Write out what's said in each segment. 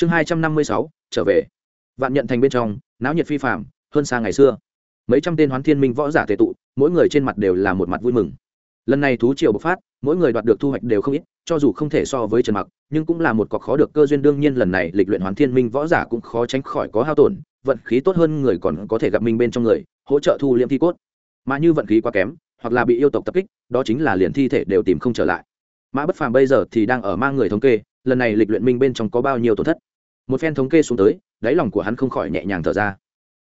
chương hai trăm năm mươi sáu, trở về. Vạn nhận thành bên trong, náo nhiệt phi phạm hơn xa ngày xưa. Mấy trăm tên hoán thiên minh võ giả tệ tụ, mỗi người trên mặt đều là một mặt vui mừng. Lần này thú triều bộc phát, mỗi người đoạt được thu hoạch đều không ít, cho dù không thể so với trần mặc, nhưng cũng là một cọc khó được cơ duyên. Đương nhiên lần này lịch luyện hoán thiên minh võ giả cũng khó tránh khỏi có hao tổn, vận khí tốt hơn người còn có thể gặp minh bên trong người, hỗ trợ thu liễm thi cốt. Mà như vận khí quá kém, hoặc là bị yêu tộc tập kích, đó chính là liền thi thể đều tìm không trở lại. Mã bất phàm bây giờ thì đang ở mang người thống kê, lần này lịch luyện minh bên trong có bao nhiêu tổn thất? Một phen thống kê xuống tới, đáy lòng của hắn không khỏi nhẹ nhàng thở ra.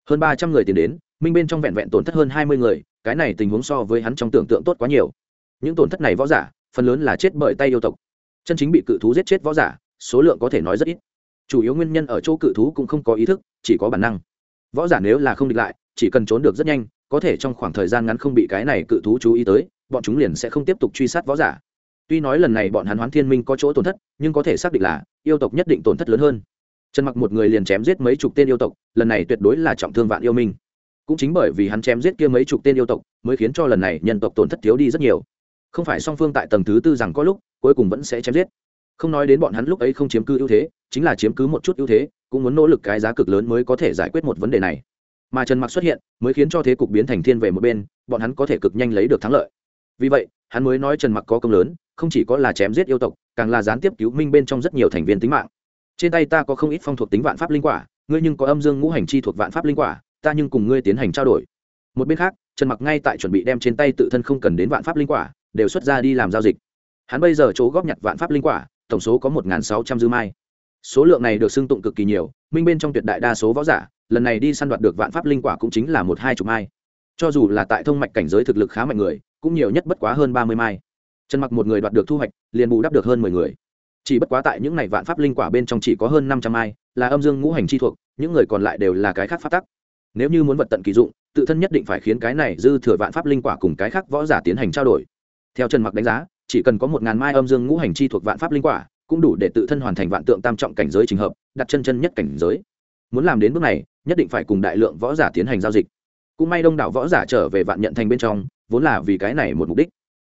Hơn ba trăm người tiền đến, minh bên trong vẹn vẹn tổn thất hơn hai mươi người, cái này tình huống so với hắn trong tưởng tượng tốt quá nhiều. Những tổn thất này võ giả, phần lớn là chết bởi tay yêu tộc. Chân chính bị cự thú giết chết võ giả, số lượng có thể nói rất ít. Chủ yếu nguyên nhân ở chỗ cự thú cũng không có ý thức, chỉ có bản năng. Võ giả nếu là không địch lại, chỉ cần trốn được rất nhanh, có thể trong khoảng thời gian ngắn không bị cái này cự thú chú ý tới, bọn chúng liền sẽ không tiếp tục truy sát võ giả. Tuy nói lần này bọn hắn hoán thiên minh có chỗ tổn thất, nhưng có thể xác định là, yêu tộc nhất định tổn thất lớn hơn trần mặc một người liền chém giết mấy chục tên yêu tộc, lần này tuyệt đối là trọng thương vạn yêu minh. Cũng chính bởi vì hắn chém giết kia mấy chục tên yêu tộc, mới khiến cho lần này nhân tộc tổn thất thiếu đi rất nhiều. Không phải song phương tại tầng thứ tư rằng có lúc, cuối cùng vẫn sẽ chém giết. Không nói đến bọn hắn lúc ấy không chiếm cứ ưu thế, chính là chiếm cứ một chút ưu thế, cũng muốn nỗ lực cái giá cực lớn mới có thể giải quyết một vấn đề này. Mà trần mặc xuất hiện, mới khiến cho thế cục biến thành thiên về một bên, bọn hắn có thể cực nhanh lấy được thắng lợi. Vì vậy, hắn mới nói trần mặc có công lớn, không chỉ có là chém giết yêu tộc, càng là gián tiếp cứu minh bên trong rất nhiều thành viên tính mạng trên tay ta có không ít phong thuộc tính vạn pháp linh quả, ngươi nhưng có âm dương ngũ hành chi thuộc vạn pháp linh quả, ta nhưng cùng ngươi tiến hành trao đổi. Một bên khác, trần mặc ngay tại chuẩn bị đem trên tay tự thân không cần đến vạn pháp linh quả, đều xuất ra đi làm giao dịch. Hắn bây giờ chỗ góp nhặt vạn pháp linh quả, tổng số có một sáu trăm dư mai. Số lượng này được xưng tụng cực kỳ nhiều, minh bên trong tuyệt đại đa số võ giả, lần này đi săn đoạt được vạn pháp linh quả cũng chính là một hai chục mai. Cho dù là tại thông mạch cảnh giới thực lực khá mạnh người, cũng nhiều nhất bất quá hơn ba mươi mai. Trần mặc một người đoạt được thu hoạch, liền bù đắp được hơn mười người chỉ bất quá tại những này vạn pháp linh quả bên trong chỉ có hơn năm trăm mai là âm dương ngũ hành chi thuộc, những người còn lại đều là cái khác pháp tắc. Nếu như muốn vật tận kỳ dụng, tự thân nhất định phải khiến cái này dư thừa vạn pháp linh quả cùng cái khác võ giả tiến hành trao đổi. Theo trần mặc đánh giá, chỉ cần có một ngàn mai âm dương ngũ hành chi thuộc vạn pháp linh quả, cũng đủ để tự thân hoàn thành vạn tượng tam trọng cảnh giới trình hợp, đặt chân chân nhất cảnh giới. Muốn làm đến bước này, nhất định phải cùng đại lượng võ giả tiến hành giao dịch. Cũng may đông đảo võ giả trở về vạn nhận thành bên trong, vốn là vì cái này một mục đích.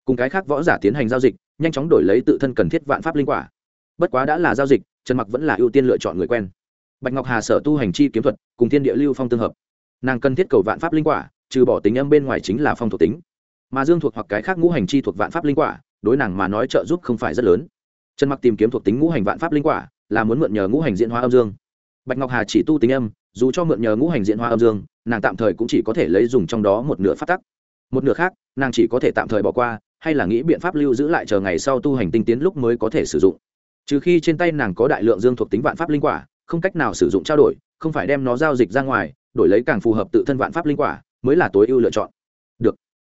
Cùng cái khác võ giả tiến hành giao dịch, nhanh chóng đổi lấy tự thân cần thiết vạn pháp linh quả bất quá đã là giao dịch, trần mặc vẫn là ưu tiên lựa chọn người quen. Bạch ngọc hà sở tu hành chi kiếm thuật, cùng thiên địa lưu phong tương hợp. Nàng cần thiết cầu vạn pháp linh quả, trừ bỏ tính âm bên ngoài chính là phong thuộc tính. Mà dương thuộc hoặc cái khác ngũ hành chi thuộc vạn pháp linh quả, đối nàng mà nói trợ giúp không phải rất lớn. Trần mặc tìm kiếm thuộc tính ngũ hành vạn pháp linh quả, là muốn mượn nhờ ngũ hành diễn hóa âm dương. Bạch ngọc hà chỉ tu tính âm, dù cho mượn nhờ ngũ hành diễn hóa âm dương, nàng tạm thời cũng chỉ có thể lấy dùng trong đó một nửa phát tắc. Một nửa khác, nàng chỉ có thể tạm thời bỏ qua, hay là nghĩ biện pháp lưu giữ lại chờ ngày sau tu hành tinh tiến lúc mới có thể sử dụng trừ khi trên tay nàng có đại lượng dương thuộc tính vạn pháp linh quả, không cách nào sử dụng trao đổi, không phải đem nó giao dịch ra ngoài, đổi lấy càng phù hợp tự thân vạn pháp linh quả, mới là tối ưu lựa chọn. Được.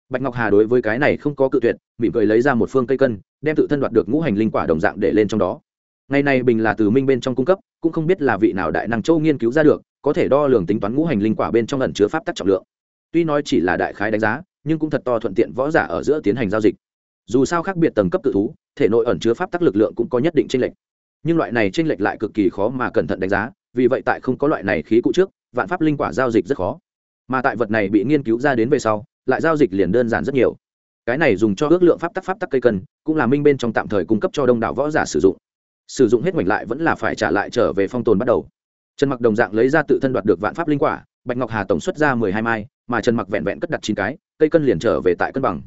Bạch ngọc hà đối với cái này không có cự tuyệt, mỉm cười lấy ra một phương cây cân, đem tự thân đoạt được ngũ hành linh quả đồng dạng để lên trong đó. Ngày này bình là từ minh bên trong cung cấp, cũng không biết là vị nào đại năng châu nghiên cứu ra được, có thể đo lường tính toán ngũ hành linh quả bên trong ẩn chứa pháp tắc trọng lượng. Tuy nói chỉ là đại khái đánh giá, nhưng cũng thật to thuận tiện võ giả ở giữa tiến hành giao dịch dù sao khác biệt tầng cấp tự thú, thể nội ẩn chứa pháp tắc lực lượng cũng có nhất định tranh lệch. Nhưng loại này tranh lệch lại cực kỳ khó mà cẩn thận đánh giá, vì vậy tại không có loại này khí cụ trước, vạn pháp linh quả giao dịch rất khó. Mà tại vật này bị nghiên cứu ra đến về sau, lại giao dịch liền đơn giản rất nhiều. Cái này dùng cho ước lượng pháp tắc pháp tắc cây cân, cũng là minh bên trong tạm thời cung cấp cho đông đảo võ giả sử dụng. Sử dụng hết mảnh lại vẫn là phải trả lại trở về phong tồn bắt đầu. Trần mặc đồng dạng lấy ra tự thân đoạt được vạn pháp linh quả, bạch ngọc hà tổng xuất ra mười hai mai, mà trần mặc vẹn vẹn cất đặt chín cái, cây cân liền trở về tại cân bằng.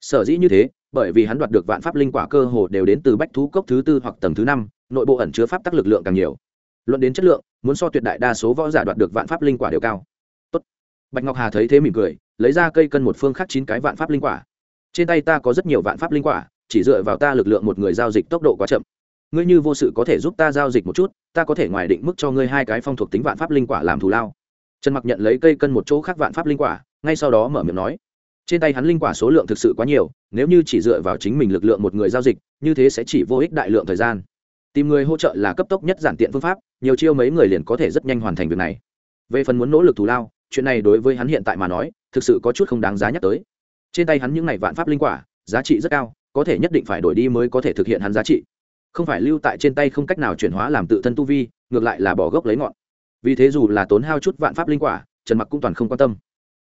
Sở dĩ như thế bởi vì hắn đoạt được vạn pháp linh quả cơ hồ đều đến từ bách thú cốc thứ tư hoặc tầng thứ năm, nội bộ ẩn chứa pháp tắc lực lượng càng nhiều. Luận đến chất lượng, muốn so tuyệt đại đa số võ giả đoạt được vạn pháp linh quả đều cao. Tốt. bạch ngọc hà thấy thế mỉm cười, lấy ra cây cân một phương khác chín cái vạn pháp linh quả. Trên tay ta có rất nhiều vạn pháp linh quả, chỉ dựa vào ta lực lượng một người giao dịch tốc độ quá chậm. Ngươi như vô sự có thể giúp ta giao dịch một chút, ta có thể ngoài định mức cho ngươi hai cái phong thuộc tính vạn pháp linh quả làm thù lao. Trần mặc nhận lấy cây cân một chỗ khác vạn pháp linh quả, ngay sau đó mở miệng nói trên tay hắn linh quả số lượng thực sự quá nhiều, nếu như chỉ dựa vào chính mình lực lượng một người giao dịch, như thế sẽ chỉ vô ích đại lượng thời gian. Tìm người hỗ trợ là cấp tốc nhất giản tiện phương pháp, nhiều chiêu mấy người liền có thể rất nhanh hoàn thành việc này. Về phần muốn nỗ lực thù lao, chuyện này đối với hắn hiện tại mà nói, thực sự có chút không đáng giá nhắc tới. Trên tay hắn những n à y vạn pháp linh quả, giá trị rất cao, có thể nhất định phải đổi đi mới có thể thực hiện hắn giá trị. Không phải lưu tại trên tay không cách nào chuyển hóa làm tự thân tu vi, ngược lại là bỏ gốc lấy ngọn. Vì thế dù là tốn hao chút vạn pháp linh quả, trần mặc cũng toàn không quan tâm.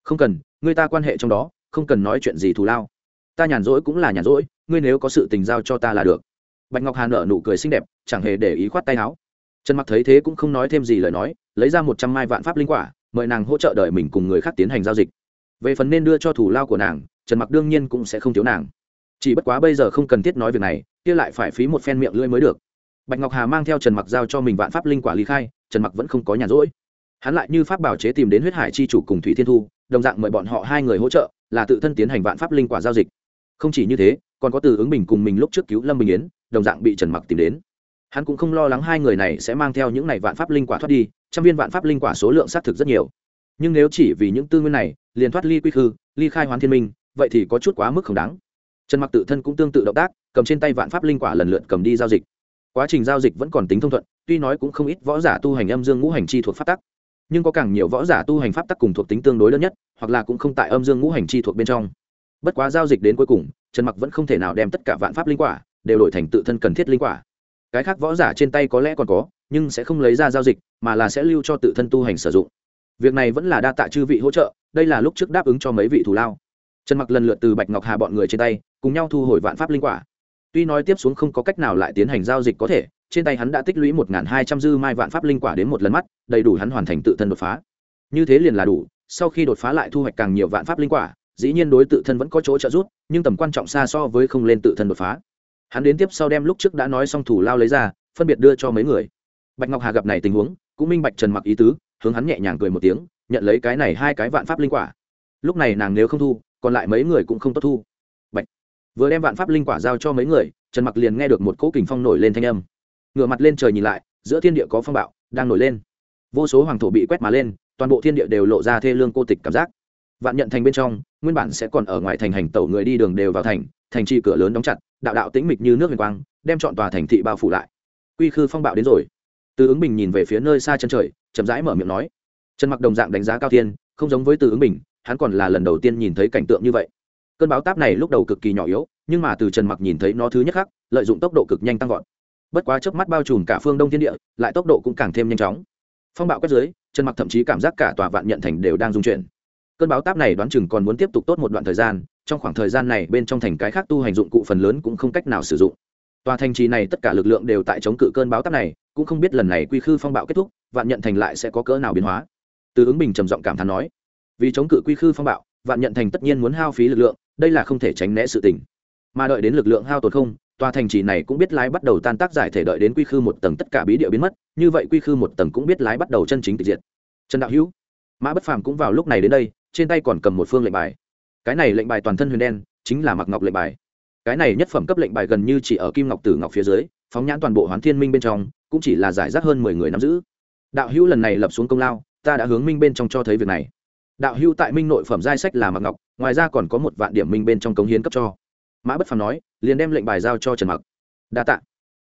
Không cần, người ta quan hệ trong đó không cần nói chuyện gì thù lao. Ta nhàn rỗi cũng là nhàn rỗi, ngươi nếu có sự tình giao cho ta là được. Bạch ngọc hà nở nụ cười xinh đẹp, chẳng hề để ý khoát tay áo. Trần mặc thấy thế cũng không nói thêm gì lời nói, lấy ra một trăm mai vạn pháp linh quả, mời nàng hỗ trợ đợi mình cùng người khác tiến hành giao dịch. Về phần nên đưa cho thủ lao của nàng, trần mặc đương nhiên cũng sẽ không thiếu nàng. Chỉ bất quá bây giờ không cần thiết nói việc này, kia lại phải phí một phen miệng lưỡi mới được. Bạch ngọc hà mang theo trần mặc giao cho mình vạn pháp linh quả ly khai, trần mặc vẫn không có nhàn rỗi. Hắn lại như pháp bảo chế tìm đến huyết hải chi chủ cùng thủy thiên thu đồng dạng mời bọn họ hai người hỗ trợ, là tự thân tiến hành vạn pháp linh quả giao dịch. Không chỉ như thế, còn có từ ứng bình cùng mình lúc trước cứu lâm bình yến, đồng dạng bị trần mặc tìm đến. Hắn cũng không lo lắng hai người này sẽ mang theo những này vạn pháp linh quả thoát đi, trăm viên vạn pháp linh quả số lượng xác thực rất nhiều. Nhưng nếu chỉ vì những tư nguyên này, liền thoát ly quy khư, ly khai hoán thiên minh, vậy thì có chút quá mức không đáng. Trần mặc tự thân cũng tương tự động tác, cầm trên tay vạn pháp linh quả lần lượt cầm đi giao dịch. Quá trình giao dịch vẫn còn tính thông thuận, tuy nói cũng không ít võ giả tu hành âm dương ngũ hành chi thuộc pháp tắc nhưng có càng nhiều võ giả tu hành pháp tắc cùng thuộc tính tương đối lớn nhất, hoặc là cũng không tại âm dương ngũ hành chi thuộc bên trong. Bất quá giao dịch đến cuối cùng, trần mặc vẫn không thể nào đem tất cả vạn pháp linh quả đều đổi thành tự thân cần thiết linh quả. Cái khác võ giả trên tay có lẽ còn có, nhưng sẽ không lấy ra giao dịch, mà là sẽ lưu cho tự thân tu hành sử dụng. Việc này vẫn là đa tạ chư vị hỗ trợ, đây là lúc trước đáp ứng cho mấy vị thù lao. Trần mặc lần lượt từ bạch ngọc hà bọn người trên tay, cùng nhau thu hồi vạn pháp linh quả. Tuy nói tiếp xuống không có cách nào lại tiến hành giao dịch có thể trên tay hắn đã tích lũy một hai trăm dư mai vạn pháp linh quả đến một lần mắt, đầy đủ hắn hoàn thành tự thân đột phá. Như thế liền là đủ, sau khi đột phá lại thu hoạch càng nhiều vạn pháp linh quả, dĩ nhiên đối tự thân vẫn có chỗ trợ giúp, nhưng tầm quan trọng xa so với không lên tự thân đột phá. Hắn đến tiếp sau đem lúc trước đã nói xong thủ lao lấy ra, phân biệt đưa cho mấy người. Bạch ngọc hà gặp này tình huống, cũng minh bạch trần mặc ý tứ, hướng hắn nhẹ nhàng cười một tiếng, nhận lấy cái này hai cái vạn pháp linh quả. Lúc này nàng nếu không thu, còn lại mấy người cũng không tốt thu. Bạch. vừa đem vạn pháp linh quả giao cho mấy người, trần mặc liền nghe được một cỗ kình phong nổi lên thanh âm ngửa mặt lên trời nhìn lại, giữa thiên địa có phong bạo, đang nổi lên. Vô số hoàng thổ bị quét mà lên, toàn bộ thiên địa đều lộ ra thê lương cô tịch cảm giác. Vạn nhận thành bên trong, nguyên bản sẽ còn ở ngoài thành hành tẩu người đi đường đều vào thành thành trì cửa lớn đóng chặt, đạo đạo tĩnh mịch như nước huyền quang, đem chọn tòa thành thị bao phủ lại. Quy khư phong bạo đến rồi. Từ ứng bình nhìn về phía nơi xa chân trời, chậm rãi mở miệng nói. Trần mặc đồng dạng đánh giá cao thiên, không giống với từ ứng bình, hắn còn là lần đầu tiên nhìn thấy cảnh tượng như vậy. Cơn báo táp này lúc đầu cực kỳ nhỏ yếu, nhưng mà từ trần mặc nhìn thấy nó thứ nhất khác lợi dụng tốc độ cực nhanh tăng vọt bất quá chớp mắt bao trùm cả phương đông thiên địa, lại tốc độ cũng càng thêm nhanh chóng. Phong bạo quét dưới chân mặc thậm chí cảm giác cả tòa vạn nhận thành đều đang dung chuyển. Cơn báo táp này đoán chừng còn muốn tiếp tục tốt một đoạn thời gian, trong khoảng thời gian này bên trong thành cái khác tu hành dụng cụ phần lớn cũng không cách nào sử dụng. Tòa thành trì này tất cả lực lượng đều tại chống cự cơn báo táp này, cũng không biết lần này quy khư phong bạo kết thúc, vạn nhận thành lại sẽ có cỡ nào biến hóa. Từ ứng bình trầm giọng cảm thán nói, vì chống cự quy khư phong bạo, vạn nhận thành tất nhiên muốn hao phí lực lượng, đây là không thể tránh né sự tình. Mà đợi đến lực lượng hao tột không tòa thành trì này cũng biết lái bắt đầu tan tác giải thể đợi đến quy khư một tầng tất cả bí địa biến mất, như vậy quy khư một tầng cũng biết lái bắt đầu chân chính tịch diệt. Trần đạo hữu, mã bất phàm cũng vào lúc này đến đây, trên tay còn cầm một phương lệnh bài. Cái này lệnh bài toàn thân huyền đen, chính là mặc ngọc lệnh bài. Cái này nhất phẩm cấp lệnh bài gần như chỉ ở kim ngọc tử ngọc phía dưới, phóng nhãn toàn bộ hoán thiên minh bên trong, cũng chỉ là giải rác hơn mười người nắm giữ. Đạo hữu lần này lập xuống công lao, ta đã hướng minh bên trong cho thấy việc này. Đạo hữu tại minh nội phẩm giai sách là mặc ngọc, ngoài ra còn có một vạn điểm minh bên trong cống hiến cấp cho mã bất phàm nói, liền đem lệnh bài giao cho trần mặc. Đa tạ.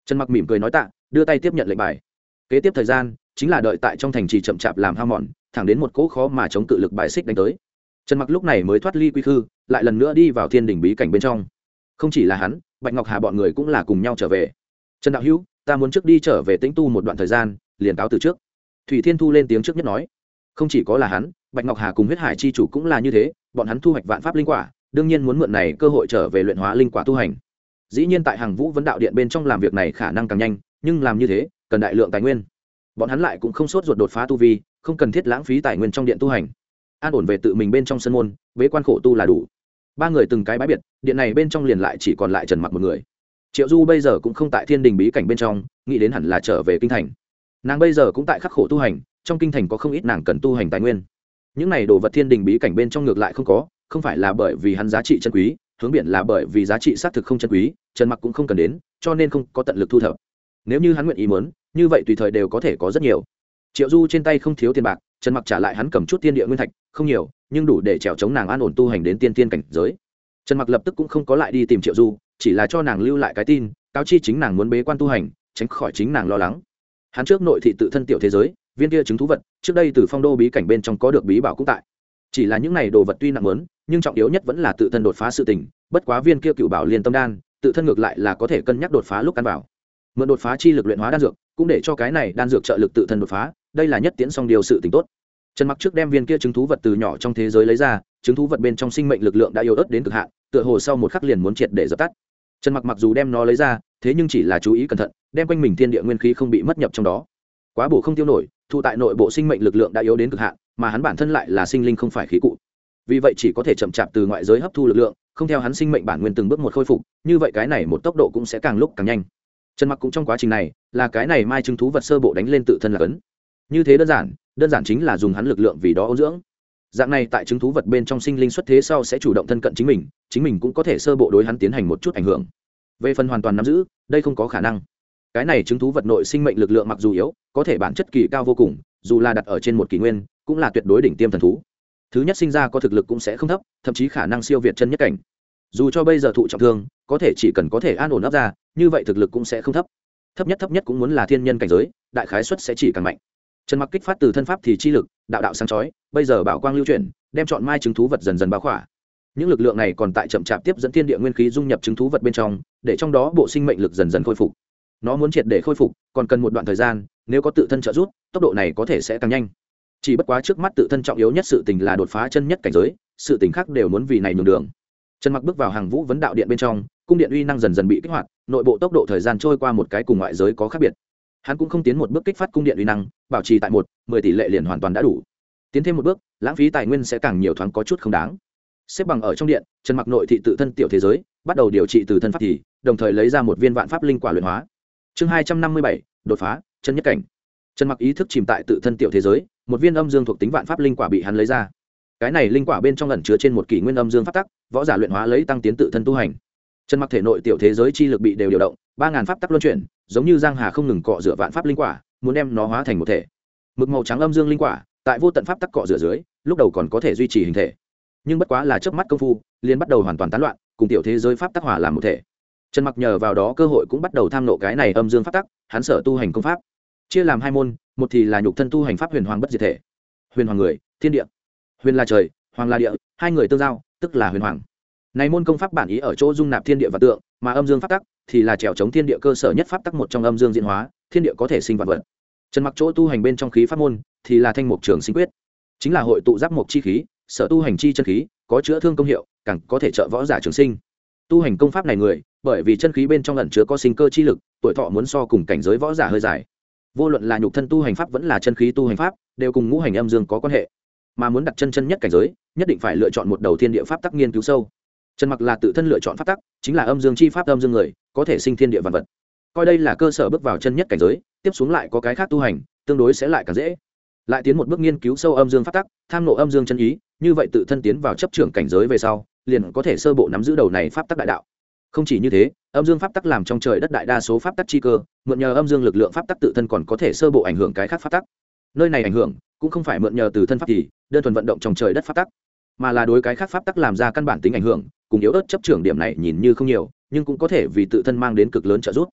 Trần mặc mỉm cười nói tạ, đưa tay tiếp nhận lệnh bài. Kế tiếp thời gian, chính là đợi tại trong thành trì chậm chạp làm hao mòn, thẳng đến một cỗ khó mà chống cự lực bài xích đánh tới. Trần mặc lúc này mới thoát ly quy khư, lại lần nữa đi vào thiên đình bí cảnh bên trong. Không chỉ là hắn, bạch ngọc hà bọn người cũng là cùng nhau trở về. Trần đạo hữu, ta muốn trước đi trở về tĩnh tu một đoạn thời gian, liền cáo từ trước. Thủy thiên thu lên tiếng trước nhất nói. Không chỉ có là hắn, bạch ngọc hà cùng huyết hải chi chủ cũng là như thế, bọn hắn thu hoạch vạn pháp linh quả đương nhiên muốn mượn này cơ hội trở về luyện hóa linh quả tu hành. Dĩ nhiên tại hàng vũ vấn đạo điện bên trong làm việc này khả năng càng nhanh, nhưng làm như thế, cần đại lượng tài nguyên. Bọn hắn lại cũng không sốt ruột đột phá tu vi, không cần thiết lãng phí tài nguyên trong điện tu hành. An ổn về tự mình bên trong sân môn, bế quan khổ tu là đủ. Ba người từng cái bãi biệt, điện này bên trong liền lại chỉ còn lại trần mặc một người. Triệu du bây giờ cũng không tại thiên đình bí cảnh bên trong, nghĩ đến hẳn là trở về kinh thành. Nàng bây giờ cũng tại khắc khổ tu hành, trong kinh thành có không ít nàng cần tu hành tài nguyên. Những này đồ vật thiên đình bí cảnh bên trong ngược lại không có không phải là bởi vì hắn giá trị chân quý, hướng biển là bởi vì giá trị xác thực không chân quý, trần mặc cũng không cần đến, cho nên không có tận lực thu thập. Nếu như hắn nguyện ý muốn, như vậy tùy thời đều có thể có rất nhiều. Triệu du trên tay không thiếu tiền bạc, trần mặc trả lại hắn cầm chút tiên địa nguyên thạch, không nhiều, nhưng đủ để trèo chống nàng an ổn tu hành đến tiên tiên cảnh giới. Trần mặc lập tức cũng không có lại đi tìm triệu du, chỉ là cho nàng lưu lại cái tin, cáo chi chính nàng muốn bế quan tu hành, tránh khỏi chính nàng lo lắng. Hắn trước nội thị tự thân tiểu thế giới, viên kia chứng thú vật, trước đây từ phong đô bí cảnh bên trong có được bí bảo cũng tại chỉ là những này đồ vật tuy nặng lớn, nhưng trọng yếu nhất vẫn là tự thân đột phá sự tình, bất quá viên kia cựu bảo liên tâm đan, tự thân ngược lại là có thể cân nhắc đột phá lúc ăn vào. Mượn đột phá chi lực luyện hóa đan dược, cũng để cho cái này đan dược trợ lực tự thân đột phá, đây là nhất tiễn song điều sự tình tốt. Trần mặc trước đem viên kia chứng thú vật từ nhỏ trong thế giới lấy ra chứng thú vật bên trong sinh mệnh lực lượng đã yếu ớt đến cực hạn, tựa hồ sau một khắc liền muốn triệt để dập tắt. Trần mặc mặc dù đem nó lấy ra, thế nhưng chỉ là chú ý cẩn thận, đem quanh mình thiên địa nguyên khí không bị mất nhập trong đó. Quá bổ không tiêu nổi thụ tại nội bộ sinh mệnh lực lượng đã yếu đến cực hạn mà hắn bản thân lại là sinh linh không phải khí cụ. Vì vậy chỉ có thể chậm chạp từ ngoại giới hấp thu lực lượng, không theo hắn sinh mệnh bản nguyên từng bước một khôi phục, như vậy cái này một tốc độ cũng sẽ càng lúc càng nhanh. Trần mặc cũng trong quá trình này, là cái này mai chứng thú vật sơ bộ đánh lên tự thân là cấn. Như thế đơn giản đơn giản chính là dùng hắn lực lượng vì đó ô dưỡng. Dạng này tại chứng thú vật bên trong sinh linh xuất thế sau sẽ chủ động thân cận chính mình chính mình cũng có thể sơ bộ đối hắn tiến hành một chút ảnh hưởng. Về phần hoàn toàn nắm giữ, đây không có khả năng. Cái này chứng thú vật nội sinh mệnh lực lượng mặc dù yếu, có thể bản chất kỳ cao vô cùng, dù là đặt ở trên một kỷ nguyên cũng là tuyệt đối đỉnh tiêm thần thú. Thứ nhất sinh ra có thực lực cũng sẽ không thấp, thậm chí khả năng siêu việt chân nhất cảnh. Dù cho bây giờ thụ trọng thương, có thể chỉ cần có thể an ổn ấp ra, như vậy thực lực cũng sẽ không thấp. Thấp nhất thấp nhất cũng muốn là thiên nhân cảnh giới, đại khái xuất sẽ chỉ càng mạnh. Trần mặc kích phát từ thân pháp thì chi lực, đạo đạo sáng chói, bây giờ bảo quang lưu chuyển, đem chọn mai chứng thú vật dần dần báo khỏa. Những lực lượng này còn tại chậm chạp tiếp dẫn thiên địa nguyên khí dung nhập chứng thú vật bên trong, để trong đó bộ sinh mệnh lực dần dần khôi phục. Nó muốn triệt để khôi phục, còn cần một đoạn thời gian, nếu có tự thân trợ giúp, tốc độ này có thể sẽ càng nhanh chỉ bất quá trước mắt tự thân trọng yếu nhất sự tình là đột phá chân nhất cảnh giới, sự tình khác đều muốn vì này nhường đường. Trần mặc bước vào hàng vũ vấn đạo điện bên trong, cung điện uy năng dần dần bị kích hoạt, nội bộ tốc độ thời gian trôi qua một cái cùng ngoại giới có khác biệt. Hắn cũng không tiến một bước kích phát cung điện uy năng, bảo trì tại một, mười tỷ lệ liền hoàn toàn đã đủ. Tiến thêm một bước, lãng phí tài nguyên sẽ càng nhiều thoáng có chút không đáng. Xếp bằng ở trong điện, trần mặc nội thị tự thân tiểu thế giới, bắt đầu điều trị từ thân pháp thì, đồng thời lấy ra một viên vạn pháp linh quả luyện hóa. Chương hai trăm năm mươi bảy, đột phá, chân nhất cảnh. Trần mặc ý thức chìm tại tự thân tiểu thế giới một viên âm dương thuộc tính vạn pháp linh quả bị hắn lấy ra. Cái này linh quả bên trong ẩn chứa trên một kỷ nguyên âm dương pháp tắc, võ giả luyện hóa lấy tăng tiến tự thân tu hành. Chân mặc thể nội tiểu thế giới chi lực bị đều điều động, ba ngàn pháp tắc luân chuyển, giống như giang hà không ngừng cọ rửa vạn pháp linh quả, muốn đem nó hóa thành một thể. Mực màu trắng âm dương linh quả, tại vô tận pháp tắc cọ rửa dưới, lúc đầu còn có thể duy trì hình thể. Nhưng bất quá là chớp mắt công phu, liền bắt đầu hoàn toàn tán loạn, cùng tiểu thế giới pháp tắc hòa làm một thể. Trần mặc nhờ vào đó cơ hội cũng bắt đầu tham nộ cái này âm dương pháp tắc, hắn sở tu hành công pháp chia làm hai môn, một thì là nhục thân tu hành pháp huyền hoàng bất diệt thể. Huyền hoàng người, thiên địa. Huyền là trời, hoàng là địa, hai người tương giao, tức là huyền hoàng. Này môn công pháp bản ý ở chỗ dung nạp thiên địa và tượng, mà âm dương pháp tắc thì là trèo chống thiên địa cơ sở nhất pháp tắc một trong âm dương diễn hóa, thiên địa có thể sinh vật vật. Trần mặc chỗ tu hành bên trong khí pháp môn thì là thanh mục trường sinh quyết. Chính là hội tụ giáp mục chi khí, sở tu hành chi chân khí, có chữa thương công hiệu, càng có thể trợ võ giả trường sinh. Tu hành công pháp này người, bởi vì chân khí bên trong ẩn chứa có sinh cơ chi lực, tuổi thọ muốn so cùng cảnh giới võ giả hơi dài vô luận là nhục thân tu hành pháp vẫn là chân khí tu hành pháp, đều cùng ngũ hành âm dương có quan hệ. Mà muốn đặt chân chân nhất cảnh giới, nhất định phải lựa chọn một đầu thiên địa pháp tắc nghiên cứu sâu. Trần mặc là tự thân lựa chọn pháp tắc, chính là âm dương chi pháp, âm dương người, có thể sinh thiên địa vạn vật. Coi đây là cơ sở bước vào chân nhất cảnh giới, tiếp xuống lại có cái khác tu hành, tương đối sẽ lại càng dễ. Lại tiến một bước nghiên cứu sâu âm dương pháp tắc, tham nộ âm dương chân ý, như vậy tự thân tiến vào chấp trưởng cảnh giới về sau, liền có thể sơ bộ nắm giữ đầu này pháp tắc đại đạo. Không chỉ như thế âm dương pháp tắc làm trong trời đất đại đa số pháp tắc chi cơ, mượn nhờ âm dương lực lượng pháp tắc tự thân còn có thể sơ bộ ảnh hưởng cái khác pháp tắc. Nơi này ảnh hưởng, cũng không phải mượn nhờ từ thân pháp thì, đơn thuần vận động trong trời đất pháp tắc, mà là đối cái khác pháp tắc làm ra căn bản tính ảnh hưởng, cùng yếu ớt chấp trưởng điểm này nhìn như không nhiều, nhưng cũng có thể vì tự thân mang đến cực lớn trợ giúp.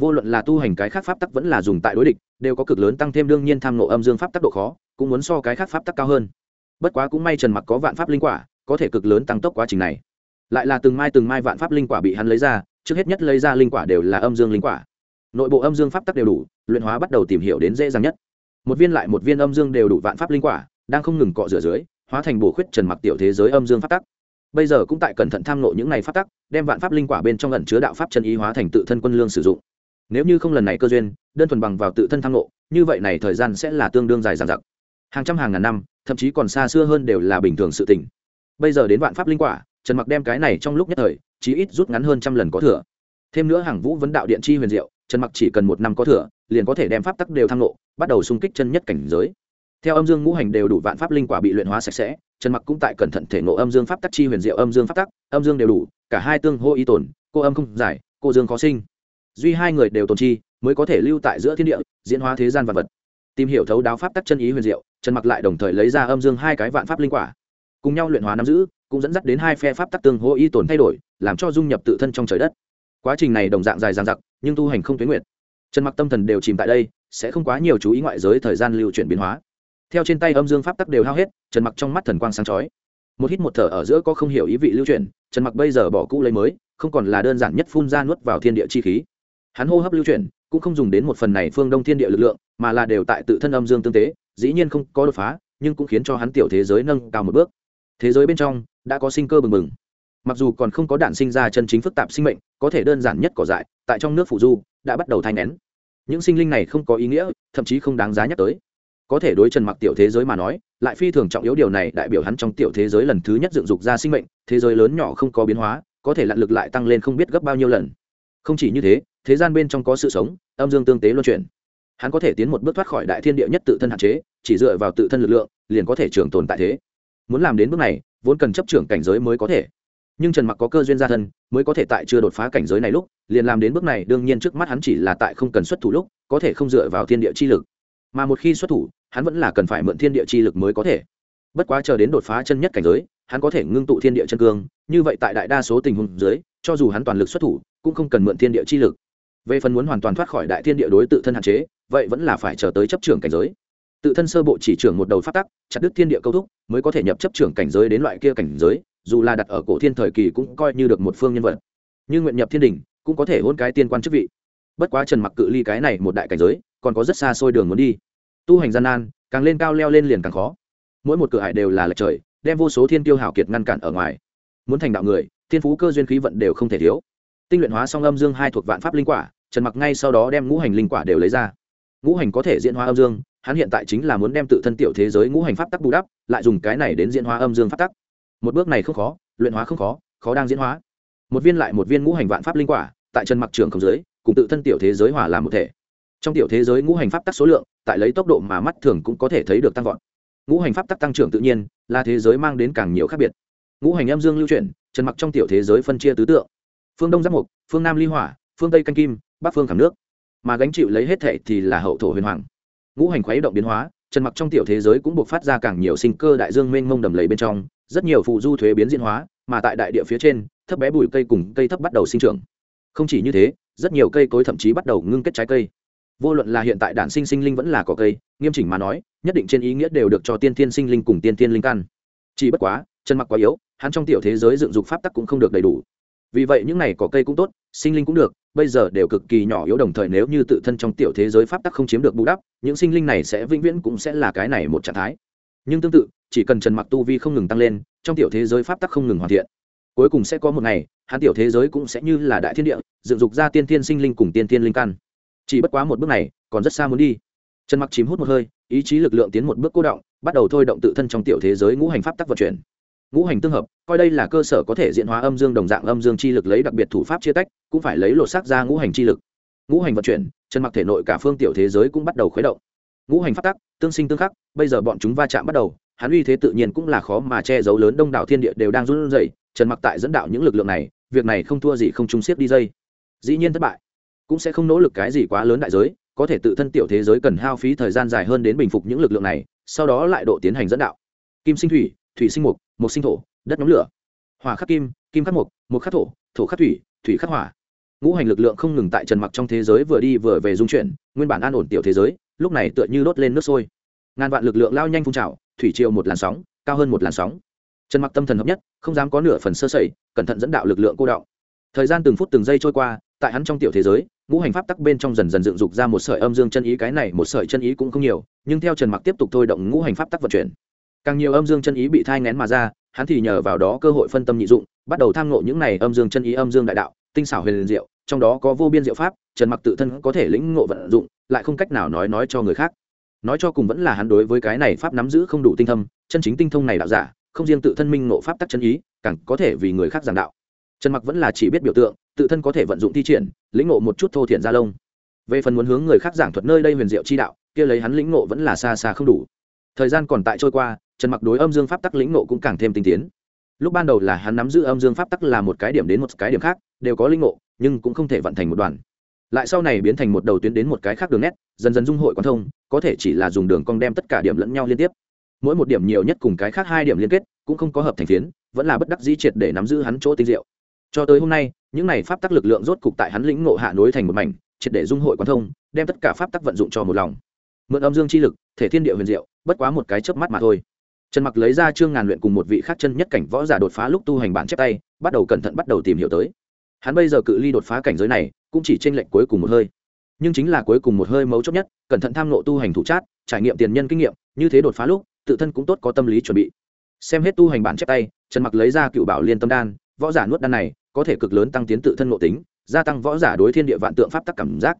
Vô luận là tu hành cái khác pháp tắc vẫn là dùng tại đối địch, đều có cực lớn tăng thêm đương nhiên tham nộ âm dương pháp tắc độ khó, cũng muốn so cái khác pháp tắc cao hơn. Bất quá cũng may trần mặc có vạn pháp linh quả, có thể cực lớn tăng tốc quá trình này. Lại là từng mai từng mai vạn pháp linh quả bị hắn lấy ra trước hết nhất lấy ra linh quả đều là âm dương linh quả. Nội bộ âm dương pháp tắc đều đủ, luyện hóa bắt đầu tìm hiểu đến dễ dàng nhất. Một viên lại một viên âm dương đều đủ vạn pháp linh quả, đang không ngừng cọ rửa dưới, hóa thành bổ khuyết trần mặc tiểu thế giới âm dương pháp tắc. Bây giờ cũng tại cẩn thận tham nộ những này pháp tắc, đem vạn pháp linh quả bên trong ẩn chứa đạo pháp chân ý hóa thành tự thân quân lương sử dụng. Nếu như không lần này cơ duyên, đơn thuần bằng vào tự thân tham nộ như vậy này thời gian sẽ là tương đương dài dằng dặc. Hàng trăm hàng ngàn năm, thậm chí còn xa xưa hơn đều là bình thường sự tình. Bây giờ đến vạn pháp linh quả trần mặc đem cái này trong lúc nhất thời, chí ít rút ngắn hơn trăm lần có thừa. Thêm nữa hàng vũ vấn đạo điện chi huyền diệu, trần mặc chỉ cần một năm có thừa, liền có thể đem pháp tắc đều thăng lộ, bắt đầu xung kích chân nhất cảnh giới. Theo âm dương ngũ hành đều đủ vạn pháp linh quả bị luyện hóa sạch sẽ, trần mặc cũng tại cẩn thận thể ngộ âm dương pháp tắc chi huyền diệu, âm dương pháp tắc, âm dương đều đủ, cả hai tương hô y tồn, cô âm không giải, cô dương khó sinh. Duy hai người đều tồn chi, mới có thể lưu tại giữa thiên địa, diễn hóa thế gian vật vật. Tìm hiểu thấu đáo pháp tắc chân ý huyền diệu, trần mặc lại đồng thời lấy ra âm dương hai cái vạn pháp linh quả. Cùng nhau luyện hóa nắm giữ cũng dẫn dắt đến hai phe pháp tắc tương hô y tồn thay đổi, làm cho dung nhập tự thân trong trời đất. Quá trình này đồng dạng dài dằng dặc, nhưng tu hành không tuyến nguyện trần mặc tâm thần đều chìm tại đây, sẽ không quá nhiều chú ý ngoại giới thời gian lưu chuyển biến hóa. Theo trên tay âm dương pháp tắc đều hao hết trần mặc trong mắt thần quang sáng chói. Một hít một thở ở giữa có không hiểu ý vị lưu chuyển trần mặc bây giờ bỏ cũ lấy mới, không còn là đơn giản nhất phun ra nuốt vào thiên địa chi khí. Hắn hô hấp lưu chuyển, cũng không dùng đến một phần này phương đông thiên địa lực lượng, mà là đều tại tự thân âm dương tương tế, dĩ nhiên không có đột phá, nhưng cũng khiến cho hắn tiểu thế giới nâng cao một bước. Thế giới bên trong đã có sinh cơ bừng bừng. Mặc dù còn không có đạn sinh ra chân chính phức tạp sinh mệnh, có thể đơn giản nhất cỏ dại, tại trong nước phủ du, đã bắt đầu thai nén. Những sinh linh này không có ý nghĩa, thậm chí không đáng giá nhắc tới. Có thể đối trần mặc tiểu thế giới mà nói, lại phi thường trọng yếu điều này đại biểu hắn trong tiểu thế giới lần thứ nhất dựng dục ra sinh mệnh, thế giới lớn nhỏ không có biến hóa, có thể lặn lực lại tăng lên không biết gấp bao nhiêu lần. Không chỉ như thế thế gian bên trong có sự sống, âm dương tương tế luân chuyển. Hắn có thể tiến một bước thoát khỏi đại thiên địa nhất tự thân hạn chế, chỉ dựa vào tự thân lực lượng, liền có thể trường tồn tại thế. Muốn làm đến bước này vốn cần chấp trưởng cảnh giới mới có thể. Nhưng trần mặc có cơ duyên gia thân, mới có thể tại chưa đột phá cảnh giới này lúc, liền làm đến bước này, đương nhiên trước mắt hắn chỉ là tại không cần xuất thủ lúc, có thể không dựa vào thiên địa chi lực. Mà một khi xuất thủ, hắn vẫn là cần phải mượn thiên địa chi lực mới có thể. Bất quá chờ đến đột phá chân nhất cảnh giới, hắn có thể ngưng tụ thiên địa chân cương, như vậy tại đại đa số tình huống dưới, cho dù hắn toàn lực xuất thủ, cũng không cần mượn thiên địa chi lực. Về phần muốn hoàn toàn thoát khỏi đại thiên địa đối tự thân hạn chế, vậy vẫn là phải chờ tới chấp trưởng cảnh giới tự thân sơ bộ chỉ trưởng một đầu phát tắc, chặt đứt thiên địa câu thúc mới có thể nhập chấp trưởng cảnh giới đến loại kia cảnh giới, dù là đặt ở cổ thiên thời kỳ cũng coi như được một phương nhân vật. Nhưng nguyện nhập thiên đình cũng có thể hôn cái tiên quan chức vị. Bất quá trần mặc cự ly cái này một đại cảnh giới, còn có rất xa xôi đường muốn đi. Tu hành gian nan, càng lên cao leo lên liền càng khó. Mỗi một cửa hải đều là lệch trời, đem vô số thiên tiêu hảo kiệt ngăn cản ở ngoài. Muốn thành đạo người, thiên phú cơ duyên khí vận đều không thể thiếu. Tinh luyện hóa song âm dương hai thuộc vạn pháp linh quả, trần mặc ngay sau đó đem ngũ hành linh quả đều lấy ra. Ngũ hành có thể diễn hóa âm dương hắn hiện tại chính là muốn đem tự thân tiểu thế giới ngũ hành pháp tắc bù đắp, lại dùng cái này đến diễn hóa âm dương pháp tắc. Một bước này không khó, luyện hóa không khó khó đang diễn hóa. Một viên lại một viên ngũ hành vạn pháp linh quả, tại trần mặc trường không giới, cùng tự thân tiểu thế giới hòa làm một thể. Trong tiểu thế giới ngũ hành pháp tắc số lượng, tại lấy tốc độ mà mắt thường cũng có thể thấy được tăng vọt. Ngũ hành pháp tắc tăng trưởng tự nhiên, là thế giới mang đến càng nhiều khác biệt. Ngũ hành âm dương lưu chuyển trần mặc trong tiểu thế giới phân chia tứ tượng. Phương đông giáp mục, phương nam ly hỏa, phương tây canh kim, bắc phương khảm nước. Mà gánh chịu lấy hết thệ thì là hậu thổ huyền hoàng ngũ hành khuấy động biến hóa, trần mặc trong tiểu thế giới cũng buộc phát ra càng nhiều sinh cơ đại dương mênh mông đầm lầy bên trong, rất nhiều phụ du thuế biến diễn hóa, mà tại đại địa phía trên, thấp bé bụi cây cùng cây thấp bắt đầu sinh trưởng. Không chỉ như thế, rất nhiều cây cối thậm chí bắt đầu ngưng kết trái cây. Vô luận là hiện tại đản sinh sinh linh vẫn là có cây, nghiêm chỉnh mà nói, nhất định trên ý nghĩa đều được cho tiên thiên sinh linh cùng tiên thiên linh căn. Chỉ bất quá chân mặc quá yếu, hắn trong tiểu thế giới dựng dục pháp tắc cũng không được đầy đủ vì vậy những này có cây cũng tốt, sinh linh cũng được, bây giờ đều cực kỳ nhỏ yếu đồng thời nếu như tự thân trong tiểu thế giới pháp tắc không chiếm được bù đắp, những sinh linh này sẽ vĩnh viễn cũng sẽ là cái này một trạng thái. Nhưng tương tự, chỉ cần trần mặc tu vi không ngừng tăng lên, trong tiểu thế giới pháp tắc không ngừng hoàn thiện. Cuối cùng sẽ có một ngày, hắn tiểu thế giới cũng sẽ như là đại thiên địa, dựng dục ra tiên thiên sinh linh cùng tiên thiên linh căn. Chỉ bất quá một bước này, còn rất xa muốn đi. Trần mặc chìm hút một hơi, ý chí lực lượng tiến một bước cố động, bắt đầu thôi động tự thân trong tiểu thế giới ngũ hành pháp tắc vận chuyển ngũ hành tương hợp, coi đây là cơ sở có thể diễn hóa âm dương đồng dạng âm dương chi lực lấy đặc biệt thủ pháp chia tách, cũng phải lấy lột xác ra ngũ hành chi lực. Ngũ hành vận chuyển, chân mặc thể nội cả phương tiểu thế giới cũng bắt đầu khuấy động. Ngũ hành phát tắc, tương sinh tương khắc, bây giờ bọn chúng va chạm bắt đầu, hắn uy thế tự nhiên cũng là khó mà che giấu lớn đông đảo thiên địa đều đang run rẩy, trần mặc tại dẫn đạo những lực lượng này, việc này không thua gì không trung siết đi dây. Dĩ nhiên thất bại, cũng sẽ không nỗ lực cái gì quá lớn đại giới, có thể tự thân tiểu thế giới cần hao phí thời gian dài hơn đến bình phục những lực lượng này, sau đó lại độ tiến hành dẫn đạo. Kim sinh thủy thủy sinh mục mục sinh thổ, đất nhóm lửa. Hỏa khắc kim kim khắc mục mục khắc thổ thổ khắc thủy thủy khắc hỏa. Ngũ hành lực lượng không ngừng tại trần mặc trong thế giới vừa đi vừa về dung chuyển, nguyên bản an ổn tiểu thế giới, lúc này tựa như đốt lên nước sôi. Ngàn vạn lực lượng lao nhanh phun trào, thủy triều một làn sóng, cao hơn một làn sóng. Trần mặc tâm thần hợp nhất, không dám có nửa phần sơ sẩy, cẩn thận dẫn đạo lực lượng cô đọng thời gian từng phút từng giây trôi qua, tại hắn trong tiểu thế giới, ngũ hành pháp tắc bên trong dần dần dựng dục ra một sợi âm dương chân ý, cái này một sợi chân ý cũng không nhiều, nhưng theo trần mặc tiếp tục thôi động ngũ hành pháp tắc vận chuyển càng nhiều âm dương chân ý bị thai ngén mà ra, hắn thì nhờ vào đó cơ hội phân tâm nhị dụng, bắt đầu tham ngộ những này âm dương chân ý, âm dương đại đạo, tinh xảo huyền diệu, trong đó có vô biên diệu pháp, trần mặc tự thân có thể lĩnh ngộ vận dụng, lại không cách nào nói nói cho người khác. Nói cho cùng vẫn là hắn đối với cái này pháp nắm giữ không đủ tinh thâm chân chính tinh thông này đạo giả, không riêng tự thân minh ngộ pháp tắc chân ý, càng có thể vì người khác giảng đạo. Trần mặc vẫn là chỉ biết biểu tượng, tự thân có thể vận dụng thi triển, lĩnh ngộ một chút thô thiện gia lông. Về phần muốn hướng người khác giảng thuật nơi đây huyền diệu chi đạo, kia lấy hắn lĩnh ngộ vẫn là xa xa không đủ. Thời gian còn tại trôi qua trần mặc đối âm dương pháp tắc lĩnh ngộ cũng càng thêm tinh tiến. Lúc ban đầu là hắn nắm giữ âm dương pháp tắc là một cái điểm đến một cái điểm khác, đều có linh ngộ, nhưng cũng không thể vận thành một đoàn. Lại sau này biến thành một đầu tuyến đến một cái khác đường nét, dần dần dung hội quan thông, có thể chỉ là dùng đường cong đem tất cả điểm lẫn nhau liên tiếp. Mỗi một điểm nhiều nhất cùng cái khác hai điểm liên kết, cũng không có hợp thành phiến, vẫn là bất đắc dĩ triệt để nắm giữ hắn chỗ tinh diệu. Cho tới hôm nay, những này pháp tắc lực lượng rốt cục tại hắn lĩnh ngộ hạ nối thành một mảnh, triệt để dung hội quan thông, đem tất cả pháp tắc vận dụng cho một lòng. Mượn âm dương chi lực, thể thiên địa huyền diệu, bất quá một cái chớp mắt mà thôi trần mặc lấy ra chương ngàn luyện cùng một vị khác chân nhất cảnh võ giả đột phá lúc tu hành bản chép tay, bắt đầu cẩn thận bắt đầu tìm hiểu tới. Hắn bây giờ cự ly đột phá cảnh giới này, cũng chỉ trên lệnh cuối cùng một hơi. Nhưng chính là cuối cùng một hơi mấu chốt nhất, cẩn thận tham nộ tu hành thủ chát, trải nghiệm tiền nhân kinh nghiệm, như thế đột phá lúc, tự thân cũng tốt có tâm lý chuẩn bị. Xem hết tu hành bản chép tay, trần mặc lấy ra cựu bảo liên tâm đan, võ giả nuốt đan này, có thể cực lớn tăng tiến tự thân ngộ tính, gia tăng võ giả đối thiên địa vạn tượng pháp tắc cảm giác.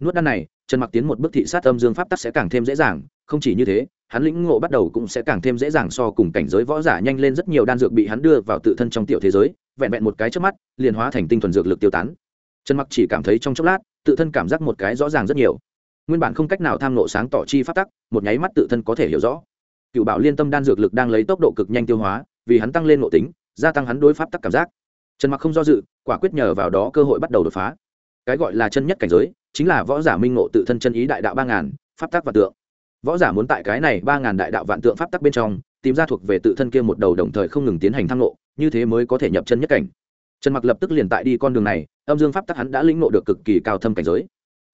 Nuốt đan này, trần mặc tiến một bước thị sát âm dương pháp tắc sẽ càng thêm dễ dàng, không chỉ như thế hắn lĩnh ngộ bắt đầu cũng sẽ càng thêm dễ dàng so cùng cảnh giới võ giả nhanh lên rất nhiều đan dược bị hắn đưa vào tự thân trong tiểu thế giới, vẹn vẹn một cái trước mắt, liền hóa thành tinh thuần dược lực tiêu tán. Trần mặc chỉ cảm thấy trong chốc lát, tự thân cảm giác một cái rõ ràng rất nhiều. Nguyên bản không cách nào tham nộ sáng tỏ chi pháp tắc, một nháy mắt tự thân có thể hiểu rõ. Cựu bảo liên tâm đan dược lực đang lấy tốc độ cực nhanh tiêu hóa, vì hắn tăng lên nội tính, gia tăng hắn đối pháp tắc cảm giác. Trần mặc không do dự, quả quyết nhờ vào đó cơ hội bắt đầu đột phá. Cái gọi là chân nhất cảnh giới, chính là võ giả minh ngộ tự thân chân ý đại đạo ba ngàn, pháp tắc và tượng võ giả muốn tại cái này ba ngàn đại đạo vạn tượng pháp tắc bên trong tìm ra thuộc về tự thân kia một đầu đồng thời không ngừng tiến hành thăng lộ, như thế mới có thể nhập chân nhất cảnh. Trần mặc lập tức liền tại đi con đường này âm dương pháp tắc hắn đã lĩnh ngộ được cực kỳ cao thâm cảnh giới.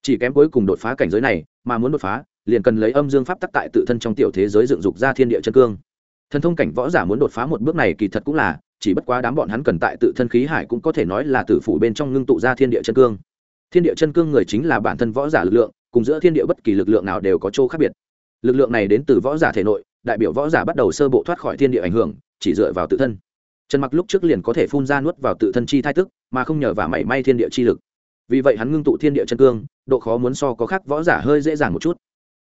Chỉ kém cuối cùng đột phá cảnh giới này mà muốn đột phá liền cần lấy âm dương pháp tắc tại tự thân trong tiểu thế giới dựng dục ra thiên địa chân cương. Thần thông cảnh võ giả muốn đột phá một bước này kỳ thật cũng là chỉ bất quá đám bọn hắn cần tại tự thân khí hải cũng có thể nói là tử phủ bên trong ngưng tụ ra thiên địa chân cương. Thiên địa chân cương người chính là bản thân võ giả lực lượng cùng giữa thiên địa bất kỳ lực lượng nào đều có chỗ khác biệt lực lượng này đến từ võ giả thể nội, đại biểu võ giả bắt đầu sơ bộ thoát khỏi thiên địa ảnh hưởng, chỉ dựa vào tự thân. Trần mặc lúc trước liền có thể phun ra nuốt vào tự thân chi thai tức, mà không nhờ vào mảy may thiên địa chi lực. Vì vậy hắn ngưng tụ thiên địa chân cương, độ khó muốn so có khác võ giả hơi dễ dàng một chút.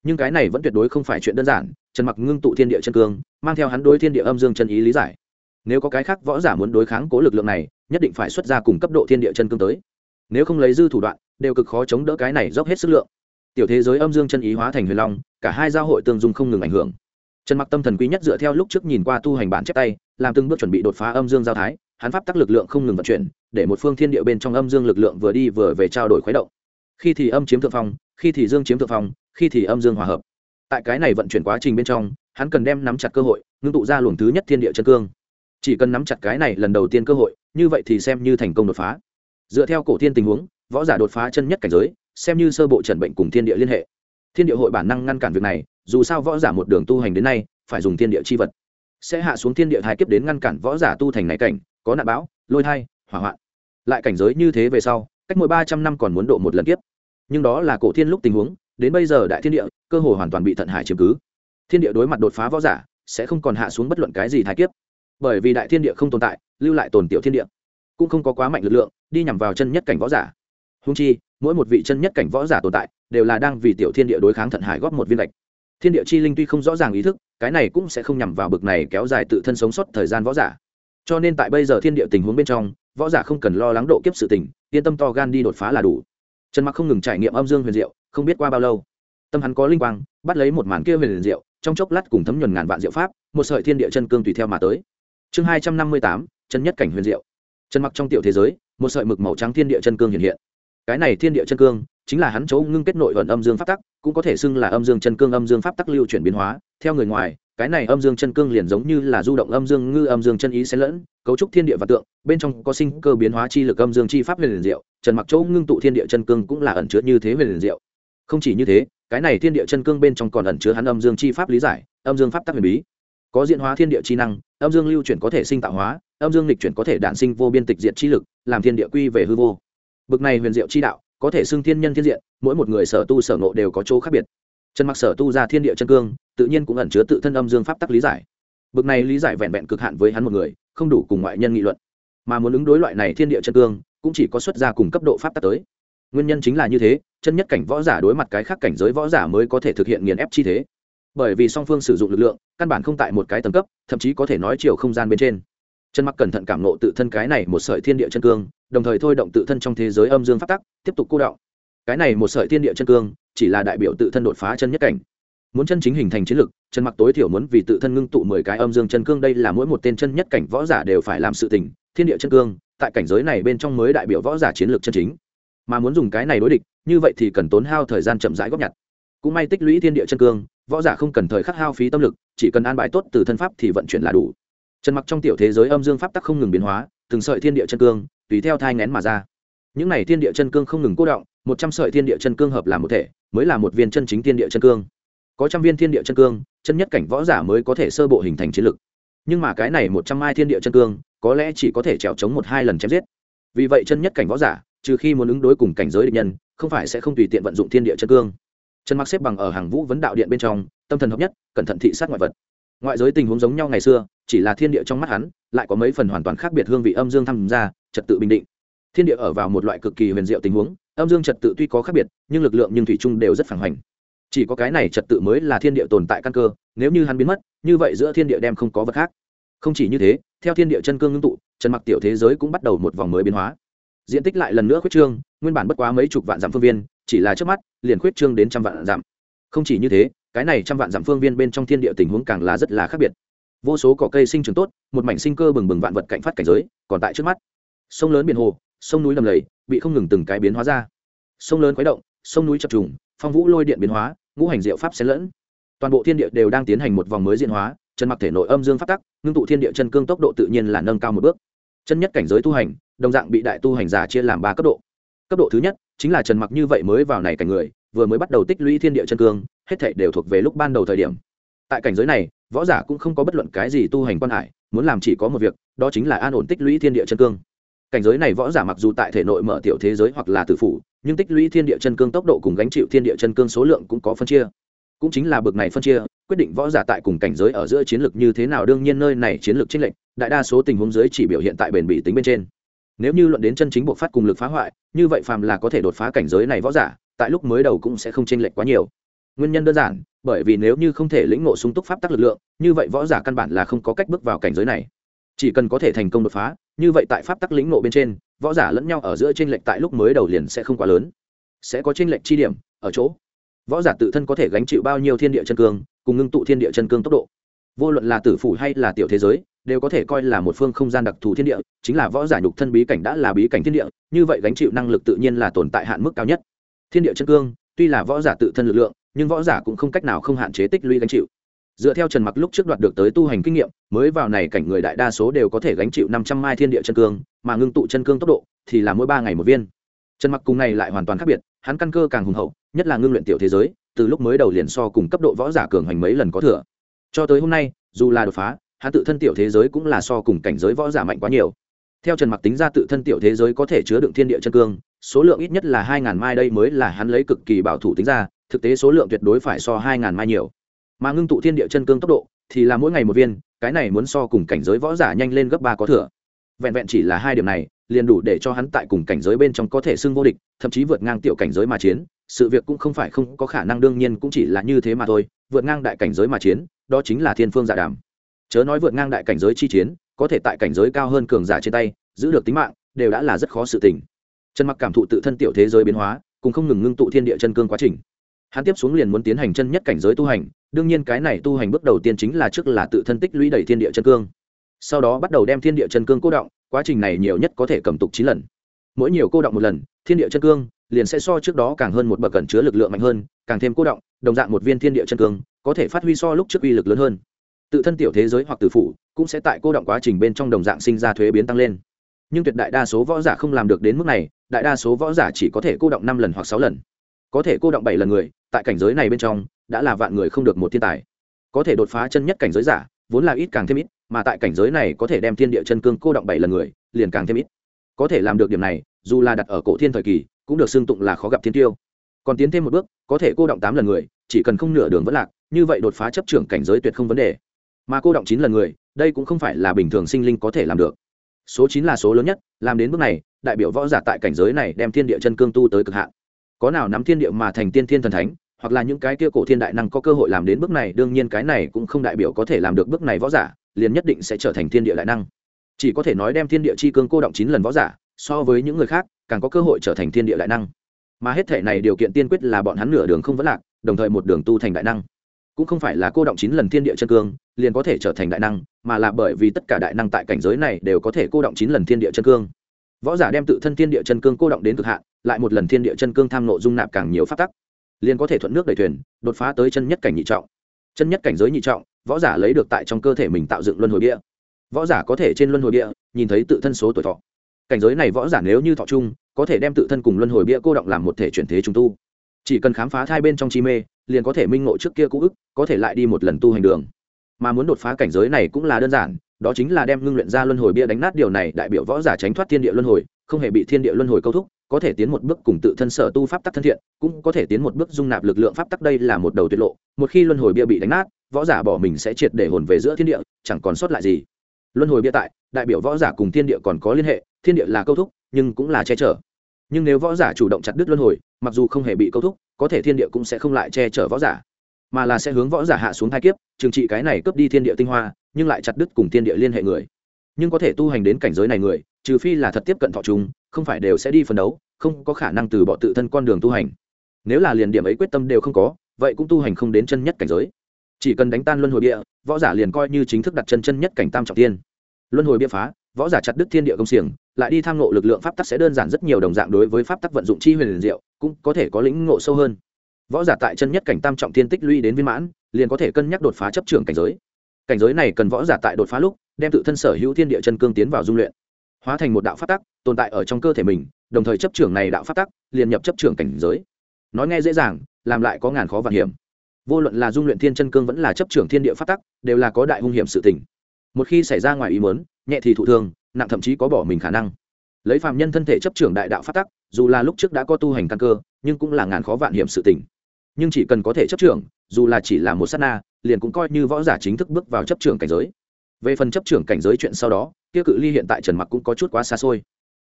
Nhưng cái này vẫn tuyệt đối không phải chuyện đơn giản, trần mặc ngưng tụ thiên địa chân cương, mang theo hắn đối thiên địa âm dương chân ý lý giải. Nếu có cái khác võ giả muốn đối kháng cố lực lượng này, nhất định phải xuất ra cùng cấp độ thiên địa chân cương tới. Nếu không lấy dư thủ đoạn, đều cực khó chống đỡ cái này dốc hết sức lượng. Tiểu thế giới âm dương chân ý hóa thành huyền long cả hai giao hội tương dung không ngừng ảnh hưởng. Trần mặc tâm thần quý nhất dựa theo lúc trước nhìn qua tu hành bản chép tay, làm từng bước chuẩn bị đột phá âm dương giao thái, hắn pháp tắc lực lượng không ngừng vận chuyển, để một phương thiên địa bên trong âm dương lực lượng vừa đi vừa về trao đổi khuấy động. Khi thì âm chiếm thượng phong, khi thì dương chiếm thượng phong, khi thì âm dương hòa hợp. Tại cái này vận chuyển quá trình bên trong, hắn cần đem nắm chặt cơ hội, ngưng tụ ra luồng thứ nhất thiên địa chân cương. Chỉ cần nắm chặt cái này lần đầu tiên cơ hội, như vậy thì xem như thành công đột phá. Dựa theo cổ thiên tình huống, võ giả đột phá chân nhất cảnh giới, xem như sơ bộ trần bệnh cùng thiên địa liên hệ thiên địa hội bản năng ngăn cản việc này, dù sao võ giả một đường tu hành đến nay, phải dùng thiên địa chi vật. Sẽ hạ xuống thiên địa hai kiếp đến ngăn cản võ giả tu thành này cảnh, có nạn bão, lôi thai, hỏa hoạn. Lại cảnh giới như thế về sau, cách mỗi ba trăm năm còn muốn độ một lần kiếp. Nhưng đó là cổ thiên lúc tình huống, đến bây giờ đại thiên địa, cơ hồ hoàn toàn bị thận hải chiếm cứ. Thiên địa đối mặt đột phá võ giả, sẽ không còn hạ xuống bất luận cái gì thái kiếp. Bởi vì đại thiên địa không tồn tại, lưu lại tồn tiểu thiên địa, cũng không có quá mạnh lực lượng, đi nhằm vào chân nhất cảnh võ giả. Húng chi, mỗi một vị chân nhất cảnh võ giả tồn tại đều là đang vì tiểu thiên địa đối kháng thận hải góp một viên lệch. Thiên địa chi linh tuy không rõ ràng ý thức, cái này cũng sẽ không nhằm vào bực này kéo dài tự thân sống sót thời gian võ giả. Cho nên tại bây giờ thiên địa tình huống bên trong, võ giả không cần lo lắng độ kiếp sự tình, yên tâm to gan đi đột phá là đủ. Trần mặc không ngừng trải nghiệm âm dương huyền diệu, không biết qua bao lâu, tâm hắn có linh quang, bắt lấy một màn kia huyền diệu, trong chốc lát cùng thấm nhuần ngàn vạn diệu pháp, một sợi thiên địa chân cương tùy theo mà tới. Chương hai trăm năm mươi tám, chân nhất cảnh huyền diệu. Trần mặc trong tiểu thế giới, một sợi mực màu trắng thiên địa chân cương hiện hiện. Cái này thiên địa chân cương chính là hắn chỗ ngưng kết nội vận âm dương pháp tắc cũng có thể xưng là âm dương chân cương âm dương pháp tắc lưu chuyển biến hóa theo người ngoài cái này âm dương chân cương liền giống như là du động âm dương ngư âm dương chân ý xen lẫn cấu trúc thiên địa và tượng bên trong có sinh cơ biến hóa chi lực âm dương chi pháp huyền liền diệu trần mặc chỗ ngưng tụ thiên địa chân cương cũng là ẩn chứa như thế huyền liền diệu không chỉ như thế cái này thiên địa chân cương bên trong còn ẩn chứa hắn âm dương chi pháp lý giải âm dương pháp tắc huyền bí có diễn hóa thiên địa chi năng âm dương lưu chuyển có thể sinh tạo hóa âm dương lịch chuyển có thể đản sinh vô biên tịch diệt chi lực làm thiên địa quy về hư vô bực này huyền diệu chi đạo có thể xưng thiên nhân thiên diện, mỗi một người sở tu sở ngộ đều có chỗ khác biệt. Trần mặc sở tu ra thiên địa chân cương, tự nhiên cũng ẩn chứa tự thân âm dương pháp tắc lý giải. Bực này lý giải vẹn vẹn cực hạn với hắn một người, không đủ cùng ngoại nhân nghị luận. Mà muốn ứng đối loại này thiên địa chân cương, cũng chỉ có xuất ra cùng cấp độ pháp tắc tới. Nguyên nhân chính là như thế, chân nhất cảnh võ giả đối mặt cái khác cảnh giới võ giả mới có thể thực hiện nghiền ép chi thế. Bởi vì song phương sử dụng lực lượng, căn bản không tại một cái tầng cấp, thậm chí có thể nói chiều không gian bên trên chân mặc cẩn thận cảm nộ tự thân cái này một sợi thiên địa chân cương, đồng thời thôi động tự thân trong thế giới âm dương pháp tắc, tiếp tục cô đạo. cái này một sợi thiên địa chân cương, chỉ là đại biểu tự thân đột phá chân nhất cảnh. Muốn chân chính hình thành chiến lực chân mặc tối thiểu muốn vì tự thân ngưng tụ mười cái âm dương chân cương, đây là mỗi một tên chân nhất cảnh võ giả đều phải làm sự tình. Thiên địa chân cương, tại cảnh giới này bên trong mới đại biểu võ giả chiến lược chân chính. Mà muốn dùng cái này đối địch, như vậy thì cần tốn hao thời gian chậm rãi góp nhặt. Cũng may tích lũy thiên địa chân cương, võ giả không cần thời khắc hao phí tâm lực, chỉ cần an bài tốt từ thân pháp thì vận chuyển là đủ trần mặc trong tiểu thế giới âm dương pháp tắc không ngừng biến hóa, từng sợi thiên địa chân cương, tùy theo thai ngén mà ra. Những này thiên địa chân cương không ngừng cố động, một trăm sợi thiên địa chân cương hợp làm một thể, mới là một viên chân chính thiên địa chân cương. Có trăm viên thiên địa chân cương, chân nhất cảnh võ giả mới có thể sơ bộ hình thành chiến lực. Nhưng mà cái này một trăm mai thiên địa chân cương, có lẽ chỉ có thể trèo chống một hai lần chém giết. Vì vậy chân nhất cảnh võ giả, trừ khi muốn ứng đối cùng cảnh giới địch nhân, không phải sẽ không tùy tiện vận dụng thiên địa chân cương. Trần mặc xếp bằng ở hàng vũ vấn đạo điện bên trong, tâm thần hợp nhất, cẩn thận thị sát ngoại vật ngoại giới tình huống giống nhau ngày xưa, chỉ là thiên địa trong mắt hắn, lại có mấy phần hoàn toàn khác biệt hương vị âm dương tham gia, trật tự bình định. Thiên địa ở vào một loại cực kỳ huyền diệu tình huống, âm dương trật tự tuy có khác biệt, nhưng lực lượng nhưng thủy chung đều rất phản hoành. Chỉ có cái này trật tự mới là thiên địa tồn tại căn cơ, nếu như hắn biến mất, như vậy giữa thiên địa đem không có vật khác. Không chỉ như thế, theo thiên địa chân cương ngưng tụ trần mặc tiểu thế giới cũng bắt đầu một vòng mới biến hóa. Diện tích lại lần nữa khuyết trương, nguyên bản bất quá mấy chục vạn dặm phương viên, chỉ là trước mắt, liền khuyết trương đến trăm vạn dặm. Không chỉ như thế cái này trăm vạn dặm phương viên bên trong thiên địa tình huống càng là rất là khác biệt. Vô số cỏ cây sinh trưởng tốt, một mảnh sinh cơ bừng bừng vạn vật cạnh phát cảnh giới, còn tại trước mắt. Sông lớn biển hồ, sông núi lầm lầy, bị không ngừng từng cái biến hóa ra. Sông lớn khuấy động, sông núi chập trùng, phong vũ lôi điện biến hóa, ngũ hành diệu pháp xen lẫn. Toàn bộ thiên địa đều đang tiến hành một vòng mới diễn hóa, chân mặc thể nội âm dương phát tắc, ngưng tụ thiên địa chân cương tốc độ tự nhiên là nâng cao một bước. Chân nhất cảnh giới tu hành, đồng dạng bị đại tu hành giả chia làm ba cấp độ. Cấp độ thứ nhất chính là trần mặc như vậy mới vào này cảnh người vừa mới bắt đầu tích lũy thiên địa chân cương, hết thảy đều thuộc về lúc ban đầu thời điểm. Tại cảnh giới này, võ giả cũng không có bất luận cái gì tu hành quan hải, muốn làm chỉ có một việc, đó chính là an ổn tích lũy thiên địa chân cương. Cảnh giới này võ giả mặc dù tại thể nội mở tiểu thế giới hoặc là tử phủ, nhưng tích lũy thiên địa chân cương tốc độ cùng gánh chịu thiên địa chân cương số lượng cũng có phân chia. Cũng chính là bực này phân chia, quyết định võ giả tại cùng cảnh giới ở giữa chiến lược như thế nào, đương nhiên nơi này chiến lược chênh lệch, đại đa số tình huống dưới chỉ biểu hiện tại bền bỉ tính bên trên. Nếu như luận đến chân chính bộ phát cùng lực phá hoại, như vậy phàm là có thể đột phá cảnh giới này võ giả tại lúc mới đầu cũng sẽ không chênh lệch quá nhiều. Nguyên nhân đơn giản, bởi vì nếu như không thể lĩnh ngộ sung túc pháp tắc lực lượng, như vậy võ giả căn bản là không có cách bước vào cảnh giới này. Chỉ cần có thể thành công đột phá, như vậy tại pháp tắc lĩnh ngộ bên trên, võ giả lẫn nhau ở giữa chênh lệch tại lúc mới đầu liền sẽ không quá lớn. Sẽ có chênh lệch chi điểm, ở chỗ, võ giả tự thân có thể gánh chịu bao nhiêu thiên địa chân cương, cùng ngưng tụ thiên địa chân cương tốc độ. Vô luận là tử phủ hay là tiểu thế giới, đều có thể coi là một phương không gian đặc thù thiên địa, chính là võ giả nhục thân bí cảnh đã là bí cảnh thiên địa, như vậy gánh chịu năng lực tự nhiên là tồn tại hạn mức cao nhất thiên địa chân cương, tuy là võ giả tự thân lực lượng, nhưng võ giả cũng không cách nào không hạn chế tích lũy gánh chịu. Dựa theo trần mặc lúc trước đoạt được tới tu hành kinh nghiệm, mới vào này cảnh người đại đa số đều có thể gánh chịu năm trăm mai thiên địa chân cương, mà ngưng tụ chân cương tốc độ thì là mỗi ba ngày một viên. Trần mặc cùng này lại hoàn toàn khác biệt, hắn căn cơ càng hùng hậu, nhất là ngưng luyện tiểu thế giới, từ lúc mới đầu liền so cùng cấp độ võ giả cường hành mấy lần có thừa. Cho tới hôm nay, dù là đột phá, hắn tự thân tiểu thế giới cũng là so cùng cảnh giới võ giả mạnh quá nhiều theo trần mặc tính ra tự thân tiểu thế giới có thể chứa đựng thiên địa chân cương, số lượng ít nhất là hai ngàn mai đây mới là hắn lấy cực kỳ bảo thủ tính ra, thực tế số lượng tuyệt đối phải so hai ngàn mai nhiều. Mà ngưng tụ thiên địa chân cương tốc độ thì là mỗi ngày một viên, cái này muốn so cùng cảnh giới võ giả nhanh lên gấp ba có thừa. Vẹn vẹn chỉ là hai điểm này, liền đủ để cho hắn tại cùng cảnh giới bên trong có thể xưng vô địch, thậm chí vượt ngang tiểu cảnh giới mà chiến. Sự việc cũng không phải không có khả năng đương nhiên cũng chỉ là như thế mà thôi, vượt ngang đại cảnh giới mà chiến, đó chính là thiên phương giả đàm. Chớ nói vượt ngang đại cảnh giới chi chiến có thể tại cảnh giới cao hơn cường giả trên tay, giữ được tính mạng, đều đã là rất khó sự tình. Trần mặc cảm thụ tự thân tiểu thế giới biến hóa, cùng không ngừng ngưng tụ thiên địa chân cương quá trình. Hắn tiếp xuống liền muốn tiến hành chân nhất cảnh giới tu hành, đương nhiên cái này tu hành bước đầu tiên chính là trước là tự thân tích lũy đầy thiên địa chân cương. Sau đó bắt đầu đem thiên địa chân cương cố động, quá trình này nhiều nhất có thể cầm tục chín lần. Mỗi nhiều cô động một lần, thiên địa chân cương liền sẽ so trước đó càng hơn một bậc cẩn chứa lực lượng mạnh hơn, càng thêm cô động, đồng dạng một viên thiên địa chân cương có thể phát huy so lúc trước uy lực lớn hơn tự thân tiểu thế giới hoặc tử phủ cũng sẽ tại cô động quá trình bên trong đồng dạng sinh ra thuế biến tăng lên. Nhưng tuyệt đại đa số võ giả không làm được đến mức này, đại đa số võ giả chỉ có thể cô động năm lần hoặc sáu lần. Có thể cô động bảy lần người, tại cảnh giới này bên trong, đã là vạn người không được một thiên tài. Có thể đột phá chân nhất cảnh giới giả, vốn là ít càng thêm ít, mà tại cảnh giới này có thể đem thiên địa chân cương cô động bảy lần người, liền càng thêm ít. Có thể làm được điểm này, dù là đặt ở cổ thiên thời kỳ, cũng được xưng tụng là khó gặp thiên tiêu. Còn tiến thêm một bước, có thể cô động tám lần người, chỉ cần không nửa đường vẫn lạc, như vậy đột phá chấp trưởng cảnh giới tuyệt không vấn đề mà cô động chín lần người, đây cũng không phải là bình thường sinh linh có thể làm được. Số chín là số lớn nhất, làm đến bước này, đại biểu võ giả tại cảnh giới này đem thiên địa chân cương tu tới cực hạn. Có nào nắm thiên địa mà thành tiên thiên thần thánh, hoặc là những cái kia cổ thiên đại năng có cơ hội làm đến bước này, đương nhiên cái này cũng không đại biểu có thể làm được bước này võ giả, liền nhất định sẽ trở thành thiên địa đại năng. Chỉ có thể nói đem thiên địa chi cương cô động chín lần võ giả, so với những người khác, càng có cơ hội trở thành thiên địa đại năng. Mà hết thể này điều kiện tiên quyết là bọn hắn nửa đường không vấn lạc, đồng thời một đường tu thành đại năng cũng không phải là cô động chín lần thiên địa chân cương, liền có thể trở thành đại năng, mà là bởi vì tất cả đại năng tại cảnh giới này đều có thể cô động chín lần thiên địa chân cương. Võ giả đem tự thân thiên địa chân cương cô động đến cực hạn, lại một lần thiên địa chân cương tham nộ dung nạp càng nhiều phát tắc. Liền có thể thuận nước đẩy thuyền, đột phá tới chân nhất cảnh nhị trọng. Chân nhất cảnh giới nhị trọng, võ giả lấy được tại trong cơ thể mình tạo dựng luân hồi địa võ giả có thể trên luân hồi địa nhìn thấy tự thân số tuổi thọ. Cảnh giới này võ giả nếu như thọ chung, có thể đem tự thân cùng luân hồi bia cô động làm một thể chuyển thế trung tu. Chỉ cần khám phá thai bên trong chi mê liền có thể minh ngộ trước kia cũ ức, có thể lại đi một lần tu hành đường. Mà muốn đột phá cảnh giới này cũng là đơn giản, đó chính là đem ngưng luyện ra luân hồi bia đánh nát điều này đại biểu võ giả tránh thoát thiên địa luân hồi, không hề bị thiên địa luân hồi câu thúc, có thể tiến một bước cùng tự thân sở tu pháp tắc thân thiện, cũng có thể tiến một bước dung nạp lực lượng pháp tắc, đây là một đầu tiết lộ. Một khi luân hồi bia bị đánh nát, võ giả bỏ mình sẽ triệt để hồn về giữa thiên địa, chẳng còn sót lại gì. Luân hồi bia tại, đại biểu võ giả cùng thiên địa còn có liên hệ, thiên địa là câu thúc, nhưng cũng là che chở. Nhưng nếu võ giả chủ động chặt đứt luân hồi, mặc dù không hề bị câu thúc có thể thiên địa cũng sẽ không lại che chở võ giả, mà là sẽ hướng võ giả hạ xuống thai kiếp, trừng trị cái này cướp đi thiên địa tinh hoa, nhưng lại chặt đứt cùng thiên địa liên hệ người. Nhưng có thể tu hành đến cảnh giới này người, trừ phi là thật tiếp cận thọ chúng không phải đều sẽ đi phấn đấu, không có khả năng từ bỏ tự thân con đường tu hành. Nếu là liền điểm ấy quyết tâm đều không có, vậy cũng tu hành không đến chân nhất cảnh giới. Chỉ cần đánh tan luân hồi bia, võ giả liền coi như chính thức đặt chân chân nhất cảnh tam trọng tiên. Luân hồi bia phá võ giả chặt đứt thiên địa công xiềng, lại đi tham ngộ lực lượng pháp tắc sẽ đơn giản rất nhiều đồng dạng đối với pháp tắc vận dụng chi huyền liền diệu, cũng có thể có lĩnh ngộ sâu hơn. Võ giả tại chân nhất cảnh tam trọng thiên tích lũy đến viên mãn, liền có thể cân nhắc đột phá chấp trưởng cảnh giới. Cảnh giới này cần võ giả tại đột phá lúc, đem tự thân sở hữu thiên địa chân cương tiến vào dung luyện, hóa thành một đạo pháp tắc, tồn tại ở trong cơ thể mình, đồng thời chấp trưởng này đạo pháp tắc, liền nhập chấp trưởng cảnh giới. Nói nghe dễ dàng, làm lại có ngàn khó vạn hiểm. Vô luận là dung luyện thiên chân cương vẫn là chấp trưởng thiên địa pháp tắc, đều là có đại hung hiểm sự tình một khi xảy ra ngoài ý muốn, nhẹ thì thụ thương, nặng thậm chí có bỏ mình khả năng. Lấy phạm nhân thân thể chấp trưởng đại đạo pháp tắc, dù là lúc trước đã có tu hành căn cơ, nhưng cũng là ngàn khó vạn hiểm sự tình. Nhưng chỉ cần có thể chấp trưởng, dù là chỉ là một sát na, liền cũng coi như võ giả chính thức bước vào chấp trưởng cảnh giới. Về phần chấp trưởng cảnh giới chuyện sau đó, kia cự ly hiện tại trần mặc cũng có chút quá xa xôi.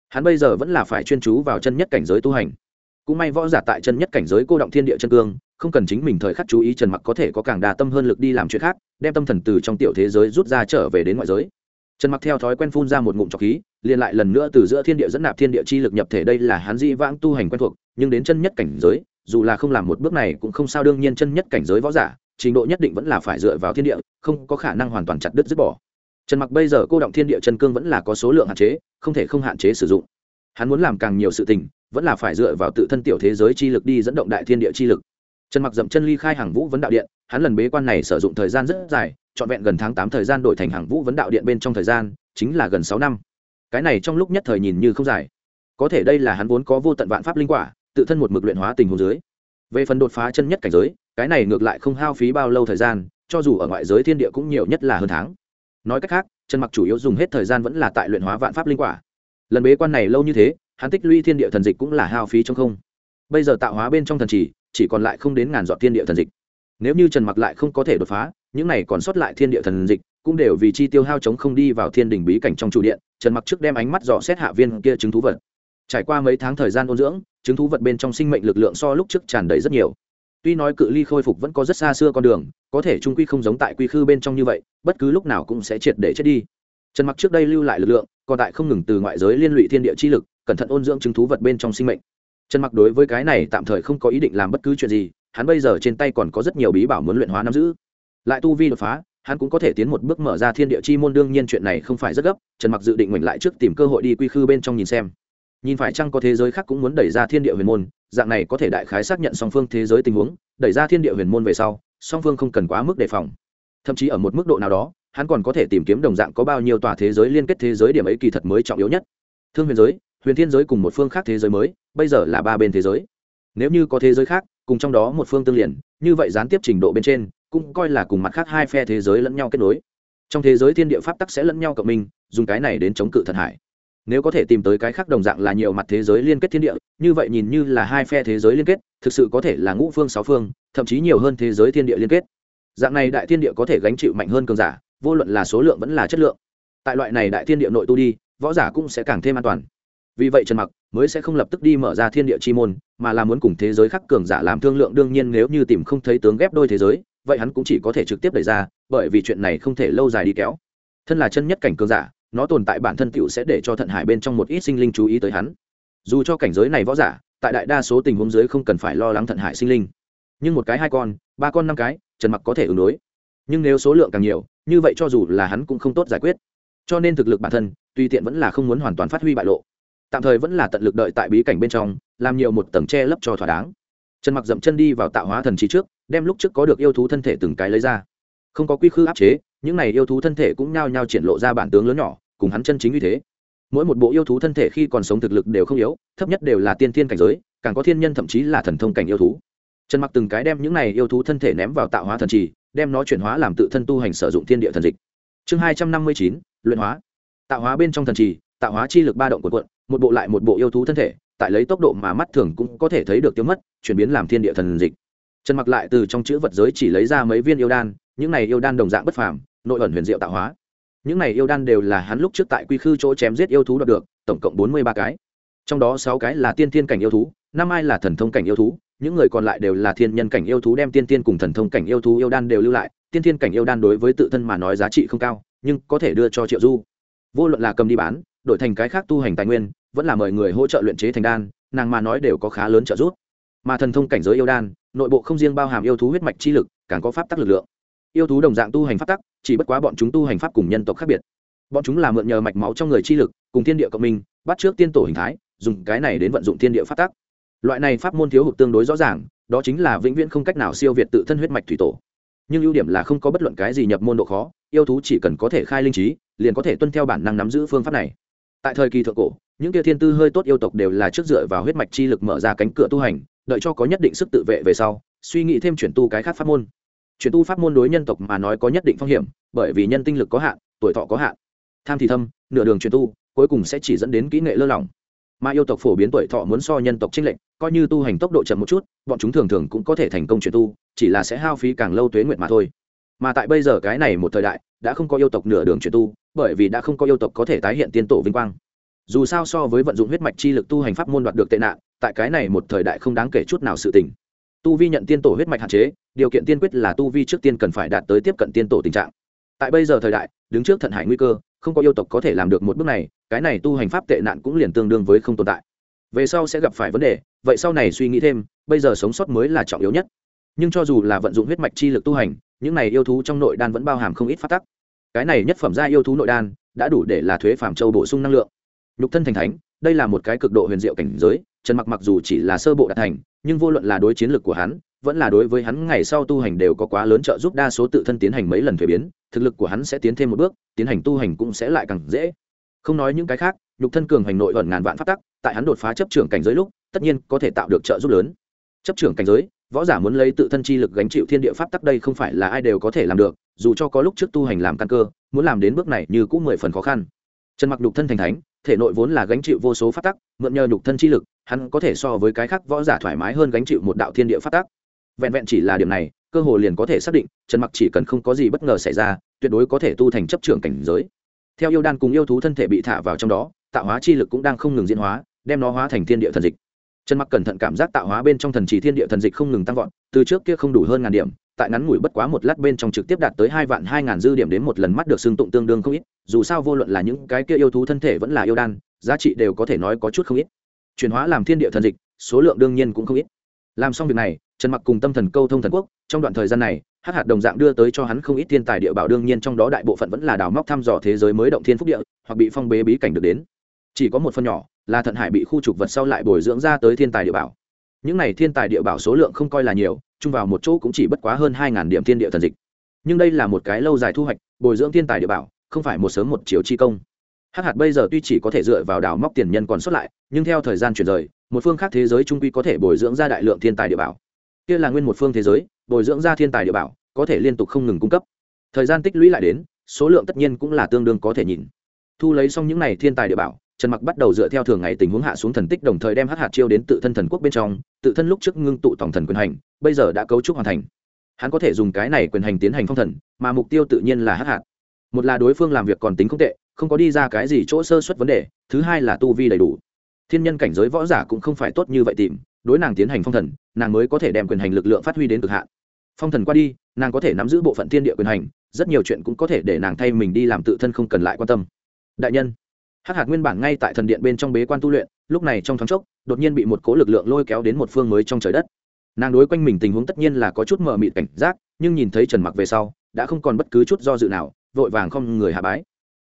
Hắn bây giờ vẫn là phải chuyên chú vào chân nhất cảnh giới tu hành. Cũng may võ giả tại chân nhất cảnh giới cô động thiên địa chân cương, không cần chính mình thời khắc chú ý trần mặc có thể có càng đa tâm hơn lực đi làm chuyện khác đem tâm thần từ trong tiểu thế giới rút ra trở về đến ngoại giới. Trần mặc theo thói quen phun ra một ngụm trọc khí, liền lại lần nữa từ giữa thiên địa dẫn nạp thiên địa chi lực nhập thể đây là hắn di vãng tu hành quen thuộc, nhưng đến chân nhất cảnh giới, dù là không làm một bước này cũng không sao đương nhiên chân nhất cảnh giới võ giả, trình độ nhất định vẫn là phải dựa vào thiên địa, không có khả năng hoàn toàn chặt đứt dứt bỏ. Trần mặc bây giờ cô động thiên địa chân cương vẫn là có số lượng hạn chế, không thể không hạn chế sử dụng. Hắn muốn làm càng nhiều sự tình, vẫn là phải dựa vào tự thân tiểu thế giới chi lực đi dẫn động đại thiên địa chi lực. Trần mặc dậm chân ly khai hàng vũ vấn đạo điện hắn lần bế quan này sử dụng thời gian rất dài, trọn vẹn gần tháng tám thời gian đổi thành hàng vũ vấn đạo điện bên trong thời gian, chính là gần sáu năm. Cái này trong lúc nhất thời nhìn như không dài. Có thể đây là hắn vốn có vô tận vạn pháp linh quả, tự thân một mực luyện hóa tình huống dưới. Về phần đột phá chân nhất cảnh giới, cái này ngược lại không hao phí bao lâu thời gian, cho dù ở ngoại giới thiên địa cũng nhiều nhất là hơn tháng. Nói cách khác trần mặc chủ yếu dùng hết thời gian vẫn là tại luyện hóa vạn pháp linh quả. Lần bế quan này lâu như thế, hắn tích lũy thiên địa thần dịch cũng là hao phí trong không. Bây giờ tạo hóa bên trong thần chỉ chỉ còn lại không đến ngàn dọn thiên địa thần dịch nếu như trần mặc lại không có thể đột phá, những này còn sót lại thiên địa thần dịch, cũng đều vì chi tiêu hao chống không đi vào thiên đình bí cảnh trong trụ điện, trần mặc trước đem ánh mắt dò xét hạ viên kia chứng thú vật. Trải qua mấy tháng thời gian ôn dưỡng, chứng thú vật bên trong sinh mệnh lực lượng so lúc trước tràn đầy rất nhiều. Tuy nói cự ly khôi phục vẫn có rất xa xưa con đường, có thể trung quy không giống tại quy khư bên trong như vậy, bất cứ lúc nào cũng sẽ triệt để chết đi. Trần mặc trước đây lưu lại lực lượng, còn tại không ngừng từ ngoại giới liên lụy thiên địa chi lực, cẩn thận ôn dưỡng chứng thú vật bên trong sinh mệnh. Trần mặc đối với cái này tạm thời không có ý định làm bất cứ chuyện gì hắn bây giờ trên tay còn có rất nhiều bí bảo muốn luyện hóa nắm giữ. Lại tu vi đột phá, hắn cũng có thể tiến một bước mở ra thiên địa chi môn, đương nhiên chuyện này không phải rất gấp, trần mặc dự định ngoảnh lại trước tìm cơ hội đi quy khư bên trong nhìn xem. Nhìn phải chăng có thế giới khác cũng muốn đẩy ra thiên địa huyền môn, dạng này có thể đại khái xác nhận song phương thế giới tình huống, đẩy ra thiên địa huyền môn về sau, song phương không cần quá mức đề phòng. Thậm chí ở một mức độ nào đó, hắn còn có thể tìm kiếm đồng dạng có bao nhiêu tòa thế giới liên kết thế giới điểm ấy kỳ thật mới trọng yếu nhất. Thương huyền giới, huyền thiên giới cùng một phương khác thế giới mới, bây giờ là ba bên thế giới. Nếu như có thế giới khác cùng trong đó một phương tương liền, như vậy gián tiếp trình độ bên trên, cũng coi là cùng mặt khác hai phe thế giới lẫn nhau kết nối. Trong thế giới thiên địa pháp tắc sẽ lẫn nhau cộng minh, dùng cái này đến chống cự thần hải. Nếu có thể tìm tới cái khác đồng dạng là nhiều mặt thế giới liên kết thiên địa, như vậy nhìn như là hai phe thế giới liên kết, thực sự có thể là ngũ phương sáu phương, thậm chí nhiều hơn thế giới thiên địa liên kết. Dạng này đại thiên địa có thể gánh chịu mạnh hơn cường giả, vô luận là số lượng vẫn là chất lượng. Tại loại này đại thiên địa nội tu đi, võ giả cũng sẽ càng thêm an toàn vì vậy trần mặc mới sẽ không lập tức đi mở ra thiên địa chi môn, mà là muốn cùng thế giới khác cường giả làm thương lượng. Đương nhiên nếu như tìm không thấy tướng ghép đôi thế giới, vậy hắn cũng chỉ có thể trực tiếp đẩy ra, bởi vì chuyện này không thể lâu dài đi kéo. Thân là chân nhất cảnh cường giả, nó tồn tại bản thân tựu sẽ để cho thận hải bên trong một ít sinh linh chú ý tới hắn. Dù cho cảnh giới này võ giả, tại đại đa số tình huống dưới không cần phải lo lắng thận hải sinh linh. Nhưng một cái, hai con, ba con, năm cái, trần mặc có thể ứng đối. Nhưng nếu số lượng càng nhiều, như vậy cho dù là hắn cũng không tốt giải quyết. Cho nên thực lực bản thân, tùy tiện vẫn là không muốn hoàn toàn phát huy bại lộ tạm thời vẫn là tận lực đợi tại bí cảnh bên trong, làm nhiều một tầng che lấp cho thỏa đáng. Trần mặc dậm chân đi vào tạo hóa thần trí trước, đem lúc trước có được yêu thú thân thể từng cái lấy ra. Không có quy khư áp chế, những này yêu thú thân thể cũng nhao nhao triển lộ ra bản tướng lớn nhỏ, cùng hắn chân chính như thế. Mỗi một bộ yêu thú thân thể khi còn sống thực lực đều không yếu, thấp nhất đều là tiên thiên cảnh giới, càng có thiên nhân thậm chí là thần thông cảnh yêu thú. Trần mặc từng cái đem những này yêu thú thân thể ném vào tạo hóa thần trì, đem nó chuyển hóa làm tự thân tu hành sử dụng thiên địa thần dịch. Chương hai trăm năm mươi chín, luyện hóa. Tạo hóa bên trong thần trì tạo hóa chi lực ba động của quận một bộ lại một bộ yêu thú thân thể, tại lấy tốc độ mà mắt thường cũng có thể thấy được tiêu mất, chuyển biến làm thiên địa thần dịch. Trần mặc lại từ trong chữ vật giới chỉ lấy ra mấy viên yêu đan, những này yêu đan đồng dạng bất phàm, nội ẩn huyền diệu tạo hóa. Những này yêu đan đều là hắn lúc trước tại quy khư chỗ chém giết yêu thú đoạt được, tổng cộng bốn mươi ba cái. Trong đó sáu cái là tiên thiên cảnh yêu thú, năm ai là thần thông cảnh yêu thú, những người còn lại đều là thiên nhân cảnh yêu thú đem tiên tiên cùng thần thông cảnh yêu thú yêu đan đều lưu lại. Tiên thiên cảnh yêu đan đối với tự thân mà nói giá trị không cao, nhưng có thể đưa cho triệu du. Vô luận là cầm đi bán đổi thành cái khác tu hành tài nguyên, vẫn là mời người hỗ trợ luyện chế thành đan, nàng mà nói đều có khá lớn trợ giúp. Mà thần thông cảnh giới yêu đan, nội bộ không riêng bao hàm yêu thú huyết mạch chi lực, càng có pháp tắc lực lượng. Yêu thú đồng dạng tu hành pháp tắc, chỉ bất quá bọn chúng tu hành pháp cùng nhân tộc khác biệt. Bọn chúng là mượn nhờ mạch máu trong người chi lực, cùng thiên địa cộng minh, bắt trước tiên tổ hình thái, dùng cái này đến vận dụng thiên địa pháp tắc. Loại này pháp môn thiếu hụt tương đối rõ ràng, đó chính là vĩnh viễn không cách nào siêu việt tự thân huyết mạch thủy tổ. Nhưng ưu điểm là không có bất luận cái gì nhập môn độ khó, yêu thú chỉ cần có thể khai linh trí, liền có thể tuân theo bản năng nắm giữ phương pháp này tại thời kỳ thượng cổ, những kia thiên tư hơi tốt yêu tộc đều là trước dựa vào huyết mạch chi lực mở ra cánh cửa tu hành, đợi cho có nhất định sức tự vệ về sau, suy nghĩ thêm chuyển tu cái khác pháp môn. Chuyển tu pháp môn đối nhân tộc mà nói có nhất định phong hiểm, bởi vì nhân tinh lực có hạn, tuổi thọ có hạn. Tham thì thâm, nửa đường chuyển tu, cuối cùng sẽ chỉ dẫn đến kỹ nghệ lơ lỏng. Mà yêu tộc phổ biến tuổi thọ muốn so nhân tộc trinh lệnh coi như tu hành tốc độ chậm một chút, bọn chúng thường thường cũng có thể thành công chuyển tu, chỉ là sẽ hao phí càng lâu tuế nguyện mà thôi. Mà tại bây giờ cái này một thời đại đã không có yêu tộc nửa đường chuyển tu, bởi vì đã không có yêu tộc có thể tái hiện tiên tổ vinh quang. Dù sao so với vận dụng huyết mạch chi lực tu hành pháp môn đoạt được tệ nạn, tại cái này một thời đại không đáng kể chút nào sự tình. Tu vi nhận tiên tổ huyết mạch hạn chế, điều kiện tiên quyết là tu vi trước tiên cần phải đạt tới tiếp cận tiên tổ tình trạng. Tại bây giờ thời đại, đứng trước thận hải nguy cơ, không có yêu tộc có thể làm được một bước này, cái này tu hành pháp tệ nạn cũng liền tương đương với không tồn tại. Về sau sẽ gặp phải vấn đề, vậy sau này suy nghĩ thêm, bây giờ sống sót mới là trọng yếu nhất. Nhưng cho dù là vận dụng huyết mạch chi lực tu hành những này yêu thú trong nội đan vẫn bao hàm không ít phát tắc. Cái này nhất phẩm gia yêu thú nội đan đã đủ để là thuế phạm châu bổ sung năng lượng. Nhục thân thành thánh, đây là một cái cực độ huyền diệu cảnh giới, trần mặc mặc dù chỉ là sơ bộ đạt thành, nhưng vô luận là đối chiến lược của hắn, vẫn là đối với hắn ngày sau tu hành đều có quá lớn trợ giúp, đa số tự thân tiến hành mấy lần thuế biến, thực lực của hắn sẽ tiến thêm một bước, tiến hành tu hành cũng sẽ lại càng dễ. Không nói những cái khác, nhục thân cường hành nội ẩn ngàn vạn phát tắc, tại hắn đột phá chấp trưởng cảnh giới lúc, tất nhiên có thể tạo được trợ giúp lớn. Chấp trưởng cảnh giới võ giả muốn lấy tự thân chi lực gánh chịu thiên địa pháp tắc đây không phải là ai đều có thể làm được, dù cho có lúc trước tu hành làm căn cơ, muốn làm đến bước này như cũng mười phần khó khăn. Trần mặc nhục thân thành thánh, thể nội vốn là gánh chịu vô số pháp tắc, mượn nhờ nhục thân chi lực, hắn có thể so với cái khác võ giả thoải mái hơn gánh chịu một đạo thiên địa pháp tắc. Vẹn vẹn chỉ là điểm này, cơ hồ liền có thể xác định, trần mặc chỉ cần không có gì bất ngờ xảy ra, tuyệt đối có thể tu thành chấp trưởng cảnh giới. Theo yêu đan cùng yêu thú thân thể bị thả vào trong đó, tạo hóa chi lực cũng đang không ngừng diễn hóa, đem nó hóa thành thiên địa thần dịch trần mặc cẩn thận cảm giác tạo hóa bên trong thần trì thiên địa thần dịch không ngừng tăng vọt, từ trước kia không đủ hơn ngàn điểm, tại ngắn ngủi bất quá một lát bên trong trực tiếp đạt tới hai vạn hai ngàn dư điểm đến một lần mắt được xương tụng tương đương không ít, dù sao vô luận là những cái kia yêu thú thân thể vẫn là yêu đan, giá trị đều có thể nói có chút không ít. Chuyển hóa làm thiên địa thần dịch, số lượng đương nhiên cũng không ít. Làm xong việc này, trần mặc cùng tâm thần câu thông thần quốc, trong đoạn thời gian này, hắc hạt đồng dạng đưa tới cho hắn không ít thiên tài địa bảo, đương nhiên trong đó đại bộ phận vẫn là đào móc thăm dò thế giới mới động thiên phúc địa, hoặc bị phong bế bí cảnh được đến. Chỉ có một phần nhỏ là thận hải bị khu trục vật sau lại bồi dưỡng ra tới thiên tài địa bảo. Những này thiên tài địa bảo số lượng không coi là nhiều, chung vào một chỗ cũng chỉ bất quá hơn hai điểm thiên địa thần dịch. Nhưng đây là một cái lâu dài thu hoạch, bồi dưỡng thiên tài địa bảo, không phải một sớm một chiều chi công. Hắc hạt bây giờ tuy chỉ có thể dựa vào đào móc tiền nhân còn xuất lại, nhưng theo thời gian chuyển rời, một phương khác thế giới trung quy có thể bồi dưỡng ra đại lượng thiên tài địa bảo. Kia là nguyên một phương thế giới, bồi dưỡng ra thiên tài địa bảo, có thể liên tục không ngừng cung cấp. Thời gian tích lũy lại đến, số lượng tất nhiên cũng là tương đương có thể nhìn thu lấy xong những n à y thiên tài địa bảo, trần mặc bắt đầu dựa theo thường ngày tình huống hạ xuống thần tích đồng thời đem hát hạt chiêu đến tự thân thần quốc bên trong, tự thân lúc trước ngưng tụ tổng thần quyền hành, bây giờ đã cấu trúc hoàn thành. Hắn có thể dùng cái này quyền hành tiến hành phong thần, mà mục tiêu tự nhiên là hát hạt. Một là đối phương làm việc còn tính không tệ, không có đi ra cái gì chỗ sơ xuất vấn đề, thứ hai là tu vi đầy đủ. Thiên nhân cảnh giới võ giả cũng không phải tốt như vậy tìm, đối nàng tiến hành phong thần, nàng mới có thể đem quyền hành lực lượng phát huy đến cực hạn. Phong thần qua đi, nàng có thể nắm giữ bộ phận thiên địa quyền hành, rất nhiều chuyện cũng có thể để nàng thay mình đi làm tự thân không cần lại quan tâm đại nhân. Hắc hạt nguyên bản ngay tại thần điện bên trong bế quan tu luyện, lúc này trong thoáng chốc, đột nhiên bị một cố lực lượng lôi kéo đến một phương mới trong trời đất. Nàng đối quanh mình tình huống tất nhiên là có chút mờ mịt cảnh giác, nhưng nhìn thấy trần mặc về sau, đã không còn bất cứ chút do dự nào, vội vàng không người hạ bái.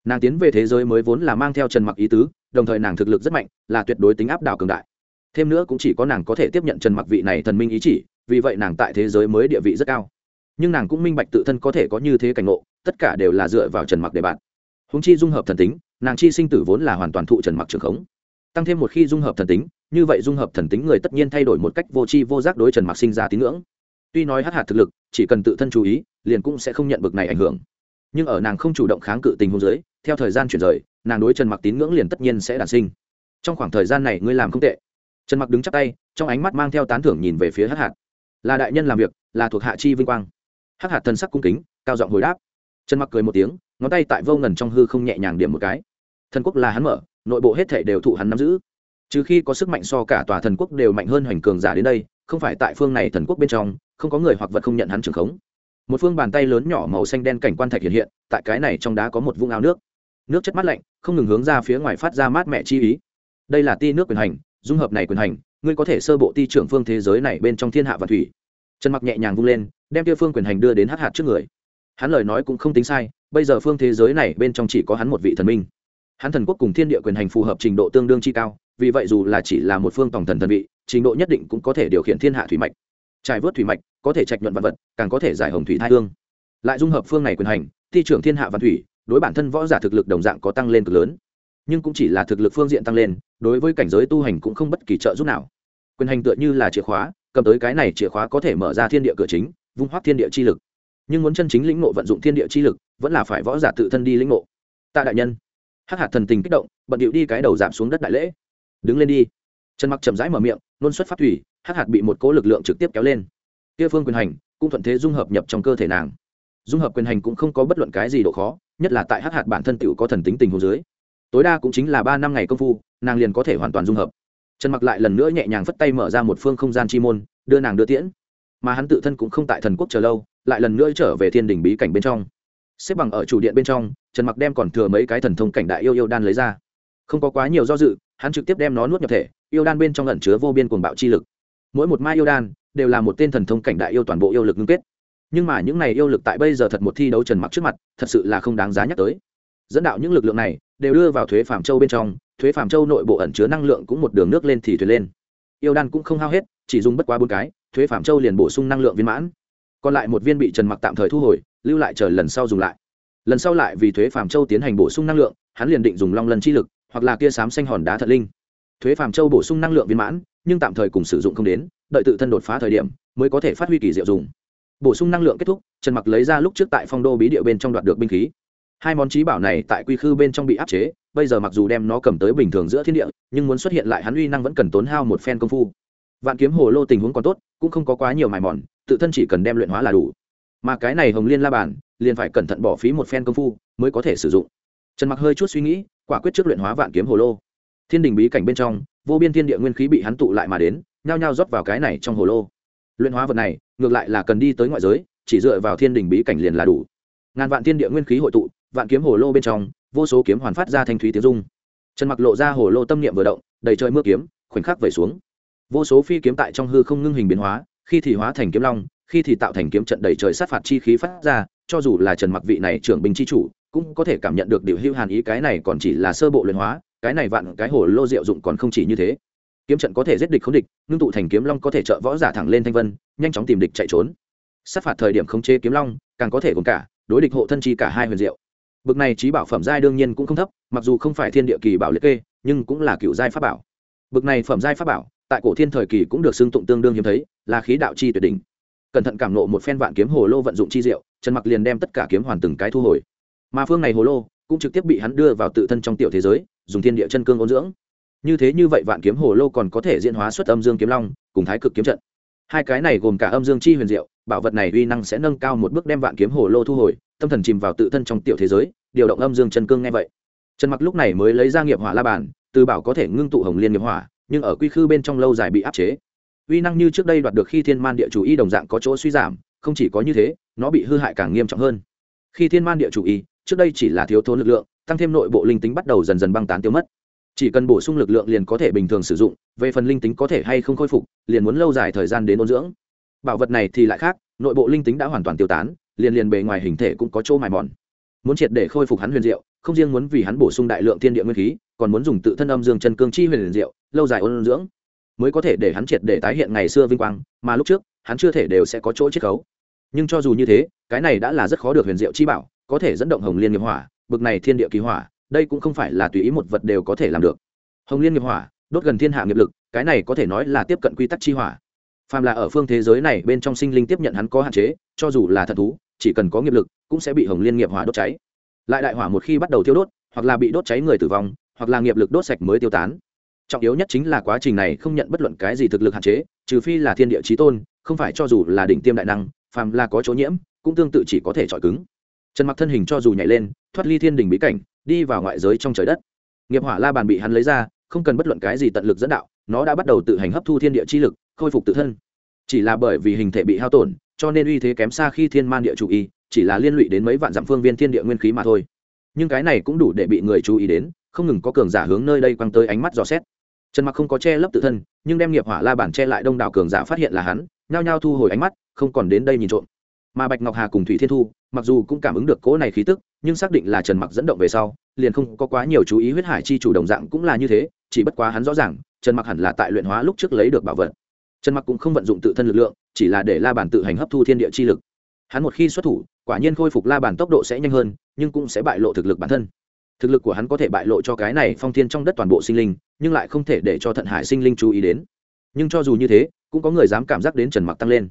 Nàng tiến về thế giới mới vốn là mang theo trần mặc ý tứ, đồng thời nàng thực lực rất mạnh, là tuyệt đối tính áp đảo cường đại. Thêm nữa cũng chỉ có nàng có thể tiếp nhận trần mặc vị này thần minh ý chỉ, vì vậy nàng tại thế giới mới địa vị rất cao. Nhưng nàng cũng minh bạch tự thân có thể có như thế cảnh ngộ, tất cả đều là dựa vào trần mặc để bạn húng chi dung hợp thần tính, nàng chi sinh tử vốn là hoàn toàn thụ trần mặc trường khống. Tăng thêm một khi dung hợp thần tính, như vậy dung hợp thần tính người tất nhiên thay đổi một cách vô tri vô giác đối trần mặc sinh ra tín ngưỡng. Tuy nói hát hạt thực lực, chỉ cần tự thân chú ý, liền cũng sẽ không nhận bực này ảnh hưởng. Nhưng ở nàng không chủ động kháng cự tình huống giới theo thời gian chuyển rời, nàng đối trần mặc tín ngưỡng liền tất nhiên sẽ đản sinh. Trong khoảng thời gian này ngươi làm không tệ. Trần mặc đứng chắc tay, trong ánh mắt mang theo tán thưởng nhìn về phía hát hạt. Là đại nhân làm việc, là thuộc hạ chi vinh quang. Hát hạt thân sắc cung kính, cao giọng hồi đáp. Trần mặc cười một tiếng ngón tay tại vô ngần trong hư không nhẹ nhàng điểm một cái. Thần quốc là hắn mở, nội bộ hết thể đều thụ hắn nắm giữ. Trừ khi có sức mạnh so cả tòa thần quốc đều mạnh hơn hoành cường giả đến đây, không phải tại phương này thần quốc bên trong, không có người hoặc vật không nhận hắn trưởng khống. Một phương bàn tay lớn nhỏ màu xanh đen cảnh quan thạch hiện hiện, tại cái này trong đá có một vũng áo nước. Nước chất mát lạnh, không ngừng hướng ra phía ngoài phát ra mát mẹ chi ý. Đây là ti nước quyền hành, dung hợp này quyền hành, ngươi có thể sơ bộ ti trưởng phương thế giới này bên trong thiên hạ và thủy. Trần mặc nhẹ nhàng vung lên, đem tiêu phương quyền hành đưa đến hát hạt trước người hắn lời nói cũng không tính sai, bây giờ phương thế giới này bên trong chỉ có hắn một vị thần minh. Hắn thần quốc cùng thiên địa quyền hành phù hợp trình độ tương đương chi cao, vì vậy dù là chỉ là một phương tổng thần thần vị, trình độ nhất định cũng có thể điều khiển thiên hạ thủy mạch. Trải vớt thủy mạch, có thể trạch nhuận vạn vật, càng có thể giải hồng thủy thai hương. Lại dung hợp phương này quyền hành, thi trưởng thiên hạ văn thủy, đối bản thân võ giả thực lực đồng dạng có tăng lên cực lớn. Nhưng cũng chỉ là thực lực phương diện tăng lên, đối với cảnh giới tu hành cũng không bất kỳ trợ giúp nào. Quyền hành tựa như là chìa khóa, cầm tới cái này chìa khóa có thể mở ra thiên địa cửa chính, vung hoác thiên địa chi lực nhưng muốn chân chính lĩnh ngộ vận dụng thiên địa chi lực, vẫn là phải võ giả tự thân đi lĩnh ngộ. Tạ đại nhân. Hắc hạt thần tình kích động, bận điệu đi cái đầu giảm xuống đất đại lễ. Đứng lên đi. Trần mặc chậm rãi mở miệng, nôn xuất phát thủy, hắc hạt bị một cố lực lượng trực tiếp kéo lên. Kia phương quyền hành, cũng thuận thế dung hợp nhập trong cơ thể nàng. Dung hợp quyền hành cũng không có bất luận cái gì độ khó, nhất là tại hắc hạt bản thân tựu có thần tính tình hồ dưới. Tối đa cũng chính là ba năm ngày công phu, nàng liền có thể hoàn toàn dung hợp. Trần mặc lại lần nữa nhẹ nhàng phất tay mở ra một phương không gian chi môn, đưa nàng đưa tiễn. Mà hắn tự thân cũng không tại thần quốc chờ lâu lại lần nữa trở về thiên đình bí cảnh bên trong. Xếp bằng ở chủ điện bên trong, trần mặc đem còn thừa mấy cái thần thông cảnh đại yêu yêu đan lấy ra. Không có quá nhiều do dự, hắn trực tiếp đem nó nuốt nhập thể, yêu đan bên trong ẩn chứa vô biên cuồng bạo chi lực. Mỗi một mai yêu đan đều là một tên thần thông cảnh đại yêu toàn bộ yêu lực ngưng kết. Nhưng mà những này yêu lực tại bây giờ thật một thi đấu trần mặc trước mặt, thật sự là không đáng giá nhắc tới. Dẫn đạo những lực lượng này đều đưa vào thuế phạm châu bên trong, thuế phạm châu nội bộ ẩn chứa năng lượng cũng một đường nước lên thì thuyền lên. Yêu đan cũng không hao hết, chỉ dùng bất quá bốn cái, thuế phạm châu liền bổ sung năng lượng viên mãn còn lại một viên bị trần mặc tạm thời thu hồi, lưu lại chờ lần sau dùng lại. Lần sau lại vì thuế phạm châu tiến hành bổ sung năng lượng, hắn liền định dùng long lần chi lực, hoặc là kia sám xanh hòn đá thật linh. Thuế phạm châu bổ sung năng lượng viên mãn, nhưng tạm thời cùng sử dụng không đến, đợi tự thân đột phá thời điểm, mới có thể phát huy kỳ diệu dùng. Bổ sung năng lượng kết thúc, trần mặc lấy ra lúc trước tại phong đô bí địa bên trong đoạt được binh khí. Hai món trí bảo này tại quy khư bên trong bị áp chế, bây giờ mặc dù đem nó cầm tới bình thường giữa thiên địa, nhưng muốn xuất hiện lại hắn uy năng vẫn cần tốn hao một phen công phu vạn kiếm hồ lô tình huống còn tốt, cũng không có quá nhiều mài mòn, tự thân chỉ cần đem luyện hóa là đủ. Mà cái này hồng liên la bàn, liền phải cẩn thận bỏ phí một phen công phu, mới có thể sử dụng. Trần mặc hơi chút suy nghĩ, quả quyết trước luyện hóa vạn kiếm hồ lô. Thiên đình bí cảnh bên trong, vô biên thiên địa nguyên khí bị hắn tụ lại mà đến, nhao nhao rót vào cái này trong hồ lô. Luyện hóa vật này, ngược lại là cần đi tới ngoại giới, chỉ dựa vào thiên đình bí cảnh liền là đủ. Ngàn vạn thiên địa nguyên khí hội tụ, vạn kiếm hồ lô bên trong, vô số kiếm hoàn phát ra thanh thúy tiếng dung trần mặc lộ ra hồ lô tâm niệm vừa động, đầy trời mưa kiếm, khoảnh khắc vẩy xuống vô số phi kiếm tại trong hư không ngưng hình biến hóa, khi thì hóa thành kiếm long, khi thì tạo thành kiếm trận đầy trời sát phạt chi khí phát ra, cho dù là trần mặc vị này trưởng binh chi chủ, cũng có thể cảm nhận được điều hưu hàn ý, cái này còn chỉ là sơ bộ luyện hóa, cái này vạn cái hồ lô diệu dụng còn không chỉ như thế. Kiếm trận có thể giết địch không địch, ngưng tụ thành kiếm long có thể trợ võ giả thẳng lên thanh vân, nhanh chóng tìm địch chạy trốn. Sát phạt thời điểm khống chế kiếm long, càng có thể gồm cả đối địch hộ thân chi cả hai huyền diệu. Bực này trí bảo phẩm giai đương nhiên cũng không thấp, mặc dù không phải thiên địa kỳ bảo liệt kê, nhưng cũng là cựu giai pháp bảo. Bực này phẩm giai pháp bảo tại cổ thiên thời kỳ cũng được xưng tụng tương đương hiếm thấy, là khí đạo chi tuyệt đỉnh. Cẩn thận cảm nộ một phen vạn kiếm hồ lô vận dụng chi diệu, trần mặc liền đem tất cả kiếm hoàn từng cái thu hồi. Mà phương này hồ lô cũng trực tiếp bị hắn đưa vào tự thân trong tiểu thế giới, dùng thiên địa chân cương ôn dưỡng. Như thế như vậy vạn kiếm hồ lô còn có thể diễn hóa xuất âm dương kiếm long, cùng thái cực kiếm trận. Hai cái này gồm cả âm dương chi huyền diệu, bảo vật này uy năng sẽ nâng cao một bước đem vạn kiếm hồ lô thu hồi, tâm thần chìm vào tự thân trong tiểu thế giới, điều động âm dương chân cương nghe vậy. Trần mặc lúc này mới lấy ra nghiệp hỏa la bàn, từ bảo có thể ngưng tụ hồng liên nghiệp hỏa nhưng ở quy khư bên trong lâu dài bị áp chế. Uy năng như trước đây đoạt được khi thiên man địa chủ y đồng dạng có chỗ suy giảm, không chỉ có như thế, nó bị hư hại càng nghiêm trọng hơn. Khi thiên man địa chủ y, trước đây chỉ là thiếu thốn lực lượng, tăng thêm nội bộ linh tính bắt đầu dần dần băng tán tiêu mất. Chỉ cần bổ sung lực lượng liền có thể bình thường sử dụng, về phần linh tính có thể hay không khôi phục, liền muốn lâu dài thời gian đến ôn dưỡng. Bảo vật này thì lại khác, nội bộ linh tính đã hoàn toàn tiêu tán, liền liền bề ngoài hình thể cũng có chỗ mài mòn. Muốn triệt để khôi phục hắn huyền diệu, không riêng muốn vì hắn bổ sung đại lượng thiên địa nguyên khí, còn muốn dùng tự thân âm dương chân cương chi huyền diệu lâu dài ôn dưỡng, mới có thể để hắn triệt để tái hiện ngày xưa vinh quang, mà lúc trước, hắn chưa thể đều sẽ có chỗ chiết khấu. Nhưng cho dù như thế, cái này đã là rất khó được huyền diệu chi bảo, có thể dẫn động hồng liên nghiệp hỏa, bực này thiên địa kỳ hỏa, đây cũng không phải là tùy ý một vật đều có thể làm được. Hồng liên nghiệp hỏa, đốt gần thiên hạ nghiệp lực, cái này có thể nói là tiếp cận quy tắc chi hỏa. Phàm là ở phương thế giới này, bên trong sinh linh tiếp nhận hắn có hạn chế, cho dù là thần thú, chỉ cần có nghiệp lực, cũng sẽ bị hồng liên nghiệp hỏa đốt cháy. Lại đại hỏa một khi bắt đầu thiêu đốt, hoặc là bị đốt cháy người tử vong, hoặc là nghiệp lực đốt sạch mới tiêu tán trọng yếu nhất chính là quá trình này không nhận bất luận cái gì thực lực hạn chế, trừ phi là thiên địa trí tôn, không phải cho dù là đỉnh tiêm đại năng, phàm là có chỗ nhiễm, cũng tương tự chỉ có thể chọi cứng. Trần mặc thân hình cho dù nhảy lên, thoát ly thiên đình bí cảnh, đi vào ngoại giới trong trời đất. Nghiệp hỏa la bàn bị hắn lấy ra, không cần bất luận cái gì tận lực dẫn đạo, nó đã bắt đầu tự hành hấp thu thiên địa chi lực, khôi phục tự thân. Chỉ là bởi vì hình thể bị hao tổn, cho nên uy thế kém xa khi thiên man địa chủ y, chỉ là liên lụy đến mấy vạn dặm phương viên thiên địa nguyên khí mà thôi. Nhưng cái này cũng đủ để bị người chú ý đến, không ngừng có cường giả hướng nơi đây quăng tới ánh mắt dò xét trần mặc không có che lấp tự thân, nhưng đem nghiệp hỏa la bản che lại đông đảo cường giả phát hiện là hắn, nhao nhao thu hồi ánh mắt, không còn đến đây nhìn trộm. Mà bạch ngọc hà cùng thủy thiên thu, mặc dù cũng cảm ứng được cỗ này khí tức, nhưng xác định là trần mặc dẫn động về sau, liền không có quá nhiều chú ý huyết hải chi chủ đồng dạng cũng là như thế, chỉ bất quá hắn rõ ràng, trần mặc hẳn là tại luyện hóa lúc trước lấy được bảo vật. Trần mặc cũng không vận dụng tự thân lực lượng, chỉ là để la bàn tự hành hấp thu thiên địa chi lực. Hắn một khi xuất thủ, quả nhiên khôi phục la bàn tốc độ sẽ nhanh hơn, nhưng cũng sẽ bại lộ thực lực bản thân thực lực của hắn có thể bại lộ cho cái này phong thiên trong đất toàn bộ sinh linh, nhưng lại không thể để cho thận hải sinh linh chú ý đến. Nhưng cho dù như thế, cũng có người dám cảm giác đến trần mặc tăng lên.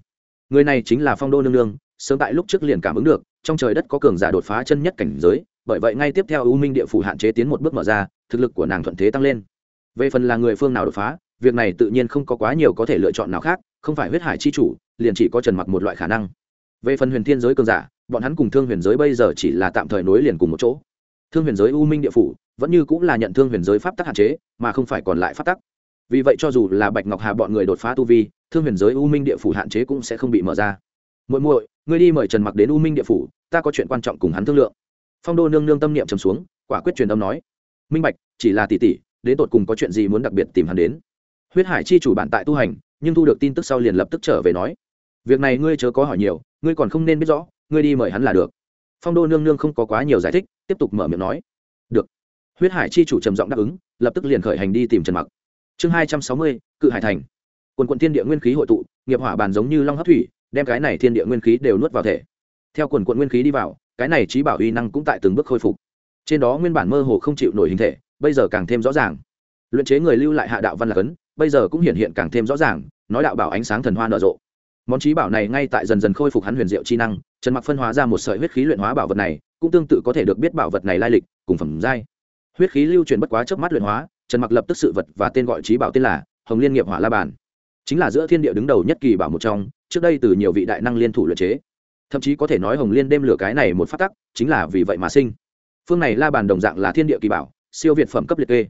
Người này chính là phong đô nương nương, sớm tại lúc trước liền cảm ứng được, trong trời đất có cường giả đột phá chân nhất cảnh giới, bởi vậy ngay tiếp theo u minh địa phủ hạn chế tiến một bước mở ra, thực lực của nàng thuận thế tăng lên. Về phần là người phương nào đột phá, việc này tự nhiên không có quá nhiều có thể lựa chọn nào khác, không phải huyết hải chi chủ, liền chỉ có trần mặc một loại khả năng. Về phần huyền thiên giới cường giả, bọn hắn cùng thương huyền giới bây giờ chỉ là tạm thời nối liền cùng một chỗ thương huyền giới u minh địa phủ, vẫn như cũng là nhận thương huyền giới pháp tắc hạn chế, mà không phải còn lại pháp tắc. Vì vậy cho dù là bạch ngọc hà bọn người đột phá tu vi, thương huyền giới u minh địa phủ hạn chế cũng sẽ không bị mở ra. Muội muội, ngươi đi mời trần mặc đến u minh địa phủ, ta có chuyện quan trọng cùng hắn thương lượng. Phong đô nương nương tâm niệm trầm xuống, quả quyết truyền âm nói. Minh bạch, chỉ là tỷ tỷ, đến tột cùng có chuyện gì muốn đặc biệt tìm hắn đến. Huyết hải chi chủ bản tại tu hành, nhưng thu được tin tức sau liền lập tức trở về nói. Việc này ngươi chớ có hỏi nhiều, ngươi còn không nên biết rõ, ngươi đi mời hắn là được phong đô nương nương không có quá nhiều giải thích, tiếp tục mở miệng nói. Được. Huyết hải chi chủ trầm giọng đáp ứng, lập tức liền khởi hành đi tìm trần mặc. Chương hai trăm sáu mươi, cự hải thành. Quần quận thiên địa nguyên khí hội tụ, nghiệp hỏa bàn giống như long hấp thủy, đem cái này thiên địa nguyên khí đều nuốt vào thể. Theo quần quận nguyên khí đi vào, cái này trí bảo uy năng cũng tại từng bước khôi phục. Trên đó nguyên bản mơ hồ không chịu nổi hình thể, bây giờ càng thêm rõ ràng. Luyện chế người lưu lại hạ đạo văn là cấn bây giờ cũng hiện hiện càng thêm rõ ràng, nói đạo bảo ánh sáng thần hoa nở rộ. Món trí bảo này ngay tại dần dần khôi phục hắn huyền diệu chi năng trần mặc phân hóa ra một sợi huyết khí luyện hóa bảo vật này, cũng tương tự có thể được biết bảo vật này lai lịch, cùng phẩm giai. Huyết khí lưu truyền bất quá trước mắt luyện hóa, trần mặc lập tức sự vật và tên gọi trí bảo tên là hồng liên nghiệp hỏa la bàn. Chính là giữa thiên địa đứng đầu nhất kỳ bảo một trong, trước đây từ nhiều vị đại năng liên thủ luyện chế. Thậm chí có thể nói hồng liên đêm lửa cái này một phát tắc, chính là vì vậy mà sinh. Phương này la bàn đồng dạng là thiên địa kỳ bảo, siêu việt phẩm cấp liệt kê.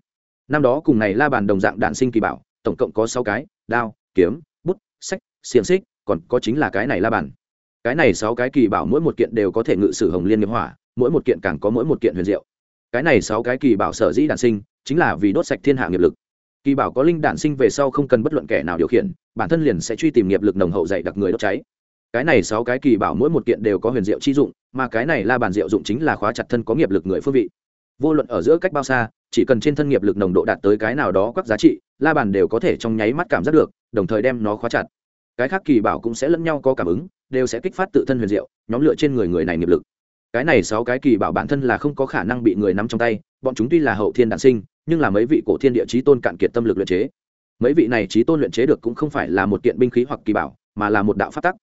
Năm đó cùng này la bàn đồng dạng đạn sinh kỳ bảo, tổng cộng có sáu cái, đao, kiếm, bút, sách, xiềng xích, còn có chính là cái này la bàn cái này sáu cái kỳ bảo mỗi một kiện đều có thể ngự sử hồng liên nghiệp hỏa, mỗi một kiện càng có mỗi một kiện huyền diệu. Cái này sáu cái kỳ bảo sở dĩ đản sinh, chính là vì đốt sạch thiên hạ nghiệp lực. Kỳ bảo có linh đản sinh về sau không cần bất luận kẻ nào điều khiển, bản thân liền sẽ truy tìm nghiệp lực nồng hậu dạy đặc người đốt cháy. Cái này sáu cái kỳ bảo mỗi một kiện đều có huyền diệu chi dụng, mà cái này la bàn diệu dụng chính là khóa chặt thân có nghiệp lực người phương vị. Vô luận ở giữa cách bao xa, chỉ cần trên thân nghiệp lực nồng độ đạt tới cái nào đó các giá trị, la bàn đều có thể trong nháy mắt cảm giác được, đồng thời đem nó khóa chặt. Cái khác kỳ bảo cũng sẽ lẫn nhau có cảm ứng đều sẽ kích phát tự thân huyền diệu, nhóm lựa trên người người này nghiệp lực. Cái này sáu cái kỳ bảo bản thân là không có khả năng bị người nắm trong tay, bọn chúng tuy là hậu thiên đạn sinh, nhưng là mấy vị cổ thiên địa trí tôn cạn kiệt tâm lực luyện chế. Mấy vị này trí tôn luyện chế được cũng không phải là một kiện binh khí hoặc kỳ bảo, mà là một đạo pháp tắc.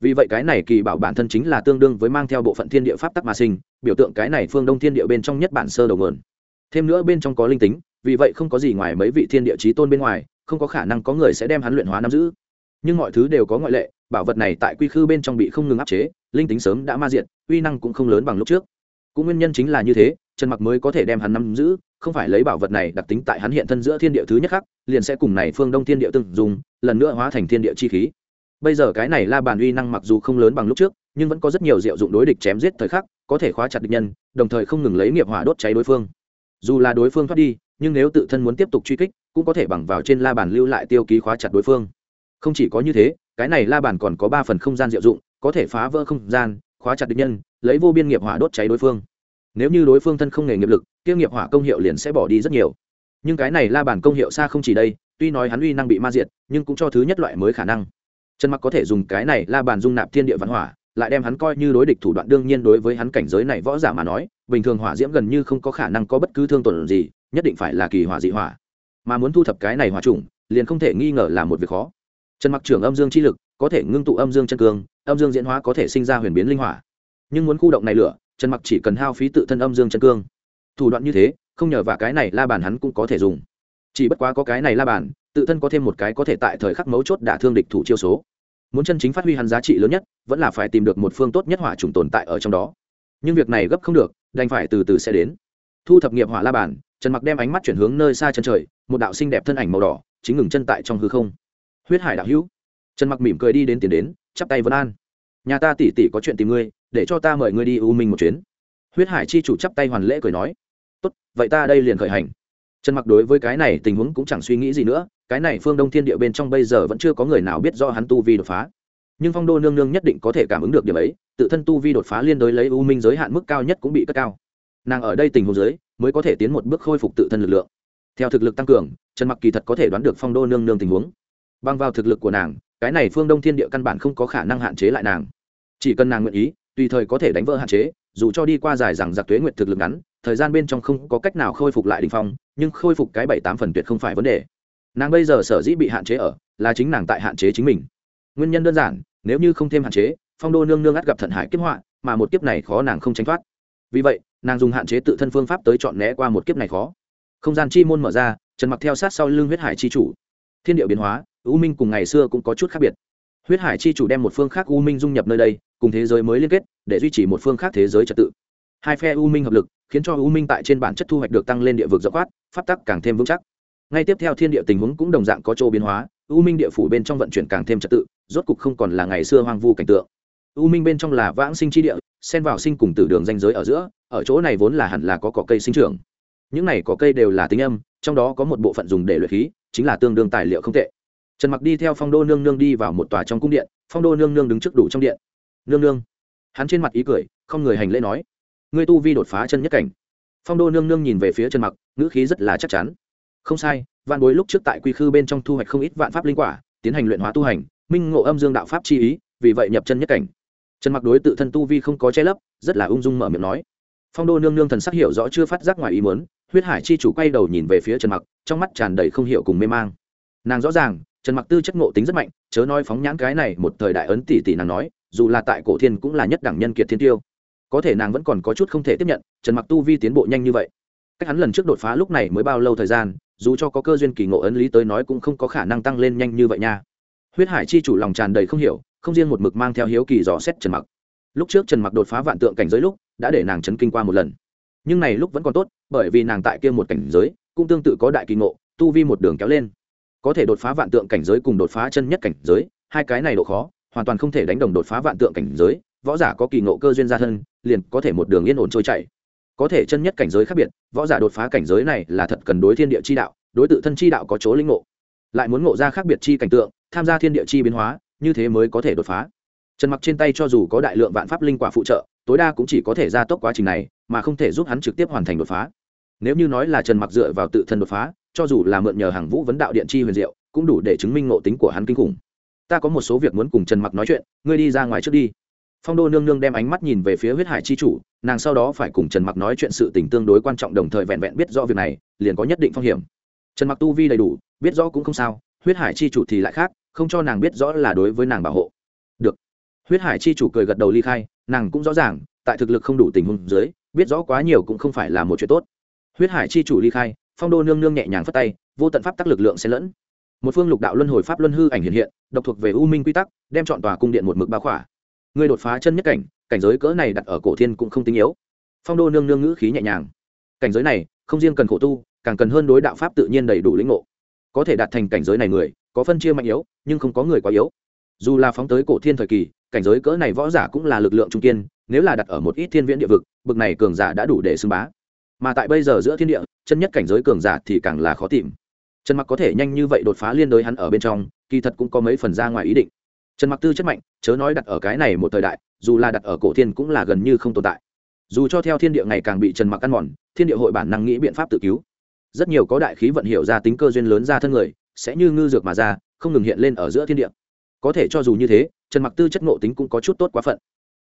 Vì vậy cái này kỳ bảo bản thân chính là tương đương với mang theo bộ phận thiên địa pháp tắc mà sinh, biểu tượng cái này phương đông thiên địa bên trong nhất bản sơ đầu mượn thêm nữa bên trong có linh tính, vì vậy không có gì ngoài mấy vị thiên địa trí tôn bên ngoài, không có khả năng có người sẽ đem hắn luyện hóa nắm giữ nhưng mọi thứ đều có ngoại lệ, bảo vật này tại quy khư bên trong bị không ngừng áp chế, linh tính sớm đã ma diện uy năng cũng không lớn bằng lúc trước. Cũng nguyên nhân chính là như thế, trần mặc mới có thể đem hắn nắm giữ, không phải lấy bảo vật này đặc tính tại hắn hiện thân giữa thiên địa thứ nhất khắc liền sẽ cùng này phương đông thiên địa từng dùng lần nữa hóa thành thiên địa chi khí. Bây giờ cái này la bàn uy năng mặc dù không lớn bằng lúc trước, nhưng vẫn có rất nhiều diệu dụng đối địch chém giết thời khắc, có thể khóa chặt địch nhân, đồng thời không ngừng lấy nghiệp hỏa đốt cháy đối phương. Dù là đối phương thoát đi, nhưng nếu tự thân muốn tiếp tục truy kích, cũng có thể bằng vào trên la bàn lưu lại tiêu ký khóa chặt đối phương không chỉ có như thế, cái này la bàn còn có ba phần không gian diệu dụng, có thể phá vỡ không gian, khóa chặt địch nhân, lấy vô biên nghiệp hỏa đốt cháy đối phương. Nếu như đối phương thân không nghề nghiệp lực tiêu nghiệp hỏa công hiệu liền sẽ bỏ đi rất nhiều. Nhưng cái này la bàn công hiệu xa không chỉ đây, tuy nói hắn uy năng bị ma diệt, nhưng cũng cho thứ nhất loại mới khả năng. Trần mặc có thể dùng cái này la bàn dung nạp thiên địa văn hỏa, lại đem hắn coi như đối địch thủ đoạn đương nhiên đối với hắn cảnh giới này võ giả mà nói, bình thường hỏa diễm gần như không có khả năng có bất cứ thương tổn gì, nhất định phải là kỳ hỏa dị hỏa. Mà muốn thu thập cái này hỏa trùng liền không thể nghi ngờ là một việc khó trần mặc trưởng âm dương chi lực, có thể ngưng tụ âm dương chân cương âm dương diễn hóa có thể sinh ra huyền biến linh hỏa. Nhưng muốn khu động này lửa, trần mặc chỉ cần hao phí tự thân âm dương chân cương thủ đoạn như thế, không nhờ vào cái này la bàn hắn cũng có thể dùng. Chỉ bất quá có cái này la bàn, tự thân có thêm một cái có thể tại thời khắc mấu chốt đả thương địch thủ chiêu số. Muốn chân chính phát huy hắn giá trị lớn nhất, vẫn là phải tìm được một phương tốt nhất hỏa trùng tồn tại ở trong đó. Nhưng việc này gấp không được, đành phải từ từ sẽ đến. Thu thập nghiệp hỏa la bàn, trần mặc đem ánh mắt chuyển hướng nơi xa chân trời, một đạo xinh đẹp thân ảnh màu đỏ, chính ngừng chân tại trong hư không huyết hải đạo hữu. Trần mặc mỉm cười đi đến tiền đến, chắp tay vân an. Nhà ta tỉ tỉ có chuyện tìm ngươi, để cho ta mời ngươi đi u minh một chuyến. Huyết hải chi chủ chắp tay hoàn lễ cười nói. Tốt, vậy ta đây liền khởi hành. Trần mặc đối với cái này tình huống cũng chẳng suy nghĩ gì nữa, cái này phương đông thiên địa bên trong bây giờ vẫn chưa có người nào biết do hắn tu vi đột phá. Nhưng phong đô nương nương nhất định có thể cảm ứng được điểm ấy, tự thân tu vi đột phá liên đối lấy u minh giới hạn mức cao nhất cũng bị cất cao. Nàng ở đây tình huống giới mới có thể tiến một bước khôi phục tự thân lực lượng. Theo thực lực tăng cường, trần mặc kỳ thật có thể đoán được phong đô nương nương tình huống băng vào thực lực của nàng, cái này phương đông thiên địa căn bản không có khả năng hạn chế lại nàng. Chỉ cần nàng nguyện ý, tùy thời có thể đánh vỡ hạn chế, dù cho đi qua dài rằng giặc tuế nguyện thực lực ngắn, thời gian bên trong không có cách nào khôi phục lại đình phong, nhưng khôi phục cái bảy tám phần tuyệt không phải vấn đề. Nàng bây giờ sở dĩ bị hạn chế ở, là chính nàng tại hạn chế chính mình. Nguyên nhân đơn giản, nếu như không thêm hạn chế, phong đô nương nương ắt gặp thận hải kiếp họa, mà một kiếp này khó nàng không tránh thoát. Vì vậy, nàng dùng hạn chế tự thân phương pháp tới chọn né qua một kiếp này khó. Không gian chi môn mở ra, trần mặc theo sát sau lưng huyết hải chi chủ. Thiên điệu biến hóa u minh cùng ngày xưa cũng có chút khác biệt. Huyết hải chi chủ đem một phương khác u minh dung nhập nơi đây, cùng thế giới mới liên kết, để duy trì một phương khác thế giới trật tự. Hai phe u minh hợp lực, khiến cho u minh tại trên bản chất thu hoạch được tăng lên địa vực dọc khoát, pháp tắc càng thêm vững chắc. Ngay tiếp theo thiên địa tình huống cũng đồng dạng có chỗ biến hóa, u minh địa phủ bên trong vận chuyển càng thêm trật tự, rốt cục không còn là ngày xưa hoang vu cảnh tượng. U minh bên trong là vãng sinh chi địa, xen vào sinh cùng tử đường danh giới ở giữa, ở chỗ này vốn là hẳn là có cỏ cây sinh trưởng. Những này cỏ cây đều là tính âm, trong đó có một bộ phận dùng để luyện khí, chính là tương đương tài liệu không tệ trần mặc đi theo phong đô nương nương đi vào một tòa trong cung điện, phong đô nương nương đứng trước đủ trong điện. Nương nương. Hắn trên mặt ý cười, không người hành lễ nói, ngươi tu vi đột phá chân nhất cảnh. Phong đô nương nương nhìn về phía trần mặc, ngữ khí rất là chắc chắn. Không sai, vạn bối lúc trước tại quy khư bên trong thu hoạch không ít vạn pháp linh quả, tiến hành luyện hóa tu hành, minh ngộ âm dương đạo pháp chi ý, vì vậy nhập chân nhất cảnh. Trần mặc đối tự thân tu vi không có che lấp, rất là ung dung mở miệng nói. Phong đô nương nương thần sắc hiểu rõ chưa phát giác ngoài ý muốn, huyết hải chi chủ quay đầu nhìn về phía trần mặc, trong mắt tràn đầy không hiểu cùng mê mang. Nàng rõ ràng trần mặc tư chất ngộ tính rất mạnh, chớ nói phóng nhãn cái này, một thời đại ấn tỷ tỷ nàng nói, dù là tại cổ thiên cũng là nhất đẳng nhân kiệt thiên tiêu. Có thể nàng vẫn còn có chút không thể tiếp nhận, trần mặc tu vi tiến bộ nhanh như vậy. Cách hắn lần trước đột phá lúc này mới bao lâu thời gian, dù cho có cơ duyên kỳ ngộ ấn lý tới nói cũng không có khả năng tăng lên nhanh như vậy nha. Huyết hải chi chủ lòng tràn đầy không hiểu, không riêng một mực mang theo hiếu kỳ dò xét trần mặc. Lúc trước trần mặc đột phá vạn tượng cảnh giới lúc, đã để nàng chấn kinh qua một lần. Nhưng này lúc vẫn còn tốt, bởi vì nàng tại kia một cảnh giới, cũng tương tự có đại kỳ ngộ, tu vi một đường kéo lên có thể đột phá vạn tượng cảnh giới cùng đột phá chân nhất cảnh giới, hai cái này độ khó, hoàn toàn không thể đánh đồng đột phá vạn tượng cảnh giới. Võ giả có kỳ ngộ cơ duyên gia thân, liền có thể một đường yên ổn trôi chảy. Có thể chân nhất cảnh giới khác biệt, võ giả đột phá cảnh giới này là thật cần đối thiên địa chi đạo, đối tự thân chi đạo có chỗ linh ngộ. Lại muốn ngộ ra khác biệt chi cảnh tượng, tham gia thiên địa chi biến hóa, như thế mới có thể đột phá. Trần mặc trên tay cho dù có đại lượng vạn pháp linh quả phụ trợ, tối đa cũng chỉ có thể gia tốc quá trình này, mà không thể giúp hắn trực tiếp hoàn thành đột phá. Nếu như nói là trần mặc dựa vào tự thân đột phá cho dù là mượn nhờ hàng vũ vấn đạo điện chi huyền diệu, cũng đủ để chứng minh ngộ tính của hắn kinh khủng. Ta có một số việc muốn cùng trần mặc nói chuyện, ngươi đi ra ngoài trước đi. Phong đô nương nương đem ánh mắt nhìn về phía huyết hải chi chủ, nàng sau đó phải cùng trần mặc nói chuyện sự tình tương đối quan trọng đồng thời vẹn vẹn biết rõ việc này, liền có nhất định phong hiểm. Trần mặc tu vi đầy đủ, biết rõ cũng không sao, huyết hải chi chủ thì lại khác, không cho nàng biết rõ là đối với nàng bảo hộ. Được. Huyết hải chi chủ cười gật đầu ly khai, nàng cũng rõ ràng, tại thực lực không đủ tình huống dưới, biết rõ quá nhiều cũng không phải là một chuyện tốt. Huyết hải chi chủ ly khai phong đô nương nương nhẹ nhàng phất tay, vô tận pháp tắc lực lượng xen lẫn. Một phương lục đạo luân hồi pháp luân hư ảnh hiện hiện, độc thuộc về u minh quy tắc, đem chọn tòa cung điện một mực bao khỏa. Người đột phá chân nhất cảnh cảnh giới cỡ này đặt ở cổ thiên cũng không tinh yếu. Phong đô nương nương ngữ khí nhẹ nhàng. Cảnh giới này, không riêng cần khổ tu, càng cần hơn đối đạo pháp tự nhiên đầy đủ lĩnh ngộ. Có thể đạt thành cảnh giới này người, có phân chia mạnh yếu, nhưng không có người quá yếu. Dù là phóng tới cổ thiên thời kỳ, cảnh giới cỡ này võ giả cũng là lực lượng trung kiên, nếu là đặt ở một ít thiên viễn địa vực, bực này cường giả đã đủ để xưng bá mà tại bây giờ giữa thiên địa, chân nhất cảnh giới cường giả thì càng là khó tìm. Trần mặc có thể nhanh như vậy đột phá liên đối hắn ở bên trong, kỳ thật cũng có mấy phần ra ngoài ý định. Trần mặc tư chất mạnh, chớ nói đặt ở cái này một thời đại, dù là đặt ở cổ thiên cũng là gần như không tồn tại. Dù cho theo thiên địa ngày càng bị trần mặc ăn mòn, thiên địa hội bản năng nghĩ biện pháp tự cứu. Rất nhiều có đại khí vận hiểu ra tính cơ duyên lớn ra thân người, sẽ như ngư dược mà ra, không ngừng hiện lên ở giữa thiên địa. Có thể cho dù như thế, trần mặc tư chất ngộ tính cũng có chút tốt quá phận.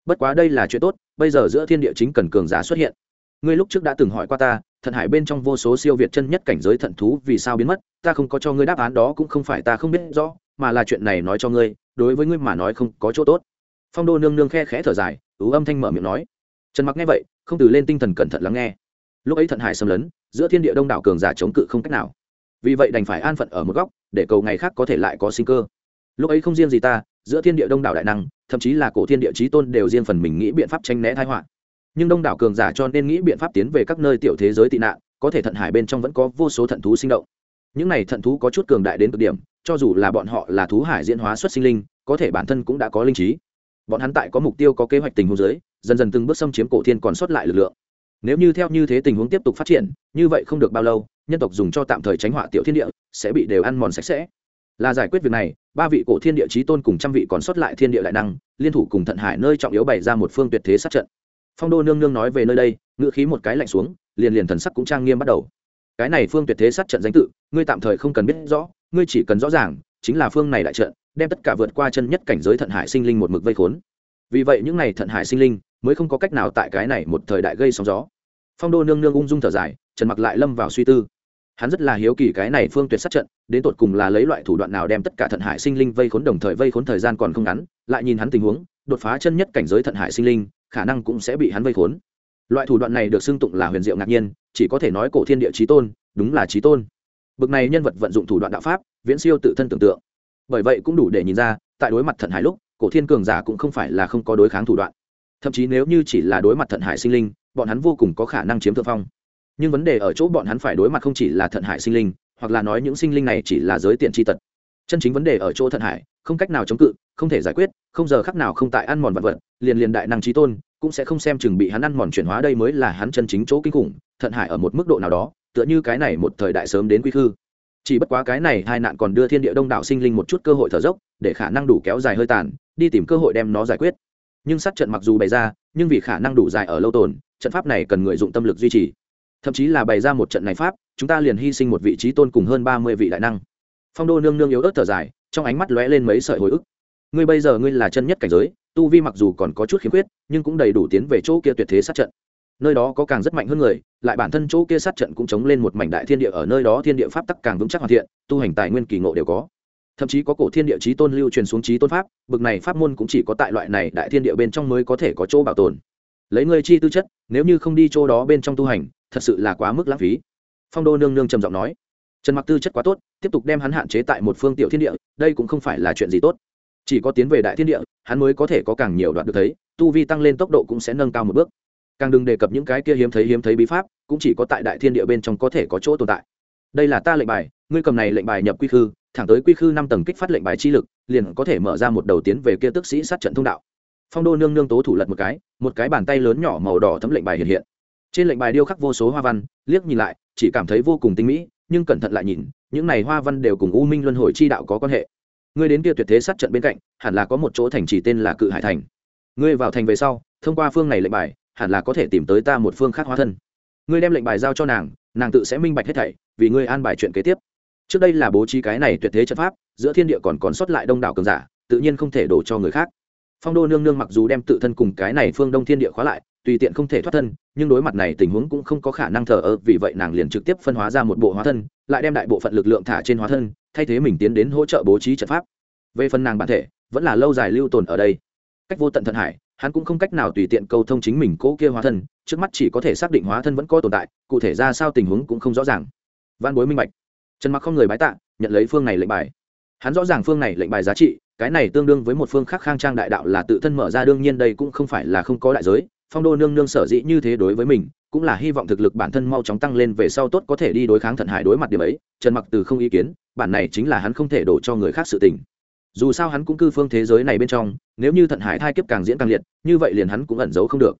Bất quá đây là chuyện tốt, bây giờ giữa thiên địa chính cần cường giả xuất hiện ngươi lúc trước đã từng hỏi qua ta, thận hải bên trong vô số siêu việt chân nhất cảnh giới thận thú vì sao biến mất, ta không có cho ngươi đáp án đó cũng không phải ta không biết rõ, mà là chuyện này nói cho ngươi, đối với ngươi mà nói không có chỗ tốt. Phong đô nương nương khe khẽ thở dài, ứ âm thanh mở miệng nói. Trần mặc nghe vậy, không từ lên tinh thần cẩn thận lắng nghe. Lúc ấy thận hải xâm lấn, giữa thiên địa đông đảo cường giả chống cự không cách nào. Vì vậy đành phải an phận ở một góc, để cầu ngày khác có thể lại có sinh cơ. Lúc ấy không riêng gì ta, giữa thiên địa đông đảo đại năng, thậm chí là cổ thiên địa trí tôn đều riêng phần mình nghĩ biện pháp tranh né thái họa nhưng đông đảo cường giả cho nên nghĩ biện pháp tiến về các nơi tiểu thế giới tị nạn, có thể thận hải bên trong vẫn có vô số thận thú sinh động. Những này thận thú có chút cường đại đến cực điểm, cho dù là bọn họ là thú hải diễn hóa xuất sinh linh, có thể bản thân cũng đã có linh trí. Bọn hắn tại có mục tiêu có kế hoạch tình huống giới dần dần từng bước xâm chiếm cổ thiên còn sót lại lực lượng. Nếu như theo như thế tình huống tiếp tục phát triển, như vậy không được bao lâu, nhân tộc dùng cho tạm thời tránh họa tiểu thiên địa, sẽ bị đều ăn mòn sạch sẽ. Là giải quyết việc này, ba vị cổ thiên địa trí tôn cùng trăm vị còn sót lại thiên địa đại năng, liên thủ cùng thận hải nơi trọng yếu bày ra một phương tuyệt thế sát trận phong đô nương nương nói về nơi đây, ngựa khí một cái lạnh xuống, liền liền thần sắc cũng trang nghiêm bắt đầu. Cái này phương tuyệt thế sát trận danh tự, ngươi tạm thời không cần biết rõ, ngươi chỉ cần rõ ràng, chính là phương này đại trận, đem tất cả vượt qua chân nhất cảnh giới thận hải sinh linh một mực vây khốn. Vì vậy những này thận hải sinh linh mới không có cách nào tại cái này một thời đại gây sóng gió. Phong đô nương nương ung dung thở dài, trần mặc lại lâm vào suy tư. Hắn rất là hiếu kỳ cái này phương tuyệt sát trận, đến tột cùng là lấy loại thủ đoạn nào đem tất cả thận hải sinh linh vây khốn đồng thời vây khốn thời gian còn không ngắn, lại nhìn hắn tình huống, đột phá chân nhất cảnh giới thận hải sinh linh khả năng cũng sẽ bị hắn vây khốn. Loại thủ đoạn này được xưng tụng là huyền diệu ngạc nhiên, chỉ có thể nói cổ thiên địa trí tôn, đúng là trí tôn. Bực này nhân vật vận dụng thủ đoạn đạo pháp, viễn siêu tự thân tưởng tượng. Bởi vậy cũng đủ để nhìn ra, tại đối mặt thận hải lúc, cổ thiên cường giả cũng không phải là không có đối kháng thủ đoạn. Thậm chí nếu như chỉ là đối mặt thận hải sinh linh, bọn hắn vô cùng có khả năng chiếm thượng phong. Nhưng vấn đề ở chỗ bọn hắn phải đối mặt không chỉ là thận hải sinh linh, hoặc là nói những sinh linh này chỉ là giới tiện tri tật chân chính vấn đề ở chỗ thận hải, không cách nào chống cự, không thể giải quyết, không giờ khắc nào không tại ăn mòn vật vật, liền liền đại năng trí tôn, cũng sẽ không xem chừng bị hắn ăn mòn chuyển hóa đây mới là hắn chân chính chỗ kinh khủng, thận hải ở một mức độ nào đó, tựa như cái này một thời đại sớm đến quy khư. Chỉ bất quá cái này hai nạn còn đưa thiên địa đông đảo sinh linh một chút cơ hội thở dốc, để khả năng đủ kéo dài hơi tàn, đi tìm cơ hội đem nó giải quyết. Nhưng sát trận mặc dù bày ra, nhưng vì khả năng đủ dài ở lâu tồn, trận pháp này cần người dụng tâm lực duy trì. Thậm chí là bày ra một trận này pháp, chúng ta liền hy sinh một vị trí tôn cùng hơn ba mươi vị đại năng phong đô nương nương yếu ớt thở dài, trong ánh mắt lóe lên mấy sợi hồi ức. Ngươi bây giờ ngươi là chân nhất cảnh giới, tu vi mặc dù còn có chút khiếm khuyết, nhưng cũng đầy đủ tiến về chỗ kia tuyệt thế sát trận. Nơi đó có càng rất mạnh hơn người, lại bản thân chỗ kia sát trận cũng chống lên một mảnh đại thiên địa, ở nơi đó thiên địa pháp tắc càng vững chắc hoàn thiện, tu hành tài nguyên kỳ ngộ đều có. Thậm chí có cổ thiên địa trí tôn lưu truyền xuống trí tôn pháp, bực này pháp môn cũng chỉ có tại loại này đại thiên địa bên trong mới có thể có chỗ bảo tồn. Lấy ngươi chi tư chất, nếu như không đi chỗ đó bên trong tu hành, thật sự là quá mức lãng phí. Phong đô nương nương trầm giọng nói trần mặc tư chất quá tốt, tiếp tục đem hắn hạn chế tại một phương tiểu thiên địa, đây cũng không phải là chuyện gì tốt. Chỉ có tiến về đại thiên địa, hắn mới có thể có càng nhiều đoạn được thấy, tu vi tăng lên tốc độ cũng sẽ nâng cao một bước. Càng đừng đề cập những cái kia hiếm thấy hiếm thấy bí pháp, cũng chỉ có tại đại thiên địa bên trong có thể có chỗ tồn tại. Đây là ta lệnh bài, ngươi cầm này lệnh bài nhập quy khư, thẳng tới quy khư năm tầng kích phát lệnh bài chi lực, liền có thể mở ra một đầu tiến về kia tức sĩ sát trận thông đạo. Phong đô nương nương tố thủ lật một cái một cái bàn tay lớn nhỏ màu đỏ thấm lệnh bài hiện hiện. Trên lệnh bài điêu khắc vô số hoa văn, liếc nhìn lại, chỉ cảm thấy vô cùng tinh mỹ nhưng cẩn thận lại nhìn, những này hoa văn đều cùng u minh luân hồi chi đạo có quan hệ. Ngươi đến kia tuyệt thế sát trận bên cạnh, hẳn là có một chỗ thành trì tên là cự hải thành. Ngươi vào thành về sau, thông qua phương này lệnh bài, hẳn là có thể tìm tới ta một phương khác hóa thân. Ngươi đem lệnh bài giao cho nàng nàng tự sẽ minh bạch hết thảy, vì ngươi an bài chuyện kế tiếp. Trước đây là bố trí cái này tuyệt thế trận pháp, giữa thiên địa còn còn sót lại đông đảo cường giả, tự nhiên không thể đổ cho người khác. Phong đô nương nương mặc dù đem tự thân cùng cái này phương đông thiên địa khóa lại tùy tiện không thể thoát thân, nhưng đối mặt này tình huống cũng không có khả năng thờ ơ, vì vậy nàng liền trực tiếp phân hóa ra một bộ hóa thân, lại đem đại bộ phận lực lượng thả trên hóa thân, thay thế mình tiến đến hỗ trợ bố trí trận pháp. Về phần nàng bản thể, vẫn là lâu dài lưu tồn ở đây. Cách vô tận thận hải, hắn cũng không cách nào tùy tiện câu thông chính mình cố kia hóa thân, trước mắt chỉ có thể xác định hóa thân vẫn có tồn tại, cụ thể ra sao tình huống cũng không rõ ràng. Văn bối minh bạch. Trần mặc không người bái tạ, nhận lấy phương này lệnh bài. Hắn rõ ràng phương này lệnh bài giá trị, cái này tương đương với một phương khác khang trang đại đạo là tự thân mở ra, đương nhiên đây cũng không phải là không có đại giới phong đô nương nương sở dĩ như thế đối với mình, cũng là hy vọng thực lực bản thân mau chóng tăng lên về sau tốt có thể đi đối kháng thận hải đối mặt điểm ấy, trần mặc từ không ý kiến, bản này chính là hắn không thể đổ cho người khác sự tình. Dù sao hắn cũng cư phương thế giới này bên trong, nếu như thận hải thai kiếp càng diễn càng liệt, như vậy liền hắn cũng ẩn giấu không được.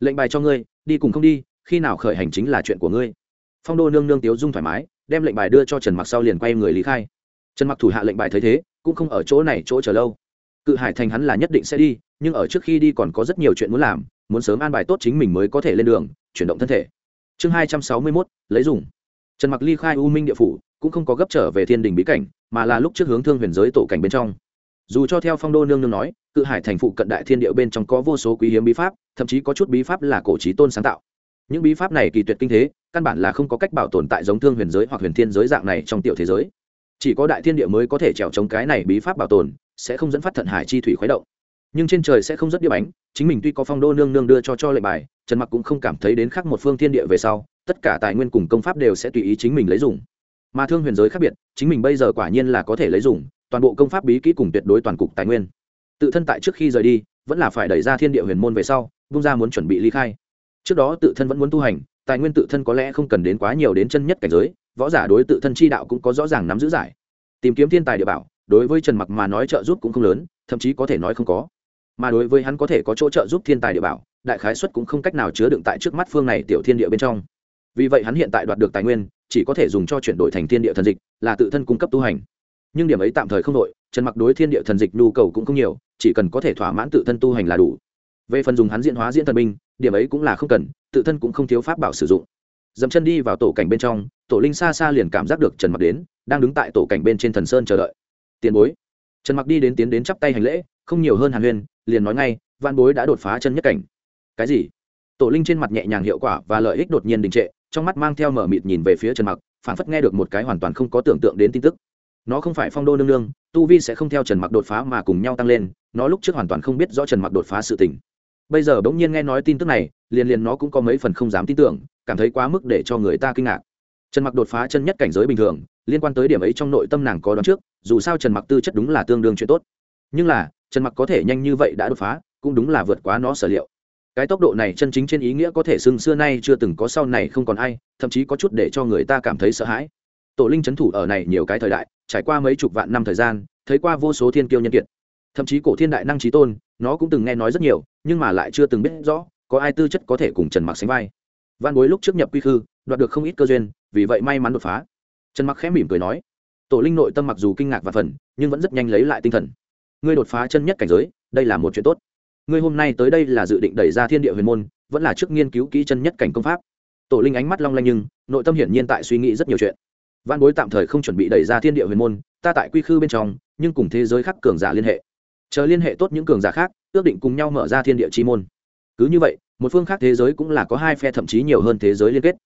Lệnh bài cho ngươi, đi cùng không đi, khi nào khởi hành chính là chuyện của ngươi. Phong đô nương nương tiếu dung thoải mái, đem lệnh bài đưa cho trần mặc sau liền quay người lý khai. Trần mặc thủ hạ lệnh bài thấy thế, cũng không ở chỗ này chỗ chờ lâu. Cự hải thành hắn là nhất định sẽ đi, nhưng ở trước khi đi còn có rất nhiều chuyện muốn làm muốn sớm an bài tốt chính mình mới có thể lên đường, chuyển động thân thể. Chương hai trăm sáu mươi mốt, lấy dùng. Trần mặc ly khai u minh địa phủ, cũng không có gấp trở về thiên đình bí cảnh, mà là lúc trước hướng thương huyền giới tổ cảnh bên trong. Dù cho theo phong đô nương nương nói, cự hải thành phụ cận đại thiên địa bên trong có vô số quý hiếm bí pháp, thậm chí có chút bí pháp là cổ trí tôn sáng tạo. Những bí pháp này kỳ tuyệt kinh thế, căn bản là không có cách bảo tồn tại giống thương huyền giới hoặc huyền thiên giới dạng này trong tiểu thế giới. Chỉ có đại thiên địa mới có thể trèo chống cái này bí pháp bảo tồn, sẽ không dẫn phát thận hải chi thủy khuấy động nhưng trên trời sẽ không rất điệp ánh, chính mình tuy có phong đô nương nương đưa cho cho lệnh bài, trần mặc cũng không cảm thấy đến khác một phương thiên địa về sau, tất cả tài nguyên cùng công pháp đều sẽ tùy ý chính mình lấy dùng. Mà thương huyền giới khác biệt, chính mình bây giờ quả nhiên là có thể lấy dùng, toàn bộ công pháp bí kỹ cùng tuyệt đối toàn cục tài nguyên. Tự thân tại trước khi rời đi, vẫn là phải đẩy ra thiên địa huyền môn về sau, vung ra muốn chuẩn bị ly khai. Trước đó tự thân vẫn muốn tu hành, tài nguyên tự thân có lẽ không cần đến quá nhiều đến chân nhất cảnh giới, võ giả đối tự thân chi đạo cũng có rõ ràng nắm giữ giải. Tìm kiếm thiên tài địa bảo, đối với trần mặc mà nói trợ giúp cũng không lớn, thậm chí có thể nói không có mà đối với hắn có thể có chỗ trợ giúp thiên tài địa bảo, đại khái xuất cũng không cách nào chứa đựng tại trước mắt phương này tiểu thiên địa bên trong. Vì vậy hắn hiện tại đoạt được tài nguyên, chỉ có thể dùng cho chuyển đổi thành thiên địa thần dịch, là tự thân cung cấp tu hành. Nhưng điểm ấy tạm thời không đội trần mặc đối thiên địa thần dịch nhu cầu cũng không nhiều, chỉ cần có thể thỏa mãn tự thân tu hành là đủ. Về phần dùng hắn diễn hóa diễn thần binh, điểm ấy cũng là không cần, tự thân cũng không thiếu pháp bảo sử dụng. Dẫm chân đi vào tổ cảnh bên trong, tổ linh xa xa liền cảm giác được trần mặc đến, đang đứng tại tổ cảnh bên trên thần sơn chờ đợi. Tiền bối. Trần mặc đi đến tiến đến chắp tay hành lễ, không nhiều hơn hàn huyên liền nói ngay văn bối đã đột phá chân nhất cảnh. Cái gì? Tổ linh trên mặt nhẹ nhàng hiệu quả và lợi ích đột nhiên đình trệ, trong mắt mang theo mở mịt nhìn về phía trần mặc, phản phất nghe được một cái hoàn toàn không có tưởng tượng đến tin tức. Nó không phải phong đô nương nương, tu vi sẽ không theo trần mặc đột phá mà cùng nhau tăng lên, nó lúc trước hoàn toàn không biết rõ trần mặc đột phá sự tình. Bây giờ bỗng nhiên nghe nói tin tức này, liền liền nó cũng có mấy phần không dám tin tưởng, cảm thấy quá mức để cho người ta kinh ngạc. Trần mặc đột phá chân nhất cảnh giới bình thường, liên quan tới điểm ấy trong nội tâm nàng có đoán trước, dù sao trần mặc tư chất đúng là tương đương chuyện tốt. Nhưng là trần mặc có thể nhanh như vậy đã đột phá, cũng đúng là vượt quá nó sở liệu. Cái tốc độ này chân chính trên ý nghĩa có thể xưng xưa nay chưa từng có sau này không còn ai, thậm chí có chút để cho người ta cảm thấy sợ hãi. Tổ linh c h ấ n thủ ở này nhiều cái thời đại, trải qua mấy chục vạn năm thời gian, thấy qua vô số thiên kiêu nhân kiệt. Thậm chí cổ thiên đại năng trí tôn, nó cũng từng nghe nói rất nhiều, nhưng mà lại chưa từng biết rõ, có ai tư chất có thể cùng trần mặc sánh vai. Văn bối lúc trước nhập quy khư, đoạt được không ít cơ duyên, vì vậy may mắn đột phá. Trần mặc khẽ mỉm cười nói, tổ linh nội tâm mặc dù kinh ngạc và phần, nhưng vẫn rất nhanh lấy lại tinh thần ngươi đột phá chân nhất cảnh giới, đây là một chuyện tốt. Ngươi hôm nay tới đây là dự định đẩy ra thiên địa huyền môn, vẫn là trước nghiên cứu kỹ chân nhất cảnh công pháp. Tổ linh ánh mắt long lanh nhưng, nội tâm hiển nhiên tại suy nghĩ rất nhiều chuyện. Văn bối tạm thời không chuẩn bị đẩy ra thiên địa huyền môn, ta tại quy khư bên trong, nhưng cùng thế giới khác cường giả liên hệ. Chờ liên hệ tốt những cường giả khác, ước định cùng nhau mở ra thiên địa chi môn. Cứ như vậy, một phương khác thế giới cũng là có hai phe thậm chí nhiều hơn thế giới liên kết.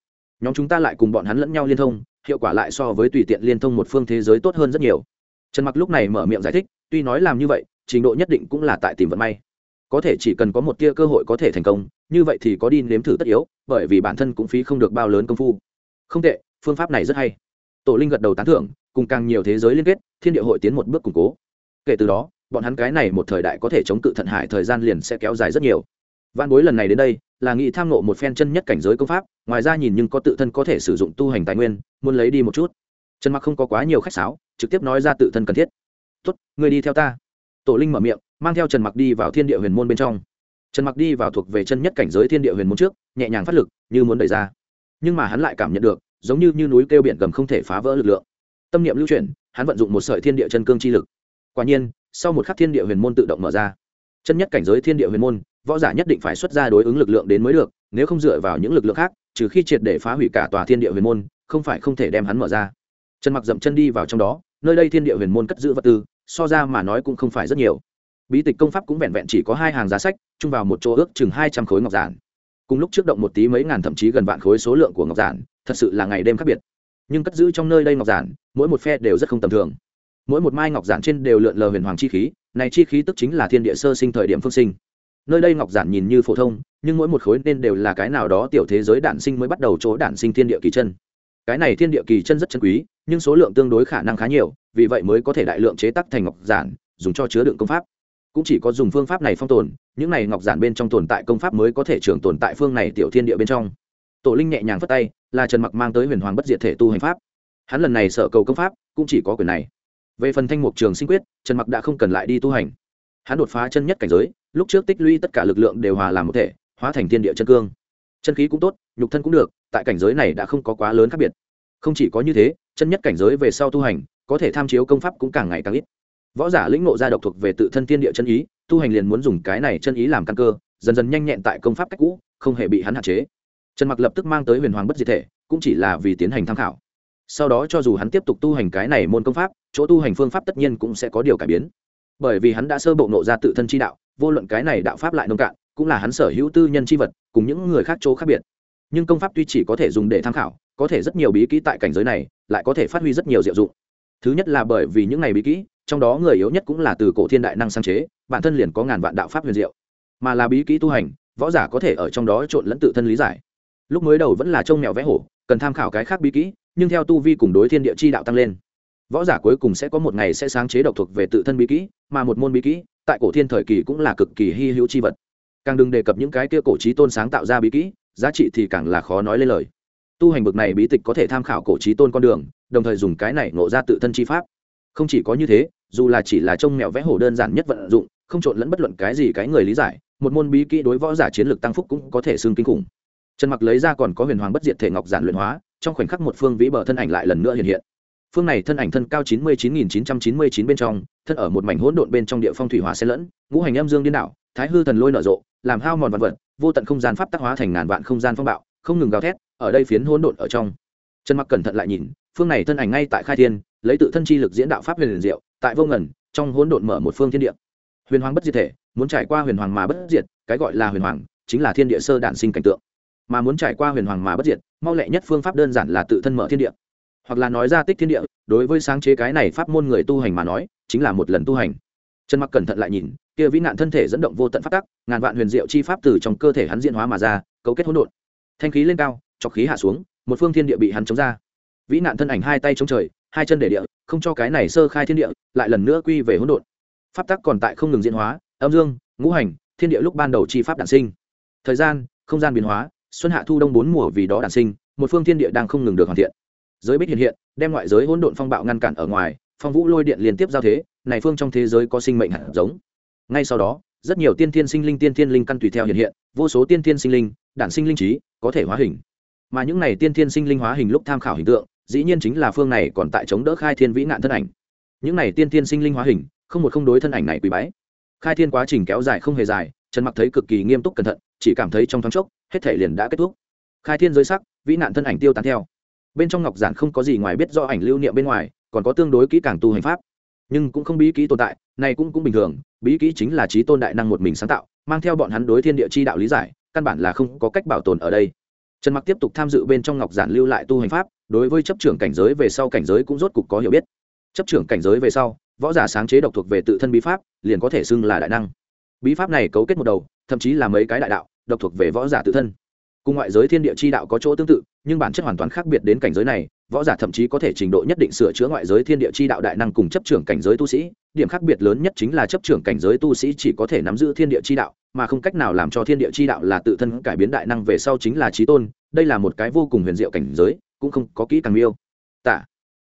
Nhóm chúng ta lại cùng bọn hắn lẫn nhau liên thông, hiệu quả lại so với tùy tiện liên thông một phương thế giới tốt hơn rất nhiều trần mặc lúc này mở miệng giải thích, tuy nói làm như vậy, trình độ nhất định cũng là tại tìm vận may. Có thể chỉ cần có một tia cơ hội có thể thành công, như vậy thì có đi nếm thử tất yếu, bởi vì bản thân cũng phí không được bao lớn công phu. Không tệ, phương pháp này rất hay. Tổ linh gật đầu tán thưởng, cùng càng nhiều thế giới liên kết, thiên địa hội tiến một bước củng cố. Kể từ đó, bọn hắn cái này một thời đại có thể chống cự thận hải thời gian liền sẽ kéo dài rất nhiều. Văn bối lần này đến đây, là nghĩ tham nộ một phen chân nhất cảnh giới công pháp, ngoài ra nhìn nhưng có tự thân có thể sử dụng tu hành tài nguyên, muốn lấy đi một chút. Trần mặc không có quá nhiều khách sáo trực tiếp nói ra tự thân cần thiết. Tốt người đi theo ta. Tổ linh mở miệng mang theo trần mặc đi vào thiên địa huyền môn bên trong. Trần mặc đi vào thuộc về chân nhất cảnh giới thiên địa huyền môn trước nhẹ nhàng phát lực như muốn đẩy ra. Nhưng mà hắn lại cảm nhận được giống như, như núi kêu biển gầm không thể phá vỡ lực lượng. Tâm niệm lưu chuyển hắn vận dụng một sợi thiên địa chân cương chi lực. Quả nhiên sau một khắc thiên địa huyền môn tự động mở ra. Chân nhất cảnh giới thiên địa huyền môn võ giả nhất định phải xuất ra đối ứng lực lượng đến mới được nếu không dựa vào những lực lượng khác trừ khi triệt để phá hủy cả tòa thiên địa huyền môn không phải không thể đem hắn mở ra trần mặc dậm chân đi vào trong đó, nơi đây thiên địa huyền môn cất giữ vật tư, so ra mà nói cũng không phải rất nhiều. Bí tịch công pháp cũng vẹn vẹn chỉ có hai hàng giá sách, chung vào một chỗ ước chừng hai trăm khối ngọc giản. Cùng lúc trước động một tí mấy ngàn thậm chí gần vạn khối số lượng của ngọc giản, thật sự là ngày đêm khác biệt. Nhưng cất giữ trong nơi đây ngọc giản, mỗi một phe đều rất không tầm thường. Mỗi một mai ngọc giản trên đều lượn lờ huyền hoàng chi khí, này chi khí tức chính là thiên địa sơ sinh thời điểm phương sinh. Nơi đây ngọc giản nhìn như phổ thông, nhưng mỗi một khối nên đều là cái nào đó tiểu thế giới đản sinh mới bắt đầu chỗ đản sinh thiên địa kỳ chân. Cái này thiên địa kỳ chân rất chân quý nhưng số lượng tương đối khả năng khá nhiều, vì vậy mới có thể đại lượng chế tắc thành ngọc giản, dùng cho chứa đựng công pháp. Cũng chỉ có dùng phương pháp này phong tồn, những này ngọc giản bên trong tồn tại công pháp mới có thể trường tồn tại phương này tiểu thiên địa bên trong. Tổ linh nhẹ nhàng phất tay, là trần mặc mang tới huyền hoàng bất diệt thể tu hành pháp. Hắn lần này sợ cầu công pháp, cũng chỉ có quyền này. Về phần thanh mục trường sinh quyết, trần mặc đã không cần lại đi tu hành. Hắn đột phá chân nhất cảnh giới, lúc trước tích lũy tất cả lực lượng đều hòa làm một thể, hóa thành thiên địa chân cương. Chân khí cũng tốt, nhục thân cũng được, tại cảnh giới này đã không có quá lớn khác biệt. Không chỉ có như thế chân nhất cảnh giới về sau tu hành, có thể tham chiếu công pháp cũng càng ngày càng ít. Võ giả lĩnh ngộ ra độc thuộc về tự thân thiên địa chân ý, tu hành liền muốn dùng cái này chân ý làm căn cơ, dần dần nhanh nhẹn tại công pháp cách cũ, không hề bị hắn hạn chế. Trần mặc lập tức mang tới huyền hoàng bất diệt thể, cũng chỉ là vì tiến hành tham khảo. Sau đó cho dù hắn tiếp tục tu hành cái này môn công pháp, chỗ tu hành phương pháp tất nhiên cũng sẽ có điều cải biến. Bởi vì hắn đã sơ bộ nộ ra tự thân chi đạo, vô luận cái này đạo pháp lại nông cạn, cũng là hắn sở hữu tư nhân chi vật, cùng những người khác chỗ khác biệt. Nhưng công pháp tuy chỉ có thể dùng để tham khảo, có thể rất nhiều bí kỹ tại cảnh giới này lại có thể phát huy rất nhiều diệu dụng. Thứ nhất là bởi vì những này bí kỹ, trong đó người yếu nhất cũng là từ cổ thiên đại năng sáng chế, bản thân liền có ngàn vạn đạo pháp huyền diệu. Mà là bí kỹ tu hành, võ giả có thể ở trong đó trộn lẫn tự thân lý giải. Lúc mới đầu vẫn là trông mèo vẽ hổ, cần tham khảo cái khác bí kỹ, nhưng theo tu vi cùng đối thiên địa chi đạo tăng lên, võ giả cuối cùng sẽ có một ngày sẽ sáng chế độc thuộc về tự thân bí kỹ, mà một môn bí kỹ, tại cổ thiên thời kỳ cũng là cực kỳ hy hữu chi vật. Càng đừng đề cập những cái kia cổ trí tôn sáng tạo ra bí kỹ, giá trị thì càng là khó nói lên lời tu hành bực này bí tịch có thể tham khảo cổ trí tôn con đường, đồng thời dùng cái này nộ ra tự thân chi pháp. Không chỉ có như thế, dù là chỉ là trông mèo vẽ hổ đơn giản nhất vận dụng, không trộn lẫn bất luận cái gì cái người lý giải, một môn bí kỹ đối võ giả chiến lược tăng phúc cũng có thể xương kinh khủng. Trần mặc lấy ra còn có huyền hoàng bất diệt thể ngọc giản luyện hóa, trong khoảnh khắc một phương vĩ bờ thân ảnh lại lần nữa hiện hiện. Phương này thân ảnh thân cao chín mươi chín nghìn chín trăm chín mươi chín bên trong, thân ở một mảnh hỗn độn bên trong địa phong thủy hỏa xen lẫn, ngũ hành âm dương điên đảo, thái hư thần lôi nở rộ, làm hao mòn vật vật, vô tận không gian pháp tác hóa thành ngàn vạn không gian phong bạo không ngừng gào thét, ở đây phiến hỗn độn ở trong. Trần mặc cẩn thận lại nhìn, phương này thân ảnh ngay tại khai thiên, lấy tự thân chi lực diễn đạo pháp huyền diệu, tại vô ngần, trong hỗn độn mở một phương thiên địa. Huyền hoàng bất diệt thể, muốn trải qua huyền hoàng mà bất diệt, cái gọi là huyền hoàng, chính là thiên địa sơ đản sinh cảnh tượng. Mà muốn trải qua huyền hoàng mà bất diệt, mau lẹ nhất phương pháp đơn giản là tự thân mở thiên địa. Hoặc là nói ra tích thiên địa, đối với sáng chế cái này pháp môn người tu hành mà nói, chính là một lần tu hành. Trần mặc cẩn thận lại nhìn, kia vĩ nạn thân thể dẫn động vô tận pháp tắc, ngàn vạn huyền diệu chi pháp từ trong cơ thể hắn diễn hóa mà ra, cấu kết hỗn độn thanh khí lên cao, chọc khí hạ xuống, một phương thiên địa bị hắn chống ra. Vĩ nạn thân ảnh hai tay chống trời, hai chân để địa, không cho cái này sơ khai thiên địa, lại lần nữa quy về hỗn độn. Pháp tắc còn tại không ngừng diễn hóa, âm dương, ngũ hành, thiên địa lúc ban đầu chi pháp đản sinh. Thời gian, không gian biến hóa, xuân hạ thu đông bốn mùa vì đó đản sinh, một phương thiên địa đang không ngừng được hoàn thiện. Giới bích hiện hiện, đem ngoại giới hỗn độn phong bạo ngăn cản ở ngoài, phong vũ lôi điện liên tiếp giao thế, này phương trong thế giới có sinh mệnh hạt giống. Ngay sau đó, rất nhiều tiên thiên sinh linh tiên thiên linh căn tùy theo hiện hiện vô số tiên thiên sinh linh, đản sinh linh trí, có thể hóa hình. Mà những này tiên thiên sinh linh hóa hình lúc tham khảo hình tượng, dĩ nhiên chính là phương này còn tại chống đỡ khai thiên vĩ nạn thân ảnh. Những này tiên thiên sinh linh hóa hình, không một không đối thân ảnh này quý bái. Khai thiên quá trình kéo dài không hề dài, trần mặc thấy cực kỳ nghiêm túc cẩn thận, chỉ cảm thấy trong thoáng chốc, hết thể liền đã kết thúc. Khai thiên giới sắc, vĩ nạn thân ảnh tiêu tán theo. Bên trong ngọc giản không có gì ngoài biết do ảnh lưu niệm bên ngoài, còn có tương đối kỹ càng tu hành pháp. Nhưng cũng không bí kỹ tồn tại, này cũng cũng bình thường, bí kỹ chính là trí tôn đại năng một mình sáng tạo mang theo bọn hắn đối thiên địa chi đạo lý giải, căn bản là không có cách bảo tồn ở đây. Trần mặc tiếp tục tham dự bên trong ngọc giản lưu lại tu hành pháp, đối với chấp trưởng cảnh giới về sau cảnh giới cũng rốt cục có hiểu biết. Chấp trưởng cảnh giới về sau, võ giả sáng chế độc thuộc về tự thân bí pháp, liền có thể xưng là đại năng. Bí pháp này cấu kết một đầu, thậm chí là mấy cái đại đạo, độc thuộc về võ giả tự thân. Cùng ngoại giới thiên địa chi đạo có chỗ tương tự, nhưng bản chất hoàn toàn khác biệt đến cảnh giới này võ giả thậm chí có thể trình độ nhất định sửa chữa ngoại giới thiên địa chi đạo đại năng cùng chấp trưởng cảnh giới tu sĩ. Điểm khác biệt lớn nhất chính là chấp trưởng cảnh giới tu sĩ chỉ có thể nắm giữ thiên địa chi đạo, mà không cách nào làm cho thiên địa chi đạo là tự thân cải biến đại năng về sau chính là trí tôn. Đây là một cái vô cùng huyền diệu cảnh giới, cũng không có kỹ càng miêu. Tả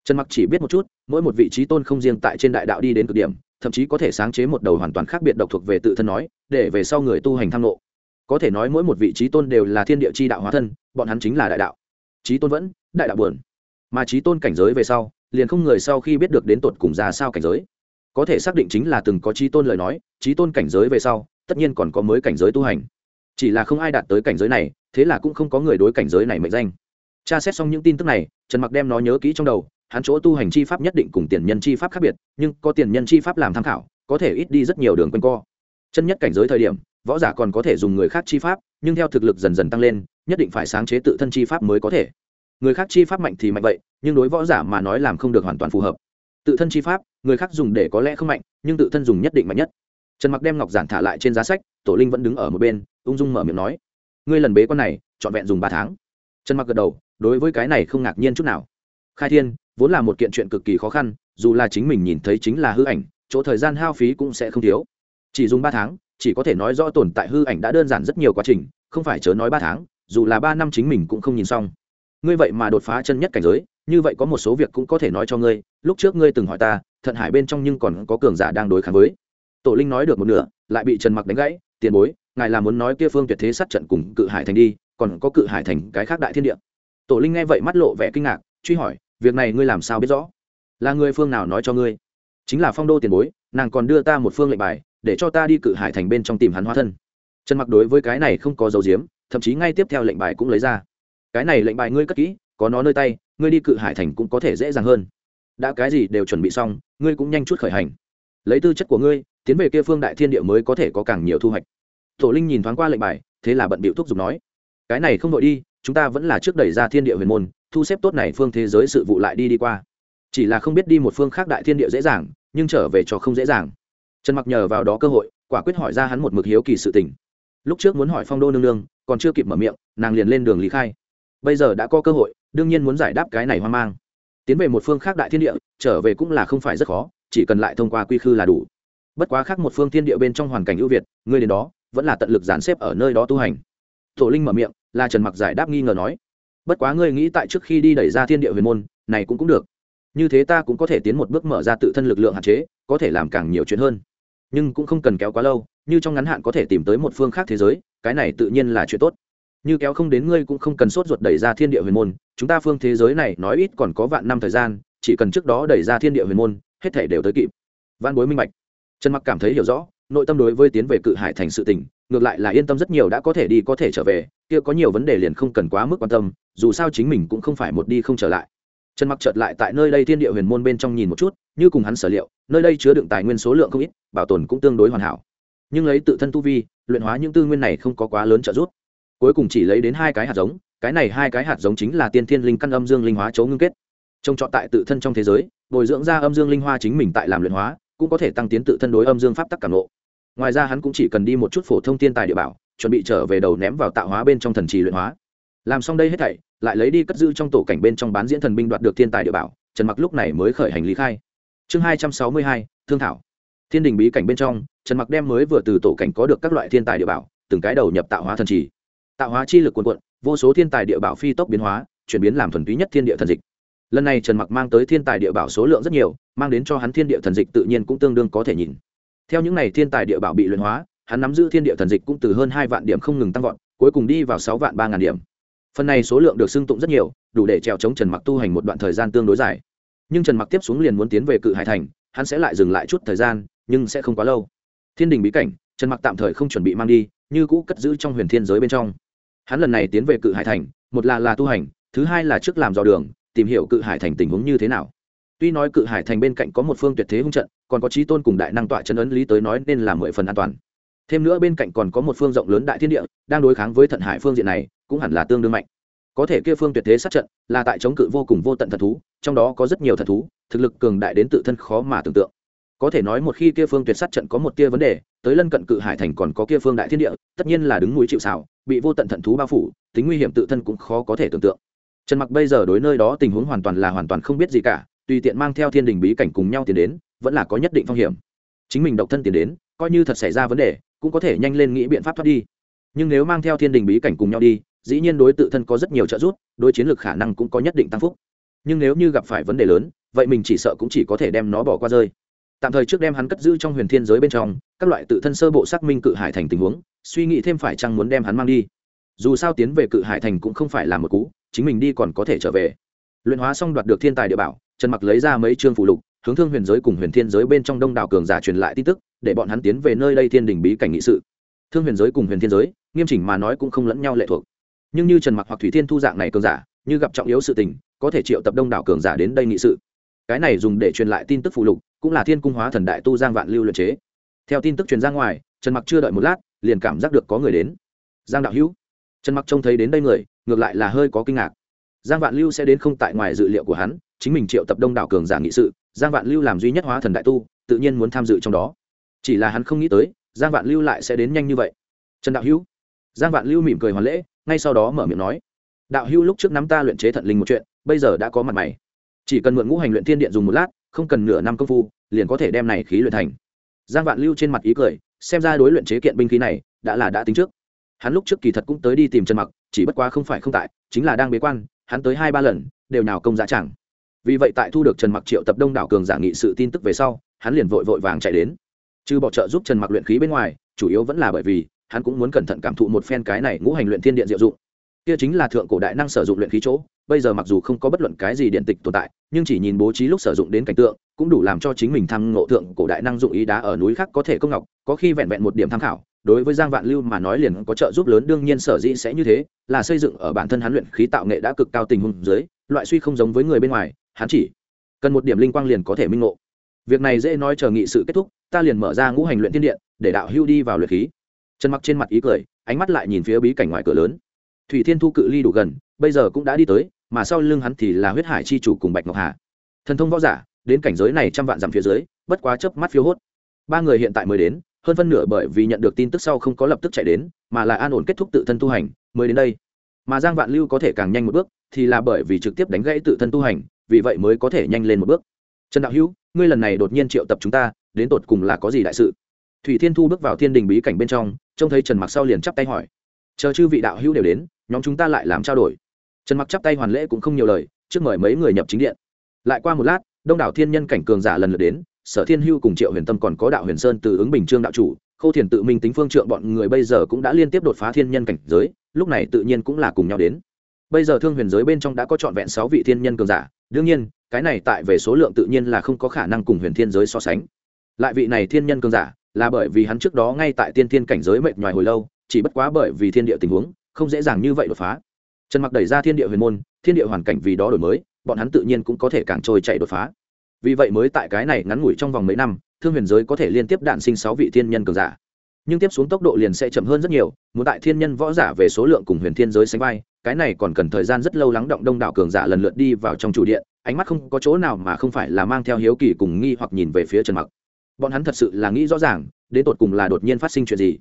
trần mặc chỉ biết một chút, mỗi một vị trí tôn không riêng tại trên đại đạo đi đến cực điểm, thậm chí có thể sáng chế một đầu hoàn toàn khác biệt độc thuộc về tự thân nói, để về sau người tu hành tham lộ có thể nói mỗi một vị trí tôn đều là thiên địa chi đạo hóa thân, bọn hắn chính là đại đạo. Trí tôn vẫn, đại đạo buồn mà trí tôn cảnh giới về sau, liền không người sau khi biết được đến tột cùng ra sao cảnh giới. Có thể xác định chính là từng có trí tôn lời nói, trí tôn cảnh giới về sau, tất nhiên còn có mới cảnh giới tu hành. Chỉ là không ai đạt tới cảnh giới này, thế là cũng không có người đối cảnh giới này mệnh danh. Tra xét xong những tin tức này, trần mặc đem nó nhớ kỹ trong đầu, hắn chỗ tu hành chi pháp nhất định cùng tiền nhân chi pháp khác biệt, nhưng có tiền nhân chi pháp làm tham khảo, có thể ít đi rất nhiều đường quanh co. Chân nhất cảnh giới thời điểm, võ giả còn có thể dùng người khác chi pháp, nhưng theo thực lực dần dần tăng lên, nhất định phải sáng chế tự thân chi pháp mới có thể người khác chi pháp mạnh thì mạnh vậy, nhưng đối võ giả mà nói làm không được hoàn toàn phù hợp. Tự thân chi pháp, người khác dùng để có lẽ không mạnh, nhưng tự thân dùng nhất định mạnh nhất. Trần mặc đem ngọc giản thả lại trên giá sách, tổ linh vẫn đứng ở một bên, ung dung mở miệng nói, ngươi lần bế con này, trọn vẹn dùng ba tháng. Trần mặc gật đầu, đối với cái này không ngạc nhiên chút nào. Khai thiên, vốn là một kiện chuyện cực kỳ khó khăn, dù là chính mình nhìn thấy chính là hư ảnh, chỗ thời gian hao phí cũng sẽ không thiếu. Chỉ dùng ba tháng, chỉ có thể nói rõ tồn tại hư ảnh đã đơn giản rất nhiều quá trình, không phải chớ nói ba tháng, dù là ba năm chính mình cũng không nhìn xong ngươi vậy mà đột phá chân nhất cảnh giới, như vậy có một số việc cũng có thể nói cho ngươi, lúc trước ngươi từng hỏi ta, thận hải bên trong nhưng còn có cường giả đang đối kháng với. Tổ linh nói được một nửa, lại bị trần mặc đánh gãy, tiền bối, ngài là muốn nói kia phương tuyệt thế sát trận cùng cự hải thành đi, còn có cự hải thành cái khác đại thiên địa. Tổ linh nghe vậy mắt lộ vẻ kinh ngạc, truy hỏi, việc này ngươi làm sao biết rõ? Là người phương nào nói cho ngươi? Chính là phong đô tiền bối, nàng còn đưa ta một phương lệnh bài, để cho ta đi cự hải thành bên trong tìm hắn hóa thân. Trần mặc đối với cái này không có dấu diếm thậm chí ngay tiếp theo lệnh bài cũng lấy ra cái này lệnh bài ngươi cất kỹ, có nó nơi tay, ngươi đi cự hải thành cũng có thể dễ dàng hơn. Đã cái gì đều chuẩn bị xong, ngươi cũng nhanh chút khởi hành. Lấy tư chất của ngươi, tiến về kia phương đại thiên địa mới có thể có càng nhiều thu hoạch. Tổ linh nhìn thoáng qua lệnh bài, thế là bận bịu thúc giục nói, cái này không đội đi, chúng ta vẫn là trước đẩy ra thiên địa huyền môn, thu xếp tốt này phương thế giới sự vụ lại đi đi qua. Chỉ là không biết đi một phương khác đại thiên địa dễ dàng, nhưng trở về cho không dễ dàng. Trần mặc nhờ vào đó cơ hội, quả quyết hỏi ra hắn một mực hiếu kỳ sự tình. Lúc trước muốn hỏi phong đô nương nương, còn chưa kịp mở miệng, nàng liền lên đường lý khai bây giờ đã có cơ hội, đương nhiên muốn giải đáp cái này hoang mang. Tiến về một phương khác đại thiên địa, trở về cũng là không phải rất khó, chỉ cần lại thông qua quy khư là đủ. Bất quá khác một phương thiên địa bên trong hoàn cảnh ưu việt, ngươi đến đó, vẫn là tận lực dàn xếp ở nơi đó tu hành. Tổ linh mở miệng là trần mặc giải đáp nghi ngờ nói, bất quá ngươi nghĩ tại trước khi đi đẩy ra thiên địa huyền môn, này cũng cũng được. Như thế ta cũng có thể tiến một bước mở ra tự thân lực lượng hạn chế, có thể làm càng nhiều chuyện hơn. Nhưng cũng không cần kéo quá lâu, như trong ngắn hạn có thể tìm tới một phương khác thế giới, cái này tự nhiên là chuyện tốt như kéo không đến ngươi cũng không cần sốt ruột đẩy ra thiên địa huyền môn, chúng ta phương thế giới này nói ít còn có vạn năm thời gian, chỉ cần trước đó đẩy ra thiên địa huyền môn, hết thể đều tới kịp. Văn bối minh bạch. Trần mặc cảm thấy hiểu rõ, nội tâm đối với tiến về cự hải thành sự tình, ngược lại là yên tâm rất nhiều đã có thể đi có thể trở về, kia có nhiều vấn đề liền không cần quá mức quan tâm, dù sao chính mình cũng không phải một đi không trở lại. Trần mặc chợt lại tại nơi đây thiên địa huyền môn bên trong nhìn một chút, như cùng hắn sở liệu, nơi đây chứa đựng tài nguyên số lượng không ít, bảo tồn cũng tương đối hoàn hảo. Nhưng lấy tự thân tu vi, luyện hóa những tư nguyên này không có quá lớn trợ giúp cuối cùng chỉ lấy đến hai cái hạt giống, cái này hai cái hạt giống chính là tiên thiên linh căn âm dương linh hóa chấu ngưng kết. Trông trọt tại tự thân trong thế giới, bồi dưỡng ra âm dương linh hoa chính mình tại làm luyện hóa, cũng có thể tăng tiến tự thân đối âm dương pháp tắc cảm nộ ngoài ra hắn cũng chỉ cần đi một chút phổ thông tiên tài địa bảo, chuẩn bị trở về đầu ném vào tạo hóa bên trong thần trì luyện hóa. Làm xong đây hết thảy, lại lấy đi cất giữ trong tổ cảnh bên trong bán diễn thần binh đoạt được thiên tài địa bảo, trần mặc lúc này mới khởi hành lý khai. Chương hai trăm sáu mươi hai, thương thảo. Thiên đình bí cảnh bên trong, trần mặc đem mới vừa từ tổ cảnh có được các loại thiên tài địa bảo, từng cái đầu nhập tạo hóa thần trì tạo hóa chi lực quần quận vô số thiên tài địa bảo phi tốc biến hóa, chuyển biến làm thuần túy nhất thiên địa thần dịch. Lần này trần mặc mang tới thiên tài địa bảo số lượng rất nhiều, mang đến cho hắn thiên địa thần dịch tự nhiên cũng tương đương có thể nhìn. Theo những n à y thiên tài địa bảo bị luyện hóa, hắn nắm giữ thiên địa thần dịch cũng từ hơn hai vạn điểm không ngừng tăng vọt, cuối cùng đi vào sáu vạn ba ngàn điểm. Phần này số lượng được xưng tụng rất nhiều, đủ để trèo chống trần mặc tu hành một đoạn thời gian tương đối dài. Nhưng trần mặc tiếp xuống liền muốn tiến về cự hải thành, hắn sẽ lại dừng lại chút thời gian, nhưng sẽ không quá lâu. Thiên đình bí cảnh, trần mặc tạm thời không chuẩn bị mang đi như cũ cất giữ trong huyền thiên giới bên trong. Hắn lần này tiến về cự hải thành, một là là tu hành, thứ hai là trước làm dò đường, tìm hiểu cự hải thành tình huống như thế nào. Tuy nói cự hải thành bên cạnh có một phương tuyệt thế hung trận, còn có trí tôn cùng đại năng tọa chân ấn lý tới nói nên là mười phần an toàn. Thêm nữa bên cạnh còn có một phương rộng lớn đại thiên địa, đang đối kháng với thận hải phương diện này, cũng hẳn là tương đương mạnh. Có thể kia phương tuyệt thế sát trận, là tại chống cự vô cùng vô tận thần thú, trong đó có rất nhiều thần thú, thực lực cường đại đến tự thân khó mà tưởng tượng có thể nói một khi kia phương tuyệt sát trận có một tia vấn đề, tới lân cận cự hải thành còn có kia phương đại thiên địa, tất nhiên là đứng núi chịu xảo bị vô tận thần thú bao phủ, tính nguy hiểm tự thân cũng khó có thể tưởng tượng. Trần mặc bây giờ đối nơi đó tình huống hoàn toàn là hoàn toàn không biết gì cả, tùy tiện mang theo thiên đình bí cảnh cùng nhau tiến đến, vẫn là có nhất định phong hiểm. Chính mình độc thân tiến đến, coi như thật xảy ra vấn đề, cũng có thể nhanh lên nghĩ biện pháp thoát đi. Nhưng nếu mang theo thiên đình bí cảnh cùng nhau đi, dĩ nhiên đối tự thân có rất nhiều trợ giúp, đối chiến lược khả năng cũng có nhất định tăng phúc. Nhưng nếu như gặp phải vấn đề lớn, vậy mình chỉ sợ cũng chỉ có thể đem nó bỏ qua rơi tạm thời trước đem hắn cất giữ trong huyền thiên giới bên trong, các loại tự thân sơ bộ xác minh cự hải thành tình huống, suy nghĩ thêm phải chăng muốn đem hắn mang đi. Dù sao tiến về cự hải thành cũng không phải là một cú, chính mình đi còn có thể trở về. Luyện hóa xong đoạt được thiên tài địa bảo, trần mặc lấy ra mấy chương phụ lục, hướng thương huyền giới cùng huyền thiên giới bên trong đông đảo cường giả truyền lại tin tức, để bọn hắn tiến về nơi đây thiên đình bí cảnh nghị sự. Thương huyền giới cùng huyền thiên giới, nghiêm chỉnh mà nói cũng không lẫn nhau lệ thuộc. Nhưng như trần mặc hoặc thủy thiên thu dạng này cường giả, như gặp trọng yếu sự tình, có thể triệu tập đông đảo cường giả đến đây nghị sự cái này dùng để truyền lại tin tức phụ lục, cũng là thiên cung hóa thần đại tu giang vạn lưu luyện chế. Theo tin tức truyền ra ngoài, trần mặc chưa đợi một lát, liền cảm giác được có người đến. Giang đạo hữu. Trần mặc trông thấy đến đây người, ngược lại là hơi có kinh ngạc. Giang vạn lưu sẽ đến không tại ngoài dự liệu của hắn, chính mình triệu tập đông đảo cường giả nghị sự, giang vạn lưu làm duy nhất hóa thần đại tu, tự nhiên muốn tham dự trong đó. Chỉ là hắn không nghĩ tới, giang vạn lưu lại sẽ đến nhanh như vậy. Trần đạo hữu. Giang vạn lưu mỉm cười hoàn lễ, ngay sau đó mở miệng nói. Đạo hữu lúc trước nắm ta luyện chế thận linh một chuyện, bây giờ đã có mặt mày chỉ cần mượn ngũ hành luyện thiên điện dùng một lát, không cần nửa năm công phu, liền có thể đem này khí luyện thành. Giang vạn lưu trên mặt ý cười, xem ra đối luyện chế kiện binh khí này, đã là đã tính trước. Hắn lúc trước kỳ thật cũng tới đi tìm trần mặc, chỉ bất quá không phải không tại, chính là đang bế quan, hắn tới hai ba lần, đều nào công giá chẳng. Vì vậy tại thu được trần mặc triệu tập đông đảo cường giả nghị sự tin tức về sau, hắn liền vội vội vàng chạy đến. Trừ bỏ trợ giúp trần mặc luyện khí bên ngoài, chủ yếu vẫn là bởi vì, hắn cũng muốn cẩn thận cảm thụ một phen cái này ngũ hành luyện thiên điện diệu dụng kia chính là thượng cổ đại năng sử dụng luyện khí chỗ, bây giờ mặc dù không có bất luận cái gì điện tịch tồn tại, nhưng chỉ nhìn bố trí lúc sử dụng đến cảnh tượng, cũng đủ làm cho chính mình thăng ngộ thượng cổ đại năng dụng ý đá ở núi khác có thể công ngọc, có khi vẹn vẹn một điểm tham khảo. Đối với giang vạn lưu mà nói liền có trợ giúp lớn, đương nhiên sở dĩ sẽ như thế, là xây dựng ở bản thân hắn luyện khí tạo nghệ đã cực cao tình huống dưới, loại suy không giống với người bên ngoài, hắn chỉ cần một điểm linh quang liền có thể minh ngộ. Việc này dễ nói chờ nghị sự kết thúc, ta liền mở ra ngũ hành luyện thiên điện, để đạo hưu đi vào luyện khí. Trần mặc trên mặt ý cười, ánh mắt lại nhìn phía bí cảnh ngoài cửa lớn thủy thiên thu cự ly đủ gần, bây giờ cũng đã đi tới, mà sau lưng hắn thì là huyết hải chi chủ cùng bạch ngọc hà. Thần thông võ giả, đến cảnh giới này trăm vạn dặm phía dưới, bất quá chớp mắt phiếu hốt. Ba người hiện tại mới đến, hơn phân nửa bởi vì nhận được tin tức sau không có lập tức chạy đến, mà là an ổn kết thúc tự thân tu hành, mới đến đây. Mà giang vạn lưu có thể càng nhanh một bước, thì là bởi vì trực tiếp đánh gãy tự thân tu hành, vì vậy mới có thể nhanh lên một bước. Trần đạo hữu, ngươi lần này đột nhiên triệu tập chúng ta, đến tột cùng là có gì đại sự? Thủy thiên thu bước vào thiên đình bí cảnh bên trong, trông thấy trần mặc sau liền chắp tay hỏi. Chờ chư vị đạo hữu đều đến nhóm chúng ta lại làm trao đổi. Trần mặc chắp tay hoàn lễ cũng không nhiều lời, trước mời mấy người nhập chính điện. Lại qua một lát, đông đảo thiên nhân cảnh cường giả lần lượt đến, sở thiên hưu cùng triệu huyền tâm còn có đạo huyền sơn từ ứng bình trương đạo chủ khâu thiền tự minh tính phương trượng bọn người bây giờ cũng đã liên tiếp đột phá thiên nhân cảnh giới, lúc này tự nhiên cũng là cùng nhau đến. Bây giờ thương huyền giới bên trong đã có trọn vẹn sáu vị thiên nhân cường giả, đương nhiên, cái này tại về số lượng tự nhiên là không có khả năng cùng huyền thiên giới so sánh. Lại vị này thiên nhân cường giả, là bởi vì hắn trước đó ngay tại tiên thiên cảnh giới mệt nhoài hồi lâu, chỉ bất quá bởi vì thiên địa tình huống không dễ dàng như vậy đột phá. Trần mặc đẩy ra thiên địa huyền môn, thiên địa hoàn cảnh vì đó đổi mới, bọn hắn tự nhiên cũng có thể càng trôi chạy đột phá. Vì vậy mới tại cái này ngắn ngủi trong vòng mấy năm, thương huyền giới có thể liên tiếp đạn sinh sáu vị thiên nhân cường giả. Nhưng tiếp xuống tốc độ liền sẽ chậm hơn rất nhiều, muốn tại thiên nhân võ giả về số lượng cùng huyền thiên giới sánh vai, cái này còn cần thời gian rất lâu lắng động đông đảo cường giả lần lượt đi vào trong chủ điện, ánh mắt không có chỗ nào mà không phải là mang theo hiếu kỳ cùng nghi hoặc nhìn về phía trần mặc. Bọn hắn thật sự là nghĩ rõ ràng, đến tột cùng là đột nhiên phát sinh chuyện gì.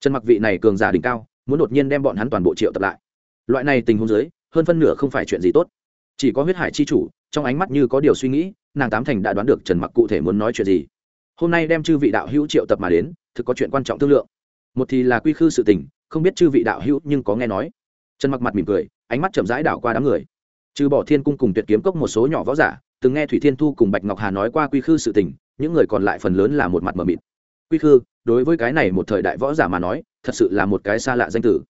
Trần mặc vị này cường giả đỉnh cao muốn đột nhiên đem bọn hắn toàn bộ triệu tập lại. Loại này tình huống giới hơn phân nửa không phải chuyện gì tốt. Chỉ có huyết hải chi chủ, trong ánh mắt như có điều suy nghĩ, nàng tám thành đã đoán được trần mặc cụ thể muốn nói chuyện gì. Hôm nay đem chư vị đạo hữu triệu tập mà đến, thực có chuyện quan trọng thương lượng. Một thì là quy khư sự tình, không biết chư vị đạo hữu nhưng có nghe nói. Trần mặc mặt mỉm cười, ánh mắt chậm rãi đảo qua đám người. Trừ bỏ thiên cung cùng tuyệt kiếm cốc một số nhỏ võ giả, từng nghe thủy thiên thu cùng bạch ngọc hà nói qua quy khư sự tình, những người còn lại phần lớn là một mặt mờ mịt. Quy khư, đối với cái này một thời đại võ giả mà nói thật sự là một cái xa lạ danh tử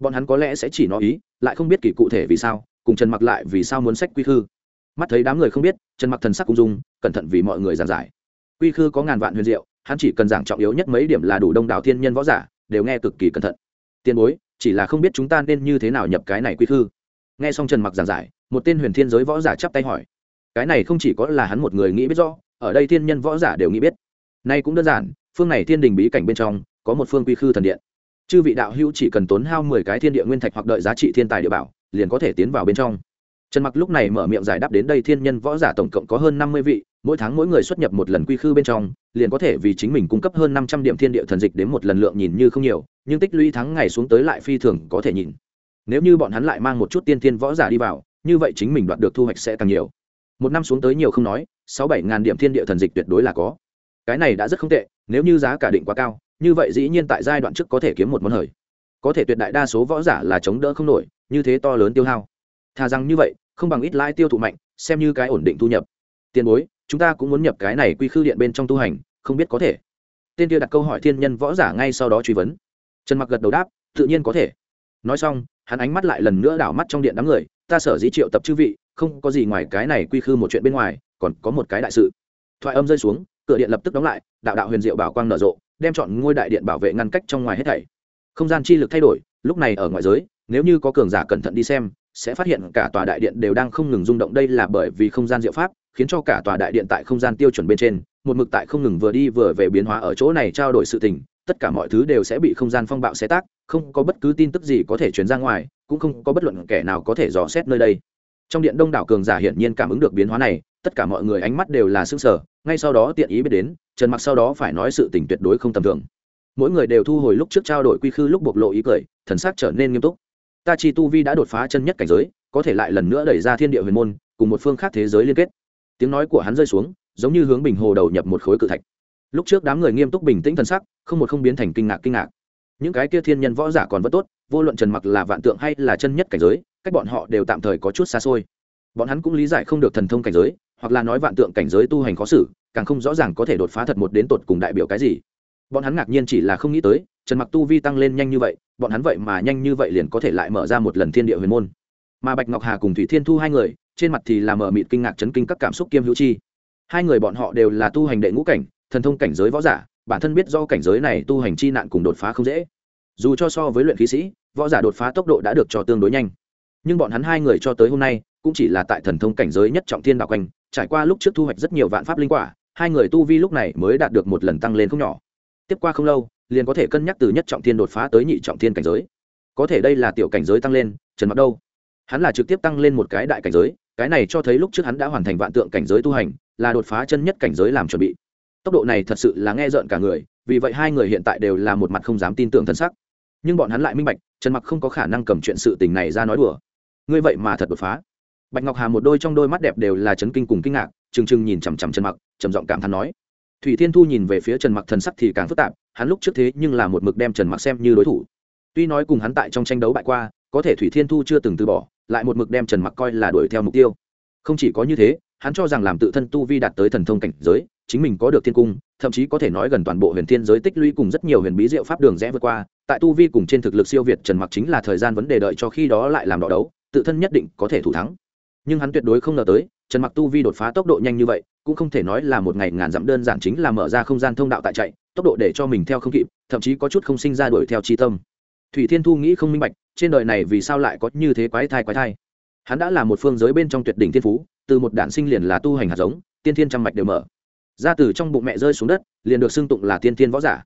bọn hắn có lẽ sẽ chỉ nói ý, lại không biết kỳ cụ thể vì sao, cùng trần mặc lại vì sao muốn sách quy khư. Mắt thấy đám người không biết, trần mặc thần sắc cung dung, cẩn thận vì mọi người giảng giải. Quy khư có ngàn vạn huyền diệu, hắn chỉ cần giảng trọng yếu nhất mấy điểm là đủ đông đảo thiên nhân võ giả, đều nghe cực kỳ cẩn thận. Tiền bối, chỉ là không biết chúng ta nên như thế nào nhập cái này quy khư. Nghe xong trần mặc giảng giải, một tên huyền thiên giới võ giả chắp tay hỏi. Cái này không chỉ có là hắn một người nghĩ biết rõ, ở đây thiên nhân võ giả đều nghĩ biết. Nay cũng đơn giản, phương này thiên đình bí cảnh bên trong, có một phương quy khư thần điện chư vị đạo hữu chỉ cần tốn hao mười cái thiên địa nguyên thạch hoặc đợi giá trị thiên tài địa bảo, liền có thể tiến vào bên trong. Trần mặc lúc này mở miệng giải đáp đến đây thiên nhân võ giả tổng cộng có hơn năm mươi vị, mỗi tháng mỗi người xuất nhập một lần quy khư bên trong, liền có thể vì chính mình cung cấp hơn năm trăm điểm thiên địa thần dịch đến một lần lượng nhìn như không nhiều, nhưng tích lũy tháng ngày xuống tới lại phi thường có thể nhìn. Nếu như bọn hắn lại mang một chút tiên thiên võ giả đi vào, như vậy chính mình đoạt được thu hoạch sẽ càng nhiều. Một năm xuống tới nhiều không nói, sáu bảy ngàn điểm thiên địa thần dịch tuyệt đối là có cái này đã rất không tệ, nếu như giá cả định quá cao, như vậy dĩ nhiên tại giai đoạn trước có thể kiếm một món hời. Có thể tuyệt đại đa số võ giả là chống đỡ không nổi, như thế to lớn tiêu hao. Thà rằng như vậy, không bằng ít lãi tiêu thụ mạnh, xem như cái ổn định thu nhập. Tiền bối, chúng ta cũng muốn nhập cái này quy khư điện bên trong tu hành, không biết có thể. Tên kia đặt câu hỏi thiên nhân võ giả ngay sau đó truy vấn. Trần mặc gật đầu đáp, tự nhiên có thể. Nói xong, hắn ánh mắt lại lần nữa đảo mắt trong điện đám người, ta sở dĩ triệu tập chư vị, không có gì ngoài cái này quy khư một chuyện bên ngoài, còn có một cái đại sự. Thoại âm rơi xuống cửa điện lập tức đóng lại, đạo đạo huyền diệu bảo quang nở rộ, đem chọn ngôi đại điện bảo vệ ngăn cách trong ngoài hết thảy. Không gian chi lực thay đổi, lúc này ở ngoại giới, nếu như có cường giả cẩn thận đi xem, sẽ phát hiện cả tòa đại điện đều đang không ngừng rung động. Đây là bởi vì không gian diệu pháp, khiến cho cả tòa đại điện tại không gian tiêu chuẩn bên trên, một mực tại không ngừng vừa đi vừa về biến hóa ở chỗ này trao đổi sự tình, tất cả mọi thứ đều sẽ bị không gian phong bạo xé tác, không có bất cứ tin tức gì có thể truyền ra ngoài, cũng không có bất luận kẻ nào có thể dò xét nơi đây. Trong điện đông đảo cường giả hiển nhiên cảm ứng được biến hóa này tất cả mọi người ánh mắt đều là s ư ơ n g sở ngay sau đó tiện ý biết đến, trần mặc sau đó phải nói sự tình tuyệt đối không tầm thường. Mỗi người đều thu hồi lúc trước trao đổi quy khư lúc bộc lộ ý cười, thần sắc trở nên nghiêm túc. Ta chi tu vi đã đột phá chân nhất cảnh giới, có thể lại lần nữa đẩy ra thiên địa huyền môn, cùng một phương khác thế giới liên kết. Tiếng nói của hắn rơi xuống, giống như hướng bình hồ đầu nhập một khối cự thạch. Lúc trước đám người nghiêm túc bình tĩnh thần sắc, không một không biến thành kinh ngạc kinh ngạc. Những cái kia thiên nhân võ giả còn vẫn tốt, vô luận trần mặc là vạn tượng hay là chân nhất cảnh giới, cách bọn họ đều tạm thời có chút xa xôi. Bọn hắn cũng lý giải không được thần thông cảnh giới hoặc là nói vạn tượng cảnh giới tu hành khó xử, càng không rõ ràng có thể đột phá thật một đến tột cùng đại biểu cái gì. Bọn hắn ngạc nhiên chỉ là không nghĩ tới, trần mặc tu vi tăng lên nhanh như vậy, bọn hắn vậy mà nhanh như vậy liền có thể lại mở ra một lần thiên địa huyền môn. Mà bạch ngọc hà cùng thủy thiên thu hai người, trên mặt thì là mở mịt kinh ngạc chấn kinh các cảm xúc kiêm hữu chi. Hai người bọn họ đều là tu hành đệ ngũ cảnh, thần thông cảnh giới võ giả, bản thân biết do cảnh giới này tu hành chi nạn cùng đột phá không dễ. Dù cho so với luyện khí sĩ, võ giả đột phá tốc độ đã được cho tương đối nhanh. Nhưng bọn hắn hai người cho tới hôm nay, cũng chỉ là tại thần thông cảnh giới nhất trọng thiên đạo quanh trải qua lúc trước thu hoạch rất nhiều vạn pháp linh quả, hai người tu vi lúc này mới đạt được một lần tăng lên không nhỏ. Tiếp qua không lâu, liền có thể cân nhắc từ nhất trọng thiên đột phá tới nhị trọng thiên cảnh giới. Có thể đây là tiểu cảnh giới tăng lên, trần mặc đâu? Hắn là trực tiếp tăng lên một cái đại cảnh giới, cái này cho thấy lúc trước hắn đã hoàn thành vạn tượng cảnh giới tu hành, là đột phá chân nhất cảnh giới làm chuẩn bị. Tốc độ này thật sự là nghe rợn cả người, vì vậy hai người hiện tại đều là một mặt không dám tin tưởng thân sắc. Nhưng bọn hắn lại minh bạch, trần mặc không có khả năng cầm chuyện sự tình này ra nói đùa. Ngươi vậy mà thật đột phá bạch ngọc hà một đôi trong đôi mắt đẹp đều là chấn kinh cùng kinh ngạc, trừng trừng nhìn chằm chằm trần mặc, trầm giọng cảm thán nói. Thủy thiên thu nhìn về phía trần mặc thần sắc thì càng phức tạp, hắn lúc trước thế nhưng là một mực đem trần mặc xem như đối thủ. Tuy nói cùng hắn tại trong tranh đấu bại qua, có thể thủy thiên thu chưa từng từ bỏ, lại một mực đem trần mặc coi là đuổi theo mục tiêu. Không chỉ có như thế, hắn cho rằng làm tự thân tu vi đạt tới thần thông cảnh giới, chính mình có được thiên cung, thậm chí có thể nói gần toàn bộ huyền thiên giới tích lũy cùng rất nhiều huyền bí diệu pháp đường rẽ vượt qua. Tại tu vi cùng trên thực lực siêu việt trần mặc chính là thời gian vấn đề đợi cho khi đó lại làm đỏ đấu, tự thân nhất định có thể thủ thắng nhưng hắn tuyệt đối không ngờ tới, trần mặc tu vi đột phá tốc độ nhanh như vậy, cũng không thể nói là một ngày ngàn dặm đơn giản chính là mở ra không gian thông đạo tại chạy, tốc độ để cho mình theo không kịp, thậm chí có chút không sinh ra đuổi theo chi tâm. Thủy thiên thu nghĩ không minh bạch, trên đời này vì sao lại có như thế quái thai quái thai? Hắn đã là một phương giới bên trong tuyệt đỉnh thiên phú, từ một đản sinh liền là tu hành hạt giống, tiên thiên trăm mạch đều mở. Ra từ trong bụng mẹ rơi xuống đất, liền được xưng tụng là tiên thiên võ giả.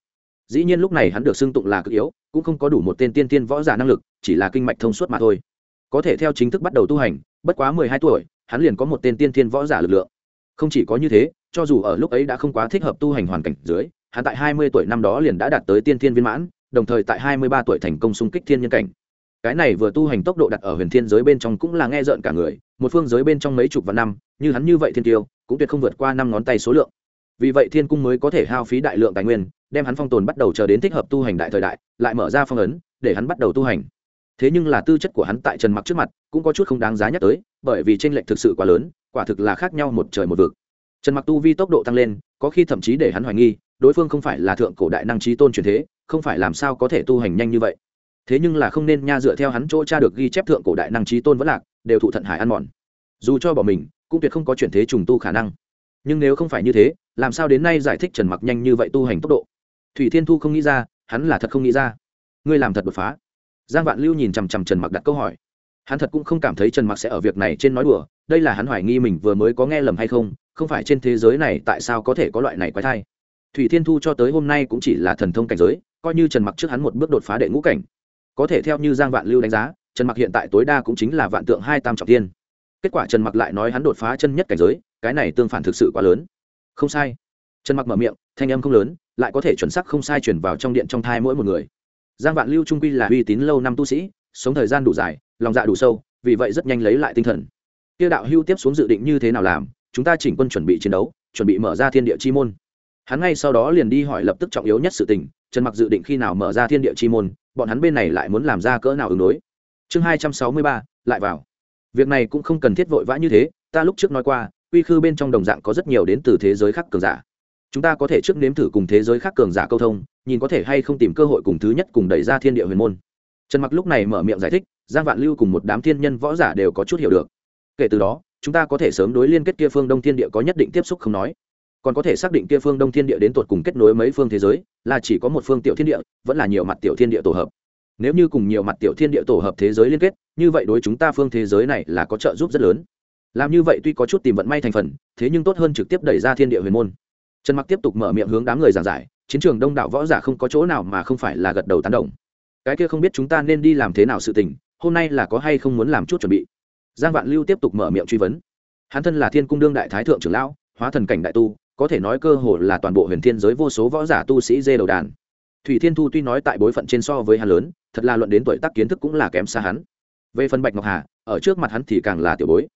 Dĩ nhiên lúc này hắn được xưng tụng là cực yếu, cũng không có đủ một tên tiên thiên võ giả năng lực, chỉ là kinh mạch thông suốt mà thôi. Có thể theo chính thức bắt đầu tu hành bất quá mười hai tuổi, hắn liền có một tên tiên thiên võ giả lực lượng. Không chỉ có như thế, cho dù ở lúc ấy đã không quá thích hợp tu hành hoàn cảnh dưới, hắn tại hai mươi tuổi năm đó liền đã đạt tới tiên thiên viên mãn, đồng thời tại hai mươi ba tuổi thành công xung kích thiên nhân cảnh. Cái này vừa tu hành tốc độ đặt ở huyền thiên giới bên trong cũng là nghe rợn cả người, một phương giới bên trong mấy chục vạn năm, như hắn như vậy thiên tiêu, cũng tuyệt không vượt qua năm ngón tay số lượng. Vì vậy thiên cung mới có thể hao phí đại lượng tài nguyên, đem hắn phong tồn bắt đầu chờ đến thích hợp tu hành đại thời đại, lại mở ra phong ấn, để hắn bắt đầu tu hành thế nhưng là tư chất của hắn tại trần mặc trước mặt cũng có chút không đáng giá nhắc tới, bởi vì tranh lệch thực sự quá lớn, quả thực là khác nhau một trời một vực. Trần mặc tu vi tốc độ tăng lên, có khi thậm chí để hắn hoài nghi, đối phương không phải là thượng cổ đại năng trí tôn truyền thế, không phải làm sao có thể tu hành nhanh như vậy. Thế nhưng là không nên nha dựa theo hắn chỗ cha được ghi chép thượng cổ đại năng trí tôn vẫn lạc, đều thụ thận hải ăn mòn. Dù cho bỏ mình, cũng tuyệt không có chuyển thế trùng tu khả năng. Nhưng nếu không phải như thế, làm sao đến nay giải thích trần mặc nhanh như vậy tu hành tốc độ? Thủy thiên thu không nghĩ ra, hắn là thật không nghĩ ra. Ngươi làm thật đột phá giang vạn lưu nhìn chằm chằm trần mặc đặt câu hỏi. Hắn thật cũng không cảm thấy trần mặc sẽ ở việc này trên nói đùa, đây là hắn hoài nghi mình vừa mới có nghe lầm hay không không phải trên thế giới này tại sao có thể có loại này quái thai. Thủy thiên thu cho tới hôm nay cũng chỉ là thần thông cảnh giới, coi như trần mặc trước hắn một bước đột phá đệ ngũ cảnh. Có thể theo như giang vạn lưu đánh giá, trần mặc hiện tại tối đa cũng chính là vạn tượng hai tam trọng tiên. Kết quả trần mặc lại nói hắn đột phá chân nhất cảnh giới, cái này tương phản thực sự quá lớn. Không sai. Trần mặc mở miệng, thanh âm không lớn, lại có thể chuẩn xác không sai chuyển vào trong điện trong thai mỗi một người giang vạn lưu trung quy là uy tín lâu năm tu sĩ, sống thời gian đủ dài, lòng dạ đủ sâu, vì vậy rất nhanh lấy lại tinh thần. Tiêu đạo hưu tiếp xuống dự định như thế nào làm, chúng ta chỉnh quân chuẩn bị chiến đấu, chuẩn bị mở ra thiên địa chi môn. Hắn ngay sau đó liền đi hỏi lập tức trọng yếu nhất sự tình, trần mặc dự định khi nào mở ra thiên địa chi môn, bọn hắn bên này lại muốn làm ra cỡ nào ứng đối. Chương hai trăm sáu mươi ba, lại vào. Việc này cũng không cần thiết vội vã như thế, ta lúc trước nói qua, quy khư bên trong đồng dạng có rất nhiều đến từ thế giới khác cường giả chúng ta có thể trước nếm thử cùng thế giới khác cường giả câu thông, nhìn có thể hay không tìm cơ hội cùng thứ nhất cùng đẩy ra thiên địa huyền môn. Trần mặc lúc này mở miệng giải thích, giang vạn lưu cùng một đám thiên nhân võ giả đều có chút hiểu được. Kể từ đó, chúng ta có thể sớm đối liên kết kia phương đông thiên địa có nhất định tiếp xúc không nói. Còn có thể xác định kia phương đông thiên địa đến tột cùng kết nối mấy phương thế giới, là chỉ có một phương tiểu thiên địa, vẫn là nhiều mặt tiểu thiên địa tổ hợp. Nếu như cùng nhiều mặt tiểu thiên địa tổ hợp thế giới liên kết, như vậy đối chúng ta phương thế giới này là có trợ giúp rất lớn. Làm như vậy tuy có chút tìm vận may thành phần, thế nhưng tốt hơn trực tiếp đẩy ra thiên địa huyền môn trần mặc tiếp tục mở miệng hướng đám người giảng giải, chiến trường đông đảo võ giả không có chỗ nào mà không phải là gật đầu tán động cái kia không biết chúng ta nên đi làm thế nào sự tình, hôm nay là có hay không muốn làm chút chuẩn bị. Giang vạn lưu tiếp tục mở miệng truy vấn. Hắn thân là thiên cung đương đại thái thượng trưởng lão, hóa thần cảnh đại tu, có thể nói cơ hồ là toàn bộ huyền thiên giới vô số võ giả tu sĩ dê đầu đàn. Thủy thiên thu tuy nói tại bối phận trên so với hắn lớn, thật là luận đến tuổi tác kiến thức cũng là kém xa hắn. Về phần bạch ngọc hà, ở trước mặt hắn thì càng là tiểu bối.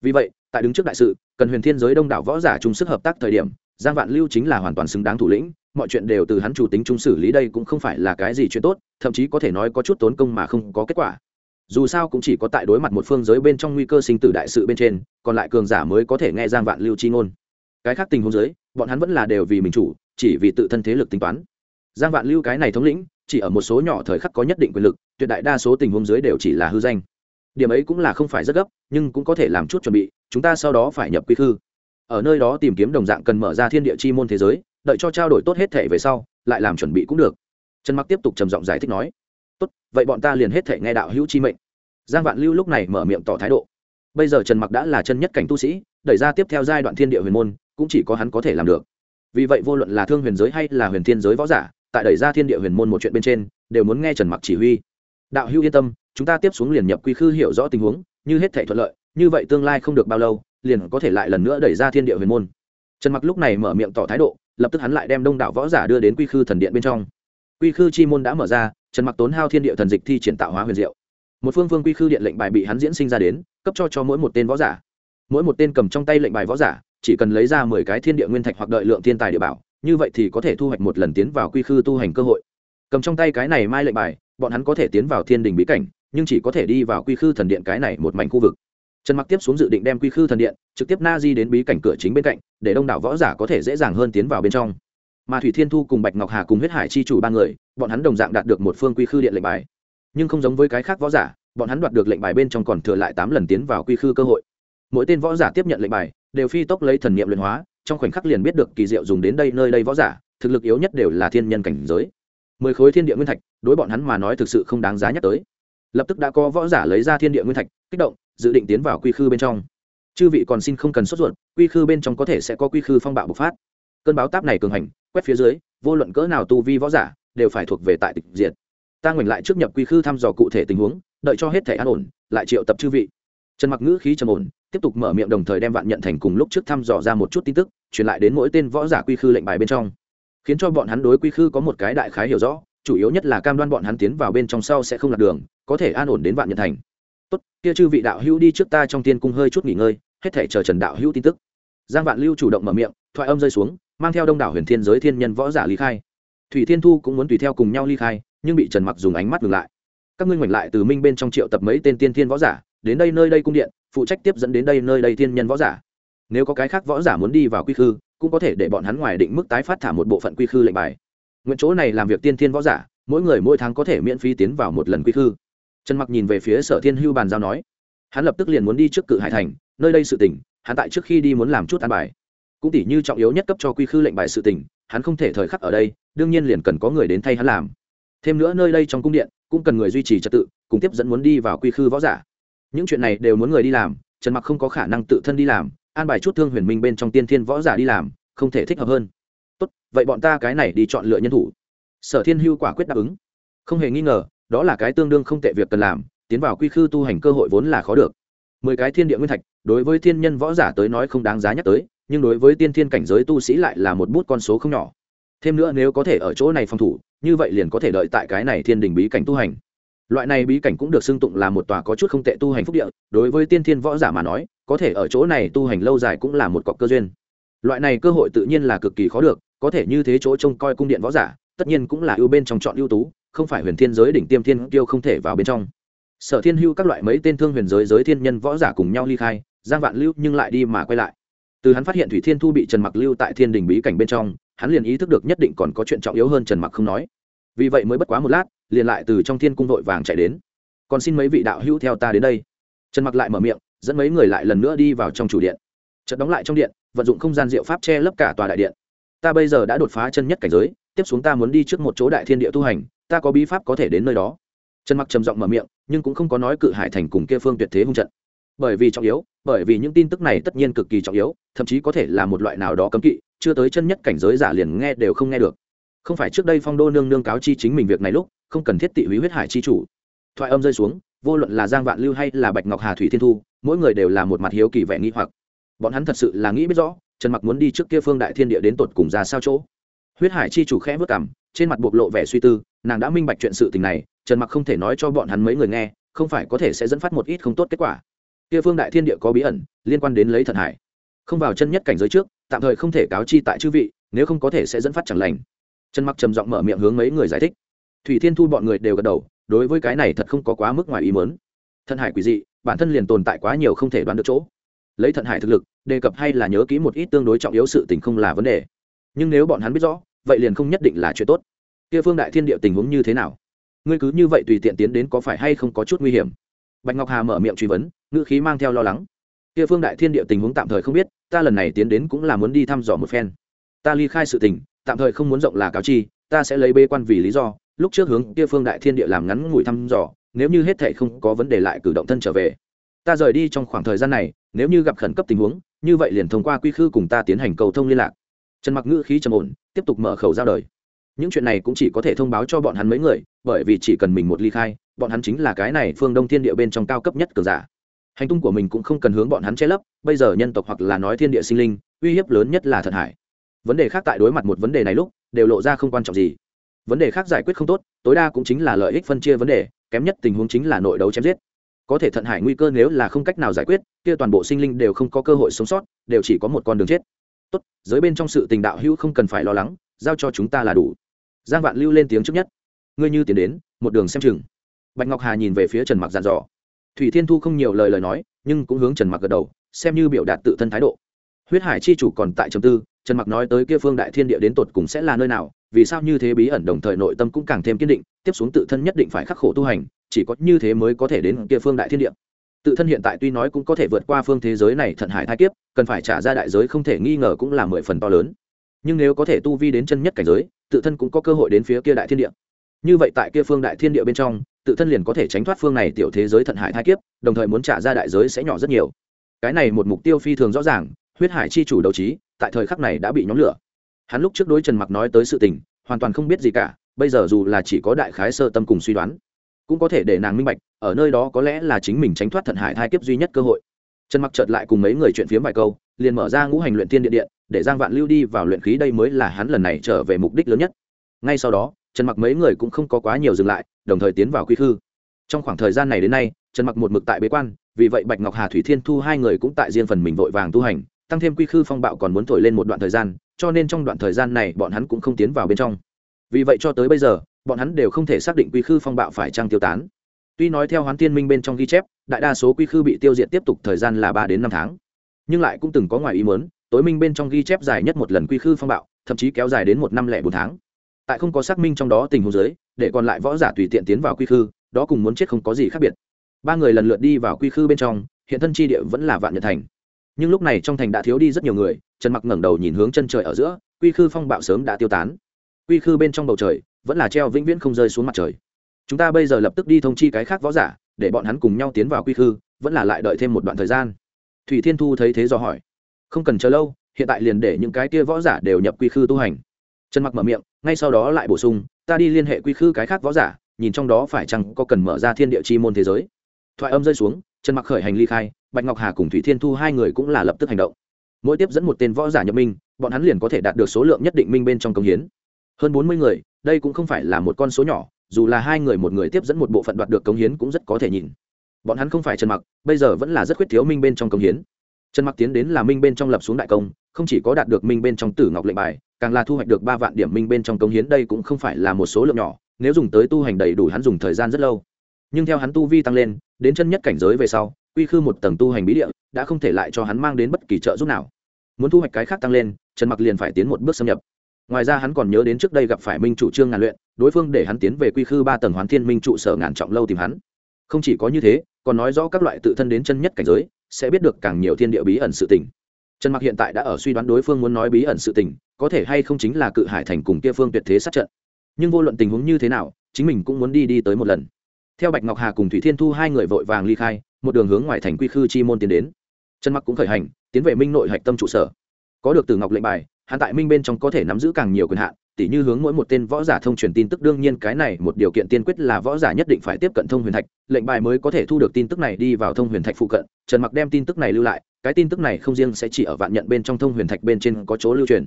Vì vậy, tại đứng trước đại sự, cần huyền thiên giới đông đảo võ giả chung sức hợp tác thời điểm giang vạn lưu chính là hoàn toàn xứng đáng thủ lĩnh, mọi chuyện đều từ hắn chủ tính trung xử lý đây cũng không phải là cái gì chuyện tốt, thậm chí có thể nói có chút tốn công mà không có kết quả. Dù sao cũng chỉ có tại đối mặt một phương giới bên trong nguy cơ sinh tử đại sự bên trên, còn lại cường giả mới có thể nghe giang vạn lưu chi ngôn. Cái khác tình huống giới bọn hắn vẫn là đều vì mình chủ, chỉ vì tự thân thế lực tính toán. Giang vạn lưu cái này thống lĩnh, chỉ ở một số nhỏ thời khắc có nhất định quyền lực, tuyệt đại đa số tình huống giới đều chỉ là hư danh. Điểm ấy cũng là không phải rất gấp, nhưng cũng có thể làm chút chuẩn bị, chúng ta sau đó phải nhập quy khư ở nơi đó tìm kiếm đồng dạng cần mở ra thiên địa chi môn thế giới, đợi cho trao đổi tốt hết thể về sau, lại làm chuẩn bị cũng được. Trần mặc tiếp tục trầm giọng giải thích nói, tốt, vậy bọn ta liền hết thể nghe đạo hữu chi mệnh. Giang vạn lưu lúc này mở miệng tỏ thái độ. Bây giờ trần mặc đã là chân nhất cảnh tu sĩ, đẩy ra tiếp theo giai đoạn thiên địa huyền môn, cũng chỉ có hắn có thể làm được. Vì vậy vô luận là thương huyền giới hay là huyền thiên giới võ giả, tại đẩy ra thiên địa huyền môn một chuyện bên trên, đều muốn nghe trần mặc chỉ huy. Đạo hữu yên tâm, chúng ta tiếp xuống liền nhập quy khư hiểu rõ tình huống, như hết thể thuận lợi, như vậy tương lai không được bao lâu liền có thể lại lần nữa đẩy ra thiên địa huyền môn. Trần mặc lúc này mở miệng tỏ thái độ, lập tức hắn lại đem đông đảo võ giả đưa đến quy khư thần điện bên trong. Quy khư chi môn đã mở ra, trần mặc tốn hao thiên địa thần dịch thi triển tạo hóa huyền diệu. Một phương phương quy khư điện lệnh bài bị hắn diễn sinh ra đến, cấp cho cho mỗi một tên võ giả. Mỗi một tên cầm trong tay lệnh bài võ giả, chỉ cần lấy ra mười cái thiên địa nguyên thạch hoặc đợi lượng thiên tài địa bảo, như vậy thì có thể thu hoạch một lần tiến vào quy khư tu hành cơ hội. Cầm trong tay cái này mai lệnh bài, bọn hắn có thể tiến vào thiên đình bí cảnh, nhưng chỉ có thể đi vào quy khư thần điện cái này một mảnh khu vực trần mặc tiếp xuống dự định đem quy khư thần điện trực tiếp na di đến bí cảnh cửa chính bên cạnh, để đông đảo võ giả có thể dễ dàng hơn tiến vào bên trong. Mà thủy thiên thu cùng bạch ngọc hà cùng huyết hải chi chủ ba người, bọn hắn đồng dạng đạt được một phương quy khư điện lệnh bài. Nhưng không giống với cái khác võ giả, bọn hắn đoạt được lệnh bài bên trong còn thừa lại tám lần tiến vào quy khư cơ hội. Mỗi tên võ giả tiếp nhận lệnh bài, đều phi tốc lấy thần niệm luyện hóa, trong khoảnh khắc liền biết được kỳ diệu dùng đến đây nơi đây võ giả, thực lực yếu nhất đều là thiên nhân cảnh giới. Mười khối thiên địa nguyên thạch, đối bọn hắn mà nói thực sự không đáng giá nhắc tới. Lập tức đã có võ giả lấy ra thiên địa nguyên thạch, kích động dự định tiến vào quy khư bên trong. Chư vị còn xin không cần sốt ruột, quy khư bên trong có thể sẽ có quy khư phong bạo bộc phát. Cơn báo táp này cường hành, quét phía dưới, vô luận cỡ nào tu vi võ giả, đều phải thuộc về tại tịch diệt. Ta ngoảnh lại trước nhập quy khư thăm dò cụ thể tình huống, đợi cho hết thể an ổn, lại triệu tập chư vị. Trần mặc ngữ khí trầm ổn, tiếp tục mở miệng đồng thời đem vạn nhận thành cùng lúc trước thăm dò ra một chút tin tức, truyền lại đến mỗi tên võ giả quy khư lệnh bài bên trong. Khiến cho bọn hắn đối quy khư có một cái đại khái hiểu rõ, chủ yếu nhất là cam đoan bọn hắn tiến vào bên trong sau sẽ không lạc đường, có thể an ổn đến vạn nhận thành tốt, kia chư vị đạo hữu đi trước ta trong tiên cung hơi chút nghỉ ngơi, hết thể chờ trần đạo hữu tin tức. Giang vạn lưu chủ động mở miệng, thoại âm rơi xuống, mang theo đông đảo huyền thiên giới thiên nhân võ giả ly khai. Thủy thiên thu cũng muốn tùy theo cùng nhau ly khai, nhưng bị trần mặc dùng ánh mắt ngừng lại. Các ngươi ngoảnh lại từ minh bên trong triệu tập mấy tên tiên thiên võ giả, đến đây nơi đây cung điện, phụ trách tiếp dẫn đến đây nơi đây thiên nhân võ giả. Nếu có cái khác võ giả muốn đi vào quy khư, cũng có thể để bọn hắn ngoài định mức tái phát thả một bộ phận quy khư lệnh bài. Nguyện chỗ này làm việc tiên thiên võ giả, mỗi người mỗi tháng có thể miễn phí tiến vào một lần quy khư trần mặc nhìn về phía sở thiên hưu bàn giao nói, hắn lập tức liền muốn đi trước cự hải thành, nơi đây sự tỉnh hắn tại trước khi đi muốn làm chút an bài. Cũng tỷ như trọng yếu nhất cấp cho quy khư lệnh bài sự tỉnh hắn không thể thời khắc ở đây, đương nhiên liền cần có người đến thay hắn làm. Thêm nữa nơi đây trong cung điện, cũng cần người duy trì trật tự, cùng tiếp dẫn muốn đi vào quy khư võ giả. Những chuyện này đều muốn người đi làm, trần mặc không có khả năng tự thân đi làm, an bài chút thương huyền minh bên trong tiên thiên võ giả đi làm, không thể thích hợp hơn. Tốt, vậy bọn ta cái này đi chọn lựa nhân thủ. Sở thiên hưu quả quyết đáp ứng. Không hề nghi ngờ đó là cái tương đương không tệ việc cần làm, tiến vào quy khư tu hành cơ hội vốn là khó được. Mười cái thiên địa nguyên thạch, đối với thiên nhân võ giả tới nói không đáng giá nhắc tới, nhưng đối với tiên thiên cảnh giới tu sĩ lại là một bút con số không nhỏ. Thêm nữa nếu có thể ở chỗ này phòng thủ, như vậy liền có thể đợi tại cái này thiên đình bí cảnh tu hành. Loại này bí cảnh cũng được xưng tụng là một tòa có chút không tệ tu hành phúc địa, đối với tiên thiên võ giả mà nói, có thể ở chỗ này tu hành lâu dài cũng là một cọc cơ duyên. Loại này cơ hội tự nhiên là cực kỳ khó được, có thể như thế chỗ trông coi cung điện võ giả, tất nhiên cũng là ưu bên trong chọn ưu tú không phải huyền thiên giới đỉnh tiêm thiên tiêu không thể vào bên trong. Sở thiên hưu các loại mấy tên thương huyền giới giới thiên nhân võ giả cùng nhau ly khai, giang vạn lưu nhưng lại đi mà quay lại. Từ hắn phát hiện thủy thiên thu bị trần mặc lưu tại thiên đình bí cảnh bên trong, hắn liền ý thức được nhất định còn có chuyện trọng yếu hơn trần mặc không nói. Vì vậy mới bất quá một lát, liền lại từ trong thiên cung vội vàng chạy đến. Còn xin mấy vị đạo hữu theo ta đến đây. Trần mặc lại mở miệng, dẫn mấy người lại lần nữa đi vào trong chủ điện. Chợt đóng lại trong điện, vận dụng không gian diệu pháp che lấp cả tòa đại điện. Ta bây giờ đã đột phá chân nhất cảnh giới, tiếp xuống ta muốn đi trước một chỗ đại thiên địa tu hành ta có bí pháp có thể đến nơi đó. Trần mặc trầm giọng mở miệng, nhưng cũng không có nói cự hải thành cùng kia phương tuyệt thế hung trận. Bởi vì trọng yếu, bởi vì những tin tức này tất nhiên cực kỳ trọng yếu, thậm chí có thể là một loại nào đó cấm kỵ, chưa tới chân nhất cảnh giới giả liền nghe đều không nghe được. Không phải trước đây phong đô nương nương cáo chi chính mình việc này lúc, không cần thiết tị húy huyết hải chi chủ. Thoại âm rơi xuống, vô luận là giang vạn lưu hay là bạch ngọc hà thủy thiên thu, mỗi người đều là một mặt hiếu kỳ vẻ nghi hoặc. Bọn hắn thật sự là nghĩ biết rõ, trần mặc muốn đi trước kia phương đại thiên địa đến tột cùng ra sao chỗ huyết hải chi chủ khẽ vất cảm, trên mặt bộc lộ vẻ suy tư, nàng đã minh bạch chuyện sự tình này, trần mặc không thể nói cho bọn hắn mấy người nghe, không phải có thể sẽ dẫn phát một ít không tốt kết quả. Kia phương đại thiên địa có bí ẩn, liên quan đến lấy thần hải. Không vào chân nhất cảnh giới trước, tạm thời không thể cáo chi tại chư vị, nếu không có thể sẽ dẫn phát chẳng lành. Trần mặc trầm giọng mở miệng hướng mấy người giải thích. Thủy thiên thu bọn người đều gật đầu, đối với cái này thật không có quá mức ngoài ý mớn thần hải quỷ dị, bản thân liền tồn tại quá nhiều không thể đoán được chỗ. Lấy thần hải thực lực, đề cập hay là nhớ kỹ một ít tương đối trọng yếu sự tình không là vấn đề. Nhưng nếu bọn hắn biết rõ vậy liền không nhất định là chuyện tốt. Kia phương đại thiên địa tình huống như thế nào? Ngươi cứ như vậy tùy tiện tiến đến có phải hay không có chút nguy hiểm? Bạch ngọc hà mở miệng truy vấn, ngữ khí mang theo lo lắng. Kia phương đại thiên địa tình huống tạm thời không biết, ta lần này tiến đến cũng là muốn đi thăm dò một phen. Ta ly khai sự tình, tạm thời không muốn rộng là cáo chi, ta sẽ lấy bê quan vì lý do, lúc trước hướng kia phương đại thiên địa làm ngắn ngủi thăm dò, nếu như hết thệ không có vấn đề lại cử động thân trở về. Ta rời đi trong khoảng thời gian này, nếu như gặp khẩn cấp tình huống, như vậy liền thông qua quy khư cùng ta tiến hành cầu thông liên lạc trần mặc ngữ khí trầm ổn, tiếp tục mở khẩu ra đời. Những chuyện này cũng chỉ có thể thông báo cho bọn hắn mấy người, bởi vì chỉ cần mình một ly khai, bọn hắn chính là cái này phương đông thiên địa bên trong cao cấp nhất cường giả. Hành tung của mình cũng không cần hướng bọn hắn che lấp, bây giờ nhân tộc hoặc là nói thiên địa sinh linh, uy hiếp lớn nhất là thần hải. Vấn đề khác tại đối mặt một vấn đề này lúc, đều lộ ra không quan trọng gì. Vấn đề khác giải quyết không tốt, tối đa cũng chính là lợi ích phân chia vấn đề, kém nhất tình huống chính là nội đấu chém giết. Có thể thận hải nguy cơ nếu là không cách nào giải quyết, kia toàn bộ sinh linh đều không có cơ hội sống sót, đều chỉ có một con đường chết tốt, giới bên trong sự tình đạo hữu không cần phải lo lắng, giao cho chúng ta là đủ. Giang vạn lưu lên tiếng trước nhất. Ngươi như tiến đến, một đường xem chừng. Bạch ngọc hà nhìn về phía trần mặc dàn dò. Thủy thiên thu không nhiều lời lời nói, nhưng cũng hướng trần mặc gật đầu, xem như biểu đạt tự thân thái độ. Huyết hải chi chủ còn tại trầm tư, trần mặc nói tới kia phương đại thiên địa đến tột cùng sẽ là nơi nào, vì sao như thế bí ẩn đồng thời nội tâm cũng càng thêm kiên định, tiếp xuống tự thân nhất định phải khắc khổ tu hành, chỉ có như thế mới có thể đến kia phương đại thiên địa tự thân hiện tại tuy nói cũng có thể vượt qua phương thế giới này thận hải thai kiếp, cần phải trả ra đại giới không thể nghi ngờ cũng là mười phần to lớn. Nhưng nếu có thể tu vi đến chân nhất cảnh giới, tự thân cũng có cơ hội đến phía kia đại thiên địa. Như vậy tại kia phương đại thiên địa bên trong, tự thân liền có thể tránh thoát phương này tiểu thế giới thận hải thai kiếp, đồng thời muốn trả ra đại giới sẽ nhỏ rất nhiều. Cái này một mục tiêu phi thường rõ ràng, huyết hải chi chủ đầu trí, tại thời khắc này đã bị nhóm lửa. Hắn lúc trước đối trần mặc nói tới sự tình, hoàn toàn không biết gì cả, bây giờ dù là chỉ có đại khái sơ tâm cùng suy đoán cũng có thể để nàng minh bạch, ở nơi đó có lẽ là chính mình tránh thoát thận hải thai kiếp duy nhất cơ hội. Trần mặc chợt lại cùng mấy người chuyện phiếm vài câu, liền mở ra ngũ hành luyện tiên điện điện, để giang vạn lưu đi vào luyện khí đây mới là hắn lần này trở về mục đích lớn nhất. Ngay sau đó, trần mặc mấy người cũng không có quá nhiều dừng lại, đồng thời tiến vào quy khư. Trong khoảng thời gian này đến nay, trần mặc một mực tại bế quan, vì vậy bạch ngọc hà, thủy thiên thu hai người cũng tại riêng phần mình vội vàng tu hành, tăng thêm quy khư phong bạo còn muốn thổi lên một đoạn thời gian, cho nên trong đoạn thời gian này bọn hắn cũng không tiến vào bên trong. Vì vậy cho tới bây giờ bọn hắn đều không thể xác định quy khư phong bạo phải trăng tiêu tán. Tuy nói theo hoán tiên minh bên trong ghi chép, đại đa số quy khư bị tiêu diệt tiếp tục thời gian là ba đến năm tháng. Nhưng lại cũng từng có ngoài ý mớn tối minh bên trong ghi chép dài nhất một lần quy khư phong bạo, thậm chí kéo dài đến một năm lẻ bốn tháng. Tại không có xác minh trong đó tình huống giới để còn lại võ giả tùy tiện tiến vào quy khư, đó cùng muốn chết không có gì khác biệt. Ba người lần lượt đi vào quy khư bên trong, hiện thân chi địa vẫn là vạn nhật thành. Nhưng lúc này trong thành đã thiếu đi rất nhiều người, trần mặc ngẩng đầu nhìn hướng chân trời ở giữa, quy khư phong bạo sớm đã tiêu tán. Quy khư bên trong bầu trời vẫn là treo vĩnh viễn không rơi xuống mặt trời. Chúng ta bây giờ lập tức đi thông chi cái khác võ giả, để bọn hắn cùng nhau tiến vào quy khư, vẫn là lại đợi thêm một đoạn thời gian. Thủy thiên thu thấy thế do hỏi. Không cần chờ lâu, hiện tại liền để những cái kia võ giả đều nhập quy khư tu hành. Trần mặc mở miệng, ngay sau đó lại bổ sung, ta đi liên hệ quy khư cái khác võ giả, nhìn trong đó phải chăng có cần mở ra thiên địa chi môn thế giới. Thoại âm rơi xuống, trần mặc khởi hành ly khai, bạch ngọc hà cùng thủy thiên thu hai người cũng là lập tức hành động. Mỗi tiếp dẫn một tên võ giả nhập minh, bọn hắn liền có thể đạt được số lượng nhất định minh bên trong công hiến. Hơn bốn mươi người đây cũng không phải là một con số nhỏ, dù là hai người một người tiếp dẫn một bộ phận đoạt được công hiến cũng rất có thể nhìn. Bọn hắn không phải trần mặc, bây giờ vẫn là rất khuyết thiếu minh bên trong công hiến. Trần mặc tiến đến là minh bên trong lập xuống đại công, không chỉ có đạt được minh bên trong tử ngọc lệnh bài, càng là thu hoạch được ba vạn điểm minh bên trong công hiến, đây cũng không phải là một số lượng nhỏ, nếu dùng tới tu hành đầy đủ hắn dùng thời gian rất lâu. Nhưng theo hắn tu vi tăng lên, đến chân nhất cảnh giới về sau, quy khư một tầng tu hành bí địa, đã không thể lại cho hắn mang đến bất kỳ trợ giúp nào. Muốn thu hoạch cái khác tăng lên, trần mặc liền phải tiến một bước xâm nhập ngoài ra hắn còn nhớ đến trước đây gặp phải minh chủ trương ngàn luyện, đối phương để hắn tiến về quy khư ba tầng hoán thiên minh trụ sở ngàn trọng lâu tìm hắn. Không chỉ có như thế, còn nói rõ các loại tự thân đến chân nhất cảnh giới, sẽ biết được càng nhiều thiên địa bí ẩn sự tình. Trần mặc hiện tại đã ở suy đoán đối phương muốn nói bí ẩn sự tình, có thể hay không chính là cự hải thành cùng kia phương tuyệt thế sát trận. Nhưng vô luận tình huống như thế nào, chính mình cũng muốn đi đi tới một lần. Theo bạch ngọc hà cùng thủy thiên thu hai người vội vàng ly khai, một đường hướng ngoài thành quy khư chi môn tiến đến. Trần mặc cũng khởi hành, tiến về minh nội hạch tâm trụ sở. Có được từ ngọc lệnh bài hắn tại minh bên trong có thể nắm giữ càng nhiều quyền hạn, tỉ như hướng mỗi một tên võ giả thông truyền tin tức, đương nhiên cái này một điều kiện tiên quyết là võ giả nhất định phải tiếp cận thông huyền thạch, lệnh bài mới có thể thu được tin tức này đi vào thông huyền thạch phụ cận, trần mặc đem tin tức này lưu lại, cái tin tức này không riêng sẽ chỉ ở vạn nhận bên trong thông huyền thạch bên trên có chỗ lưu truyền.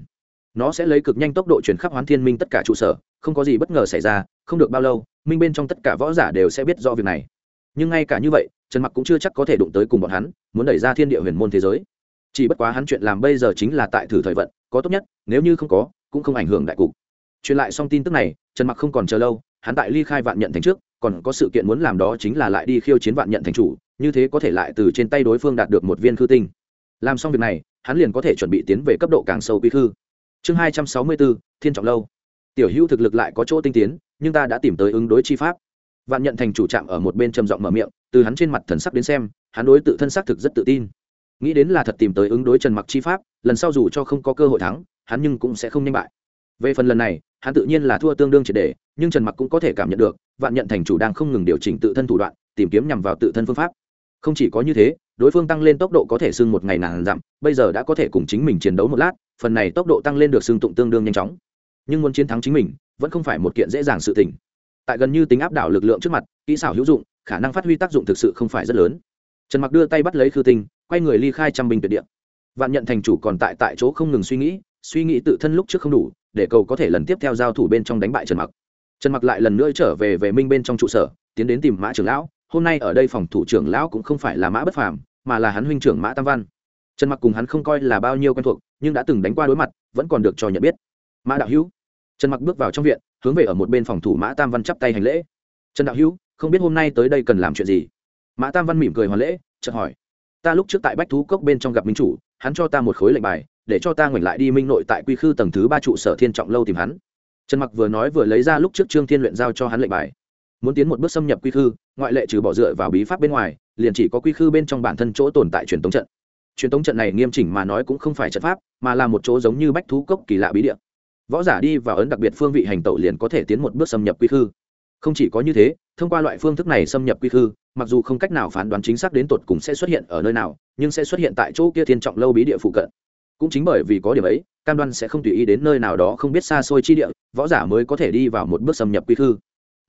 Nó sẽ lấy cực nhanh tốc độ chuyển khắp hoán thiên minh tất cả trụ sở, không có gì bất ngờ xảy ra, không được bao lâu, minh bên trong tất cả võ giả đều sẽ biết do việc này. Nhưng ngay cả như vậy, trần mặc cũng chưa chắc có thể đụng tới cùng bọn hắn, muốn đẩy ra thiên địa huyền môn thế giới. Chỉ bất quá hắn chuyện làm bây giờ chính là tại thử thời vận có tốt nhất, nếu như không có, cũng không ảnh hưởng đại cục. Truyền lại xong tin tức này, trần mặc không còn chờ lâu, hắn tại ly khai vạn nhận thành trước, còn có sự kiện muốn làm đó chính là lại đi khiêu chiến vạn nhận thành chủ, như thế có thể lại từ trên tay đối phương đạt được một viên khư tinh. Làm xong việc này, hắn liền có thể chuẩn bị tiến về cấp độ càng sâu quy khư. Chương hai trăm sáu mươi bốn thiên trọng lâu. Tiểu hữu thực lực lại có chỗ tinh tiến, nhưng ta đã tìm tới ứng đối chi pháp. Vạn nhận thành chủ trạm ở một bên trầm giọng mở miệng, từ hắn trên mặt thần sắc đến xem, hắn đối tự thân xác thực rất tự tin. Nghĩ đến là thật tìm tới ứng đối trần mặc chi pháp lần sau dù cho không có cơ hội thắng, hắn nhưng cũng sẽ không nhanh bại. Về phần lần này, hắn tự nhiên là thua tương đương triệt đề nhưng trần mặc cũng có thể cảm nhận được, vạn nhận thành chủ đang không ngừng điều chỉnh tự thân thủ đoạn, tìm kiếm nhằm vào tự thân phương pháp. Không chỉ có như thế, đối phương tăng lên tốc độ có thể xưng một ngày nàng dặm, bây giờ đã có thể cùng chính mình chiến đấu một lát, phần này tốc độ tăng lên được xưng tụng tương đương nhanh chóng. Nhưng muốn chiến thắng chính mình, vẫn không phải một kiện dễ dàng sự tình. Tại gần như tính áp đảo lực lượng trước mặt, kỹ xảo hữu dụng, khả năng phát huy tác dụng thực sự không phải rất lớn. Trần mặc đưa tay bắt lấy khư tinh, quay người ly khai trăm binh tuyệt địa vạn nhận thành chủ còn tại tại chỗ không ngừng suy nghĩ suy nghĩ tự thân lúc trước không đủ, để cầu có thể lần tiếp theo giao thủ bên trong đánh bại trần mặc. Trần mặc lại lần nữa trở về về minh bên trong trụ sở, tiến đến tìm mã trưởng lão, hôm nay ở đây phòng thủ trưởng lão cũng không phải là mã bất phàm, mà là hắn huynh trưởng mã tam văn. Trần mặc cùng hắn không coi là bao nhiêu quen thuộc, nhưng đã từng đánh qua đối mặt, vẫn còn được cho nhận biết. Mã đạo hữu. Trần mặc bước vào trong viện, hướng về ở một bên phòng thủ mã tam văn chắp tay hành lễ. Trần đạo hữu, không biết hôm nay tới đây cần làm chuyện gì? Mã tam văn mỉm cười hoàn lễ, chợt hỏi. Ta lúc trước tại bách thú cốc bên trong gặp minh chủ hắn cho ta một khối lệnh bài, để cho ta ngoảnh lại đi minh nội tại quy khư tầng thứ ba trụ sở thiên trọng lâu tìm hắn. Trần mặc vừa nói vừa lấy ra lúc trước trương thiên luyện giao cho hắn lệnh bài. Muốn tiến một bước xâm nhập quy khư, ngoại lệ trừ bỏ dựa vào bí pháp bên ngoài, liền chỉ có quy khư bên trong bản thân chỗ tồn tại truyền tống trận. Truyền tống trận này nghiêm chỉnh mà nói cũng không phải trận pháp, mà là một chỗ giống như bách thú cốc kỳ lạ bí địa. Võ giả đi vào ấn đặc biệt phương vị hành tẩu liền có thể tiến một bước xâm nhập quy khư. Không chỉ có như thế, thông qua loại phương thức này xâm nhập quy khư mặc dù không cách nào phán đoán chính xác đến tột cùng sẽ xuất hiện ở nơi nào, nhưng sẽ xuất hiện tại chỗ kia thiên trọng lâu bí địa phụ cận. Cũng chính bởi vì có điểm ấy, cam đoan sẽ không tùy ý đến nơi nào đó không biết xa xôi chi địa, võ giả mới có thể đi vào một bước xâm nhập quy khư.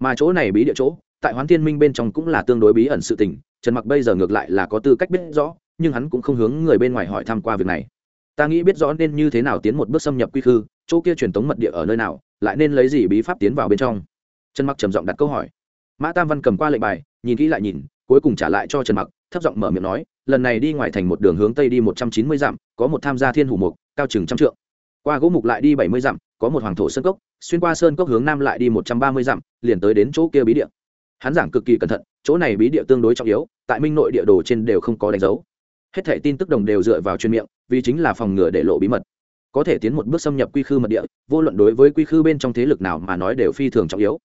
Mà chỗ này bí địa chỗ, tại hoán thiên minh bên trong cũng là tương đối bí ẩn sự tình, trần mặc bây giờ ngược lại là có tư cách biết rõ, nhưng hắn cũng không hướng người bên ngoài hỏi thăm qua việc này. Ta nghĩ biết rõ nên như thế nào tiến một bước xâm nhập quy khư, chỗ kia truyền thống mật địa ở nơi nào, lại nên lấy gì bí pháp tiến vào bên trong? Trần mặc trầm giọng đặt câu hỏi. Mã tam văn cầm qua lệnh bài nhìn kỹ lại nhìn, cuối cùng trả lại cho trần mặc, thấp giọng mở miệng nói, lần này đi ngoài thành một đường hướng tây đi một trăm chín mươi dặm, có một tham gia thiên hủ mục, cao chừng trăm trượng. Qua gỗ mục lại đi bảy mươi dặm, có một hoàng thổ sơn cốc, xuyên qua sơn cốc hướng nam lại đi một trăm ba mươi dặm, liền tới đến chỗ kia bí địa. Hắn giảng cực kỳ cẩn thận, chỗ này bí địa tương đối trọng yếu, tại minh nội địa đồ trên đều không có đánh dấu. Hết thảy tin tức đồng đều dựa vào chuyên miệng, vì chính là phòng ngừa để lộ bí mật. Có thể tiến một bước xâm nhập quy khư mật địa, vô luận đối với quy khư bên trong thế lực nào mà nói đều phi thường trọng yếu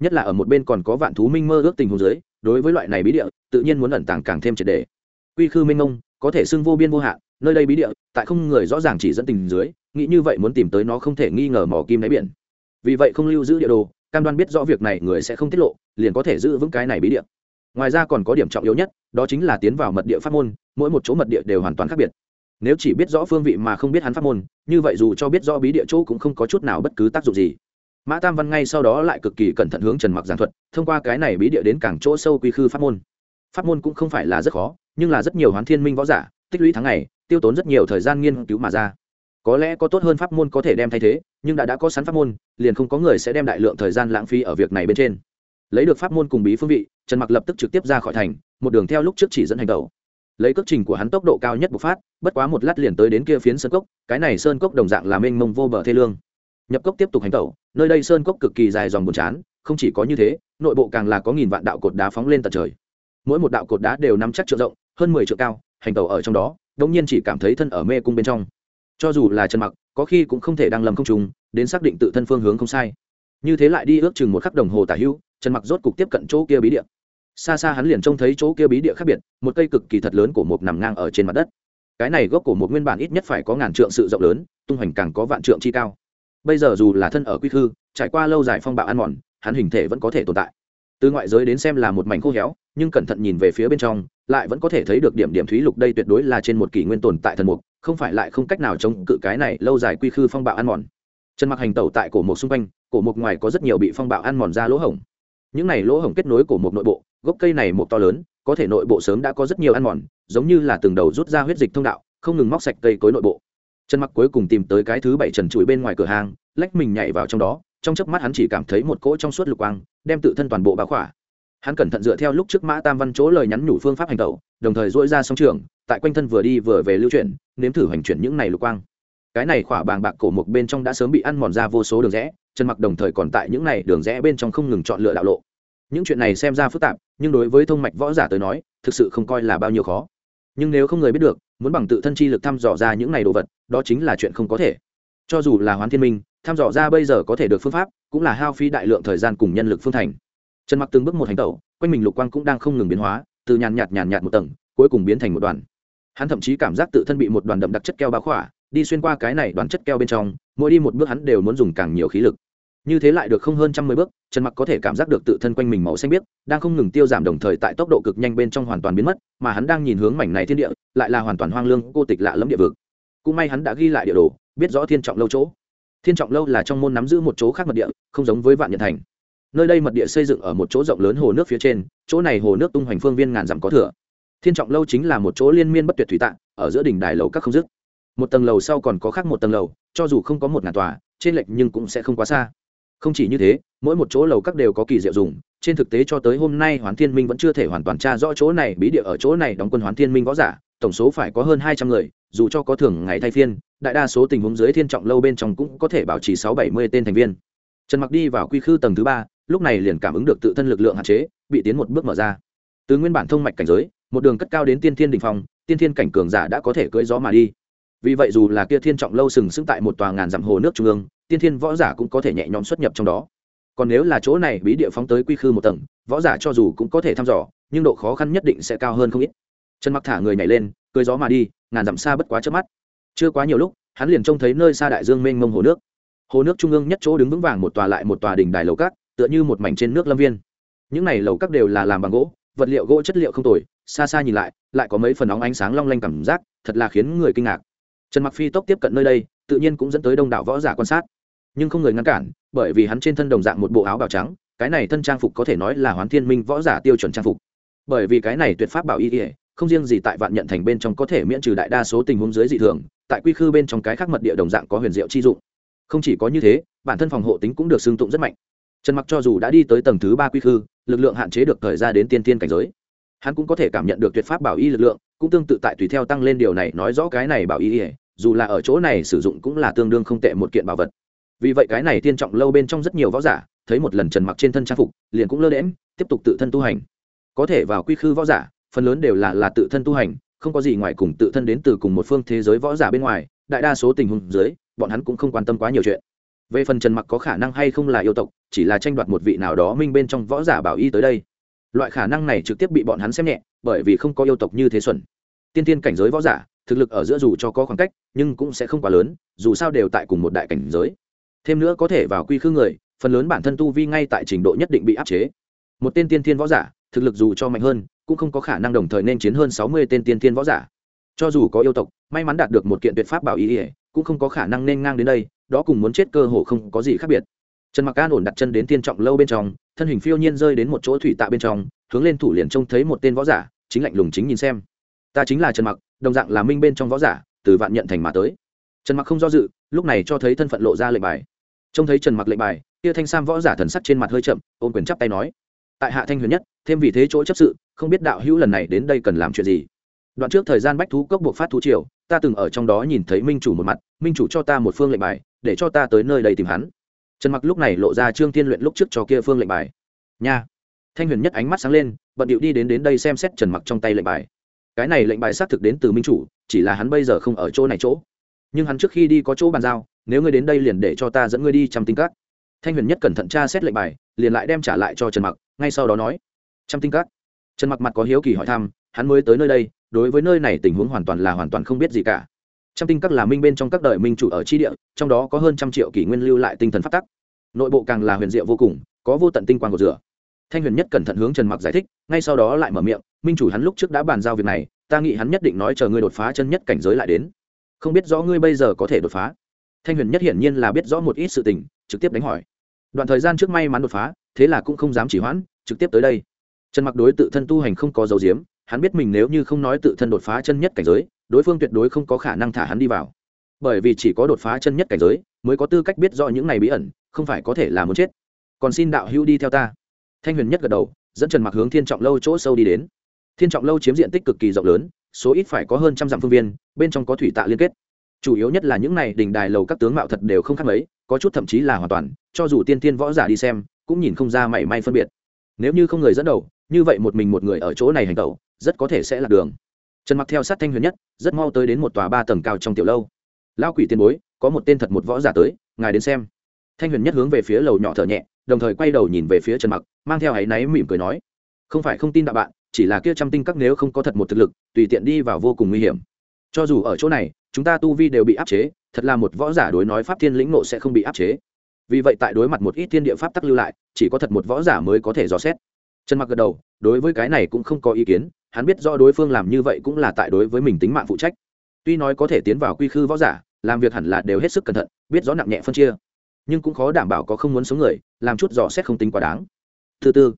nhất là ở một bên còn có vạn thú minh mơ ước tình hồ dưới, đối với loại này bí địa, tự nhiên muốn ẩn tàng càng thêm triệt đề. Quy khư minh ông có thể xưng vô biên vô hạn, nơi đây bí địa, tại không người rõ ràng chỉ dẫn tình dưới, nghĩ như vậy muốn tìm tới nó không thể nghi ngờ mỏ kim đáy biển. Vì vậy không lưu giữ địa đồ, cam đoan biết rõ việc này người sẽ không tiết lộ, liền có thể giữ vững cái này bí địa. Ngoài ra còn có điểm trọng yếu nhất, đó chính là tiến vào mật địa pháp môn, mỗi một chỗ mật địa đều hoàn toàn khác biệt. Nếu chỉ biết rõ phương vị mà không biết hắn pháp môn, như vậy dù cho biết rõ bí địa chỗ cũng không có chút nào bất cứ tác dụng gì mã tam văn ngay sau đó lại cực kỳ cẩn thận hướng trần mặc giảng thuật, thông qua cái này bí địa đến cảng chỗ sâu quy khư pháp môn. Pháp môn cũng không phải là rất khó, nhưng là rất nhiều hoán thiên minh võ giả, tích lũy tháng ngày, tiêu tốn rất nhiều thời gian nghiên cứu mà ra. Có lẽ có tốt hơn pháp môn có thể đem thay thế, nhưng đã đã có sẵn pháp môn, liền không có người sẽ đem đại lượng thời gian lãng phí ở việc này bên trên. Lấy được pháp môn cùng bí phương vị, trần mặc lập tức trực tiếp ra khỏi thành, một đường theo lúc trước chỉ dẫn hành tẩu. Lấy cước trình của hắn tốc độ cao nhất bộc phát, bất quá một lát liền tới đến kia phiến sơn cốc, cái này sơn cốc đồng dạng là mênh mông vô bờ thê lương nhập cốc tiếp tục hành tẩu, nơi đây sơn cốc cực kỳ dài dòng buồn chán, không chỉ có như thế, nội bộ càng là có nghìn vạn đạo cột đá phóng lên tận trời. Mỗi một đạo cột đá đều nắm chắc trượng rộng, hơn mười trượng cao, hành tẩu ở trong đó đông nhiên chỉ cảm thấy thân ở mê cung bên trong. Cho dù là chân mặc, có khi cũng không thể đang lầm không trùng, đến xác định tự thân phương hướng không sai. Như thế lại đi ước chừng một khắc đồng hồ tả hữu chân mặc rốt cục tiếp cận chỗ kia bí địa. Xa xa hắn liền trông thấy chỗ kia bí địa khác biệt, một cây cực kỳ thật lớn của một nằm ngang ở trên mặt đất. Cái này gốc của một nguyên bản ít nhất phải có ngàn trượng sự rộng lớn, tung hoành càng có vạn trượng chi cao bây giờ dù là thân ở quy khư, trải qua lâu dài phong bạo ăn mòn, hắn hình thể vẫn có thể tồn tại. Từ ngoại giới đến xem là một mảnh khô héo, nhưng cẩn thận nhìn về phía bên trong, lại vẫn có thể thấy được điểm điểm thúy lục đây tuyệt đối là trên một kỷ nguyên tồn tại thần mục, không phải lại không cách nào chống cự cái này lâu dài quy khư phong bạo ăn mòn. Trần mặc hành tẩu tại cổ mục xung quanh, cổ mục ngoài có rất nhiều bị phong bạo ăn mòn ra lỗ hổng. Những này lỗ hổng kết nối cổ mục nội bộ, gốc cây này một to lớn, có thể nội bộ sớm đã có rất nhiều ăn mòn, giống như là từng đầu rút ra huyết dịch thông đạo, không ngừng móc sạch cây cối nội bộ trần mặc cuối cùng tìm tới cái thứ bảy trần trụi bên ngoài cửa hàng, lách mình nhảy vào trong đó, trong chớp mắt hắn chỉ cảm thấy một cỗ trong suốt lục quang, đem tự thân toàn bộ bao khỏa. Hắn cẩn thận dựa theo lúc trước mã tam văn chỗ lời nhắn nhủ phương pháp hành tẩu đồng thời dỗi ra song trường, tại quanh thân vừa đi vừa về lưu chuyển, nếm thử hành chuyển những này lục quang. Cái này khỏa bàng bạc cổ mục bên trong đã sớm bị ăn mòn ra vô số đường rẽ, trần mặc đồng thời còn tại những này đường rẽ bên trong không ngừng chọn lựa đạo lộ. Những chuyện này xem ra phức tạp, nhưng đối với thông mạch võ giả tới nói, thực sự không coi là bao nhiêu khó nhưng nếu không người biết được, muốn bằng tự thân chi lực thăm dò ra những này đồ vật, đó chính là chuyện không có thể. Cho dù là hoán thiên minh, thăm dò ra bây giờ có thể được phương pháp, cũng là hao phí đại lượng thời gian cùng nhân lực phương thành. Trần mặc từng bước một hành tẩu, quanh mình lục quang cũng đang không ngừng biến hóa, từ nhàn nhạt nhàn nhạt một tầng, cuối cùng biến thành một đoàn. Hắn thậm chí cảm giác tự thân bị một đoàn đậm đặc chất keo bá khỏa, đi xuyên qua cái này đoàn chất keo bên trong, mỗi đi một bước hắn đều muốn dùng càng nhiều khí lực như thế lại được không hơn trăm mười bước, trần mặc có thể cảm giác được tự thân quanh mình màu xanh biếc, đang không ngừng tiêu giảm đồng thời tại tốc độ cực nhanh bên trong hoàn toàn biến mất, mà hắn đang nhìn hướng mảnh này thiên địa, lại là hoàn toàn hoang lương, cô tịch lạ lẫm địa vực. Cũng may hắn đã ghi lại địa đồ, biết rõ thiên trọng lâu chỗ. Thiên trọng lâu là trong môn nắm giữ một chỗ khác mật địa, không giống với vạn nhật thành. Nơi đây mật địa xây dựng ở một chỗ rộng lớn hồ nước phía trên, chỗ này hồ nước tung hoành phương viên ngàn dặm có thừa. Thiên trọng lâu chính là một chỗ liên miên bất tuyệt thủy tạng, ở giữa đỉnh đài lầu các không dứt. Một tầng lầu sau còn có khác một tầng lầu, cho dù không có một ngàn tòa, trên lệch nhưng cũng sẽ không quá xa không chỉ như thế, mỗi một chỗ lầu các đều có kỳ diệu dùng. Trên thực tế cho tới hôm nay, hoán thiên minh vẫn chưa thể hoàn toàn tra rõ chỗ này, bí địa ở chỗ này đóng quân hoán thiên minh võ giả, tổng số phải có hơn hai trăm người, dù cho có thường ngày thay phiên, đại đa số tình huống dưới thiên trọng lâu bên trong cũng có thể bảo trì sáu bảy mươi tên thành viên. Trần mặc đi vào quy khư tầng thứ ba, lúc này liền cảm ứng được tự thân lực lượng hạn chế, bị tiến một bước mở ra. Từ nguyên bản thông mạch cảnh giới, một đường cất cao đến tiên thiên đình phong, tiên thiên cảnh cường giả đã có thể cưỡi gió mà đi. Vì vậy dù là kia thiên trọng lâu sừng sững tại một tòa ngàn dặm hồ nước trung ương tiên thiên võ giả cũng có thể nhẹ nhõm xuất nhập trong đó. Còn nếu là chỗ này bí địa phóng tới quy khư một tầng, võ giả cho dù cũng có thể thăm dò, nhưng độ khó khăn nhất định sẽ cao hơn không ít. Trần mặc thả người nhảy lên cười gió mà đi, ngàn dặm xa bất quá trước mắt. Chưa quá nhiều lúc, hắn liền trông thấy nơi xa đại dương mênh mông hồ nước. Hồ nước trung ương nhất chỗ đứng vững vàng một tòa lại một tòa đỉnh đài lầu cát, tựa như một mảnh trên nước lâm viên. Những này lầu các đều là làm bằng gỗ, vật liệu gỗ chất liệu không tồi, xa xa nhìn lại lại có mấy phần óng ánh sáng long lanh cảm giác, thật là khiến người kinh ngạc. Trần mặc phi tốc tiếp cận nơi đây, tự nhiên cũng dẫn tới đông đảo võ giả quan sát nhưng không người ngăn cản, bởi vì hắn trên thân đồng dạng một bộ áo bào trắng, cái này thân trang phục có thể nói là hoán thiên minh võ giả tiêu chuẩn trang phục. Bởi vì cái này tuyệt pháp bảo y ỉa không riêng gì tại vạn nhận thành bên trong có thể miễn trừ đại đa số tình huống dưới dị thường, tại quy khư bên trong cái khác mật địa đồng dạng có huyền diệu chi dụng. Không chỉ có như thế, bản thân phòng hộ tính cũng được xưng tụng rất mạnh. Trần mặc cho dù đã đi tới tầng thứ ba quy khư, lực lượng hạn chế được thời ra đến tiên tiên cảnh giới. Hắn cũng có thể cảm nhận được tuyệt pháp bảo y lực lượng, cũng tương tự tại tùy theo tăng lên điều này nói rõ cái này bảo y, dù là ở chỗ này sử dụng cũng là tương đương không tệ một kiện bảo vật vì vậy cái này tiên trọng lâu bên trong rất nhiều võ giả, thấy một lần trần mặc trên thân trang phục, liền cũng lơ đễm tiếp tục tự thân tu hành. Có thể vào quy khư võ giả, phần lớn đều là là tự thân tu hành, không có gì ngoài cùng tự thân đến từ cùng một phương thế giới võ giả bên ngoài, đại đa số tình huống dưới, bọn hắn cũng không quan tâm quá nhiều chuyện. Về phần trần mặc có khả năng hay không là yêu tộc, chỉ là tranh đoạt một vị nào đó minh bên trong võ giả bảo y tới đây. Loại khả năng này trực tiếp bị bọn hắn xem nhẹ, bởi vì không có yêu tộc như thế xuẩn. Tiên tiên cảnh giới võ giả, thực lực ở giữa dù cho có khoảng cách, nhưng cũng sẽ không quá lớn, dù sao đều tại cùng một đại cảnh giới thêm nữa có thể vào quy khư người, phần lớn bản thân tu vi ngay tại trình độ nhất định bị áp chế. Một tên tiên thiên võ giả, thực lực dù cho mạnh hơn, cũng không có khả năng đồng thời nên chiến hơn sáu mươi tên tiên thiên võ giả. Cho dù có yêu tộc, may mắn đạt được một kiện tuyệt pháp bảo ý ỉa cũng không có khả năng nên ngang đến đây, đó cùng muốn chết cơ hồ không có gì khác biệt. Trần mặc an ổn đặt chân đến tiên trọng lâu bên trong, thân hình phiêu nhiên rơi đến một chỗ thủy tạ bên trong, hướng lên thủ liền trông thấy một tên võ giả, chính lạnh lùng chính nhìn xem. Ta chính là trần mặc, đồng dạng là minh bên trong võ giả, từ vạn nhận thành mà tới. Trần mặc không do dự, lúc này cho thấy thân phận lộ ra lệnh bài trông thấy trần mặc lệnh bài, kia thanh sam võ giả thần sắc trên mặt hơi chậm, ôm quyền chắp tay nói, tại hạ thanh huyền nhất, thêm vì thế chỗ chấp sự, không biết đạo hữu lần này đến đây cần làm chuyện gì? Đoạn trước thời gian bách thú cốc buộc phát thú triều, ta từng ở trong đó nhìn thấy minh chủ một mặt, minh chủ cho ta một phương lệnh bài, để cho ta tới nơi đây tìm hắn. Trần mặc lúc này lộ ra trương thiên luyện lúc trước cho kia phương lệnh bài. Nha. Thanh huyền nhất ánh mắt sáng lên, bận điệu đi đến đến đây xem xét trần mặc trong tay lệnh bài. Cái này lệnh bài xác thực đến từ minh chủ, chỉ là hắn bây giờ không ở chỗ này chỗ. Nhưng hắn trước khi đi có chỗ bàn giao nếu ngươi đến đây liền để cho ta dẫn ngươi đi trăm tinh cát thanh huyền nhất cẩn thận tra xét lệnh bài, liền lại đem trả lại cho trần mặc, ngay sau đó nói, trăm tinh cát trần mặc mặt có hiếu kỳ hỏi thăm, hắn mới tới nơi đây, đối với nơi này tình huống hoàn toàn là hoàn toàn không biết gì cả. Trăm tinh các là minh bên trong các đời minh chủ ở tri địa, trong đó có hơn trăm triệu kỷ nguyên lưu lại tinh thần phát tắc. Nội bộ càng là huyền diệu vô cùng, có vô tận tinh quang của rửa. Thanh huyền nhất cẩn thận hướng trần mặc giải thích, ngay sau đó lại mở miệng, minh chủ hắn lúc trước đã bàn giao việc này, ta nghĩ hắn nhất định nói chờ ngươi đột phá chân nhất cảnh giới lại đến. Không biết rõ ngươi bây giờ có thể đột phá thanh huyền nhất hiển nhiên là biết rõ một ít sự tình, trực tiếp đánh hỏi. Đoạn thời gian trước may mắn đột phá, thế là cũng không dám chỉ hoãn, trực tiếp tới đây. Trần mặc đối tự thân tu hành không có dấu diếm hắn biết mình nếu như không nói tự thân đột phá chân nhất cảnh giới, đối phương tuyệt đối không có khả năng thả hắn đi vào. Bởi vì chỉ có đột phá chân nhất cảnh giới, mới có tư cách biết rõ những này bí ẩn, không phải có thể là muốn chết. Còn xin đạo hữu đi theo ta. Thanh huyền nhất gật đầu, dẫn trần mặc hướng thiên trọng lâu chỗ sâu đi đến. Thiên trọng lâu chiếm diện tích cực kỳ rộng lớn, số ít phải có hơn trăm dặm phương viên, bên trong có thủy tạ liên kết chủ yếu nhất là những này đình đài lầu các tướng mạo thật đều không khác mấy, có chút thậm chí là hoàn toàn, cho dù tiên tiên võ giả đi xem, cũng nhìn không ra mảy may phân biệt. Nếu như không người dẫn đầu, như vậy một mình một người ở chỗ này hành tẩu, rất có thể sẽ lạc đường. Trần mặc theo sát thanh huyền nhất, rất mau tới đến một tòa ba tầng cao trong tiểu lâu. Lao quỷ tiền bối, có một tên thật một võ giả tới, ngài đến xem. Thanh huyền nhất hướng về phía lầu nhỏ thở nhẹ, đồng thời quay đầu nhìn về phía trần mặc, mang theo áy náy mỉm cười nói, không phải không tin đạo bạn, chỉ là kia trăm tinh các nếu không có thật một thực lực, tùy tiện đi vào vô cùng nguy hiểm cho dù ở chỗ này, chúng ta tu vi đều bị áp chế, thật là một võ giả đối nói pháp thiên lĩnh nộ sẽ không bị áp chế. Vì vậy tại đối mặt một ít thiên địa pháp tắc lưu lại, chỉ có thật một võ giả mới có thể dò xét. Trần mặc gật đầu, đối với cái này cũng không có ý kiến, hắn biết do đối phương làm như vậy cũng là tại đối với mình tính mạng phụ trách. Tuy nói có thể tiến vào quy khư võ giả, làm việc hẳn là đều hết sức cẩn thận, biết rõ nặng nhẹ phân chia, nhưng cũng khó đảm bảo có không muốn sống người, làm chút dò xét không tính quá đáng. Thứ tư,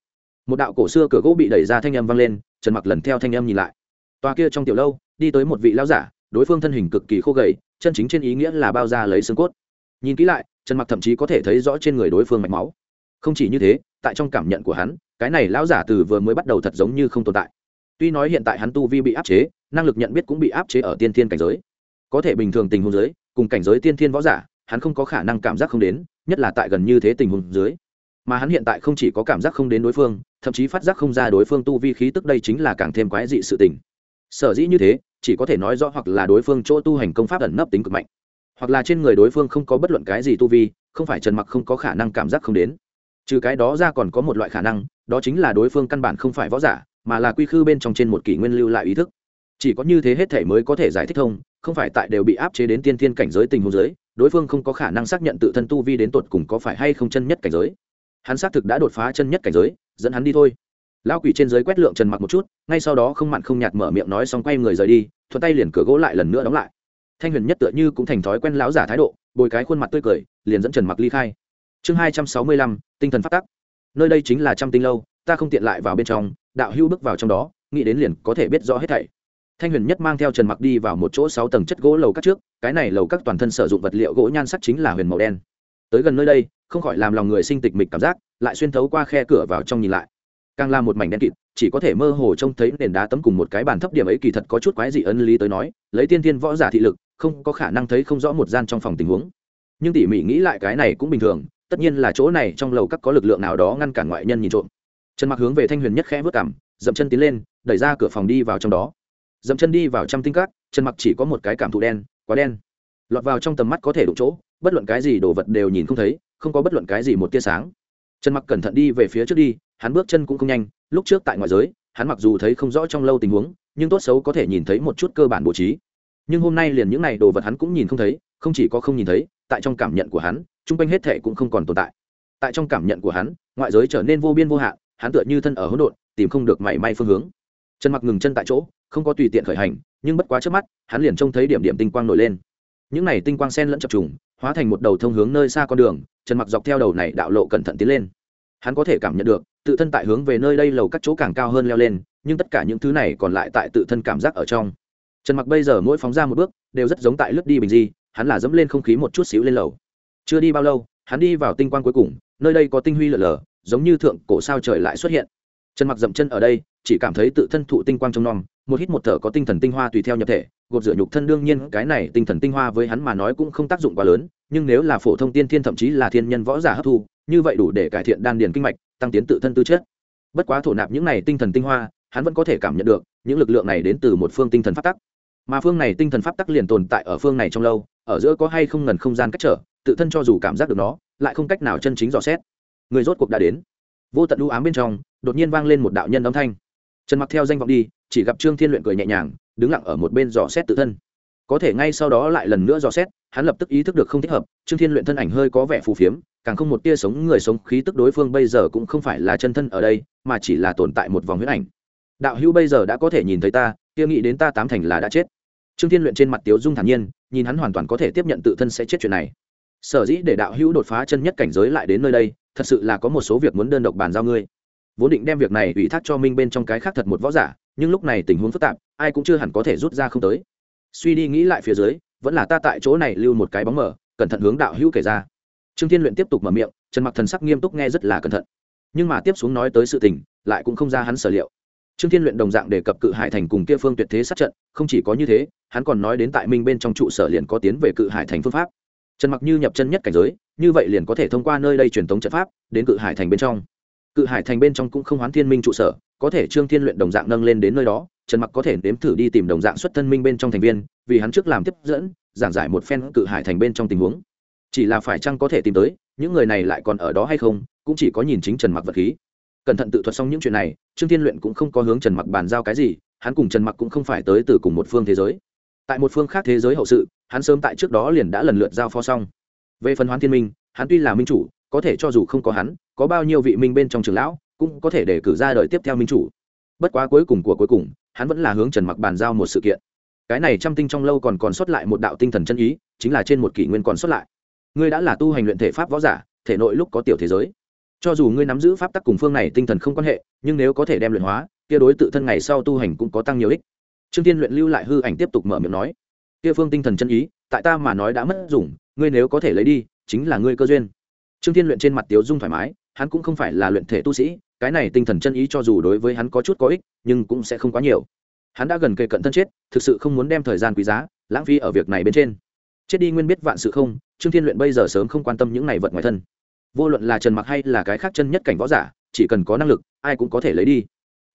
một đạo cổ xưa cửa gỗ bị đẩy ra thanh âm vang lên, trần mặc lần theo thanh âm nhìn lại tòa kia trong tiểu lâu, đi tới một vị lão giả, đối phương thân hình cực kỳ khô gầy, chân chính trên ý nghĩa là bao ra lấy xương cốt. Nhìn kỹ lại, trần mặc thậm chí có thể thấy rõ trên người đối phương mạch máu. Không chỉ như thế, tại trong cảm nhận của hắn, cái này lão giả từ vừa mới bắt đầu thật giống như không tồn tại. Tuy nói hiện tại hắn tu vi bị áp chế, năng lực nhận biết cũng bị áp chế ở tiên thiên cảnh giới. Có thể bình thường tình huống giới cùng cảnh giới tiên thiên võ giả, hắn không có khả năng cảm giác không đến, nhất là tại gần như thế tình huống dưới. Mà hắn hiện tại không chỉ có cảm giác không đến đối phương, thậm chí phát giác không ra đối phương tu vi khí tức đây chính là càng thêm quái dị sự tình sở dĩ như thế, chỉ có thể nói rõ hoặc là đối phương chỗ tu hành công pháp ẩn nấp tính cực mạnh. Hoặc là trên người đối phương không có bất luận cái gì tu vi, không phải trần mặc không có khả năng cảm giác không đến. Trừ cái đó ra còn có một loại khả năng, đó chính là đối phương căn bản không phải võ giả, mà là quy khư bên trong trên một kỷ nguyên lưu lại ý thức. Chỉ có như thế hết thể mới có thể giải thích thông, không phải tại đều bị áp chế đến tiên thiên cảnh giới tình huống giới đối phương không có khả năng xác nhận tự thân tu vi đến tột cùng có phải hay không chân nhất cảnh giới. Hắn xác thực đã đột phá chân nhất cảnh giới, dẫn hắn đi thôi lão quỷ trên giới quét lượng trần mặc một chút, ngay sau đó không mặn không nhạt mở miệng nói xong quay người rời đi, thuận tay liền cửa gỗ lại lần nữa đóng lại. Thanh huyền nhất tựa như cũng thành thói quen lão giả thái độ, bồi cái khuôn mặt tươi cười, liền dẫn trần mặc ly khai. Chương hai trăm sáu mươi lăm, tinh thần phát tắc. Nơi đây chính là trăm tinh lâu, ta không tiện lại vào bên trong, đạo hưu bước vào trong đó, nghĩ đến liền có thể biết rõ hết thảy. Thanh huyền nhất mang theo trần mặc đi vào một chỗ sáu tầng chất gỗ lầu các trước, cái này lầu các toàn thân sử dụng vật liệu gỗ nhan sắc chính là huyền màu đen. Tới gần nơi đây, không khỏi làm lòng người sinh tịch mịch cảm giác, lại xuyên thấu qua khe cửa vào trong nhìn lại càng là một mảnh đen kịt, chỉ có thể mơ hồ trông thấy nền đá tấm cùng một cái bàn thấp điểm ấy kỳ thật có chút quái dị ân lý tới nói, lấy tiên thiên võ giả thị lực, không có khả năng thấy không rõ một gian trong phòng tình huống. Nhưng tỉ mỉ nghĩ lại cái này cũng bình thường, tất nhiên là chỗ này trong lầu các có lực lượng nào đó ngăn cản ngoại nhân nhìn trộm. Trần mặc hướng về thanh huyền nhất khẽ vớt cảm dậm chân tiến lên, đẩy ra cửa phòng đi vào trong đó. Dậm chân đi vào trăm tinh các, trần mặc chỉ có một cái cảm thụ đen, quá đen. Lọt vào trong tầm mắt có thể đụng chỗ, bất luận cái gì đồ vật đều nhìn không thấy, không có bất luận cái gì một tia sáng. Trần mặc cẩn thận đi về phía trước đi hắn bước chân cũng không nhanh, lúc trước tại ngoại giới, hắn mặc dù thấy không rõ trong lâu tình huống, nhưng tốt xấu có thể nhìn thấy một chút cơ bản bố trí. Nhưng hôm nay liền những này đồ vật hắn cũng nhìn không thấy, không chỉ có không nhìn thấy, tại trong cảm nhận của hắn, chung quanh hết thệ cũng không còn tồn tại. Tại trong cảm nhận của hắn, ngoại giới trở nên vô biên vô hạn, hắn tựa như thân ở hỗn độn, tìm không được mảy may phương hướng. Trần mặc ngừng chân tại chỗ, không có tùy tiện khởi hành, nhưng bất quá trước mắt, hắn liền trông thấy điểm điểm tinh quang nổi lên. Những này tinh quang sen lẫn chập trùng, hóa thành một đầu thông hướng nơi xa con đường trần mặc dọc theo đầu này đạo lộ cẩn thận tiến lên. Hắn có thể cảm nhận được tự thân tại hướng về nơi đây lầu các chỗ càng cao hơn leo lên nhưng tất cả những thứ này còn lại tại tự thân cảm giác ở trong. Trần mặc bây giờ mỗi phóng ra một bước đều rất giống tại lướt đi bình di hắn là dẫm lên không khí một chút xíu lên lầu. Chưa đi bao lâu hắn đi vào tinh quang cuối cùng nơi đây có tinh huy lở lở giống như thượng cổ sao trời lại xuất hiện. Trần mặc dậm chân ở đây chỉ cảm thấy tự thân thụ tinh quang trong non, một hít một thở có tinh thần tinh hoa tùy theo nhập thể gột rửa nhục thân đương nhiên cái này tinh thần tinh hoa với hắn mà nói cũng không tác dụng quá lớn nhưng nếu là phổ thông tiên thiên thậm chí là thiên nhân võ giả hấp thu như vậy đủ để cải thiện đan điền kinh mạch, tăng tiến tự thân tư chất. Bất quá thổ nạp những này tinh thần tinh hoa, hắn vẫn có thể cảm nhận được, những lực lượng này đến từ một phương tinh thần pháp tắc. Mà phương này tinh thần pháp tắc liền tồn tại ở phương này trong lâu, ở giữa có hay không ngần không gian cách trở, tự thân cho dù cảm giác được nó, lại không cách nào chân chính dò xét. Người rốt cuộc đã đến. Vô tận u ám bên trong, đột nhiên vang lên một đạo nhân âm thanh. Trần mặc theo danh vọng đi, chỉ gặp trương thiên luyện cười nhẹ nhàng, đứng lặng ở một bên dò xét tự thân. Có thể ngay sau đó lại lần nữa dò xét, hắn lập tức ý thức được không thích hợp, trương thiên luyện thân ảnh hơi có vẻ phù phiếm càng không một tia sống người sống khí tức đối phương bây giờ cũng không phải là chân thân ở đây, mà chỉ là tồn tại một vòng huyết ảnh. Đạo hữu bây giờ đã có thể nhìn thấy ta, kia nghĩ đến ta tám thành là đã chết. Trương thiên luyện trên mặt tiếu dung thản nhiên, nhìn hắn hoàn toàn có thể tiếp nhận tự thân sẽ chết chuyện này. Sở dĩ để đạo hữu đột phá chân nhất cảnh giới lại đến nơi đây, thật sự là có một số việc muốn đơn độc bàn giao ngươi. Vốn định đem việc này ủy thác cho minh bên trong cái khác thật một võ giả, nhưng lúc này tình huống phức tạp, ai cũng chưa hẳn có thể rút ra không tới. Suy đi nghĩ lại phía dưới, vẫn là ta tại chỗ này lưu một cái bóng mở cẩn thận hướng đạo hữu kể ra trương thiên luyện tiếp tục mở miệng, trần mặc thần sắc nghiêm túc nghe rất là cẩn thận. Nhưng mà tiếp xuống nói tới sự tình, lại cũng không ra hắn sở liệu. Trương thiên luyện đồng dạng đề cập cự hải thành cùng kia phương tuyệt thế sát trận, không chỉ có như thế, hắn còn nói đến tại minh bên trong trụ sở liền có tiến về cự hải thành phương pháp. Trần mặc như nhập chân nhất cảnh giới, như vậy liền có thể thông qua nơi đây truyền thống trận pháp, đến cự hải thành bên trong. Cự hải thành bên trong cũng không hoán thiên minh trụ sở, có thể trương thiên luyện đồng dạng nâng lên đến nơi đó, trần mặc có thể nếm thử đi tìm đồng dạng xuất thân minh bên trong thành viên, vì hắn trước làm tiếp dẫn, giảng giải một phen cự hải thành bên trong tình huống chỉ là phải chăng có thể tìm tới, những người này lại còn ở đó hay không, cũng chỉ có nhìn chính trần mặc vật khí. Cẩn thận tự thuật xong những chuyện này, trương thiên luyện cũng không có hướng trần mặc bàn giao cái gì, hắn cùng trần mặc cũng không phải tới từ cùng một phương thế giới. Tại một phương khác thế giới hậu sự, hắn sớm tại trước đó liền đã lần lượt giao phó xong. Về phần hoán thiên minh, hắn tuy là minh chủ, có thể cho dù không có hắn, có bao nhiêu vị minh bên trong trường lão, cũng có thể để cử ra đời tiếp theo minh chủ. Bất quá cuối cùng của cuối cùng, hắn vẫn là hướng trần mặc bàn giao một sự kiện. Cái này trăm tinh trong lâu còn còn sót lại một đạo tinh thần chân ý, chính là trên một kỷ nguyên còn sót lại ngươi đã là tu hành luyện thể pháp võ giả, thể nội lúc có tiểu thế giới. Cho dù ngươi nắm giữ pháp tắc cùng phương này tinh thần không quan hệ, nhưng nếu có thể đem luyện hóa, kia đối tự thân ngày sau tu hành cũng có tăng nhiều ích. Trương tiên luyện lưu lại hư ảnh tiếp tục mở miệng nói, kia phương tinh thần chân ý, tại ta mà nói đã mất dùng, ngươi nếu có thể lấy đi, chính là ngươi cơ duyên. Trương tiên luyện trên mặt tiếu dung thoải mái, hắn cũng không phải là luyện thể tu sĩ, cái này tinh thần chân ý cho dù đối với hắn có chút có ích, nhưng cũng sẽ không quá nhiều. Hắn đã gần kề cận thân chết, thực sự không muốn đem thời gian quý giá, lãng phí ở việc này bên trên chết đi nguyên biết vạn sự không, trương thiên luyện bây giờ sớm không quan tâm những này vật ngoài thân. Vô luận là trần mặc hay là cái khác chân nhất cảnh võ giả, chỉ cần có năng lực, ai cũng có thể lấy đi.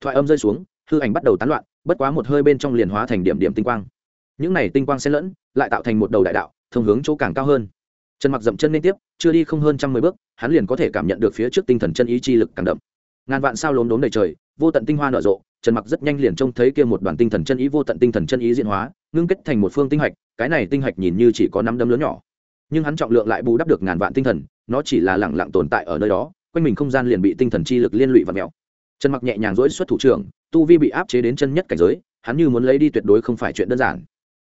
Thoại âm rơi xuống, hư ảnh bắt đầu tán loạn, bất quá một hơi bên trong liền hóa thành điểm điểm tinh quang. Những này tinh quang xen lẫn, lại tạo thành một đầu đại đạo, thông hướng chỗ càng cao hơn. Trần mặc dậm chân liên tiếp, chưa đi không hơn trăm mười bước, hắn liền có thể cảm nhận được phía trước tinh thần chân ý chi lực càng đậm. Ngàn vạn sao lốm đốm đầy trời, vô tận tinh hoa nở rộ, trần mặc rất nhanh liền trông thấy kia một đoàn tinh thần chân ý, vô tận tinh thần chân ý diễn hóa, ngưng kết thành một phương tinh hạch cái này tinh hạch nhìn như chỉ có năm đấm lớn nhỏ. Nhưng hắn trọng lượng lại bù đắp được ngàn vạn tinh thần, nó chỉ là lẳng lặng tồn tại ở nơi đó, quanh mình không gian liền bị tinh thần chi lực liên lụy và mèo trần mặc nhẹ nhàng dỗi xuất thủ trưởng, tu vi bị áp chế đến chân nhất cảnh giới, hắn như muốn lấy đi tuyệt đối không phải chuyện đơn giản.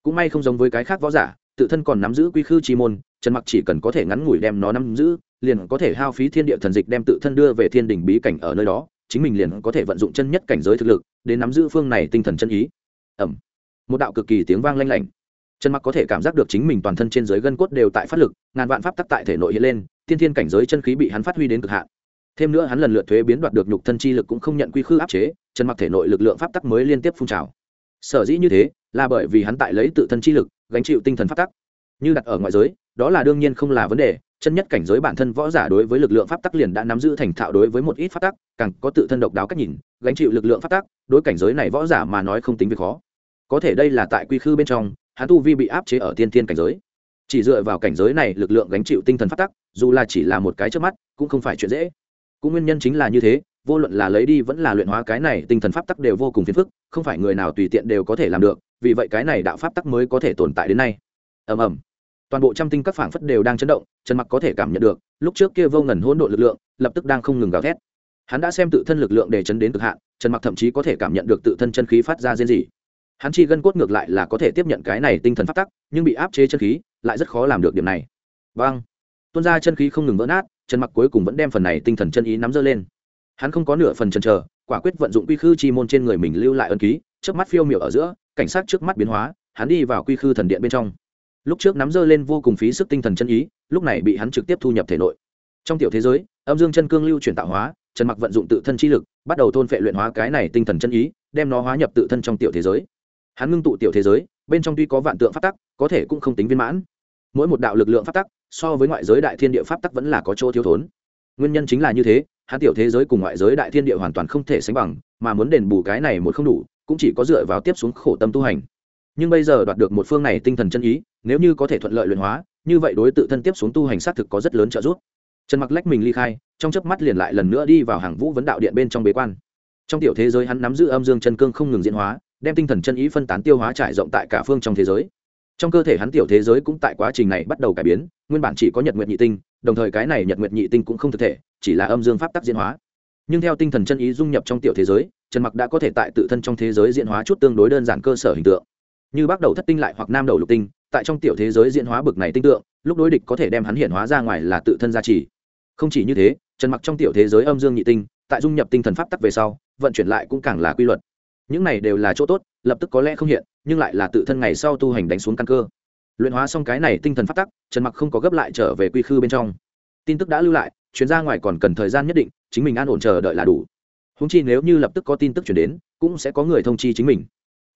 Cũng may không giống với cái khác võ giả, tự thân còn nắm giữ quy khư chi môn, trần mặc chỉ cần có thể ngắn ngủi đem nó nắm giữ, liền có thể hao phí thiên địa thần dịch đem tự thân đưa về thiên đỉnh bí cảnh ở nơi đó, chính mình liền có thể vận dụng chân nhất cảnh giới thực lực, đến nắm giữ phương này tinh thần chân ý. Ẩm một đạo cực kỳ tiếng vang lanh lảnh trần mặc có thể cảm giác được chính mình toàn thân trên dưới gân cốt đều tại phát lực, ngàn vạn pháp tắc tại thể nội hiện lên thiên thiên cảnh giới chân khí bị hắn phát huy đến cực hạn. Thêm nữa hắn lần lượt thuế biến đoạt được nhục thân chi lực cũng không nhận quy khư áp chế, trần mặc thể nội lực lượng pháp tắc mới liên tiếp phun trào. Sở dĩ như thế, là bởi vì hắn tại lấy tự thân chi lực, gánh chịu tinh thần pháp tắc. Như đặt ở ngoại giới, đó là đương nhiên không là vấn đề, chân nhất cảnh giới bản thân võ giả đối với lực lượng pháp tắc liền đã nắm giữ thành thạo đối với một ít pháp tắc, càng có tự thân độc đáo cách nhìn, gánh chịu lực lượng pháp tắc, đối cảnh giới này võ giả mà nói không tính việc khó. Có thể đây là tại quy khư bên trong hắn tu vi bị áp chế ở tiên tiên cảnh giới. Chỉ dựa vào cảnh giới này lực lượng gánh chịu tinh thần pháp tắc, dù là chỉ là một cái trước mắt, cũng không phải chuyện dễ. Cũng nguyên nhân chính là như thế, vô luận là lấy đi vẫn là luyện hóa cái này tinh thần pháp tắc đều vô cùng phiền phức, không phải người nào tùy tiện đều có thể làm được, vì vậy cái này đạo pháp tắc mới có thể tồn tại đến nay. Ầm ầm. Toàn bộ trăm tinh các phảng phất đều đang chấn động, trần mặc có thể cảm nhận được, lúc trước kia vô ngần hỗn độn lực lượng, lập tức đang không ngừng gào thét. Hắn đã xem tự thân lực lượng để chấn đến cực hạn, trần mặc thậm chí có thể cảm nhận được tự thân chân khí phát ra riêng gì hắn chi gân cốt ngược lại là có thể tiếp nhận cái này tinh thần phát tắc, nhưng bị áp chế chân khí, lại rất khó làm được điểm này. Vâng tuôn ra chân khí không ngừng vỡ nát trần mặc cuối cùng vẫn đem phần này tinh thần chân ý nắm dơ lên. Hắn không có nửa phần chần chờ, quả quyết vận dụng quy khư chi môn trên người mình lưu lại ân ký trước mắt phiêu miệu ở giữa, cảnh sát trước mắt biến hóa, hắn đi vào quy khư thần điện bên trong. Lúc trước nắm dơ lên vô cùng phí sức tinh thần chân ý, lúc này bị hắn trực tiếp thu nhập thể nội. Trong tiểu thế giới, âm dương chân cương lưu chuyển tạo hóa trần mặc vận dụng tự thân chi lực, bắt đầu thôn phệ luyện hóa cái này tinh thần chân ý, đem nó hóa nhập tự thân trong tiểu thế giới hắn ngưng tụ tiểu thế giới, bên trong tuy có vạn tượng pháp tắc, có thể cũng không tính viên mãn. Mỗi một đạo lực lượng pháp tắc, so với ngoại giới đại thiên địa pháp tắc vẫn là có chỗ thiếu thốn. Nguyên nhân chính là như thế, hắn tiểu thế giới cùng ngoại giới đại thiên địa hoàn toàn không thể sánh bằng, mà muốn đền bù cái này một không đủ, cũng chỉ có dựa vào tiếp xuống khổ tâm tu hành. Nhưng bây giờ đoạt được một phương này tinh thần chân ý, nếu như có thể thuận lợi luyện hóa, như vậy đối tự thân tiếp xuống tu hành xác thực có rất lớn trợ giúp. Trần mặc lách mình ly khai, trong chớp mắt liền lại lần nữa đi vào hàng vũ vấn đạo điện bên trong bế quan. Trong tiểu thế giới hắn nắm giữ âm dương chân cương không ngừng diễn hóa đem tinh thần chân ý phân tán tiêu hóa trải rộng tại cả phương trong thế giới. Trong cơ thể hắn tiểu thế giới cũng tại quá trình này bắt đầu cải biến, nguyên bản chỉ có nhật nguyệt nhị tinh, đồng thời cái này nhật nguyệt nhị tinh cũng không thực thể, chỉ là âm dương pháp tắc diễn hóa. Nhưng theo tinh thần chân ý dung nhập trong tiểu thế giới, trần mặc đã có thể tại tự thân trong thế giới diễn hóa chút tương đối đơn giản cơ sở hình tượng. Như bắt đầu thất tinh lại hoặc nam đầu lục tinh, tại trong tiểu thế giới diễn hóa bực này tinh tượng, lúc đối địch có thể đem hắn hiện hóa ra ngoài là tự thân gia trì. Không chỉ như thế, trần mặc trong tiểu thế giới âm dương nhị tinh, tại dung nhập tinh thần pháp tắc về sau, vận chuyển lại cũng càng là quy luật những này đều là chỗ tốt, lập tức có lẽ không hiện, nhưng lại là tự thân ngày sau tu hành đánh xuống căn cơ. Luyện hóa xong cái này tinh thần phát tắc, trần mặc không có gấp lại trở về quy khư bên trong. Tin tức đã lưu lại, chuyến ra ngoài còn cần thời gian nhất định, chính mình an ổn chờ đợi là đủ. Húng chi nếu như lập tức có tin tức chuyển đến, cũng sẽ có người thông chi chính mình.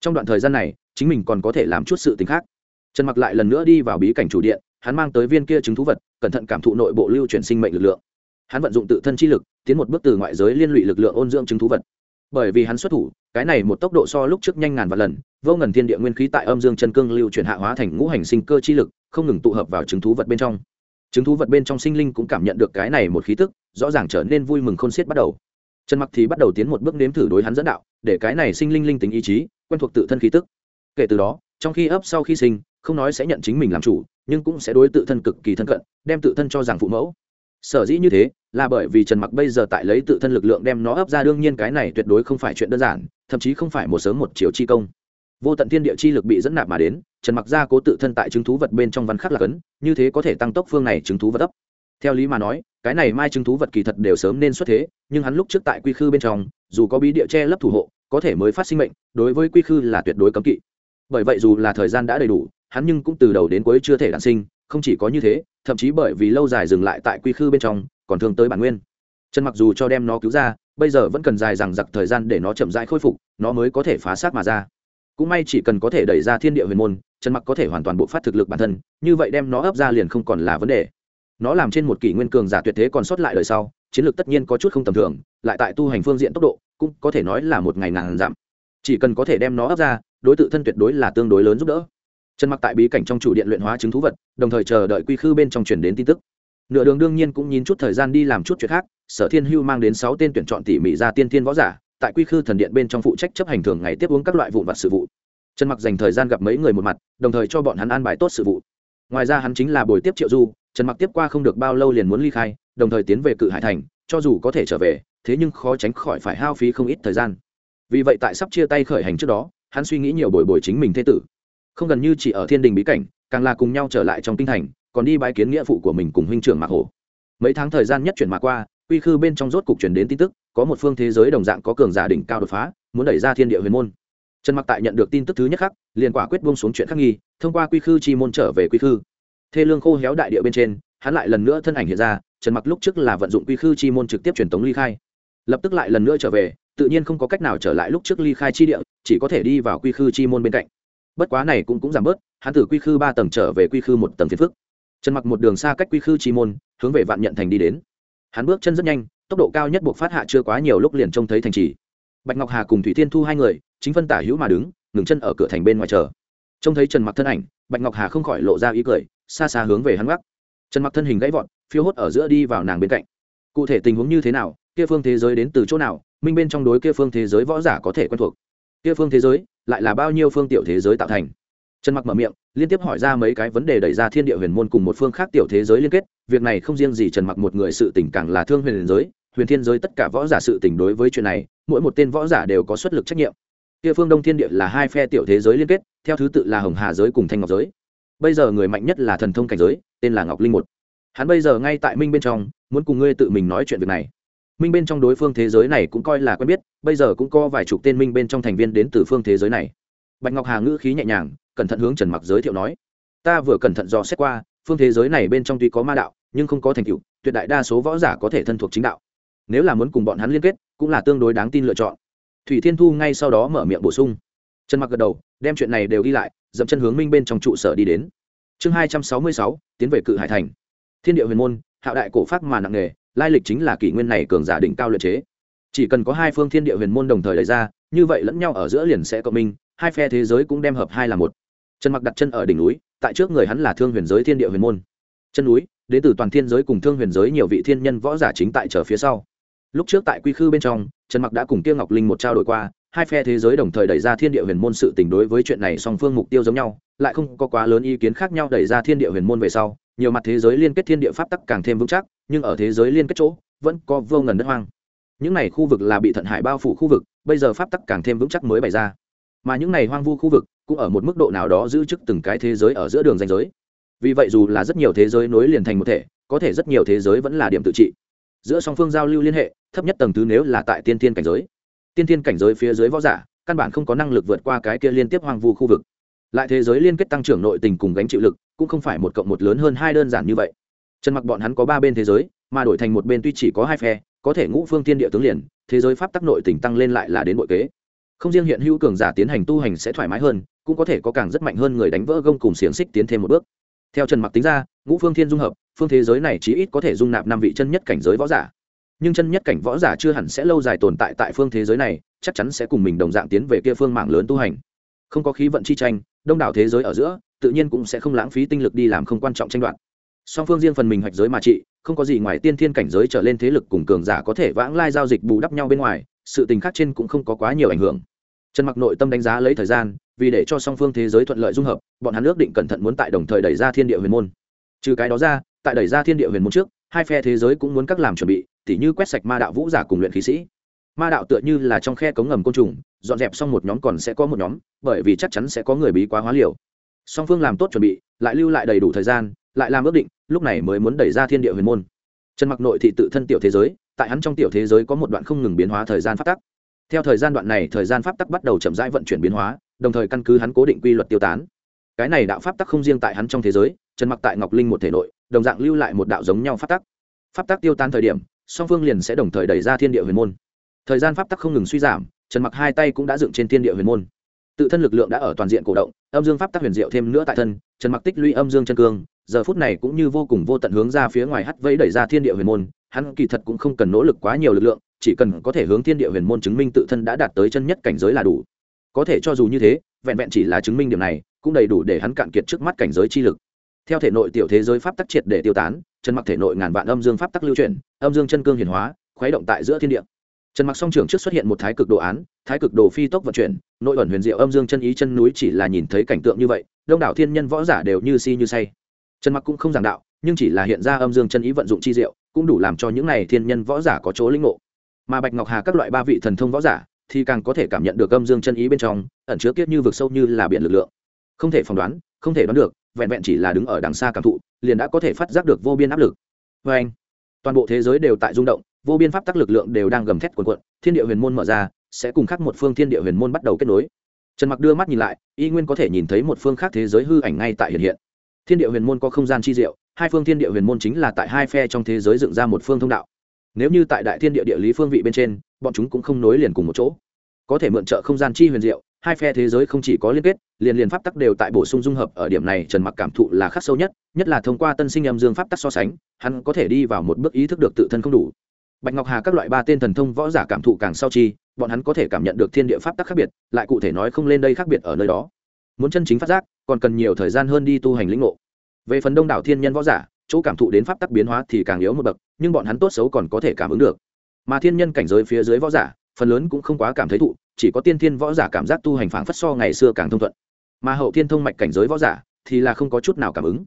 Trong đoạn thời gian này, chính mình còn có thể làm chút sự t khác. Trần mặc lại lần nữa đi vào bí cảnh chủ điện, hắn mang tới viên kia chứng thú vật, cẩn thận cảm thụ nội bộ lưu chuyển sinh mệnh lực lượng. Hắn vận dụng tự thân chi lực, tiến một bước từ ngoại giới liên lụy lực lượng ôn dưỡng chứng thú vật. Bởi vì hắn xuất thủ cái này một tốc độ so lúc trước nhanh ngàn vạn lần, vô ngần thiên địa nguyên khí tại âm dương chân cương lưu chuyển hạ hóa thành ngũ hành sinh cơ chi lực, không ngừng tụ hợp vào chứng thú vật bên trong. Chứng thú vật bên trong sinh linh cũng cảm nhận được cái này một khí tức, rõ ràng trở nên vui mừng khôn xiết bắt đầu. Trần mặc thì bắt đầu tiến một bước nếm thử đối hắn dẫn đạo, để cái này sinh linh linh tính ý chí, quen thuộc tự thân khí tức. Kể từ đó, trong khi ấp sau khi sinh, không nói sẽ nhận chính mình làm chủ, nhưng cũng sẽ đối tự thân cực kỳ thân cận, đem tự thân cho rằng phụ mẫu. Sở dĩ như thế, là bởi vì trần mặc bây giờ tại lấy tự thân lực lượng đem nó ấp ra đương nhiên cái này tuyệt đối không phải chuyện đơn giản thậm chí không phải một sớm một chiều chi công. Vô tận thiên địa chi lực bị dẫn nạp mà đến, trần mặc ra cố tự thân tại chứng thú vật bên trong văn khắc là cấn, như thế có thể tăng tốc phương này chứng thú vật ấp. Theo lý mà nói, cái này mai chứng thú vật kỳ thật đều sớm nên xuất thế, nhưng hắn lúc trước tại quy khư bên trong, dù có bí địa che lấp thủ hộ, có thể mới phát sinh mệnh, đối với quy khư là tuyệt đối cấm kỵ. Bởi vậy dù là thời gian đã đầy đủ, hắn nhưng cũng từ đầu đến cuối chưa thể đản sinh, không chỉ có như thế, thậm chí bởi vì lâu dài dừng lại tại quy khư bên trong, còn thương tới bản nguyên. Trần mặc dù cho đem nó cứu ra bây giờ vẫn cần dài rằng giặc thời gian để nó chậm rãi khôi phục, nó mới có thể phá xác mà ra. Cũng may chỉ cần có thể đẩy ra thiên địa huyền môn trần mặc có thể hoàn toàn bộ phát thực lực bản thân, như vậy đem nó ấp ra liền không còn là vấn đề. Nó làm trên một kỷ nguyên cường giả tuyệt thế còn sót lại đời sau, chiến lược tất nhiên có chút không tầm thường, lại tại tu hành phương diện tốc độ, cũng có thể nói là một ngày ngàn giảm chỉ cần có thể đem nó ấp ra, đối tượng thân tuyệt đối là tương đối lớn giúp đỡ. Trần mặc tại bí cảnh trong chủ điện luyện hóa chứng thú vật, đồng thời chờ đợi quy khư bên trong truyền đến tin tức nửa đường đương nhiên cũng nhìn chút thời gian đi làm chút chuyện khác, sở thiên hưu mang đến sáu tên tuyển chọn tỉ mỉ ra tiên thiên võ giả, tại quy khư thần điện bên trong phụ trách chấp hành thường ngày tiếp uống các loại vụn vặt sự vụ. Trần mặc dành thời gian gặp mấy người một mặt, đồng thời cho bọn hắn an bài tốt sự vụ. Ngoài ra hắn chính là buổi tiếp triệu du, trần mặc tiếp qua không được bao lâu liền muốn ly khai, đồng thời tiến về cự hải thành, cho dù có thể trở về, thế nhưng khó tránh khỏi phải hao phí không ít thời gian. Vì vậy tại sắp chia tay khởi hành trước đó, hắn suy nghĩ nhiều bồi bồi chính mình thế tử. Không gần như chỉ ở thiên đình bí cảnh, càng là cùng nhau trở lại trong kinh thành còn đi bái kiến nghĩa phụ của mình cùng huynh trưởng mạc hổ. Mấy tháng thời gian nhất chuyển mà qua, quy khư bên trong rốt cục chuyển đến tin tức, có một phương thế giới đồng dạng có cường giả đỉnh cao đột phá, muốn đẩy ra thiên địa huyền môn. Trần mặc tại nhận được tin tức thứ nhất khắc, liền quả quyết buông xuống chuyện khắc nghi, thông qua quy khư chi môn trở về quy khư. Thê lương khô héo đại địa bên trên, hắn lại lần nữa thân ảnh hiện ra, trần mặc lúc trước là vận dụng quy khư chi môn trực tiếp truyền tống ly khai. Lập tức lại lần nữa trở về, tự nhiên không có cách nào trở lại lúc trước ly khai chi địa, chỉ có thể đi vào quy khư chi môn bên cạnh. Bất quá này cũng cũng giảm bớt, hắn từ quy khư ba tầng trở về quy khư một tầng phiền phức trần mặc một đường xa cách quy khư chi môn, hướng về vạn nhận thành đi đến. Hắn bước chân rất nhanh, tốc độ cao nhất buộc phát hạ chưa quá nhiều lúc liền trông thấy thành trì. Bạch ngọc hà cùng thủy thiên thu hai người, chính phân tả hữu mà đứng, ngừng chân ở cửa thành bên ngoài chờ. Trông thấy trần mặc thân ảnh, bạch ngọc hà không khỏi lộ ra ý cười, xa xa hướng về hắn gác. Trần mặc thân hình gãy vọt, phiêu hốt ở giữa đi vào nàng bên cạnh. Cụ thể tình huống như thế nào, kia phương thế giới đến từ chỗ nào, minh bên trong đối kia phương thế giới võ giả có thể quen thuộc. Kia phương thế giới, lại là bao nhiêu phương tiểu thế giới tạo thành? Trần mặc mở miệng, liên tiếp hỏi ra mấy cái vấn đề đẩy ra thiên địa huyền môn cùng một phương khác tiểu thế giới liên kết, việc này không riêng gì trần mặc một người sự tình càng là thương huyền giới, huyền thiên giới tất cả võ giả sự tình đối với chuyện này, mỗi một tên võ giả đều có xuất lực trách nhiệm. Kia phương đông thiên địa là hai phe tiểu thế giới liên kết, theo thứ tự là hồng hà giới cùng thanh ngọc giới. Bây giờ người mạnh nhất là thần thông cảnh giới, tên là ngọc linh một. Hắn bây giờ ngay tại minh bên trong, muốn cùng ngươi tự mình nói chuyện việc này. Minh bên trong đối phương thế giới này cũng coi là quen biết, bây giờ cũng có vài chục tên minh bên trong thành viên đến từ phương thế giới này bạch ngọc hà ngữ khí nhẹ nhàng, cẩn thận hướng trần mặc giới thiệu nói, ta vừa cẩn thận dò xét qua, phương thế giới này bên trong tuy có ma đạo, nhưng không có thành tựu, tuyệt đại đa số võ giả có thể thân thuộc chính đạo. Nếu là muốn cùng bọn hắn liên kết, cũng là tương đối đáng tin lựa chọn. Thủy thiên thu ngay sau đó mở miệng bổ sung. Trần mặc gật đầu, đem chuyện này đều đi lại, dậm chân hướng minh bên trong trụ sở đi đến. Chương hai trăm sáu mươi sáu, tiến về cự hải thành. Thiên địa huyền môn, hạo đại cổ pháp mà nặng nghề lai lịch chính là kỷ nguyên này cường giả đỉnh cao luyện chế. Chỉ cần có hai phương thiên địa huyền môn đồng thời lấy ra, như vậy lẫn nhau ở giữa liền sẽ cộng minh hai phe thế giới cũng đem hợp hai là một. Trần mặc đặt chân ở đỉnh núi, tại trước người hắn là thương huyền giới thiên địa huyền môn. Chân núi, đến từ toàn thiên giới cùng thương huyền giới nhiều vị thiên nhân võ giả chính tại chờ phía sau. Lúc trước tại quy khư bên trong, trần mặc đã cùng tiêu ngọc linh một trao đổi qua, hai phe thế giới đồng thời đẩy ra thiên địa huyền môn sự tình đối với chuyện này song phương mục tiêu giống nhau, lại không có quá lớn ý kiến khác nhau đẩy ra thiên địa huyền môn về sau, nhiều mặt thế giới liên kết thiên địa pháp tắc càng thêm vững chắc, nhưng ở thế giới liên kết chỗ, vẫn có vô ngần đất hoang. Những này khu vực là bị thận hải bao phủ khu vực, bây giờ pháp tắc càng thêm vững chắc mới bày ra mà những này hoang vu khu vực cũng ở một mức độ nào đó giữ chức từng cái thế giới ở giữa đường danh giới. Vì vậy dù là rất nhiều thế giới nối liền thành một thể, có thể rất nhiều thế giới vẫn là điểm tự trị. Giữa song phương giao lưu liên hệ, thấp nhất tầng thứ nếu là tại tiên tiên cảnh giới. Tiên tiên cảnh giới phía dưới võ giả, căn bản không có năng lực vượt qua cái kia liên tiếp hoang vu khu vực. Lại thế giới liên kết tăng trưởng nội tình cùng gánh chịu lực, cũng không phải một cộng một lớn hơn hai đơn giản như vậy. Trần mặc bọn hắn có ba bên thế giới, mà đổi thành một bên tuy chỉ có hai phe, có thể ngũ phương tiên địa tướng liền, thế giới pháp tắc nội tình tăng lên lại là đến bội kế không riêng hiện hữu cường giả tiến hành tu hành sẽ thoải mái hơn, cũng có thể có càng rất mạnh hơn người đánh vỡ gông cùng xiềng xích tiến thêm một bước. Theo trần mặc tính ra, ngũ phương thiên dung hợp, phương thế giới này chí ít có thể dung nạp năm vị chân nhất cảnh giới võ giả. Nhưng chân nhất cảnh võ giả chưa hẳn sẽ lâu dài tồn tại tại phương thế giới này, chắc chắn sẽ cùng mình đồng dạng tiến về kia phương mạng lớn tu hành. Không có khí vận chi tranh, đông đảo thế giới ở giữa, tự nhiên cũng sẽ không lãng phí tinh lực đi làm không quan trọng tranh đoạt. Song phương riêng phần mình hoạch giới mà trị, không có gì ngoài tiên thiên cảnh giới trở lên thế lực cùng cường giả có thể vãng lai giao dịch bù đắp nhau bên ngoài, sự tình khác trên cũng không có quá nhiều ảnh hưởng trần mặc nội tâm đánh giá lấy thời gian, vì để cho song phương thế giới thuận lợi dung hợp, bọn hắn ước định cẩn thận muốn tại đồng thời đẩy ra thiên địa huyền môn. Trừ cái đó ra, tại đẩy ra thiên địa huyền môn trước, hai phe thế giới cũng muốn các làm chuẩn bị, tỉ như quét sạch ma đạo vũ giả cùng luyện khí sĩ. Ma đạo tựa như là trong khe cống ngầm côn trùng, dọn dẹp xong một nhóm còn sẽ có một nhóm, bởi vì chắc chắn sẽ có người bí quá hóa liều. Song phương làm tốt chuẩn bị, lại lưu lại đầy đủ thời gian, lại làm ước định, lúc này mới muốn đẩy ra thiên địa huyền môn. Trần mặc nội thị tự thân tiểu thế giới, tại hắn trong tiểu thế giới có một đoạn không ngừng biến hóa thời gian phát tắc theo thời gian đoạn này, thời gian pháp tắc bắt đầu chậm rãi vận chuyển biến hóa, đồng thời căn cứ hắn cố định quy luật tiêu tán. Cái này đạo pháp tắc không riêng tại hắn trong thế giới, trần mặc tại ngọc linh một thể nội, đồng dạng lưu lại một đạo giống nhau pháp tắc. Pháp tắc tiêu tán thời điểm, song phương liền sẽ đồng thời đẩy ra thiên địa huyền môn. Thời gian pháp tắc không ngừng suy giảm, trần mặc hai tay cũng đã dựng trên thiên địa huyền môn. Tự thân lực lượng đã ở toàn diện cổ động, âm dương pháp tắc huyền diệu thêm nữa tại thân, trần mặc tích lũy âm dương chân cương, giờ phút này cũng như vô cùng vô tận hướng ra phía ngoài hắt vẫy đẩy ra thiên địa huyền môn hắn kỳ thật cũng không cần nỗ lực quá nhiều lực lượng, chỉ cần có thể hướng thiên địa huyền môn chứng minh tự thân đã đạt tới chân nhất cảnh giới là đủ. Có thể cho dù như thế, vẹn vẹn chỉ là chứng minh điểm này, cũng đầy đủ để hắn cạn kiệt trước mắt cảnh giới chi lực. Theo thể nội tiểu thế giới pháp tắc triệt để tiêu tán, chân mặc thể nội ngàn vạn âm dương pháp tắc lưu chuyển, âm dương chân cương hiển hóa, khuấy động tại giữa thiên địa. Trần mặc song trưởng trước xuất hiện một thái cực đồ án, thái cực đồ phi tốc vận chuyển, nội ẩn huyền diệu âm dương chân ý chân núi chỉ là nhìn thấy cảnh tượng như vậy, đông đảo thiên nhân võ giả đều như si như say. Trần mặc cũng không giảng đạo, nhưng chỉ là hiện ra âm dương chân ý vận dụng chi diệu cũng đủ làm cho những này thiên nhân võ giả có chỗ lĩnh ngộ. Mà bạch ngọc hà các loại ba vị thần thông võ giả thì càng có thể cảm nhận được âm dương chân ý bên trong, ẩn chứa kiết như vực sâu như là biển lực lượng. Không thể phỏng đoán, không thể đoán được, vẹn vẹn chỉ là đứng ở đằng xa cảm thụ, liền đã có thể phát giác được vô biên áp lực. Vê anh, toàn bộ thế giới đều tại rung động, vô biên pháp tắc lực lượng đều đang gầm thét cuồn cuộn, thiên địa huyền môn mở ra, sẽ cùng khác một phương thiên địa huyền môn bắt đầu kết nối. Trần mặc đưa mắt nhìn lại, y nguyên có thể nhìn thấy một phương khác thế giới hư ảnh ngay tại hiện hiện. Thiên địa huyền môn có không gian chi diệu hai phương thiên địa huyền môn chính là tại hai phe trong thế giới dựng ra một phương thông đạo. Nếu như tại đại thiên địa địa lý phương vị bên trên, bọn chúng cũng không nối liền cùng một chỗ. Có thể mượn trợ không gian chi huyền diệu, hai phe thế giới không chỉ có liên kết, liền liền pháp tắc đều tại bổ sung dung hợp ở điểm này trần mặc cảm thụ là khắc sâu nhất nhất là thông qua tân sinh âm dương pháp tắc so sánh, hắn có thể đi vào một bước ý thức được tự thân không đủ. Bạch ngọc hà các loại ba tên thần thông võ giả cảm thụ càng sau chi, bọn hắn có thể cảm nhận được thiên địa pháp tắc khác biệt, lại cụ thể nói không lên đây khác biệt ở nơi đó. Muốn chân chính phát giác, còn cần nhiều thời gian hơn đi tu hành lĩnh ngộ về phần đông đảo thiên nhân võ giả, chỗ cảm thụ đến pháp tắc biến hóa thì càng yếu một bậc, nhưng bọn hắn tốt xấu còn có thể cảm ứng được. Mà thiên nhân cảnh giới phía dưới võ giả, phần lớn cũng không quá cảm thấy thụ, chỉ có tiên thiên võ giả cảm giác tu hành phảng phất so ngày xưa càng thông thuận. Mà hậu thiên thông mạch cảnh giới võ giả thì là không có chút nào cảm ứng.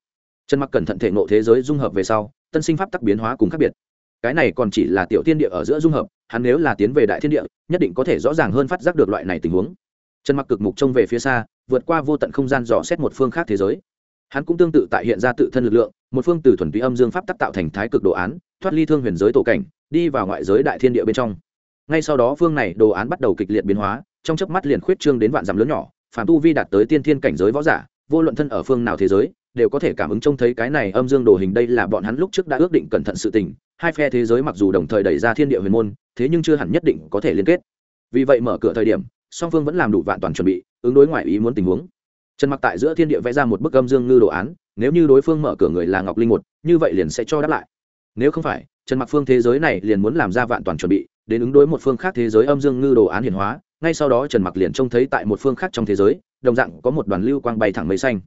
Trần mặc cẩn thận thể nộ thế giới dung hợp về sau, tân sinh pháp tắc biến hóa cùng khác biệt. Cái này còn chỉ là tiểu thiên địa ở giữa dung hợp, hắn nếu là tiến về đại thiên địa, nhất định có thể rõ ràng hơn phát giác được loại này tình huống. Trần mặc cực mục trông về phía xa, vượt qua vô tận không gian dò xét một phương khác thế giới hắn cũng tương tự tại hiện ra tự thân lực lượng, một phương từ thuần túy âm dương pháp tắc tạo thành thái cực đồ án, thoát ly thương huyền giới tổ cảnh, đi vào ngoại giới đại thiên địa bên trong. Ngay sau đó phương này đồ án bắt đầu kịch liệt biến hóa, trong chớp mắt liền khuyết trương đến vạn dặm lớn nhỏ, phàm tu vi đạt tới tiên thiên cảnh giới võ giả, vô luận thân ở phương nào thế giới, đều có thể cảm ứng trông thấy cái này âm dương đồ hình đây là bọn hắn lúc trước đã ước định cẩn thận sự tình, hai phe thế giới mặc dù đồng thời đẩy ra thiên địa huyền môn, thế nhưng chưa hẳn nhất định có thể liên kết. Vì vậy mở cửa thời điểm, song phương vẫn làm đủ vạn toàn chuẩn bị, ứng đối ngoại ý muốn tình huống trần mặc tại giữa thiên địa vẽ ra một bức âm dương ngư đồ án, nếu như đối phương mở cửa người là ngọc linh một, như vậy liền sẽ cho đáp lại. Nếu không phải, trần mặc phương thế giới này liền muốn làm ra vạn toàn chuẩn bị, đến ứng đối một phương khác thế giới âm dương ngư đồ án hiển hóa, ngay sau đó trần mặc liền trông thấy tại một phương khác trong thế giới, đồng dạng có một đoàn lưu quang bay thẳng mây xanh.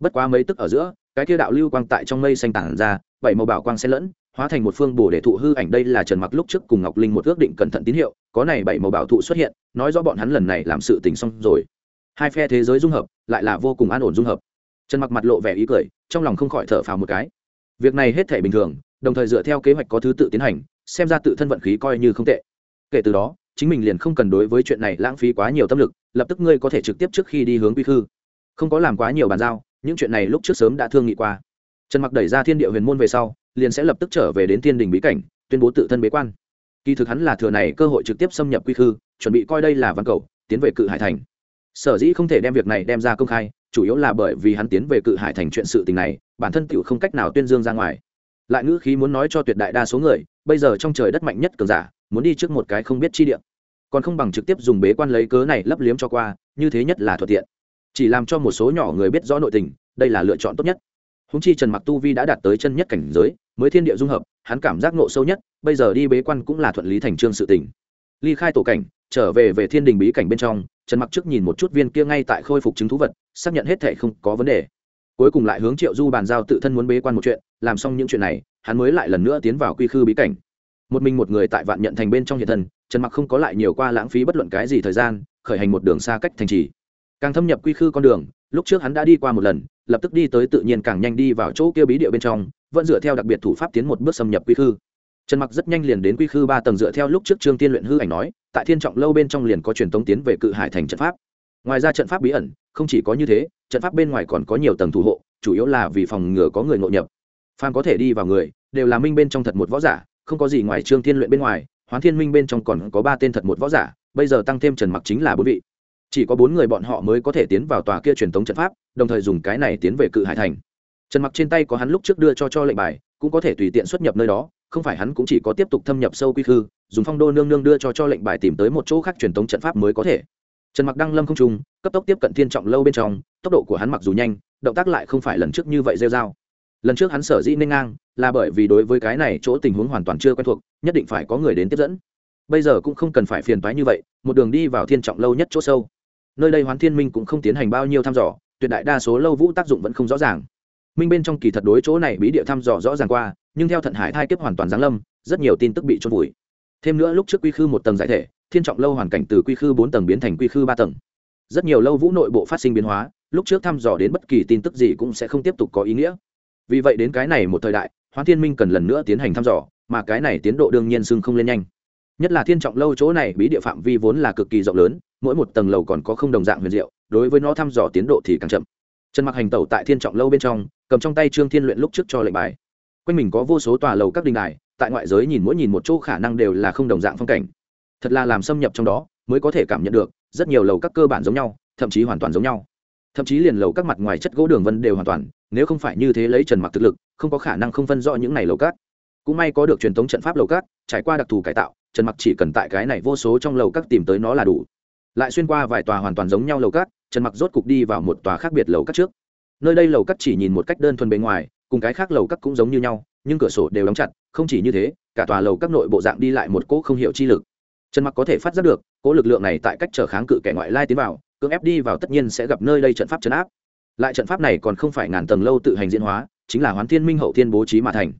Bất quá mấy tức ở giữa, cái kia đạo lưu quang tại trong mây xanh tản ra, bảy màu bảo quang xen lẫn, hóa thành một phương bổ để thụ hư ảnh. Đây là trần mặc lúc trước cùng ngọc linh một ước định cẩn thận tín hiệu, có này bảy màu bảo thụ xuất hiện, nói rõ bọn hắn lần này làm sự tình xong rồi hai phe thế giới dung hợp, lại là vô cùng an ổn dung hợp. Trần mặc mặt lộ vẻ ý cười, trong lòng không khỏi thở phào một cái. Việc này hết thể bình thường, đồng thời dựa theo kế hoạch có thứ tự tiến hành, xem ra tự thân vận khí coi như không tệ. Kể từ đó, chính mình liền không cần đối với chuyện này lãng phí quá nhiều tâm lực, lập tức ngươi có thể trực tiếp trước khi đi hướng quy khư. Không có làm quá nhiều bàn giao, những chuyện này lúc trước sớm đã thương nghị qua. Trần mặc đẩy ra thiên địa huyền môn về sau, liền sẽ lập tức trở về đến thiên đình bí cảnh, tuyên bố tự thân bế quan. Kỳ thực hắn là thừa này cơ hội trực tiếp xâm nhập quy khư, chuẩn bị coi đây là văn cầu, tiến về cự hải thành sở dĩ không thể đem việc này đem ra công khai, chủ yếu là bởi vì hắn tiến về cự hải thành chuyện sự tình này, bản thân tựu không cách nào tuyên dương ra ngoài. Lại ngữ khí muốn nói cho tuyệt đại đa số người, bây giờ trong trời đất mạnh nhất cường giả, muốn đi trước một cái không biết chi địa. Còn không bằng trực tiếp dùng bế quan lấy cớ này lấp liếm cho qua, như thế nhất là thuận tiện. Chỉ làm cho một số nhỏ người biết rõ nội tình, đây là lựa chọn tốt nhất. Húng chi trần mặc tu vi đã đạt tới chân nhất cảnh giới, mới thiên địa dung hợp, hắn cảm giác nộ sâu nhất, bây giờ đi bế quan cũng là thuận lý thành trương sự tình. Ly khai tổ cảnh, trở về về thiên đình bí cảnh bên trong trần mặc trước nhìn một chút viên kia ngay tại khôi phục chứng thú vật, xác nhận hết thể không có vấn đề. Cuối cùng lại hướng triệu du bàn giao tự thân muốn bế quan một chuyện, làm xong những chuyện này, hắn mới lại lần nữa tiến vào quy khư bí cảnh. Một mình một người tại vạn nhận thành bên trong hiện thân, trần mặc không có lại nhiều qua lãng phí bất luận cái gì thời gian, khởi hành một đường xa cách thành trì. Càng thâm nhập quy khư con đường, lúc trước hắn đã đi qua một lần, lập tức đi tới tự nhiên càng nhanh đi vào chỗ kia bí địa bên trong, vẫn dựa theo đặc biệt thủ pháp tiến một bước xâm nhập quy khư trần mặc rất nhanh liền đến quy khư ba tầng dựa theo lúc trước trương tiên luyện hư ảnh nói, tại thiên trọng lâu bên trong liền có truyền tống tiến về cự hải thành trận pháp. Ngoài ra trận pháp bí ẩn, không chỉ có như thế, trận pháp bên ngoài còn có nhiều tầng thủ hộ, chủ yếu là vì phòng ngừa có người ngộ nhập. Phan có thể đi vào người, đều là minh bên trong thật một võ giả, không có gì ngoài trương thiên luyện bên ngoài, hoán thiên minh bên trong còn có ba tên thật một võ giả, bây giờ tăng thêm trần mặc chính là bốn vị. Chỉ có bốn người bọn họ mới có thể tiến vào tòa kia truyền thống trận pháp, đồng thời dùng cái này tiến về cự hải thành. Trần mặc trên tay có hắn lúc trước đưa cho cho lệnh bài, cũng có thể tùy tiện xuất nhập nơi đó không phải hắn cũng chỉ có tiếp tục thâm nhập sâu quy khư, dùng phong đô nương nương đưa cho cho lệnh bài tìm tới một chỗ khác truyền thống trận pháp mới có thể. Trần mặc đăng lâm không trung cấp tốc tiếp cận thiên trọng lâu bên trong, tốc độ của hắn mặc dù nhanh, động tác lại không phải lần trước như vậy rêu dao lần trước hắn sở dĩ nên ngang, là bởi vì đối với cái này chỗ tình huống hoàn toàn chưa quen thuộc, nhất định phải có người đến tiếp dẫn. Bây giờ cũng không cần phải phiền toái như vậy, một đường đi vào thiên trọng lâu nhất chỗ sâu. Nơi đây hoán thiên minh cũng không tiến hành bao nhiêu thăm dò, tuyệt đại đa số lâu vũ tác dụng vẫn không rõ ràng. Minh bên trong kỳ thật đối chỗ này bí địa thăm dò rõ ràng qua nhưng theo thận hải thai kiếp hoàn toàn giáng lâm, rất nhiều tin tức bị trôn vùi. Thêm nữa lúc trước quy khư một tầng giải thể, thiên trọng lâu hoàn cảnh từ quy khư bốn tầng biến thành quy khư ba tầng. Rất nhiều lâu vũ nội bộ phát sinh biến hóa, lúc trước thăm dò đến bất kỳ tin tức gì cũng sẽ không tiếp tục có ý nghĩa. Vì vậy đến cái này một thời đại, hoán thiên minh cần lần nữa tiến hành thăm dò, mà cái này tiến độ đương nhiên sưng không lên nhanh. Nhất là thiên trọng lâu chỗ này bí địa phạm vi vốn là cực kỳ rộng lớn, mỗi một tầng lầu còn có không đồng dạng huyền diệu, đối với nó thăm dò tiến độ thì càng chậm. Trần mặc hành tẩu tại thiên trọng lâu bên trong, cầm trong tay trương thiên luyện lúc trước cho lệnh bài quanh mình có vô số tòa lầu các đình đài, tại ngoại giới nhìn mỗi nhìn một chỗ khả năng đều là không đồng dạng phong cảnh. Thật là làm xâm nhập trong đó, mới có thể cảm nhận được, rất nhiều lầu các cơ bản giống nhau, thậm chí hoàn toàn giống nhau. Thậm chí liền lầu các mặt ngoài chất gỗ đường vân đều hoàn toàn, nếu không phải như thế lấy trần mặc thực lực, không có khả năng không phân rõ những này lầu các. Cũng may có được truyền thống trận pháp lầu các, trải qua đặc thù cải tạo, trần mặc chỉ cần tại cái này vô số trong lầu các tìm tới nó là đủ. Lại xuyên qua vài tòa hoàn toàn giống nhau lầu các, trần mặc rốt cục đi vào một tòa khác biệt lầu các trước. Nơi đây lầu các chỉ nhìn một cách đơn thuần bề ngoài cùng cái khác lầu các cũng giống như nhau, nhưng cửa sổ đều đóng chặt, không chỉ như thế, cả tòa lầu các nội bộ dạng đi lại một cỗ không hiểu chi lực. Trần mặc có thể phát giác được, cỗ lực lượng này tại cách trở kháng cự kẻ ngoại lai tiến vào, cưỡng ép đi vào tất nhiên sẽ gặp nơi đây trận pháp chấn áp. Lại trận pháp này còn không phải ngàn tầng lâu tự hành diễn hóa, chính là hoán thiên minh hậu thiên bố trí mà thành.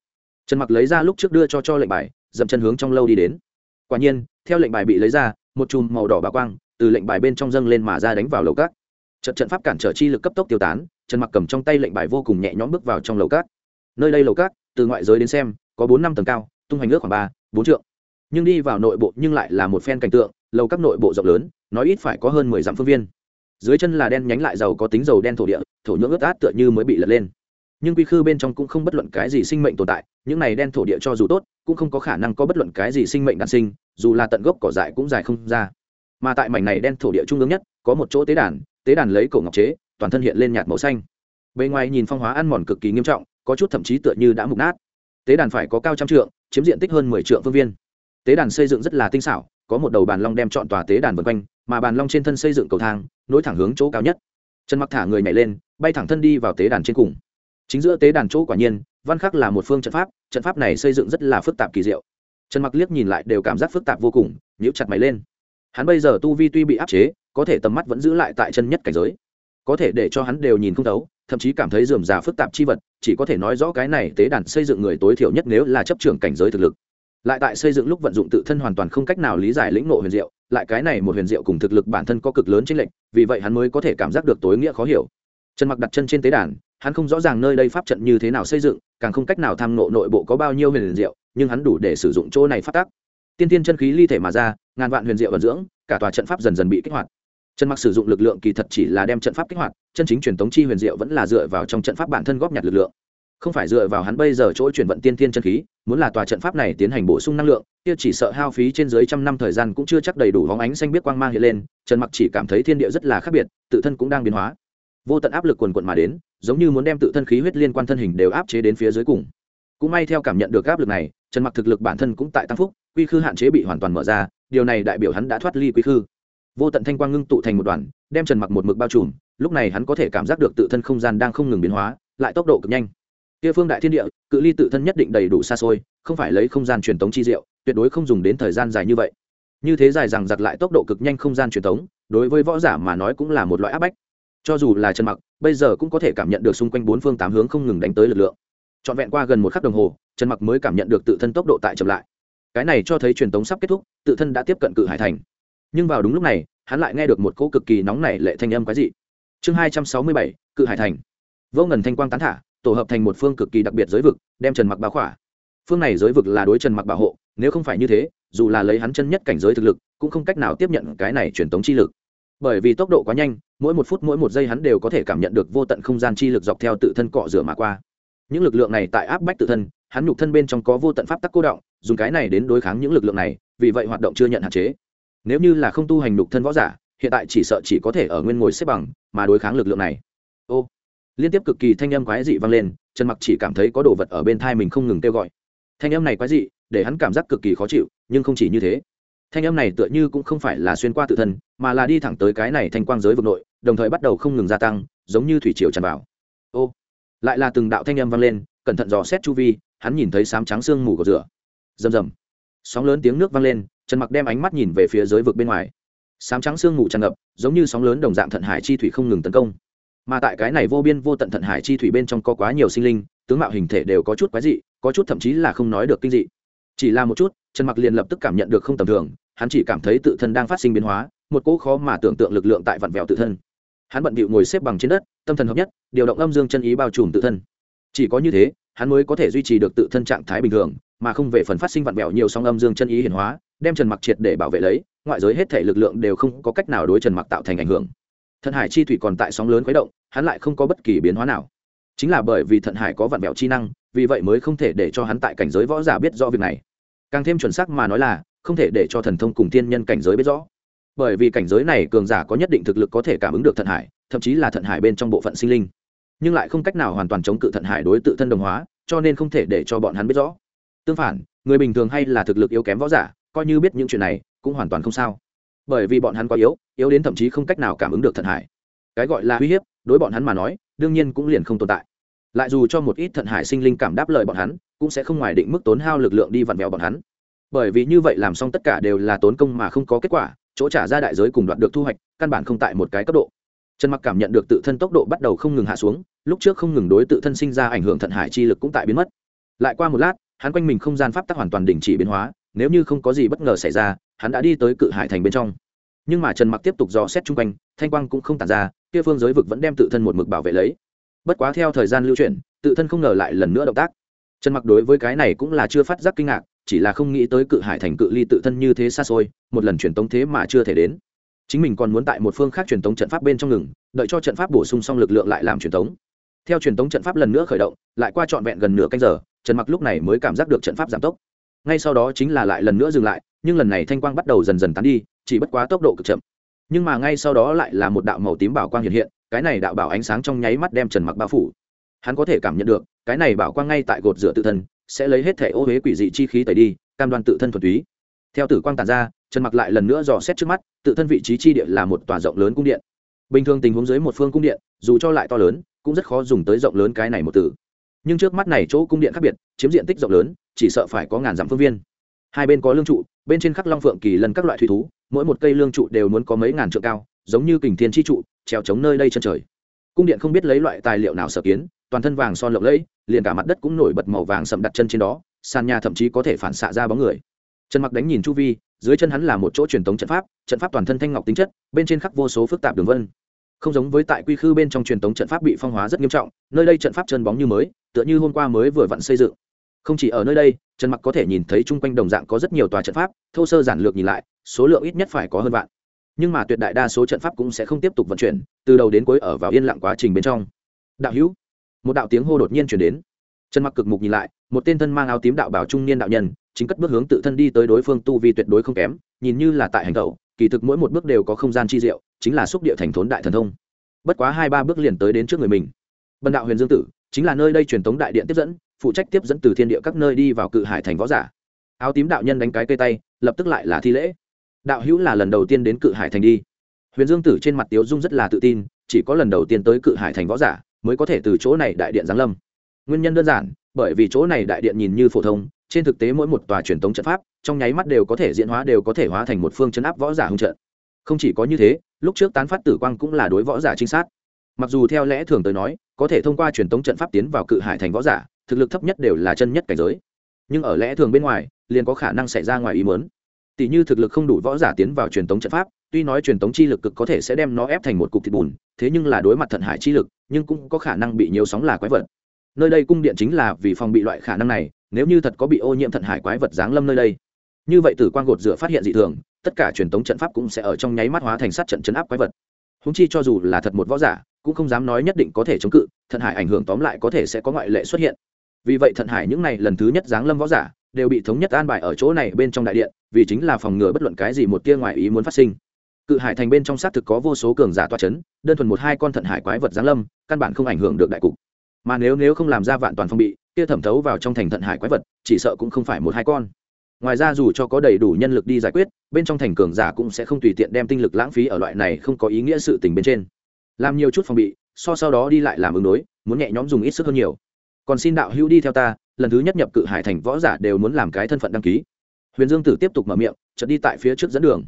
Trần mặc lấy ra lúc trước đưa cho cho lệnh bài, dậm chân hướng trong lâu đi đến. Quả nhiên, theo lệnh bài bị lấy ra, một chùm màu đỏ bà quang từ lệnh bài bên trong dâng lên mà ra đánh vào lầu các. Trận trận pháp cản trở chi lực cấp tốc tiêu tán trần mặc cầm trong tay lệnh bài vô cùng nhẹ nhõm bước vào trong lầu cát. Nơi đây lầu cát, từ ngoại giới đến xem, có bốn năm tầng cao, tung hoành ước khoảng ba, bốn trượng. Nhưng đi vào nội bộ nhưng lại là một phen cảnh tượng, lầu các nội bộ rộng lớn, nói ít phải có hơn mười dặm phương viên. Dưới chân là đen nhánh lại giàu có tính dầu đen thổ địa, thổ nhưỡng ướt át tựa như mới bị lật lên. Nhưng quy khư bên trong cũng không bất luận cái gì sinh mệnh tồn tại, những này đen thổ địa cho dù tốt, cũng không có khả năng có bất luận cái gì sinh mệnh đàn sinh, dù là tận gốc cỏ dại cũng dài không ra. Mà tại mảnh này đen thổ địa trung ương nhất, có một chỗ tế đàn tế đàn lấy cổ ngọc chế toàn thân hiện lên nhạt màu xanh. Bề ngoài nhìn phong hóa ăn mòn cực kỳ nghiêm trọng, có chút thậm chí tựa như đã mục nát. Tế đàn phải có cao trăm trượng, chiếm diện tích hơn mười trượng phương viên. Tế đàn xây dựng rất là tinh xảo, có một đầu bàn long đem chọn tòa tế đàn vân quanh, mà bàn long trên thân xây dựng cầu thang, nối thẳng hướng chỗ cao nhất. Trần mặc thả người nhảy lên, bay thẳng thân đi vào tế đàn trên cùng. Chính giữa tế đàn chỗ quả nhiên, văn khắc là một phương trận pháp trận pháp này xây dựng rất là phức tạp kỳ diệu. Trần mặc liếc nhìn lại đều cảm giác phức tạp vô cùng, nhíu chặt mày lên. Hắn bây giờ tu vi tuy bị áp chế, có thể tầm mắt vẫn giữ lại tại chân nhất cảnh giới có thể để cho hắn đều nhìn không thấu, thậm chí cảm thấy dườm già phức tạp chi vật, chỉ có thể nói rõ cái này tế đàn xây dựng người tối thiểu nhất nếu là chấp trưởng cảnh giới thực lực. Lại tại xây dựng lúc vận dụng tự thân hoàn toàn không cách nào lý giải lĩnh nộ huyền diệu, lại cái này một huyền diệu cùng thực lực bản thân có cực lớn trên lệnh vì vậy hắn mới có thể cảm giác được tối nghĩa khó hiểu. Trần mặc đặt chân trên tế đàn, hắn không rõ ràng nơi đây pháp trận như thế nào xây dựng, càng không cách nào tham ngộ nội bộ có bao nhiêu huyền diệu, nhưng hắn đủ để sử dụng chỗ này phát tác. Tiên tiên chân khí ly thể mà ra, ngàn vạn huyền diệu vận dưỡng, cả tòa trận pháp dần dần bị kích hoạt trần mặc sử dụng lực lượng kỳ thật chỉ là đem trận pháp kích hoạt, chân chính truyền thống chi huyền diệu vẫn là dựa vào trong trận pháp bản thân góp nhặt lực lượng. Không phải dựa vào hắn bây giờ chỗ chuyển vận tiên tiên chân khí, muốn là tòa trận pháp này tiến hành bổ sung năng lượng, kia chỉ sợ hao phí trên dưới trăm năm thời gian cũng chưa chắc đầy đủ hóng ánh xanh biết quang mang hiện lên, trần mặc chỉ cảm thấy thiên địa rất là khác biệt, tự thân cũng đang biến hóa. Vô tận áp lực quần quận mà đến, giống như muốn đem tự thân khí huyết liên quan thân hình đều áp chế đến phía dưới cùng. Cũng may theo cảm nhận được áp lực này, trần mặc thực lực bản thân cũng tại tăng phúc, quy khư hạn chế bị hoàn toàn mở ra, điều này đại biểu hắn đã thoát ly quy khư vô tận thanh quang ngưng tụ thành một đoàn, đem trần mặc một mực bao trùm, lúc này hắn có thể cảm giác được tự thân không gian đang không ngừng biến hóa, lại tốc độ cực nhanh. Kia phương đại thiên địa, cự ly tự thân nhất định đầy đủ xa xôi, không phải lấy không gian truyền tống chi diệu, tuyệt đối không dùng đến thời gian dài như vậy. Như thế dài rằng giặc lại tốc độ cực nhanh không gian truyền tống, đối với võ giả mà nói cũng là một loại áp bách. Cho dù là trần mặc, bây giờ cũng có thể cảm nhận được xung quanh bốn phương tám hướng không ngừng đánh tới lực lượng. Trọn vẹn qua gần một khắc đồng hồ, trần mặc mới cảm nhận được tự thân tốc độ tại chậm lại. Cái này cho thấy truyền tống sắp kết thúc, tự thân đã tiếp cận cự hải thành nhưng vào đúng lúc này, hắn lại nghe được một cỗ cực kỳ nóng nảy lệ thanh âm quái dị. Chương hai trăm sáu mươi bảy, cự hải thành. Vô ngần thanh quang tán thả, tổ hợp thành một phương cực kỳ đặc biệt giới vực, đem trần mặc báo khỏa. Phương này giới vực là đối trần mặc bảo hộ, nếu không phải như thế, dù là lấy hắn chân nhất cảnh giới thực lực, cũng không cách nào tiếp nhận cái này truyền tống chi lực. Bởi vì tốc độ quá nhanh, mỗi một phút mỗi một giây hắn đều có thể cảm nhận được vô tận không gian chi lực dọc theo tự thân cọ rửa mà qua. Những lực lượng này tại áp bách tự thân, hắn nhục thân bên trong có vô tận pháp tắc cô động, dùng cái này đến đối kháng những lực lượng này, vì vậy hoạt động chưa nhận hạn chế nếu như là không tu hành nhục thân võ giả, hiện tại chỉ sợ chỉ có thể ở nguyên ngồi xếp bằng mà đối kháng lực lượng này. Ô, liên tiếp cực kỳ thanh âm quái dị vang lên, trần mặc chỉ cảm thấy có đồ vật ở bên thai mình không ngừng kêu gọi. Thanh âm này quái dị, để hắn cảm giác cực kỳ khó chịu, nhưng không chỉ như thế. Thanh âm này tựa như cũng không phải là xuyên qua tự thân, mà là đi thẳng tới cái này thanh quang giới vực nội, đồng thời bắt đầu không ngừng gia tăng, giống như thủy triều tràn vào. Ô, lại là từng đạo thanh âm vang lên, cẩn thận dò xét chu vi, hắn nhìn thấy sám trắng sương mù của rửa. Rầm rầm. Sóng lớn tiếng nước vang lên trần mặc đem ánh mắt nhìn về phía dưới vực bên ngoài. Sám trắng sương ngủ tràn ngập, giống như sóng lớn đồng dạng thận hải chi thủy không ngừng tấn công. Mà tại cái này vô biên vô tận thận hải chi thủy bên trong có quá nhiều sinh linh, tướng mạo hình thể đều có chút quái dị, có chút thậm chí là không nói được kinh dị. Chỉ là một chút, trần mặc liền lập tức cảm nhận được không tầm thường, hắn chỉ cảm thấy tự thân đang phát sinh biến hóa, một cỗ khó mà tưởng tượng lực lượng tại vặn vẹo tự thân. Hắn bận bịu ngồi xếp bằng trên đất, tâm thần hợp nhất, điều động âm dương chân ý bao trùm tự thân. Chỉ có như thế, hắn mới có thể duy trì được tự thân trạng thái bình thường, mà không về phần phát sinh vặn vẹo nhiều song âm dương chân ý hiển hóa đem trần mặc triệt để bảo vệ lấy, ngoại giới hết thể lực lượng đều không có cách nào đối trần mặc tạo thành ảnh hưởng. Thận hải chi thủy còn tại sóng lớn khuấy động, hắn lại không có bất kỳ biến hóa nào. Chính là bởi vì thận hải có vạn mẹo chi năng, vì vậy mới không thể để cho hắn tại cảnh giới võ giả biết rõ việc này. Càng thêm chuẩn xác mà nói là, không thể để cho thần thông cùng thiên nhân cảnh giới biết rõ. Bởi vì cảnh giới này cường giả có nhất định thực lực có thể cảm ứng được thận hải, thậm chí là thận hải bên trong bộ phận sinh linh. Nhưng lại không cách nào hoàn toàn chống cự thận hải đối tự thân đồng hóa, cho nên không thể để cho bọn hắn biết rõ. Tương phản, người bình thường hay là thực lực yếu kém võ giả coi như biết những chuyện này, cũng hoàn toàn không sao. Bởi vì bọn hắn quá yếu yếu đến thậm chí không cách nào cảm ứng được thận hải. Cái gọi là uy hiếp, đối bọn hắn mà nói, đương nhiên cũng liền không tồn tại. Lại dù cho một ít thận hải sinh linh cảm đáp lời bọn hắn, cũng sẽ không ngoài định mức tốn hao lực lượng đi vặn vẹo bọn hắn. Bởi vì như vậy làm xong tất cả đều là tốn công mà không có kết quả, chỗ trả ra đại giới cùng đoạt được thu hoạch, căn bản không tại một cái cấp độ. Trần mặc cảm nhận được tự thân tốc độ bắt đầu không ngừng hạ xuống, lúc trước không ngừng đối tự thân sinh ra ảnh hưởng thận hải chi lực cũng tại biến mất. Lại qua một lát, hắn quanh mình không gian pháp tắc hoàn toàn đình chỉ biến hóa nếu như không có gì bất ngờ xảy ra, hắn đã đi tới cự hải thành bên trong. Nhưng mà trần mặc tiếp tục dò xét chung quanh, thanh quang cũng không tàn ra, kia phương giới vực vẫn đem tự thân một mực bảo vệ lấy. Bất quá theo thời gian lưu chuyển, tự thân không ngờ lại lần nữa động tác. Trần mặc đối với cái này cũng là chưa phát giác kinh ngạc, chỉ là không nghĩ tới cự hải thành cự ly tự thân như thế xa xôi, một lần truyền tống thế mà chưa thể đến. Chính mình còn muốn tại một phương khác truyền tống trận pháp bên trong ngừng, đợi cho trận pháp bổ sung xong lực lượng lại làm truyền tống. Theo truyền tống trận pháp lần nữa khởi động, lại qua trọn vẹn gần nửa canh giờ, trần mặc lúc này mới cảm giác được trận pháp giảm tốc ngay sau đó chính là lại lần nữa dừng lại, nhưng lần này thanh quang bắt đầu dần dần tán đi, chỉ bất quá tốc độ cực chậm. Nhưng mà ngay sau đó lại là một đạo màu tím bảo quang hiện hiện, cái này đạo bảo ánh sáng trong nháy mắt đem trần mặc bao phủ. Hắn có thể cảm nhận được, cái này bảo quang ngay tại gột rửa tự thân, sẽ lấy hết thể ô huế quỷ dị chi khí tẩy đi, cam đoan tự thân thuần túy. Theo tử quang tàn ra, trần mặc lại lần nữa dò xét trước mắt, tự thân vị trí chi địa là một tòa rộng lớn cung điện. Bình thường tình huống dưới một phương cung điện, dù cho lại to lớn, cũng rất khó dùng tới rộng lớn cái này một từ. Nhưng trước mắt này chỗ cung điện khác biệt, chiếm diện tích rộng lớn chỉ sợ phải có ngàn dặm phương viên. Hai bên có lương trụ, bên trên khắc long phượng kỳ lần các loại thủy thú, mỗi một cây lương trụ đều muốn có mấy ngàn trượng cao, giống như kình thiên chi trụ treo chống nơi đây chân trời. Cung điện không biết lấy loại tài liệu nào sở kiến, toàn thân vàng son lộng lẫy, liền cả mặt đất cũng nổi bật màu vàng sậm đặt chân trên đó, sàn nhà thậm chí có thể phản xạ ra bóng người. Trần mặc đánh nhìn chu vi, dưới chân hắn là một chỗ truyền thống trận pháp trận pháp toàn thân thanh ngọc tính chất, bên trên khắc vô số phức tạp đường vân. Không giống với tại quy khư bên trong truyền thống trận pháp bị phong hóa rất nghiêm trọng, nơi đây trận pháp chân bóng như mới, tựa như hôm qua mới vừa vặn xây dựng không chỉ ở nơi đây, trần mặc có thể nhìn thấy chung quanh đồng dạng có rất nhiều tòa trận pháp, thô sơ giản lược nhìn lại, số lượng ít nhất phải có hơn vạn. Nhưng mà tuyệt đại đa số trận pháp cũng sẽ không tiếp tục vận chuyển, từ đầu đến cuối ở vào yên lặng quá trình bên trong. Đạo hữu, một đạo tiếng hô đột nhiên chuyển đến. Trần mặc cực mục nhìn lại, một tên thân mang áo tím đạo bảo trung niên đạo nhân, chính cất bước hướng tự thân đi tới đối phương tu vi tuyệt đối không kém, nhìn như là tại hành tẩu, kỳ thực mỗi một bước đều có không gian chi diệu, chính là xúc địa thành thốn đại thần thông. Bất quá hai ba bước liền tới đến trước người mình. Bần đạo huyền dương tử, chính là nơi đây truyền thống đại điện tiếp dẫn phụ trách tiếp dẫn từ thiên địa các nơi đi vào cự hải thành võ giả. Áo tím đạo nhân đánh cái cây tay, lập tức lại là thi lễ. Đạo hữu là lần đầu tiên đến cự hải thành đi. Huyền dương tử trên mặt tiếu dung rất là tự tin, chỉ có lần đầu tiên tới cự hải thành võ giả mới có thể từ chỗ này đại điện giáng lâm. Nguyên nhân đơn giản, bởi vì chỗ này đại điện nhìn như phổ thông, trên thực tế mỗi một tòa truyền thống trận pháp, trong nháy mắt đều có thể diễn hóa đều có thể hóa thành một phương chấn áp võ giả hung trận. Không chỉ có như thế, lúc trước tán phát tử quang cũng là đối võ giả trinh sát. Mặc dù theo lẽ thường tới nói, có thể thông qua truyền thống trận pháp tiến vào cự hải thành võ giả thực lực thấp nhất đều là chân nhất cảnh giới. Nhưng ở lẽ thường bên ngoài, liền có khả năng xảy ra ngoài ý muốn. Tỷ như thực lực không đủ võ giả tiến vào truyền thống trận pháp, tuy nói truyền thống chi lực cực có thể sẽ đem nó ép thành một cục thịt bùn, thế nhưng là đối mặt thận hải chi lực, nhưng cũng có khả năng bị nhiều sóng là quái vật. Nơi đây cung điện chính là vì phòng bị loại khả năng này, nếu như thật có bị ô nhiễm thận hải quái vật giáng lâm nơi đây. Như vậy tử quang gột rửa phát hiện dị thường, tất cả truyền thống trận pháp cũng sẽ ở trong nháy mắt hóa thành sát trận chấn áp quái vật. Húng chi cho dù là thật một võ giả, cũng không dám nói nhất định có thể chống cự, thận hải ảnh hưởng tóm lại có thể sẽ có ngoại lệ xuất hiện vì vậy thận hải những này lần thứ nhất giáng lâm võ giả, đều bị thống nhất an bài ở chỗ này bên trong đại điện, vì chính là phòng ngừa bất luận cái gì một tia ngoài ý muốn phát sinh. Cự hải thành bên trong xác thực có vô số cường giả toa c h ấ n đơn thuần một hai con thận hải quái vật giáng lâm, căn bản không ảnh hưởng được đại cục. Mà nếu nếu không làm ra vạn toàn phong bị tia thẩm thấu vào trong thành thận hải quái vật, chỉ sợ cũng không phải một hai con. Ngoài ra dù cho có đầy đủ nhân lực đi giải quyết, bên trong thành cường giả cũng sẽ không tùy tiện đem tinh lực lãng phí ở loại này không có ý nghĩa sự tình bên trên. Làm nhiều chút phòng bị, so sau đó đi lại làm ứng đối, muốn nhẹ nhõm dùng ít sức hơn nhiều còn xin đạo hữu đi theo ta, lần thứ nhất nhập cự hải thành võ giả đều muốn làm cái thân phận đăng ký. Huyền dương tử tiếp tục mở miệng, chợt đi tại phía trước dẫn đường.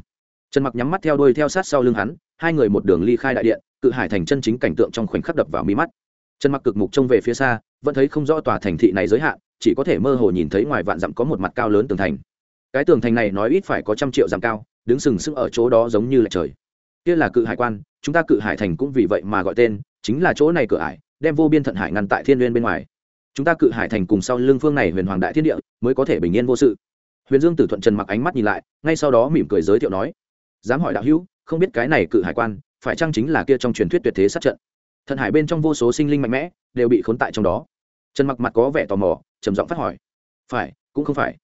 Trần mặc nhắm mắt theo đuôi theo sát sau lưng hắn, hai người một đường ly khai đại điện, cự hải thành chân chính cảnh tượng trong khoảnh khắc đập vào mi mắt. Trần mặc cực mục trông về phía xa, vẫn thấy không rõ tòa thành thị này giới hạn, chỉ có thể mơ hồ nhìn thấy ngoài vạn dặm có một mặt cao lớn tường thành. Cái tường thành này nói ít phải có trăm triệu dặm cao, đứng sừng sững ở chỗ đó giống như là trời. Kia là cự hải quan, chúng ta cự hải thành cũng vì vậy mà gọi tên, chính là chỗ này cửa ải, đem vô biên thận hải ngăn tại thiên liên bên ngoài chúng ta cự hải thành cùng sau lưng phương này huyền hoàng đại thiên địa, mới có thể bình yên vô sự. Huyền dương tử thuận trần mặc ánh mắt nhìn lại, ngay sau đó mỉm cười giới thiệu nói, dám hỏi đạo hữu, không biết cái này cự hải quan, phải chăng chính là kia trong truyền thuyết tuyệt thế sát trận? Thận hải bên trong vô số sinh linh mạnh mẽ, đều bị khốn tại trong đó. Trần mặc mặt có vẻ tò mò, trầm giọng phát hỏi, phải, cũng không phải.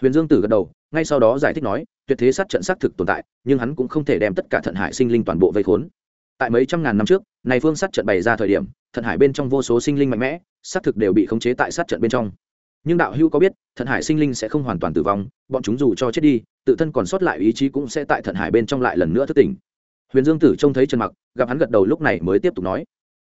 Huyền dương tử gật đầu, ngay sau đó giải thích nói, tuyệt thế sát trận xác thực tồn tại, nhưng hắn cũng không thể đem tất cả thận hải sinh linh toàn bộ vây khốn tại mấy trăm ngàn năm trước, này phương sát trận bày ra thời điểm, thận hải bên trong vô số sinh linh mạnh mẽ xác thực đều bị khống chế tại sát trận bên trong. Nhưng đạo hữu có biết, thận hải sinh linh sẽ không hoàn toàn tử vong, bọn chúng dù cho chết đi, tự thân còn sót lại ý chí cũng sẽ tại thận hải bên trong lại lần nữa thức tỉnh. Huyền dương tử trông thấy trần mặc, gặp hắn gật đầu lúc này mới tiếp tục nói,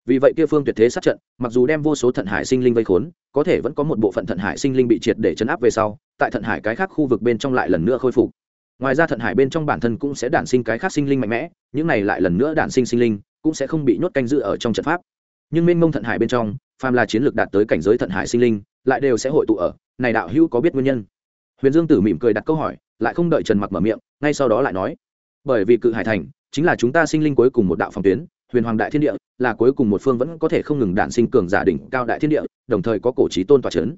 vì vậy kia phương tuyệt thế sát trận, mặc dù đem vô số thận hải sinh linh vây khốn, có thể vẫn có một bộ phận thận hải sinh linh bị triệt để chấn áp về sau, tại thận hải cái khác khu vực bên trong lại lần nữa khôi phục ngoài ra thận hải bên trong bản thân cũng sẽ đản sinh cái khác sinh linh mạnh mẽ, những này lại lần nữa đản sinh sinh linh, cũng sẽ không bị nhốt canh giữ ở trong trận pháp. Nhưng mênh mông thận hải bên trong, phàm là chiến lược đạt tới cảnh giới thận hải sinh linh, lại đều sẽ hội tụ ở, này đạo hữu có biết nguyên nhân? Huyền dương tử mỉm cười đặt câu hỏi, lại không đợi trần mặc mở miệng, ngay sau đó lại nói, bởi vì cự hải thành, chính là chúng ta sinh linh cuối cùng một đạo phòng tuyến, huyền hoàng đại thiên địa, là cuối cùng một phương vẫn có thể không ngừng đản sinh cường giả đỉnh cao đại thiên địa, đồng thời có cổ trí tôn tòa c h ấ n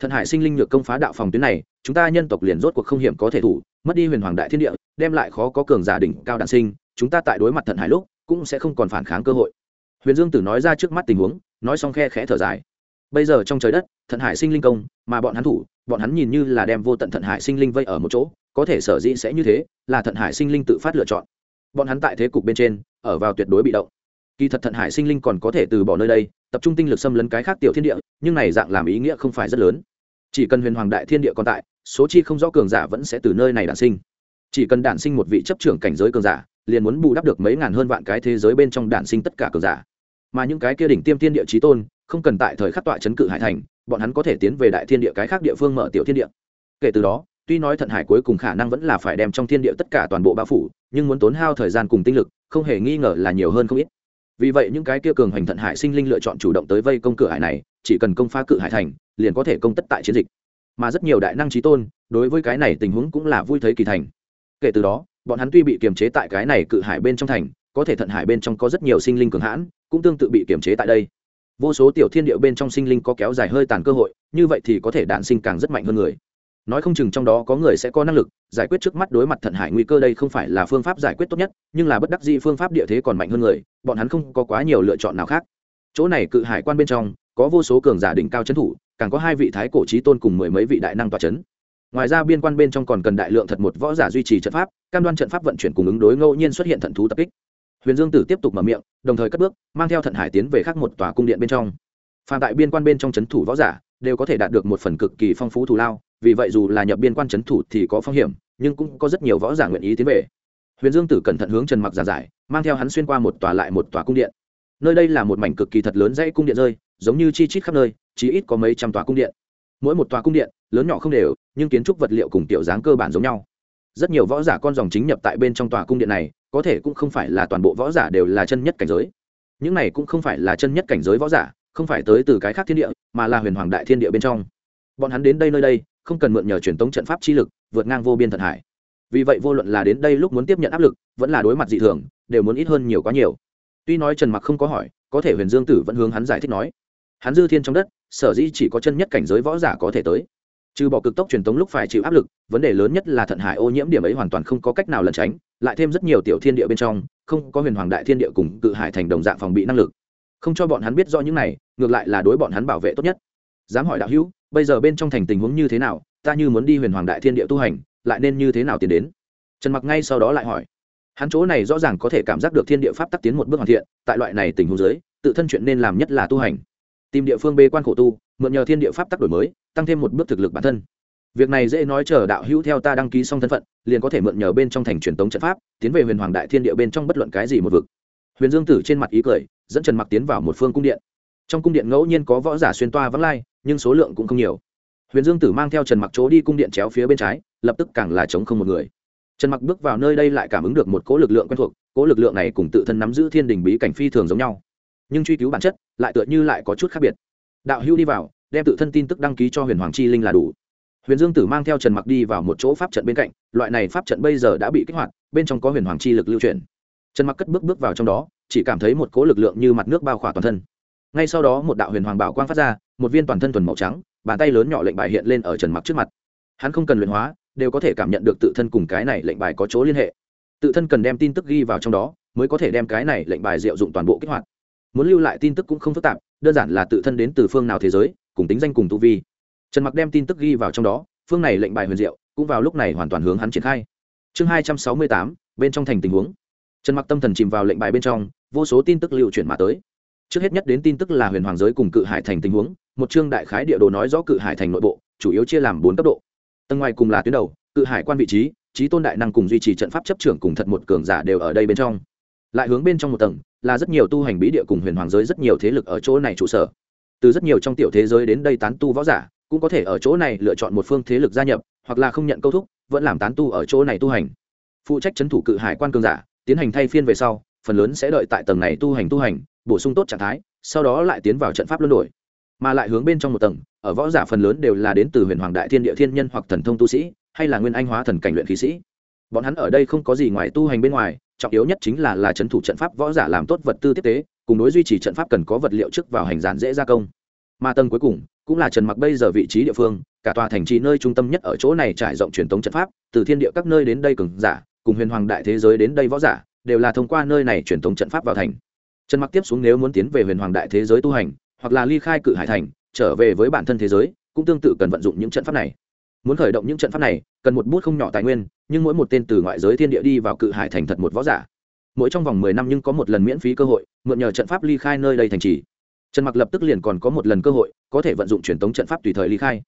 thận hải sinh linh nhược công phá đạo phòng tuyến này, chúng ta nhân tộc liền rốt cuộc không hiểm có thể thủ mất đi huyền hoàng đại thiên địa, đem lại khó có cường giả đỉnh cao đản sinh, chúng ta tại đối mặt thận hải lúc, cũng sẽ không còn phản kháng cơ hội. Huyền dương tử nói ra trước mắt tình huống, nói xong khe khẽ thở dài. Bây giờ trong trời đất, thận hải sinh linh công, mà bọn hắn thủ, bọn hắn nhìn như là đem vô tận thận hải sinh linh vây ở một chỗ, có thể sở dĩ sẽ như thế, là thận hải sinh linh tự phát lựa chọn. Bọn hắn tại thế cục bên trên, ở vào tuyệt đối bị động. Kỳ thật thận hải sinh linh còn có thể từ bỏ nơi đây, tập trung tinh lực xâm lấn cái khác tiểu thiên địa, nhưng này dạng làm ý nghĩa không phải rất lớn chỉ cần huyền hoàng đại thiên địa còn tại, số chi không rõ cường giả vẫn sẽ từ nơi này đản sinh. Chỉ cần đản sinh một vị chấp trưởng cảnh giới cường giả, liền muốn bù đắp được mấy ngàn hơn vạn cái thế giới bên trong đản sinh tất cả cường giả. Mà những cái kia đỉnh tiêm thiên địa trí tôn, không cần tại thời khắc tọa chấn cự hải thành, bọn hắn có thể tiến về đại thiên địa cái khác địa phương mở tiểu thiên địa. Kể từ đó, tuy nói thận hải cuối cùng khả năng vẫn là phải đem trong thiên địa tất cả toàn bộ bao phủ, nhưng muốn tốn hao thời gian cùng tinh lực, không hề nghi ngờ là nhiều hơn không ít vì vậy những cái kia cường hành thận hải sinh linh lựa chọn chủ động tới vây công cửa hải này, chỉ cần công phá cự hải thành, liền có thể công tất tại chiến dịch. Mà rất nhiều đại năng trí tôn, đối với cái này tình huống cũng là vui thấy kỳ thành. Kể từ đó, bọn hắn tuy bị kiềm chế tại cái này cự hải bên trong thành, có thể thận hải bên trong có rất nhiều sinh linh cường hãn, cũng tương tự bị kiềm chế tại đây. Vô số tiểu thiên điệu bên trong sinh linh có kéo dài hơi tàn cơ hội, như vậy thì có thể đạn sinh càng rất mạnh hơn người nói không chừng trong đó có người sẽ có năng lực giải quyết trước mắt đối mặt thận hải nguy cơ đây không phải là phương pháp giải quyết tốt nhất, nhưng là bất đắc dĩ phương pháp địa thế còn mạnh hơn người, bọn hắn không có quá nhiều lựa chọn nào khác. Chỗ này cự hải quan bên trong, có vô số cường giả đỉnh cao trấn thủ, càng có hai vị thái cổ trí tôn cùng mười mấy vị đại năng tòa trấn ngoài ra biên quan bên trong còn cần đại lượng thật một võ giả duy trì trận pháp, cam đoan trận pháp vận chuyển cùng ứng đối ngẫu nhiên xuất hiện thận thú tập kích. Huyền dương tử tiếp tục mở miệng, đồng thời cất bước, mang theo thận hải tiến về khác một tòa cung điện bên trong. Phạm tại biên quan bên trong trấn thủ võ giả, đều có thể đạt được một phần cực kỳ phong phú thù lao vì vậy dù là nhập biên quan trấn thủ thì có phong hiểm, nhưng cũng có rất nhiều võ giả nguyện ý tiến về. Huyền dương tử cẩn thận hướng trần mặc giả giải, mang theo hắn xuyên qua một tòa lại một tòa cung điện. Nơi đây là một mảnh cực kỳ thật lớn dãy cung điện rơi, giống như chi chít khắp nơi chỉ ít có mấy trăm tòa cung điện. Mỗi một tòa cung điện, lớn nhỏ không đều, nhưng kiến trúc vật liệu cùng tiểu dáng cơ bản giống nhau. Rất nhiều võ giả con dòng chính nhập tại bên trong tòa cung điện này, có thể cũng không phải là toàn bộ võ giả đều là chân nhất cảnh giới. Những này cũng không phải là chân nhất cảnh giới võ giả, không phải tới từ cái khác thiên địa, mà là huyền hoàng đại thiên địa bên trong. Bọn hắn đến đây nơi đây không cần mượn nhờ truyền tống trận pháp chi lực, vượt ngang vô biên thần hải. Vì vậy vô luận là đến đây lúc muốn tiếp nhận áp lực, vẫn là đối mặt dị thường, đều muốn ít hơn nhiều quá nhiều. Tuy nói trần mặc không có hỏi, có thể huyền dương tử vẫn hướng hắn giải thích nói. Hắn dư thiên trong đất, sở dĩ chỉ có chân nhất cảnh giới võ giả có thể tới. Trừ bỏ cực tốc truyền tống lúc phải chịu áp lực, vấn đề lớn nhất là thận hải ô nhiễm điểm ấy hoàn toàn không có cách nào lẩn tránh, lại thêm rất nhiều tiểu thiên địa bên trong, không có huyền hoàng đại thiên địa cùng cự hải thành đồng dạng phòng bị năng lực. Không cho bọn hắn biết rõ những này, ngược lại là đối bọn hắn bảo vệ tốt nhất. Dám hỏi đạo hữu bây giờ bên trong thành tình huống như thế nào ta như muốn đi huyền hoàng đại thiên địa tu hành lại nên như thế nào tiến đến? Trần mặc ngay sau đó lại hỏi. Hắn chỗ này rõ ràng có thể cảm giác được thiên địa pháp tắc tiến một bước hoàn thiện tại loại này tình huống dưới, tự thân chuyện nên làm nhất là tu hành. Tìm địa phương bê quan khổ tu mượn nhờ thiên địa pháp tắc đổi mới tăng thêm một bước thực lực bản thân. Việc này dễ nói chờ đạo hữu theo ta đăng ký xong thân phận liền có thể mượn nhờ bên trong thành truyền tống trận pháp tiến về huyền hoàng đại thiên địa bên trong bất luận cái gì một vực. Huyền dương tử trên mặt ý cười dẫn trần mặc tiến vào một phương cung điện. Trong cung điện ngẫu nhiên có võ giả xuyên toa vắng lai nhưng số lượng cũng không nhiều. Huyền dương tử mang theo trần mặc chỗ đi cung điện chéo phía bên trái, lập tức càng là chống không một người. Trần mặc bước vào nơi đây lại cảm ứng được một cỗ lực lượng quen thuộc, cỗ lực lượng này cùng tự thân nắm giữ thiên đình bí cảnh phi thường giống nhau. Nhưng truy cứu bản chất lại tựa như lại có chút khác biệt. Đạo hưu đi vào, đem tự thân tin tức đăng ký cho huyền hoàng chi linh là đủ. Huyền dương tử mang theo trần mặc đi vào một chỗ pháp trận bên cạnh, loại này pháp trận bây giờ đã bị kích hoạt, bên trong có huyền hoàng chi lực lưu chuyển. Trần mặc cất bước bước vào trong đó, chỉ cảm thấy một cỗ lực lượng như mặt nước bao khỏa toàn thân ngay sau đó một đạo huyền hoàng bảo quang phát ra, một viên toàn thân thuần màu trắng, bàn tay lớn nhỏ lệnh bài hiện lên ở trần mặc trước mặt. Hắn không cần luyện hóa, đều có thể cảm nhận được tự thân cùng cái này lệnh bài có chỗ liên hệ. Tự thân cần đem tin tức ghi vào trong đó, mới có thể đem cái này lệnh bài diệu dụng toàn bộ kích hoạt. Muốn lưu lại tin tức cũng không phức tạp, đơn giản là tự thân đến từ phương nào thế giới, cùng tính danh cùng tu vi. Trần mặc đem tin tức ghi vào trong đó, phương này lệnh bài huyền diệu, cũng vào lúc này hoàn toàn hướng hắn triển khai. Chương hai trăm sáu mươi tám, bên trong thành tình huống. Trần mặc tâm thần chìm vào lệnh bài bên trong, vô số tin tức lưu chuyển mà tới trước hết nhất đến tin tức là huyền hoàng giới cùng cự hải thành tình huống, một chương đại khái địa đồ nói rõ cự hải thành nội bộ, chủ yếu chia làm bốn cấp độ. Tầng ngoài cùng là tuyến đầu, cự hải quan vị trí trí tôn đại năng cùng duy trì trận pháp chấp trưởng cùng thật một cường giả đều ở đây bên trong. Lại hướng bên trong một tầng, là rất nhiều tu hành bí địa cùng huyền hoàng giới rất nhiều thế lực ở chỗ này trụ sở. Từ rất nhiều trong tiểu thế giới đến đây tán tu võ giả, cũng có thể ở chỗ này lựa chọn một phương thế lực gia nhập, hoặc là không nhận câu thúc, vẫn làm tán tu ở chỗ này tu hành. Phụ trách c h ấ n thủ cự hải quan cường giả, tiến hành thay phiên về sau, phần lớn sẽ đợi tại tầng này tu hành tu hành bổ sung tốt trạng thái, sau đó lại tiến vào trận pháp luân đổi. Mà lại hướng bên trong một tầng, ở võ giả phần lớn đều là đến từ huyền hoàng đại thiên địa thiên nhân hoặc thần thông tu sĩ, hay là nguyên anh hóa thần cảnh luyện khí sĩ. Bọn hắn ở đây không có gì ngoài tu hành bên ngoài, trọng yếu nhất chính là là c h ấ n thủ trận pháp võ giả làm tốt vật tư tiếp tế, cùng đối duy trì trận pháp cần có vật liệu trước vào hành giản dễ gia công. Mà tầng cuối cùng, cũng là trần mặc bây giờ vị trí địa phương, cả tòa thành trì nơi trung tâm nhất ở chỗ này trải rộng truyền thống trận pháp, từ thiên địa các nơi đến đây cường giả, cùng huyền hoàng đại thế giới đến đây võ giả, đều là thông qua nơi này truyền thống trận pháp vào thành trần mặc tiếp xuống nếu muốn tiến về huyền hoàng đại thế giới tu hành, hoặc là ly khai cự hải thành, trở về với bản thân thế giới, cũng tương tự cần vận dụng những trận pháp này. Muốn khởi động những trận pháp này, cần một bút không nhỏ tài nguyên, nhưng mỗi một tên từ ngoại giới thiên địa đi vào cự hải thành thật một võ giả. Mỗi trong vòng mười năm nhưng có một lần miễn phí cơ hội, mượn nhờ trận pháp ly khai nơi đây thành trì. Trần mặc lập tức liền còn có một lần cơ hội, có thể vận dụng truyền thống trận pháp tùy thời ly khai.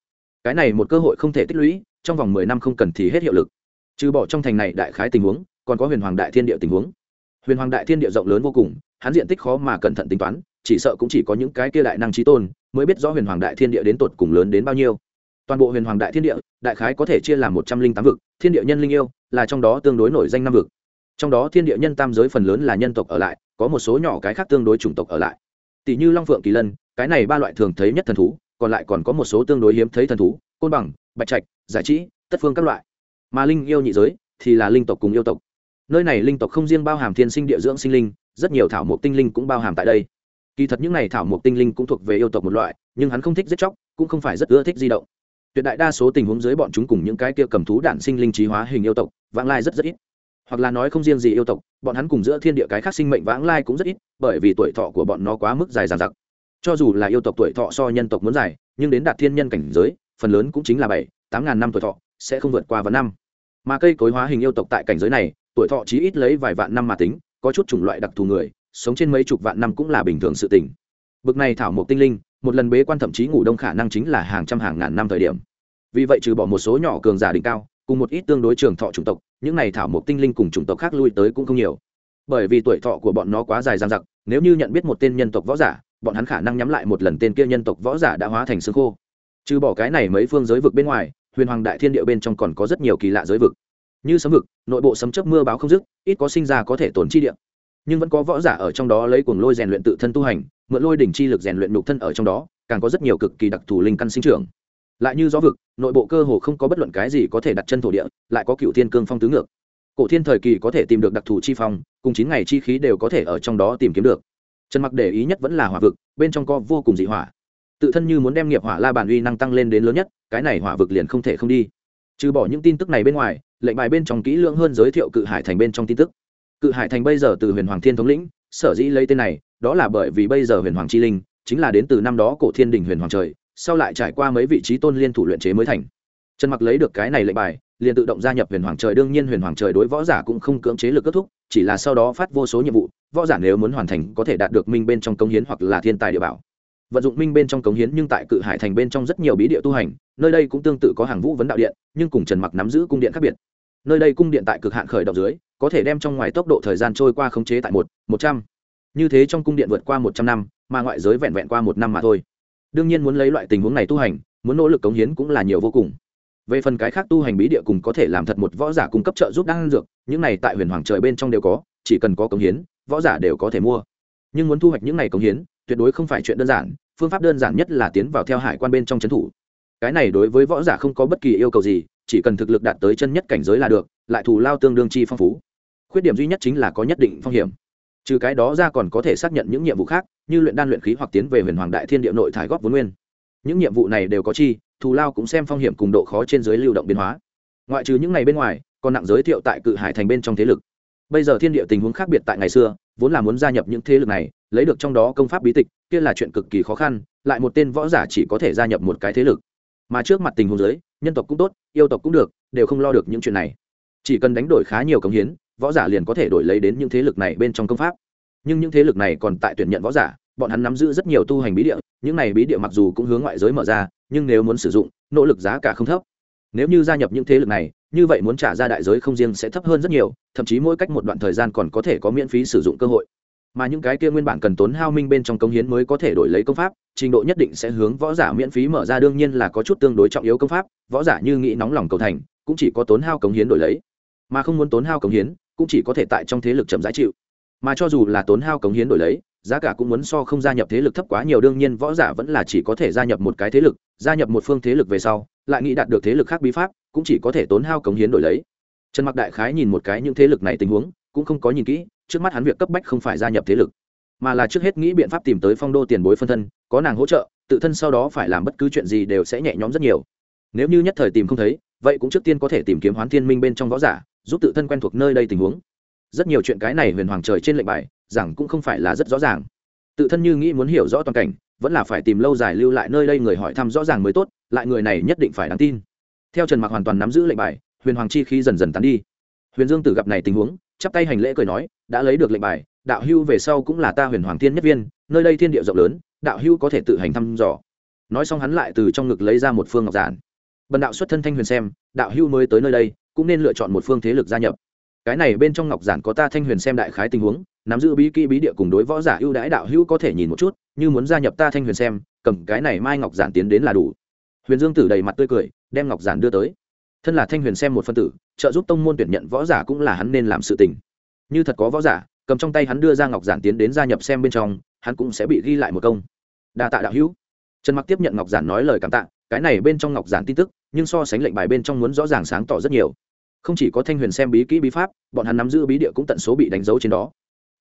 Cái này một cơ hội không thể tích lũy, trong vòng mười năm không cần thì hết hiệu lực. Trừ bỏ trong thành này đại khái tình huống, còn có huyền hoàng đại thiên địa tình huống huyền hoàng đại thiên địa rộng lớn vô cùng, hắn diện tích khó mà cẩn thận tính toán, chỉ sợ cũng chỉ có những cái kia đại năng trí tôn mới biết rõ huyền hoàng đại thiên địa đến tột cùng lớn đến bao nhiêu. Toàn bộ huyền hoàng đại thiên địa, đại khái có thể chia làm một trăm linh tám vực, thiên địa nhân linh yêu là trong đó tương đối nổi danh năm vực. Trong đó thiên địa nhân tam giới phần lớn là nhân tộc ở lại, có một số nhỏ cái khác tương đối chủng tộc ở lại. Tỷ như long phượng kỳ lân, cái này ba loại thường thấy nhất thần thú, còn lại còn có một số tương đối hiếm thấy thần thú, côn bằng, bạch trạch, giải trí tất phương các loại. Mà linh yêu nhị giới thì là linh tộc cùng yêu tộc nơi này linh tộc không riêng bao hàm thiên sinh địa dưỡng sinh linh, rất nhiều thảo mộc tinh linh cũng bao hàm tại đây. Kỳ thật những n à y thảo mộc tinh linh cũng thuộc về yêu tộc một loại, nhưng hắn không thích giết chóc, cũng không phải rất ưa thích di động. Tuyệt đại đa số tình huống dưới bọn chúng cùng những cái kia cầm thú đản sinh linh trí hóa hình yêu tộc, vãng lai rất rất ít. Hoặc là nói không riêng gì yêu tộc, bọn hắn cùng giữa thiên địa cái khác sinh mệnh vãng lai cũng rất ít, bởi vì tuổi thọ của bọn nó quá mức dài dàn giặc cho dù là yêu tộc tuổi thọ so nhân tộc muốn dài, nhưng đến đạt thiên nhân cảnh giới, phần lớn cũng chính là bảy, tám ngàn năm tuổi thọ, sẽ không vượt qua vạn năm. Mà cây cối hóa hình yêu tộc tại cảnh giới này tuổi thọ chí ít lấy vài vạn năm mà tính, có chút chủng loại đặc thù người, sống trên mấy chục vạn năm cũng là bình thường sự tình. Bực này thảo mộc tinh linh, một lần bế quan thậm chí ngủ đông khả năng chính là hàng trăm hàng ngàn năm thời điểm. Vì vậy trừ bỏ một số nhỏ cường giả đỉnh cao, cùng một ít tương đối trường thọ chủng tộc, những này thảo mộc tinh linh cùng chủng tộc khác lui tới cũng không nhiều. Bởi vì tuổi thọ của bọn nó quá dài dang dặc, nếu như nhận biết một tên nhân tộc võ giả, bọn hắn khả năng nhắm lại một lần tên kia nhân tộc võ giả đã hóa thành xương khô. Trừ bỏ cái này mấy phương giới vực bên ngoài, huyền hoàng đại thiên địa bên trong còn có rất nhiều kỳ lạ giới vực như sấm vực, nội bộ sấm chấp mưa báo không dứt, ít có sinh ra có thể tổn chi địa. Nhưng vẫn có võ giả ở trong đó lấy cuồng lôi rèn luyện tự thân tu hành, mượn lôi đỉnh chi lực rèn luyện nhục thân ở trong đó, càng có rất nhiều cực kỳ đặc thù linh căn sinh trưởng. Lại như gió vực, nội bộ cơ hồ không có bất luận cái gì có thể đặt chân thổ địa, lại có cựu thiên cương phong tứ ngược. Cổ thiên thời kỳ có thể tìm được đặc thù chi phong, cùng chín ngày chi khí đều có thể ở trong đó tìm kiếm được. Trần mặc để ý nhất vẫn là hỏa vực, bên trong co vô cùng dị hỏa. Tự thân như muốn đem nghiệp hỏa la bàn uy năng tăng lên đến lớn nhất, cái này hỏa vực liền không thể không đi. Trừ bỏ những tin tức này bên ngoài lệnh bài bên trong kỹ lưỡng hơn giới thiệu cự hải thành bên trong tin tức. Cự hải thành bây giờ từ huyền hoàng thiên thống lĩnh, sở dĩ lấy tên này, đó là bởi vì bây giờ huyền hoàng chi linh chính là đến từ năm đó cổ thiên đình huyền hoàng trời, sau lại trải qua mấy vị trí tôn liên thủ luyện chế mới thành. Trần mặc lấy được cái này lệnh bài, liền tự động gia nhập huyền hoàng trời, đương nhiên huyền hoàng trời đối võ giả cũng không cưỡng chế lực kết thúc, chỉ là sau đó phát vô số nhiệm vụ, võ giả nếu muốn hoàn thành có thể đạt được minh bên trong công hiến hoặc là thiên tài địa bảo. Vận dụng minh bên trong cống hiến nhưng tại cự hải thành bên trong rất nhiều bí địa tu hành, nơi đây cũng tương tự có hàng vũ vấn đạo điện, nhưng cùng trần mặc nắm giữ cung điện khác biệt nơi đây cung điện tại cực hạn khởi động dưới, có thể đem trong ngoài tốc độ thời gian trôi qua khống chế tại một một trăm. Như thế trong cung điện vượt qua một trăm năm, mà ngoại giới vẹn vẹn qua một năm mà thôi. Đương nhiên muốn lấy loại tình huống này tu hành, muốn nỗ lực cống hiến cũng là nhiều vô cùng. Về phần cái khác tu hành bí địa cùng có thể làm thật một võ giả cung cấp trợ giúp đan dược, những này tại huyền hoàng trời bên trong đều có, chỉ cần có cống hiến, võ giả đều có thể mua. Nhưng muốn thu hoạch những này cống hiến, tuyệt đối không phải chuyện đơn giản, phương pháp đơn giản nhất là tiến vào theo hải quan bên trong trấn thủ. Cái này đối với võ giả không có bất kỳ yêu cầu gì chỉ cần thực lực đạt tới chân nhất cảnh giới là được, lại thù lao tương đương chi phong phú. Khuyết điểm duy nhất chính là có nhất định phong hiểm. Trừ cái đó ra còn có thể xác nhận những nhiệm vụ khác, như luyện đan luyện khí hoặc tiến về huyền hoàng đại thiên địa nội thải góp vốn nguyên. Những nhiệm vụ này đều có chi, thù lao cũng xem phong hiểm cùng độ khó trên giới lưu động biến hóa. Ngoại trừ những ngày bên ngoài, còn nặng giới thiệu tại cự hải thành bên trong thế lực. Bây giờ thiên địa tình huống khác biệt tại ngày xưa, vốn là muốn gia nhập những thế lực này, lấy được trong đó công pháp bí tịch, kia là chuyện cực kỳ khó khăn, lại một tên võ giả chỉ có thể gia nhập một cái thế lực mà trước mặt tình huống giới, nhân tộc cũng tốt, yêu tộc cũng được, đều không lo được những chuyện này. Chỉ cần đánh đổi khá nhiều cống hiến, võ giả liền có thể đổi lấy đến những thế lực này bên trong công pháp. Nhưng những thế lực này còn tại tuyển nhận võ giả, bọn hắn nắm giữ rất nhiều tu hành bí địa, những này bí địa mặc dù cũng hướng ngoại giới mở ra, nhưng nếu muốn sử dụng, nỗ lực giá cả không thấp. Nếu như gia nhập những thế lực này, như vậy muốn trả ra đại giới không riêng sẽ thấp hơn rất nhiều, thậm chí mỗi cách một đoạn thời gian còn có thể có miễn phí sử dụng cơ hội mà những cái kia nguyên bản cần tốn hao minh bên trong công hiến mới có thể đổi lấy công pháp, trình độ nhất định sẽ hướng võ giả miễn phí mở ra đương nhiên là có chút tương đối trọng yếu công pháp, võ giả như nghĩ nóng lòng cầu thành, cũng chỉ có tốn hao công hiến đổi lấy. Mà không muốn tốn hao công hiến, cũng chỉ có thể tại trong thế lực chậm giá chịu. Mà cho dù là tốn hao công hiến đổi lấy, giá cả cũng muốn so không gia nhập thế lực thấp quá nhiều, đương nhiên võ giả vẫn là chỉ có thể gia nhập một cái thế lực, gia nhập một phương thế lực về sau, lại nghĩ đạt được thế lực khác bí pháp, cũng chỉ có thể tốn hao cống hiến đổi lấy. Trần mặc đại khái nhìn một cái những thế lực này tình huống, cũng không có nhìn kỹ trước mắt hắn việc cấp bách không phải gia nhập thế lực, mà là trước hết nghĩ biện pháp tìm tới phong đô tiền bối phân thân, có nàng hỗ trợ, tự thân sau đó phải làm bất cứ chuyện gì đều sẽ nhẹ nhõm rất nhiều. Nếu như nhất thời tìm không thấy, vậy cũng trước tiên có thể tìm kiếm hoán thiên minh bên trong võ giả, giúp tự thân quen thuộc nơi đây tình huống. Rất nhiều chuyện cái này huyền hoàng trời trên lệnh bài, rằng cũng không phải là rất rõ ràng. Tự thân như nghĩ muốn hiểu rõ toàn cảnh, vẫn là phải tìm lâu dài lưu lại nơi đây người hỏi thăm rõ ràng mới tốt, lại người này nhất định phải đáng tin. Theo trần mặc hoàn toàn nắm giữ lệnh bài, huyền hoàng chi khí dần dần tán đi. Huyền dương tử gặp này tình huống chắp tay hành lễ cười nói, đã lấy được lệnh bài, đạo hưu về sau cũng là ta huyền hoàng thiên nhất viên, nơi đây thiên địa rộng lớn, đạo hưu có thể tự hành thăm dò. Nói xong hắn lại từ trong ngực lấy ra một phương ngọc giản. Bần đạo xuất thân thanh huyền xem, đạo hưu mới tới nơi đây, cũng nên lựa chọn một phương thế lực gia nhập. Cái này bên trong ngọc giản có ta thanh huyền xem đại khái tình huống, nắm giữ bí kỹ bí địa cùng đối võ giả ưu đãi đạo hữu có thể nhìn một chút, như muốn gia nhập ta thanh huyền xem, cầm cái này mai ngọc giản tiến đến là đủ. Huyền dương tử đầy mặt tươi cười, đem ngọc giản đưa tới thân là thanh huyền xem một phân tử, trợ giúp tông môn tuyển nhận võ giả cũng là hắn nên làm sự tình. Như thật có võ giả, cầm trong tay hắn đưa ra ngọc giản tiến đến gia nhập xem bên trong, hắn cũng sẽ bị ghi lại một công. Đa tạ đạo hữu. Trần mặc tiếp nhận ngọc giản nói lời cảm tạ, cái này bên trong ngọc giản tin tức, nhưng so sánh lệnh bài bên trong muốn rõ ràng sáng tỏ rất nhiều. Không chỉ có thanh huyền xem bí kỹ bí pháp, bọn hắn nắm giữ bí địa cũng tận số bị đánh dấu trên đó.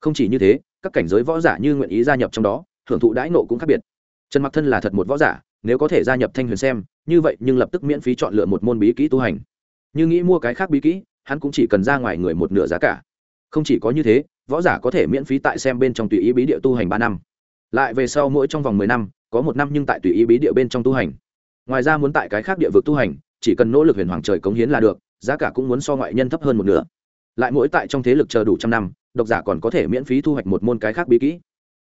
Không chỉ như thế, các cảnh giới võ giả như nguyện ý gia nhập trong đó, hưởng thụ đãi nộ cũng khác biệt. Trần mặc thân là thật một võ giả, nếu có thể gia nhập thanh huyền xem như vậy nhưng lập tức miễn phí chọn lựa một môn bí kỹ tu hành. Như nghĩ mua cái khác bí kỹ, hắn cũng chỉ cần ra ngoài người một nửa giá cả. Không chỉ có như thế, võ giả có thể miễn phí tại xem bên trong tùy ý bí địa tu hành ba năm. Lại về sau mỗi trong vòng mười năm, có một năm nhưng tại tùy ý bí địa bên trong tu hành. Ngoài ra muốn tại cái khác địa vực tu hành, chỉ cần nỗ lực huyền hoàng trời cống hiến là được, giá cả cũng muốn so ngoại nhân thấp hơn một nửa. Lại mỗi tại trong thế lực chờ đủ trăm năm, độc giả còn có thể miễn phí thu hoạch một môn cái khác bí kỹ.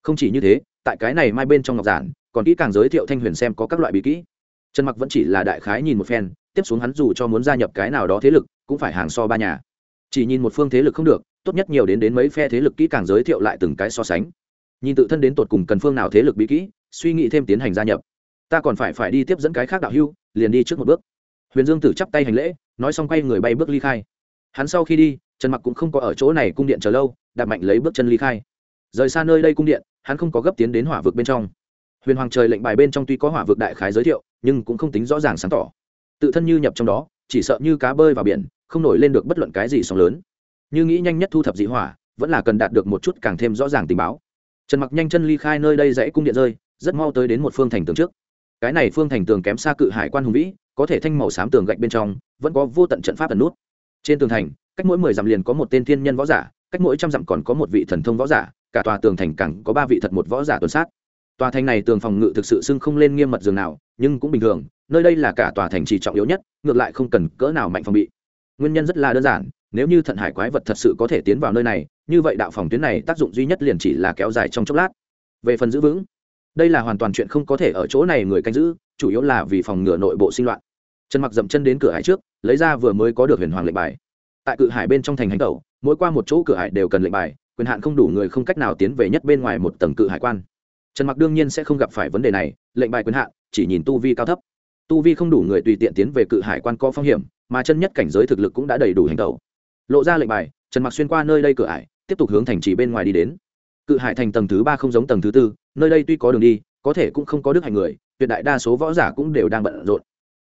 Không chỉ như thế, tại cái này mai bên trong ngọc giản, còn kỹ càng giới thiệu thanh huyền xem có các loại bí kỹ trần mặc vẫn chỉ là đại khái nhìn một phen, tiếp xuống hắn dù cho muốn gia nhập cái nào đó thế lực, cũng phải hàng so ba nhà. Chỉ nhìn một phương thế lực không được, tốt nhất nhiều đến đến mấy phe thế lực kỹ càng giới thiệu lại từng cái so sánh. Nhìn tự thân đến tột cùng cần phương nào thế lực bí kỹ, suy nghĩ thêm tiến hành gia nhập. Ta còn phải phải đi tiếp dẫn cái khác đạo hưu liền đi trước một bước. Huyền dương tử chắp tay hành lễ, nói xong quay người bay bước ly khai. Hắn sau khi đi, trần mặc cũng không có ở chỗ này cung điện chờ lâu, đạp mạnh lấy bước chân ly khai. Rời xa nơi đây cung điện, hắn không có gấp tiến đến hỏa vực bên trong. Huyền hoàng trời lệnh bài bên trong tuy có hỏa vực đại khái giới thiệu nhưng cũng không tính rõ ràng sáng tỏ. Tự thân như nhập trong đó, chỉ sợ như cá bơi vào biển, không nổi lên được bất luận cái gì sóng lớn. Như nghĩ nhanh nhất thu thập dị hỏa, vẫn là cần đạt được một chút càng thêm rõ ràng tình báo. Trần mặc nhanh chân ly khai nơi đây dãy cung điện rơi, rất mau tới đến một phương thành tường trước. Cái này phương thành tường kém xa cự hải quan hùng vĩ, có thể thanh màu xám tường gạch bên trong, vẫn có vô tận trận pháp tần nút. Trên tường thành, cách mỗi mười dặm liền có một tên thiên nhân võ giả, cách mỗi trăm dặm còn có một vị thần thông võ giả, cả tòa tường thành cẳng có ba vị thật một võ giả tuần sát tòa thành này tường phòng ngự thực sự xưng không lên nghiêm mật dường nào, nhưng cũng bình thường, nơi đây là cả tòa thành trì trọng yếu nhất, ngược lại không cần cỡ nào mạnh phòng bị. Nguyên nhân rất là đơn giản, nếu như thận hải quái vật thật sự có thể tiến vào nơi này, như vậy đạo phòng tuyến này tác dụng duy nhất liền chỉ là kéo dài trong chốc lát. Về phần giữ vững, đây là hoàn toàn chuyện không có thể ở chỗ này người canh giữ, chủ yếu là vì phòng ngừa nội bộ sinh loạn. Trần mặc dậm chân đến cửa hải trước, lấy ra vừa mới có được huyền hoàng lệnh bài. Tại cự hải bên trong thành hành tẩu, mỗi qua một chỗ cửa hải đều cần lệnh bài, quyền hạn không đủ người không cách nào tiến về nhất bên ngoài một tầng cự hải quan trần mặc đương nhiên sẽ không gặp phải vấn đề này, lệnh bài quyền hạn, chỉ nhìn tu vi cao thấp. Tu vi không đủ người tùy tiện tiến về cự hải quan có phong hiểm, mà chân nhất cảnh giới thực lực cũng đã đầy đủ hành tẩu. Lộ ra lệnh bài, trần mặc xuyên qua nơi đây cửa ải, tiếp tục hướng thành trì bên ngoài đi đến. Cự hải thành tầng thứ ba không giống tầng thứ tư, nơi đây tuy có đường đi, có thể cũng không có đức hành người, tuyệt đại đa số võ giả cũng đều đang bận rộn.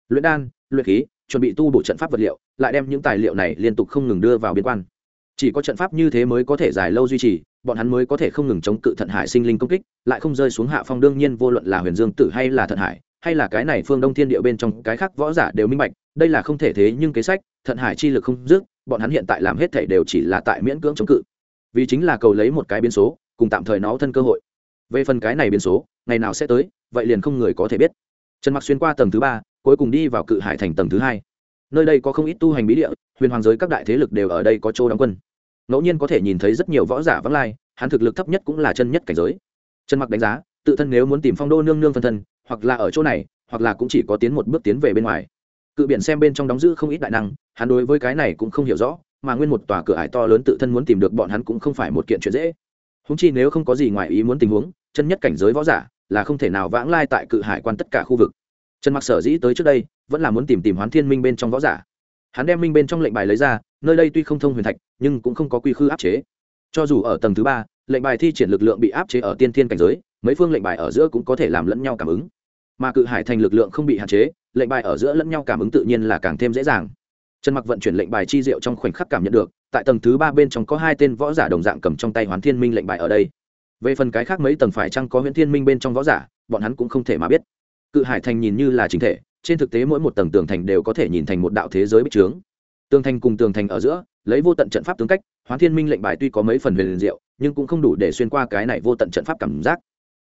Luyện đan, luyện khí, chuẩn bị tu bổ trận pháp vật liệu, lại đem những tài liệu này liên tục không ngừng đưa vào biên quan. Chỉ có trận pháp như thế mới có thể dài lâu duy trì bọn hắn mới có thể không ngừng chống cự thận hải sinh linh công kích, lại không rơi xuống hạ phong đương nhiên vô luận là huyền dương tử hay là thận hải, hay là cái này phương đông thiên địa bên trong, cái khác võ giả đều minh bạch, đây là không thể thế nhưng kế sách, thận hải chi lực không dứt, bọn hắn hiện tại làm hết thể đều chỉ là tại miễn cưỡng chống cự. Vì chính là cầu lấy một cái biến số, cùng tạm thời nó thân cơ hội. Về phần cái này biến số, ngày nào sẽ tới, vậy liền không người có thể biết. Trần mặc xuyên qua tầng thứ ba, cuối cùng đi vào cự hải thành tầng thứ hai. Nơi đây có không ít tu hành bí địa, huyền hoàng giới các đại thế lực đều ở đây có chỗ đóng quân ngẫu nhiên có thể nhìn thấy rất nhiều võ giả vắng lai, hắn thực lực thấp nhất cũng là chân nhất cảnh giới. Trần mặc đánh giá, tự thân nếu muốn tìm phong đô nương nương phân thân, hoặc là ở chỗ này, hoặc là cũng chỉ có tiến một bước tiến về bên ngoài. Cự biển xem bên trong đóng giữ không ít đại năng, hắn đối với cái này cũng không hiểu rõ, mà nguyên một tòa cửa ải to lớn tự thân muốn tìm được bọn hắn cũng không phải một kiện chuyện dễ. Húng chi nếu không có gì ngoài ý muốn tình huống, chân nhất cảnh giới võ giả là không thể nào vãng lai tại cự hải quan tất cả khu vực. Trần mặc sở dĩ tới trước đây, vẫn là muốn tìm tìm hoán thiên minh bên trong võ giả. Hắn đem minh bên trong lệnh bài lấy ra nơi đây tuy không thông huyền thạch, nhưng cũng không có quy khư áp chế. Cho dù ở tầng thứ ba, lệnh bài thi triển lực lượng bị áp chế ở tiên thiên cảnh giới, mấy phương lệnh bài ở giữa cũng có thể làm lẫn nhau cảm ứng. Mà cự hải thành lực lượng không bị hạn chế, lệnh bài ở giữa lẫn nhau cảm ứng tự nhiên là càng thêm dễ dàng. Trần mặc vận chuyển lệnh bài chi diệu trong khoảnh khắc cảm nhận được, tại tầng thứ ba bên trong có hai tên võ giả đồng dạng cầm trong tay hoán thiên minh lệnh bài ở đây. Về phần cái khác mấy tầng phải chăng có huyễn thiên minh bên trong võ giả, bọn hắn cũng không thể mà biết. Cự hải thành nhìn như là chính thể, trên thực tế mỗi một tầng tường thành đều có thể nhìn thành một đạo thế giới bích trướng tường thành cùng tường thành ở giữa, lấy vô tận trận pháp tướng cách, hoán thiên minh lệnh bài tuy có mấy phần huyền liền diệu, nhưng cũng không đủ để xuyên qua cái này vô tận trận pháp cảm giác.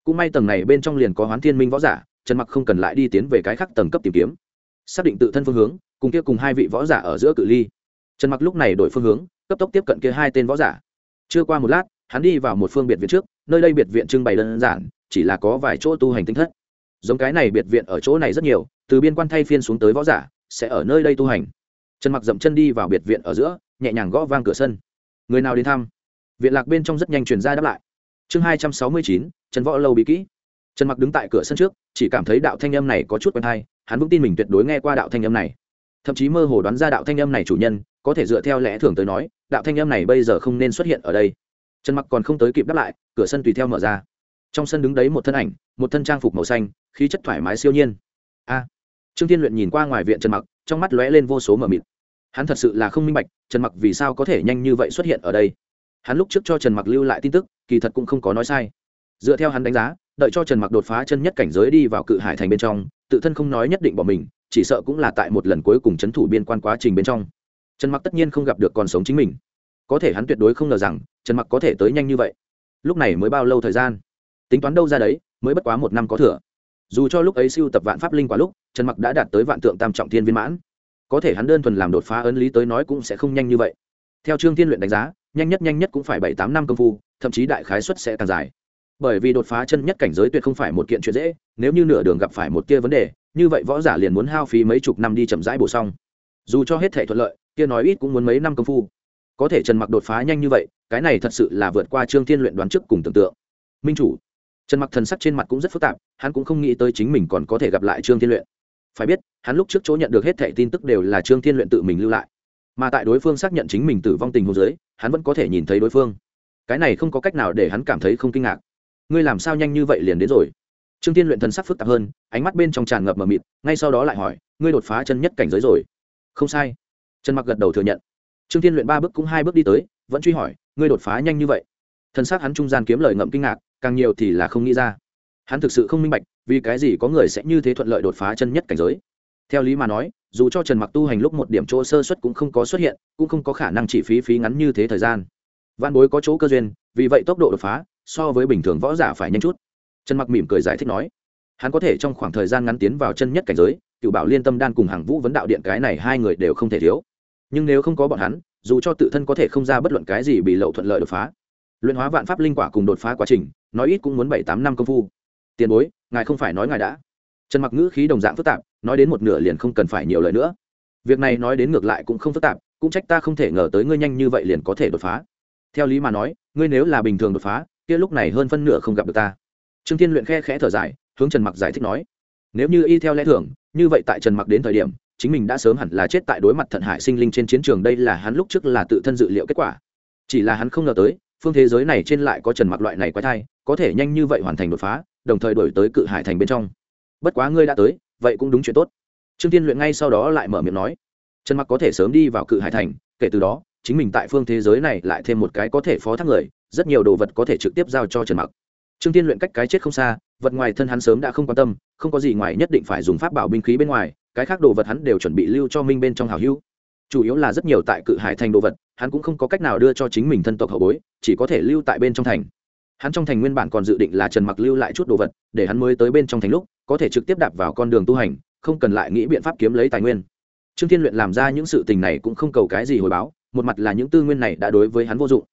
Cũng may tầng này bên trong liền có hoán thiên minh võ giả, trần mặc không cần lại đi tiến về cái khác tầng cấp tìm kiếm. Xác định tự thân phương hướng, cùng kia cùng hai vị võ giả ở giữa cự ly. Trần mặc lúc này đổi phương hướng, cấp tốc tiếp cận kia hai tên võ giả. Chưa qua một lát, hắn đi vào một phương biệt viện trước, nơi đây biệt viện trưng bày đơn giản, chỉ là có vài chỗ tu hành tinh thất. Giống cái này biệt viện ở chỗ này rất nhiều, từ biên quan thay phiên xuống tới võ giả, sẽ ở nơi đây tu hành trần mặc dậm chân đi vào biệt viện ở giữa, nhẹ nhàng gõ vang cửa sân. Người nào đến thăm? Viện lạc bên trong rất nhanh truyền ra đáp lại. Chương hai trăm sáu mươi chín, trần võ lâu bị kỹ. Trần mặc đứng tại cửa sân trước, chỉ cảm thấy đạo thanh âm này có chút quen hay hắn vững tin mình tuyệt đối nghe qua đạo thanh âm này. Thậm chí mơ hồ đoán ra đạo thanh âm này chủ nhân, có thể dựa theo lẽ thường tới nói, đạo thanh âm này bây giờ không nên xuất hiện ở đây. Trần mặc còn không tới kịp đáp lại, cửa sân tùy theo mở ra. Trong sân đứng đấy một thân ảnh, một thân trang phục màu xanh, khí chất thoải mái siêu nhiên. A! Trương thiên luyện nhìn qua ngoài viện trần mặc, trong mắt lóe lên vô số mờ mịt. Hắn thật sự là không minh bạch, trần mặc vì sao có thể nhanh như vậy xuất hiện ở đây? Hắn lúc trước cho trần mặc lưu lại tin tức, kỳ thật cũng không có nói sai. Dựa theo hắn đánh giá, đợi cho trần mặc đột phá chân nhất cảnh giới đi vào cự hải thành bên trong, tự thân không nói nhất định bỏ mình, chỉ sợ cũng là tại một lần cuối cùng chấn thủ biên quan quá trình bên trong. Trần mặc tất nhiên không gặp được còn sống chính mình. Có thể hắn tuyệt đối không ngờ rằng, trần mặc có thể tới nhanh như vậy. Lúc này mới bao lâu thời gian? Tính toán đâu ra đấy, mới bất quá một năm có thừa. Dù cho lúc ấy siêu tập vạn pháp linh quả lúc trần mặc đã đạt tới vạn tượng tam trọng thiên viên mãn. Có thể hắn đơn thuần làm đột phá ấn lý tới nói cũng sẽ không nhanh như vậy. Theo trương thiên luyện đánh giá, nhanh nhất nhanh nhất cũng phải bảy tám năm công phu, thậm chí đại khái suất sẽ càng dài. Bởi vì đột phá chân nhất cảnh giới tuyệt không phải một kiện chuyện dễ, nếu như nửa đường gặp phải một kia vấn đề, như vậy võ giả liền muốn hao phí mấy chục năm đi chậm rãi bổ xong. Dù cho hết thể thuận lợi, kia nói ít cũng muốn mấy năm công phu. Có thể trần mặc đột phá nhanh như vậy, cái này thật sự là vượt qua trương thiên luyện đoán trước cùng tưởng tượng. Minh chủ. Trần mặc thần sắc trên mặt cũng rất phức tạp, hắn cũng không nghĩ tới chính mình còn có thể gặp lại trương thiên luyện phải biết, hắn lúc trước chỗ nhận được hết thẻ tin tức đều là trương thiên luyện tự mình lưu lại. Mà tại đối phương xác nhận chính mình tử vong tình hồ dưới, hắn vẫn có thể nhìn thấy đối phương. Cái này không có cách nào để hắn cảm thấy không kinh ngạc. Ngươi làm sao nhanh như vậy liền đến rồi? Trương thiên luyện thần sắc phức tạp hơn, ánh mắt bên trong tràn ngập mờ mịt, ngay sau đó lại hỏi, ngươi đột phá chân nhất cảnh giới rồi? Không sai. Trần mặc gật đầu thừa nhận. Trương thiên luyện ba bước cũng hai bước đi tới, vẫn truy hỏi, ngươi đột phá nhanh như vậy? Thần sắc hắn trung gian kiếm lời ngậm kinh ngạc, càng nhiều thì là không nghĩ ra. Hắn thực sự không minh bạch vì cái gì có người sẽ như thế thuận lợi đột phá chân nhất cảnh giới? Theo lý mà nói, dù cho trần mặc tu hành lúc một điểm chỗ sơ xuất cũng không có xuất hiện, cũng không có khả năng chỉ phí phí ngắn như thế thời gian. Văn bối có chỗ cơ duyên, vì vậy tốc độ đột phá so với bình thường võ giả phải nhanh chút. Trần mặc mỉm cười giải thích nói, hắn có thể trong khoảng thời gian ngắn tiến vào chân nhất cảnh giới, cựu bảo liên tâm đan cùng hàng vũ vấn đạo điện cái này hai người đều không thể thiếu. Nhưng nếu không có bọn hắn, dù cho tự thân có thể không ra bất luận cái gì bị lậu thuận lợi đột phá, luyện hóa vạn pháp linh quả cùng đột phá quá trình, nói ít cũng muốn bảy tám năm công phu. Tiền bối ngài không phải nói ngài đã. Trần mặc ngữ khí đồng dạng phức tạp, nói đến một nửa liền không cần phải nhiều lời nữa. Việc này nói đến ngược lại cũng không phức tạp, cũng trách ta không thể ngờ tới ngươi nhanh như vậy liền có thể đột phá. Theo lý mà nói, ngươi nếu là bình thường đột phá, kia lúc này hơn phân nửa không gặp được ta. Trương thiên luyện khe khẽ thở dài, hướng trần mặc giải thích nói, nếu như y theo lẽ thường, như vậy tại trần mặc đến thời điểm, chính mình đã sớm hẳn là chết tại đối mặt thận hải sinh linh trên chiến trường, đây là hắn lúc trước là tự thân dự liệu kết quả. Chỉ là hắn không ngờ tới, phương thế giới này trên lại có trần mặc loại này quái thai, có thể nhanh như vậy hoàn thành đột phá đồng thời đổi tới cự hải thành bên trong. Bất quá ngươi đã tới, vậy cũng đúng chuyện tốt. Trương tiên luyện ngay sau đó lại mở miệng nói, trần mặc có thể sớm đi vào cự hải thành, kể từ đó, chính mình tại phương thế giới này lại thêm một cái có thể phó thác người, rất nhiều đồ vật có thể trực tiếp giao cho trần mặc. Trương tiên luyện cách cái chết không xa, vật ngoài thân hắn sớm đã không quan tâm, không có gì ngoài nhất định phải dùng pháp bảo binh khí bên ngoài, cái khác đồ vật hắn đều chuẩn bị lưu cho minh bên trong hào hữu. Chủ yếu là rất nhiều tại cự hải thành đồ vật, hắn cũng không có cách nào đưa cho chính mình thân tộc hậu bối, chỉ có thể lưu tại bên trong thành hắn trong thành nguyên bản còn dự định là trần mặc lưu lại chút đồ vật, để hắn mới tới bên trong thành lúc, có thể trực tiếp đạp vào con đường tu hành, không cần lại nghĩ biện pháp kiếm lấy tài nguyên. Trương thiên luyện làm ra những sự tình này cũng không cầu cái gì hồi báo, một mặt là những tư nguyên này đã đối với hắn vô dụng.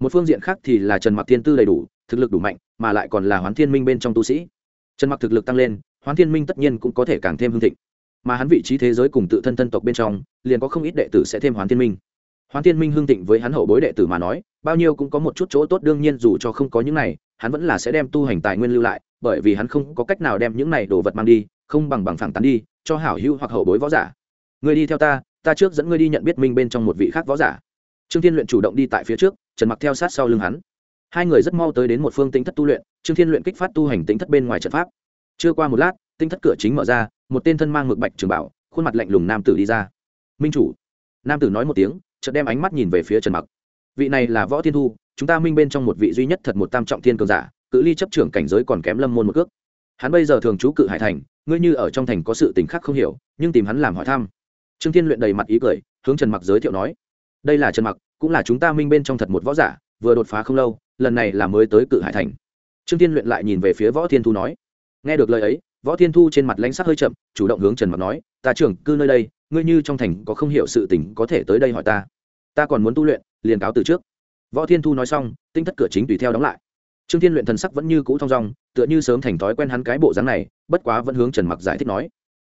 Một phương diện khác thì là trần mặc thiên tư đầy đủ, thực lực đủ mạnh, mà lại còn là hoán thiên minh bên trong tu sĩ. Trần mặc thực lực tăng lên, hoán thiên minh tất nhiên cũng có thể càng thêm hương thịnh. Mà hắn vị trí thế giới cùng tự thân thân tộc bên trong, liền có không ít đệ tử sẽ thêm hoán thiên minh hoán thiên minh hưng thịnh với hắn hậu bối đệ tử mà nói, bao nhiêu cũng có một chút chỗ tốt, đương nhiên dù cho không có những này, hắn vẫn là sẽ đem tu hành tài nguyên lưu lại, bởi vì hắn không có cách nào đem những này đồ vật mang đi, không bằng bằng phẳng tán đi, cho hảo hữu hoặc hậu bối võ giả. Người đi theo ta ta trước dẫn ngươi đi nhận biết minh bên trong một vị khác võ giả. Trương thiên luyện chủ động đi tại phía trước, trần mặc theo sát sau lưng hắn. Hai người rất mau tới đến một phương tính thất tu luyện, trương thiên luyện kích phát tu hành tính thất bên ngoài trận pháp. Chưa qua một lát tinh thất cửa chính mở ra, một tên thân mang ngực bạch trường bảo, khuôn mặt lạnh lùng nam tử đi ra. Minh chủ. Nam tử nói một tiếng chợt đem ánh mắt nhìn về phía trần mặc. Vị này là võ thiên thu, chúng ta minh bên trong một vị duy nhất thật một tam trọng thiên cường giả, cự ly chấp trưởng cảnh giới còn kém lâm môn một cước. Hắn bây giờ thường trú cự hải thành, ngươi như ở trong thành có sự tình khác không hiểu, nhưng tìm hắn làm hỏi thăm. Trương thiên luyện đầy mặt ý cười, hướng trần mặc giới thiệu nói, đây là trần mặc, cũng là chúng ta minh bên trong thật một võ giả, vừa đột phá không lâu, lần này là mới tới cự hải thành. Trương thiên luyện lại nhìn về phía võ thiên thu nói, nghe được lời ấy, võ thiên thu trên mặt lãnh sắc hơi chậm, chủ động hướng trần mặc nói, ta trưởng, cư nơi đây ngươi như trong thành có không hiểu sự tình có thể tới đây hỏi ta. Ta còn muốn tu luyện, liền cáo từ trước. Võ thiên thu nói xong, tinh thất cửa chính tùy theo đóng lại. Trương thiên luyện thần sắc vẫn như cũ thong dong, tựa như sớm thành thói quen hắn cái bộ dáng này, bất quá vẫn hướng trần mặc giải thích nói,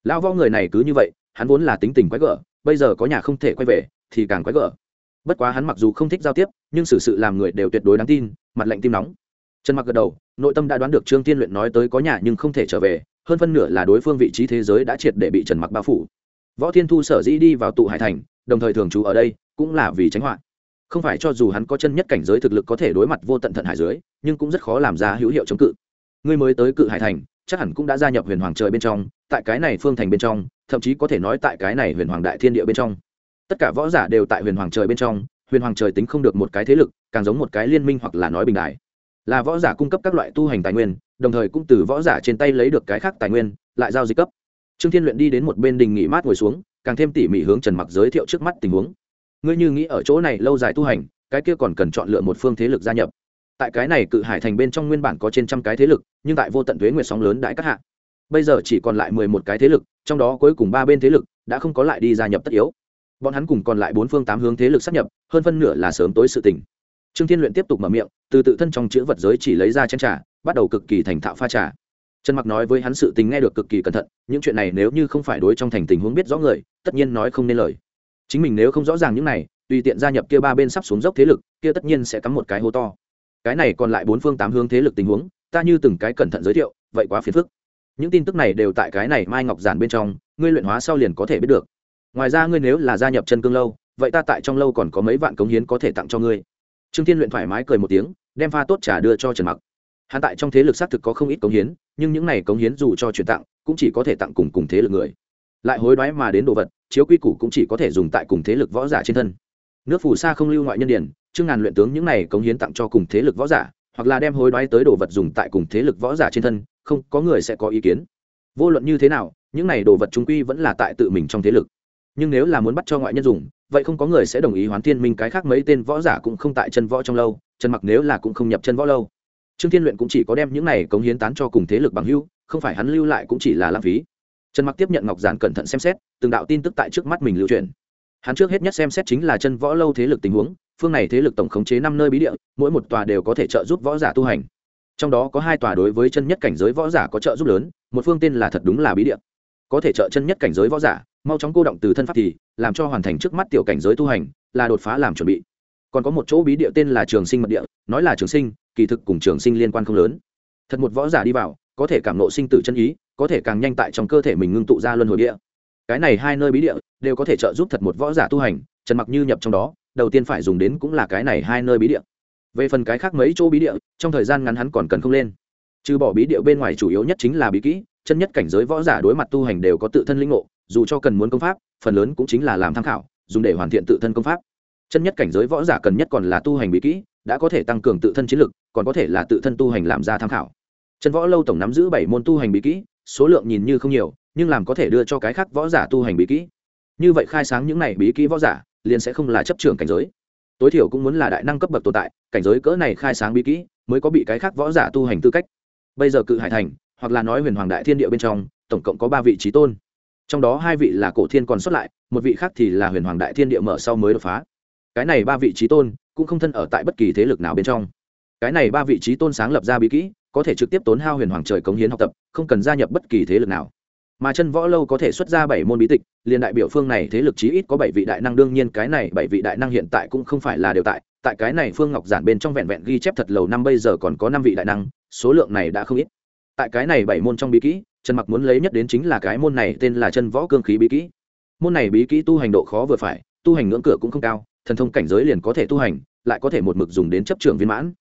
lão võ người này cứ như vậy, hắn vốn là tính tình quái gở, bây giờ có nhà không thể quay về, thì càng quái gở. Bất quá hắn mặc dù không thích giao tiếp, nhưng xử sự làm người đều tuyệt đối đáng tin, mặt lạnh tim nóng. Trần mặc gật đầu, nội tâm đã đoán được trương tiên luyện nói tới có nhà nhưng không thể trở về, hơn phân nửa là đối phương vị trí thế giới đã triệt để bị trần mặc bao phủ võ thiên thu sở dĩ đi vào tụ hải thành, đồng thời thường trú ở đây, cũng là vì tránh họa. Không phải cho dù hắn có chân nhất cảnh giới thực lực có thể đối mặt vô tận thận hải dưới, nhưng cũng rất khó làm ra hữu hiệu chống cự. Ngươi mới tới cự hải thành, chắc hẳn cũng đã gia nhập huyền hoàng trời bên trong, tại cái này phương thành bên trong, thậm chí có thể nói tại cái này huyền hoàng đại thiên địa bên trong. Tất cả võ giả đều tại huyền hoàng trời bên trong, huyền hoàng trời tính không được một cái thế lực, càng giống một cái liên minh hoặc là nói bình đại. Là võ giả cung cấp các loại tu hành tài nguyên, đồng thời cũng từ võ giả trên tay lấy được cái khác tài nguyên, lại giao dịch cấp trương thiên luyện đi đến một bên đình nghỉ mát ngồi xuống, càng thêm tỉ mỉ hướng trần mặc giới thiệu trước mắt tình huống. Ngươi như nghĩ ở chỗ này lâu dài tu hành, cái kia còn cần chọn lựa một phương thế lực gia nhập. Tại cái này cự hải thành bên trong nguyên bản có trên trăm cái thế lực, nhưng tại vô tận thuế nguyệt sóng lớn đại các hạ, bây giờ chỉ còn lại mười một cái thế lực, trong đó cuối cùng ba bên thế lực đã không có lại đi gia nhập tất yếu. Bọn hắn cùng còn lại bốn phương tám hướng thế lực sắp nhập, hơn phân nửa là sớm tối sự tình. Trương thiên luyện tiếp tục mở miệng, từ tự thân trong chữ vật giới chỉ lấy ra chén trà, bắt đầu cực kỳ thành thạo pha trà trần mặc nói với hắn sự tình nghe được cực kỳ cẩn thận, những chuyện này nếu như không phải đối trong thành tình huống biết rõ người, tất nhiên nói không nên lời. Chính mình nếu không rõ ràng những này, tùy tiện gia nhập kia ba bên sắp xuống dốc thế lực, kia tất nhiên sẽ cắm một cái hố to. Cái này còn lại bốn phương tám hướng thế lực tình huống, ta như từng cái cẩn thận giới thiệu, vậy quá phiền phức. Những tin tức này đều tại cái này mai ngọc giản bên trong, ngươi luyện hóa sau liền có thể biết được. Ngoài ra ngươi nếu là gia nhập chân cương lâu, vậy ta tại trong lâu còn có mấy vạn cống hiến có thể tặng cho ngươi. Trương thiên luyện thoải mái cười một tiếng, đem pha tốt trà đưa cho trần mặc hắn tại trong thế lực xác thực có không ít cống hiến, nhưng những này cống hiến dù cho chuyển tặng, cũng chỉ có thể tặng cùng cùng thế lực người. Lại hối đoái mà đến đồ vật, chiếu quy củ cũng chỉ có thể dùng tại cùng thế lực võ giả trên thân. Nước phù sa không lưu ngoại nhân điển chương ngàn luyện tướng những này cống hiến tặng cho cùng thế lực võ giả, hoặc là đem hối đoái tới đồ vật dùng tại cùng thế lực võ giả trên thân, không, có người sẽ có ý kiến. Vô luận như thế nào, những này đồ vật chúng quy vẫn là tại tự mình trong thế lực. Nhưng nếu là muốn bắt cho ngoại nhân dùng, vậy không có người sẽ đồng ý hoán thiên minh cái khác mấy tên võ giả cũng không tại chân võ trong lâu chân mặc nếu là cũng không nhập chân võ lâu trương thiên luyện cũng chỉ có đem những này cống hiến tán cho cùng thế lực bằng hưu không phải hắn lưu lại cũng chỉ là lãng phí. Trần mặc tiếp nhận ngọc giản cẩn thận xem xét, từng đạo tin tức tại trước mắt mình lưu truyền. Hắn trước hết nhất xem xét chính là chân võ lâu thế lực tình huống, phương này thế lực tổng khống chế năm nơi bí địa, mỗi một tòa đều có thể trợ giúp võ giả tu hành. Trong đó có hai tòa đối với chân nhất cảnh giới võ giả có trợ giúp lớn, một phương tên là thật đúng là bí địa. Có thể trợ chân nhất cảnh giới võ giả, mau chóng cô động từ thân pháp thì, làm cho hoàn thành trước mắt tiểu cảnh giới tu hành, là đột phá làm chuẩn bị. Còn có một chỗ bí địa tên là trường sinh mật địa, nói là trường sinh kỳ thực cùng trường sinh liên quan không lớn. Thật một võ giả đi vào, có thể cảm nộ sinh tử chân ý, có thể càng nhanh tại trong cơ thể mình ngưng tụ ra luân hồi địa. Cái này hai nơi bí địa đều có thể trợ giúp thật một võ giả tu hành, trần mặc như nhập trong đó, đầu tiên phải dùng đến cũng là cái này hai nơi bí địa. Về phần cái khác mấy chỗ bí địa, trong thời gian ngắn hắn còn cần không lên. Trừ bỏ bí địa bên ngoài chủ yếu nhất chính là bí kỹ, chân nhất cảnh giới võ giả đối mặt tu hành đều có tự thân linh ngộ, dù cho cần muốn công pháp, phần lớn cũng chính là làm tham khảo, dùng để hoàn thiện tự thân công pháp chân nhất cảnh giới võ giả cần nhất còn là tu hành bí kỹ, đã có thể tăng cường tự thân chiến lực, còn có thể là tự thân tu hành làm ra tham khảo. Chân võ lâu tổng nắm giữ bảy môn tu hành bí kỹ, số lượng nhìn như không nhiều, nhưng làm có thể đưa cho cái khác võ giả tu hành bí kỹ. Như vậy khai sáng những này bí kỹ võ giả, liền sẽ không là chấp trưởng cảnh giới. Tối thiểu cũng muốn là đại năng cấp bậc tồn tại, cảnh giới cỡ này khai sáng bí kỹ, mới có bị cái khác võ giả tu hành tư cách. Bây giờ cự hải thành, hoặc là nói huyền hoàng đại thiên địa bên trong, tổng cộng có ba vị trí tôn. Trong đó hai vị là cổ thiên còn xuất lại, một vị khác thì là huyền hoàng đại thiên địa mở sau mới đột phá cái này ba vị trí tôn cũng không thân ở tại bất kỳ thế lực nào bên trong. Cái này ba vị trí tôn sáng lập ra bí kỹ, có thể trực tiếp tốn hao huyền hoàng trời cống hiến học tập, không cần gia nhập bất kỳ thế lực nào. Mà chân võ lâu có thể xuất ra bảy môn bí tịch, liền đại biểu phương này thế lực chí ít có bảy vị đại năng, đương nhiên cái này bảy vị đại năng hiện tại cũng không phải là đều tại tại cái này phương ngọc giản bên trong vẹn vẹn ghi chép thật lầu năm bây giờ còn có năm vị đại năng, số lượng này đã không ít. Tại cái này bảy môn trong bí kỹ, trần mặc muốn lấy nhất đến chính là cái môn này tên là chân võ cương khí bí kỹ. Môn này bí kỹ tu hành độ khó vừa phải, tu hành ngưỡng cửa cũng không cao thần thông cảnh giới liền có thể tu hành, lại có thể một mực dùng đến chấp trường viên mãn.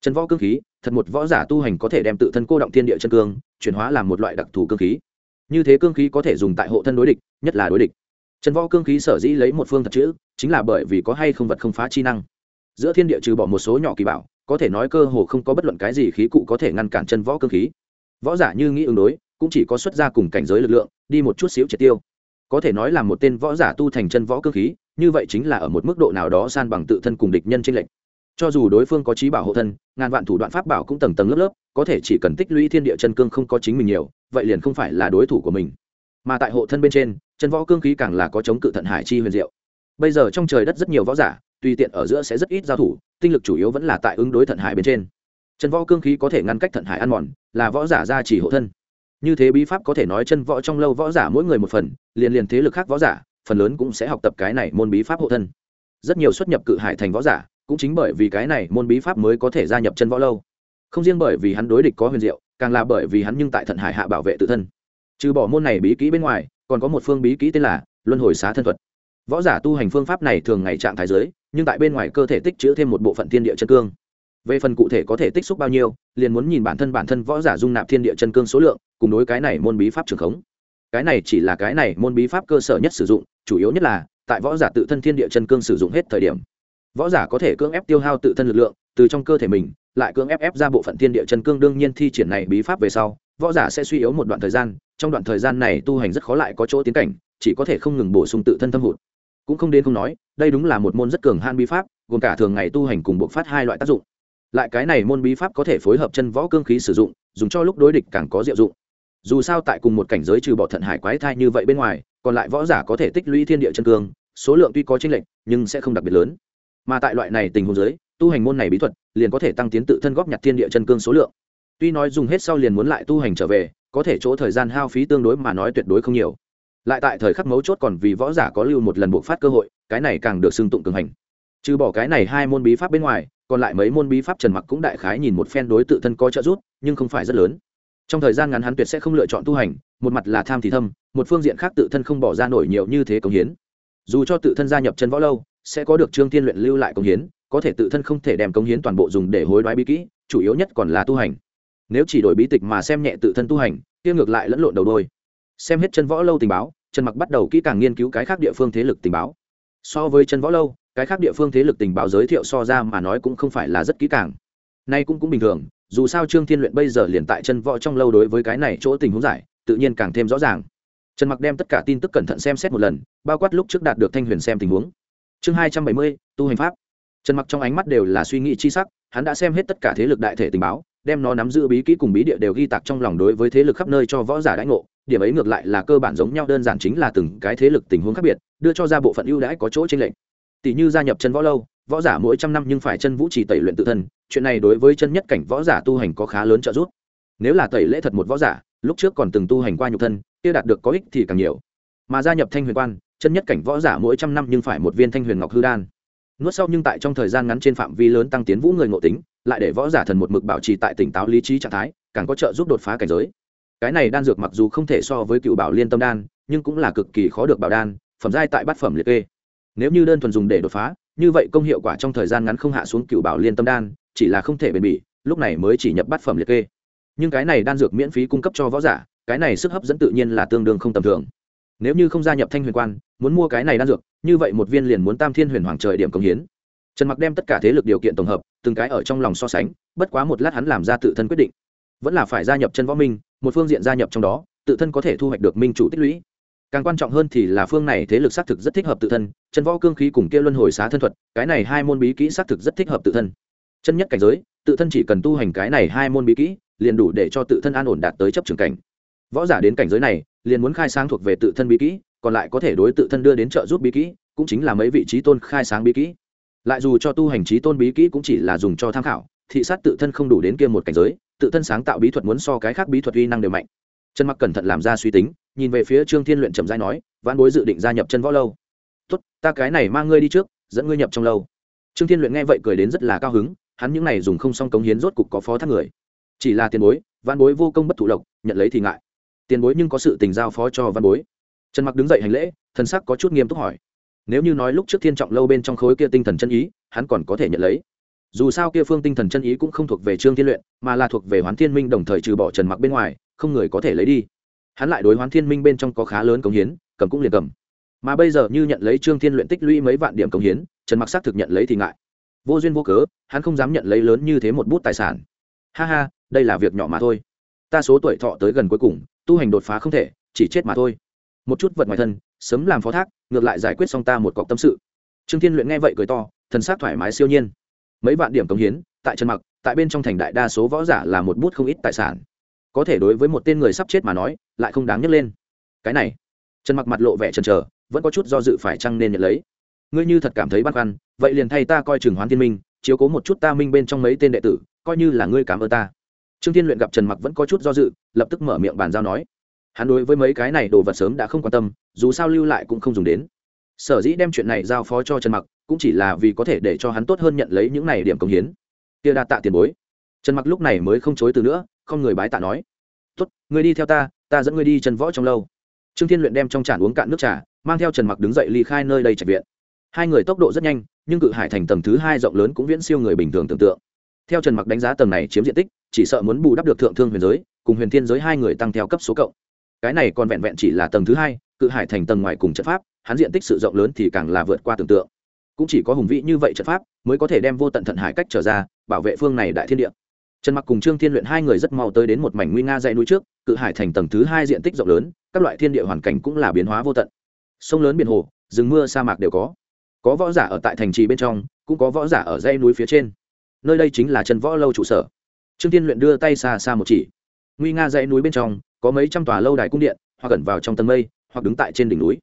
Chân võ cương khí, thật một võ giả tu hành có thể đem tự thân cô động thiên địa chân cương, chuyển hóa làm một loại đặc thù cương khí. Như thế cương khí có thể dùng tại hộ thân đối địch, nhất là đối địch. Chân võ cương khí sở dĩ lấy một phương thật chữ, chính là bởi vì có hay không vật không phá chi năng. Giữa thiên địa trừ bỏ một số nhỏ kỳ bảo, có thể nói cơ hồ không có bất luận cái gì khí cụ có thể ngăn cản chân võ cương khí. Võ giả như nghĩ ứng đối, cũng chỉ có xuất ra cùng cảnh giới lực lượng, đi một chút xíu triệt tiêu có thể nói là một tên võ giả tu thành chân võ cương khí, như vậy chính là ở một mức độ nào đó san bằng tự thân cùng địch nhân tranh lệch. Cho dù đối phương có trí bảo hộ thân, ngàn vạn thủ đoạn pháp bảo cũng tầng tầng lớp lớp, có thể chỉ cần tích lũy thiên địa chân cương không có chính mình nhiều, vậy liền không phải là đối thủ của mình. Mà tại hộ thân bên trên, chân võ cương khí càng là có chống cự thận hải chi huyền diệu. Bây giờ trong trời đất rất nhiều võ giả, tùy tiện ở giữa sẽ rất ít giao thủ, tinh lực chủ yếu vẫn là tại ứng đối thận hải bên trên. Chân võ cương khí có thể ngăn cách thận hải ăn mòn, là võ giả ra chỉ hộ thân như thế bí pháp có thể nói chân võ trong lâu võ giả mỗi người một phần, liền liền thế lực khác võ giả, phần lớn cũng sẽ học tập cái này môn bí pháp hộ thân. Rất nhiều xuất nhập cự hải thành võ giả, cũng chính bởi vì cái này môn bí pháp mới có thể gia nhập chân võ lâu. Không riêng bởi vì hắn đối địch có huyền diệu, càng là bởi vì hắn nhưng tại thận hải hạ bảo vệ tự thân. Trừ bỏ môn này bí kỹ bên ngoài, còn có một phương bí kỹ tên là luân hồi xá thân thuật. Võ giả tu hành phương pháp này thường ngày trạng thái giới, nhưng tại bên ngoài cơ thể tích chữ thêm một bộ phận thiên địa chân cương về phần cụ thể có thể tích xúc bao nhiêu, liền muốn nhìn bản thân bản thân võ giả dung nạp thiên địa chân cương số lượng, cùng đối cái này môn bí pháp trường khống. Cái này chỉ là cái này môn bí pháp cơ sở nhất sử dụng, chủ yếu nhất là, tại võ giả tự thân thiên địa chân cương sử dụng hết thời điểm. Võ giả có thể cưỡng ép tiêu hao tự thân lực lượng, từ trong cơ thể mình, lại cưỡng ép ép ra bộ phận thiên địa chân cương đương nhiên thi triển này bí pháp về sau, võ giả sẽ suy yếu một đoạn thời gian, trong đoạn thời gian này tu hành rất khó lại có chỗ tiến cảnh, chỉ có thể không ngừng bổ sung tự thân thâm hụt. Cũng không đến không nói, đây đúng là một môn rất cường han bí pháp, gồm cả thường ngày tu hành cùng buộc phát hai loại tác dụng lại cái này môn bí pháp có thể phối hợp chân võ cương khí sử dụng, dùng cho lúc đối địch càng có diệu dụng. Dù sao tại cùng một cảnh giới trừ bỏ thận hải quái thai như vậy bên ngoài, còn lại võ giả có thể tích lũy thiên địa chân cương, số lượng tuy có chênh lệch, nhưng sẽ không đặc biệt lớn. Mà tại loại này tình huống giới tu hành môn này bí thuật liền có thể tăng tiến tự thân góp nhặt thiên địa chân cương số lượng. Tuy nói dùng hết sau liền muốn lại tu hành trở về, có thể chỗ thời gian hao phí tương đối mà nói tuyệt đối không nhiều. Lại tại thời khắc mấu chốt còn vì võ giả có lưu một lần buộc phát cơ hội, cái này càng được xưng tụng cường hành. Trừ bỏ cái này hai môn bí pháp bên ngoài còn lại mấy môn bí pháp trần mặc cũng đại khái nhìn một phen đối tự thân có trợ giúp, nhưng không phải rất lớn. Trong thời gian ngắn hắn tuyệt sẽ không lựa chọn tu hành, một mặt là tham thì thâm, một phương diện khác tự thân không bỏ ra nổi nhiều như thế công hiến. Dù cho tự thân gia nhập chân võ lâu, sẽ có được trương tiên luyện lưu lại công hiến, có thể tự thân không thể đem công hiến toàn bộ dùng để hối đoái bí kỹ, chủ yếu nhất còn là tu hành. Nếu chỉ đổi bí tịch mà xem nhẹ tự thân tu hành, kia ngược lại lẫn lộn đầu đôi. Xem hết chân võ lâu tình báo, trần mặc bắt đầu kỹ càng nghiên cứu cái khác địa phương thế lực tình báo. So với chân võ lâu cái khác địa phương thế lực tình báo giới thiệu so ra mà nói cũng không phải là rất kỹ càng. Nay cũng cũng bình thường, dù sao trương thiên luyện bây giờ liền tại chân võ trong lâu đối với cái này chỗ tình huống giải, tự nhiên càng thêm rõ ràng. Trần mặc đem tất cả tin tức cẩn thận xem xét một lần, bao quát lúc trước đạt được thanh huyền xem tình huống. Chương hai trăm bảy mươi, tu hành pháp. Trần mặc trong ánh mắt đều là suy nghĩ chi sắc, hắn đã xem hết tất cả thế lực đại thể tình báo, đem nó nắm giữ bí kỹ cùng bí địa đều ghi tạc trong lòng đối với thế lực khắp nơi cho võ giả đãi ngộ, điểm ấy ngược lại là cơ bản giống nhau, đơn giản chính là từng cái thế lực tình huống khác biệt, đưa cho ra bộ phận ưu đãi có chỗ trên lệnh tỷ như gia nhập chân võ lâu, võ giả mỗi trăm năm nhưng phải chân vũ trì tẩy luyện tự thân, chuyện này đối với chân nhất cảnh võ giả tu hành có khá lớn trợ giúp. Nếu là tẩy lễ thật một võ giả, lúc trước còn từng tu hành qua nhục thân, kia đạt được có ích thì càng nhiều. Mà gia nhập thanh huyền quan, chân nhất cảnh võ giả mỗi trăm năm nhưng phải một viên thanh huyền ngọc hư đan. Nuốt sau nhưng tại trong thời gian ngắn trên phạm vi lớn tăng tiến vũ người ngộ tính, lại để võ giả thần một mực bảo trì tại tỉnh táo lý trí trạng thái, càng có trợ giúp đột phá cảnh giới. Cái này đan dược mặc dù không thể so với cựu bảo liên tâm đan, nhưng cũng là cực kỳ khó được bảo đan, phẩm giai tại bát phẩm liệt kê nếu như đơn thuần dùng để đột phá, như vậy công hiệu quả trong thời gian ngắn không hạ xuống cựu bảo liên tâm đan, chỉ là không thể bền bỉ, lúc này mới chỉ nhập bát phẩm liệt kê. Nhưng cái này đan dược miễn phí cung cấp cho võ giả, cái này sức hấp dẫn tự nhiên là tương đương không tầm thường. Nếu như không gia nhập thanh huyền quan, muốn mua cái này đan dược, như vậy một viên liền muốn tam thiên huyền hoàng trời điểm công hiến. Trần mặc đem tất cả thế lực điều kiện tổng hợp, từng cái ở trong lòng so sánh, bất quá một lát hắn làm ra tự thân quyết định. Vẫn là phải gia nhập chân võ minh, một phương diện gia nhập trong đó, tự thân có thể thu hoạch được minh chủ tích lũy càng quan trọng hơn thì là phương này thế lực xác thực rất thích hợp tự thân, chân võ cương khí cùng kia luân hồi xá thân thuật, cái này hai môn bí kỹ xác thực rất thích hợp tự thân. Chân nhất cảnh giới, tự thân chỉ cần tu hành cái này hai môn bí kỹ, liền đủ để cho tự thân an ổn đạt tới chấp trường cảnh. Võ giả đến cảnh giới này, liền muốn khai sáng thuộc về tự thân bí kỹ, còn lại có thể đối tự thân đưa đến trợ giúp bí kỹ, cũng chính là mấy vị trí tôn khai sáng bí kỹ. Lại dù cho tu hành trí tôn bí kỹ cũng chỉ là dùng cho tham khảo, thị sát tự thân không đủ đến kia một cảnh giới, tự thân sáng tạo bí thuật muốn so cái khác bí thuật uy năng đều mạnh. Trần mặc cẩn thận làm ra suy tính nhìn về phía trương thiên luyện trầm giai nói văn bối dự định gia nhập chân võ lâu. Tốt, ta cái này mang ngươi đi trước, dẫn ngươi nhập trong lâu. Trương thiên luyện nghe vậy cười đến rất là cao hứng, hắn những này dùng không xong cống hiến rốt cục có phó thác người. Chỉ là tiền bối văn bối vô công bất thụ lộc, nhận lấy thì ngại. Tiền bối nhưng có sự tình giao phó cho văn bối. Trần mặc đứng dậy hành lễ, thần sắc có chút nghiêm túc hỏi, nếu như nói lúc trước thiên trọng lâu bên trong khối kia tinh thần chân ý, hắn còn có thể nhận lấy? Dù sao kia phương tinh thần chân ý cũng không thuộc về trương thiên luyện, mà là thuộc về hoán thiên minh đồng thời trừ bỏ trần mặc bên ngoài, không người có thể lấy đi hắn lại đối hoán thiên minh bên trong có khá lớn cống hiến, cầm cũng liền cầm. Mà bây giờ như nhận lấy trương thiên luyện tích lũy mấy vạn điểm cống hiến, trần mặc xác thực nhận lấy thì ngại. Vô duyên vô cớ, hắn không dám nhận lấy lớn như thế một bút tài sản. Ha ha, đây là việc nhỏ mà thôi. Ta số tuổi thọ tới gần cuối cùng, tu hành đột phá không thể, chỉ chết mà thôi. Một chút vật ngoài thân, sớm làm phó thác, ngược lại giải quyết xong ta một cọc tâm sự. Trương thiên luyện nghe vậy cười to, thần s á c thoải mái siêu nhiên. Mấy vạn điểm cống hiến, tại trần mặc, tại bên trong thành đại đa số võ giả là một bút không ít tài sản có thể đối với một tên người sắp chết mà nói, lại không đáng nhắc lên. Cái này, trần mặc mặt lộ vẻ trần trờ vẫn có chút do dự phải chăng nên nhận lấy. Ngươi như thật cảm thấy băn khoăn, vậy liền thay ta coi chừng hoán thiên minh, chiếu cố một chút ta minh bên trong mấy tên đệ tử, coi như là ngươi cảm ơn ta. Trương thiên luyện gặp trần mặc vẫn có chút do dự, lập tức mở miệng bàn giao nói. Hắn đối với mấy cái này đồ vật sớm đã không quan tâm, dù sao lưu lại cũng không dùng đến. Sở dĩ đem chuyện này giao phó cho trần mặc, cũng chỉ là vì có thể để cho hắn tốt hơn nhận lấy những này điểm công hiến. Kia đa tạ tiền bối trần mặc lúc này mới không chối từ nữa, không người bái tạ nói. Tốt, ngươi đi theo ta ta dẫn ngươi đi trần võ trong lâu. Trương thiên luyện đem trong tràn uống cạn nước trà, mang theo trần mặc đứng dậy ly khai nơi đây trạch viện. Hai người tốc độ rất nhanh, nhưng cự hải thành tầng thứ hai rộng lớn cũng viễn siêu người bình thường tưởng tượng. Theo trần mặc đánh giá tầng này chiếm diện tích, chỉ sợ muốn bù đắp được thượng thương huyền giới, cùng huyền thiên giới hai người tăng theo cấp số cộng. Cái này còn vẹn vẹn chỉ là tầng thứ hai, cự hải thành tầng ngoài cùng trận pháp, hắn diện tích sự rộng lớn thì càng là vượt qua tưởng tượng. Cũng chỉ có hùng vĩ như vậy trận pháp, mới có thể đem vô tận thận hải cách trở ra, bảo vệ phương này đại thiên địa trần mặc cùng trương thiên luyện hai người rất mau tới đến một mảnh nguy nga dãy núi trước, cự hải thành tầng thứ hai diện tích rộng lớn, các loại thiên địa hoàn cảnh cũng là biến hóa vô tận. Sông lớn biển hồ, rừng mưa sa mạc đều có. Có võ giả ở tại thành trì bên trong, cũng có võ giả ở dãy núi phía trên. Nơi đây chính là chân võ lâu trụ sở. Trương tiên luyện đưa tay xa xa một chỉ. Nguy nga dãy núi bên trong, có mấy trăm tòa lâu đài cung điện, hoặc ẩn vào trong tầng mây, hoặc đứng tại trên đỉnh núi.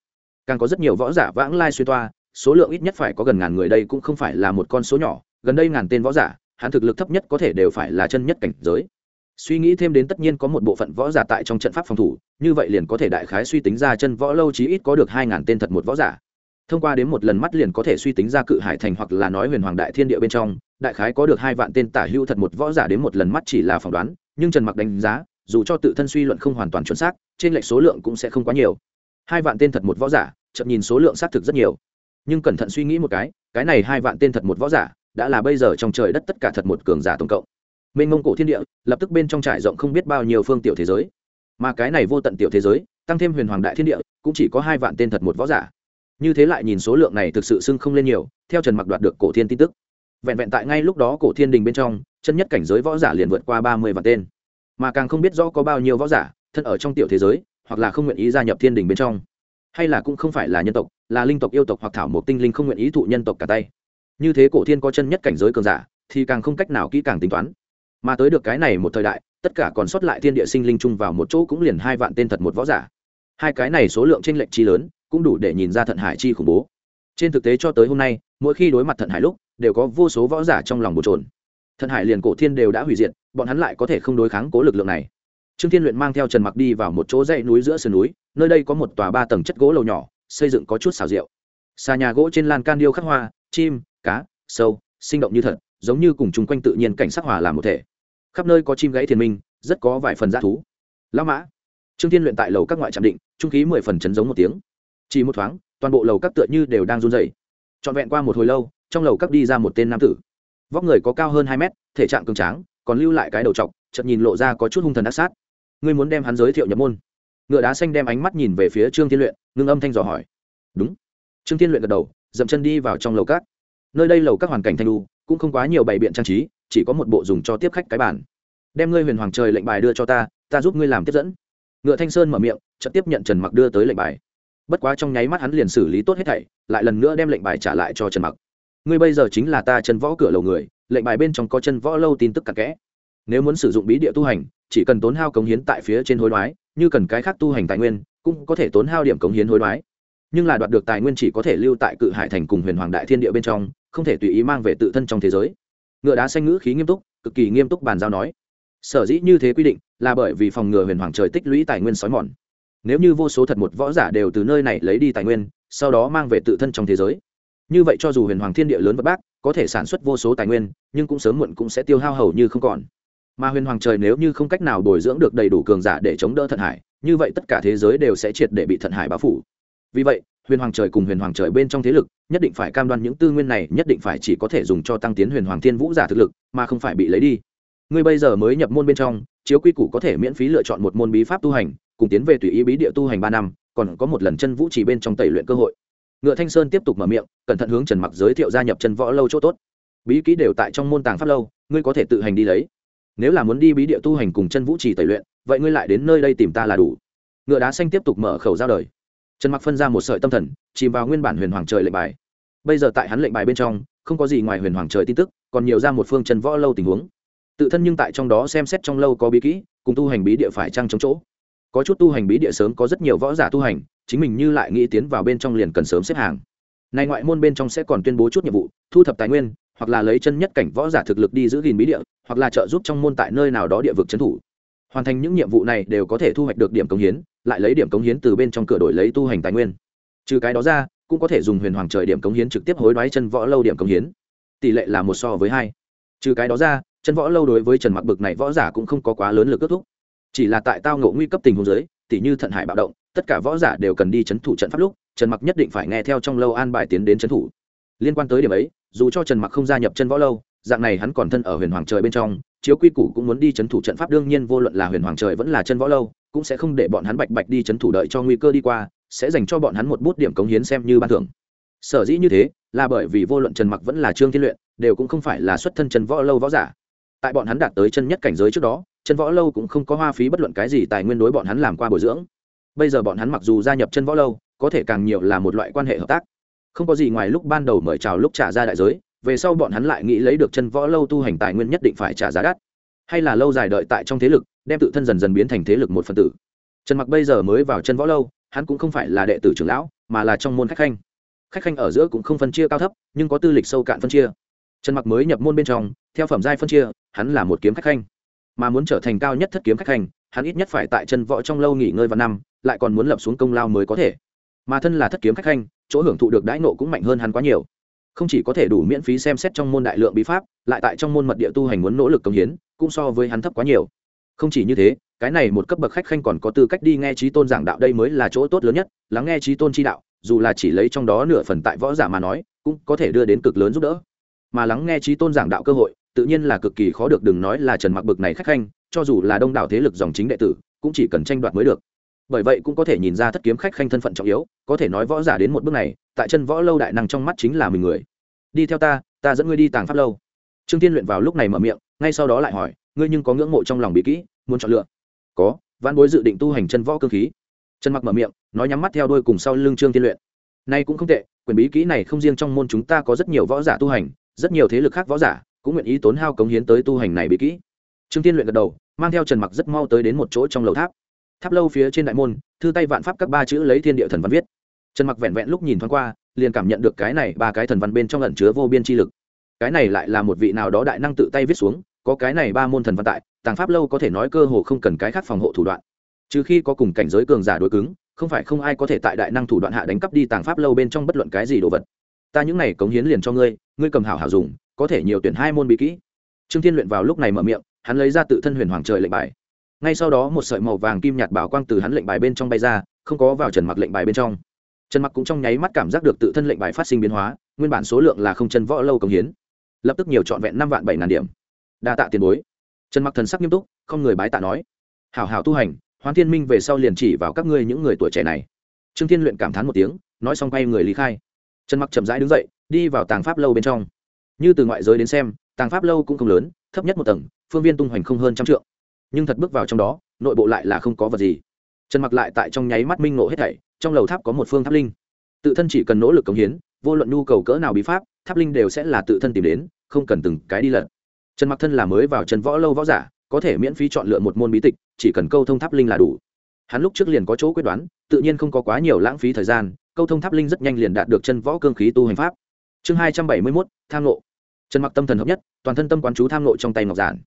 Càng có rất nhiều võ giả vãng lai xuyên toa, số lượng ít nhất phải có gần ngàn người đây cũng không phải là một con số nhỏ, gần đây ngàn tên võ giả hắn thực lực thấp nhất có thể đều phải là chân nhất cảnh giới. Suy nghĩ thêm đến tất nhiên có một bộ phận võ giả tại trong trận pháp phòng thủ, như vậy liền có thể đại khái suy tính ra chân võ lâu chí ít có được hai ngàn tên thật một võ giả. Thông qua đến một lần mắt liền có thể suy tính ra cự hải thành hoặc là nói huyền hoàng đại thiên địa bên trong, đại khái có được hai vạn tên tả hữu thật một võ giả đến một lần mắt chỉ là phỏng đoán, nhưng trần mặc đánh giá, dù cho tự thân suy luận không hoàn toàn chuẩn xác, trên lệch số lượng cũng sẽ không quá nhiều. Hai vạn tên thật một võ giả chậm nhìn số lượng xác thực rất nhiều. Nhưng cẩn thận suy nghĩ một cái cái này hai vạn tên thật một võ giả đã là bây giờ trong trời đất tất cả thật một cường giả tổng cộng. Mênh mông cổ thiên địa, lập tức bên trong trải rộng không biết bao nhiêu phương tiểu thế giới. Mà cái này vô tận tiểu thế giới, tăng thêm huyền hoàng đại thiên địa, cũng chỉ có hai vạn tên thật một võ giả. Như thế lại nhìn số lượng này thực sự sưng không lên nhiều, theo trần mặc đoạt được cổ thiên tin tức. Vẹn vẹn tại ngay lúc đó cổ thiên đình bên trong, chân nhất cảnh giới võ giả liền vượt qua ba mươi vạn tên. Mà càng không biết rõ có bao nhiêu võ giả, thân ở trong tiểu thế giới, hoặc là không nguyện ý gia nhập thiên đình bên trong. Hay là cũng không phải là nhân tộc, là linh tộc yêu tộc hoặc thảo một tinh linh không nguyện ý thụ nhân tộc cả tay như thế cổ thiên có chân nhất cảnh giới cường giả, thì càng không cách nào kỹ càng tính toán. Mà tới được cái này một thời đại, tất cả còn sót lại thiên địa sinh linh chung vào một chỗ cũng liền hai vạn tên thật một võ giả. Hai cái này số lượng t r ê n lệch chi lớn, cũng đủ để nhìn ra thận hải chi khủng bố. Trên thực tế cho tới hôm nay, mỗi khi đối mặt thận hải lúc, đều có vô số võ giả trong lòng bột trồn thận hải liền cổ thiên đều đã hủy diệt, bọn hắn lại có thể không đối kháng cố lực lượng này. Trương thiên luyện mang theo trần mặc đi vào một chỗ dãy núi giữa sườn núi, nơi đây có một tòa ba tầng chất gỗ lầu nhỏ, xây dựng có chút xào rượu. Xà nhà gỗ trên lan can điêu khắc hoa, chim cá, sâu, sinh động như thật, giống như cùng chung quanh tự nhiên cảnh sắc hòa làm một thể. Khắp nơi có chim gãy thiền minh, rất có vài phần g thú. Lão mã. Trương tiên luyện tại lầu các ngoại trạm định, trung khí mười phần chấn giống một tiếng. Chỉ một thoáng, toàn bộ lầu các tựa như đều đang run dày trọn vẹn qua một hồi lâu, trong lầu các đi ra một tên nam tử. Vóc người có cao hơn hai mét, thể trạng cường tráng, còn lưu lại cái đầu t chợt nhìn lộ ra có chút hung thần ác sát. Ngươi muốn đem hắn giới thiệu nhập môn? Ngựa đá xanh đem ánh mắt nhìn về phía trương thiên luyện, ngưng âm thanh dò hỏi. Đúng. Trương thiên luyện gật đầu, dậm chân đi vào trong lầu cát nơi đây lầu các hoàn cảnh thanh lu cũng không quá nhiều bày biện trang trí, chỉ có một bộ dùng cho tiếp khách cái bản đem ngươi huyền hoàng trời lệnh bài đưa cho ta ta giúp ngươi làm tiếp dẫn. Ngựa thanh sơn mở miệng trận tiếp nhận trần mặc đưa tới lệnh bài. Bất quá trong nháy mắt hắn liền xử lý tốt hết thảy, lại lần nữa đem lệnh bài trả lại cho trần mặc. Ngươi bây giờ chính là ta chân võ cửa lầu người, lệnh bài bên trong có chân võ lâu tin tức cặn kẽ. Nếu muốn sử dụng bí địa tu hành, chỉ cần tốn hao cống hiến tại phía trên hối đoái, như cần cái khác tu hành tài nguyên, cũng có thể tốn hao điểm cống hiến hối đoái. Nhưng là đoạt được tài nguyên chỉ có thể lưu tại cự hải thành cùng huyền hoàng đại thiên địa bên trong không thể tùy ý mang về tự thân trong thế giới. Ngựa đá xanh ngữ khí nghiêm túc, cực kỳ nghiêm túc bàn giao nói. Sở dĩ như thế quy định là bởi vì phòng ngừa huyền hoàng trời tích lũy tài nguyên sói mòn. Nếu như vô số thật một võ giả đều từ nơi này lấy đi tài nguyên, sau đó mang về tự thân trong thế giới. Như vậy cho dù huyền hoàng thiên địa lớn vật bác, có thể sản xuất vô số tài nguyên, nhưng cũng sớm muộn cũng sẽ tiêu hao hầu như không còn. Mà huyền hoàng trời nếu như không cách nào bồi dưỡng được đầy đủ cường giả để chống đỡ thận hải, như vậy tất cả thế giới đều sẽ triệt để bị thận hải bao phủ. Vì vậy huyền hoàng trời cùng huyền hoàng trời bên trong thế lực, nhất định phải cam đoan những tư nguyên này nhất định phải chỉ có thể dùng cho tăng tiến huyền hoàng thiên vũ giả thực lực, mà không phải bị lấy đi. Ngươi bây giờ mới nhập môn bên trong, chiếu quy củ có thể miễn phí lựa chọn một môn bí pháp tu hành, cùng tiến về tùy ý bí địa tu hành ba năm, còn có một lần chân vũ chỉ bên trong tẩy luyện cơ hội. Ngựa thanh sơn tiếp tục mở miệng, cẩn thận hướng trần mặc giới thiệu gia nhập chân võ lâu chỗ tốt. Bí kỹ đều tại trong môn tàng pháp lâu, ngươi có thể tự hành đi lấy. Nếu là muốn đi bí địa tu hành cùng chân vũ trì tẩy luyện, vậy ngươi lại đến nơi đây tìm ta là đủ. Ngựa đá xanh tiếp tục mở khẩu giao đời trần mặc phân ra một sợi tâm thần, chìm vào nguyên bản huyền hoàng trời lệnh bài. Bây giờ tại hắn lệnh bài bên trong, không có gì ngoài huyền hoàng trời tin tức, còn nhiều ra một phương chân võ lâu tình huống. Tự thân nhưng tại trong đó xem xét trong lâu có bí kỹ, cùng tu hành bí địa phải trăng chống chỗ. Có chút tu hành bí địa sớm có rất nhiều võ giả tu hành, chính mình như lại nghĩ tiến vào bên trong liền cần sớm xếp hàng. Này ngoại môn bên trong sẽ còn tuyên bố chút nhiệm vụ, thu thập tài nguyên, hoặc là lấy chân nhất cảnh võ giả thực lực đi giữ gìn bí địa, hoặc là trợ giúp trong môn tại nơi nào đó địa vực trấn thủ hoàn thành những nhiệm vụ này đều có thể thu hoạch được điểm cống hiến, lại lấy điểm cống hiến từ bên trong cửa đổi lấy tu hành tài nguyên. Trừ cái đó ra, cũng có thể dùng huyền hoàng trời điểm cống hiến trực tiếp hối đoái chân võ lâu điểm cống hiến. Tỷ lệ là một so với hai. Trừ cái đó ra, chân võ lâu đối với trần mặc bực này võ giả cũng không có quá lớn lực kết thúc. Chỉ là tại tao ngộ nguy cấp tình huống giới tỷ như thận hải bạo động, tất cả võ giả đều cần đi chấn thủ trận pháp lúc, trần mặc nhất định phải nghe theo trong lâu an bài tiến đến chấn thủ. Liên quan tới điểm ấy, dù cho trần mặc không gia nhập chân võ lâu dạng này hắn còn thân ở huyền hoàng trời bên trong, chiếu quy củ cũng muốn đi chấn thủ trận pháp, đương nhiên vô luận là huyền hoàng trời vẫn là chân võ lâu, cũng sẽ không để bọn hắn bạch bạch đi chấn thủ đợi cho nguy cơ đi qua, sẽ dành cho bọn hắn một bút điểm cống hiến xem như ban thưởng. Sở dĩ như thế, là bởi vì vô luận trần mặc vẫn là trương thiên luyện, đều cũng không phải là xuất thân chân võ lâu võ giả. Tại bọn hắn đạt tới chân nhất cảnh giới trước đó, chân võ lâu cũng không có hoa phí bất luận cái gì tài nguyên đối bọn hắn làm qua bồi dưỡng. Bây giờ bọn hắn mặc dù gia nhập chân võ lâu, có thể càng nhiều là một loại quan hệ hợp tác. Không có gì ngoài lúc ban đầu mời chào lúc trả ra đại giới về sau bọn hắn lại nghĩ lấy được chân võ lâu tu hành tài nguyên nhất định phải trả giá đắt. Hay là lâu dài đợi tại trong thế lực, đem tự thân dần dần biến thành thế lực một phần tử. Trần mặc bây giờ mới vào chân võ lâu, hắn cũng không phải là đệ tử trưởng lão, mà là trong môn khách khanh. Khách khanh ở giữa cũng không phân chia cao thấp, nhưng có tư lịch sâu cạn phân chia. Trần mặc mới nhập môn bên trong, theo phẩm giai phân chia, hắn là một kiếm khách khanh. Mà muốn trở thành cao nhất thất kiếm khách khanh, hắn ít nhất phải tại chân võ trong lâu nghỉ ngơi vào năm, lại còn muốn lập xuống công lao mới có thể. Mà thân là thất kiếm khách khanh, chỗ hưởng thụ được đãi nộ cũng mạnh hơn hắn quá nhiều không chỉ có thể đủ miễn phí xem xét trong môn đại lượng bí pháp, lại tại trong môn mật địa tu hành muốn nỗ lực công hiến, cũng so với hắn thấp quá nhiều. Không chỉ như thế, cái này một cấp bậc khách khanh còn có tư cách đi nghe trí tôn giảng đạo đây mới là chỗ tốt lớn nhất, lắng nghe trí tôn chi đạo, dù là chỉ lấy trong đó nửa phần tại võ giả mà nói, cũng có thể đưa đến cực lớn giúp đỡ. Mà lắng nghe trí tôn giảng đạo cơ hội, tự nhiên là cực kỳ khó được đừng nói là trần mặc bậc này khách khanh, cho dù là đông đảo thế lực dòng chính đệ tử, cũng chỉ cần tranh đoạt mới được. Bởi vậy cũng có thể nhìn ra thất kiếm khách khanh thân phận trọng yếu, có thể nói võ giả đến một bước này tại chân võ lâu đại năng trong mắt chính là mình người. Đi theo ta ta dẫn ngươi đi tàng pháp lâu. Trương tiên luyện vào lúc này mở miệng, ngay sau đó lại hỏi, ngươi nhưng có ngưỡng mộ trong lòng bí kỹ, muốn chọn lựa? Có văn bối dự định tu hành chân võ cơ khí. Trần mặc mở miệng, nói nhắm mắt theo đôi cùng sau lưng trương tiên luyện. Nay cũng không tệ, quyền bí kỹ này không riêng trong môn chúng ta có rất nhiều võ giả tu hành, rất nhiều thế lực khác võ giả cũng nguyện ý tốn hao cống hiến tới tu hành này bí kỹ. Trương tiên luyện gật đầu, mang theo trần mặc rất mau tới đến một chỗ trong lầu tháp. Tháp lâu phía trên đại môn, thư tay vạn pháp các ba chữ lấy thiên địa thần văn viết trần mặc vẹn vẹn lúc nhìn thoáng qua, liền cảm nhận được cái này ba cái thần văn bên trong lẩn chứa vô biên chi lực. Cái này lại là một vị nào đó đại năng tự tay viết xuống, có cái này ba môn thần văn tại, tàng pháp lâu có thể nói cơ hồ không cần cái khác phòng hộ thủ đoạn. Trừ khi có cùng cảnh giới cường giả đối cứng, không phải không ai có thể tại đại năng thủ đoạn hạ đánh cắp đi tàng pháp lâu bên trong bất luận cái gì đồ vật. Ta những này cống hiến liền cho ngươi ngươi cầm hảo hảo dùng, có thể nhiều tuyển hai môn bí kỹ. Trương thiên luyện vào lúc này mở miệng, hắn lấy ra tự thân huyền hoàng trời lệnh bài. Ngay sau đó một sợi màu vàng kim nhạt bảo quang từ hắn lệnh bài bên trong bay ra, không có vào trần mặc lệnh bài bên trong trần mặc cũng trong nháy mắt cảm giác được tự thân lệnh bài phát sinh biến hóa, nguyên bản số lượng là không chân võ lâu công hiến. Lập tức nhiều trọn vẹn năm vạn bảy ngàn điểm. Đa tạ tiền bối. Trần mặc thần sắc nghiêm túc, không người bái tạ nói. Hảo hảo tu hành, hoán thiên minh về sau liền chỉ vào các ngươi những người tuổi trẻ này. Trương thiên luyện cảm thán một tiếng, nói xong quay người lý khai. Trần mặc chậm rãi đứng dậy, đi vào tàng pháp lâu bên trong. Như từ ngoại giới đến xem, tàng pháp lâu cũng không lớn, thấp nhất một tầng, phương viên tung hoành không hơn trăm trượng. Nhưng thật bước vào trong đó, nội bộ lại là không có vật gì. Trần mặc lại tại trong nháy mắt minh ngộ hết thảy trong lầu tháp có một phương tháp linh. Tự thân chỉ cần nỗ lực cống hiến, vô luận nhu cầu cỡ nào bí pháp, tháp linh đều sẽ là tự thân tìm đến, không cần từng cái đi lận trần mặc thân là mới vào trần võ lâu võ giả, có thể miễn phí chọn lựa một môn bí tịch, chỉ cần câu thông tháp linh là đủ. Hắn lúc trước liền có chỗ quyết đoán, tự nhiên không có quá nhiều lãng phí thời gian, câu thông tháp linh rất nhanh liền đạt được chân võ cương khí tu hành pháp. Chương hai trăm bảy mươi mốt, tham lộ trần mặc tâm thần hợp nhất, toàn thân tâm quán chú tham lộ trong tay ngọc giản.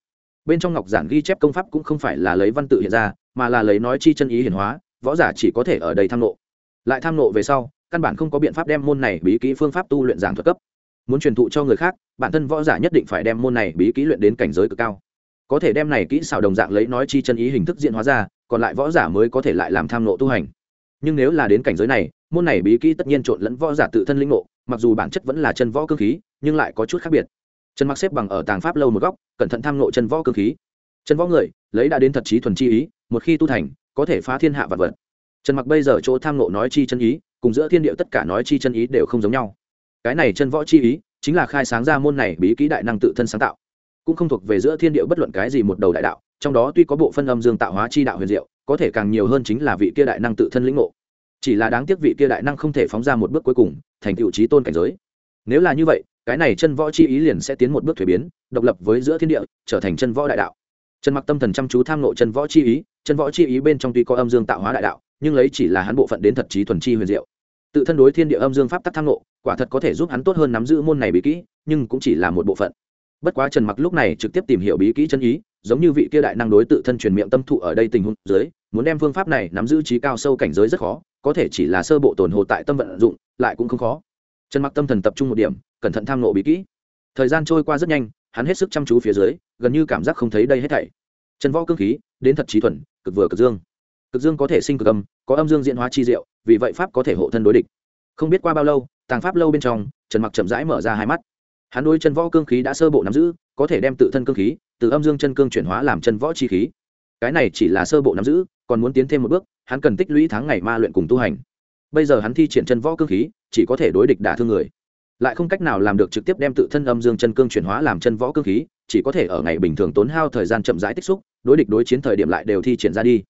Bên trong ngọc giản ghi chép công pháp cũng không phải là lấy văn tự hiện ra, mà là lấy nói chi chân ý hiển hóa, võ giả chỉ có thể ở đây tham lộ lại tham nộ về sau, căn bản không có biện pháp đem môn này bí kỹ phương pháp tu luyện giảng thuật cấp. Muốn truyền thụ cho người khác, bản thân võ giả nhất định phải đem môn này bí kỹ luyện đến cảnh giới cực cao. Có thể đem này kỹ xảo đồng dạng lấy nói chi chân ý hình thức diện hóa ra, còn lại võ giả mới có thể lại làm tham nộ tu hành. Nhưng nếu là đến cảnh giới này, môn này bí kỹ tất nhiên trộn lẫn võ giả tự thân linh ngộ, mặc dù bản chất vẫn là chân võ cơ khí, nhưng lại có chút khác biệt. Chân mặc xếp bằng ở tàng pháp lâu một góc, cẩn thận tham nộ chân võ cơ khí. Chân võ người, lấy đã đến thật trí thuần chi ý, một khi tu thành, có thể phá thiên hạ vật vật trần mặc bây giờ chỗ tham nộ nói chi chân ý, cùng giữa thiên điệu tất cả nói chi chân ý đều không giống nhau. Cái này chân võ chi ý, chính là khai sáng ra môn này bí kỹ đại năng tự thân sáng tạo. Cũng không thuộc về giữa thiên điệu bất luận cái gì một đầu đại đạo, trong đó tuy có bộ phân âm dương tạo hóa chi đạo huyền diệu, có thể càng nhiều hơn chính là vị kia đại năng tự thân lĩnh ngộ. Chỉ là đáng tiếc vị kia đại năng không thể phóng ra một bước cuối cùng, thành tựu trí tôn cảnh giới. Nếu là như vậy, cái này chân võ chi ý liền sẽ tiến một bước thuế biến, độc lập với giữa thiên địa, trở thành chân võ đại đạo. Chân mặc tâm thần chăm chú tham nộ chân võ chi ý, chân võ chi ý bên trong tuy có âm dương tạo hóa đại đạo nhưng lấy chỉ là hắn bộ phận đến thật trí thuần chi huyền diệu. Tự thân đối thiên địa âm dương pháp tắc tham nộ quả thật có thể giúp hắn tốt hơn nắm giữ môn này bí kỹ, nhưng cũng chỉ là một bộ phận. Bất quá trần mặc lúc này trực tiếp tìm hiểu bí kỹ chân ý, giống như vị kia đại năng đối tự thân truyền miệng tâm thụ ở đây tình huống dưới, muốn đem phương pháp này nắm giữ trí cao sâu cảnh giới rất khó, có thể chỉ là sơ bộ tồn hồ tại tâm vận dụng, lại cũng không khó. Trần mặc tâm thần tập trung một điểm, cẩn thận tham nộ bí kỹ. Thời gian trôi qua rất nhanh, hắn hết sức chăm chú phía dưới, gần như cảm giác không thấy đây hết thảy. Trần võ cương khí, đến thật trí thuần, cực vừa cực dương cực dương có thể sinh cực âm, có âm dương diễn hóa chi diệu, vì vậy pháp có thể hộ thân đối địch. Không biết qua bao lâu, tàng pháp lâu bên trong, trần mặc chậm rãi mở ra hai mắt. Hắn đối chân võ cương khí đã sơ bộ nắm giữ, có thể đem tự thân cương khí, từ âm dương chân cương chuyển hóa làm chân võ chi khí. Cái này chỉ là sơ bộ nắm giữ, còn muốn tiến thêm một bước, hắn cần tích lũy tháng ngày ma luyện cùng tu hành. Bây giờ hắn thi triển chân võ cương khí, chỉ có thể đối địch đả thương người. Lại không cách nào làm được trực tiếp đem tự thân âm dương chân cương chuyển hóa làm chân võ cương khí, chỉ có thể ở ngày bình thường tốn hao thời gian chậm rãi tích xúc, đối địch đối chiến thời điểm lại đều thi triển ra đi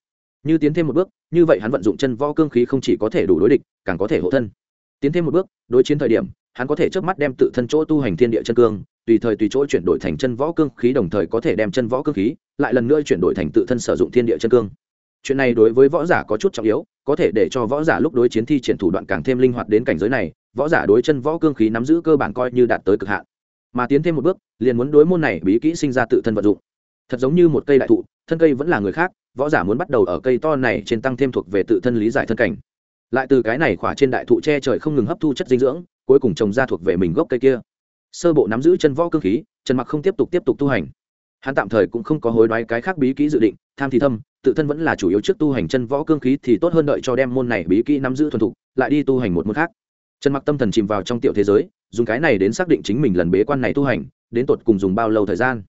như tiến thêm một bước, như vậy hắn vận dụng chân võ cương khí không chỉ có thể đủ đối địch, càng có thể hộ thân. Tiến thêm một bước, đối chiến thời điểm, hắn có thể trước mắt đem tự thân chỗ tu hành thiên địa chân cương, tùy thời tùy chỗ chuyển đổi thành chân võ cương khí đồng thời có thể đem chân võ cương khí lại lần nữa chuyển đổi thành tự thân sử dụng thiên địa chân cương. Chuyện này đối với võ giả có chút trọng yếu, có thể để cho võ giả lúc đối chiến thi triển thủ đoạn càng thêm linh hoạt đến cảnh giới này, võ giả đối chân võ cương khí nắm giữ cơ bản coi như đạt tới cực hạn. Mà tiến thêm một bước, liền muốn đối môn này bí kỹ sinh ra tự thân vận dụng. Thật giống như một cây đại thụ, thân cây vẫn là người khác võ giả muốn bắt đầu ở cây to này trên tăng thêm thuộc về tự thân lý giải thân cảnh. Lại từ cái này khỏa trên đại thụ che trời không ngừng hấp thu chất dinh dưỡng, cuối cùng trồng ra thuộc về mình gốc cây kia. Sơ bộ nắm giữ chân võ cương khí trần mặc không tiếp tục tiếp tục tu hành. Hắn tạm thời cũng không có hối đoái cái khác bí kỹ dự định, tham thì thâm, tự thân vẫn là chủ yếu trước tu hành chân võ cương khí thì tốt hơn đợi cho đem môn này bí kỹ nắm giữ thuần thục, lại đi tu hành một môn khác. Trần mặc tâm thần chìm vào trong tiểu thế giới, dùng cái này đến xác định chính mình lần bế quan này tu hành, đến tột cùng dùng bao lâu thời gian.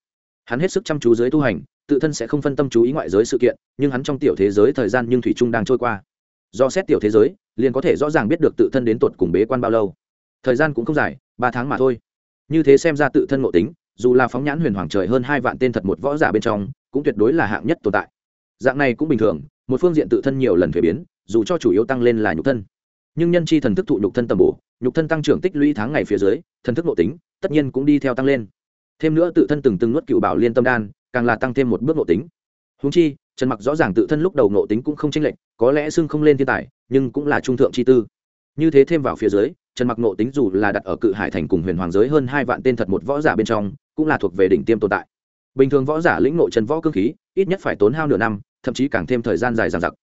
Hắn hết sức chăm chú dưới tu hành tự thân sẽ không phân tâm chú ý ngoại giới sự kiện, nhưng hắn trong tiểu thế giới thời gian nhưng thủy trung đang trôi qua. Do xét tiểu thế giới, liền có thể rõ ràng biết được tự thân đến tột cùng bế quan bao lâu. Thời gian cũng không dài, ba tháng mà thôi. Như thế xem ra tự thân ngộ tính, dù là phóng nhãn huyền hoàng trời hơn hai vạn tên thật một võ giả bên trong, cũng tuyệt đối là hạng nhất tồn tại. Dạng này cũng bình thường, một phương diện tự thân nhiều lần thuế biến, dù cho chủ yếu tăng lên là nhục thân. Nhưng nhân chi thần thức thụ nhục thân tầm bổ, nhục thân tăng trưởng tích lũy tháng ngày phía dưới, thần thức nội tính, tất nhiên cũng đi theo tăng lên. Thêm nữa tự thân từng từng nuốt cựu bảo liên tâm đan càng là tăng thêm một bước nội tính. Húng chi, trần mặc rõ ràng tự thân lúc đầu nội tính cũng không chênh lệch, có lẽ xưng không lên thiên tài, nhưng cũng là trung thượng chi tư. Như thế thêm vào phía dưới, trần mặc nội tính dù là đặt ở cự hải thành cùng huyền hoàng giới hơn hai vạn tên thật một võ giả bên trong, cũng là thuộc về đỉnh tiêm tồn tại. Bình thường võ giả lĩnh nội chân võ cương khí, ít nhất phải tốn hao nửa năm, thậm chí càng thêm thời gian dài dằng dặc.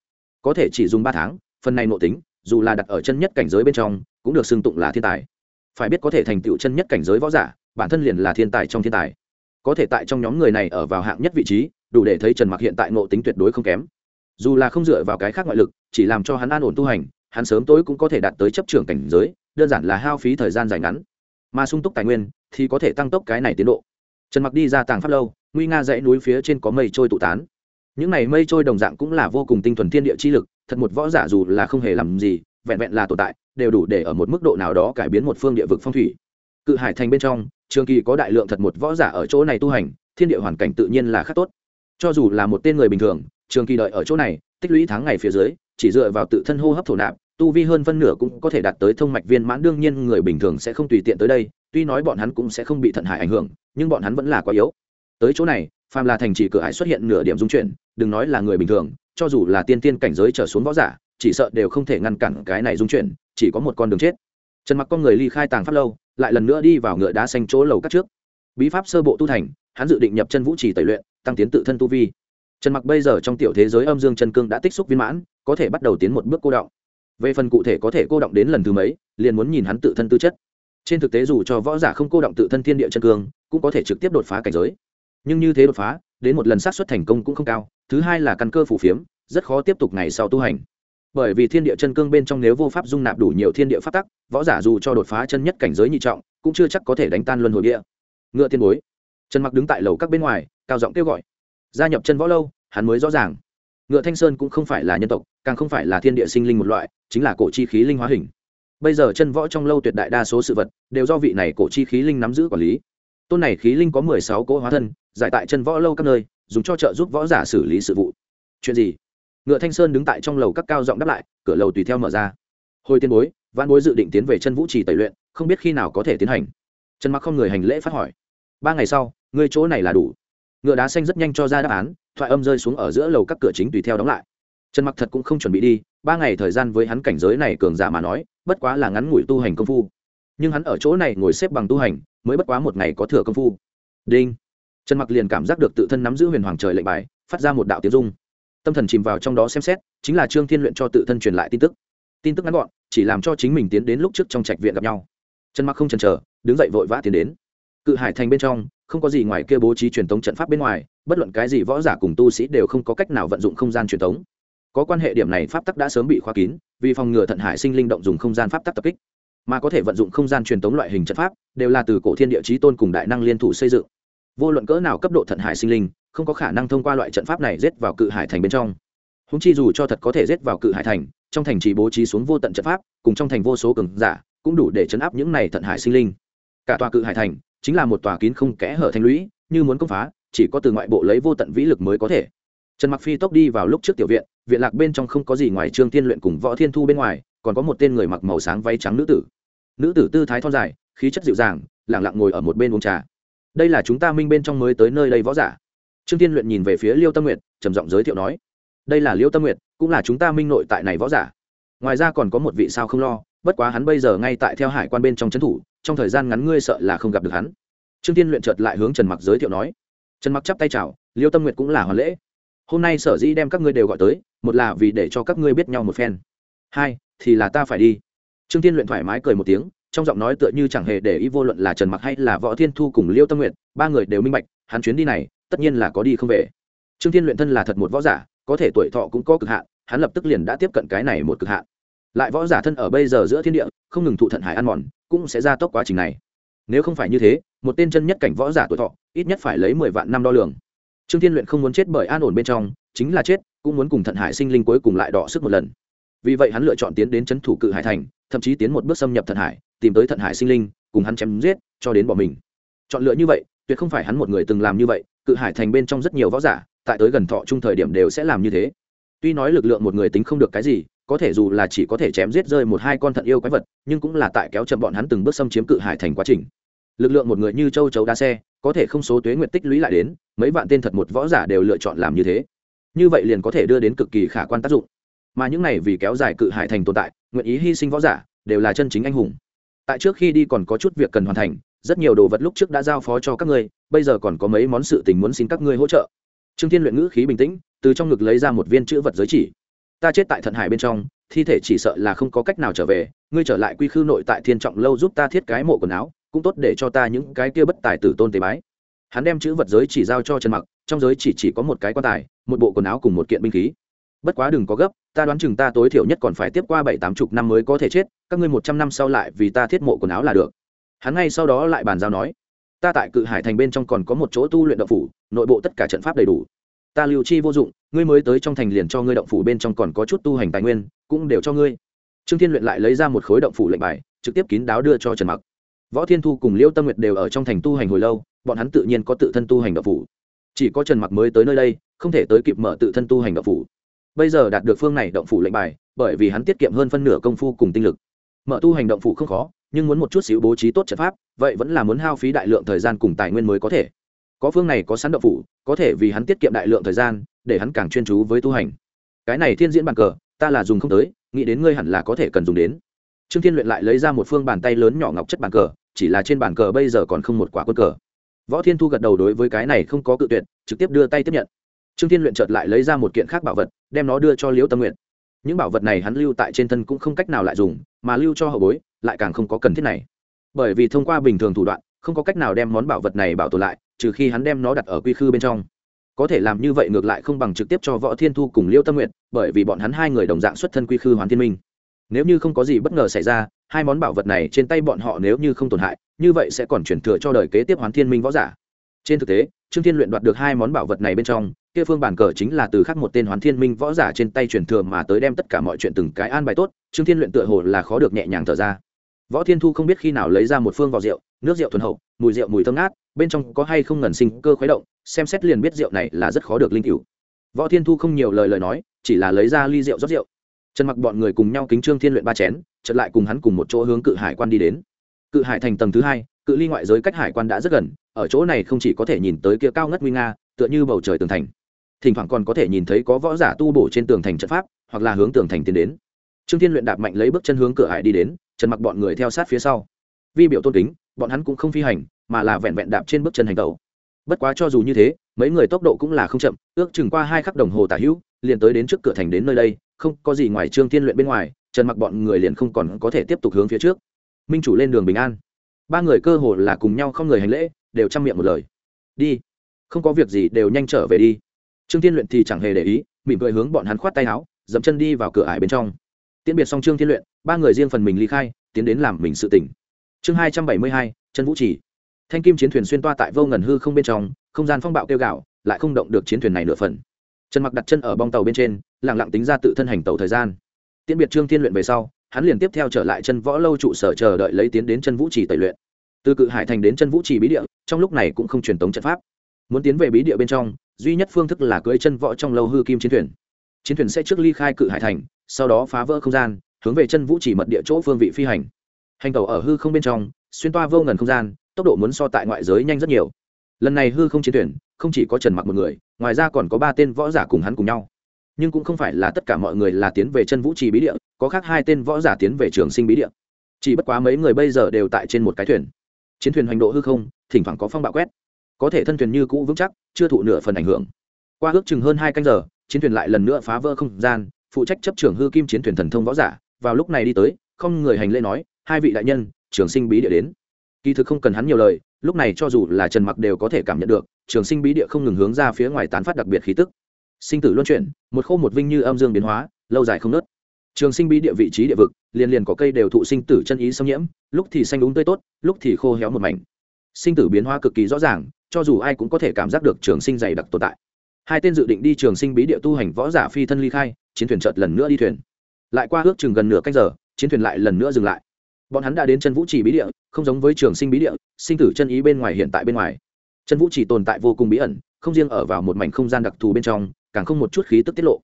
Có thể chỉ dùng ba tháng, phần này nội tính, dù là đặt ở chân nhất cảnh giới bên trong, cũng được xưng tụng là thiên tài. Phải biết có thể thành tựu chân nhất cảnh giới võ giả, bản thân liền là thiên tài trong thiên tài có thể tại trong nhóm người này ở vào hạng nhất vị trí, đủ để thấy trần mặc hiện tại ngộ tính tuyệt đối không kém. Dù là không dựa vào cái khác ngoại lực, chỉ làm cho hắn an ổn tu hành, hắn sớm tối cũng có thể đạt tới chấp trưởng cảnh giới, đơn giản là hao phí thời gian dài ngắn. Mà sung túc tài nguyên thì có thể tăng tốc cái này tiến độ. Trần mặc đi ra tàng pháp lâu, nguy nga dãy núi phía trên có mây trôi tụ tán. Những này mây trôi đồng dạng cũng là vô cùng tinh thuần thiên địa chi lực, thật một võ giả dù là không hề làm gì, vẹn vẹn là tồn tại, đều đủ để ở một mức độ nào đó cải biến một phương địa vực phong thủy. Cự hải thành bên trong trường kỳ có đại lượng thật một võ giả ở chỗ này tu hành, thiên địa hoàn cảnh tự nhiên là khác tốt. Cho dù là một tên người bình thường, trường kỳ đợi ở chỗ này, tích lũy tháng ngày phía dưới, chỉ dựa vào tự thân hô hấp thổ nạp, tu vi hơn phân nửa cũng có thể đạt tới thông mạch viên mãn, đương nhiên người bình thường sẽ không tùy tiện tới đây, tuy nói bọn hắn cũng sẽ không bị thận hải ảnh hưởng, nhưng bọn hắn vẫn là quá yếu. Tới chỗ này, phàm là thành trì cửa hải xuất hiện nửa điểm dung chuyển, đừng nói là người bình thường, cho dù là tiên tiên cảnh giới trở xuống võ giả, chỉ sợ đều không thể ngăn cản cái này dung chuyển, chỉ có một con đường chết. Trần mặc con người ly khai tàng pháp lâu lại lần nữa đi vào ngựa đá xanh chỗ lầu các trước. Bí pháp sơ bộ tu thành, hắn dự định nhập chân vũ trì tẩy luyện, tăng tiến tự thân tu vi. Trần mặc bây giờ trong tiểu thế giới âm dương chân cương đã tích xúc viên mãn, có thể bắt đầu tiến một bước cô động. Về phần cụ thể có thể cô động đến lần thứ mấy, liền muốn nhìn hắn tự thân tư chất. Trên thực tế dù cho võ giả không cô động tự thân thiên địa chân cương, cũng có thể trực tiếp đột phá cảnh giới. Nhưng như thế đột phá, đến một lần sát xuất thành công cũng không cao, thứ hai là căn cơ phủ phiếm, rất khó tiếp tục ngày sau tu hành bởi vì thiên địa chân cương bên trong nếu vô pháp dung nạp đủ nhiều thiên địa pháp tắc, võ giả dù cho đột phá chân nhất cảnh giới nhị trọng, cũng chưa chắc có thể đánh tan luân hồi địa. Ngựa tiên bối. Trần mặc đứng tại lầu các bên ngoài, cao giọng kêu gọi. Gia nhập chân võ lâu, hắn mới rõ ràng. Ngựa thanh sơn cũng không phải là nhân tộc, càng không phải là thiên địa sinh linh một loại, chính là cổ chi khí linh hóa hình. Bây giờ chân võ trong lâu tuyệt đại đa số sự vật, đều do vị này cổ chi khí linh nắm giữ quản lý. Tôn này khí linh có mười sáu cỗ hóa thân, giải tại chân võ lâu các nơi, dùng cho trợ giúp võ giả xử lý sự vụ. Chuyện gì? Ngựa thanh sơn đứng tại trong lầu các cao giọng đáp lại, cửa lầu tùy theo mở ra. Hồi tiên bối văn bối dự định tiến về chân vũ trì tẩy luyện, không biết khi nào có thể tiến hành. Trần mặc không người hành lễ phát hỏi. Ba ngày sau người chỗ này là đủ. Ngựa đá xanh rất nhanh cho ra đáp án, thoại âm rơi xuống ở giữa lầu các cửa chính tùy theo đóng lại. Trần mặc thật cũng không chuẩn bị đi, ba ngày thời gian với hắn cảnh giới này cường giả mà nói, bất quá là ngắn ngủi tu hành công phu. Nhưng hắn ở chỗ này ngồi xếp bằng tu hành, mới bất quá một ngày có thừa công phu. Đinh. Trần mặc liền cảm giác được tự thân nắm giữ huyền hoàng trời lệnh bài, phát ra một đạo tiếng dung tâm thần chìm vào trong đó xem xét, chính là trương thiên luyện cho tự thân truyền lại tin tức. Tin tức ngắn gọn, chỉ làm cho chính mình tiến đến lúc trước trong trạch viện gặp nhau. Trần mặc không chần chờ, đứng dậy vội vã tiến đến. Cự hải thành bên trong, không có gì ngoài kia bố trí truyền thống trận pháp bên ngoài, bất luận cái gì võ giả cùng tu sĩ đều không có cách nào vận dụng không gian truyền thống có quan hệ điểm này pháp tắc đã sớm bị khóa kín, vì phòng ngừa thận hải sinh linh động dùng không gian pháp tắc tập kích. Mà có thể vận dụng không gian truyền thống loại hình trận pháp, đều là từ cổ thiên địa chí tôn cùng đại năng liên thủ xây dựng. Vô luận cỡ nào cấp độ thận hải sinh linh không có khả năng thông qua loại trận pháp này rết vào cự hải thành bên trong. Húng chi dù cho thật có thể rết vào cự hải thành, trong thành chỉ bố trí xuống vô tận trận pháp, cùng trong thành vô số cường giả, cũng đủ để chấn áp những này thận hải sinh linh. Cả tòa cự hải thành chính là một tòa kín không kẽ hở thành lũy, như muốn công phá, chỉ có từ ngoại bộ lấy vô tận vĩ lực mới có thể. Trần mặc phi tốc đi vào lúc trước tiểu viện viện lạc bên trong không có gì ngoài trương thiên luyện cùng võ thiên thu bên ngoài, còn có một tên người mặc màu sáng váy trắng nữ tử. Nữ tử tư thái thon dài, khí chất dịu dàng lẳng lặng ngồi ở một bên uống trà. Đây là chúng ta minh bên trong mới tới nơi đây võ giả trương thiên luyện nhìn về phía liêu tâm nguyệt, trầm giọng giới thiệu nói, đây là liêu tâm nguyệt, cũng là chúng ta minh nội tại này võ giả. Ngoài ra còn có một vị sao không lo, bất quá hắn bây giờ ngay tại theo hải quan bên trong trấn thủ, trong thời gian ngắn ngươi sợ là không gặp được hắn. Trương thiên luyện chợt lại hướng trần mặc giới thiệu nói, trần mặc chắp tay chào, liêu tâm nguyệt cũng là hoàn lễ. Hôm nay sở dĩ đem các ngươi đều gọi tới, một là vì để cho các ngươi biết nhau một phen. Hai, thì là ta phải đi. Trương thiên luyện thoải mái cười một tiếng, trong giọng nói tựa như chẳng hề để ý vô luận là trần mặc hay là võ thiên thu cùng liêu tâm nguyện ba người đều minh bạch, hắn chuyến đi này tất nhiên là có đi không về. Trương thiên luyện thân là thật một võ giả, có thể tuổi thọ cũng có cực hạn, hắn lập tức liền đã tiếp cận cái này một cực hạn. Lại võ giả thân ở bây giờ giữa thiên địa, không ngừng thụ thận hải ăn mòn, cũng sẽ ra tốc quá trình này. Nếu không phải như thế, một tên chân nhất cảnh võ giả tuổi thọ, ít nhất phải lấy mười vạn năm đo lường. Trương thiên luyện không muốn chết bởi an ổn bên trong, chính là chết, cũng muốn cùng thận hải sinh linh cuối cùng lại đọ sức một lần. Vì vậy hắn lựa chọn tiến đến c h ấ n thủ cự hải thành, thậm chí tiến một bước xâm nhập thận hải, tìm tới thận hải sinh linh, cùng hắn chém giết, cho đến bỏ mình. Chọn lựa như vậy, tuyệt không phải hắn một người từng làm như vậy cự hải thành bên trong rất nhiều võ giả, tại tới gần thọ chung thời điểm đều sẽ làm như thế. Tuy nói lực lượng một người tính không được cái gì, có thể dù là chỉ có thể chém giết rơi một hai con thận yêu quái vật, nhưng cũng là tại kéo chậm bọn hắn từng bước xâm chiếm cự hải thành quá trình. Lực lượng một người như châu chấu đa xe, có thể không số tuế nguyện tích lũy lại đến, mấy vạn tên thật một võ giả đều lựa chọn làm như thế. Như vậy liền có thể đưa đến cực kỳ khả quan tác dụng. Mà những này vì kéo dài cự hải thành tồn tại, nguyện ý hy sinh võ giả, đều là chân chính anh hùng. Tại trước khi đi còn có chút việc cần hoàn thành, rất nhiều đồ vật lúc trước đã giao phó cho các ngươi bây giờ còn có mấy món sự tình muốn xin các ngươi hỗ trợ. Trương thiên luyện ngữ khí bình tĩnh, từ trong ngực lấy ra một viên chữ vật giới chỉ. Ta chết tại thận hải bên trong, thi thể chỉ sợ là không có cách nào trở về, ngươi trở lại quy khư nội tại thiên trọng lâu giúp ta thiết cái mộ quần áo, cũng tốt để cho ta những cái kia bất tài tử tôn tế bái. Hắn đem chữ vật giới chỉ giao cho trần mặc, trong giới chỉ chỉ có một cái quan tài, một bộ quần áo cùng một kiện binh khí. Bất quá đừng có gấp, ta đoán chừng ta tối thiểu nhất còn phải tiếp qua bảy tám chục năm mới có thể chết, các ngươi một trăm năm sau lại vì ta thiết mộ quần áo là được. Hắn ngay sau đó lại bàn giao nói ta tại cự hải thành bên trong còn có một chỗ tu luyện động phủ, nội bộ tất cả trận pháp đầy đủ. Ta lưu chi vô dụng, ngươi mới tới trong thành liền cho ngươi động phủ bên trong còn có chút tu hành tài nguyên, cũng đều cho ngươi. Trương thiên luyện lại lấy ra một khối động phủ lệnh bài, trực tiếp kín đáo đưa cho trần mặc. Võ thiên thu cùng liêu tâm nguyệt đều ở trong thành tu hành hồi lâu, bọn hắn tự nhiên có tự thân tu hành động phủ. Chỉ có trần mặc mới tới nơi đây, không thể tới kịp mở tự thân tu hành động phủ. Bây giờ đạt được phương này động phủ lệnh bài, bởi vì hắn tiết kiệm hơn phân nửa công phu cùng tinh lực. Mở tu hành động phủ không khó nhưng muốn một chút xíu bố trí tốt trận pháp, vậy vẫn là muốn hao phí đại lượng thời gian cùng tài nguyên mới có thể. Có phương này có sẵn động phủ, có thể vì hắn tiết kiệm đại lượng thời gian, để hắn càng chuyên chú với tu hành. Cái này thiên diễn bàn cờ, ta là dùng không tới, nghĩ đến ngươi hẳn là có thể cần dùng đến. Trương thiên luyện lại lấy ra một phương bàn tay lớn nhỏ ngọc chất bàn cờ, chỉ là trên bàn cờ bây giờ còn không một quả quân cờ. Võ thiên thu gật đầu đối với cái này không có cự tuyệt, trực tiếp đưa tay tiếp nhận. Trương thiên luyện chợt lại lấy ra một kiện khác bảo vật, đem nó đưa cho liễu tâm nguyện những bảo vật này hắn lưu tại trên thân cũng không cách nào lại dùng, mà lưu cho hậu bối lại càng không có cần thiết này. Bởi vì thông qua bình thường thủ đoạn, không có cách nào đem món bảo vật này bảo tồn lại, trừ khi hắn đem nó đặt ở quy khư bên trong. Có thể làm như vậy ngược lại không bằng trực tiếp cho võ thiên thu cùng liêu tâm nguyện bởi vì bọn hắn hai người đồng dạng xuất thân quy khư hoàn thiên minh. Nếu như không có gì bất ngờ xảy ra, hai món bảo vật này trên tay bọn họ nếu như không tổn hại, như vậy sẽ còn chuyển thừa cho đời kế tiếp hoàn thiên minh võ giả. Trên thực tế, trương thiên luyện đoạt được hai món bảo vật này bên trong, kia phương bản cờ chính là từ khắc một tên hoàn thiên minh võ giả trên tay truyền thừa mà tới đem tất cả mọi chuyện từng cái an bài tốt, trương thiên luyện tựa hồ là khó được nhẹ nhàng thở ra võ thiên thu không biết khi nào lấy ra một phương vỏ rượu, nước rượu thuần hậu, mùi rượu mùi thơm ngát, bên trong có hay không ngần sinh cơ khuấy động, xem xét liền biết rượu này là rất khó được linh cửu. Võ thiên thu không nhiều lời lời nói, chỉ là lấy ra ly rượu rót rượu. Trần mặc bọn người cùng nhau kính trương thiên luyện ba chén, chợt lại cùng hắn cùng một chỗ hướng cự hải quan đi đến. Cự hải thành tầng thứ hai, cự ly ngoại giới cách hải quan đã rất gần, ở chỗ này không chỉ có thể nhìn tới kia cao ngất nguy nga, tựa như bầu trời tường thành. Thỉnh thoảng còn có thể nhìn thấy có võ giả tu bổ trên tường thành trận pháp, hoặc là hướng tường thành tiến đến. Trương thiên luyện đạp mạnh lấy bước chân hướng cửa hải đi đến trần mặc bọn người theo sát phía sau. Vi biểu tôn kính, bọn hắn cũng không phi hành, mà là vẹn vẹn đạp trên bước chân hành tẩu. Bất quá cho dù như thế, mấy người tốc độ cũng là không chậm, ước chừng qua hai khắc đồng hồ tả hữu, liền tới đến trước cửa thành đến nơi đây, không có gì ngoài trương thiên luyện bên ngoài, trần mặc bọn người liền không còn có thể tiếp tục hướng phía trước. Minh chủ lên đường bình an. Ba người cơ hồ là cùng nhau không người hành lễ, đều chăm miệng một lời. Đi. Không có việc gì, đều nhanh trở về đi. Trương thiên luyện thì chẳng hề để ý, mỉm cười hướng bọn hắn khoát tay áo dẫm chân đi vào cửa ải bên trong. Tiễn biệt xong trương thiên luyện ba người riêng phần mình ly khai, tiến đến làm mình sự tỉnh. Chương hai trăm bảy mươi hai chân vũ trì. Thanh kim chiến thuyền xuyên toa tại vô ngần hư không bên trong, không gian phong bạo kêu gạo, lại không động được chiến thuyền này nửa phần. Trần mặc đặt chân ở bong tàu bên trên lẳng lặng tính ra tự thân hành tàu thời gian. Tiễn biệt trương thiên luyện về sau, hắn liền tiếp theo trở lại chân võ lâu trụ sở chờ đợi lấy tiến đến chân vũ trì tẩy luyện. Từ cự hải thành đến chân vũ trì bí địa, trong lúc này cũng không truyền tống trận pháp. Muốn tiến về bí địa bên trong, duy nhất phương thức là cưỡi chân võ trong lâu hư kim chiến thuyền. Chiến thuyền sẽ trước ly khai cự hải thành, sau đó phá vỡ không gian hướng về chân vũ chỉ mật địa chỗ phương vị phi hành. Hành tàu ở hư không bên trong, xuyên toa vô ngần không gian, tốc độ muốn so tại ngoại giới nhanh rất nhiều. Lần này hư không chiến thuyền không chỉ có trần mặc một người, ngoài ra còn có ba tên võ giả cùng hắn cùng nhau. Nhưng cũng không phải là tất cả mọi người là tiến về chân vũ trì bí địa, có khác hai tên võ giả tiến về trường sinh bí địa. Chỉ bất quá mấy người bây giờ đều tại trên một cái thuyền. Chiến thuyền hành độ hư không, thỉnh thoảng có phong bạo quét. Có thể thân thuyền như cũ vững chắc, chưa thụ nửa phần ảnh hưởng. Qua ước chừng hơn hai canh giờ, chiến thuyền lại lần nữa phá vỡ không gian, phụ trách chấp trưởng hư kim chiến thuyền thần thông võ giả vào lúc này đi tới, không người hành lễ nói, hai vị đại nhân, trường sinh bí địa đến. Kỳ thực không cần hắn nhiều lời, lúc này cho dù là trần mặc đều có thể cảm nhận được, trường sinh bí địa không ngừng hướng ra phía ngoài tán phát đặc biệt khí tức. Sinh tử luân chuyển, một khô một vinh như âm dương biến hóa, lâu dài không nớt trường sinh bí địa vị trí địa vực, liền liền có cây đều thụ sinh tử chân ý xâm nhiễm, lúc thì xanh đúng tươi tốt, lúc thì khô héo một mảnh. Sinh tử biến hóa cực kỳ rõ ràng, cho dù ai cũng có thể cảm giác được trường sinh dày đặc tồn tại. Hai tên dự định đi trường sinh bí địa tu hành võ giả phi thân ly khai, chiến thuyền chợt lần nữa đi thuyền lại qua ước chừng gần nửa canh giờ, chiến thuyền lại lần nữa dừng lại. Bọn hắn đã đến chân vũ trì bí địa, không giống với trường sinh bí địa, sinh tử chân ý bên ngoài hiện tại bên ngoài. Chân vũ trì tồn tại vô cùng bí ẩn, không riêng ở vào một mảnh không gian đặc thù bên trong, càng không một chút khí tức tiết lộ.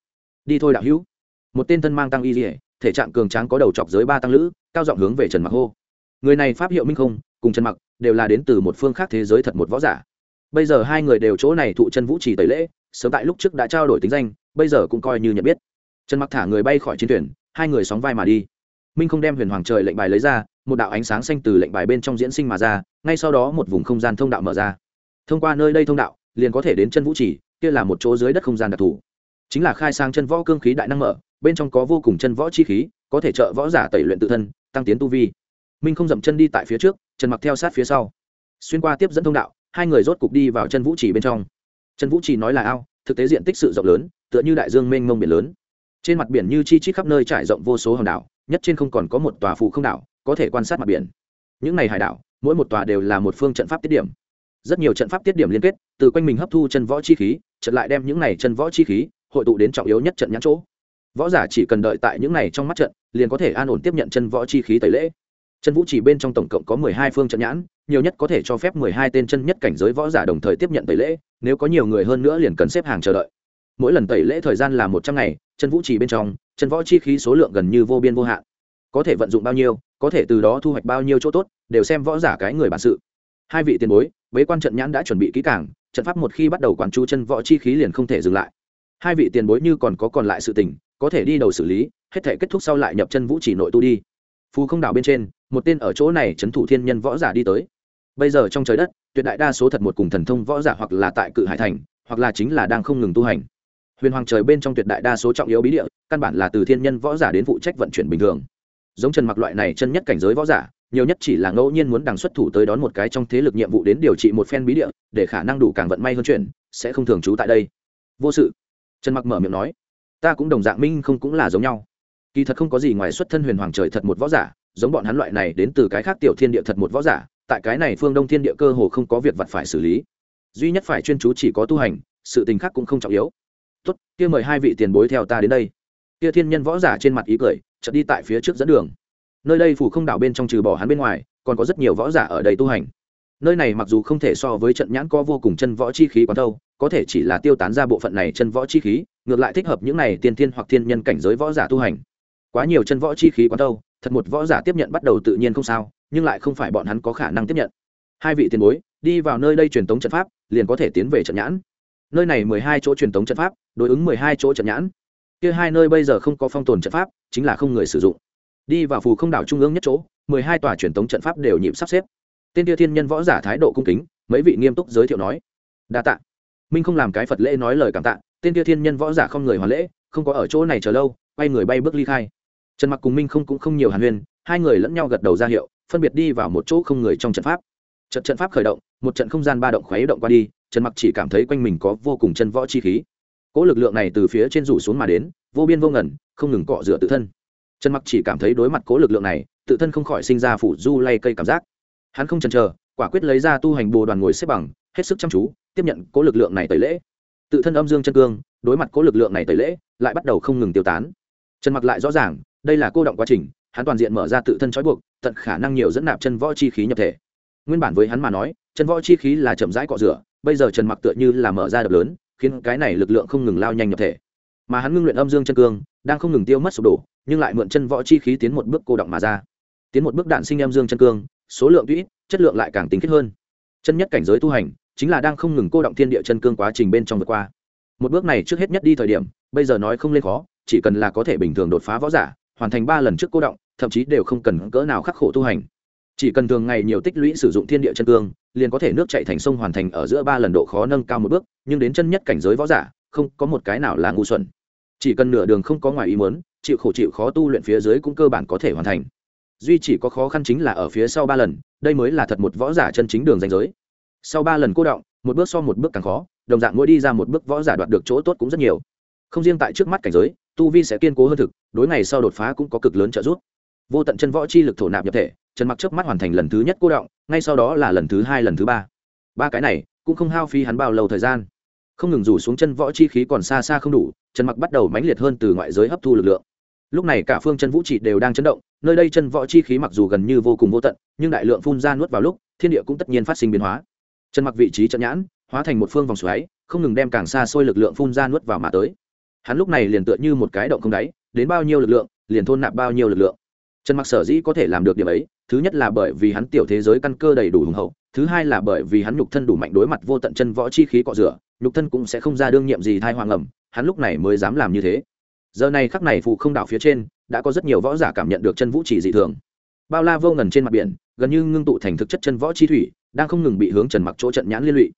Đi thôi đạo hữu. Một tên thân mang tăng y dỉa thể trạng cường tráng có đầu chọc giới ba tăng lữ, cao giọng hướng về trần mặc hô. Người này pháp hiệu minh không, cùng trần mặc đều là đến từ một phương khác thế giới thật một võ giả. Bây giờ hai người đều chỗ này thụ chân vũ trì tẩy lễ, sớm tại lúc trước đã trao đổi tính danh, bây giờ cũng coi như nhận biết. Trần mặc thả người bay khỏi chiến thuyền hai người sóng vai mà đi. Minh không đem huyền hoàng trời lệnh bài lấy ra, một đạo ánh sáng xanh từ lệnh bài bên trong diễn sinh mà ra, ngay sau đó một vùng không gian thông đạo mở ra. Thông qua nơi đây thông đạo, liền có thể đến chân vũ trì, kia là một chỗ dưới đất không gian đặc thù. Chính là khai sang chân võ cương khí đại năng mở, bên trong có vô cùng chân võ chi khí, có thể trợ võ giả tẩy luyện tự thân, tăng tiến tu vi. Minh không dậm chân đi tại phía trước trần mặc theo sát phía sau. Xuyên qua tiếp dẫn thông đạo, hai người rốt cục đi vào chân vũ trì bên trong. Chân vũ trì nói là ao, thực tế diện tích sự rộng lớn, tựa như đại dương mênh mông biển lớn trên mặt biển như chi chít khắp nơi trải rộng vô số hòn đảo, nhất trên không còn có một tòa phụ không đảo, có thể quan sát mặt biển. Những này hải đảo, mỗi một tòa đều là một phương trận pháp tiết điểm. Rất nhiều trận pháp tiết điểm liên kết, từ quanh mình hấp thu chân võ chi khí trận lại đem những này chân võ chi khí hội tụ đến trọng yếu nhất trận nhãn chỗ. Võ giả chỉ cần đợi tại những này trong mắt trận, liền có thể an ổn tiếp nhận chân võ chi khí tẩy lễ. Chân vũ chỉ bên trong tổng cộng có mười hai phương trận nhãn, nhiều nhất có thể cho phép mười hai tên chân nhất cảnh giới võ giả đồng thời tiếp nhận tẩy lễ, nếu có nhiều người hơn nữa liền cần xếp hàng chờ đợi mỗi lần tẩy lễ thời gian là một trăm ngày, chân vũ trì bên trong, chân võ chi khí số lượng gần như vô biên vô hạn. Có thể vận dụng bao nhiêu, có thể từ đó thu hoạch bao nhiêu chỗ tốt, đều xem võ giả cái người bản sự. Hai vị tiền bối, bế quan trận nhãn đã chuẩn bị kỹ càng, trận pháp một khi bắt đầu quản chú chân võ chi khí liền không thể dừng lại. Hai vị tiền bối như còn có còn lại sự tình, có thể đi đầu xử lý, hết thể kết thúc sau lại nhập chân vũ chỉ nội tu đi. Phù không đảo bên trên, một tên ở chỗ này trấn thủ thiên nhân võ giả đi tới. Bây giờ trong trời đất, tuyệt đại đa số thật một cùng thần thông võ giả hoặc là tại cự hải thành, hoặc là chính là đang không ngừng tu hành huyền hoàng trời bên trong tuyệt đại đa số trọng yếu bí địa, căn bản là từ thiên nhân võ giả đến phụ trách vận chuyển bình thường. Giống trần mặc loại này chân nhất cảnh giới võ giả, nhiều nhất chỉ là ngẫu nhiên muốn đằng xuất thủ tới đón một cái trong thế lực nhiệm vụ đến điều trị một phen bí địa, để khả năng đủ càng vận may hơn chuyện sẽ không thường trú tại đây. Vô sự. Trần mặc mở miệng nói, ta cũng đồng dạng minh không cũng là giống nhau. Kỳ thật không có gì ngoài xuất thân huyền hoàng trời thật một võ giả, giống bọn hắn loại này đến từ cái khác tiểu thiên địa thật một võ giả, tại cái này phương đông thiên địa cơ hồ không có việc vặt phải xử lý. Duy nhất phải chuyên chú chỉ có tu hành, sự tình khác cũng không trọng yếu tốt, kia mời hai vị tiền bối theo ta đến đây. Kia thiên nhân võ giả trên mặt ý cười, chợt đi tại phía trước dẫn đường. Nơi đây phủ không đảo bên trong trừ bỏ hắn bên ngoài, còn có rất nhiều võ giả ở đây tu hành. Nơi này mặc dù không thể so với trận nhãn có vô cùng chân võ chi khí quán đâu có thể chỉ là tiêu tán ra bộ phận này chân võ chi khí, ngược lại thích hợp những này tiên thiên hoặc thiên nhân cảnh giới võ giả tu hành. Quá nhiều chân võ chi khí quán đâu thật một võ giả tiếp nhận bắt đầu tự nhiên không sao, nhưng lại không phải bọn hắn có khả năng tiếp nhận. Hai vị tiền bối, đi vào nơi đây truyền tống trận pháp, liền có thể tiến về trận nhãn nơi này mười hai chỗ truyền tống trận pháp, đối ứng mười hai chỗ trận nhãn. Kia hai nơi bây giờ không có phong tồn trận pháp, chính là không người sử dụng. Đi vào phù không đảo trung ương nhất chỗ, mười hai tòa truyền tống trận pháp đều nhịp sắp xếp. Tên kia thiên nhân võ giả thái độ cung kính, mấy vị nghiêm túc giới thiệu nói, đa tạ. Minh không làm cái phật lễ nói lời cảm tạ, tên kia thiên nhân võ giả không người hoàn lễ, không có ở chỗ này chờ lâu, quay người bay bước ly khai. Trần mặc cùng minh không cũng không nhiều hàn huyên, hai người lẫn nhau gật đầu ra hiệu, phân biệt đi vào một chỗ không người trong trận pháp. Trận trận pháp khởi động, một trận không gian ba động khuấy động qua đi trần mặc chỉ cảm thấy quanh mình có vô cùng chân võ chi khí. Cỗ lực lượng này từ phía trên rủ xuống mà đến, vô biên vô ngẩn không ngừng cọ rửa tự thân. Trần mặc chỉ cảm thấy đối mặt cỗ lực lượng này, tự thân không khỏi sinh ra phủ du lay cây cảm giác. Hắn không chần chờ, quả quyết lấy ra tu hành bồ đoàn ngồi xếp bằng, hết sức chăm chú, tiếp nhận cỗ lực lượng này tẩy lễ. Tự thân âm dương chân cương, đối mặt cỗ lực lượng này tẩy lễ, lại bắt đầu không ngừng tiêu tán. Trần mặc lại rõ ràng, đây là cô động quá trình, hắn toàn diện mở ra tự thân trói buộc, tận khả năng nhiều dẫn nạp chân võ chi khí nhập thể. Nguyên bản với hắn mà nói, chân võ chi khí là chậm rãi cọ rửa bây giờ trần mặc tựa như là mở ra đập lớn, khiến cái này lực lượng không ngừng lao nhanh nhập thể. Mà hắn ngưng luyện âm dương chân cương, đang không ngừng tiêu mất sụp đổ, nhưng lại mượn chân võ chi khí tiến một bước cô động mà ra. Tiến một bước đạn sinh âm dương chân cương, số lượng tuy ít, chất lượng lại càng tính kết hơn. Chân nhất cảnh giới tu hành, chính là đang không ngừng cô động thiên địa chân cương quá trình bên trong vượt qua. Một bước này trước hết nhất đi thời điểm, bây giờ nói không lên khó, chỉ cần là có thể bình thường đột phá võ giả, hoàn thành ba lần trước cô động, thậm chí đều không cần cỡ nào khắc khổ tu hành chỉ cần thường ngày nhiều tích lũy sử dụng thiên địa chân cương, liền có thể nước chạy thành sông hoàn thành ở giữa ba lần độ khó nâng cao một bước, nhưng đến chân nhất cảnh giới võ giả, không có một cái nào là ngu xuẩn. Chỉ cần nửa đường không có ngoài ý muốn, chịu khổ chịu khó tu luyện phía dưới cũng cơ bản có thể hoàn thành. Duy chỉ có khó khăn chính là ở phía sau ba lần, đây mới là thật một võ giả chân chính đường danh giới. Sau ba lần cô động, một bước so một bước càng khó, đồng dạng mỗi đi ra một bước võ giả đoạt được chỗ tốt cũng rất nhiều. Không riêng tại trước mắt cảnh giới, tu vi sẽ kiên cố hơn thực, đối ngày sau đột phá cũng có cực lớn trợ giúp vô tận chân võ chi lực thổ nạp nhập thể, trần mặc trước mắt hoàn thành lần thứ nhất cô động, ngay sau đó là lần thứ hai, lần thứ ba. Ba cái này cũng không hao phí hắn bao lâu thời gian. Không ngừng rủ xuống chân võ chi khí còn xa xa không đủ, trần mặc bắt đầu mãnh liệt hơn từ ngoại giới hấp thu lực lượng. Lúc này cả phương chân vũ trị đều đang chấn động, nơi đây chân võ chi khí mặc dù gần như vô cùng vô tận, nhưng đại lượng phun ra nuốt vào lúc, thiên địa cũng tất nhiên phát sinh biến hóa. Trần mặc vị trí trận nhãn, hóa thành một phương vòng xoáy, không ngừng đem càng xa xôi lực lượng phun ra nuốt vào mà tới. Hắn lúc này liền tựa như một cái động không đáy, đến bao nhiêu lực lượng, liền thôn nạp bao nhiêu lực lượng trần mặc sở dĩ có thể làm được điểm ấy, thứ nhất là bởi vì hắn tiểu thế giới căn cơ đầy đủ hùng hậu, thứ hai là bởi vì hắn nhục thân đủ mạnh đối mặt vô tận chân võ chi khí cọ rửa, nhục thân cũng sẽ không ra đương nhiệm gì thai hoàng ẩm, hắn lúc này mới dám làm như thế. Giờ này khắc này phụ không đảo phía trên, đã có rất nhiều võ giả cảm nhận được chân vũ chỉ dị thường. Bao la vô ngần trên mặt biển, gần như ngưng tụ thành thực chất chân võ chi thủy, đang không ngừng bị hướng trần mặc chỗ trận nhãn liên lụy.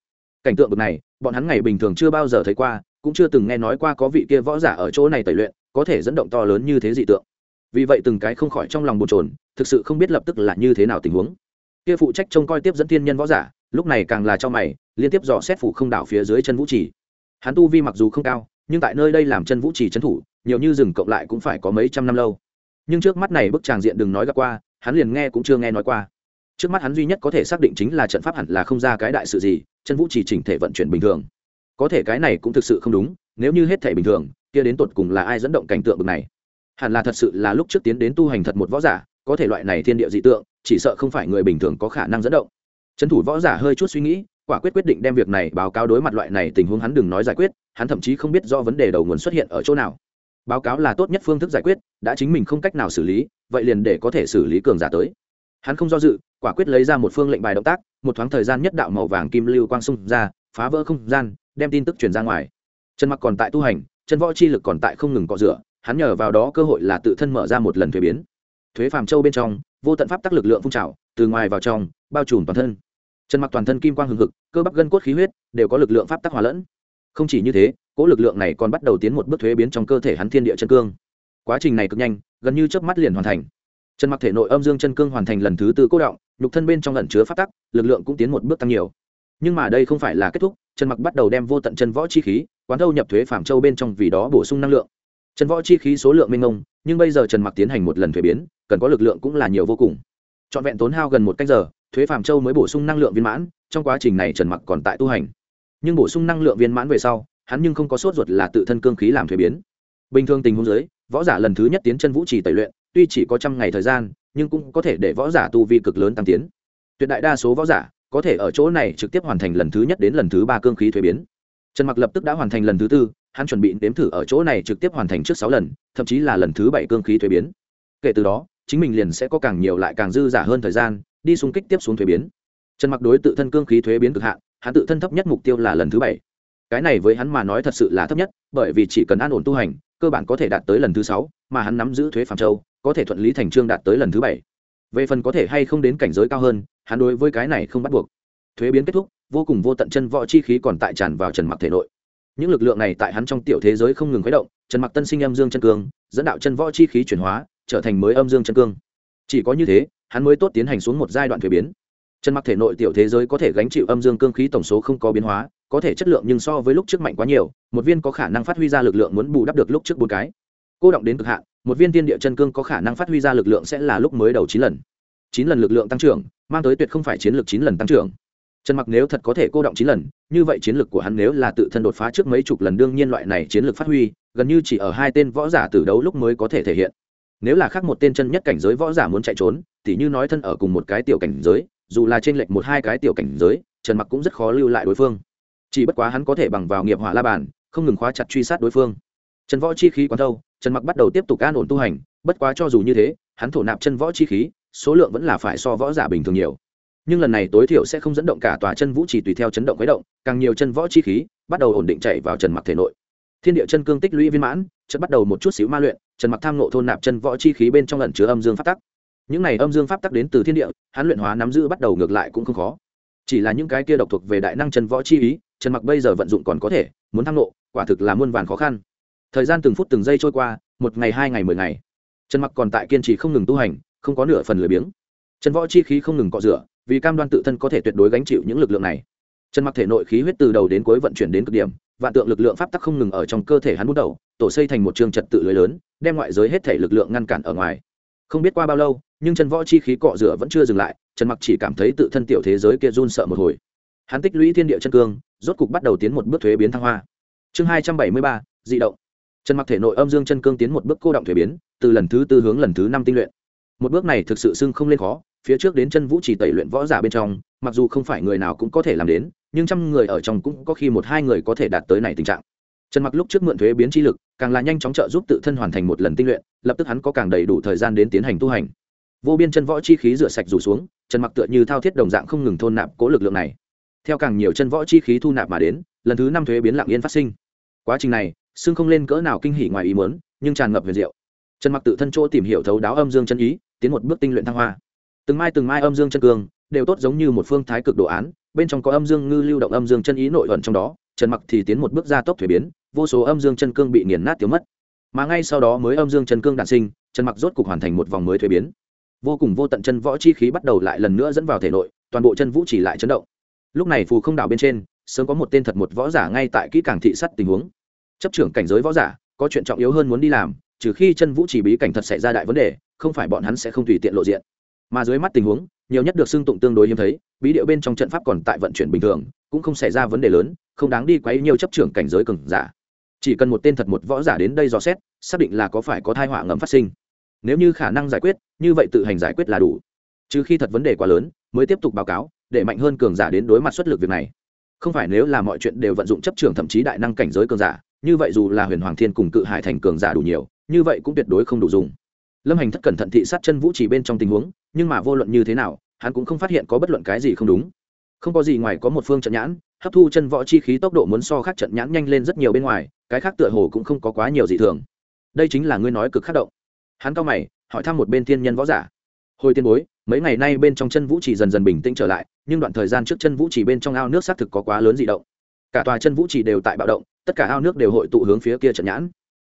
Cảnh tượng bực này, bọn hắn ngày bình thường chưa bao giờ thấy qua, cũng chưa từng nghe nói qua có vị kia võ giả ở chỗ này tẩy luyện, có thể dẫn động to lớn như thế dị tượng vì vậy từng cái không khỏi trong lòng bồn trồn thực sự không biết lập tức là như thế nào tình huống. Kia phụ trách trông coi tiếp dẫn thiên nhân võ giả, lúc này càng là cho mày, liên tiếp dò xét phủ không đảo phía dưới chân vũ trì. Hắn tu vi mặc dù không cao, nhưng tại nơi đây làm chân vũ trì trấn thủ, nhiều như rừng cộng lại cũng phải có mấy trăm năm lâu. Nhưng trước mắt này bức tràng diện đừng nói gặp qua, hắn liền nghe cũng chưa nghe nói qua. Trước mắt hắn duy nhất có thể xác định chính là trận pháp hẳn là không ra cái đại sự gì, chân vũ trì chỉnh thể vận chuyển bình thường. Có thể cái này cũng thực sự không đúng, nếu như hết thể bình thường, kia đến tột cùng là ai dẫn động cảnh tượng bực này? Hẳn là thật sự là lúc trước tiến đến tu hành thật một võ giả, có thể loại này thiên địa dị tượng, chỉ sợ không phải người bình thường có khả năng dẫn động. Trấn thủ võ giả hơi chút suy nghĩ, quả quyết quyết định đem việc này báo cáo đối mặt loại này tình huống hắn đừng nói giải quyết, hắn thậm chí không biết do vấn đề đầu nguồn xuất hiện ở chỗ nào. Báo cáo là tốt nhất phương thức giải quyết, đã chính mình không cách nào xử lý, vậy liền để có thể xử lý cường giả tới. Hắn không do dự, quả quyết lấy ra một phương lệnh bài động tác, một thoáng thời gian nhất đạo màu vàng kim lưu quang xung ra, phá vỡ không gian, đem tin tức truyền ra ngoài. Chân mặc còn tại tu hành chân võ chi lực còn tại không ngừng cọ rửa hắn nhờ vào đó cơ hội là tự thân mở ra một lần thuế biến. Thuế phàm châu bên trong, vô tận pháp tắc lực lượng phun trào, từ ngoài vào trong, bao trùm toàn thân. Chân mặc toàn thân kim quang hừng hực, cơ bắp gân cốt khí huyết, đều có lực lượng pháp tắc hòa lẫn. Không chỉ như thế, cỗ lực lượng này còn bắt đầu tiến một bước thuế biến trong cơ thể hắn thiên địa chân cương. Quá trình này cực nhanh, gần như chớp mắt liền hoàn thành. Chân mặc thể nội âm dương chân cương hoàn thành lần thứ tư cố động, nhục thân bên trong lẩn chứa pháp tắc, lực lượng cũng tiến một bước tăng nhiều. Nhưng mà đây không phải là kết thúc, chân mặc bắt đầu đem vô tận chân võ chi khí, quán thâu nhập thuế phạm châu bên trong vì đó bổ sung năng lượng. Trần võ chi khí số lượng minh ông nhưng bây giờ trần mặc tiến hành một lần thuế biến, cần có lực lượng cũng là nhiều vô cùng. Trọn vẹn tốn hao gần một cách giờ, thuế phạm châu mới bổ sung năng lượng viên mãn, trong quá trình này trần mặc còn tại tu hành. Nhưng bổ sung năng lượng viên mãn về sau, hắn nhưng không có sốt ruột là tự thân cương khí làm thuế biến. Bình thường tình huống dưới, võ giả lần thứ nhất tiến chân vũ trì tẩy luyện, tuy chỉ có trăm ngày thời gian, nhưng cũng có thể để võ giả tu vi cực lớn tăng tiến. Tuyệt đại đa số võ giả có thể ở chỗ này trực tiếp hoàn thành lần thứ nhất đến lần thứ ba cương khí thuế biến. Trần mặc lập tức đã hoàn thành lần thứ tư hắn chuẩn bị nếm thử ở chỗ này trực tiếp hoàn thành trước sáu lần, thậm chí là lần thứ bảy cương khí thuế biến. Kể từ đó, chính mình liền sẽ có càng nhiều lại càng dư giả hơn thời gian, đi xung kích tiếp xuống thuế biến. Trần mặc đối tự thân cương khí thuế biến cực hạn, hắn tự thân thấp nhất mục tiêu là lần thứ bảy. Cái này với hắn mà nói thật sự là thấp nhất, bởi vì chỉ cần an ổn tu hành, cơ bản có thể đạt tới lần thứ sáu, mà hắn nắm giữ thuế phạm châu, có thể thuận lý thành trương đạt tới lần thứ bảy. Về phần có thể hay không đến cảnh giới cao hơn, hắn đối với cái này không bắt buộc. Thuế biến kết thúc, vô cùng vô tận chân võ chi khí còn tại tràn vào trần mặc thể nội những lực lượng này tại hắn trong tiểu thế giới không ngừng khuấy động, trần mặc tân sinh âm dương chân cương, dẫn đạo chân võ chi khí chuyển hóa, trở thành mới âm dương chân cương. Chỉ có như thế, hắn mới tốt tiến hành xuống một giai đoạn thuế biến. Trần mặc thể nội tiểu thế giới có thể gánh chịu âm dương cương khí tổng số không có biến hóa, có thể chất lượng nhưng so với lúc trước mạnh quá nhiều, một viên có khả năng phát huy ra lực lượng muốn bù đắp được lúc trước bốn cái. Cô động đến cực hạn, một viên tiên địa chân cương có khả năng phát huy ra lực lượng sẽ là lúc mới đầu chín lần. Chín lần lực lượng tăng trưởng, mang tới tuyệt không phải chiến lược chín lần tăng trưởng trần mặc nếu thật có thể cô động chín lần, như vậy chiến lược của hắn nếu là tự thân đột phá trước mấy chục lần đương nhiên loại này chiến lược phát huy, gần như chỉ ở hai tên võ giả từ đấu lúc mới có thể thể hiện. Nếu là khác một tên chân nhất cảnh giới võ giả muốn chạy trốn thì như nói thân ở cùng một cái tiểu cảnh giới, dù là trên lệch một hai cái tiểu cảnh giới, trần mặc cũng rất khó lưu lại đối phương. Chỉ bất quá hắn có thể bằng vào nghiệp hỏa la bàn, không ngừng khóa chặt truy sát đối phương. Trần võ chi khí quán thâu, trần mặc bắt đầu tiếp tục an ổn tu hành, bất quá cho dù như thế, hắn thổ nạp chân võ chi khí, số lượng vẫn là phải so võ giả bình thường nhiều nhưng lần này tối thiểu sẽ không dẫn động cả tòa chân vũ chỉ tùy theo chấn động khuấy động, càng nhiều chân võ chi khí bắt đầu ổn định chạy vào trần mặc thể nội. Thiên địa chân cương tích lũy viên mãn chất bắt đầu một chút xíu ma luyện, trần mặc tham nộ thôn nạp chân võ chi khí bên trong lần chứa âm dương pháp tắc. Những này âm dương pháp tắc đến từ thiên địa, hắn luyện hóa nắm giữ bắt đầu ngược lại cũng không khó. Chỉ là những cái kia độc thuộc về đại năng chân võ chi ý, trần mặc bây giờ vận dụng còn có thể, muốn tham nộ quả thực là muôn vàn khó khăn. Thời gian từng phút từng giây trôi qua, một ngày, hai ngày, mười ngày. Trần mặc còn tại kiên trì không ngừng tu hành, không có nửa phần lười biếng. Chân võ chi khí không ngừng cọ rửa vì cam đoan tự thân có thể tuyệt đối gánh chịu những lực lượng này. Trần mặc thể nội khí huyết từ đầu đến cuối vận chuyển đến cực điểm, vạn tượng lực lượng pháp tắc không ngừng ở trong cơ thể hắn bút đầu, tổ xây thành một trường trật tự lưới lớn, đem ngoại giới hết thể lực lượng ngăn cản ở ngoài. Không biết qua bao lâu, nhưng chân võ chi khí cọ rửa vẫn chưa dừng lại, trần mặc chỉ cảm thấy tự thân tiểu thế giới kia run sợ một hồi. Hắn tích lũy thiên địa chân cương, rốt cục bắt đầu tiến một bước thuế biến thăng hoa. Chương hai trăm bảy mươi ba, dị động. Trần mặc thể nội âm dương chân cương tiến một bước cô động thuế biến, từ lần thứ tư hướng lần thứ năm tinh luyện. Một bước này thực sự xưng không lên khó phía trước đến chân vũ chỉ tẩy luyện võ giả bên trong, mặc dù không phải người nào cũng có thể làm đến, nhưng trăm người ở trong cũng có khi một hai người có thể đạt tới này tình trạng. Trần mặc lúc trước mượn thuế biến chi lực, càng là nhanh chóng trợ giúp tự thân hoàn thành một lần tinh luyện, lập tức hắn có càng đầy đủ thời gian đến tiến hành tu hành. Vô biên chân võ chi khí rửa sạch rủ xuống, trần mặc tựa như thao thiết đồng dạng không ngừng thôn nạp cố lực lượng này. Theo càng nhiều chân võ chi khí thu nạp mà đến, lần thứ năm thuế biến lặng yên phát sinh. Quá trình này, xương không lên cỡ nào kinh hỉ ngoài ý muốn, nhưng tràn ngập huyền diệu. Trần mặc tự thân chỗ tìm hiểu thấu đáo âm dương chân ý, tiến một bước tinh luyện thăng hoa từng mai từng mai âm dương chân cương, đều tốt giống như một phương thái cực đồ án, bên trong có âm dương ngư lưu động âm dương chân ý nội ẩn trong đó, trần mặc thì tiến một bước ra tốc thuế biến, vô số âm dương chân cương bị nghiền nát tiêu mất. Mà ngay sau đó mới âm dương chân cương đạn sinh, trần mặc rốt cục hoàn thành một vòng mới thuế biến. Vô cùng vô tận chân võ chi khí bắt đầu lại lần nữa dẫn vào thể nội, toàn bộ chân vũ chỉ lại chấn động. Lúc này phù không đảo bên trên, sớm có một tên thật một võ giả ngay tại kỹ càng thị sắt tình huống. Chấp trưởng cảnh giới võ giả, có chuyện trọng yếu hơn muốn đi làm, trừ khi chân vũ chỉ bí cảnh thật xảy ra đại vấn đề, không phải bọn hắn sẽ không tùy tiện lộ diện mà dưới mắt tình huống, nhiều nhất được xưng tụng tương đối hiếm thấy, bí điệu bên trong trận pháp còn tại vận chuyển bình thường, cũng không xảy ra vấn đề lớn, không đáng đi quấy nhiều chấp trưởng cảnh giới cường giả. Chỉ cần một tên thật một võ giả đến đây dò xét, xác định là có phải có thai họa ngầm phát sinh. Nếu như khả năng giải quyết, như vậy tự hành giải quyết là đủ. Trừ khi thật vấn đề quá lớn, mới tiếp tục báo cáo, để mạnh hơn cường giả đến đối mặt xuất lực việc này. Không phải nếu là mọi chuyện đều vận dụng chấp trưởng thậm chí đại năng cảnh giới cường giả, như vậy dù là huyền hoàng thiên cùng cự hải thành cường giả đủ nhiều, như vậy cũng tuyệt đối không đủ dùng lâm hành thất cẩn thận thị sát chân vũ chỉ bên trong tình huống, nhưng mà vô luận như thế nào, hắn cũng không phát hiện có bất luận cái gì không đúng. Không có gì ngoài có một phương trận nhãn, hấp thu chân võ chi khí tốc độ muốn so khác trận nhãn nhanh lên rất nhiều bên ngoài, cái khác tựa hồ cũng không có quá nhiều dị thường. Đây chính là ngươi nói cực khắc động. Hắn cao mày, hỏi thăm một bên thiên nhân võ giả. Hồi tiên bối, mấy ngày nay bên trong chân vũ chỉ dần dần bình tĩnh trở lại, nhưng đoạn thời gian trước chân vũ chỉ bên trong ao nước xác thực có quá lớn dị động. Cả tòa chân vũ chỉ đều tại bạo động, tất cả ao nước đều hội tụ hướng phía kia trận nhãn.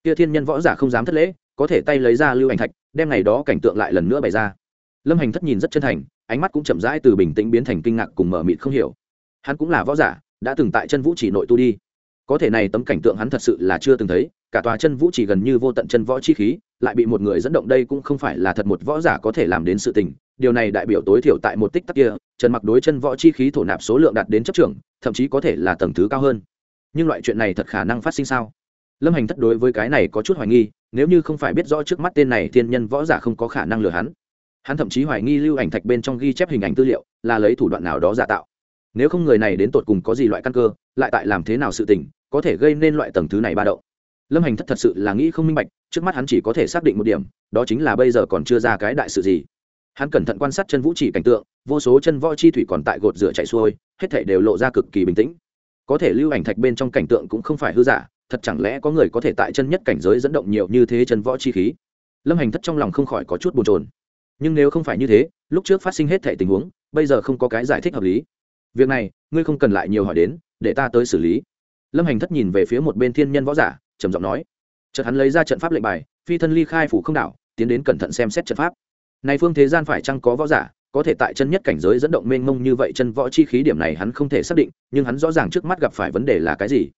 Kia thiên nhân võ giả không dám thất lễ có thể tay lấy ra lưu ảnh thạch, đem ngày đó cảnh tượng lại lần nữa bày ra. Lâm hành thất nhìn rất chân thành, ánh mắt cũng chậm rãi từ bình tĩnh biến thành kinh ngạc cùng mở mịt không hiểu. Hắn cũng là võ giả, đã từng tại chân vũ chỉ nội tu đi. Có thể này tấm cảnh tượng hắn thật sự là chưa từng thấy, cả tòa chân vũ chỉ gần như vô tận chân võ chi khí, lại bị một người dẫn động đây cũng không phải là thật một võ giả có thể làm đến sự tình. Điều này đại biểu tối thiểu tại một tích tắc kia, trần mặc đối chân võ chi khí thổ nạp số lượng đạt đến chấp trưởng, thậm chí có thể là tầng thứ cao hơn. Nhưng loại chuyện này thật khả năng phát sinh sao? Lâm hành thất đối với cái này có chút hoài nghi nếu như không phải biết rõ trước mắt tên này, thiên nhân võ giả không có khả năng lừa hắn. Hắn thậm chí hoài nghi lưu ảnh thạch bên trong ghi chép hình ảnh tư liệu là lấy thủ đoạn nào đó giả tạo. Nếu không người này đến tột cùng có gì loại căn cơ, lại tại làm thế nào sự tình, có thể gây nên loại tầng thứ này ba đậu lâm hành thất thật sự là nghĩ không minh bạch, trước mắt hắn chỉ có thể xác định một điểm, đó chính là bây giờ còn chưa ra cái đại sự gì. Hắn cẩn thận quan sát chân vũ chỉ cảnh tượng, vô số chân võ chi thủy còn tại gột rửa chạy xuôi, hết thể đều lộ ra cực kỳ bình tĩnh. Có thể lưu ảnh thạch bên trong cảnh tượng cũng không phải hư giả thật chẳng lẽ có người có thể tại chân nhất cảnh giới dẫn động nhiều như thế chân võ chi khí? Lâm hành thất trong lòng không khỏi có chút bồn trồn nhưng nếu không phải như thế, lúc trước phát sinh hết thẻ tình huống, bây giờ không có cái giải thích hợp lý. Việc này, ngươi không cần lại nhiều hỏi đến, để ta tới xử lý. Lâm hành thất nhìn về phía một bên thiên nhân võ giả, trầm giọng nói. Chợt hắn lấy ra trận pháp lệnh bài, phi thân ly khai phủ không đảo, tiến đến cẩn thận xem xét trận pháp. Này phương thế gian phải chăng có võ giả, có thể tại chân nhất cảnh giới dẫn động mênh mông như vậy chân võ chi khí điểm này hắn không thể xác định, nhưng hắn rõ ràng trước mắt gặp phải vấn đề là cái gì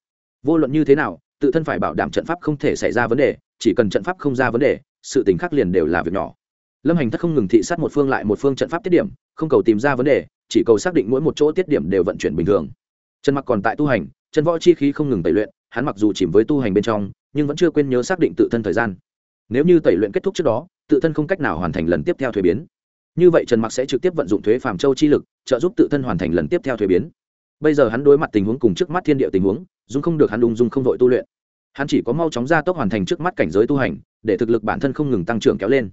vô luận như thế nào, tự thân phải bảo đảm trận pháp không thể xảy ra vấn đề, chỉ cần trận pháp không ra vấn đề, sự tình khắc liền đều là việc nhỏ. Lâm hành thất không ngừng thị sát một phương lại một phương trận pháp tiết điểm, không cầu tìm ra vấn đề, chỉ cầu xác định mỗi một chỗ tiết điểm đều vận chuyển bình thường. Trần mặc còn tại tu hành chân võ chi khí không ngừng tẩy luyện, hắn mặc dù chìm với tu hành bên trong, nhưng vẫn chưa quên nhớ xác định tự thân thời gian. Nếu như tẩy luyện kết thúc trước đó, tự thân không cách nào hoàn thành lần tiếp theo thuế biến. Như vậy trần mặc sẽ trực tiếp vận dụng thuế phàm châu chi lực, trợ giúp tự thân hoàn thành lần tiếp theo thuế biến bây giờ hắn đối mặt tình huống cùng trước mắt thiên địa tình huống dung không được hắn ung dung không vội tu luyện. Hắn chỉ có mau chóng ra tốc hoàn thành trước mắt cảnh giới tu hành, để thực lực bản thân không ngừng tăng trưởng kéo lên.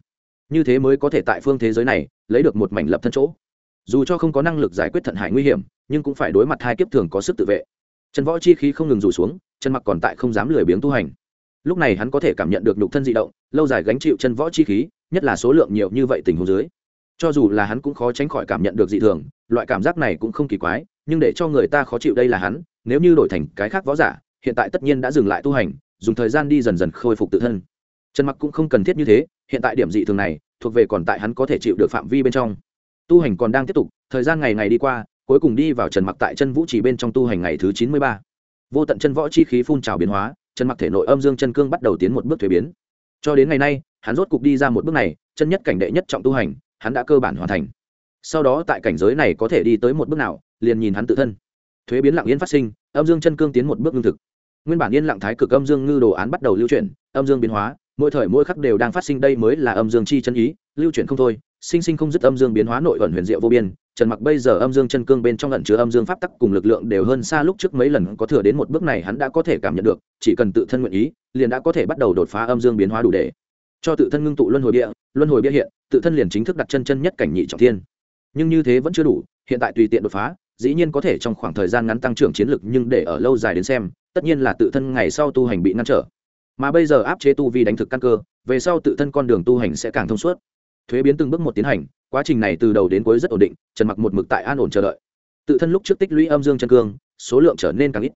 Như thế mới có thể tại phương thế giới này, lấy được một mảnh lập thân chỗ. Dù cho không có năng lực giải quyết thận hải nguy hiểm, nhưng cũng phải đối mặt hai kiếp thường có sức tự vệ. Trần võ chi khí không ngừng rủ xuống, chân mặc còn tại không dám lười biếng tu hành. Lúc này hắn có thể cảm nhận được nhục thân di động, lâu dài gánh chịu chân võ chi khí, nhất là số lượng nhiều như vậy tình huống dưới. Cho dù là hắn cũng khó tránh khỏi cảm nhận được dị thường, loại cảm giác này cũng không kỳ quái nhưng để cho người ta khó chịu đây là hắn, nếu như đổi thành cái khác võ giả, hiện tại tất nhiên đã dừng lại tu hành, dùng thời gian đi dần dần khôi phục tự thân. Trần mặc cũng không cần thiết như thế, hiện tại điểm dị thường này, thuộc về còn tại hắn có thể chịu được phạm vi bên trong. Tu hành còn đang tiếp tục, thời gian ngày ngày đi qua, cuối cùng đi vào trần mặc tại chân vũ chỉ bên trong tu hành ngày thứ chín mươi ba. Vô tận chân võ chi khí phun trào biến hóa, trần mặc thể nội âm dương chân cương bắt đầu tiến một bước thuế biến. Cho đến ngày nay, hắn rốt cục đi ra một bước này, chân nhất cảnh đệ nhất trọng tu hành, hắn đã cơ bản hoàn thành. Sau đó tại cảnh giới này có thể đi tới một bước nào liền nhìn hắn tự thân. Thuế biến lặng yên phát sinh, âm dương chân cương tiến một bước lương thực. Nguyên bản yên lặng thái cực âm dương ngư đồ án bắt đầu lưu chuyển, âm dương biến hóa, mỗi thời mỗi khắc đều đang phát sinh đây mới là âm dương chi chân ý, lưu chuyển không thôi, sinh sinh không dứt âm dương biến hóa nội ẩn huyền diệu vô biên. Trần mặc bây giờ âm dương chân cương bên trong ẩn chứa âm dương pháp tắc cùng lực lượng đều hơn xa lúc trước mấy lần có thừa đến một bước này hắn đã có thể cảm nhận được, chỉ cần tự thân nguyện ý, liền đã có thể bắt đầu đột phá âm dương biến hóa đủ để cho tự thân ngưng tụ luân hồi bia, luân hồi bia hiện, tự thân liền chính thức đặt chân chân nhất cảnh nhị trọng thiên. Nhưng như thế vẫn chưa đủ, hiện tại tùy tiện đột phá dĩ nhiên có thể trong khoảng thời gian ngắn tăng trưởng chiến lực nhưng để ở lâu dài đến xem, tất nhiên là tự thân ngày sau tu hành bị ngăn trở. Mà bây giờ áp chế tu vi đánh thực căn cơ, về sau tự thân con đường tu hành sẽ càng thông suốt. Thuế biến từng bước một tiến hành, quá trình này từ đầu đến cuối rất ổn định, trần mặc một mực tại an ổn chờ đợi. Tự thân lúc trước tích lũy âm dương chân cương, số lượng trở nên càng ít.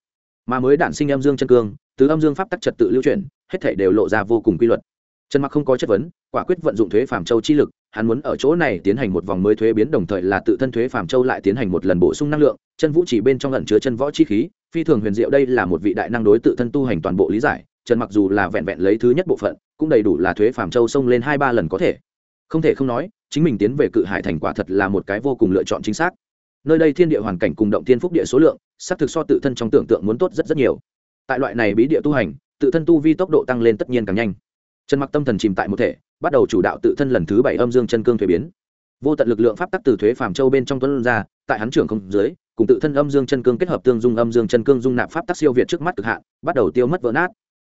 Mà mới đản sinh âm dương chân cương, từ âm dương pháp tắc trật tự lưu chuyển, hết thể đều lộ ra vô cùng quy luật. Trần mặc không có chất vấn, quả quyết vận dụng thuế phàm châu chi lực hắn muốn ở chỗ này tiến hành một vòng mới thuế biến, đồng thời là tự thân thuế phàm châu lại tiến hành một lần bổ sung năng lượng, chân vũ chỉ bên trong ẩn chứa chân võ chi khí, phi thường huyền diệu, đây là một vị đại năng đối tự thân tu hành toàn bộ lý giải, trần mặc dù là vẹn vẹn lấy thứ nhất bộ phận, cũng đầy đủ là thuế phàm châu xông lên hai ba lần có thể. Không thể không nói, chính mình tiến về cự hải thành quả thật là một cái vô cùng lựa chọn chính xác. Nơi đây thiên địa hoàn cảnh cùng động thiên phúc địa số lượng, xác thực so tự thân trong tưởng tượng muốn tốt rất rất nhiều. Tại loại này bí địa tu hành, tự thân tu vi tốc độ tăng lên tất nhiên càng nhanh trần mặc tâm thần chìm tại một thể, bắt đầu chủ đạo tự thân lần thứ bảy âm dương chân cương thuế biến. Vô tận lực lượng pháp tắc từ thuế phàm châu bên trong tuấn ra, tại hắn trưởng không dưới, cùng tự thân âm dương chân cương kết hợp tương dung âm dương chân cương dung nạp pháp tắc siêu việt trước mắt cực hạn, bắt đầu tiêu mất vỡ nát.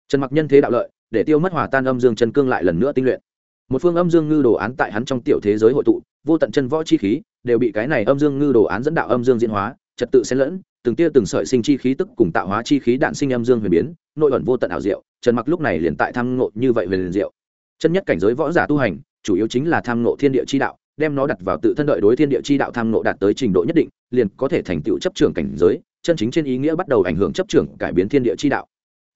Trần mặc nhân thế đạo lợi, để tiêu mất hòa tan âm dương chân cương lại lần nữa tinh luyện. Một phương âm dương ngư đồ án tại hắn trong tiểu thế giới hội tụ, vô tận chân võ chi khí, đều bị cái này âm dương ngư đồ án dẫn đạo âm dương diễn hóa trật tự xen lẫn, từng tia từng sợi sinh chi khí tức cùng tạo hóa chi khí đạn sinh âm dương huyền biến, nội ẩn vô tận ảo diệu, trần mặc lúc này liền tại tham ngộ như vậy về liền diệu. Chân nhất cảnh giới võ giả tu hành, chủ yếu chính là tham ngộ thiên địa chi đạo, đem nó đặt vào tự thân đợi đối thiên địa chi đạo tham ngộ đạt tới trình độ nhất định, liền có thể thành tựu chấp trưởng cảnh giới, chân chính trên ý nghĩa bắt đầu ảnh hưởng chấp trưởng, cải biến thiên địa chi đạo.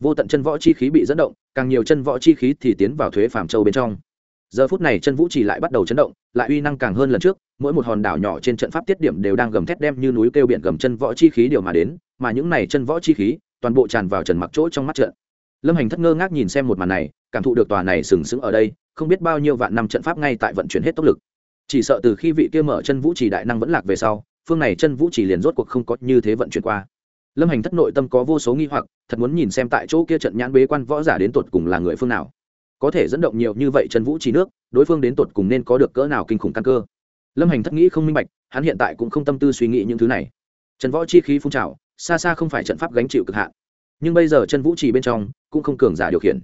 Vô tận chân võ chi khí bị dẫn động, càng nhiều chân võ chi khí thì tiến vào thuế phàm châu bên trong giờ phút này chân vũ chỉ lại bắt đầu chấn động, lại uy năng càng hơn lần trước, mỗi một hòn đảo nhỏ trên trận pháp tiết điểm đều đang gầm thét đem như núi kêu biển gầm chân võ chi khí điều mà đến, mà những này chân võ chi khí, toàn bộ tràn vào trần mặc chỗ trong mắt trận. Lâm hành thất ngơ ngác nhìn xem một màn này, cảm thụ được tòa này sừng sững ở đây, không biết bao nhiêu vạn năm trận pháp ngay tại vận chuyển hết tốc lực. Chỉ sợ từ khi vị kia mở chân vũ trì đại năng vẫn lạc về sau, phương này chân vũ trì liền rốt cuộc không có như thế vận chuyển qua. Lâm hành thất nội tâm có vô số nghi hoặc, thật muốn nhìn xem tại chỗ kia trận nhãn bế quan võ giả đến tột cùng là người phương nào có thể dẫn động nhiều như vậy chân vũ trì nước, đối phương đến tột cùng nên có được cỡ nào kinh khủng căn cơ. Lâm hành thất nghĩ không minh bạch, hắn hiện tại cũng không tâm tư suy nghĩ những thứ này. Trần võ chi khí phun trào, xa xa không phải trận pháp gánh chịu cực hạn. Nhưng bây giờ chân vũ trì bên trong, cũng không cường giả điều khiển.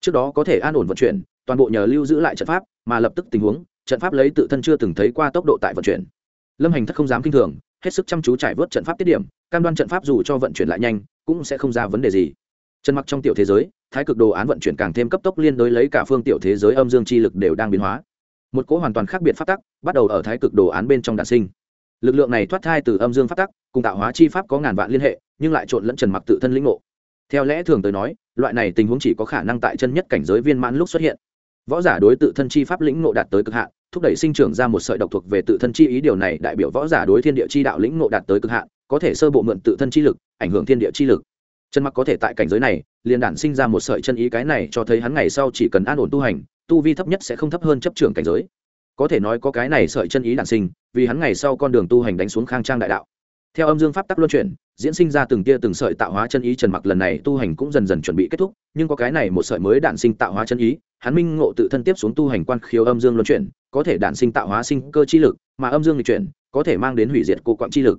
Trước đó có thể an ổn vận chuyển, toàn bộ nhờ lưu giữ lại trận pháp, mà lập tức tình huống, trận pháp lấy tự thân chưa từng thấy qua tốc độ tại vận chuyển. Lâm hành thất không dám kinh thường, hết sức chăm chú trải vớt trận pháp tiết điểm, cam đoan trận pháp dù cho vận chuyển lại nhanh, cũng sẽ không ra vấn đề gì. Trần mặc trong tiểu thế giới, thái cực đồ án vận chuyển càng thêm cấp tốc liên đối lấy cả phương tiểu thế giới âm dương chi lực đều đang biến hóa. Một cỗ hoàn toàn khác biệt phát tắc bắt đầu ở thái cực đồ án bên trong đạn sinh. Lực lượng này thoát thai từ âm dương phát tắc, cùng tạo hóa chi pháp có ngàn vạn liên hệ, nhưng lại trộn lẫn trần mặc tự thân lĩnh ngộ. Theo lẽ thường tới nói, loại này tình huống chỉ có khả năng tại chân nhất cảnh giới viên mãn lúc xuất hiện. Võ giả đối tự thân chi pháp lĩnh ngộ đạt tới cực hạn, thúc đẩy sinh trưởng ra một sợi độc thuộc về tự thân chi ý điều này đại biểu võ giả đối thiên địa chi đạo lĩnh ngộ đạt tới cực hạn, có thể sơ bộ mượn tự thân chi lực, ảnh hưởng thiên địa chi lực chân mặc có thể tại cảnh giới này, liền đản sinh ra một sợi chân ý cái này cho thấy hắn ngày sau chỉ cần an ổn tu hành, tu vi thấp nhất sẽ không thấp hơn chấp trưởng cảnh giới. Có thể nói có cái này sợi chân ý đản sinh, vì hắn ngày sau con đường tu hành đánh xuống khang trang đại đạo. Theo âm dương pháp tắc luân chuyển, diễn sinh ra từng tia từng sợi tạo hóa chân ý trần mặc lần này tu hành cũng dần dần chuẩn bị kết thúc, nhưng có cái này một sợi mới đản sinh tạo hóa chân ý, hắn minh ngộ tự thân tiếp xuống tu hành quan khiếu âm dương luân chuyển, có thể đản sinh tạo hóa sinh cơ chi lực, mà âm dương lịch chuyển có thể mang đến hủy diệt cô quạng chi lực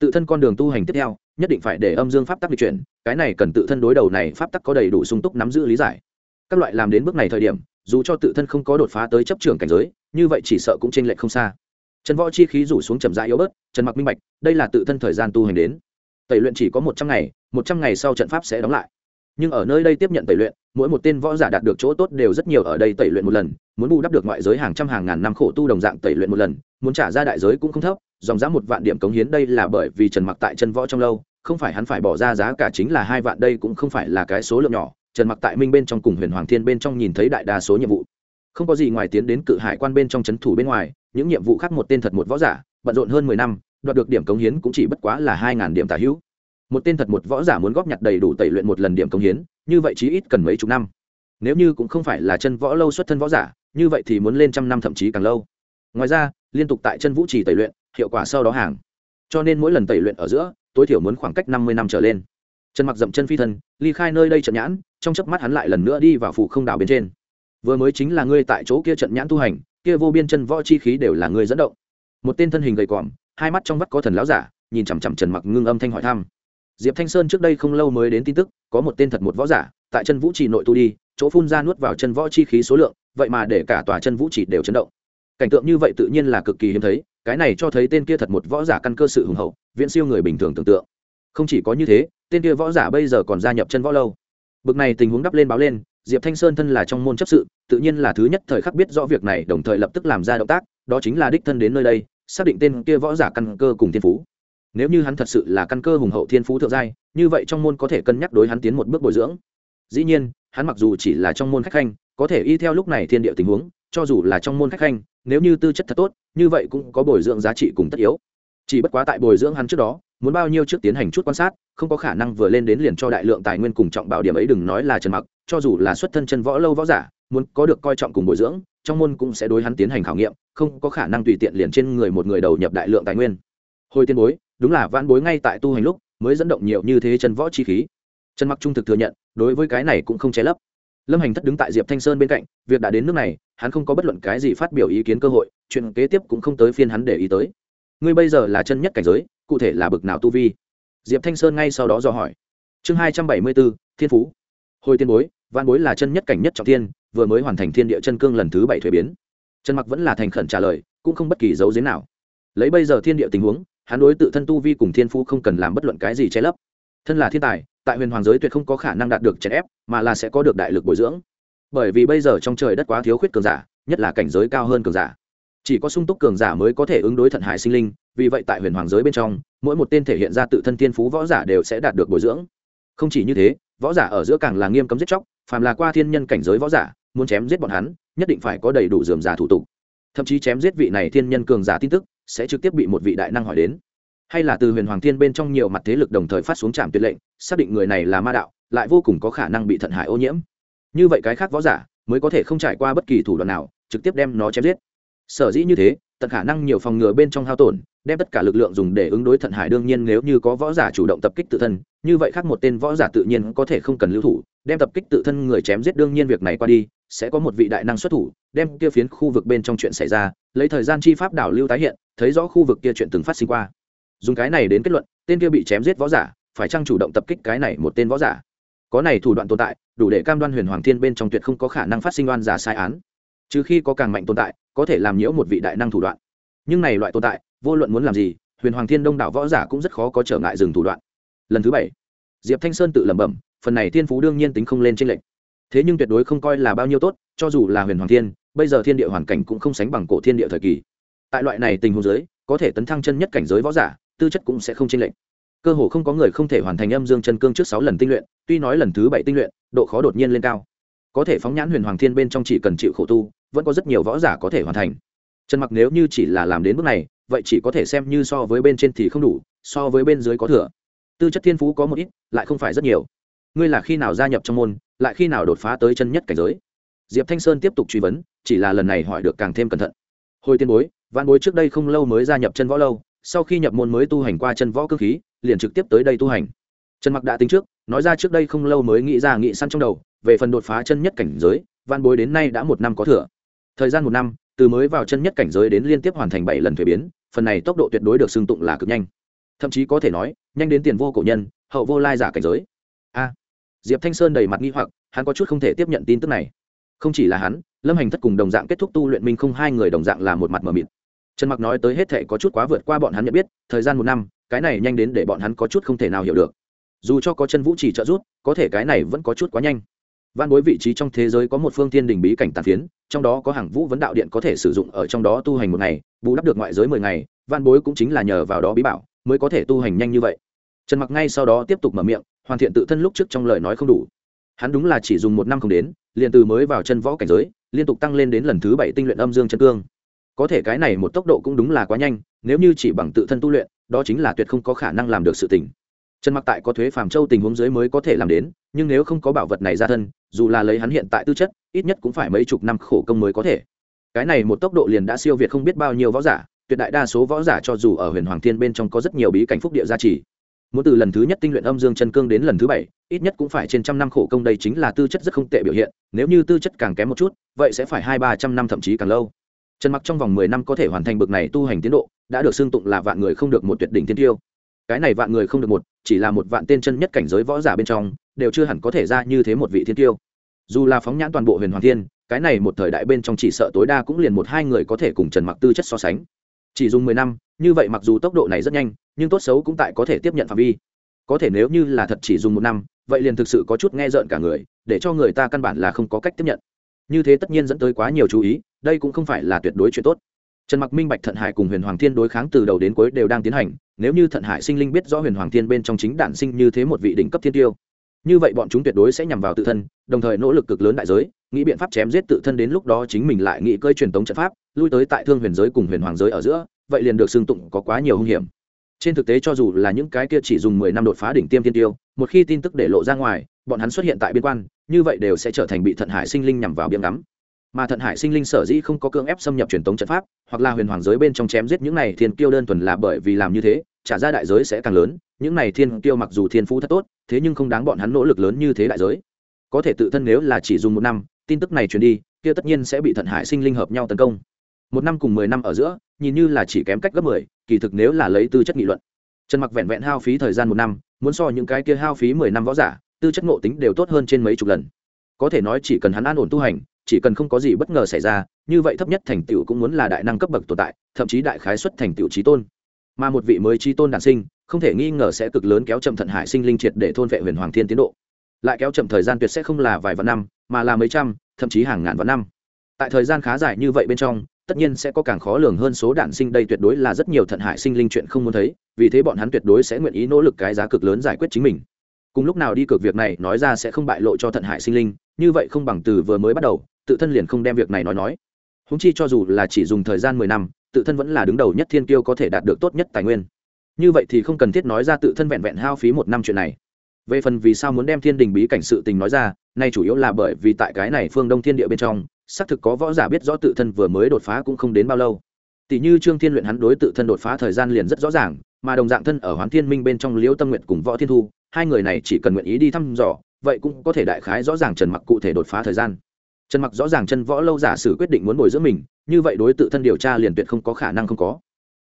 tự thân con đường tu hành tiếp theo, nhất định phải để âm dương pháp tắc lịch chuyển. Cái này cần tự thân đối đầu này pháp tắc có đầy đủ sung túc nắm giữ lý giải. Các loại làm đến bước này thời điểm, dù cho tự thân không có đột phá tới chấp trường cảnh giới, như vậy chỉ sợ cũng chênh lệch không xa. Trần võ chi khí rủ xuống chậm rãi yếu bớt, trần mặc minh bạch, đây là tự thân thời gian tu hành đến. Tẩy luyện chỉ có một trăm ngày, một trăm ngày sau trận pháp sẽ đóng lại. Nhưng ở nơi đây tiếp nhận tẩy luyện, mỗi một tên võ giả đạt được chỗ tốt đều rất nhiều ở đây tẩy luyện một lần, muốn bù đắp được ngoại giới hàng trăm hàng ngàn năm khổ tu đồng dạng tẩy luyện một lần, muốn trả ra đại giới cũng không thấp dòng giá một vạn điểm cống hiến đây là bởi vì trần mặc tại chân võ trong lâu, không phải hắn phải bỏ ra giá cả chính là hai vạn, đây cũng không phải là cái số lượng nhỏ. Trần mặc tại minh bên trong cùng huyền hoàng thiên bên trong nhìn thấy đại đa số nhiệm vụ. Không có gì ngoài tiến đến cự hải quan bên trong c thủ bên ngoài, những nhiệm vụ khác một tên thật một võ giả, bận rộn hơn mười năm, đoạt được điểm cống hiến cũng chỉ bất quá là hai ngàn điểm tả hữu. Một tên thật một võ giả muốn góp nhặt đầy đủ tẩy luyện một lần điểm cống hiến, như vậy chí ít cần mấy chục năm. Nếu như cũng không phải là chân võ lâu xuất thân võ giả, như vậy thì muốn lên trăm năm thậm chí càng lâu. Ngoài ra, liên tục tại chân vũ trì tẩy luyện hiệu quả sau đó hàng. Cho nên mỗi lần tẩy luyện ở giữa, tối thiểu muốn khoảng cách năm mươi năm trở lên. Trần mặc dậm chân phi thân, ly khai nơi đây trận nhãn, trong chớp mắt hắn lại lần nữa đi vào phủ không đảo bên trên. Vừa mới chính là ngươi tại chỗ kia trận nhãn tu hành, kia vô biên chân võ chi khí đều là ngươi dẫn động. Một tên thân hình gầy còm hai mắt trong vắt có thần lão giả, nhìn chằm chằm trần mặc ngưng âm thanh hỏi thăm. Diệp thanh sơn trước đây không lâu mới đến tin tức, có một tên thật một võ giả, tại chân vũ trì nội tu đi, chỗ phun ra nuốt vào chân võ chi khí số lượng, vậy mà để cả tòa chân vũ trì đều chấn động. Cảnh tượng như vậy tự nhiên là cực kỳ hiếm thấy cái này cho thấy tên kia thật một võ giả căn cơ sự hùng hậu, viễn siêu người bình thường tưởng tượng. Không chỉ có như thế, tên kia võ giả bây giờ còn gia nhập chân võ lâu. Bực này tình huống đắp lên báo lên, diệp thanh sơn thân là trong môn chấp sự, tự nhiên là thứ nhất thời khắc biết rõ việc này, đồng thời lập tức làm ra động tác, đó chính là đích thân đến nơi đây, xác định tên kia võ giả căn cơ cùng thiên phú. Nếu như hắn thật sự là căn cơ hùng hậu thiên phú thượng giai, như vậy trong môn có thể cân nhắc đối hắn tiến một bước bồi dưỡng. Dĩ nhiên, hắn mặc dù chỉ là trong môn khách khanh, có thể y theo lúc này thiên địa tình huống cho dù là trong môn khách khanh, nếu như tư chất thật tốt, như vậy cũng có bồi dưỡng giá trị cùng tất yếu. Chỉ bất quá tại bồi dưỡng hắn trước đó, muốn bao nhiêu trước tiến hành chút quan sát, không có khả năng vừa lên đến liền cho đại lượng tài nguyên cùng trọng bảo điểm ấy đừng nói là trần mặc, cho dù là xuất thân chân võ lâu võ giả, muốn có được coi trọng cùng bồi dưỡng, trong môn cũng sẽ đối hắn tiến hành khảo nghiệm, không có khả năng tùy tiện liền trên người một người đầu nhập đại lượng tài nguyên. Hồi tiên bối, đúng là vãn bối ngay tại tu hành lúc, mới dẫn động nhiều như thế chân võ chi khí. Trần mặc trung thực thừa nhận, đối với cái này cũng không che lấp. Lâm hành thất đứng tại diệp thanh sơn bên cạnh, việc đã đến nước này hắn không có bất luận cái gì phát biểu ý kiến cơ hội, chuyện kế tiếp cũng không tới phiên hắn để ý tới. Ngươi bây giờ là chân nhất cảnh giới, cụ thể là bực nào tu vi? Diệp thanh sơn ngay sau đó dò hỏi. Chương hai trăm bảy mươi bốn, thiên phú. Hồi tiên bối văn bối là chân nhất cảnh nhất trọng tiên vừa mới hoàn thành thiên địa chân cương lần thứ bảy thuế biến. Trần mặc vẫn là thành khẩn trả lời, cũng không bất kỳ dấu giếm nào. Lấy bây giờ thiên địa tình huống, hắn đối tự thân tu vi cùng thiên phú không cần làm bất luận cái gì che lấp. Thân là thiên tài, tại huyền hoàng giới tuyệt không có khả năng đạt được chèn ép, mà là sẽ có được đại lực bồi dưỡng bởi vì bây giờ trong trời đất quá thiếu khuyết cường giả, nhất là cảnh giới cao hơn cường giả. Chỉ có sung túc cường giả mới có thể ứng đối thận hải sinh linh, vì vậy tại huyền hoàng giới bên trong, mỗi một tên thể hiện ra tự thân thiên phú võ giả đều sẽ đạt được bồi dưỡng. Không chỉ như thế, võ giả ở giữa càng là nghiêm cấm giết chóc, phàm là qua thiên nhân cảnh giới võ giả, muốn chém giết bọn hắn, nhất định phải có đầy đủ dườm giả thủ tục. Thậm chí chém giết vị này thiên nhân cường giả tin tức, sẽ trực tiếp bị một vị đại năng hỏi đến. Hay là từ huyền hoàng thiên bên trong nhiều mặt thế lực đồng thời phát xuống trạm tuyệt lệnh, xác định người này là ma đạo, lại vô cùng có khả năng bị thận hải ô nhiễm như vậy cái khác võ giả mới có thể không trải qua bất kỳ thủ đoạn nào, trực tiếp đem nó chém giết. Sở dĩ như thế, tận khả năng nhiều phòng ngừa bên trong hao tổn, đem tất cả lực lượng dùng để ứng đối thận hải đương nhiên nếu như có võ giả chủ động tập kích tự thân, như vậy khác một tên võ giả tự nhiên có thể không cần lưu thủ, đem tập kích tự thân người chém giết đương nhiên việc này qua đi, sẽ có một vị đại năng xuất thủ, đem kia phiến khu vực bên trong chuyện xảy ra, lấy thời gian chi pháp đảo lưu tái hiện, thấy rõ khu vực kia chuyện từng phát sinh qua. Dùng cái này đến kết luận, tên kia bị chém giết võ giả, phải chăng chủ động tập kích cái này một tên võ giả? Có này thủ đoạn tồn tại, đủ để cam đoan huyền hoàng thiên bên trong tuyệt không có khả năng phát sinh oan giả sai án. Trừ khi có càng mạnh tồn tại, có thể làm nhiễu một vị đại năng thủ đoạn. Nhưng này loại tồn tại, vô luận muốn làm gì, huyền hoàng thiên đông đảo võ giả cũng rất khó có trở ngại dừng thủ đoạn. Lần thứ bảy, diệp thanh sơn tự lẩm bẩm, phần này thiên phú đương nhiên tính không lên tranh lệnh thế nhưng tuyệt đối không coi là bao nhiêu tốt, cho dù là huyền hoàng thiên, bây giờ thiên địa hoàn cảnh cũng không sánh bằng cổ thiên địa thời kỳ. Tại loại này tình huống giới có thể tấn thăng chân nhất cảnh giới võ giả, tư chất cũng sẽ không tranh lệch cơ hồ không có người không thể hoàn thành âm dương chân cương trước sáu lần tinh luyện, tuy nói lần thứ bảy tinh luyện, độ khó đột nhiên lên cao. Có thể phóng nhãn huyền hoàng thiên bên trong chỉ cần chịu khổ tu, vẫn có rất nhiều võ giả có thể hoàn thành. Trần mặc nếu như chỉ là làm đến bước này, vậy chỉ có thể xem như so với bên trên thì không đủ, so với bên dưới có thừa. Tư chất thiên phú có một ít, lại không phải rất nhiều. Ngươi là khi nào gia nhập trong môn, lại khi nào đột phá tới chân nhất cảnh giới? Diệp thanh sơn tiếp tục truy vấn, chỉ là lần này hỏi được càng thêm cẩn thận. Hồi tiên bối văn bối trước đây không lâu mới gia nhập chân võ lâu, sau khi nhập môn mới tu hành qua chân võ cơ khí liền trực tiếp tới đây tu hành. Trần mặc đã tính trước, nói ra trước đây không lâu mới nghĩ ra nghĩ săn trong đầu, về phần đột phá chân nhất cảnh giới văn bối đến nay đã một năm có thừa. Thời gian một năm, từ mới vào chân nhất cảnh giới đến liên tiếp hoàn thành bảy lần thuế biến, phần này tốc độ tuyệt đối được xưng tụng là cực nhanh. Thậm chí có thể nói, nhanh đến tiền vô cổ nhân, hậu vô lai giả cảnh giới. A. Diệp thanh sơn đầy mặt nghi hoặc, hắn có chút không thể tiếp nhận tin tức này. Không chỉ là hắn, lâm hành thất cùng đồng dạng kết thúc tu luyện minh không hai người đồng dạng là một mặt mờ mịt. Trần mặc nói tới hết thể có chút quá vượt qua bọn hắn nhận biết, thời gian một năm cái này nhanh đến để bọn hắn có chút không thể nào hiểu được. Dù cho có chân vũ chỉ trợ giúp, có thể cái này vẫn có chút quá nhanh. Văn bối vị trí trong thế giới có một phương tiên đình bí cảnh tàn phiến, trong đó có hàng vũ vấn đạo điện có thể sử dụng ở trong đó tu hành một ngày, bù đắp được ngoại giới mười ngày văn bối cũng chính là nhờ vào đó bí bảo mới có thể tu hành nhanh như vậy. Trần mặc ngay sau đó tiếp tục mở miệng, hoàn thiện tự thân lúc trước trong lời nói không đủ. Hắn đúng là chỉ dùng một năm không đến, liền từ mới vào chân võ cảnh giới, liên tục tăng lên đến lần thứ bảy tinh luyện âm dương chân cương. Có thể cái này một tốc độ cũng đúng là quá nhanh, nếu như chỉ bằng tự thân tu luyện đó chính là tuyệt không có khả năng làm được sự tình. Trần mặc tại có thuế phàm châu tình huống dưới mới có thể làm đến, nhưng nếu không có bảo vật này ra thân, dù là lấy hắn hiện tại tư chất, ít nhất cũng phải mấy chục năm khổ công mới có thể. Cái này một tốc độ liền đã siêu việt không biết bao nhiêu võ giả, tuyệt đại đa số võ giả cho dù ở huyền hoàng thiên bên trong có rất nhiều bí cảnh phúc địa gia trì. Muốn từ lần thứ nhất tinh luyện âm dương chân cương đến lần thứ bảy, ít nhất cũng phải trên trăm năm khổ công đây chính là tư chất rất không tệ biểu hiện, nếu như tư chất càng kém một chút, vậy sẽ phải hai ba trăm năm thậm chí càng lâu trần mặc trong vòng mười năm có thể hoàn thành bực này tu hành tiến độ, đã được xưng tụng là vạn người không được một tuyệt đỉnh thiên tiêu. Cái này vạn người không được một, chỉ là một vạn tên chân nhất cảnh giới võ giả bên trong, đều chưa hẳn có thể ra như thế một vị thiên tiêu. Dù là phóng nhãn toàn bộ huyền hoàng thiên, cái này một thời đại bên trong chỉ sợ tối đa cũng liền một hai người có thể cùng trần mặc tư chất so sánh. Chỉ dùng mười năm, như vậy mặc dù tốc độ này rất nhanh, nhưng tốt xấu cũng tại có thể tiếp nhận phạm vi. Có thể nếu như là thật chỉ dùng một năm, vậy liền thực sự có chút nghe rợn cả người, để cho người ta căn bản là không có cách tiếp nhận. Như thế tất nhiên dẫn tới quá nhiều chú ý đây cũng không phải là tuyệt đối chuyện tốt. Trần mặc minh, bạch thận hải cùng huyền hoàng thiên đối kháng từ đầu đến cuối đều đang tiến hành, nếu như thận hải sinh linh biết rõ huyền hoàng thiên bên trong chính đản sinh như thế một vị đỉnh cấp thiên tiêu, như vậy bọn chúng tuyệt đối sẽ nhằm vào tự thân, đồng thời nỗ lực cực lớn đại giới, nghĩ biện pháp chém giết tự thân đến lúc đó chính mình lại nghĩ cơi truyền tống trận pháp, lui tới tại thương huyền giới cùng huyền hoàng giới ở giữa, vậy liền được xưng tụng có quá nhiều hung hiểm. Trên thực tế cho dù là những cái kia chỉ dùng mười năm đột phá đỉnh tiêm Thiên tiêu, một khi tin tức để lộ ra ngoài, bọn hắn xuất hiện tại biên quan, như vậy đều sẽ trở thành bị thận hải sinh linh nhằm vào biếng ngắm mà thận hải sinh linh sở dĩ không có cưỡng ép xâm nhập truyền thống trận pháp, hoặc là huyền hoàng giới bên trong chém giết những này thiên kiêu đơn thuần là bởi vì làm như thế, trả ra đại giới sẽ càng lớn, những này thiên kiêu mặc dù thiên phú thật tốt, thế nhưng không đáng bọn hắn nỗ lực lớn như thế đại giới. Có thể tự thân nếu là chỉ dùng một năm, tin tức này truyền đi, kia tất nhiên sẽ bị thận hải sinh linh hợp nhau tấn công. Một năm cùng mười năm ở giữa, nhìn như là chỉ kém cách gấp mười, kỳ thực nếu là lấy tư chất nghị luận. Trần mặc vẹn vẹn hao phí thời gian một năm, muốn so những cái kia hao phí mười năm võ giả, tư chất ngộ tính đều tốt hơn trên mấy chục lần. Có thể nói chỉ cần hắn an ổn tu hành chỉ cần không có gì bất ngờ xảy ra, như vậy thấp nhất thành tựu cũng muốn là đại năng cấp bậc tồn tại, thậm chí đại khái xuất thành tựu trí tôn. Mà một vị mới trí tôn đản sinh, không thể nghi ngờ sẽ cực lớn kéo chậm thận hải sinh linh triệt để thôn vệ huyền hoàng thiên tiến độ. Lại kéo chậm thời gian tuyệt sẽ không là vài vạn năm, mà là mấy trăm, thậm chí hàng ngàn vạn năm. Tại thời gian khá dài như vậy bên trong, tất nhiên sẽ có càng khó lường hơn số đản sinh đây tuyệt đối là rất nhiều thận hải sinh linh chuyện không muốn thấy, vì thế bọn hắn tuyệt đối sẽ nguyện ý nỗ lực cái giá cực lớn giải quyết chính mình. Cùng lúc nào đi cược việc này, nói ra sẽ không bại lộ cho thận hải sinh linh, như vậy không bằng từ vừa mới bắt đầu tự thân liền không đem việc này nói nói. Húng chi cho dù là chỉ dùng thời gian mười năm, tự thân vẫn là đứng đầu nhất thiên kiêu có thể đạt được tốt nhất tài nguyên. Như vậy thì không cần thiết nói ra tự thân vẹn vẹn hao phí một năm chuyện này. Về phần vì sao muốn đem thiên đình bí cảnh sự tình nói ra, nay chủ yếu là bởi vì tại cái này phương đông thiên địa bên trong, xác thực có võ giả biết rõ tự thân vừa mới đột phá cũng không đến bao lâu. Tỷ như trương thiên luyện hắn đối tự thân đột phá thời gian liền rất rõ ràng, mà đồng dạng thân ở hoán thiên minh bên trong liễu tâm nguyện cùng võ thiên thu, hai người này chỉ cần nguyện ý đi thăm dò, vậy cũng có thể đại khái rõ ràng trần mặc cụ thể đột phá thời gian trần mặc rõ ràng chân võ lâu giả sử quyết định muốn bồi dưỡng mình, như vậy đối tự thân điều tra liền tuyệt không có khả năng không có.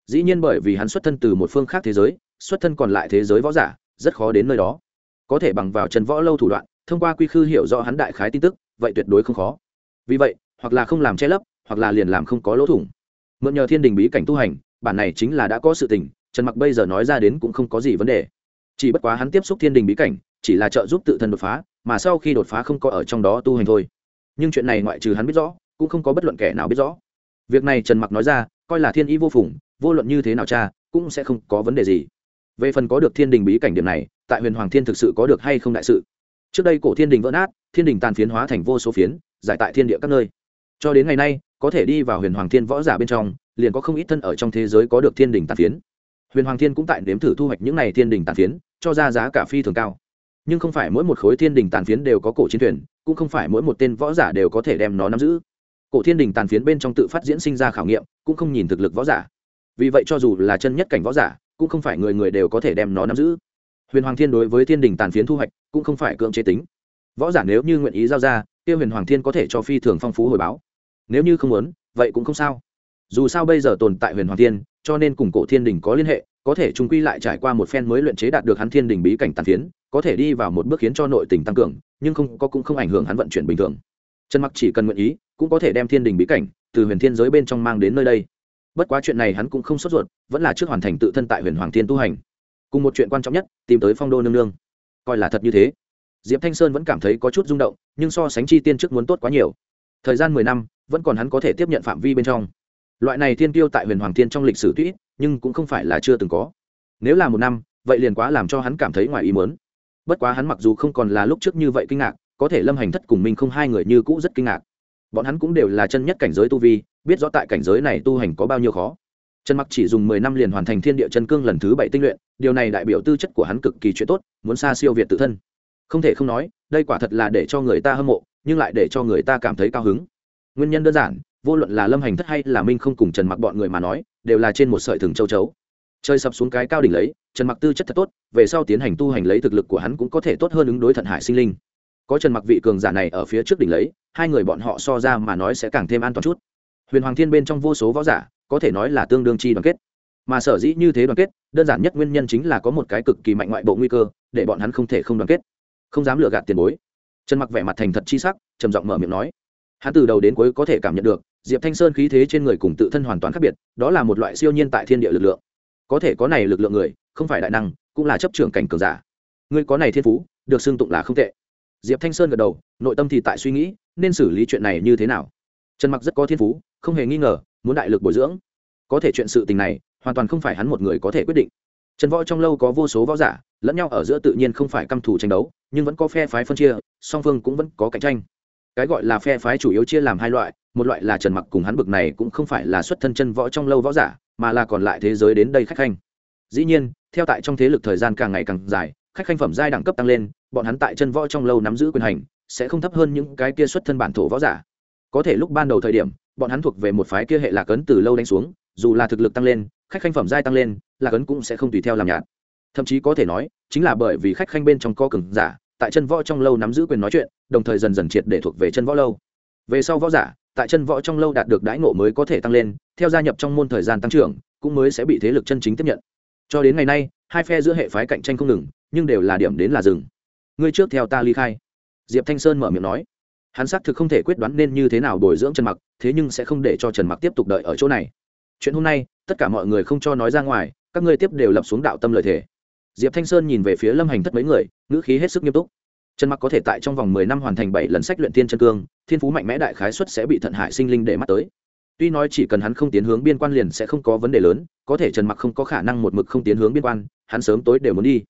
Dĩ nhiên bởi vì hắn xuất thân từ một phương khác thế giới, xuất thân còn lại thế giới võ giả, rất khó đến nơi đó. Có thể bằng vào chân võ lâu thủ đoạn, thông qua quy khư hiểu rõ hắn đại khái tin tức, vậy tuyệt đối không khó. Vì vậy, hoặc là không làm che lấp, hoặc là liền làm không có lỗ thủng. Mượn nhờ thiên đình bí cảnh tu hành, bản này chính là đã có sự tình, trần mặc bây giờ nói ra đến cũng không có gì vấn đề. Chỉ bất quá hắn tiếp xúc thiên đình bí cảnh, chỉ là trợ giúp tự thân đột phá, mà sau khi đột phá không có ở trong đó tu hành thôi nhưng chuyện này ngoại trừ hắn biết rõ, cũng không có bất luận kẻ nào biết rõ. Việc này trần mặc nói ra, coi là thiên ý vô phùng, vô luận như thế nào cha, cũng sẽ không có vấn đề gì. Về phần có được thiên đình bí cảnh điểm này, tại huyền hoàng thiên thực sự có được hay không đại sự? Trước đây cổ thiên đình vỡ nát, thiên đình tàn phiến hóa thành vô số phiến, giải tại thiên địa các nơi. Cho đến ngày nay, có thể đi vào huyền hoàng thiên võ giả bên trong, liền có không ít thân ở trong thế giới có được thiên đình tàn phiến. Huyền hoàng thiên cũng tại nếm thử thu hoạch những n à y thiên đình tàn phiến, cho ra giá cả phi thường cao. Nhưng không phải mỗi một khối thiên đình tàn phiến đều có cổ chiến thuyền cũng không phải mỗi một tên võ giả đều có thể đem nó nắm giữ. Cổ thiên đình tàn phiến bên trong tự phát diễn sinh ra khảo nghiệm, cũng không nhìn thực lực võ giả. Vì vậy cho dù là chân nhất cảnh võ giả, cũng không phải người người đều có thể đem nó nắm giữ. Huyền hoàng thiên đối với thiên đình tàn phiến thu hoạch, cũng không phải cưỡng chế tính. Võ giả nếu như nguyện ý giao ra, kia huyền hoàng thiên có thể cho phi thường phong phú hồi báo. Nếu như không muốn, vậy cũng không sao. Dù sao bây giờ tồn tại huyền hoàng thiên, cho nên cùng cổ thiên đình có liên hệ, có thể trung quy lại trải qua một phen mới luyện chế đạt được hắn thiên đình bí cảnh tàn phiến, có thể đi vào một bước khiến cho nội tình tăng cường nhưng không có cũng không ảnh hưởng hắn vận chuyển bình thường. Trần mặc chỉ cần nguyện ý, cũng có thể đem thiên đình bí cảnh từ huyền thiên giới bên trong mang đến nơi đây. Bất quá chuyện này hắn cũng không sốt ruột, vẫn là trước hoàn thành tự thân tại huyền hoàng thiên tu hành. Cùng một chuyện quan trọng nhất, tìm tới phong đô nương nương. Coi là thật như thế. Diệp thanh sơn vẫn cảm thấy có chút rung động, nhưng so sánh chi tiên trước muốn tốt quá nhiều. Thời gian mười năm, vẫn còn hắn có thể tiếp nhận phạm vi bên trong. Loại này thiên tiêu tại huyền hoàng thiên trong lịch sử tuy nhưng cũng không phải là chưa từng có. Nếu là một năm, vậy liền quá làm cho hắn cảm thấy ngoài ý mớn bất quá hắn mặc dù không còn là lúc trước như vậy kinh ngạc, có thể lâm hành thất cùng mình không hai người như cũ rất kinh ngạc. Bọn hắn cũng đều là chân nhất cảnh giới tu vi, biết rõ tại cảnh giới này tu hành có bao nhiêu khó. Trần mặc chỉ dùng mười năm liền hoàn thành thiên địa chân cương lần thứ bảy tinh luyện, điều này đại biểu tư chất của hắn cực kỳ chuyện tốt, muốn xa siêu việt tự thân. Không thể không nói, đây quả thật là để cho người ta hâm mộ, nhưng lại để cho người ta cảm thấy cao hứng. Nguyên nhân đơn giản, vô luận là lâm hành thất hay là minh không cùng trần mặc bọn người mà nói, đều là trên một sợi thừng châu chấu. Chơi sập xuống cái cao đỉnh lấy trần mặc tư chất thật tốt, về sau tiến hành tu hành lấy thực lực của hắn cũng có thể tốt hơn ứng đối thận hải sinh linh. Có trần mặc vị cường giả này ở phía trước đỉnh lấy, hai người bọn họ so ra mà nói sẽ càng thêm an toàn chút. Huyền hoàng thiên bên trong vô số võ giả, có thể nói là tương đương chi đoàn kết. Mà sở dĩ như thế đoàn kết, đơn giản nhất nguyên nhân chính là có một cái cực kỳ mạnh ngoại bộ nguy cơ, để bọn hắn không thể không đoàn kết. Không dám lừa gạt tiền bối. Trần mặc vẻ mặt thành thật chi sắc, trầm giọng mở miệng nói. Hắn từ đầu đến cuối có thể cảm nhận được, diệp thanh sơn khí thế trên người cùng tự thân hoàn toàn khác biệt, đó là một loại siêu nhiên tại thiên địa lực lượng. Có thể có này lực lượng người không phải đại năng, cũng là chấp trưởng cảnh cường giả. Ngươi có này thiên phú, được xưng tụng là không tệ. Diệp thanh sơn gật đầu, nội tâm thì tại suy nghĩ, nên xử lý chuyện này như thế nào? Trần mặc rất có thiên phú, không hề nghi ngờ, muốn đại lực bồi dưỡng. Có thể chuyện sự tình này, hoàn toàn không phải hắn một người có thể quyết định. Trần võ trong lâu có vô số võ giả, lẫn nhau ở giữa tự nhiên không phải căm thù tranh đấu, nhưng vẫn có phe phái phân chia, song phương cũng vẫn có cạnh tranh. Cái gọi là phe phái chủ yếu chia làm hai loại, một loại là trần mặc cùng hắn bực này cũng không phải là xuất thân chân võ trong lâu võ giả, mà là còn lại thế giới đến đây khách khanh dĩ nhiên, theo tại trong thế lực thời gian càng ngày càng dài, khách khanh phẩm giai đẳng cấp tăng lên, bọn hắn tại chân võ trong lâu nắm giữ quyền hành, sẽ không thấp hơn những cái kia xuất thân bản thổ võ giả. Có thể lúc ban đầu thời điểm, bọn hắn thuộc về một phái kia hệ lạc ấn từ lâu đánh xuống, dù là thực lực tăng lên, khách khanh phẩm giai tăng lên, lạc ấn cũng sẽ không tùy theo làm nhạt. Thậm chí có thể nói, chính là bởi vì khách khanh bên trong co cường giả, tại chân võ trong lâu nắm giữ quyền nói chuyện, đồng thời dần dần triệt để thuộc về chân võ lâu. Về sau võ giả, tại chân võ trong lâu đạt được đãi ngộ mới có thể tăng lên, theo gia nhập trong môn thời gian tăng trưởng, cũng mới sẽ bị thế lực chân chính tiếp nhận cho đến ngày nay, hai phe giữa hệ phái cạnh tranh không ngừng, nhưng đều là điểm đến là rừng ngươi trước theo ta ly khai. Diệp thanh sơn mở miệng nói. Hắn xác thực không thể quyết đoán nên như thế nào bồi dưỡng trần mặc, thế nhưng sẽ không để cho trần mặc tiếp tục đợi ở chỗ này. Chuyện hôm nay, tất cả mọi người không cho nói ra ngoài, các ngươi tiếp đều lập xuống đạo tâm lời thể diệp thanh sơn nhìn về phía lâm hành thất mấy người, ngữ khí hết sức nghiêm túc. Trần mặc có thể tại trong vòng mười năm hoàn thành bảy lần sách luyện thiên chân cương, thiên phú mạnh mẽ đại khái xuất sẽ bị thận hại sinh linh để mắt tới tuy nói chỉ cần hắn không tiến hướng biên quan liền sẽ không có vấn đề lớn, có thể trần mặc không có khả năng một mực không tiến hướng biên quan, hắn sớm tối đều muốn đi.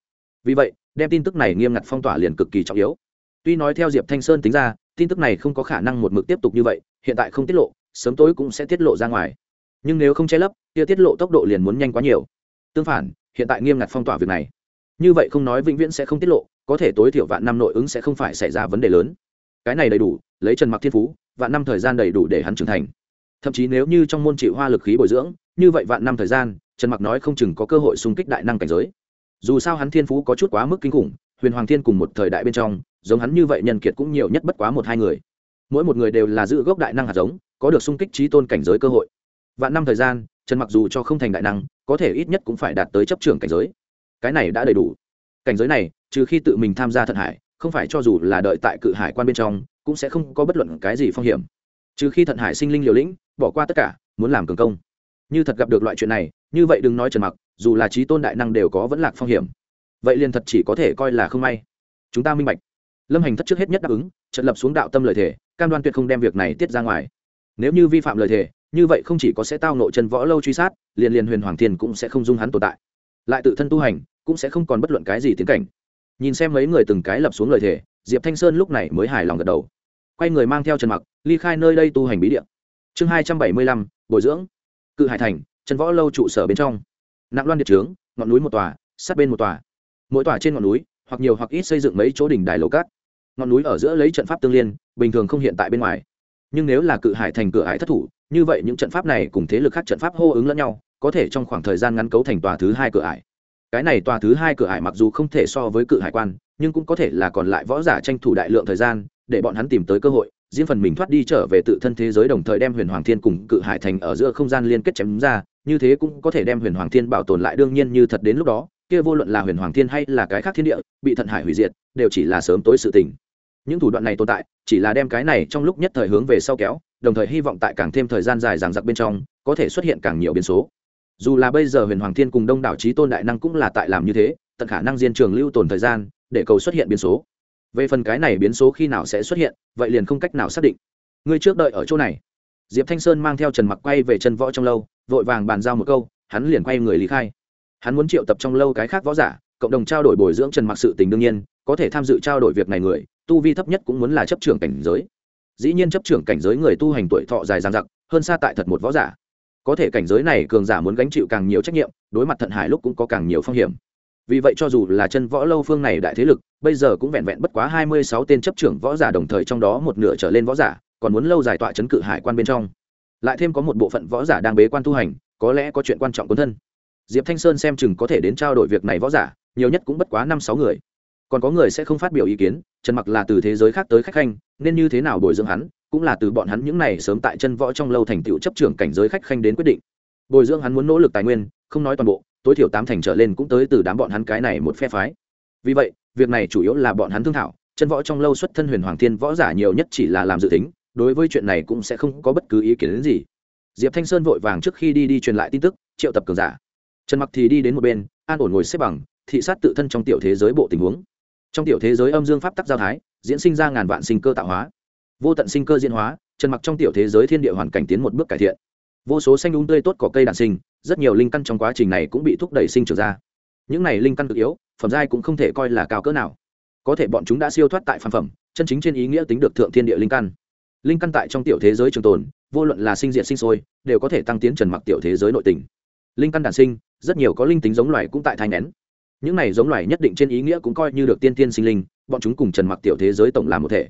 Vì vậy, đem tin tức này nghiêm ngặt phong tỏa liền cực kỳ trọng yếu. Tuy nói theo diệp thanh sơn tính ra, tin tức này không có khả năng một mực tiếp tục như vậy, hiện tại không tiết lộ, sớm tối cũng sẽ tiết lộ ra ngoài. Nhưng nếu không che lấp, kia tiết lộ tốc độ liền muốn nhanh quá nhiều. Tương phản, hiện tại nghiêm ngặt phong tỏa việc này. Như vậy không nói vĩnh viễn sẽ không tiết lộ, có thể tối thiểu vạn năm nội ứng sẽ không phải xảy ra vấn đề lớn. Cái này đầy đủ, lấy trần mặc thiên phú, vạn năm thời gian đầy đủ để hắn trưởng thành thậm chí nếu như trong môn chịu hoa lực khí bồi dưỡng, như vậy vạn năm thời gian, trần mặc nói không chừng có cơ hội xung kích đại năng cảnh giới. Dù sao hắn thiên phú có chút quá mức kinh khủng, huyền hoàng thiên cùng một thời đại bên trong, giống hắn như vậy nhân kiệt cũng nhiều nhất bất quá một hai người. Mỗi một người đều là giữ gốc đại năng hạt giống, có được xung kích trí tôn cảnh giới cơ hội. Vạn năm thời gian, trần mặc dù cho không thành đại năng, có thể ít nhất cũng phải đạt tới chấp trưởng cảnh giới. Cái này đã đầy đủ. Cảnh giới này, trừ khi tự mình tham gia thận hải, không phải cho dù là đợi tại cự hải quan bên trong, cũng sẽ không có bất luận cái gì phong hiểm. Trừ khi thận hải sinh linh liều lĩnh bỏ qua tất cả, muốn làm cường công. Như thật gặp được loại chuyện này, như vậy đừng nói trần mặc, dù là trí tôn đại năng đều có vẫn lạc phong hiểm. Vậy liền thật chỉ có thể coi là không may. Chúng ta minh bạch. Lâm hành thất trước hết nhất đáp ứng, trận lập xuống đạo tâm lời thề, cam đoan tuyệt không đem việc này tiết ra ngoài. Nếu như vi phạm lời thề, như vậy không chỉ có sẽ tao nội chân võ lâu truy sát, liền liền huyền hoàng thiên cũng sẽ không dung hắn tồn tại. Lại tự thân tu hành, cũng sẽ không còn bất luận cái gì tiến cảnh. Nhìn xem mấy người từng cái lập xuống lời thề, diệp thanh sơn lúc này mới hài lòng gật đầu. Quay người mang theo trần mặc, ly khai nơi đây tu hành bí địa chương hai trăm bảy mươi lăm bồi dưỡng. Cự hải thành trần võ lâu trụ sở bên trong. Nặng loan điện trướng ngọn núi một tòa sát bên một tòa. Mỗi tòa trên ngọn núi hoặc nhiều hoặc ít xây dựng mấy chỗ đỉnh đài lầu cát. Ngọn núi ở giữa lấy trận pháp tương liên bình thường không hiện tại bên ngoài. Nhưng nếu là cự hải thành cửa hải thất thủ như vậy những trận pháp này cùng thế lực khác trận pháp hô ứng lẫn nhau có thể trong khoảng thời gian ngắn cấu thành tòa thứ hai cửa hải, cái này tòa thứ hai cửa hải mặc dù không thể so với cự hải quan nhưng cũng có thể là còn lại võ giả tranh thủ đại lượng thời gian để bọn hắn tìm tới cơ hội diễn phần mình thoát đi trở về tự thân thế giới đồng thời đem huyền hoàng thiên cùng cự hải thành ở giữa không gian liên kết chém ra, như thế cũng có thể đem huyền hoàng thiên bảo tồn lại đương nhiên như thật đến lúc đó, kia vô luận là huyền hoàng thiên hay là cái khác thiên địa, bị thận hải hủy diệt, đều chỉ là sớm tối sự tình. Những thủ đoạn này tồn tại, chỉ là đem cái này trong lúc nhất thời hướng về sau kéo, đồng thời hy vọng tại càng thêm thời gian dài ràng giặc bên trong, có thể xuất hiện càng nhiều biến số. Dù là bây giờ huyền hoàng thiên cùng đông đảo trí tôn đại năng cũng là tại làm như thế, tận khả năng diên trường lưu tồn thời gian, để cầu xuất hiện biến số về phần cái này biến số khi nào sẽ xuất hiện, vậy liền không cách nào xác định. Ngươi trước đợi ở chỗ này. Diệp thanh sơn mang theo trần mặc quay về chân võ trong lâu, vội vàng bàn giao một câu, hắn liền quay người lý khai. Hắn muốn triệu tập trong lâu cái khác võ giả, cộng đồng trao đổi bồi dưỡng trần mặc sự tình đương nhiên, có thể tham dự trao đổi việc này người, tu vi thấp nhất cũng muốn là chấp trưởng cảnh giới. Dĩ nhiên chấp trưởng cảnh giới người tu hành tuổi thọ dài dằng dặc, hơn xa tại thật một võ giả. Có thể cảnh giới này cường giả muốn gánh chịu càng nhiều trách nhiệm, đối mặt thận hải lúc cũng có càng nhiều phong hiểm vì vậy cho dù là chân võ lâu phương này đại thế lực, bây giờ cũng vẹn vẹn bất quá hai mươi sáu tên chấp trưởng võ giả đồng thời trong đó một nửa trở lên võ giả, còn muốn lâu dài tọa chấn cự hải quan bên trong. Lại thêm có một bộ phận võ giả đang bế quan tu hành, có lẽ có chuyện quan trọng quân thân. Diệp thanh sơn xem chừng có thể đến trao đổi việc này võ giả, nhiều nhất cũng bất quá năm sáu người. Còn có người sẽ không phát biểu ý kiến, trần mặc là từ thế giới khác tới khách khanh, nên như thế nào bồi dưỡng hắn, cũng là từ bọn hắn những này sớm tại chân võ trong lâu thành tựu chấp trưởng cảnh giới khách khanh đến quyết định. Bồi dưỡng hắn muốn nỗ lực tài nguyên, không nói toàn bộ tối thiểu tám thành trở lên cũng tới từ đám bọn hắn cái này một phe phái. Vì vậy, việc này chủ yếu là bọn hắn thương thảo, chân võ trong lâu xuất thân huyền hoàng thiên võ giả nhiều nhất chỉ là làm dự tính, đối với chuyện này cũng sẽ không có bất cứ ý kiến đến gì. Diệp thanh sơn vội vàng trước khi đi đi truyền lại tin tức, triệu tập cường giả. Trần mặc thì đi đến một bên, an ổn ngồi xếp bằng, thị sát tự thân trong tiểu thế giới bộ tình huống. Trong tiểu thế giới âm dương pháp tắc giao thái, diễn sinh ra ngàn vạn sinh cơ tạo hóa. Vô tận sinh cơ diễn hóa, trần mặc trong tiểu thế giới thiên địa hoàn cảnh tiến một bước cải thiện. Vô số xanh đúng tươi tốt cỏ cây đàn sinh rất nhiều linh căn trong quá trình này cũng bị thúc đẩy sinh trưởng ra. Những này linh căn cực yếu, phẩm giai cũng không thể coi là cao cỡ nào. Có thể bọn chúng đã siêu thoát tại phàm phẩm, chân chính trên ý nghĩa tính được thượng thiên địa linh căn. Linh căn tại trong tiểu thế giới trường tồn, vô luận là sinh diện sinh sôi, đều có thể tăng tiến trần mặc tiểu thế giới nội tình. Linh căn đản sinh, rất nhiều có linh tính giống loài cũng tại thai nén những này giống loài nhất định trên ý nghĩa cũng coi như được tiên tiên sinh linh, bọn chúng cùng trần mặc tiểu thế giới tổng làm một thể.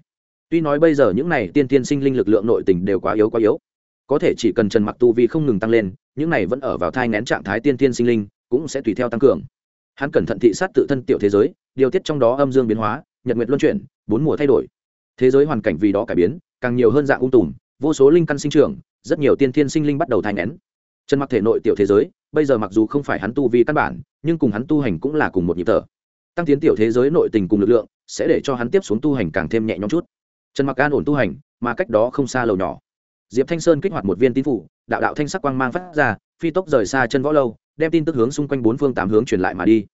Tuy nói bây giờ những này tiên tiên sinh linh lực lượng nội tình đều quá yếu quá yếu có thể chỉ cần trần mặc tu vi không ngừng tăng lên, những này vẫn ở vào thai nén trạng thái tiên tiên sinh linh, cũng sẽ tùy theo tăng cường. Hắn cẩn thận thị sát tự thân tiểu thế giới, điều tiết trong đó âm dương biến hóa, nhật nguyệt luân chuyển, bốn mùa thay đổi. Thế giới hoàn cảnh vì đó cải biến, càng nhiều hơn dạng ung tùm, vô số linh căn sinh trưởng, rất nhiều tiên thiên sinh linh bắt đầu thai nén trần mặc thể nội tiểu thế giới, bây giờ mặc dù không phải hắn tu vi căn bản, nhưng cùng hắn tu hành cũng là cùng một nhịp thở. Tăng tiến tiểu thế giới nội tình cùng lực lượng, sẽ để cho hắn tiếp xuống tu hành càng thêm nhẹ nhõm chút. Trần mặc an ổn tu hành, mà cách đó không xa lầu nhỏ diệp thanh sơn kích hoạt một viên tín phủ, đạo đạo thanh sắc quang mang phát ra, phi tốc rời xa chân võ lâu, đem tin tức hướng xung quanh bốn phương tám hướng truyền lại mà đi.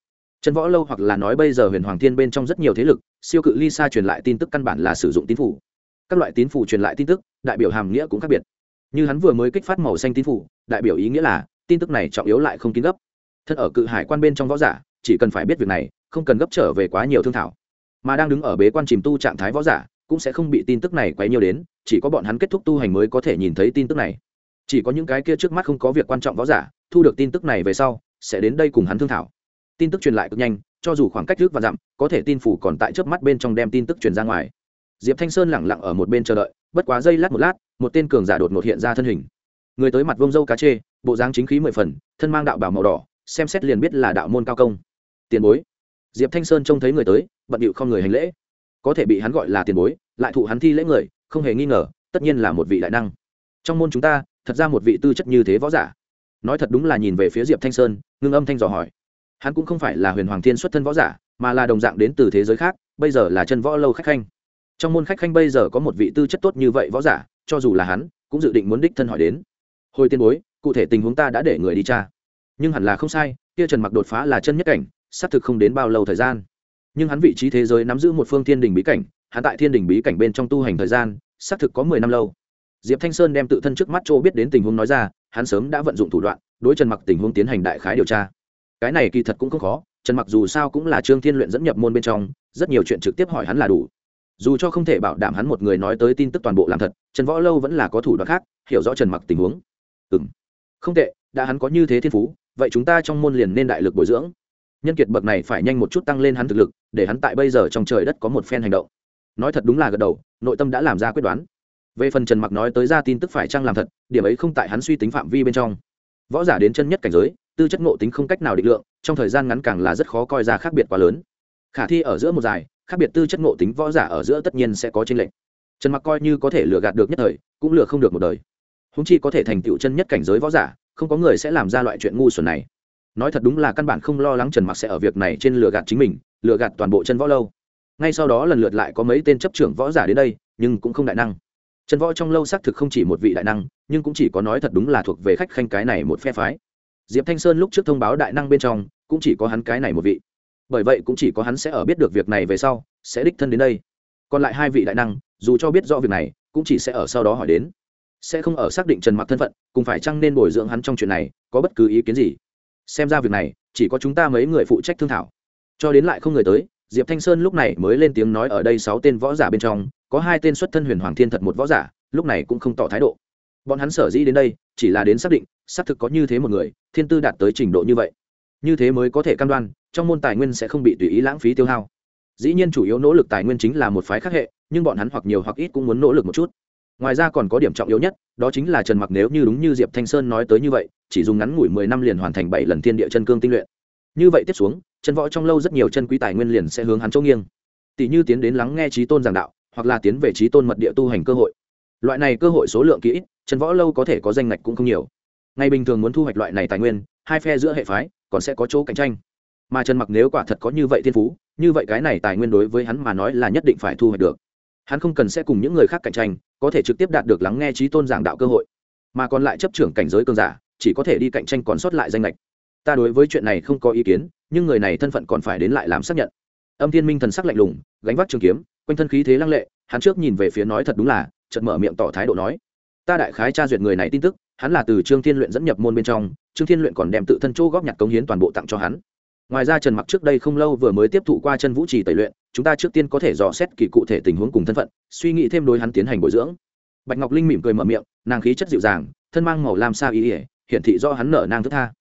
Chân võ lâu hoặc là nói bây giờ huyền hoàng thiên bên trong rất nhiều thế lực, siêu cự ly xa truyền lại tin tức căn bản là sử dụng tín phủ. Các loại tín phủ truyền lại tin tức, đại biểu hàm nghĩa cũng khác biệt. Như hắn vừa mới kích phát màu xanh tín phủ, đại biểu ý nghĩa là, tin tức này trọng yếu lại không kín gấp. Thân ở cự hải quan bên trong võ giả, chỉ cần phải biết việc này, không cần gấp trở về quá nhiều thương thảo. Mà đang đứng ở bế quan chìm tu trạng thái võ giả, cũng sẽ không bị tin tức này quấy nhiều đến chỉ có bọn hắn kết thúc tu hành mới có thể nhìn thấy tin tức này. Chỉ có những cái kia trước mắt không có việc quan trọng võ giả, thu được tin tức này về sau, sẽ đến đây cùng hắn thương thảo. Tin tức truyền lại cực nhanh, cho dù khoảng cách trước và dặm, có thể tin phủ còn tại trước mắt bên trong đem tin tức truyền ra ngoài. Diệp thanh sơn lẳng lặng ở một bên chờ đợi, bất quá giây lát một lát, một tên cường giả đột ngột hiện ra thân hình. Người tới mặt vông dâu cá chê, bộ dáng chính khí mười phần, thân mang đạo bảo màu đỏ, xem xét liền biết là đạo môn cao công. Tiền bối. Diệp thanh sơn trông thấy người tới, bận điệu không người hành lễ. Có thể bị hắn gọi là tiền bối, lại thụ hắn thi lễ người không hề nghi ngờ, tất nhiên là một vị đại năng. Trong môn chúng ta, thật ra một vị tư chất như thế võ giả. Nói thật đúng là nhìn về phía diệp thanh sơn, ngưng âm thanh dò hỏi. Hắn cũng không phải là huyền hoàng thiên xuất thân võ giả, mà là đồng dạng đến từ thế giới khác, bây giờ là chân võ lâu khách khanh. Trong môn khách khanh bây giờ có một vị tư chất tốt như vậy võ giả, cho dù là hắn, cũng dự định muốn đích thân hỏi đến. Hồi tiên bối, cụ thể tình huống ta đã để người đi tra. Nhưng hẳn là không sai, kia trần mặc đột phá là chân nhất cảnh, xác thực không đến bao lâu thời gian nhưng hắn vị trí thế giới nắm giữ một phương thiên đình bí cảnh, hắn tại thiên đình bí cảnh bên trong tu hành thời gian, xác thực có mười năm lâu. Diệp thanh sơn đem tự thân trước mắt chỗ biết đến tình huống nói ra, hắn sớm đã vận dụng thủ đoạn, đối trần mặc tình huống tiến hành đại khái điều tra. Cái này kỳ thật cũng không khó, trần mặc dù sao cũng là trương thiên luyện dẫn nhập môn bên trong, rất nhiều chuyện trực tiếp hỏi hắn là đủ. Dù cho không thể bảo đảm hắn một người nói tới tin tức toàn bộ làm thật, trần võ lâu vẫn là có thủ đoạn khác, hiểu rõ trần mặc tình huống. Ừ m không tệ, đã hắn có như thế thiên phú, vậy chúng ta trong môn liền nên đại lực bồi dưỡng nhân kiệt bậc này phải nhanh một chút tăng lên hắn thực lực, để hắn tại bây giờ trong trời đất có một phen hành động. Nói thật đúng là gật đầu, nội tâm đã làm ra quyết đoán. Về phần trần mặc nói tới ra tin tức phải chăng làm thật, điểm ấy không tại hắn suy tính phạm vi bên trong. Võ giả đến chân nhất cảnh giới, tư chất ngộ tính không cách nào định lượng, trong thời gian ngắn càng là rất khó coi ra khác biệt quá lớn. Khả thi ở giữa một dài, khác biệt tư chất ngộ tính võ giả ở giữa tất nhiên sẽ có trên lệnh trần mặc coi như có thể lừa gạt được nhất thời, cũng lừa không được một đời. Húng chi có thể thành tựu chân nhất cảnh giới võ giả, không có người sẽ làm ra loại chuyện ngu xuẩn này nói thật đúng là căn bản không lo lắng trần mặc sẽ ở việc này trên lừa gạt chính mình, lừa gạt toàn bộ chân võ lâu. Ngay sau đó lần lượt lại có mấy tên chấp trưởng võ giả đến đây, nhưng cũng không đại năng. Trần võ trong lâu xác thực không chỉ một vị đại năng, nhưng cũng chỉ có nói thật đúng là thuộc về khách khanh cái này một phe phái. Diệp thanh sơn lúc trước thông báo đại năng bên trong, cũng chỉ có hắn cái này một vị. Bởi vậy cũng chỉ có hắn sẽ ở biết được việc này về sau, sẽ đích thân đến đây. Còn lại hai vị đại năng, dù cho biết rõ việc này, cũng chỉ sẽ ở sau đó hỏi đến. Sẽ không ở xác định trần mặc thân phận, cùng phải chăng nên bồi dưỡng hắn trong chuyện này, có bất cứ ý kiến gì? Xem ra việc này, chỉ có chúng ta mấy người phụ trách thương thảo. Cho đến lại không người tới, diệp thanh sơn lúc này mới lên tiếng nói ở đây sáu tên võ giả bên trong, có hai tên xuất thân huyền hoàng thiên thật một võ giả, lúc này cũng không tỏ thái độ. Bọn hắn sở dĩ đến đây, chỉ là đến xác định, xác thực có như thế một người, thiên tư đạt tới trình độ như vậy. Như thế mới có thể cam đoan, trong môn tài nguyên sẽ không bị tùy ý lãng phí tiêu hao. Dĩ nhiên chủ yếu nỗ lực tài nguyên chính là một phái khác hệ, nhưng bọn hắn hoặc nhiều hoặc ít cũng muốn nỗ lực một chút ngoài ra còn có điểm trọng yếu nhất, đó chính là trần mặc nếu như đúng như diệp thanh sơn nói tới như vậy, chỉ dùng ngắn ngủi mười năm liền hoàn thành bảy lần thiên địa chân cương tinh luyện. Như vậy tiếp xuống, chân võ trong lâu rất nhiều chân quý tài nguyên liền sẽ hướng hắn chỗ nghiêng. Tỷ như tiến đến lắng nghe trí tôn giảng đạo, hoặc là tiến về trí tôn mật địa tu hành cơ hội. Loại này cơ hội số lượng kỹ ít, chân võ lâu có thể có danh ngạch cũng không nhiều. Ngày bình thường muốn thu hoạch loại này tài nguyên, hai phe giữa hệ phái còn sẽ có chỗ cạnh tranh. Mà trần mặc nếu quả thật có như vậy thiên phú, như vậy cái này tài nguyên đối với hắn mà nói là nhất định phải thu hoạch được hắn không cần sẽ cùng những người khác cạnh tranh, có thể trực tiếp đạt được lắng nghe trí tôn giảng đạo cơ hội. Mà còn lại chấp trưởng cảnh giới cơn giả, chỉ có thể đi cạnh tranh còn sót lại danh lệch. Ta đối với chuyện này không có ý kiến, nhưng người này thân phận còn phải đến lại làm xác nhận. Âm thiên minh thần sắc lạnh lùng, gánh vác trường kiếm, quanh thân khí thế lăng lệ, hắn trước nhìn về phía nói thật đúng là, chợt mở miệng tỏ thái độ nói, ta đại khái tra duyệt người này tin tức, hắn là từ trương thiên luyện dẫn nhập môn bên trong, trương thiên luyện còn đem tự thân chỗ góp nhặt cống hiến toàn bộ tặng cho hắn ngoài ra trần mặc trước đây không lâu vừa mới tiếp thụ qua chân vũ trì tẩy luyện, chúng ta trước tiên có thể dò xét kỳ cụ thể tình huống cùng thân phận, suy nghĩ thêm đối hắn tiến hành bồi dưỡng. Bạch ngọc linh mỉm cười mở miệng, nàng khí chất dịu dàng, thân mang màu lam sa ý ỉa hiển thị do hắn nở nang thức tha.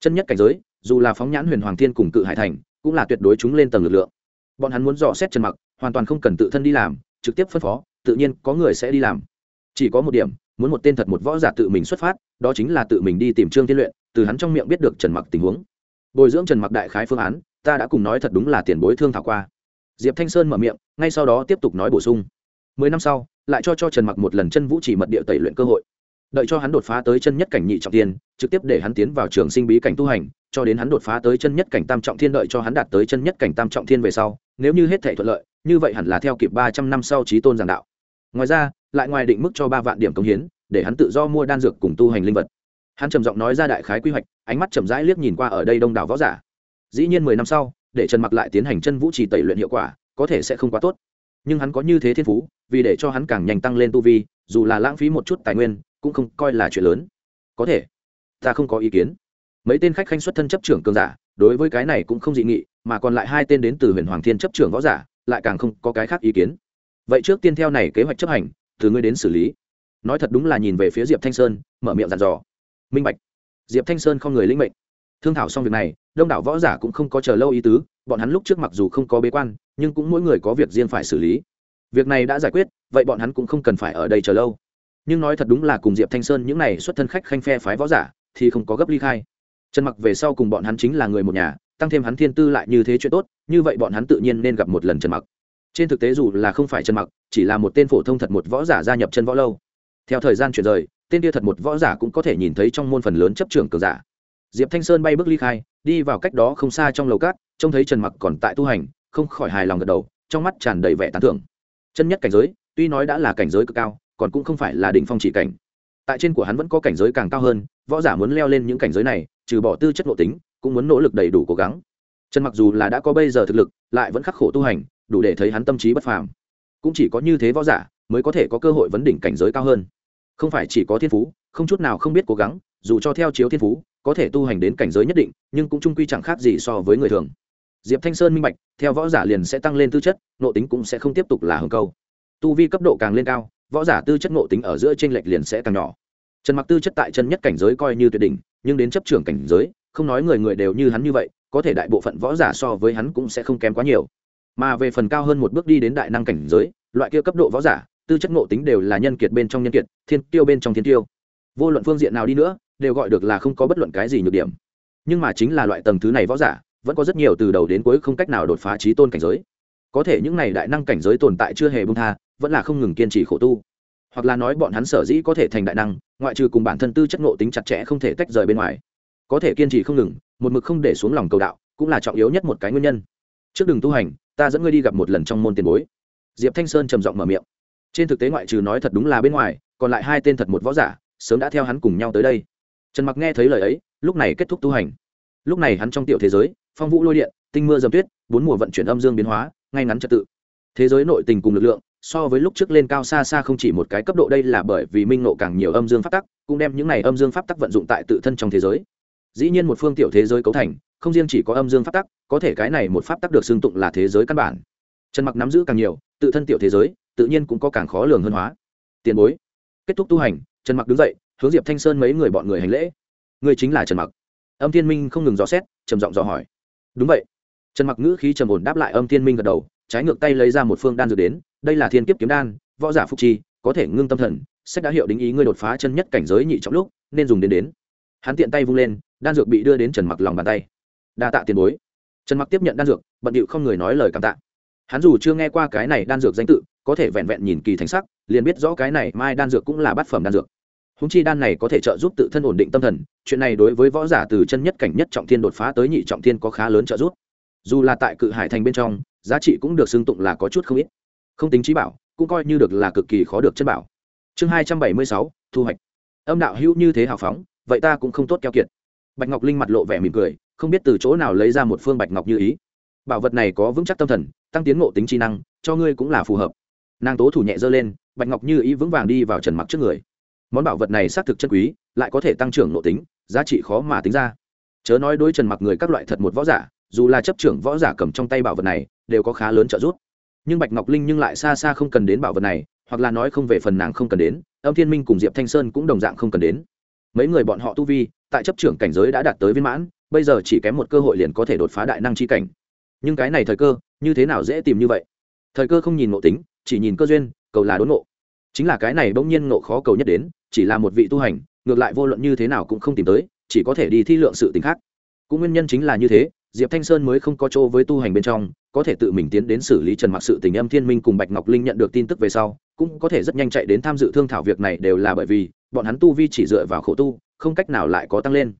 Chân nhất cảnh giới, dù là phóng nhãn huyền hoàng thiên cùng cự hải thành, cũng là tuyệt đối chúng lên tầng lực lượng. Bọn hắn muốn dò xét trần mặc, hoàn toàn không cần tự thân đi làm, trực tiếp phân phó, tự nhiên có người sẽ đi làm. Chỉ có một điểm, muốn một tên thật một võ giả tự mình xuất phát, đó chính là tự mình đi tìm trương thiên luyện, từ hắn trong miệng biết được trần mặc tình huống bồi dưỡng trần mặc đại khái phương án, ta đã cùng nói thật đúng là tiền bối thương thảo qua. Diệp thanh sơn mở miệng, ngay sau đó tiếp tục nói bổ sung. Mười năm sau, lại cho cho trần mặc một lần chân vũ chỉ mật địa tẩy luyện cơ hội. Đợi cho hắn đột phá tới chân nhất cảnh nhị trọng tiên trực tiếp để hắn tiến vào trường sinh bí cảnh tu hành, cho đến hắn đột phá tới chân nhất cảnh tam trọng thiên đợi cho hắn đạt tới chân nhất cảnh tam trọng thiên về sau, nếu như hết thể thuận lợi, như vậy hẳn là theo kịp ba trăm năm sau trí tôn giảng đạo. Ngoài ra, lại ngoài định mức cho ba vạn điểm công hiến, để hắn tự do mua đan dược cùng tu hành linh vật hắn trầm giọng nói ra đại khái quy hoạch, ánh mắt chậm rãi liếc nhìn qua ở đây đông đảo võ giả. Dĩ nhiên mười năm sau, để trần mặc lại tiến hành chân vũ trì tẩy luyện hiệu quả, có thể sẽ không quá tốt. Nhưng hắn có như thế thiên phú, vì để cho hắn càng nhanh tăng lên tu vi, dù là lãng phí một chút tài nguyên, cũng không coi là chuyện lớn. Có thể, ta không có ý kiến. Mấy tên khách khanh xuất thân chấp trưởng cường giả, đối với cái này cũng không dị nghị, mà còn lại hai tên đến từ huyền hoàng thiên chấp trưởng võ giả, lại càng không có cái khác ý kiến. Vậy trước tiên theo này kế hoạch chấp hành, từ ngươi đến xử lý. Nói thật đúng là nhìn về phía diệp thanh sơn, mở miệng dặn dò minh bạch. Diệp thanh sơn không người linh mệnh. Thương thảo xong việc này, đông đảo võ giả cũng không có chờ lâu ý tứ, bọn hắn lúc trước mặc dù không có bế quan, nhưng cũng mỗi người có việc riêng phải xử lý. Việc này đã giải quyết, vậy bọn hắn cũng không cần phải ở đây chờ lâu. Nhưng nói thật đúng là cùng diệp thanh sơn những n à y xuất thân khách khanh phe phái võ giả, thì không có gấp ly khai. Trần mặc về sau cùng bọn hắn chính là người một nhà, tăng thêm hắn thiên tư lại như thế chuyện tốt, như vậy bọn hắn tự nhiên nên gặp một lần trần mặc. Trên thực tế dù là không phải trần mặc, chỉ là một tên phổ thông thật một võ giả gia nhập chân võ lâu. Theo thời gian chuyển rời tên kia thật một võ giả cũng có thể nhìn thấy trong môn phần lớn chấp trưởng cờ giả. Diệp thanh sơn bay bước ly khai, đi vào cách đó không xa trong lầu cát, trông thấy trần mặc còn tại tu hành, không khỏi hài lòng gật đầu, trong mắt tràn đầy vẻ tán thưởng. Chân nhất cảnh giới, tuy nói đã là cảnh giới cực cao, còn cũng không phải là đỉnh phong chỉ cảnh. Tại trên của hắn vẫn có cảnh giới càng cao hơn, võ giả muốn leo lên những cảnh giới này, trừ bỏ tư chất nội tính, cũng muốn nỗ lực đầy đủ cố gắng. Trần mặc dù là đã có bây giờ thực lực, lại vẫn khắc khổ tu hành, đủ để thấy hắn tâm trí bất phàm. Cũng chỉ có như thế võ giả, mới có thể có cơ hội vấn đỉnh cảnh giới cao hơn không phải chỉ có thiên phú, không chút nào không biết cố gắng, dù cho theo chiếu thiên phú, có thể tu hành đến cảnh giới nhất định, nhưng cũng trung quy chẳng khác gì so với người thường. Diệp thanh sơn minh bạch, theo võ giả liền sẽ tăng lên tư chất nộ tính cũng sẽ không tiếp tục là hưng câu. Tu vi cấp độ càng lên cao, võ giả tư chất nộ tính ở giữa t r ê n lệch liền sẽ càng nhỏ. Trần mặc tư chất tại chân nhất cảnh giới coi như tuyệt đỉnh, nhưng đến chấp trưởng cảnh giới, không nói người người đều như hắn như vậy, có thể đại bộ phận võ giả so với hắn cũng sẽ không kém quá nhiều. Mà về phần cao hơn một bước đi đến đại năng cảnh giới, loại kia cấp độ võ giả tư chất ngộ tính đều là nhân kiệt bên trong nhân kiệt, thiên tiêu bên trong thiên tiêu vô luận phương diện nào đi nữa, đều gọi được là không có bất luận cái gì nhược điểm. Nhưng mà chính là loại tầng thứ này võ giả, vẫn có rất nhiều từ đầu đến cuối không cách nào đột phá trí tôn cảnh giới. Có thể những này đại năng cảnh giới tồn tại chưa hề bông tha, vẫn là không ngừng kiên trì khổ tu. Hoặc là nói bọn hắn sở dĩ có thể thành đại năng, ngoại trừ cùng bản thân tư chất ngộ tính chặt chẽ không thể tách rời bên ngoài. Có thể kiên trì không ngừng, một mực không để xuống lòng cầu đạo, cũng là trọng yếu nhất một cái nguyên nhân. Trước đường tu hành, ta dẫn ngươi đi gặp một lần trong môn tiền bối. Diệp thanh sơn trầm giọng mở miệng trên thực tế ngoại trừ nói thật đúng là bên ngoài, còn lại hai tên thật một võ giả, sớm đã theo hắn cùng nhau tới đây. Trần mặc nghe thấy lời ấy, lúc này kết thúc tu hành. Lúc này hắn trong tiểu thế giới, phong vũ lôi điện, tinh mưa dầm tuyết, bốn mùa vận chuyển âm dương biến hóa, ngay ngắn trật tự. Thế giới nội tình cùng lực lượng, so với lúc trước lên cao xa xa không chỉ một cái cấp độ, đây là bởi vì minh nộ càng nhiều âm dương pháp tắc, cũng đem những này âm dương pháp tắc vận dụng tại tự thân trong thế giới. Dĩ nhiên một phương tiểu thế giới cấu thành, không riêng chỉ có âm dương pháp tắc, có thể cái này một pháp tắc được xưng tụng là thế giới căn bản. Trần mặc nắm giữ càng nhiều, tự thân tiểu thế giới tự nhiên cũng có càng khó lường hơn hóa. Tiền bối. Kết thúc tu hành, trần mặc đứng dậy, hướng diệp thanh sơn mấy người bọn người hành lễ. Người chính là trần mặc. Âm thiên minh không ngừng dò xét, trầm giọng dò hỏi. Đúng vậy. Trần mặc ngữ khí trầm ổn đáp lại âm thiên minh gật đầu, trái ngược tay lấy ra một phương đan dược đến, đây là thiên kiếp kiếm đan, võ giả phúc chi, có thể ngưng tâm thần, sách đã hiệu đính ý ngươi đột phá chân nhất cảnh giới nhị trọng lúc, nên dùng đến đến. Hắn tiện tay vung lên, đan dược bị đưa đến trần mặc lòng bàn tay. Đa tạ tiền bối. Trần mặc tiếp nhận đan dược, bận điệu không người nói lời cảm tạ. Hắn dù chưa nghe qua cái này đan dược danh tự có thể vẹn vẹn nhìn kỳ thành sắc, liền biết rõ cái này mai đan dược cũng là bát phẩm đan dược. Húng chi đan này có thể trợ giúp tự thân ổn định tâm thần, chuyện này đối với võ giả từ chân nhất cảnh nhất trọng thiên đột phá tới nhị trọng thiên có khá lớn trợ giúp. Dù là tại cự hải thành bên trong, giá trị cũng được xưng tụng là có chút không ít. Không tính trí bảo, cũng coi như được là cực kỳ khó được chân bảo. Chương hai trăm bảy mươi sáu, thu hoạch. Âm đạo hữu như thế hào phóng, vậy ta cũng không tốt keo kiệt. Bạch ngọc linh mặt lộ vẻ mỉm cười, không biết từ chỗ nào lấy ra một phương bạch ngọc như ý. Bảo vật này có vững chắc tâm thần, tăng tiến ngộ tính trí năng, cho ngươi cũng là phù hợp nàng tố thủ nhẹ dơ lên, bạch ngọc như ý vững vàng đi vào trần mặc trước người. Món bảo vật này xác thực chân quý, lại có thể tăng trưởng nội tính, giá trị khó mà tính ra. Chớ nói đối trần mặc người các loại thật một võ giả, dù là chấp trưởng võ giả cầm trong tay bảo vật này, đều có khá lớn trợ giúp. Nhưng bạch ngọc linh nhưng lại xa xa không cần đến bảo vật này, hoặc là nói không về phần nàng không cần đến, âm thiên minh cùng diệp thanh sơn cũng đồng dạng không cần đến. Mấy người bọn họ tu vi, tại chấp trưởng cảnh giới đã đạt tới viên mãn, bây giờ chỉ kém một cơ hội liền có thể đột phá đại năng chi cảnh. Nhưng cái này thời cơ, như thế nào dễ tìm như vậy? Thời cơ không nhìn ngộ tính chỉ nhìn cơ duyên, cầu là đốn ngộ. Chính là cái này bỗng nhiên ngộ khó cầu nhất đến, chỉ là một vị tu hành, ngược lại vô luận như thế nào cũng không tìm tới, chỉ có thể đi thi lượng sự t khác. Cũng nguyên nhân chính là như thế, diệp thanh sơn mới không có chỗ với tu hành bên trong, có thể tự mình tiến đến xử lý trần mặc sự tình âm thiên minh cùng bạch ngọc linh nhận được tin tức về sau, cũng có thể rất nhanh chạy đến tham dự thương thảo việc này đều là bởi vì, bọn hắn tu vi chỉ dựa vào khổ tu, không cách nào lại có tăng lên.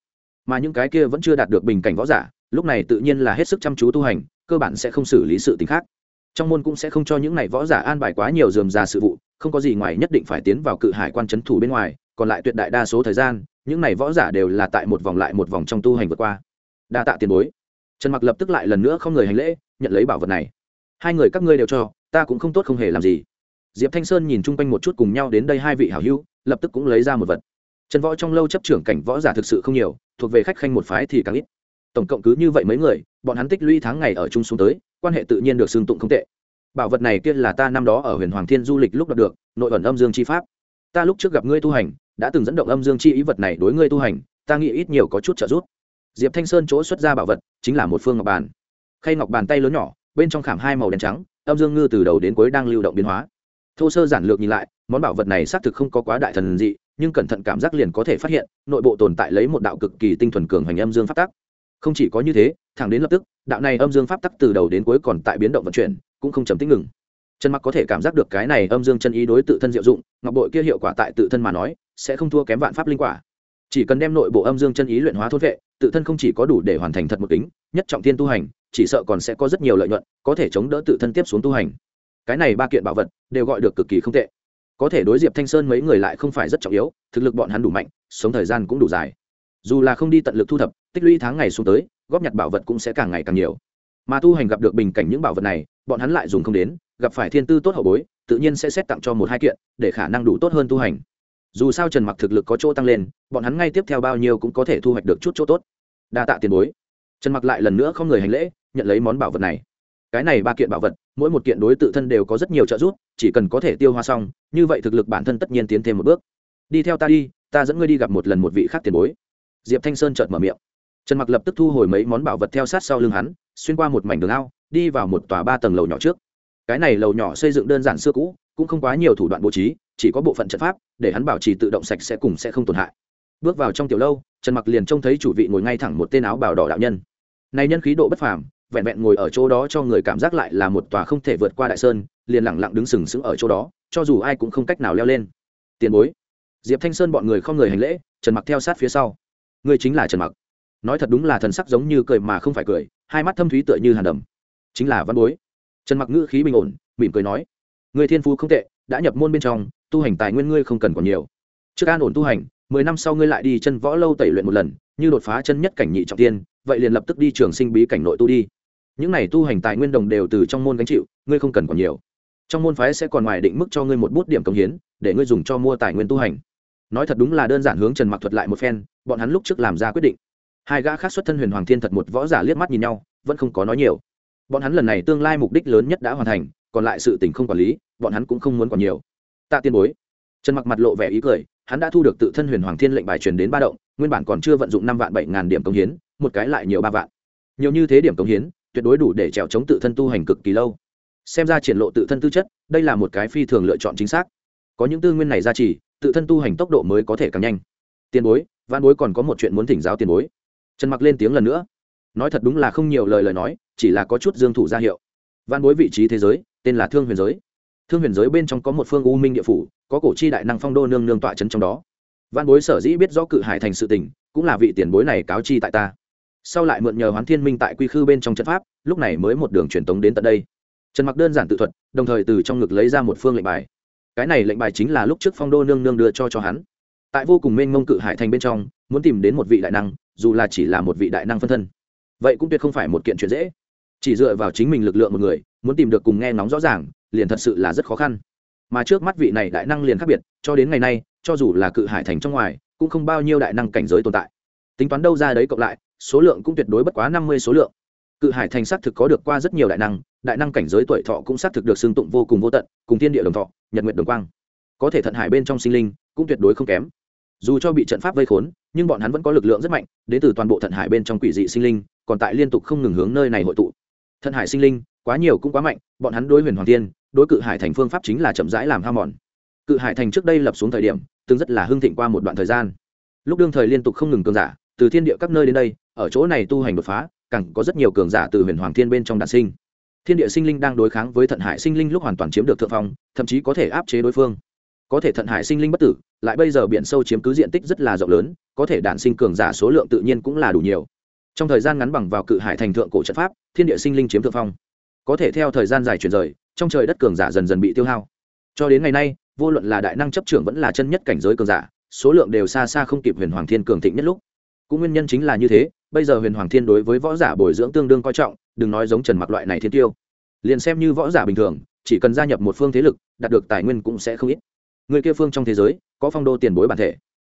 Mà những cái kia vẫn chưa đạt được bình cảnh võ giả, lúc này tự nhiên là hết sức chăm chú tu hành, cơ bản sẽ không xử lý sự tình khác trong môn cũng sẽ không cho những này võ giả an bài quá nhiều dườm già sự vụ, không có gì ngoài nhất định phải tiến vào cự hải quan trấn thủ bên ngoài, còn lại tuyệt đại đa số thời gian, những này võ giả đều là tại một vòng lại một vòng trong tu hành vượt qua. Đa tạ tiền bối. Trần mặc lập tức lại lần nữa không người hành lễ, nhận lấy bảo vật này. Hai người các ngươi đều cho, ta cũng không tốt không hề làm gì. Diệp thanh sơn nhìn chung quanh một chút cùng nhau đến đây hai vị hảo hữu, lập tức cũng lấy ra một vật. Trần võ trong lâu chấp trưởng cảnh võ giả thực sự không nhiều, thuộc về khách khanh một phái thì càng ít. Tổng cộng cứ như vậy mấy người, bọn hắn tích lũy tháng ngày ở chung xuống tới quan hệ tự nhiên được xưng tụng không tệ. Bảo vật này kia là ta năm đó ở huyền hoàng thiên du lịch lúc đọc được, nội ẩn âm dương chi pháp. Ta lúc trước gặp ngươi tu hành, đã từng dẫn động âm dương chi ý vật này đối ngươi tu hành, ta nghĩ ít nhiều có chút trợ giúp. Diệp thanh sơn chỗ xuất ra bảo vật, chính là một phương ngọc bàn. Khay ngọc bàn tay lớn nhỏ, bên trong khảm hai màu đen trắng, âm dương ngư từ đầu đến cuối đang lưu động biến hóa. Thô sơ giản lược nhìn lại, món bảo vật này xác thực không có quá đại thần dị, nhưng cẩn thận cảm giác liền có thể phát hiện, nội bộ tồn tại lấy một đạo cực kỳ tinh thuần cường hành âm dương pháp tắc không chỉ có như thế, thẳng đến lập tức, đạo này âm dương pháp tắc từ đầu đến cuối còn tại biến động vận chuyển, cũng không chấm tích ngừng. Trần mặc có thể cảm giác được cái này âm dương chân ý đối tự thân diệu dụng, ngọc bội kia hiệu quả tại tự thân mà nói, sẽ không thua kém vạn pháp linh quả. Chỉ cần đem nội bộ âm dương chân ý luyện hóa thốt vệ, tự thân không chỉ có đủ để hoàn thành thật một tính nhất trọng tiên tu hành, chỉ sợ còn sẽ có rất nhiều lợi nhuận, có thể chống đỡ tự thân tiếp xuống tu hành. Cái này ba kiện bảo vật, đều gọi được cực kỳ không tệ. Có thể đối diệp thanh sơn mấy người lại không phải rất trọng yếu, thực lực bọn hắn đủ mạnh, sống thời gian cũng đủ dài. Dù là không đi tận lực thu thập tích lũy tháng ngày xuống tới, góp nhặt bảo vật cũng sẽ càng ngày càng nhiều. Mà tu hành gặp được bình cảnh những bảo vật này, bọn hắn lại dùng không đến, gặp phải thiên tư tốt hậu bối, tự nhiên sẽ xét tặng cho một hai kiện, để khả năng đủ tốt hơn tu hành. Dù sao trần mặc thực lực có chỗ tăng lên, bọn hắn ngay tiếp theo bao nhiêu cũng có thể thu hoạch được chút chỗ tốt. Đa tạ tiền bối. Trần mặc lại lần nữa không người hành lễ, nhận lấy món bảo vật này. Cái này ba kiện bảo vật, mỗi một kiện đối tự thân đều có rất nhiều trợ giúp, chỉ cần có thể tiêu hoa xong, như vậy thực lực bản thân tất nhiên tiến thêm một bước. Đi theo ta đi, ta dẫn ngươi đi gặp một lần một vị khác tiền bối. Diệp thanh sơn chợt mở miệng trần mặc lập tức thu hồi mấy món bảo vật theo sát sau lưng hắn, xuyên qua một mảnh đường ao, đi vào một tòa ba tầng lầu nhỏ trước. Cái này lầu nhỏ xây dựng đơn giản xưa cũ, cũng không quá nhiều thủ đoạn bố trí, chỉ có bộ phận trận pháp, để hắn bảo trì tự động sạch sẽ cùng sẽ không tổn hại. Bước vào trong tiểu lâu, trần mặc liền trông thấy chủ vị ngồi ngay thẳng một tên áo bào đỏ đạo nhân. Này nhân khí độ bất phàm, vẹn vẹn ngồi ở chỗ đó cho người cảm giác lại là một tòa không thể vượt qua đại sơn, liền lẳng lặng đứng sừng sững ở chỗ đó, cho dù ai cũng không cách nào leo lên. Tiền bối. Diệp thanh sơn bọn người không người hành lễ, trần mặc theo sát phía sau. Người chính là trần mặc nói thật đúng là thần sắc giống như cười mà không phải cười, hai mắt thâm thúy tựa như hàn đầm. Chính là văn bối. Trần mặc ngữ khí bình ổn, mỉm cười nói, người thiên phú không tệ, đã nhập môn bên trong, tu hành tài nguyên ngươi không cần còn nhiều. Trước an ổn tu hành, mười năm sau ngươi lại đi chân võ lâu tẩy luyện một lần, như đột phá chân nhất cảnh nhị trọng tiên, vậy liền lập tức đi trường sinh bí cảnh nội tu đi. Những này tu hành tài nguyên đồng đều từ trong môn gánh chịu, ngươi không cần còn nhiều. Trong môn phái sẽ còn ngoài định mức cho ngươi một bút điểm công hiến, để ngươi dùng cho mua tài nguyên tu hành. Nói thật đúng là đơn giản hướng trần mặc thuật lại một phen, bọn hắn lúc trước làm ra quyết định hai gã khác xuất thân huyền hoàng thiên thật một võ giả liếc mắt nhìn nhau, vẫn không có nói nhiều. Bọn hắn lần này tương lai mục đích lớn nhất đã hoàn thành, còn lại sự tình không quản lý, bọn hắn cũng không muốn còn nhiều. Tạ tiên bối. Trần mặc mặt lộ vẻ ý cười, hắn đã thu được tự thân huyền hoàng thiên lệnh bài truyền đến ba động, nguyên bản còn chưa vận dụng năm vạn bảy ngàn điểm công hiến, một cái lại nhiều ba vạn. Nhiều như thế điểm công hiến, tuyệt đối đủ để trèo chống tự thân tu hành cực kỳ lâu. Xem ra triển lộ tự thân tư chất, đây là một cái phi thường lựa chọn chính xác. Có những tư nguyên này ra chỉ, tự thân tu hành tốc độ mới có thể càng nhanh. Tiền bối văn bối còn có một chuyện muốn thỉnh giáo tiền bối trần mặc lên tiếng lần nữa. Nói thật đúng là không nhiều lời lời nói, chỉ là có chút dương thủ ra hiệu. Văn bối vị trí thế giới, tên là thương huyền giới. Thương huyền giới bên trong có một phương u minh địa phủ, có cổ chi đại năng phong đô nương nương tọa trấn trong đó. Văn bối sở dĩ biết rõ cự hải thành sự tình, cũng là vị tiền bối này cáo chi tại ta. Sau lại mượn nhờ hoán thiên minh tại quy khư bên trong trận pháp, lúc này mới một đường truyền tống đến tận đây. Trần mặc đơn giản tự thuật, đồng thời từ trong ngực lấy ra một phương lệnh bài. Cái này lệnh bài chính là lúc trước phong đô nương nương đưa cho cho hắn. Tại vô cùng mênh mông cự hải thành bên trong, muốn tìm đến một vị đại năng dù là chỉ là một vị đại năng phân thân, vậy cũng tuyệt không phải một kiện chuyện dễ. Chỉ dựa vào chính mình lực lượng một người, muốn tìm được cùng nghe nóng rõ ràng, liền thật sự là rất khó khăn. Mà trước mắt vị này đại năng liền khác biệt, cho đến ngày nay, cho dù là cự hải thành trong ngoài, cũng không bao nhiêu đại năng cảnh giới tồn tại. Tính toán đâu ra đấy cộng lại, số lượng cũng tuyệt đối bất quá năm mươi số lượng. Cự hải thành xác thực có được qua rất nhiều đại năng đại năng cảnh giới tuổi thọ cũng xác thực được xương tụng vô cùng vô tận, cùng thiên địa đồng thọ, nhật nguyện đồng quang. Có thể thận hải bên trong sinh linh, cũng tuyệt đối không kém dù cho bị trận pháp vây khốn, nhưng bọn hắn vẫn có lực lượng rất mạnh, đến từ toàn bộ thận hải bên trong quỷ dị sinh linh, còn tại liên tục không ngừng hướng nơi này hội tụ. Thận hải sinh linh, quá nhiều cũng quá mạnh, bọn hắn đối huyền hoàng tiên đối cự hải thành phương pháp chính là chậm rãi làm ham mòn. Cự hải thành trước đây lập xuống thời điểm, từng rất là hưng thịnh qua một đoạn thời gian. Lúc đương thời liên tục không ngừng cường giả, từ thiên địa các nơi đến đây, ở chỗ này tu hành đột phá, càng có rất nhiều cường giả từ huyền hoàng thiên bên trong đạn sinh. Thiên địa sinh linh đang đối kháng với thận hải sinh linh lúc hoàn toàn chiếm được thượng phong, thậm chí có thể áp chế đối phương có thể thận hải sinh linh bất tử, lại bây giờ biển sâu chiếm cứ diện tích rất là rộng lớn, có thể đạn sinh cường giả số lượng tự nhiên cũng là đủ nhiều. Trong thời gian ngắn bằng vào cự hải thành thượng cổ trận pháp, thiên địa sinh linh chiếm thượng phong. Có thể theo thời gian dài chuyển rời, trong trời đất cường giả dần dần bị tiêu hao. Cho đến ngày nay, vô luận là đại năng chấp trưởng vẫn là chân nhất cảnh giới cường giả, số lượng đều xa xa không kịp huyền hoàng thiên cường thịnh nhất lúc. Cũng nguyên nhân chính là như thế, bây giờ huyền hoàng thiên đối với võ giả bồi dưỡng tương đương coi trọng, đừng nói giống trần mặc loại này thiên tiêu. Liền xem như võ giả bình thường, chỉ cần gia nhập một phương thế lực, đạt được tài nguyên cũng sẽ không ít người kia phương trong thế giới, có phong đô tiền bối bản thể.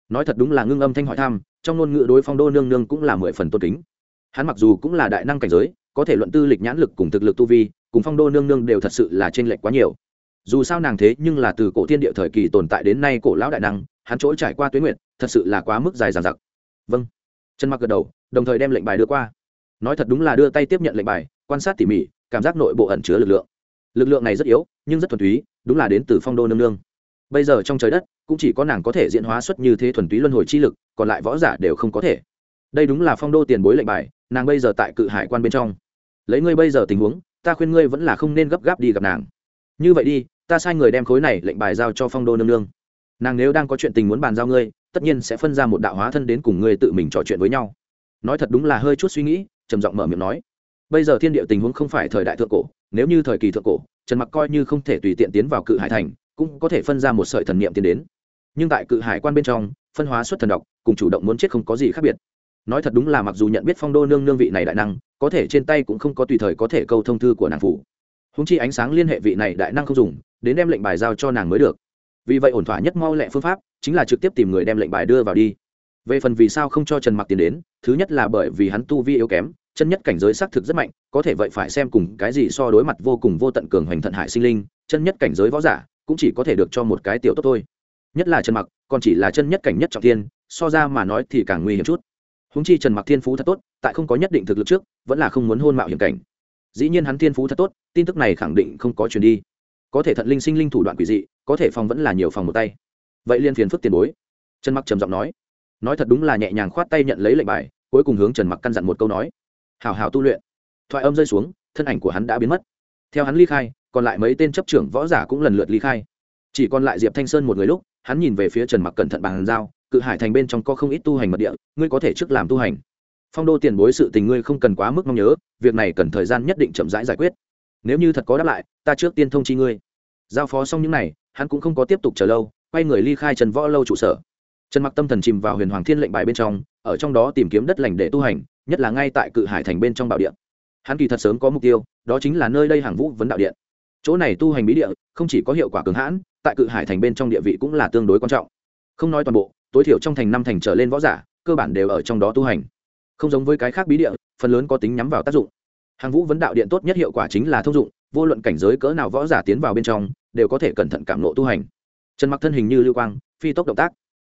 Nói thật đúng là ngưng âm thanh hỏi thăm, trong ngôn ngữ đối phong đô nương nương cũng là mười phần tôn kính. Hắn mặc dù cũng là đại năng cảnh giới, có thể luận tư lịch nhãn lực cùng thực lực tu vi, cùng phong đô nương nương đều thật sự là t r ê n lệch quá nhiều. Dù sao nàng thế nhưng là từ cổ thiên địa thời kỳ tồn tại đến nay cổ lão đại năng, hắn chỗ trải qua tuyến nguyện thật sự là quá mức dài dàn giặc vâng. Trần mặc gật đầu, đồng thời đem lệnh bài đưa qua. Nói thật đúng là đưa tay tiếp nhận lệnh bài, quan sát tỉ mỉ, cảm giác nội bộ ẩn chứa lực lượng. Lực lượng này rất yếu, nhưng rất thuần túy, đúng là đến từ phong đô nương nương bây giờ trong trời đất, cũng chỉ có nàng có thể diễn hóa xuất như thế thuần túy luân hồi chi lực, còn lại võ giả đều không có thể. Đây đúng là phong đô tiền bối lệnh bài, nàng bây giờ tại cự hải quan bên trong. Lấy ngươi bây giờ tình huống, ta khuyên ngươi vẫn là không nên gấp gáp đi gặp nàng. Như vậy đi, ta sai người đem khối này lệnh bài giao cho phong đô nương nương. Nàng nếu đang có chuyện tình muốn bàn giao ngươi, tất nhiên sẽ phân ra một đạo hóa thân đến cùng ngươi tự mình trò chuyện với nhau. Nói thật đúng là hơi chút suy nghĩ, trầm giọng mở miệng nói. Bây giờ thiên địa tình huống không phải thời đại thượng cổ, nếu như thời kỳ thượng cổ, trần mặc coi như không thể tùy tiện tiến vào cự hải thành cũng có thể phân ra một sợi thần niệm tiến đến. Nhưng tại cự hải quan bên trong, phân hóa xuất thần độc, cùng chủ động muốn chết không có gì khác biệt. Nói thật đúng là mặc dù nhận biết phong đô nương nương vị này đại năng, có thể trên tay cũng không có tùy thời có thể câu thông thư của nàng phủ. Húng chi ánh sáng liên hệ vị này đại năng không dùng, đến đem lệnh bài giao cho nàng mới được. Vì vậy ổn thỏa nhất mau lẹ phương pháp chính là trực tiếp tìm người đem lệnh bài đưa vào đi. Về phần vì sao không cho trần mặc tiền đến, thứ nhất là bởi vì hắn tu vi yếu kém, chân nhất cảnh giới xác thực rất mạnh, có thể vậy phải xem cùng cái gì so đối mặt vô cùng vô tận cường hoành thận hại sinh linh, chân nhất cảnh giới võ giả cũng chỉ có thể được cho một cái tiểu tốt thôi. Nhất là trần mặc, còn chỉ là chân nhất cảnh nhất trọng thiên, so ra mà nói thì càng nguy hiểm chút. Húng chi trần mặc thiên phú thật tốt, tại không có nhất định thực lực trước, vẫn là không muốn hôn mạo hiểm cảnh. Dĩ nhiên hắn thiên phú thật tốt, tin tức này khẳng định không có truyền đi. Có thể thận linh sinh linh thủ đoạn quỷ dị, có thể phòng vẫn là nhiều phòng một tay. Vậy liên phiền phức tiền bối. Trần mặc trầm giọng nói. Nói thật đúng là nhẹ nhàng khoát tay nhận lấy lệnh bài, cuối cùng hướng trần mặc căn dặn một câu nói. Hào hào tu luyện. Thoại âm rơi xuống, thân ảnh của hắn đã biến mất theo hắn ly khai, còn lại mấy tên chấp trưởng võ giả cũng lần lượt ly khai. Chỉ còn lại diệp thanh sơn một người lúc, hắn nhìn về phía trần mặc cẩn thận bàn giao, cự hải thành bên trong có không ít tu hành mật địa, ngươi có thể trước làm tu hành. Phong đô tiền bối sự tình ngươi không cần quá mức mong nhớ, việc này cần thời gian nhất định chậm rãi giải quyết. Nếu như thật có đáp lại, ta trước tiên thông chi ngươi. Giao phó xong những này, hắn cũng không có tiếp tục chờ lâu, quay người ly khai trần võ lâu trụ sở. Trần mặc tâm thần chìm vào huyền hoàng thiên lệnh bài bên trong, ở trong đó tìm kiếm đất lành để tu hành, nhất là ngay tại cự hải thành bên trong bảo điện hắn kỳ thật sớm có mục tiêu, đó chính là nơi đây hàng vũ vấn đạo điện. Chỗ này tu hành bí địa, không chỉ có hiệu quả cường hãn, tại cự hải thành bên trong địa vị cũng là tương đối quan trọng. Không nói toàn bộ, tối thiểu trong thành năm thành trở lên võ giả, cơ bản đều ở trong đó tu hành. Không giống với cái khác bí địa, phần lớn có tính nhắm vào tác dụng. Hàng vũ vấn đạo điện tốt nhất hiệu quả chính là thông dụng, vô luận cảnh giới cỡ nào võ giả tiến vào bên trong, đều có thể cẩn thận cảm nộ tu hành. Trần mặc thân hình như lưu quang, phi tốc động tác.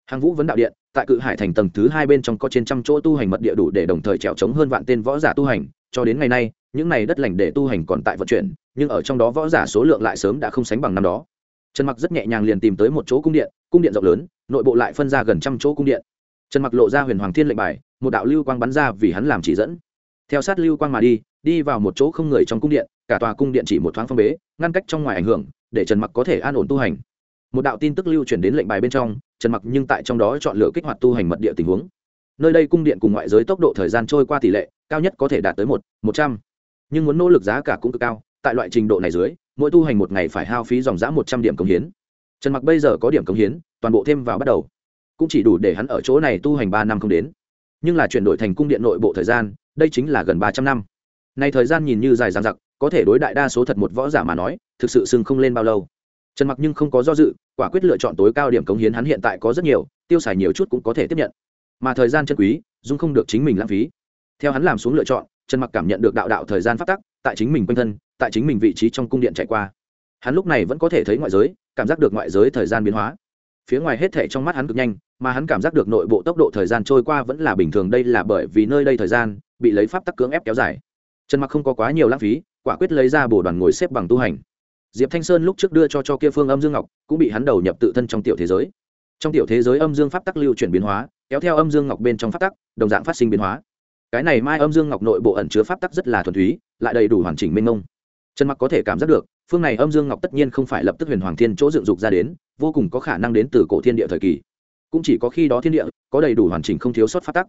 Hàng vũ vấn đạo điện, tại cự hải thành tầng thứ hai bên trong có trên trăm chỗ tu hành mật địa đủ để đồng thời trèo chống hơn vạn tên võ giả tu hành cho đến ngày nay, những này đất lành để tu hành còn tại vận chuyển, nhưng ở trong đó võ giả số lượng lại sớm đã không sánh bằng năm đó. Trần mặc rất nhẹ nhàng liền tìm tới một chỗ cung điện cung điện rộng lớn, nội bộ lại phân ra gần trăm chỗ cung điện. Trần mặc lộ ra huyền hoàng thiên lệnh bài, một đạo lưu quang bắn ra vì hắn làm chỉ dẫn. Theo sát lưu quang mà đi đi vào một chỗ không người trong cung điện, cả tòa cung điện chỉ một thoáng phong bế, ngăn cách trong ngoài ảnh hưởng, để trần mặc có thể an ổn tu hành. Một đạo tin tức lưu chuyển đến lệnh bài bên trong, trần mặc nhưng tại trong đó chọn lựa kích hoạt tu hành mật địa tình huống. Nơi đây cung điện cùng ngoại giới tốc độ thời gian trôi qua tỷ lệ cao nhất có thể đạt tới một một trăm. Nhưng muốn nỗ lực giá cả cũng cực cao, tại loại trình độ này dưới, mỗi tu hành một ngày phải hao phí dòng giã một trăm điểm công hiến. Trần mặc bây giờ có điểm công hiến, toàn bộ thêm vào bắt đầu. Cũng chỉ đủ để hắn ở chỗ này tu hành ba năm không đến. Nhưng là chuyển đổi thành cung điện nội bộ thời gian, đây chính là gần ba trăm năm. Này thời gian nhìn như dài dằng dặc, có thể đối đại đa số thật một võ giả mà nói, thực sự sưng không lên bao lâu. Trần mặc nhưng không có do dự, quả quyết lựa chọn tối cao điểm cống hiến hắn hiện tại có rất nhiều, tiêu xài nhiều chút cũng có thể tiếp nhận. Mà thời gian chân quý dung không được chính mình lãng phí theo hắn làm xuống lựa chọn, trần mặc cảm nhận được đạo đạo thời gian phát tắc, tại chính mình quanh thân, tại chính mình vị trí trong cung điện chạy qua. Hắn lúc này vẫn có thể thấy ngoại giới, cảm giác được ngoại giới thời gian biến hóa. Phía ngoài hết thể trong mắt hắn cực nhanh, mà hắn cảm giác được nội bộ tốc độ thời gian trôi qua vẫn là bình thường, đây là bởi vì nơi đây thời gian bị lấy pháp tắc cưỡng ép kéo dài. Trần mặc không có quá nhiều lãng phí, quả quyết lấy ra bổ đoàn ngồi xếp bằng tu hành. Diệp thanh sơn lúc trước đưa cho cho kia phương âm dương ngọc, cũng bị hắn đầu nhập tự thân trong tiểu thế giới. Trong tiểu thế giới âm dương pháp tắc lưu chuyển biến hóa, kéo theo âm dương ngọc bên trong pháp tắc, đồng dạng phát sinh biến hóa cái này mai âm dương ngọc nội bộ ẩn chứa pháp tắc rất là thuần túy, lại đầy đủ hoàn chỉnh mênh mông. Trần mặc có thể cảm giác được, phương này âm dương ngọc tất nhiên không phải lập tức huyền hoàng thiên chỗ dựng dục ra đến, vô cùng có khả năng đến từ cổ thiên địa thời kỳ. Cũng chỉ có khi đó thiên địa, có đầy đủ hoàn chỉnh không thiếu sót pháp tắc.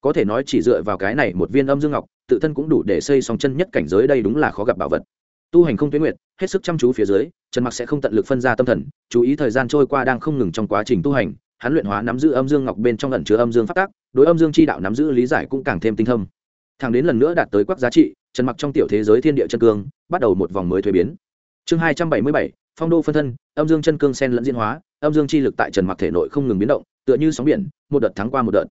Có thể nói chỉ dựa vào cái này một viên âm dương ngọc, tự thân cũng đủ để xây song chân nhất cảnh giới đây đúng là khó gặp bảo vật. Tu hành không tuyến nguyện hết sức chăm chú phía dưới, trần mặc sẽ không tận lực phân ra tâm thần, chú ý thời gian trôi qua đang không ngừng trong quá trình tu hành hắn luyện hóa nắm giữ âm dương ngọc bên trong ẩn chứa âm dương phát tác đối âm dương chi đạo nắm giữ lý giải cũng càng thêm tinh thâm. Thẳng đến lần nữa đạt tới quắc giá trị, trần mặc trong tiểu thế giới thiên địa chân cương, bắt đầu một vòng mới thuế biến. Chương hai trăm bảy mươi bảy, phong đô phân thân, âm dương chân cương sen lẫn diễn hóa, âm dương chi lực tại trần mặc thể nội không ngừng biến động, tựa như sóng biển, một đợt thắng qua một đợt.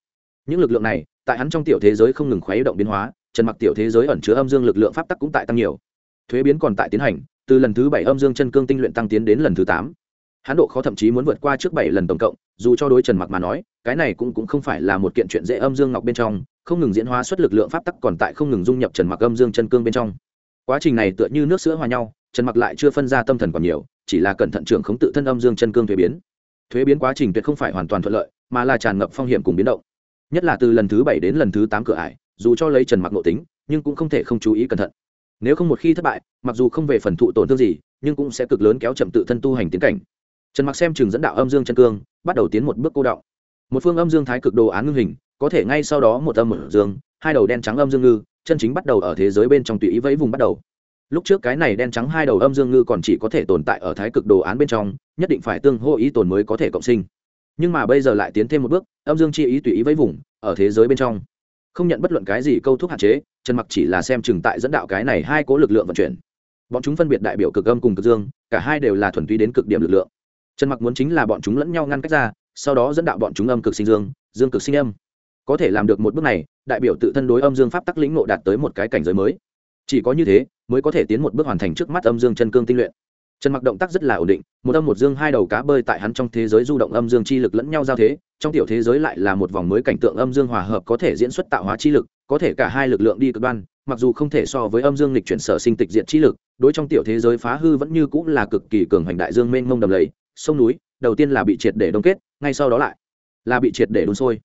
Những lực lượng này, tại hắn trong tiểu thế giới không ngừng khuấy động biến hóa, trần mặc tiểu thế giới ẩn chứa âm dương lực lượng pháp tắc cũng tại tăng nhiều. Thuế biến còn tại tiến hành, từ lần thứ bảy âm dương chân cương tinh luyện tăng tiến đến lần thứ tám hắn độ khó thậm chí muốn vượt qua trước bảy lần tổng cộng, dù cho đối trần mặc mà nói, cái này cũng cũng không phải là một kiện chuyện dễ âm dương ngọc bên trong, không ngừng diễn hóa xuất lực lượng pháp tắc còn tại không ngừng dung nhập trần mặc âm dương chân cương bên trong. Quá trình này tựa như nước sữa hòa nhau, trần mặc lại chưa phân ra tâm thần còn nhiều, chỉ là cẩn thận trưởng khống tự thân âm dương chân cương thuế biến. Thuế biến quá trình tuyệt không phải hoàn toàn thuận lợi, mà là tràn ngập phong hiểm cùng biến động. Nhất là từ lần thứ bảy đến lần thứ tám cửa ải, dù cho lấy trần mặc nội tính, nhưng cũng không thể không chú ý cẩn thận. Nếu không một khi thất bại, mặc dù không về phần thụ tổn thương gì, nhưng cũng sẽ cực lớn kéo chậm tự thân tu hành tiến cảnh trần mặc xem chừng dẫn đạo âm dương chân cương, bắt đầu tiến một bước cô động. Một phương âm dương thái cực đồ án ngưng hình, có thể ngay sau đó một âm một dương, hai đầu đen trắng âm dương ngư, chân chính bắt đầu ở thế giới bên trong tùy ý vẫy vùng bắt đầu. Lúc trước cái này đen trắng hai đầu âm dương ngư còn chỉ có thể tồn tại ở thái cực đồ án bên trong, nhất định phải tương hô ý tồn mới có thể cộng sinh. Nhưng mà bây giờ lại tiến thêm một bước, âm dương chi ý tùy ý vẫy vùng, ở thế giới bên trong. Không nhận bất luận cái gì câu thúc hạn chế, trần mặc chỉ là xem chừng tại dẫn đạo cái này hai cố lực lượng vận chuyển. Bọn chúng phân biệt đại biểu cực âm cùng cực dương, cả hai đều là thuần túy đến cực điểm lực lượng trần mặc muốn chính là bọn chúng lẫn nhau ngăn cách ra, sau đó dẫn đạo bọn chúng âm cực sinh dương dương cực sinh âm. Có thể làm được một bước này, đại biểu tự thân đối âm dương pháp tắc lĩnh ngộ đạt tới một cái cảnh giới mới. Chỉ có như thế, mới có thể tiến một bước hoàn thành trước mắt âm dương chân cương tinh luyện. Trần mặc động tác rất là ổn định, một âm một dương hai đầu cá bơi tại hắn trong thế giới du động âm dương chi lực lẫn nhau giao thế, trong tiểu thế giới lại là một vòng mới cảnh tượng âm dương hòa hợp có thể diễn xuất tạo hóa chi lực, có thể cả hai lực lượng đi cực đoan, mặc dù không thể so với âm dương lịch chuyển sở sinh tịch diện chi lực, đối trong tiểu thế giới phá hư vẫn như cũng là cực kỳ cường hành đại dương mênh mông đầm lầy sông núi, đầu tiên là bị triệt để đông kết, ngay sau đó lại là bị triệt để đun sôi.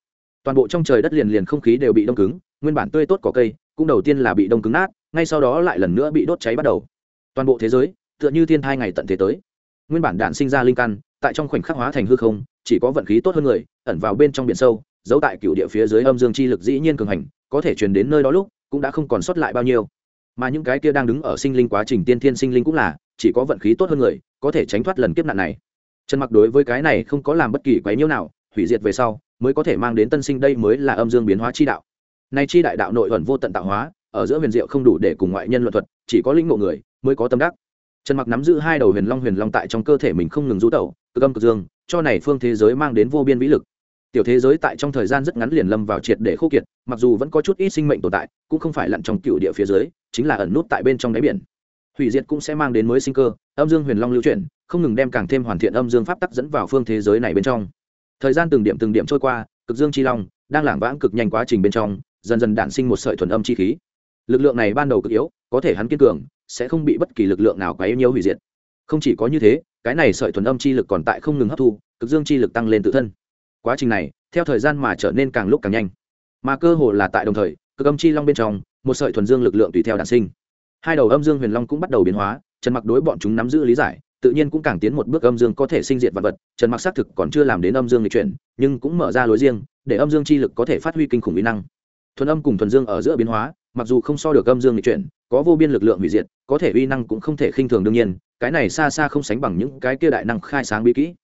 Toàn bộ trong trời đất liền liền không khí đều bị đông cứng, nguyên bản tươi tốt có cây cũng đầu tiên là bị đông cứng nát, ngay sau đó lại lần nữa bị đốt cháy bắt đầu. Toàn bộ thế giới, tựa như thiên thai ngày tận thế tới. Nguyên bản đạn sinh ra linh căn, tại trong khoảnh khắc hóa thành hư không, chỉ có vận khí tốt hơn người, ẩn vào bên trong biển sâu, giấu tại cựu địa phía dưới âm dương chi lực dĩ nhiên cường hành, có thể truyền đến nơi đó lúc, cũng đã không còn sót lại bao nhiêu. Mà những cái kia đang đứng ở sinh linh quá trình tiên thiên sinh linh cũng là, chỉ có vận khí tốt hơn người, có thể tránh thoát lần kiếp nạn này trần mặc đối với cái này không có làm bất kỳ quái nhiễu nào, hủy diệt về sau, mới có thể mang đến tân sinh đây mới là âm dương biến hóa chi đạo. Nay chi đại đạo nội ẩn vô tận tạo hóa, ở giữa huyền diệu không đủ để cùng ngoại nhân luận thuật, chỉ có linh ngộ người mới có tâm đắc. Trần mặc nắm giữ hai đầu huyền long huyền long tại trong cơ thể mình không ngừng rú tẩu, cực âm cực dương, cho này phương thế giới mang đến vô biên vĩ lực. Tiểu thế giới tại trong thời gian rất ngắn liền lâm vào triệt để khô kiệt, mặc dù vẫn có chút ít sinh mệnh tồn tại, cũng không phải lặn trong cựu địa phía dưới, chính là ẩn nút tại bên trong đáy biển hủy diệt cũng sẽ mang đến mới sinh cơ, âm dương huyền long lưu chuyển, không ngừng đem càng thêm hoàn thiện âm dương pháp tắc dẫn vào phương thế giới này bên trong. Thời gian từng điểm từng điểm trôi qua, cực dương chi long đang lảng vãng cực nhanh quá trình bên trong, dần dần đản sinh một sợi thuần âm chi khí. Lực lượng này ban đầu cực yếu, có thể hắn kiên cường, sẽ không bị bất kỳ lực lượng nào quấy nhiễu hủy diệt. Không chỉ có như thế, cái này sợi thuần âm chi lực còn tại không ngừng hấp thu, cực dương chi lực tăng lên tự thân. Quá trình này, theo thời gian mà trở nên càng lúc càng nhanh. Mà cơ hồ là tại đồng thời, cực âm chi long bên trong, một sợi thuần dương lực lượng tùy theo đản sinh hai đầu âm dương huyền long cũng bắt đầu biến hóa, trần mặc đối bọn chúng nắm giữ lý giải, tự nhiên cũng càng tiến một bước âm dương có thể sinh diệt vật vật, trần mặc xác thực còn chưa làm đến âm dương lịch chuyển, nhưng cũng mở ra lối riêng, để âm dương chi lực có thể phát huy kinh khủng mỹ năng. Thuần âm cùng thuần dương ở giữa biến hóa, mặc dù không so được âm dương lịch chuyển, có vô biên lực lượng hủy diệt, có thể uy năng cũng không thể khinh thường đương nhiên, cái này xa xa không sánh bằng những cái kia đại năng khai sáng bí kỹ.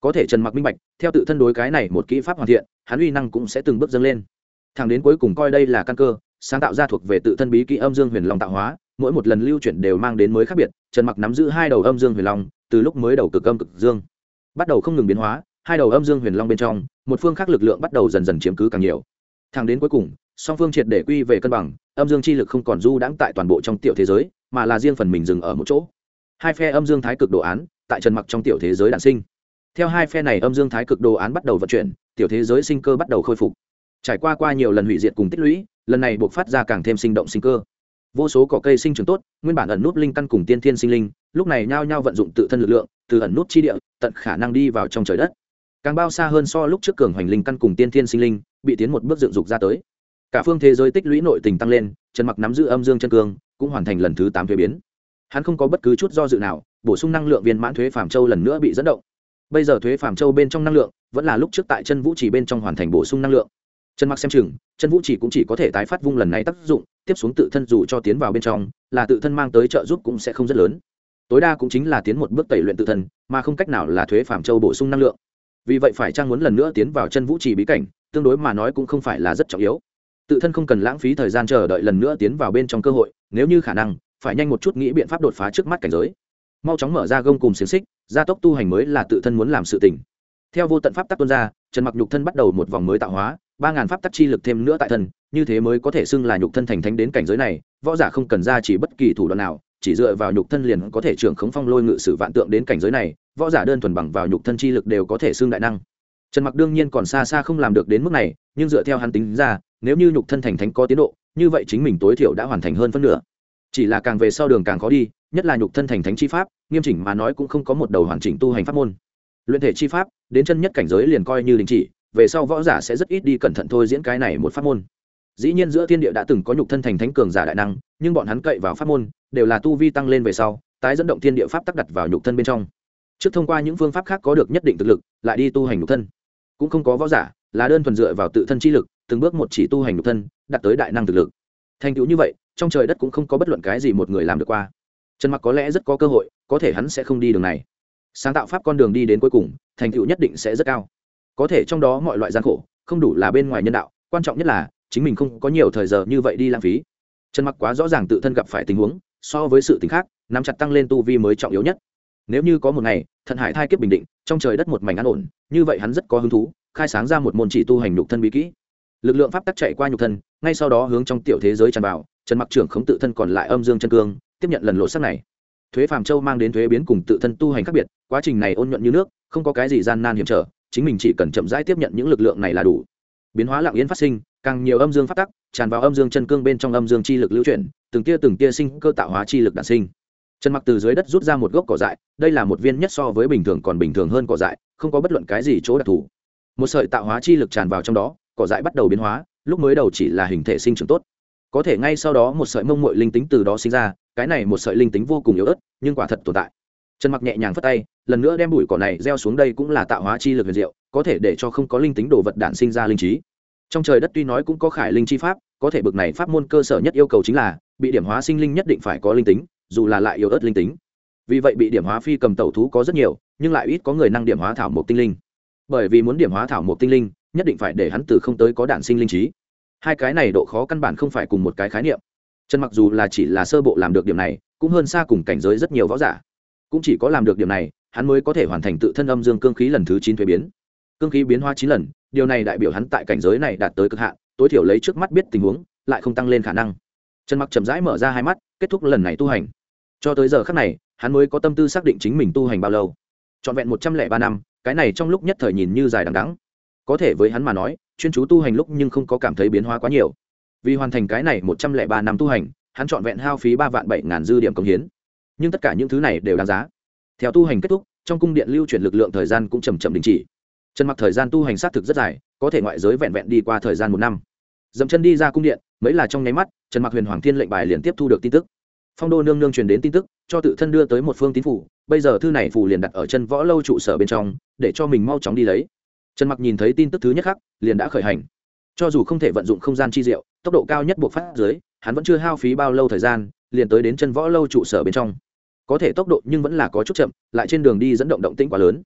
Có thể trần mặc minh bạch, theo tự thân đối cái này một kỹ pháp hoàn thiện, hắn uy năng cũng sẽ từng bước dâng lên. Thẳng đến cuối cùng coi đây là căn cơ, sáng tạo ra thuộc về tự thân bí kỹ âm dương huyền long tạo hóa mỗi một lần lưu chuyển đều mang đến mới khác biệt, trần mặc nắm giữ hai đầu âm dương huyền long, từ lúc mới đầu cực âm cực dương. Bắt đầu không ngừng biến hóa, hai đầu âm dương huyền long bên trong, một phương khác lực lượng bắt đầu dần dần chiếm cứ càng nhiều. Thẳng đến cuối cùng, song phương triệt để quy về cân bằng, âm dương chi lực không còn du đãng tại toàn bộ trong tiểu thế giới, mà là riêng phần mình dừng ở một chỗ. Hai phe âm dương thái cực đồ án tại trần mặc trong tiểu thế giới đản sinh. Theo hai phe này âm dương thái cực đồ án bắt đầu vận chuyển, tiểu thế giới sinh cơ bắt đầu khôi phục. Trải qua qua nhiều lần hủy diệt cùng tích lũy, lần này buộc phát ra càng thêm sinh động sinh cơ vô số cỏ cây sinh trưởng tốt, nguyên bản ẩn nút linh căn cùng tiên thiên sinh linh, lúc này nhao nhao vận dụng tự thân lực lượng, từ ẩn nút chi địa, tận khả năng đi vào trong trời đất. Càng bao xa hơn so lúc trước cường hoành linh căn cùng tiên thiên sinh linh, bị tiến một bước dựng dục ra tới. Cả phương thế giới tích lũy nội tình tăng lên, trần mặc nắm giữ âm dương chân cương, cũng hoàn thành lần thứ tám thuế biến. Hắn không có bất cứ chút do dự nào, bổ sung năng lượng viên mãn thuế phạm châu lần nữa bị dẫn động. Bây giờ thuế phạm châu bên trong năng lượng, vẫn là lúc trước tại chân vũ chỉ bên trong hoàn thành bổ sung năng lượng trần mặc xem chừng chân vũ chỉ cũng chỉ có thể tái phát vung lần này tác dụng, tiếp xuống tự thân dù cho tiến vào bên trong, là tự thân mang tới trợ giúp cũng sẽ không rất lớn. Tối đa cũng chính là tiến một bước tẩy luyện tự thân, mà không cách nào là thuế phạm châu bổ sung năng lượng. Vì vậy phải trang muốn lần nữa tiến vào chân vũ trì bí cảnh, tương đối mà nói cũng không phải là rất trọng yếu. Tự thân không cần lãng phí thời gian chờ đợi lần nữa tiến vào bên trong cơ hội, nếu như khả năng, phải nhanh một chút nghĩ biện pháp đột phá trước mắt cảnh giới. Mau chóng mở ra gông cùng xiềng xích, gia tốc tu hành mới là tự thân muốn làm sự tỉnh theo vô tận pháp tắc tuân ra, trần mặc nhục thân bắt đầu một vòng mới tạo hóa ba ngàn pháp tắc chi lực thêm nữa tại thân, như thế mới có thể xưng là nhục thân thành thánh đến cảnh giới này, võ giả không cần ra chỉ bất kỳ thủ đoạn nào, chỉ dựa vào nhục thân liền có thể trưởng khống phong lôi ngự sử vạn tượng đến cảnh giới này, võ giả đơn thuần bằng vào nhục thân chi lực đều có thể xưng đại năng. Trần mặc đương nhiên còn xa xa không làm được đến mức này, nhưng dựa theo hắn tính ra, nếu như nhục thân thành thánh có tiến độ, như vậy chính mình tối thiểu đã hoàn thành hơn phân nửa. Chỉ là càng về sau đường càng khó đi, nhất là nhục thân thành thánh chi pháp, nghiêm chỉnh mà nói cũng không có một đầu hoàn chỉnh tu hành pháp môn. Luyện thể chi pháp, đến chân nhất cảnh giới liền coi như đình chỉ về sau võ giả sẽ rất ít đi cẩn thận thôi diễn cái này một pháp môn. Dĩ nhiên giữa thiên địa đã từng có nhục thân thành thánh cường giả đại năng, nhưng bọn hắn cậy vào pháp môn, đều là tu vi tăng lên về sau, tái dẫn động thiên địa pháp tắc đặt vào nhục thân bên trong. Trước thông qua những phương pháp khác có được nhất định thực lực, lại đi tu hành nhục thân. Cũng không có võ giả, là đơn thuần dựa vào tự thân chi lực, từng bước một chỉ tu hành nhục thân, đạt tới đại năng thực lực. Thành tựu như vậy, trong trời đất cũng không có bất luận cái gì một người làm được qua. Trần mặc có lẽ rất có cơ hội, có thể hắn sẽ không đi đường này. Sáng tạo pháp con đường đi đến cuối cùng, thành tựu nhất định sẽ rất cao có thể trong đó mọi loại gian khổ, không đủ là bên ngoài nhân đạo, quan trọng nhất là, chính mình không có nhiều thời giờ như vậy đi lãng phí. Trần mặc quá rõ ràng tự thân gặp phải tình huống, so với sự tính khác, nắm chặt tăng lên tu vi mới trọng yếu nhất. Nếu như có một ngày, thận hải thai kiếp bình định, trong trời đất một mảnh an ổn, như vậy hắn rất có hứng thú, khai sáng ra một môn chỉ tu hành nhục thân bí kỹ. Lực lượng pháp tắc chạy qua nhục thân, ngay sau đó hướng trong tiểu thế giới tràn vào, trần mặc trưởng khống tự thân còn lại âm dương chân cương, tiếp nhận lần lộ sắc này. Thuế phàm châu mang đến thuế biến cùng tự thân tu hành khác biệt, quá trình này ôn nhuận như nước, không có cái gì gian nan hiểm trở chính mình chỉ cần chậm rãi tiếp nhận những lực lượng này là đủ. Biến hóa lặng yên phát sinh, càng nhiều âm dương phát tắc, tràn vào âm dương chân cương bên trong âm dương chi lực lưu chuyển, từng tia từng tia sinh cơ tạo hóa chi lực đản sinh. Trần mặc từ dưới đất rút ra một gốc cỏ dại, đây là một viên nhất so với bình thường còn bình thường hơn cỏ dại, không có bất luận cái gì chỗ đặc thù. Một sợi tạo hóa chi lực tràn vào trong đó, cỏ dại bắt đầu biến hóa, lúc mới đầu chỉ là hình thể sinh trưởng tốt. Có thể ngay sau đó một sợi mông muội linh tính từ đó sinh ra, cái này một sợi linh tính vô cùng yếu ớt, nhưng quả thật tồn tại trần mặc nhẹ nhàng phất tay, lần nữa đem bụi cỏ này gieo xuống đây cũng là tạo hóa chi lực huyền diệu, có thể để cho không có linh tính đồ vật đản sinh ra linh trí. Trong trời đất tuy nói cũng có khải linh chi pháp, có thể bực này pháp môn cơ sở nhất yêu cầu chính là, bị điểm hóa sinh linh nhất định phải có linh tính, dù là lại yếu ớt linh tính. Vì vậy bị điểm hóa phi cầm tẩu thú có rất nhiều, nhưng lại ít có người năng điểm hóa thảo mộc tinh linh. Bởi vì muốn điểm hóa thảo mộc tinh linh, nhất định phải để hắn từ không tới có đản sinh linh trí. Hai cái này độ khó căn bản không phải cùng một cái khái niệm. Chân mặc dù là chỉ là sơ bộ làm được điểm này, cũng hơn xa cùng cảnh giới rất nhiều võ giả cũng chỉ có làm được điểm này, hắn mới có thể hoàn thành tự thân âm dương cương khí lần thứ chín thuế biến. Cương khí biến hóa chín lần, điều này đại biểu hắn tại cảnh giới này đạt tới cực hạn, tối thiểu lấy trước mắt biết tình huống, lại không tăng lên khả năng. Trần mặc chậm rãi mở ra hai mắt, kết thúc lần này tu hành. Cho tới giờ khắc này, hắn mới có tâm tư xác định chính mình tu hành bao lâu. Trọn vẹn một trăm lẻ ba năm, cái này trong lúc nhất thời nhìn như dài đằng đắng có thể với hắn mà nói, chuyên chú tu hành lúc nhưng không có cảm thấy biến hóa quá nhiều. Vì hoàn thành cái này một trăm lẻ ba năm tu hành, hắn trọn vẹn hao phí ba vạn bảy ngàn dư điểm công hiến nhưng tất cả những thứ này đều đáng giá. Theo tu hành kết thúc, trong cung điện lưu chuyển lực lượng thời gian cũng chầm chậm đình chỉ. Trần mặc thời gian tu hành xác thực rất dài, có thể ngoại giới vẹn vẹn đi qua thời gian một năm. Dậm chân đi ra cung điện, mấy là trong nháy mắt, trần mặc huyền hoàng thiên lệnh bài liền tiếp thu được tin tức. Phong đô nương nương truyền đến tin tức, cho tự thân đưa tới một phương tín phủ, bây giờ thư này phủ liền đặt ở chân võ lâu trụ sở bên trong, để cho mình mau chóng đi lấy. Trần mặc nhìn thấy tin tức thứ nhất khắc, liền đã khởi hành. Cho dù không thể vận dụng không gian chi diệu, tốc độ cao nhất buộc phát dưới, hắn vẫn chưa hao phí bao lâu thời gian, liền tới đến chân võ lâu trụ sở bên trong có thể tốc độ nhưng vẫn là có chút chậm, lại trên đường đi dẫn động động tĩnh quá lớn.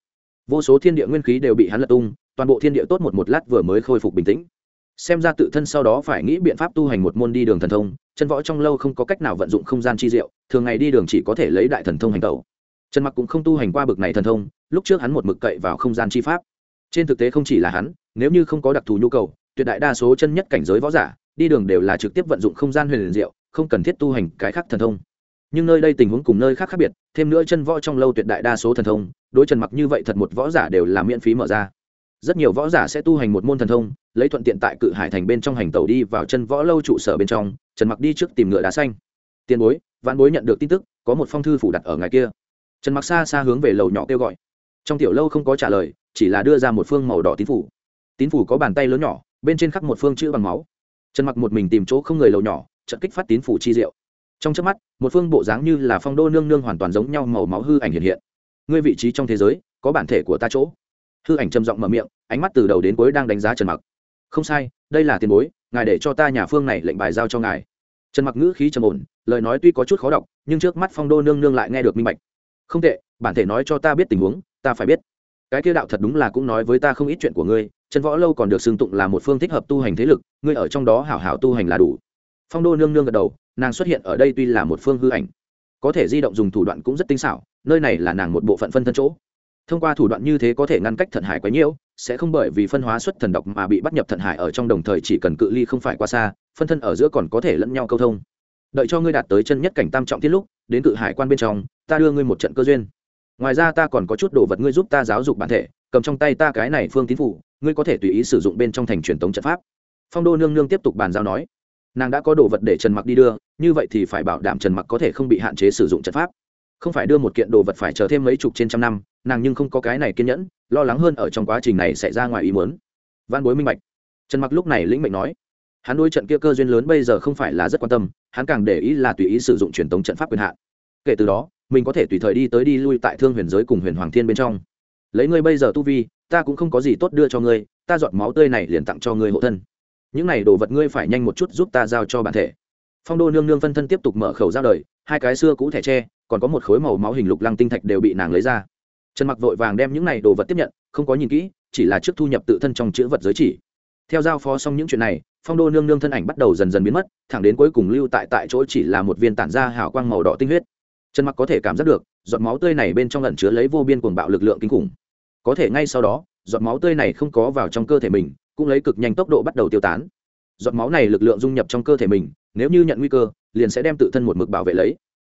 Vô số thiên địa nguyên khí đều bị hắn lật tung, toàn bộ thiên địa tốt một một lát vừa mới khôi phục bình tĩnh. Xem ra tự thân sau đó phải nghĩ biện pháp tu hành một môn đi đường thần thông, chân võ trong lâu không có cách nào vận dụng không gian chi diệu, thường ngày đi đường chỉ có thể lấy đại thần thông hành tẩu. Trần mặc cũng không tu hành qua bực này thần thông, lúc trước hắn một mực cậy vào không gian chi pháp. Trên thực tế không chỉ là hắn, nếu như không có đặc thù nhu cầu, tuyệt đại đa số chân nhất cảnh giới võ giả, đi đường đều là trực tiếp vận dụng không gian huyền diệu, không cần thiết tu hành cái khác thần thông nhưng nơi đây tình huống cùng nơi khác khác biệt, thêm nữa chân võ trong lâu tuyệt đại đa số thần thông, đối trần mặc như vậy thật một võ giả đều là miễn phí mở ra. Rất nhiều võ giả sẽ tu hành một môn thần thông, lấy thuận tiện tại cự hải thành bên trong hành tàu đi vào chân võ lâu trụ sở bên trong, trần mặc đi trước tìm ngựa đá xanh. Tiền bối vạn bối nhận được tin tức, có một phong thư phủ đặt ở ngài kia. Trần mặc xa xa hướng về lầu nhỏ kêu gọi. Trong tiểu lâu không có trả lời, chỉ là đưa ra một phương màu đỏ tín phủ. Tín phủ có bàn tay lớn nhỏ, bên trên khắc một phương chữ bằng máu. Trần mặc một mình tìm chỗ không người lầu nhỏ trận kích phát tín phủ chi diệu trong trước mắt, một phương bộ dáng như là phong đô nương nương hoàn toàn giống nhau màu máu hư ảnh hiện hiện. Ngươi vị trí trong thế giới, có bản thể của ta chỗ. Hư ảnh trầm giọng mở miệng, ánh mắt từ đầu đến cuối đang đánh giá trần mặc. Không sai, đây là tiền bối, ngài để cho ta nhà phương này lệnh bài giao cho ngài. Trần mặc ngữ khí trầm ổn, lời nói tuy có chút khó đọc, nhưng trước mắt phong đô nương nương lại nghe được minh bạch. Không tệ, bản thể nói cho ta biết tình huống, ta phải biết. Cái kia đạo thật đúng là cũng nói với ta không ít chuyện của ngươi, trần võ lâu còn được xưng tụng là một phương thích hợp tu hành thế lực, ngươi ở trong đó hảo hảo tu hành là đủ. Phong đô nương nương gật đầu nàng xuất hiện ở đây tuy là một phương hư ảnh, có thể di động dùng thủ đoạn cũng rất tinh xảo, nơi này là nàng một bộ phận phân thân chỗ. Thông qua thủ đoạn như thế có thể ngăn cách thận hải quá nhiễu sẽ không bởi vì phân hóa xuất thần độc mà bị bắt nhập thận hải ở trong đồng thời chỉ cần cự ly không phải quá xa, phân thân ở giữa còn có thể lẫn nhau câu thông. Đợi cho ngươi đạt tới chân nhất cảnh tam trọng tiết lúc, đến cự hải quan bên trong, ta đưa ngươi một trận cơ duyên. Ngoài ra ta còn có chút đồ vật ngươi giúp ta giáo dục bản thể, cầm trong tay ta cái này phương tín phủ, ngươi có thể tùy ý sử dụng bên trong thành truyền tống trận pháp. Phong đô nương nương tiếp tục bàn giao nói nàng đã có đồ vật để trần mặc đi đưa, như vậy thì phải bảo đảm trần mặc có thể không bị hạn chế sử dụng trận pháp. Không phải đưa một kiện đồ vật phải chờ thêm mấy chục trên trăm năm, nàng nhưng không có cái này kiên nhẫn, lo lắng hơn ở trong quá trình này xảy ra ngoài ý muốn. Văn bối minh bạch. Trần mặc lúc này lĩnh mệnh nói, hắn đôi trận kia cơ duyên lớn bây giờ không phải là rất quan tâm, hắn càng để ý là tùy ý sử dụng truyền thống trận pháp quyền hạn. Kể từ đó, mình có thể tùy thời đi tới đi lui tại thương huyền giới cùng huyền hoàng thiên bên trong. Lấy ngươi bây giờ tu vi, ta cũng không có gì tốt đưa cho ngươi, ta giọt máu tươi này liền tặng cho ngươi hộ thân những này đồ vật ngươi phải nhanh một chút giúp ta giao cho bản thể. Phong đô nương nương phân thân tiếp tục mở khẩu giao đời, hai cái xưa cũ thẻ tre, còn có một khối màu máu hình lục lăng tinh thạch đều bị nàng lấy ra. Trần mặc vội vàng đem những này đồ vật tiếp nhận, không có nhìn kỹ, chỉ là trước thu nhập tự thân trong chữ vật giới chỉ. Theo giao phó xong những chuyện này, phong đô nương nương thân ảnh bắt đầu dần dần biến mất, thẳng đến cuối cùng lưu tại tại chỗ chỉ là một viên tản ra hào quang màu đỏ tinh huyết. Trần mặc có thể cảm giác được, giọt máu tươi này bên trong lần chứa lấy vô biên cuồng bạo lực lượng kinh khủng. Có thể ngay sau đó, giọt máu tươi này không có vào trong cơ thể mình cũng lấy cực nhanh tốc độ bắt đầu tiêu tán. Giọt máu này lực lượng dung nhập trong cơ thể mình, nếu như nhận nguy cơ, liền sẽ đem tự thân một mực bảo vệ lấy.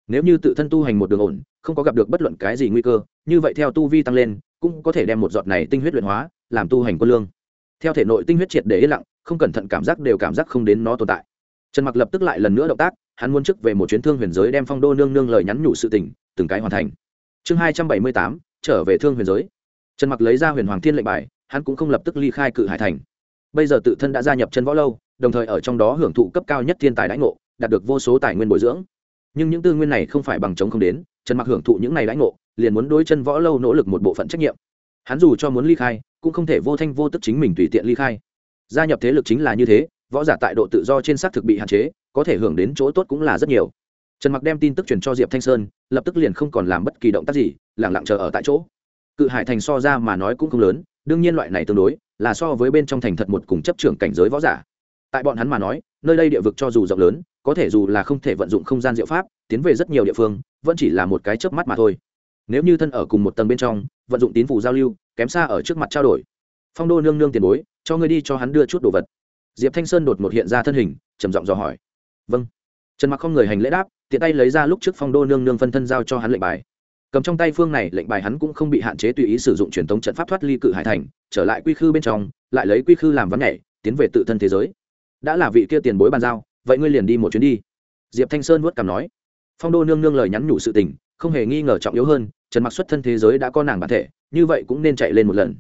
Nếu như tự thân tu hành một đường ổn, không có gặp được bất luận cái gì nguy cơ, như vậy theo tu vi tăng lên, cũng có thể đem một giọt này tinh huyết luyện hóa, làm tu hành quân lương. Theo thể nội tinh huyết triệt để yên lặng, không cẩn thận cảm giác đều cảm giác không đến nó tồn tại. Trần mặc lập tức lại lần nữa động tác, hắn muốn trước về một chuyến thương huyền giới đem phong đô nương nương lời nhắn nhủ sự tình, từng cái hoàn thành. Chương hai trăm bảy mươi tám, trở về thương huyền giới. Trần mặc lấy ra huyền hoàng thiên lệnh bài hắn cũng không lập tức ly khai cự hải thành. Bây giờ tự thân đã gia nhập chân võ lâu, đồng thời ở trong đó hưởng thụ cấp cao nhất thiên tài đãi ngộ, đạt được vô số tài nguyên bồi dưỡng. Nhưng những tư nguyên này không phải bằng chống không đến, trần mặc hưởng thụ những này đãi ngộ, liền muốn đối chân võ lâu nỗ lực một bộ phận trách nhiệm. Hắn dù cho muốn ly khai, cũng không thể vô thanh vô tức chính mình tùy tiện ly khai. Gia nhập thế lực chính là như thế, võ giả tại độ tự do trên xác thực bị hạn chế, có thể hưởng đến chỗ tốt cũng là rất nhiều. Trần mặc đem tin tức truyền cho diệp thanh sơn, lập tức liền không còn làm bất kỳ động tác gì lẳng lặng chờ ở tại chỗ. Cự hải thành so ra mà nói cũng không lớn đương nhiên loại này tương đối, là so với bên trong thành thật một cùng chấp trưởng cảnh giới võ giả. Tại bọn hắn mà nói, nơi đây địa vực cho dù rộng lớn, có thể dù là không thể vận dụng không gian diệu pháp, tiến về rất nhiều địa phương, vẫn chỉ là một cái chớp mắt mà thôi. Nếu như thân ở cùng một tầng bên trong, vận dụng tín phủ giao lưu, kém xa ở trước mặt trao đổi. Phong đô nương nương tiền bối, cho ngươi đi cho hắn đưa chút đồ vật. Diệp thanh sơn đột một hiện ra thân hình, trầm giọng dò hỏi. Vâng. Trần mặc không người hành lễ đáp, tiện tay lấy ra lúc trước phong đô nương nương phân thân giao cho hắn lệnh bài cầm trong tay phương này lệnh bài hắn cũng không bị hạn chế tùy ý sử dụng truyền thống trận pháp thoát ly cự hải thành, trở lại quy khư bên trong, lại lấy quy khư làm vắng nhảy, tiến về tự thân thế giới. Đã là vị kia tiền bối bàn giao, vậy ngươi liền đi một chuyến đi. Diệp thanh sơn vuốt cảm nói. Phong đô nương nương lời nhắn nhủ sự tình, không hề nghi ngờ trọng yếu hơn, trần mặc xuất thân thế giới đã có nàng bản thể, như vậy cũng nên chạy lên một lần.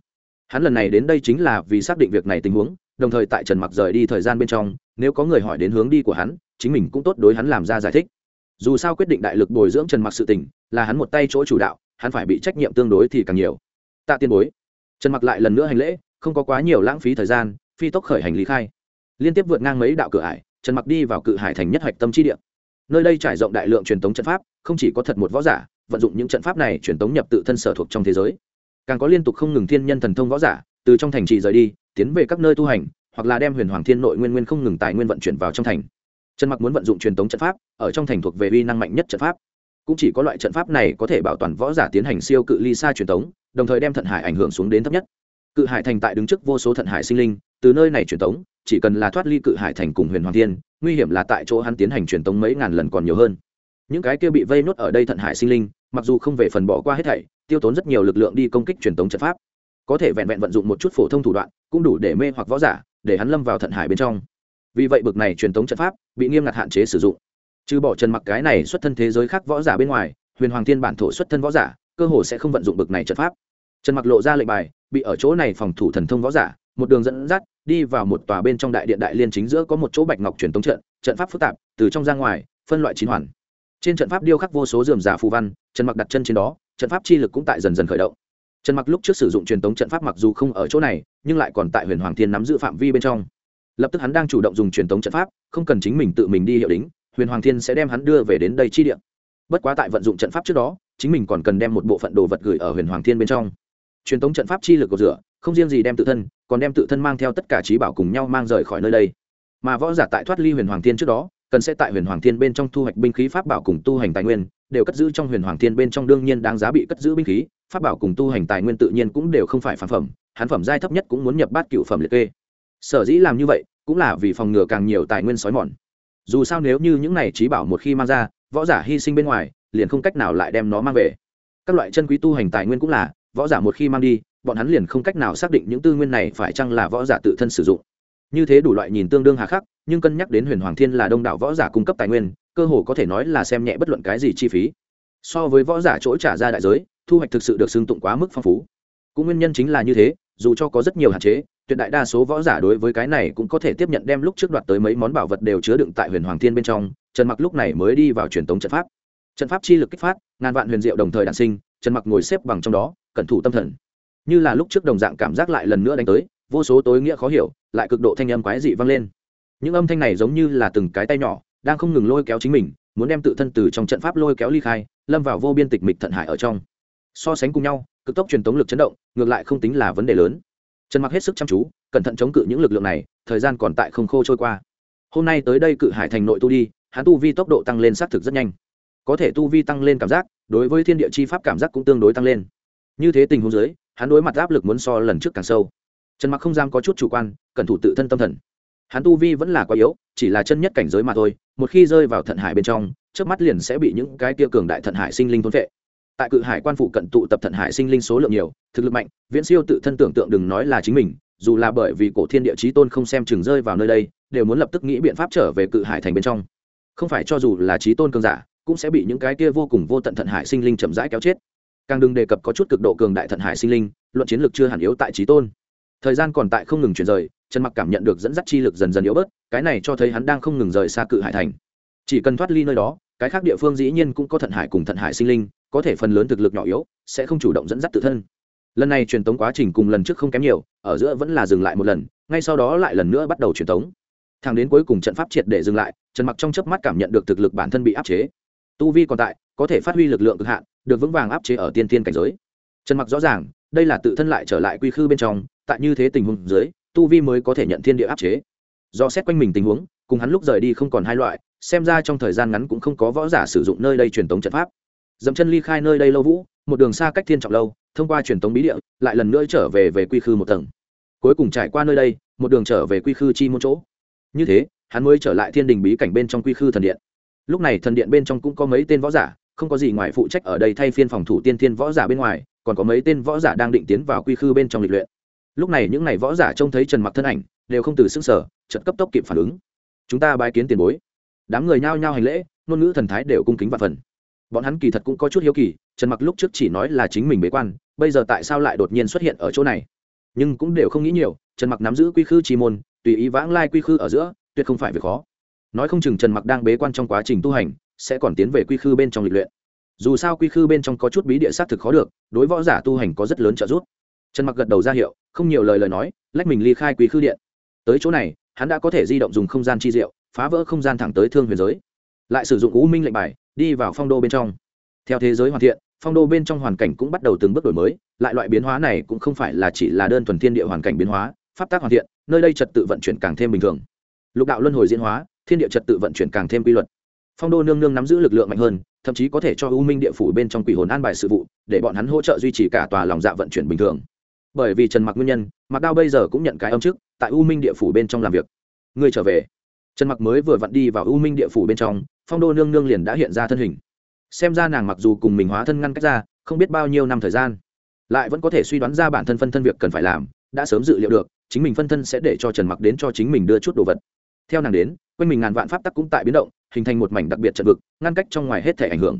Hắn lần này đến đây chính là vì xác định việc này tình huống, đồng thời tại trần mặc rời đi thời gian bên trong, nếu có người hỏi đến hướng đi của hắn, chính mình cũng tốt đối hắn làm ra giải thích. Dù sao quyết định đại lực bồi dưỡng trần mặc sự tình là hắn một tay chỗ chủ đạo, hắn phải bị trách nhiệm tương đối thì càng nhiều. Tạ tiên bối, trần mặc lại lần nữa hành lễ, không có quá nhiều lãng phí thời gian, phi tốc khởi hành lý khai. Liên tiếp vượt ngang mấy đạo cửa ải, trần mặc đi vào cự hải thành nhất hạch tâm chi địa. Nơi đây trải rộng đại lượng truyền thống trận pháp, không chỉ có thật một võ giả, vận dụng những trận pháp này truyền thống nhập tự thân sở thuộc trong thế giới. Càng có liên tục không ngừng thiên nhân thần thông võ giả, từ trong thành trì rời đi, tiến về các nơi tu hành, hoặc là đem huyền hoàng thiên nội nguyên nguyên không ngừng tài nguyên vận chuyển vào trong thành. Trần mặc muốn vận dụng truyền thống trận pháp, ở trong thành thuộc về uy năng mạnh nhất trận pháp cũng chỉ có loại trận pháp này có thể bảo toàn võ giả tiến hành siêu cự ly xa truyền tống, đồng thời đem thận hải ảnh hưởng xuống đến thấp nhất. Cự hải thành tại đứng trước vô số thận hải sinh linh, từ nơi này truyền tống, chỉ cần là thoát ly cự hải thành cùng huyền hoàng thiên, nguy hiểm là tại chỗ hắn tiến hành truyền tống mấy ngàn lần còn nhiều hơn. Những cái kia bị vây nốt ở đây thận hải sinh linh, mặc dù không về phần bỏ qua hết thảy, tiêu tốn rất nhiều lực lượng đi công kích truyền tống trận pháp. Có thể vẹn vẹn vận dụng một chút phổ thông thủ đoạn, cũng đủ để mê hoặc võ giả, để hắn lâm vào thận hải bên trong. Vì vậy bực này truyền tống trận pháp bị nghiêm ngặt hạn chế sử dụng trừ bỏ trần mặc cái này xuất thân thế giới khác võ giả bên ngoài, huyền hoàng thiên bản thổ xuất thân võ giả, cơ hồ sẽ không vận dụng bực này trận pháp. Trần mặc lộ ra lệnh bài, bị ở chỗ này phòng thủ thần thông võ giả, một đường dẫn dắt, đi vào một tòa bên trong đại điện đại liên chính giữa có một chỗ bạch ngọc truyền tống trận trận pháp phức tạp, từ trong ra ngoài, phân loại chín hoàn. Trên trận pháp điêu khắc vô số dườm giả phù văn, trần mặc đặt chân trên đó, trận pháp chi lực cũng tại dần dần khởi động. Trần mặc lúc trước sử dụng truyền tống trận pháp mặc dù không ở chỗ này, nhưng lại còn tại huyền hoàng thiên nắm giữ phạm vi bên trong. Lập tức hắn đang chủ động dùng truyền tống trận pháp, không cần chính mình tự mình đi hiệu đính huyền hoàng thiên sẽ đem hắn đưa về đến đây chi điện bất quá tại vận dụng trận pháp trước đó, chính mình còn cần đem một bộ phận đồ vật gửi ở huyền hoàng thiên bên trong. Truyền thống trận pháp chi lực của rửa, không riêng gì đem tự thân, còn đem tự thân mang theo tất cả trí bảo cùng nhau mang rời khỏi nơi đây. Mà võ giả tại thoát ly huyền hoàng thiên trước đó, cần sẽ tại huyền hoàng thiên bên trong thu hoạch binh khí pháp bảo cùng tu hành tài nguyên, đều cất giữ trong huyền hoàng thiên bên trong đương nhiên đáng giá bị cất giữ binh khí, pháp bảo cùng tu hành tài nguyên tự nhiên cũng đều không phải phản phẩm hán phẩm giai thấp nhất cũng muốn nhập bát cựu phẩm liệt kê. Sở dĩ làm như vậy, cũng là vì phòng ngừa càng nhiều tài nguyên sói mòn dù sao nếu như những này trí bảo một khi mang ra, võ giả hy sinh bên ngoài, liền không cách nào lại đem nó mang về. Các loại chân quý tu hành tài nguyên cũng là, võ giả một khi mang đi, bọn hắn liền không cách nào xác định những tư nguyên này phải chăng là võ giả tự thân sử dụng. Như thế đủ loại nhìn tương đương hà khắc, nhưng cân nhắc đến huyền hoàng thiên là đông đảo võ giả cung cấp tài nguyên, cơ hồ có thể nói là xem nhẹ bất luận cái gì chi phí. So với võ giả chỗ trả ra đại giới, thu hoạch thực sự được xưng tụng quá mức phong phú. Cũng nguyên nhân chính là như thế dù cho có rất nhiều hạn chế, tuyệt đại đa số võ giả đối với cái này cũng có thể tiếp nhận đem lúc trước đoạt tới mấy món bảo vật đều chứa đựng tại huyền hoàng thiên bên trong. Trần mặc lúc này mới đi vào truyền tống trận pháp. Trận pháp chi lực kích phát, ngàn vạn huyền diệu đồng thời đản sinh, trần mặc ngồi xếp bằng trong đó, cẩn thủ tâm thần. Như là lúc trước đồng dạng cảm giác lại lần nữa đánh tới, vô số tối nghĩa khó hiểu, lại cực độ thanh âm quái dị vang lên. Những âm thanh này giống như là từng cái tay nhỏ, đang không ngừng lôi kéo chính mình, muốn đem tự thân từ trong trận pháp lôi kéo ly khai, lâm vào vô biên tịch mịch thận hải ở trong. So sánh cùng nhau cực tốc truyền tống lực chấn động, ngược lại không tính là vấn đề lớn. Trần mặc hết sức chăm chú, cẩn thận chống cự những lực lượng này, thời gian còn tại không khô trôi qua. Hôm nay tới đây cự hải thành nội tu đi, hắn tu vi tốc độ tăng lên xác thực rất nhanh. Có thể tu vi tăng lên cảm giác, đối với thiên địa chi pháp cảm giác cũng tương đối tăng lên. Như thế tình huống dưới, hắn đối mặt áp lực muốn so lần trước càng sâu. Trần mặc không dám có chút chủ quan, cẩn thủ tự thân tâm thần. Hắn tu vi vẫn là quá yếu, chỉ là chân nhất cảnh giới mà thôi, một khi rơi vào thận hải bên trong trước mắt liền sẽ bị những cái tia cường đại thận hải sinh linh thôn vệ tại cự hải quan phụ cận tụ tập thận hải sinh linh số lượng nhiều, thực lực mạnh, viễn siêu tự thân tưởng tượng đừng nói là chính mình, dù là bởi vì cổ thiên địa chí tôn không xem chừng rơi vào nơi đây, đều muốn lập tức nghĩ biện pháp trở về cự hải thành bên trong. Không phải cho dù là chí tôn cường giả, cũng sẽ bị những cái kia vô cùng vô tận thận hải sinh linh chậm rãi kéo chết. Càng đừng đề cập có chút cực độ cường đại thận hải sinh linh, luận chiến lược chưa hẳn yếu tại chí tôn. Thời gian còn tại không ngừng chuyển rời, trần mặc cảm nhận được dẫn dắt chi lực dần dần yếu bớt, cái này cho thấy hắn đang không ngừng rời xa cự hải thành chỉ cần thoát ly nơi đó, cái khác địa phương dĩ nhiên cũng có thận hải cùng thận hải sinh linh, có thể phần lớn thực lực nhỏ yếu, sẽ không chủ động dẫn dắt tự thân. Lần này truyền tống quá trình cùng lần trước không kém nhiều, ở giữa vẫn là dừng lại một lần, ngay sau đó lại lần nữa bắt đầu truyền tống. Thang đến cuối cùng trận pháp triệt để dừng lại, trần mặc trong chớp mắt cảm nhận được thực lực bản thân bị áp chế. Tu vi còn tại, có thể phát huy lực lượng cực hạn, được vững vàng áp chế ở tiên tiên cảnh giới. Trần mặc rõ ràng, đây là tự thân lại trở lại quy khư bên trong, tại như thế tình huống dưới, tu vi mới có thể nhận thiên địa áp chế. Do xét quanh mình tình huống, cùng hắn lúc rời đi không còn hai loại xem ra trong thời gian ngắn cũng không có võ giả sử dụng nơi đây truyền tống trận pháp. Dẫm chân ly khai nơi đây lâu vũ, một đường xa cách thiên trọng lâu, thông qua truyền tống bí địa, lại lần nữa trở về về quy khư một tầng. Cuối cùng trải qua nơi đây, một đường trở về quy khư chi một chỗ. Như thế, hắn mới trở lại thiên đình bí cảnh bên trong quy khư thần điện. Lúc này thần điện bên trong cũng có mấy tên võ giả, không có gì ngoài phụ trách ở đây thay phiên phòng thủ tiên thiên võ giả bên ngoài, còn có mấy tên võ giả đang định tiến vào quy khư bên trong lịch luyện. Lúc này những n à y võ giả trông thấy trần mặc thân ảnh, đều không từ s ư n g sở trận cấp tốc kịp phản ứng. Chúng ta bái kiến tiền bối đám người nhao nhao hành lễ, ngôn ngữ thần thái đều cung kính và phần. Bọn hắn kỳ thật cũng có chút hiếu kỳ, trần mặc lúc trước chỉ nói là chính mình bế quan, bây giờ tại sao lại đột nhiên xuất hiện ở chỗ này? Nhưng cũng đều không nghĩ nhiều, trần mặc nắm giữ quy khư chi môn, tùy ý vãng lai quy khư ở giữa, tuyệt không phải việc khó. Nói không chừng trần mặc đang bế quan trong quá trình tu hành, sẽ còn tiến về quy khư bên trong lịch luyện. Dù sao quy khư bên trong có chút bí địa xác thực khó được, đối võ giả tu hành có rất lớn trợ giúp. Trần mặc gật đầu ra hiệu, không nhiều lời lời nói, lách mình ly khai quy khư điện. Tới chỗ này, hắn đã có thể di động dùng không gian chi diệu phá vỡ không gian thẳng tới thương huyền giới. Lại sử dụng u minh lệnh bài, đi vào phong đô bên trong. Theo thế giới hoàn thiện, phong đô bên trong hoàn cảnh cũng bắt đầu từng bước đổi mới, lại loại biến hóa này cũng không phải là chỉ là đơn thuần thiên địa hoàn cảnh biến hóa, pháp tác hoàn thiện, nơi đây trật tự vận chuyển càng thêm bình thường. Lục đạo luân hồi diễn hóa, thiên địa trật tự vận chuyển càng thêm quy luật. Phong đô nương nương nắm giữ lực lượng mạnh hơn, thậm chí có thể cho u minh địa phủ bên trong quỷ hồn an bài sự vụ, để bọn hắn hỗ trợ duy trì cả tòa lòng dạ vận chuyển bình thường. Bởi vì trần mặc nguyên nhân, mặc đao bây giờ cũng nhận cái âm chức, tại u minh địa phủ bên trong làm việc. Ngươi trở về trần mặc mới vừa vặn đi vào u minh địa phủ bên trong, phong đô nương nương liền đã hiện ra thân hình. Xem ra nàng mặc dù cùng mình hóa thân ngăn cách ra, không biết bao nhiêu năm thời gian, lại vẫn có thể suy đoán ra bản thân phân thân việc cần phải làm, đã sớm dự liệu được, chính mình phân thân sẽ để cho trần mặc đến cho chính mình đưa chút đồ vật. Theo nàng đến, quanh mình ngàn vạn pháp tắc cũng tại biến động, hình thành một mảnh đặc biệt trận vực, ngăn cách trong ngoài hết thể ảnh hưởng.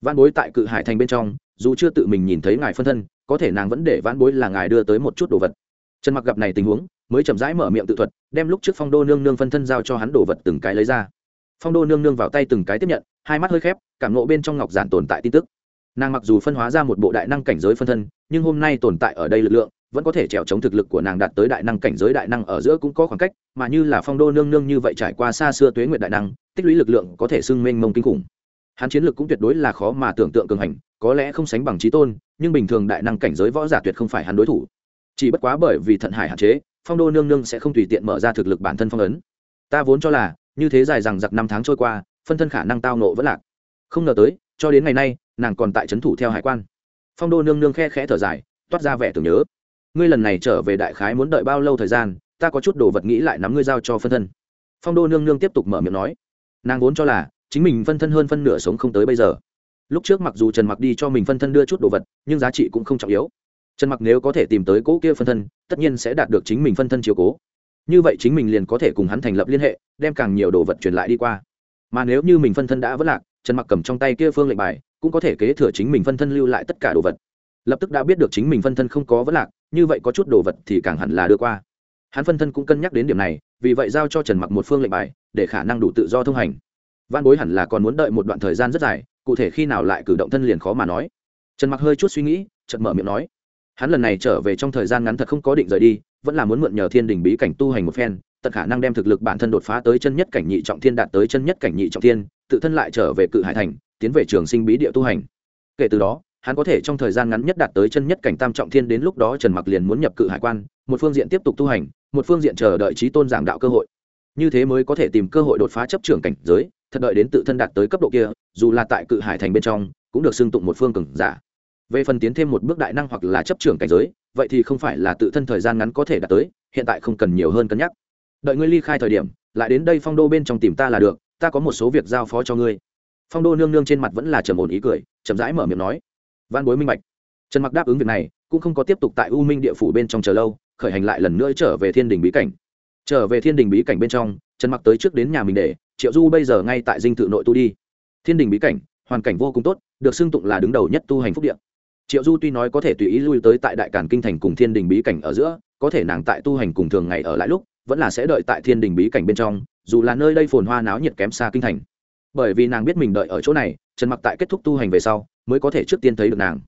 Văn bối tại cự hải thành bên trong, dù chưa tự mình nhìn thấy ngài phân thân, có thể nàng vẫn để văn bối là ngài đưa tới một chút đồ vật. Trần mặc gặp này tình huống mới chậm rãi mở miệng tự thuật, đem lúc trước phong đô nương nương phân thân giao cho hắn đồ vật từng cái lấy ra. Phong đô nương nương vào tay từng cái tiếp nhận, hai mắt hơi khép, cảm nộ bên trong ngọc giản tồn tại tin tức. Nàng mặc dù phân hóa ra một bộ đại năng cảnh giới phân thân, nhưng hôm nay tồn tại ở đây lực lượng, vẫn có thể trèo chống thực lực của nàng đạt tới đại năng cảnh giới đại năng ở giữa cũng có khoảng cách, mà như là phong đô nương nương như vậy trải qua xa xưa tuế nguyện đại năng, tích lũy lực lượng có thể xưng mênh mông kinh khủng. Hắn chiến lược cũng tuyệt đối là khó mà tưởng tượng cường hành, có lẽ không sánh bằng trí tôn, nhưng bình thường đại năng cảnh giới võ giả tuyệt không phải hắn đối thủ. Chỉ bất quá bởi vì thận hải hạn chế phong đô nương nương sẽ không tùy tiện mở ra thực lực bản thân phong ấn. Ta vốn cho là, như thế dài rằng giặc năm tháng trôi qua, phân thân khả năng tao nộ vẫn lạc. Không ngờ tới, cho đến ngày nay, nàng còn tại trấn thủ theo hải quan. Phong đô nương nương khe khẽ thở dài, toát ra vẻ tưởng nhớ. Ngươi lần này trở về đại khái muốn đợi bao lâu thời gian, ta có chút đồ vật nghĩ lại nắm ngươi giao cho phân thân. Phong đô nương nương tiếp tục mở miệng nói. Nàng vốn cho là, chính mình phân thân hơn phân nửa sống không tới bây giờ. Lúc trước mặc dù trần mặc đi cho mình phân thân đưa chút đồ vật, nhưng giá trị cũng không trọng yếu trần mặc nếu có thể tìm tới cỗ kia phân thân, tất nhiên sẽ đạt được chính mình phân thân chiếu cố. Như vậy chính mình liền có thể cùng hắn thành lập liên hệ, đem càng nhiều đồ vật truyền lại đi qua. Mà nếu như mình phân thân đã vất lạc, trần mặc cầm trong tay kia phương lệnh bài, cũng có thể kế thừa chính mình phân thân lưu lại tất cả đồ vật. Lập tức đã biết được chính mình phân thân không có vất lạc, như vậy có chút đồ vật thì càng hẳn là đưa qua. Hắn phân thân cũng cân nhắc đến điểm này, vì vậy giao cho trần mặc một phương lệnh bài, để khả năng đủ tự do thông hành. Văn bối hẳn là còn muốn đợi một đoạn thời gian rất dài, cụ thể khi nào lại cử động thân liền khó mà nói. Trần mặc hơi chút suy nghĩ, chợt mở miệng nói hắn lần này trở về trong thời gian ngắn thật không có định rời đi, vẫn là muốn mượn nhờ thiên đình bí cảnh tu hành một phen, tận khả năng đem thực lực bản thân đột phá tới chân nhất cảnh nhị trọng thiên đạt tới chân nhất cảnh nhị trọng thiên, tự thân lại trở về cự hải thành, tiến về trường sinh bí địa tu hành. Kể từ đó, hắn có thể trong thời gian ngắn nhất đạt tới chân nhất cảnh tam trọng thiên đến lúc đó trần mặc liền muốn nhập cự hải quan, một phương diện tiếp tục tu hành, một phương diện chờ đợi trí tôn giảng đạo cơ hội. Như thế mới có thể tìm cơ hội đột phá chấp trưởng cảnh giới, thật đợi đến tự thân đạt tới cấp độ kia, dù là tại cự hải thành bên trong, cũng được xưng tụng một phương cường giả về phần tiến thêm một bước đại năng hoặc là chấp trưởng cảnh giới, vậy thì không phải là tự thân thời gian ngắn có thể đạt tới, hiện tại không cần nhiều hơn cân nhắc. Đợi ngươi ly khai thời điểm, lại đến đây phong đô bên trong tìm ta là được, ta có một số việc giao phó cho ngươi. Phong đô nương nương trên mặt vẫn là trầm ổn ý cười, chậm rãi mở miệng nói. Văn bối minh bạch. Trần mặc đáp ứng việc này, cũng không có tiếp tục tại u minh địa phủ bên trong chờ lâu, khởi hành lại lần nữa trở về thiên đình bí cảnh. Trở về thiên đình bí cảnh bên trong, trần mặc tới trước đến nhà mình để, triệu du bây giờ ngay tại dinh thự nội tu đi. Thiên đình bí cảnh, hoàn cảnh vô cùng tốt, được xưng tụng là đứng đầu nhất tu hành phúc điện triệu du tuy nói có thể tùy ý lui tới tại đại cản kinh thành cùng thiên đình bí cảnh ở giữa, có thể nàng tại tu hành cùng thường ngày ở lại lúc, vẫn là sẽ đợi tại thiên đình bí cảnh bên trong, dù là nơi đây phồn hoa náo nhiệt kém xa kinh thành. Bởi vì nàng biết mình đợi ở chỗ này, trần mặc tại kết thúc tu hành về sau, mới có thể trước tiên thấy được nàng.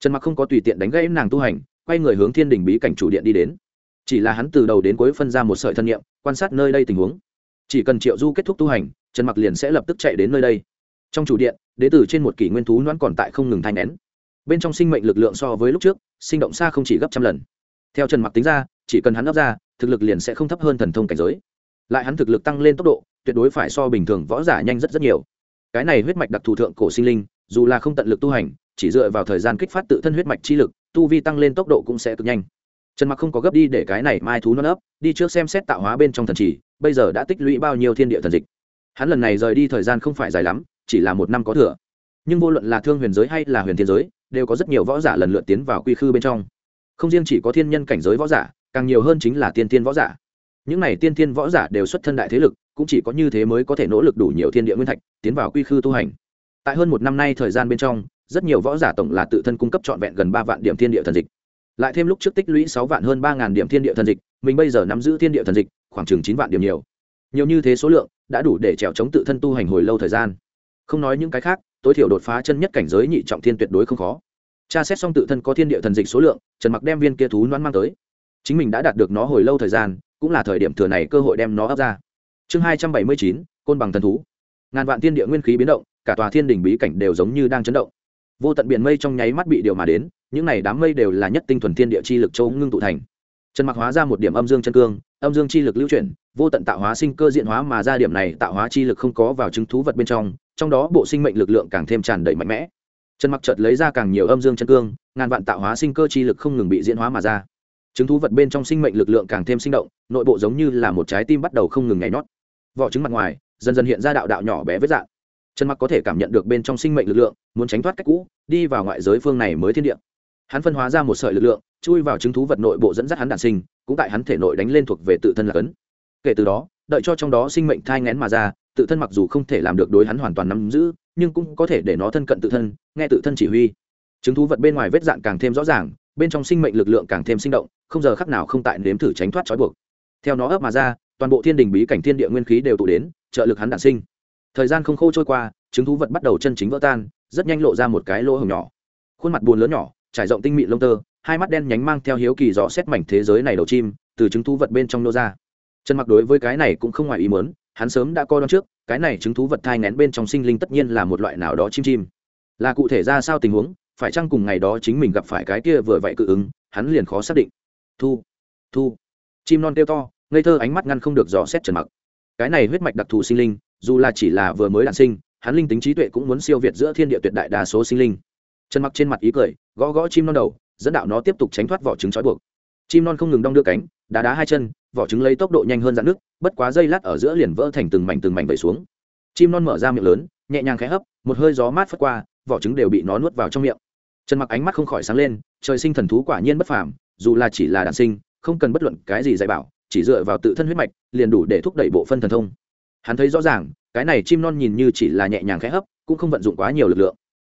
Trần mặc không có tùy tiện đánh gãy nàng tu hành, quay người hướng thiên đình bí cảnh chủ điện đi đến. Chỉ là hắn từ đầu đến cuối phân ra một sợi thân nhiệm quan sát nơi đây tình huống. Chỉ cần triệu du kết thúc tu hành, trần mặc liền sẽ lập tức chạy đến nơi đây. Trong chủ điện, đế tử trên một kỷ nguyên thú noãn còn tại không ngừng thanh nén bên trong sinh mệnh lực lượng so với lúc trước, sinh động xa không chỉ gấp trăm lần. Theo trần mặc tính ra, chỉ cần hắn ấp ra, thực lực liền sẽ không thấp hơn thần thông cảnh giới. Lại hắn thực lực tăng lên tốc độ, tuyệt đối phải so bình thường võ giả nhanh rất rất nhiều. Cái này huyết mạch đặc thù thượng cổ sinh linh, dù là không tận lực tu hành, chỉ dựa vào thời gian kích phát tự thân huyết mạch chi lực, tu vi tăng lên tốc độ cũng sẽ cực nhanh. Trần mặc không có gấp đi để cái này mai thú nó ấp, đi trước xem xét tạo hóa bên trong thần trì bây giờ đã tích lũy bao nhiêu thiên địa thần dịch. Hắn lần này rời đi thời gian không phải dài lắm, chỉ là một năm có thừa. Nhưng vô luận là thương huyền giới hay là huyền thiên giới đều có rất nhiều võ giả lần lượt tiến vào quy khư bên trong. Không riêng chỉ có thiên nhân cảnh giới võ giả, càng nhiều hơn chính là tiên tiên võ giả. Những này tiên tiên võ giả đều xuất thân đại thế lực, cũng chỉ có như thế mới có thể nỗ lực đủ nhiều thiên địa nguyên thạch, tiến vào quy khư tu hành. Tại hơn một năm nay thời gian bên trong, rất nhiều võ giả tổng là tự thân cung cấp trọn vẹn gần ba vạn điểm thiên địa thần dịch. Lại thêm lúc trước tích lũy sáu vạn hơn ba ngàn điểm thiên địa thần dịch, mình bây giờ nắm giữ thiên địa thần dịch, khoảng chừng chín vạn điểm nhiều. Nhiều như thế số lượng, đã đủ để trèo chống tự thân tu hành hồi lâu thời gian. Không nói những cái khác tối thiểu đột phá chân nhất cảnh giới nhị trọng thiên tuyệt đối không khó. Tra xét xong tự thân có thiên địa thần dịch số lượng, trần mặc đem viên kia thú noan mang tới. Chính mình đã đạt được nó hồi lâu thời gian, cũng là thời điểm thừa này cơ hội đem nó ấp ra. Chương hai trăm bảy mươi chín, côn bằng thần thú. Ngàn vạn thiên địa nguyên khí biến động, cả tòa thiên đình bí cảnh đều giống như đang chấn động. Vô tận biển mây trong nháy mắt bị điều mà đến, những này đám mây đều là nhất tinh thuần thiên địa chi lực châu ngưng tụ thành trần mặc hóa ra một điểm âm dương chân cương, âm dương chi lực lưu chuyển, vô tận tạo hóa sinh cơ diện hóa mà ra điểm này tạo hóa chi lực không có vào chứng thú vật bên trong trong đó bộ sinh mệnh lực lượng càng thêm tràn đầy mạnh mẽ. Trần mặc chợt lấy ra càng nhiều âm dương chân cương, ngàn vạn tạo hóa sinh cơ chi lực không ngừng bị diễn hóa mà ra. Chứng thú vật bên trong sinh mệnh lực lượng càng thêm sinh động, nội bộ giống như là một trái tim bắt đầu không ngừng nhảy nhót. Vỏ trứng mặt ngoài, dần dần hiện ra đạo đạo nhỏ bé vết dạng. Trần mặc có thể cảm nhận được bên trong sinh mệnh lực lượng, muốn tránh thoát cách cũ, đi vào ngoại giới phương này mới thiên địa hắn phân hóa ra một sợi lực lượng, chui vào chứng thú vật nội bộ dẫn dắt hắn đản sinh, cũng tại hắn thể nội đánh lên thuộc về tự thân là cấn. Kể từ đó, đợi cho trong đó sinh mệnh thai ngén mà ra, tự thân mặc dù không thể làm được đối hắn hoàn toàn nắm giữ, nhưng cũng có thể để nó thân cận tự thân, nghe tự thân chỉ huy. Chứng thú vật bên ngoài vết dạng càng thêm rõ ràng, bên trong sinh mệnh lực lượng càng thêm sinh động, không giờ khắc nào không tại nếm thử tránh thoát trói buộc. Theo nó ấp mà ra, toàn bộ thiên đình bí cảnh thiên địa nguyên khí đều tụ đến, trợ lực hắn đản sinh. Thời gian không khô trôi qua chứng thú vật bắt đầu chân chính vỡ tan, rất nhanh lộ ra một cái lỗ hồng nhỏ. Khuôn mặt buồn lớn nhỏ trải rộng tinh mị lông tơ, hai mắt đen nhánh mang theo hiếu kỳ dò xét mảnh thế giới này đầu chim, từ chứng thú vật bên trong nô ra. Trần mặc đối với cái này cũng không ngoài ý muốn, hắn sớm đã coi đón trước, cái này chứng thú vật thai ngén bên trong sinh linh tất nhiên là một loại nào đó chim chim. Là cụ thể ra sao tình huống, phải chăng cùng ngày đó chính mình gặp phải cái kia vừa vậy cự ứng, hắn liền khó xác định. Thu thu. Chim non kêu to, ngây thơ ánh mắt ngăn không được dò xét trần mặc. Cái này huyết mạch đặc thù sinh linh, dù là chỉ là vừa mới đản sinh, hắn linh tính trí tuệ cũng muốn siêu việt giữa thiên địa tuyệt đại đa số sinh linh trần mặc trên mặt ý cười, gõ gõ chim non đầu, dẫn đạo nó tiếp tục tránh thoát vỏ trứng trói buộc. Chim non không ngừng đong đưa cánh, đá đá hai chân, vỏ trứng lấy tốc độ nhanh hơn dạn nước, bất quá dây lát ở giữa liền vỡ thành từng mảnh từng mảnh vẩy xuống. Chim non mở ra miệng lớn, nhẹ nhàng khẽ hấp, một hơi gió mát phất qua, vỏ trứng đều bị nó nuốt vào trong miệng. Trần mặc ánh mắt không khỏi sáng lên, trời sinh thần thú quả nhiên bất phàm, dù là chỉ là đàn sinh, không cần bất luận cái gì dạy bảo, chỉ dựa vào tự thân huyết mạch, liền đủ để thúc đẩy bộ phân thần thông. Hắn thấy rõ ràng, cái này chim non nhìn như chỉ là nhẹ nhàng khẽ hấp, cũng không vận dụng quá nhiều lực lượng.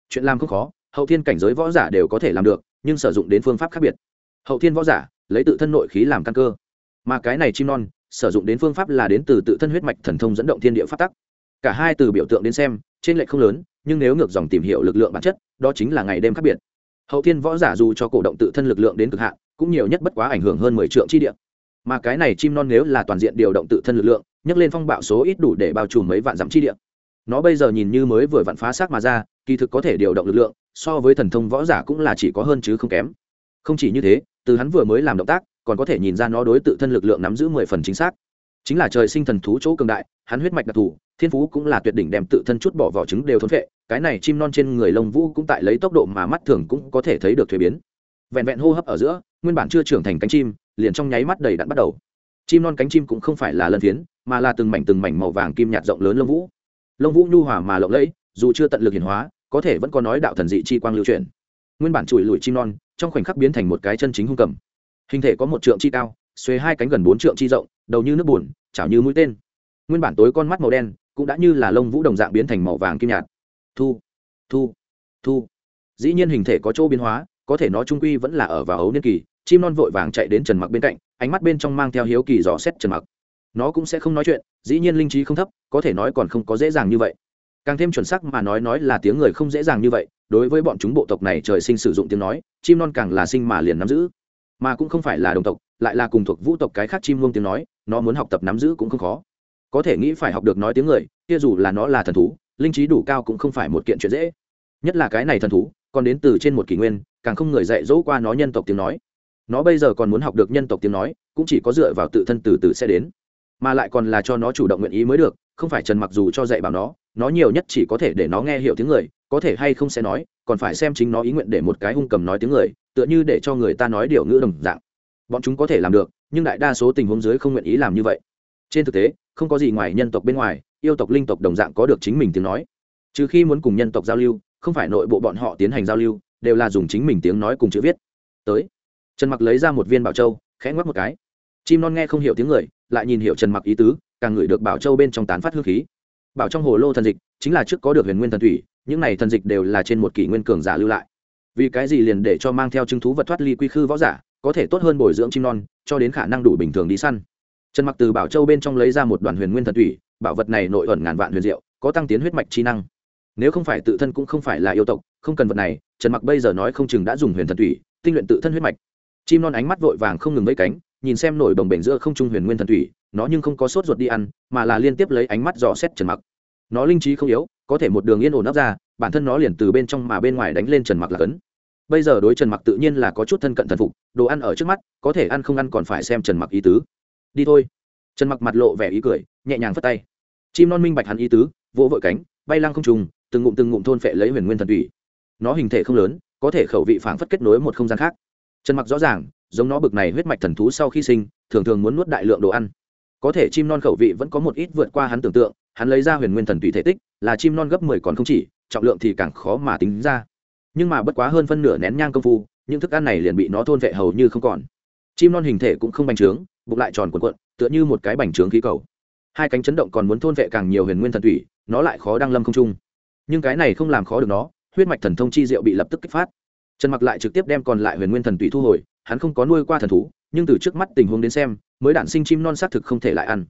Chuyện làm không khó hậu thiên cảnh giới võ giả đều có thể làm được, nhưng sử dụng đến phương pháp khác biệt. Hậu thiên võ giả, lấy tự thân nội khí làm căn cơ. Mà cái này chim non, sử dụng đến phương pháp là đến từ tự thân huyết mạch thần thông dẫn động thiên địa phát tắc. Cả hai từ biểu tượng đến xem, trên lệch không lớn, nhưng nếu ngược dòng tìm hiểu lực lượng bản chất, đó chính là ngày đêm khác biệt. Hậu thiên võ giả dù cho cổ động tự thân lực lượng đến cực hạn, cũng nhiều nhất bất quá ảnh hưởng hơn mười triệu chi địa. Mà cái này chim non nếu là toàn diện điều động tự thân lực lượng, nhấc lên phong bạo số ít đủ để bao trùm mấy vạn dặm chi địa. Nó bây giờ nhìn như mới vừa vặn phá xác mà ra kỳ thực có thể điều động lực lượng, so với thần thông võ giả cũng là chỉ có hơn chứ không kém. Không chỉ như thế, từ hắn vừa mới làm động tác, còn có thể nhìn ra nó đối tự thân lực lượng nắm giữ mười phần chính xác. Chính là trời sinh thần thú chỗ cường đại, hắn huyết mạch đặc thù, thiên phú cũng là tuyệt đỉnh đem tự thân chút bỏ vỏ trứng đều thốn vệ cái này chim non trên người lông vũ cũng tại lấy tốc độ mà mắt thường cũng có thể thấy được thuế biến. Vẹn vẹn hô hấp ở giữa, nguyên bản chưa trưởng thành cánh chim, liền trong nháy mắt đầy đặn bắt đầu. Chim non cánh chim cũng không phải là lân phiến, mà là từng mảnh từng mảnh màu vàng kim nhạt rộng lớn lông vũ. Lông vũ nhu hòa mà lộng lẫy dù chưa tận lực hiển hóa, có thể vẫn có nói đạo thần dị chi quang lưu truyền nguyên bản chùi lùi chim non, trong khoảnh khắc biến thành một cái chân chính hung cầm. Hình thể có một trượng chi cao, xuê hai cánh gần bốn trượng chi rộng, đầu như nước bùn, chảo như mũi tên. Nguyên bản tối con mắt màu đen, cũng đã như là lông vũ đồng dạng biến thành màu vàng kim nhạt. Thu thu thu. Dĩ nhiên hình thể có chỗ biến hóa, có thể nó trung quy vẫn là ở vào ấu niên kỳ, chim non vội vàng chạy đến trần mặc bên cạnh, ánh mắt bên trong mang theo hiếu kỳ dò xét trần mặc. Nó cũng sẽ không nói chuyện, dĩ nhiên linh trí không thấp, có thể nói còn không có dễ dàng như vậy càng thêm chuẩn xác mà nói nói là tiếng người không dễ dàng như vậy, đối với bọn chúng bộ tộc này trời sinh sử dụng tiếng nói, chim non càng là sinh mà liền nắm giữ. Mà cũng không phải là đồng tộc, lại là cùng thuộc vũ tộc cái khác chim muông tiếng nói, nó muốn học tập nắm giữ cũng không khó. Có thể nghĩ phải học được nói tiếng người, kia dù là nó là thần thú, linh trí đủ cao cũng không phải một kiện chuyện dễ. Nhất là cái này thần thú, còn đến từ trên một kỷ nguyên, càng không người dạy dỗ qua nó nhân tộc tiếng nói. Nó bây giờ còn muốn học được nhân tộc tiếng nói, cũng chỉ có dựa vào tự thân từ từ sẽ đến. Mà lại còn là cho nó chủ động nguyện ý mới được không phải trần mặc dù cho dạy bảo nó nó nhiều nhất chỉ có thể để nó nghe hiểu tiếng người, có thể hay không sẽ nói, còn phải xem chính nó ý nguyện để một cái hung cầm nói tiếng người, tựa như để cho người ta nói điều ngữ đồng dạng. Bọn chúng có thể làm được, nhưng đại đa số tình huống dưới không nguyện ý làm như vậy. Trên thực tế, không có gì ngoài nhân tộc bên ngoài, yêu tộc linh tộc đồng dạng có được chính mình tiếng nói. Trừ khi muốn cùng nhân tộc giao lưu, không phải nội bộ bọn họ tiến hành giao lưu, đều là dùng chính mình tiếng nói cùng chữ viết. Tới, trần mặc lấy ra một viên bảo châu, khẽ ngoắc một cái. Chim non nghe không hiểu tiếng người, lại nhìn hiểu trần mặc ý tứ càng ngửi được bảo châu bên trong tán phát hương khí. Bảo trong hồ lô thần dịch, chính là trước có được huyền nguyên thần thủy, những này thần dịch đều là trên một kỷ nguyên cường giả lưu lại. Vì cái gì liền để cho mang theo chứng thú vật thoát ly quy khư võ giả, có thể tốt hơn bồi dưỡng chim non, cho đến khả năng đủ bình thường đi săn. Trần mặc từ bảo châu bên trong lấy ra một đoàn huyền nguyên thần thủy, bảo vật này nội ẩn ngàn vạn huyền diệu, có tăng tiến huyết mạch chi năng. Nếu không phải tự thân cũng không phải là yêu tộc, không cần vật này, trần mặc bây giờ nói không chừng đã dùng huyền thần thủy, tinh luyện tự thân huyết mạch. Chim non ánh mắt vội vàng không ngừng mấy cánh, nhìn xem nổi đồng bể giữa không trung huyền nguyên thần thủy nó nhưng không có sốt ruột đi ăn, mà là liên tiếp lấy ánh mắt dò xét trần mặc. Nó linh trí không yếu, có thể một đường yên ổn ấp ra, bản thân nó liền từ bên trong mà bên ngoài đánh lên trần mặc là cấn. Bây giờ đối trần mặc tự nhiên là có chút thân cận thần phục, đồ ăn ở trước mắt, có thể ăn không ăn còn phải xem trần mặc ý tứ. Đi thôi. Trần mặc mặt lộ vẻ ý cười, nhẹ nhàng phất tay. Chim non minh bạch hắn ý tứ, vỗ vội cánh, bay lăng không trùng, từng ngụm từng ngụm thôn phệ lấy huyền nguyên thần thủy. Nó hình thể không lớn, có thể khẩu vị phảng phất kết nối một không gian khác. Trần mặc rõ ràng, giống nó bực này huyết mạch thần thú sau khi sinh, thường thường muốn nuốt đại lượng đồ ăn có thể chim non khẩu vị vẫn có một ít vượt qua hắn tưởng tượng, hắn lấy ra huyền nguyên thần tùy thể tích, là chim non gấp mười còn không chỉ, trọng lượng thì càng khó mà tính ra. Nhưng mà bất quá hơn phân nửa nén nhang công phu, những thức ăn này liền bị nó thôn vệ hầu như không còn. Chim non hình thể cũng không bành trướng, bụng lại tròn cuộn cuộn, tựa như một cái bành trướng khí cầu. Hai cánh chấn động còn muốn thôn vệ càng nhiều huyền nguyên thần thủy nó lại khó đăng lâm không trung. Nhưng cái này không làm khó được nó, huyết mạch thần thông chi diệu bị lập tức kích phát. Trần mặc lại trực tiếp đem còn lại huyền nguyên thần thủy thu hồi, hắn không có nuôi qua thần thú nhưng từ trước mắt tình huống đến xem, mới đản sinh chim non xác thực không thể lại ăn.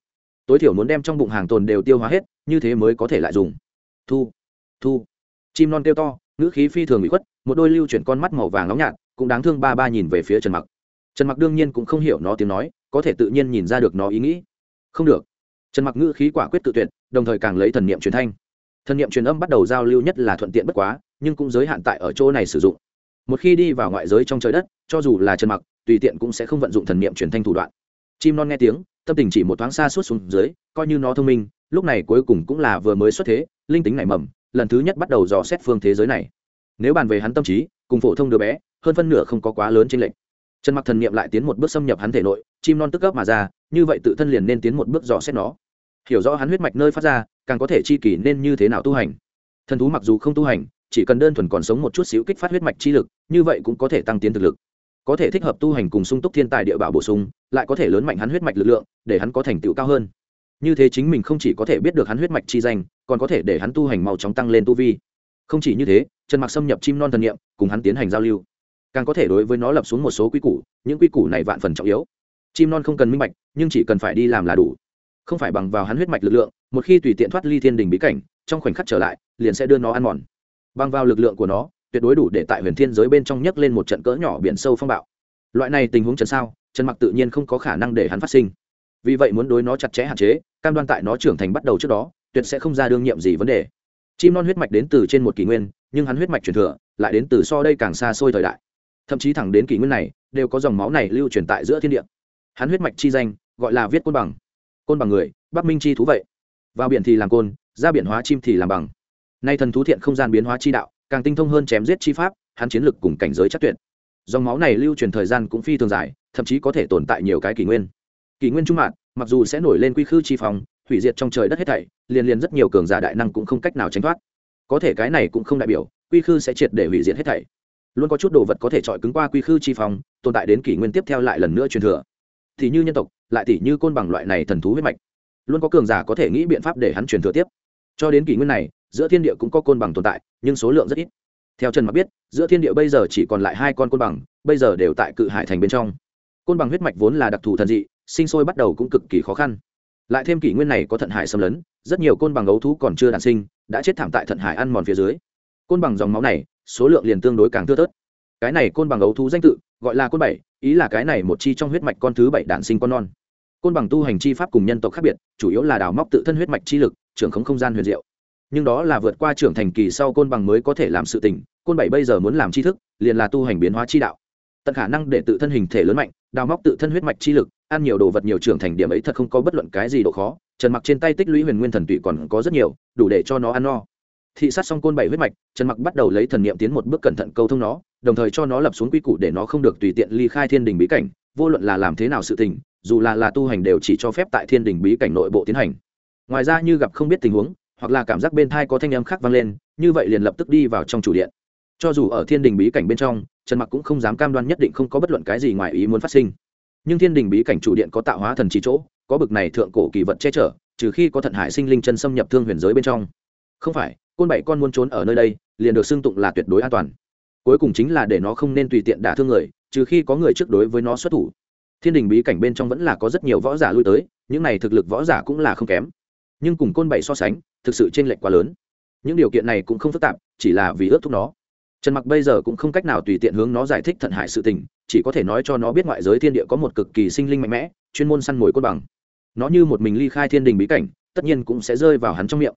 Tối thiểu muốn đem trong bụng hàng tồn đều tiêu hóa hết, như thế mới có thể lại dùng. Thu thu. Chim non kêu to, ngữ khí phi thường bị khuất, một đôi lưu chuyển con mắt màu vàng nóng nhạt, cũng đáng thương ba ba nhìn về phía trần mặc. Trần mặc đương nhiên cũng không hiểu nó tiếng nói, có thể tự nhiên nhìn ra được nó ý nghĩ. Không được. Trần mặc ngữ khí quả quyết tự tuyệt, đồng thời càng lấy thần niệm truyền thanh. Thần niệm truyền âm bắt đầu giao lưu nhất là thuận tiện bất quá, nhưng cũng giới hạn tại ở chỗ này sử dụng. Một khi đi vào ngoại giới trong trời đất, cho dù là trần mặc tùy tiện cũng sẽ không vận dụng thần niệm truyền thanh thủ đoạn. Chim non nghe tiếng, tâm tình chỉ một thoáng xa suốt xuống dưới, coi như nó thông minh, lúc này cuối cùng cũng là vừa mới xuất thế, linh tính nảy mầm, lần thứ nhất bắt đầu dò xét phương thế giới này. Nếu bàn về hắn tâm trí, cùng phổ thông đứa bé, hơn phân nửa không có quá lớn trên lệnh trần mặc thần niệm lại tiến một bước xâm nhập hắn thể nội, chim non tức gấp mà ra, như vậy tự thân liền nên tiến một bước dò xét nó. Hiểu rõ hắn huyết mạch nơi phát ra, càng có thể chi kỷ nên như thế nào tu hành. Thần thú mặc dù không tu hành, chỉ cần đơn thuần còn sống một chút xíu kích phát huyết mạch chi lực, như vậy cũng có thể tăng tiến thực lực có thể thích hợp tu hành cùng sung túc thiên tài địa bảo bổ sung, lại có thể lớn mạnh hắn huyết mạch lực lượng, để hắn có thành tựu cao hơn. Như thế chính mình không chỉ có thể biết được hắn huyết mạch chi danh, còn có thể để hắn tu hành mau chóng tăng lên tu vi. Không chỉ như thế trần mặc xâm nhập chim non thần niệm, cùng hắn tiến hành giao lưu. Càng có thể đối với nó lập xuống một số quy củ, những quy củ này vạn phần trọng yếu. Chim non không cần minh bạch, nhưng chỉ cần phải đi làm là đủ. Không phải bằng vào hắn huyết mạch lực lượng, một khi tùy tiện thoát ly thiên đình bí cảnh, trong khoảnh khắc trở lại, liền sẽ đưa nó ăn mòn. Bằng vào lực lượng của nó tuyệt đối đủ để tại huyền thiên giới bên trong nhấc lên một trận cỡ nhỏ biển sâu phong bạo. Loại này tình huống trần sao, trần mặc tự nhiên không có khả năng để hắn phát sinh. Vì vậy muốn đối nó chặt chẽ hạn chế, cam đoan tại nó trưởng thành bắt đầu trước đó, tuyệt sẽ không ra đương nhiệm gì vấn đề. Chim non huyết mạch đến từ trên một kỷ nguyên, nhưng hắn huyết mạch truyền thừa lại đến từ so đây càng xa xôi thời đại. Thậm chí thẳng đến kỷ nguyên này, đều có dòng máu này lưu truyền tại giữa thiên địa. Hắn huyết mạch chi danh gọi là viết côn bằng. Côn bằng người, bắc minh chi thú vậy. Vào biển thì làm côn, ra biển hóa chim thì làm bằng. Nay thần thú thiện không gian biến hóa chi đạo càng tinh thông hơn chém giết chi pháp, hắn chiến lực cùng cảnh giới chắc tuyệt. Dòng máu này lưu truyền thời gian cũng phi thường dài, thậm chí có thể tồn tại nhiều cái kỷ nguyên. Kỷ nguyên trung mạng mặc dù sẽ nổi lên quy khư chi phòng hủy diệt trong trời đất hết thảy, liền liền rất nhiều cường giả đại năng cũng không cách nào tránh thoát. Có thể cái này cũng không đại biểu, quy khư sẽ triệt để hủy diệt hết thảy. Luôn có chút đồ vật có thể chọi cứng qua quy khư chi phòng tồn tại đến kỷ nguyên tiếp theo lại lần nữa truyền thừa. Thì như nhân tộc, lại tỷ như côn bằng loại này thần thú huyết mạch. Luôn có cường giả có thể nghĩ biện pháp để hắn truyền thừa tiếp. Cho đến kỷ nguyên này giữa thiên địa cũng có côn bằng tồn tại, nhưng số lượng rất ít. Theo trần mặc biết, giữa thiên địa bây giờ chỉ còn lại hai con côn bằng, bây giờ đều tại cự hải thành bên trong. Côn bằng huyết mạch vốn là đặc thù thần dị, sinh sôi bắt đầu cũng cực kỳ khó khăn. Lại thêm kỷ nguyên này có thận hải xâm lấn, rất nhiều côn bằng ấu thú còn chưa đản sinh, đã chết thảm tại thận hải ăn mòn phía dưới. Côn bằng dòng máu này, số lượng liền tương đối càng thưa thớt. Cái này côn bằng ấu thú danh tự, gọi là côn bảy, ý là cái này một chi trong huyết mạch con thứ bảy đản sinh con non. Côn bằng tu hành chi pháp cùng nhân tộc khác biệt, chủ yếu là đào móc tự thân huyết mạch chi lực, trưởng khống không gian huyền diệu nhưng đó là vượt qua trưởng thành kỳ sau côn bằng mới có thể làm sự tình, côn bảy bây giờ muốn làm tri thức, liền là tu hành biến hóa chi đạo. Tận khả năng để tự thân hình thể lớn mạnh, đào móc tự thân huyết mạch chi lực, ăn nhiều đồ vật nhiều trưởng thành điểm ấy thật không có bất luận cái gì độ khó, trần mặc trên tay tích lũy huyền nguyên thần tụy còn có rất nhiều, đủ để cho nó ăn no. Thị sát xong côn bảy huyết mạch, trần mặc bắt đầu lấy thần niệm tiến một bước cẩn thận câu thông nó, đồng thời cho nó lập xuống quy củ để nó không được tùy tiện ly khai thiên đình bí cảnh, vô luận là làm thế nào sự tình, dù là là tu hành đều chỉ cho phép tại thiên đình bí cảnh nội bộ tiến hành. Ngoài ra như gặp không biết tình huống hoặc là cảm giác bên thai có thanh âm khác vang lên, như vậy liền lập tức đi vào trong chủ điện. Cho dù ở thiên đình bí cảnh bên trong, trần mặc cũng không dám cam đoan nhất định không có bất luận cái gì ngoài ý muốn phát sinh. Nhưng thiên đình bí cảnh chủ điện có tạo hóa thần trí chỗ, có bực này thượng cổ kỳ vật che chở, trừ khi có thận hải sinh linh chân xâm nhập thương huyền giới bên trong. Không phải, côn bảy con muốn trốn ở nơi đây, liền được xưng tụng là tuyệt đối an toàn. Cuối cùng chính là để nó không nên tùy tiện đả thương người, trừ khi có người trước đối với nó xuất thủ. Thiên đình bí cảnh bên trong vẫn là có rất nhiều võ giả lui tới, những này thực lực võ giả cũng là không kém. Nhưng cùng côn bảy so sánh thực sự trên lệch quá lớn. Những điều kiện này cũng không phức tạp, chỉ là vì ước thúc nó. Trần mặc bây giờ cũng không cách nào tùy tiện hướng nó giải thích thận hại sự tình, chỉ có thể nói cho nó biết ngoại giới thiên địa có một cực kỳ sinh linh mạnh mẽ, chuyên môn săn mồi côn bằng. Nó như một mình ly khai thiên đình bí cảnh, tất nhiên cũng sẽ rơi vào hắn trong miệng.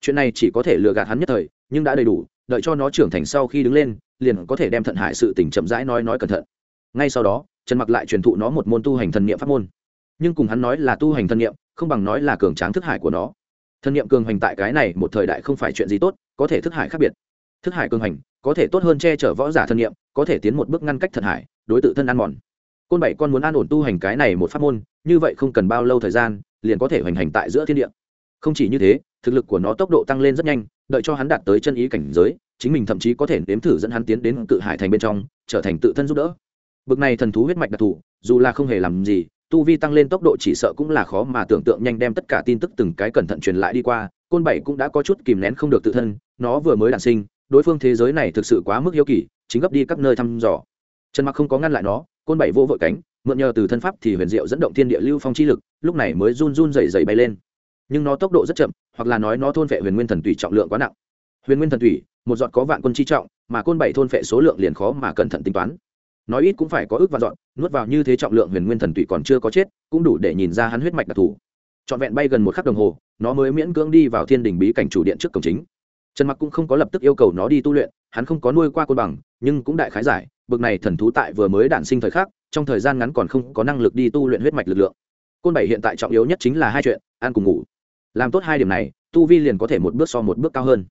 Chuyện này chỉ có thể lừa gạt hắn nhất thời, nhưng đã đầy đủ, đợi cho nó trưởng thành sau khi đứng lên, liền có thể đem thận hại sự tình chậm rãi nói nói cẩn thận. Ngay sau đó, trần mặc lại truyền thụ nó một môn tu hành thần niệm pháp môn. Nhưng cùng hắn nói là tu hành thần niệm, không bằng nói là cường tráng thức hải của nó thần niệm cường hành tại cái này một thời đại không phải chuyện gì tốt, có thể thức hải khác biệt. Thức hải cường hành có thể tốt hơn che chở võ giả thần niệm, có thể tiến một bước ngăn cách thần hải, đối tự thân ăn mòn. Côn bảy con muốn an ổn tu hành cái này một pháp môn, như vậy không cần bao lâu thời gian, liền có thể hoành hành tại giữa thiên địa. Không chỉ như thế, thực lực của nó tốc độ tăng lên rất nhanh, đợi cho hắn đạt tới chân ý cảnh giới, chính mình thậm chí có thể nếm thử dẫn hắn tiến đến cự hải thành bên trong, trở thành tự thân giúp đỡ. Bực này thần thú huyết mạch đặc thù, dù là không hề làm gì tu vi tăng lên tốc độ chỉ sợ cũng là khó mà tưởng tượng nhanh đem tất cả tin tức từng cái cẩn thận truyền lại đi qua, côn bảy cũng đã có chút kìm nén không được tự thân, nó vừa mới đản sinh, đối phương thế giới này thực sự quá mức hiếu kỳ, chính gấp đi các nơi thăm dò. Trần mặc không có ngăn lại nó, côn bảy vô vội cánh, mượn nhờ từ thân pháp thì huyền diệu dẫn động thiên địa lưu phong chi lực, lúc này mới run run dày dày bay lên. Nhưng nó tốc độ rất chậm, hoặc là nói nó thôn vệ huyền nguyên thần tùy trọng lượng quá nặng. Huyền nguyên thần tùy một giọt có vạn quân chi trọng, mà côn bảy thôn vệ số lượng liền khó mà cẩn thận tính toán nói ít cũng phải có ước và dọn, nuốt vào như thế trọng lượng huyền nguyên thần tụy còn chưa có chết, cũng đủ để nhìn ra hắn huyết mạch đặc thù. Trọn vẹn bay gần một khắc đồng hồ, nó mới miễn cưỡng đi vào thiên đình bí cảnh chủ điện trước cổng chính. Trần mặc cũng không có lập tức yêu cầu nó đi tu luyện, hắn không có nuôi qua côn bằng, nhưng cũng đại khái giải, bực này thần thú tại vừa mới đản sinh thời khắc, trong thời gian ngắn còn không có năng lực đi tu luyện huyết mạch lực lượng. Côn bảy hiện tại trọng yếu nhất chính là hai chuyện, ăn cùng ngủ. Làm tốt hai điểm này, tu vi liền có thể một bước so một bước cao hơn.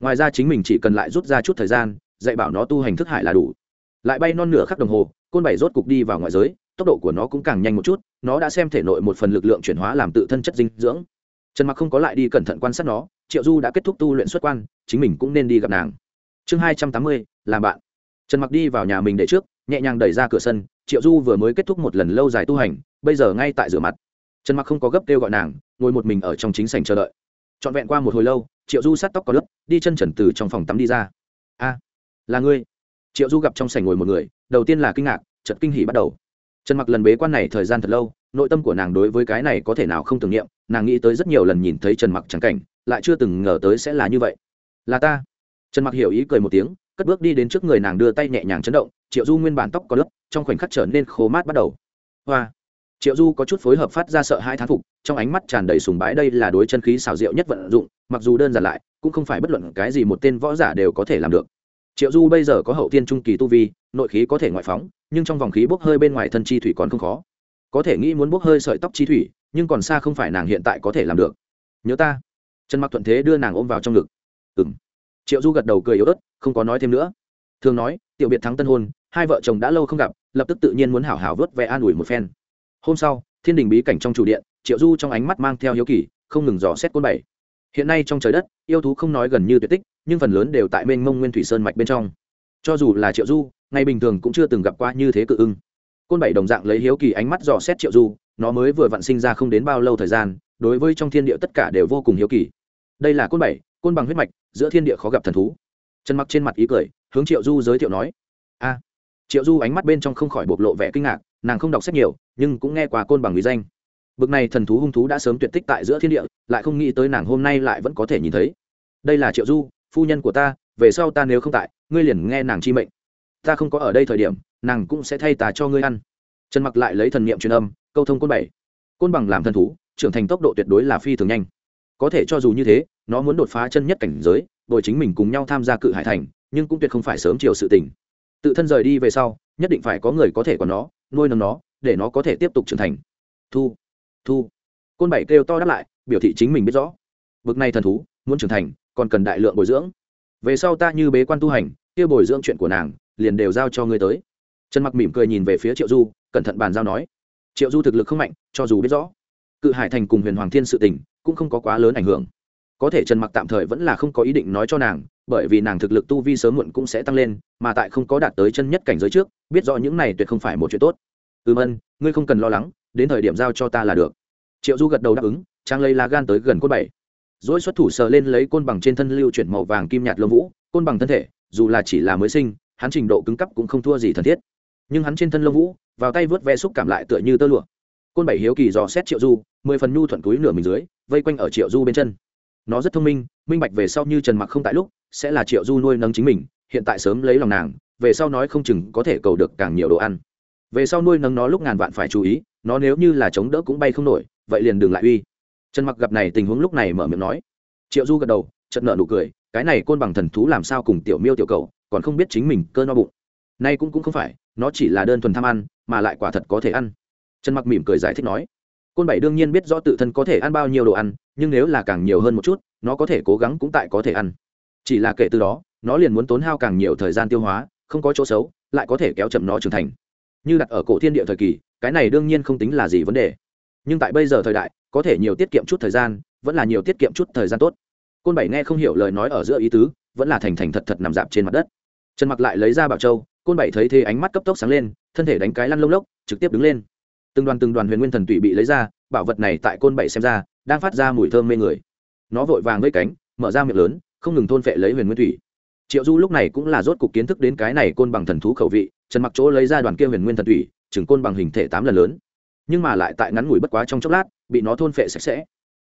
Ngoài ra chính mình chỉ cần lại rút ra chút thời gian, dạy bảo nó tu hành thức hải là đủ lại bay non nửa khắc đồng hồ, côn bảy rốt cục đi vào ngoại giới, tốc độ của nó cũng càng nhanh một chút, nó đã xem thể nội một phần lực lượng chuyển hóa làm tự thân chất dinh dưỡng. Trần mặc không có lại đi cẩn thận quan sát nó, triệu du đã kết thúc tu luyện xuất quan, chính mình cũng nên đi gặp nàng. Chương hai trăm tám mươi, làm bạn. Trần mặc đi vào nhà mình để trước, nhẹ nhàng đẩy ra cửa sân, triệu du vừa mới kết thúc một lần lâu dài tu hành, bây giờ ngay tại rửa mặt. Trần mặc không có gấp kêu gọi nàng, ngồi một mình ở trong chính sảnh chờ đợi. Trọn vẹn qua một hồi lâu, triệu du sát tóc có lớp đi chân trần từ trong phòng tắm đi ra. A, là ngươi triệu du gặp trong sảnh ngồi một người, đầu tiên là kinh ngạc chật kinh hỉ bắt đầu. Trần mặc lần bế quan này thời gian thật lâu, nội tâm của nàng đối với cái này có thể nào không tưởng niệm, nàng nghĩ tới rất nhiều lần nhìn thấy trần mặc trắng cảnh, lại chưa từng ngờ tới sẽ là như vậy. Là ta. Trần mặc hiểu ý cười một tiếng, cất bước đi đến trước người nàng đưa tay nhẹ nhàng chấn động, triệu du nguyên bản tóc có lớp, trong khoảnh khắc trở nên khô mát bắt đầu. Hoa. Triệu du có chút phối hợp phát ra sợ hai thán phục, trong ánh mắt tràn đầy sùng bái đây là đối chân khí xào rượu nhất vận dụng, mặc dù đơn giản lại, cũng không phải bất luận cái gì một tên võ giả đều có thể làm được triệu du bây giờ có hậu tiên trung kỳ tu vi, nội khí có thể ngoại phóng, nhưng trong vòng khí bốc hơi bên ngoài thân chi thủy còn không khó. Có thể nghĩ muốn bốc hơi sợi tóc chi thủy, nhưng còn xa không phải nàng hiện tại có thể làm được. Nhớ ta. Trần mặc thuận thế đưa nàng ôm vào trong ngực. Ừng triệu du gật đầu cười yếu ớt, không có nói thêm nữa. Thường nói, tiểu biệt thắng tân hôn, hai vợ chồng đã lâu không gặp, lập tức tự nhiên muốn hảo hảo vớt vẽ an ủi một phen. Hôm sau, thiên đình bí cảnh trong chủ điện, triệu du trong ánh mắt mang theo hiếu kỳ, không ngừng dò xét côn bảy hiện nay trong trời đất, yêu thú không nói gần như tuyệt tích, nhưng phần lớn đều tại mênh mông nguyên thủy sơn mạch bên trong. Cho dù là triệu du, ngày bình thường cũng chưa từng gặp qua như thế cự ưng. Côn bảy đồng dạng lấy hiếu kỳ ánh mắt dò xét triệu du, nó mới vừa vặn sinh ra không đến bao lâu thời gian, đối với trong thiên địa tất cả đều vô cùng hiếu kỳ. Đây là côn bảy, côn bằng huyết mạch, giữa thiên địa khó gặp thần thú. Trần mặc trên mặt ý cười, hướng triệu du giới thiệu nói, a. Triệu du ánh mắt bên trong không khỏi bộc lộ vẻ kinh ngạc, nàng không đọc sách nhiều, nhưng cũng nghe qua côn bằng lý danh bực này thần thú hung thú đã sớm tuyệt tích tại giữa thiên địa, lại không nghĩ tới nàng hôm nay lại vẫn có thể nhìn thấy. Đây là triệu du, phu nhân của ta, về sau ta nếu không tại, ngươi liền nghe nàng chi mệnh. Ta không có ở đây thời điểm, nàng cũng sẽ thay ta cho ngươi ăn. Trần mặc lại lấy thần niệm truyền âm, câu thông côn bảy. Côn bằng làm thần thú, trưởng thành tốc độ tuyệt đối là phi thường nhanh. Có thể cho dù như thế, nó muốn đột phá chân nhất cảnh giới đội chính mình cùng nhau tham gia cự hải thành, nhưng cũng tuyệt không phải sớm chiều sự tình. Tự thân rời đi về sau, nhất định phải có người có thể còn nó, nuôi nấng nó, để nó có thể tiếp tục trưởng thành. Thu thu. Côn bảy kêu to đáp lại, biểu thị chính mình biết rõ. Bực này thần thú, muốn trưởng thành, còn cần đại lượng bồi dưỡng. Về sau ta như bế quan tu hành, kia bồi dưỡng chuyện của nàng, liền đều giao cho ngươi tới. Trần mặc mỉm cười nhìn về phía triệu du, cẩn thận bàn giao nói. Triệu du thực lực không mạnh, cho dù biết rõ, cự hải thành cùng huyền hoàng thiên sự tình, cũng không có quá lớn ảnh hưởng. Có thể trần mặc tạm thời vẫn là không có ý định nói cho nàng, bởi vì nàng thực lực tu vi sớm muộn cũng sẽ tăng lên, mà tại không có đạt tới chân nhất cảnh giới trước, biết rõ những này tuyệt không phải một chuyện tốt. Ừm ân, ngươi không cần lo lắng đến thời điểm giao cho ta là được. Triệu du gật đầu đáp ứng, trang lấy lá gan tới gần côn bảy. Dỗi xuất thủ sờ lên lấy côn bằng trên thân lưu chuyển màu vàng kim nhạt lông vũ, côn bằng thân thể, dù là chỉ là mới sinh, hắn trình độ cứng cấp cũng không thua gì thân thiết. Nhưng hắn trên thân lông vũ, vào tay vớt ve xúc cảm lại tựa như tơ lụa. Côn bảy hiếu kỳ dò xét triệu du, mười phần nhu thuận túi nửa mình dưới, vây quanh ở triệu du bên chân. Nó rất thông minh minh bạch về sau như trần mặc không tại lúc, sẽ là triệu du nuôi nấng chính mình, hiện tại sớm lấy lòng nàng, về sau nói không chừng có thể cầu được càng nhiều đồ ăn về sau nuôi nấng nó lúc ngàn vạn phải chú ý, nó nếu như là chống đỡ cũng bay không nổi, vậy liền đừng lại uy. Trần mặc gặp này tình huống lúc này mở miệng nói. Triệu du gật đầu, chợt nợ nụ cười, cái này côn bằng thần thú làm sao cùng tiểu miêu tiểu cầu còn không biết chính mình cơ no bụng. Nay cũng cũng không phải, nó chỉ là đơn thuần tham ăn, mà lại quả thật có thể ăn. Trần mặc mỉm cười giải thích nói. Côn bảy đương nhiên biết rõ tự thân có thể ăn bao nhiêu đồ ăn, nhưng nếu là càng nhiều hơn một chút, nó có thể cố gắng cũng tại có thể ăn. Chỉ là kể từ đó, nó liền muốn tốn hao càng nhiều thời gian tiêu hóa, không có chỗ xấu, lại có thể kéo chậm nó trưởng thành như đặt ở cổ thiên địa thời kỳ, cái này đương nhiên không tính là gì vấn đề. Nhưng tại bây giờ thời đại, có thể nhiều tiết kiệm chút thời gian, vẫn là nhiều tiết kiệm chút thời gian tốt. Côn bảy nghe không hiểu lời nói ở giữa ý tứ, vẫn là thành thành thật thật nằm dạp trên mặt đất. Trần mặc lại lấy ra bảo châu, côn bảy thấy thế ánh mắt cấp tốc sáng lên, thân thể đánh cái lăn lông lốc, trực tiếp đứng lên. Từng đoàn từng đoàn huyền nguyên thần tụy bị lấy ra, bảo vật này tại côn bảy xem ra, đang phát ra mùi thơm mê người. Nó vội vàng vây cánh, mở ra miệng lớn, không ngừng thôn phệ lấy huyền nguyên thủy. Triệu du lúc này cũng là rốt cục kiến thức đến cái này côn bằng thần thú khẩu vị trần mặc chỗ lấy ra đoàn kia huyền nguyên thần thủy chừng côn bằng hình thể tám lần lớn. Nhưng mà lại tại ngắn ngủi bất quá trong chốc lát, bị nó thôn phệ sạch sẽ.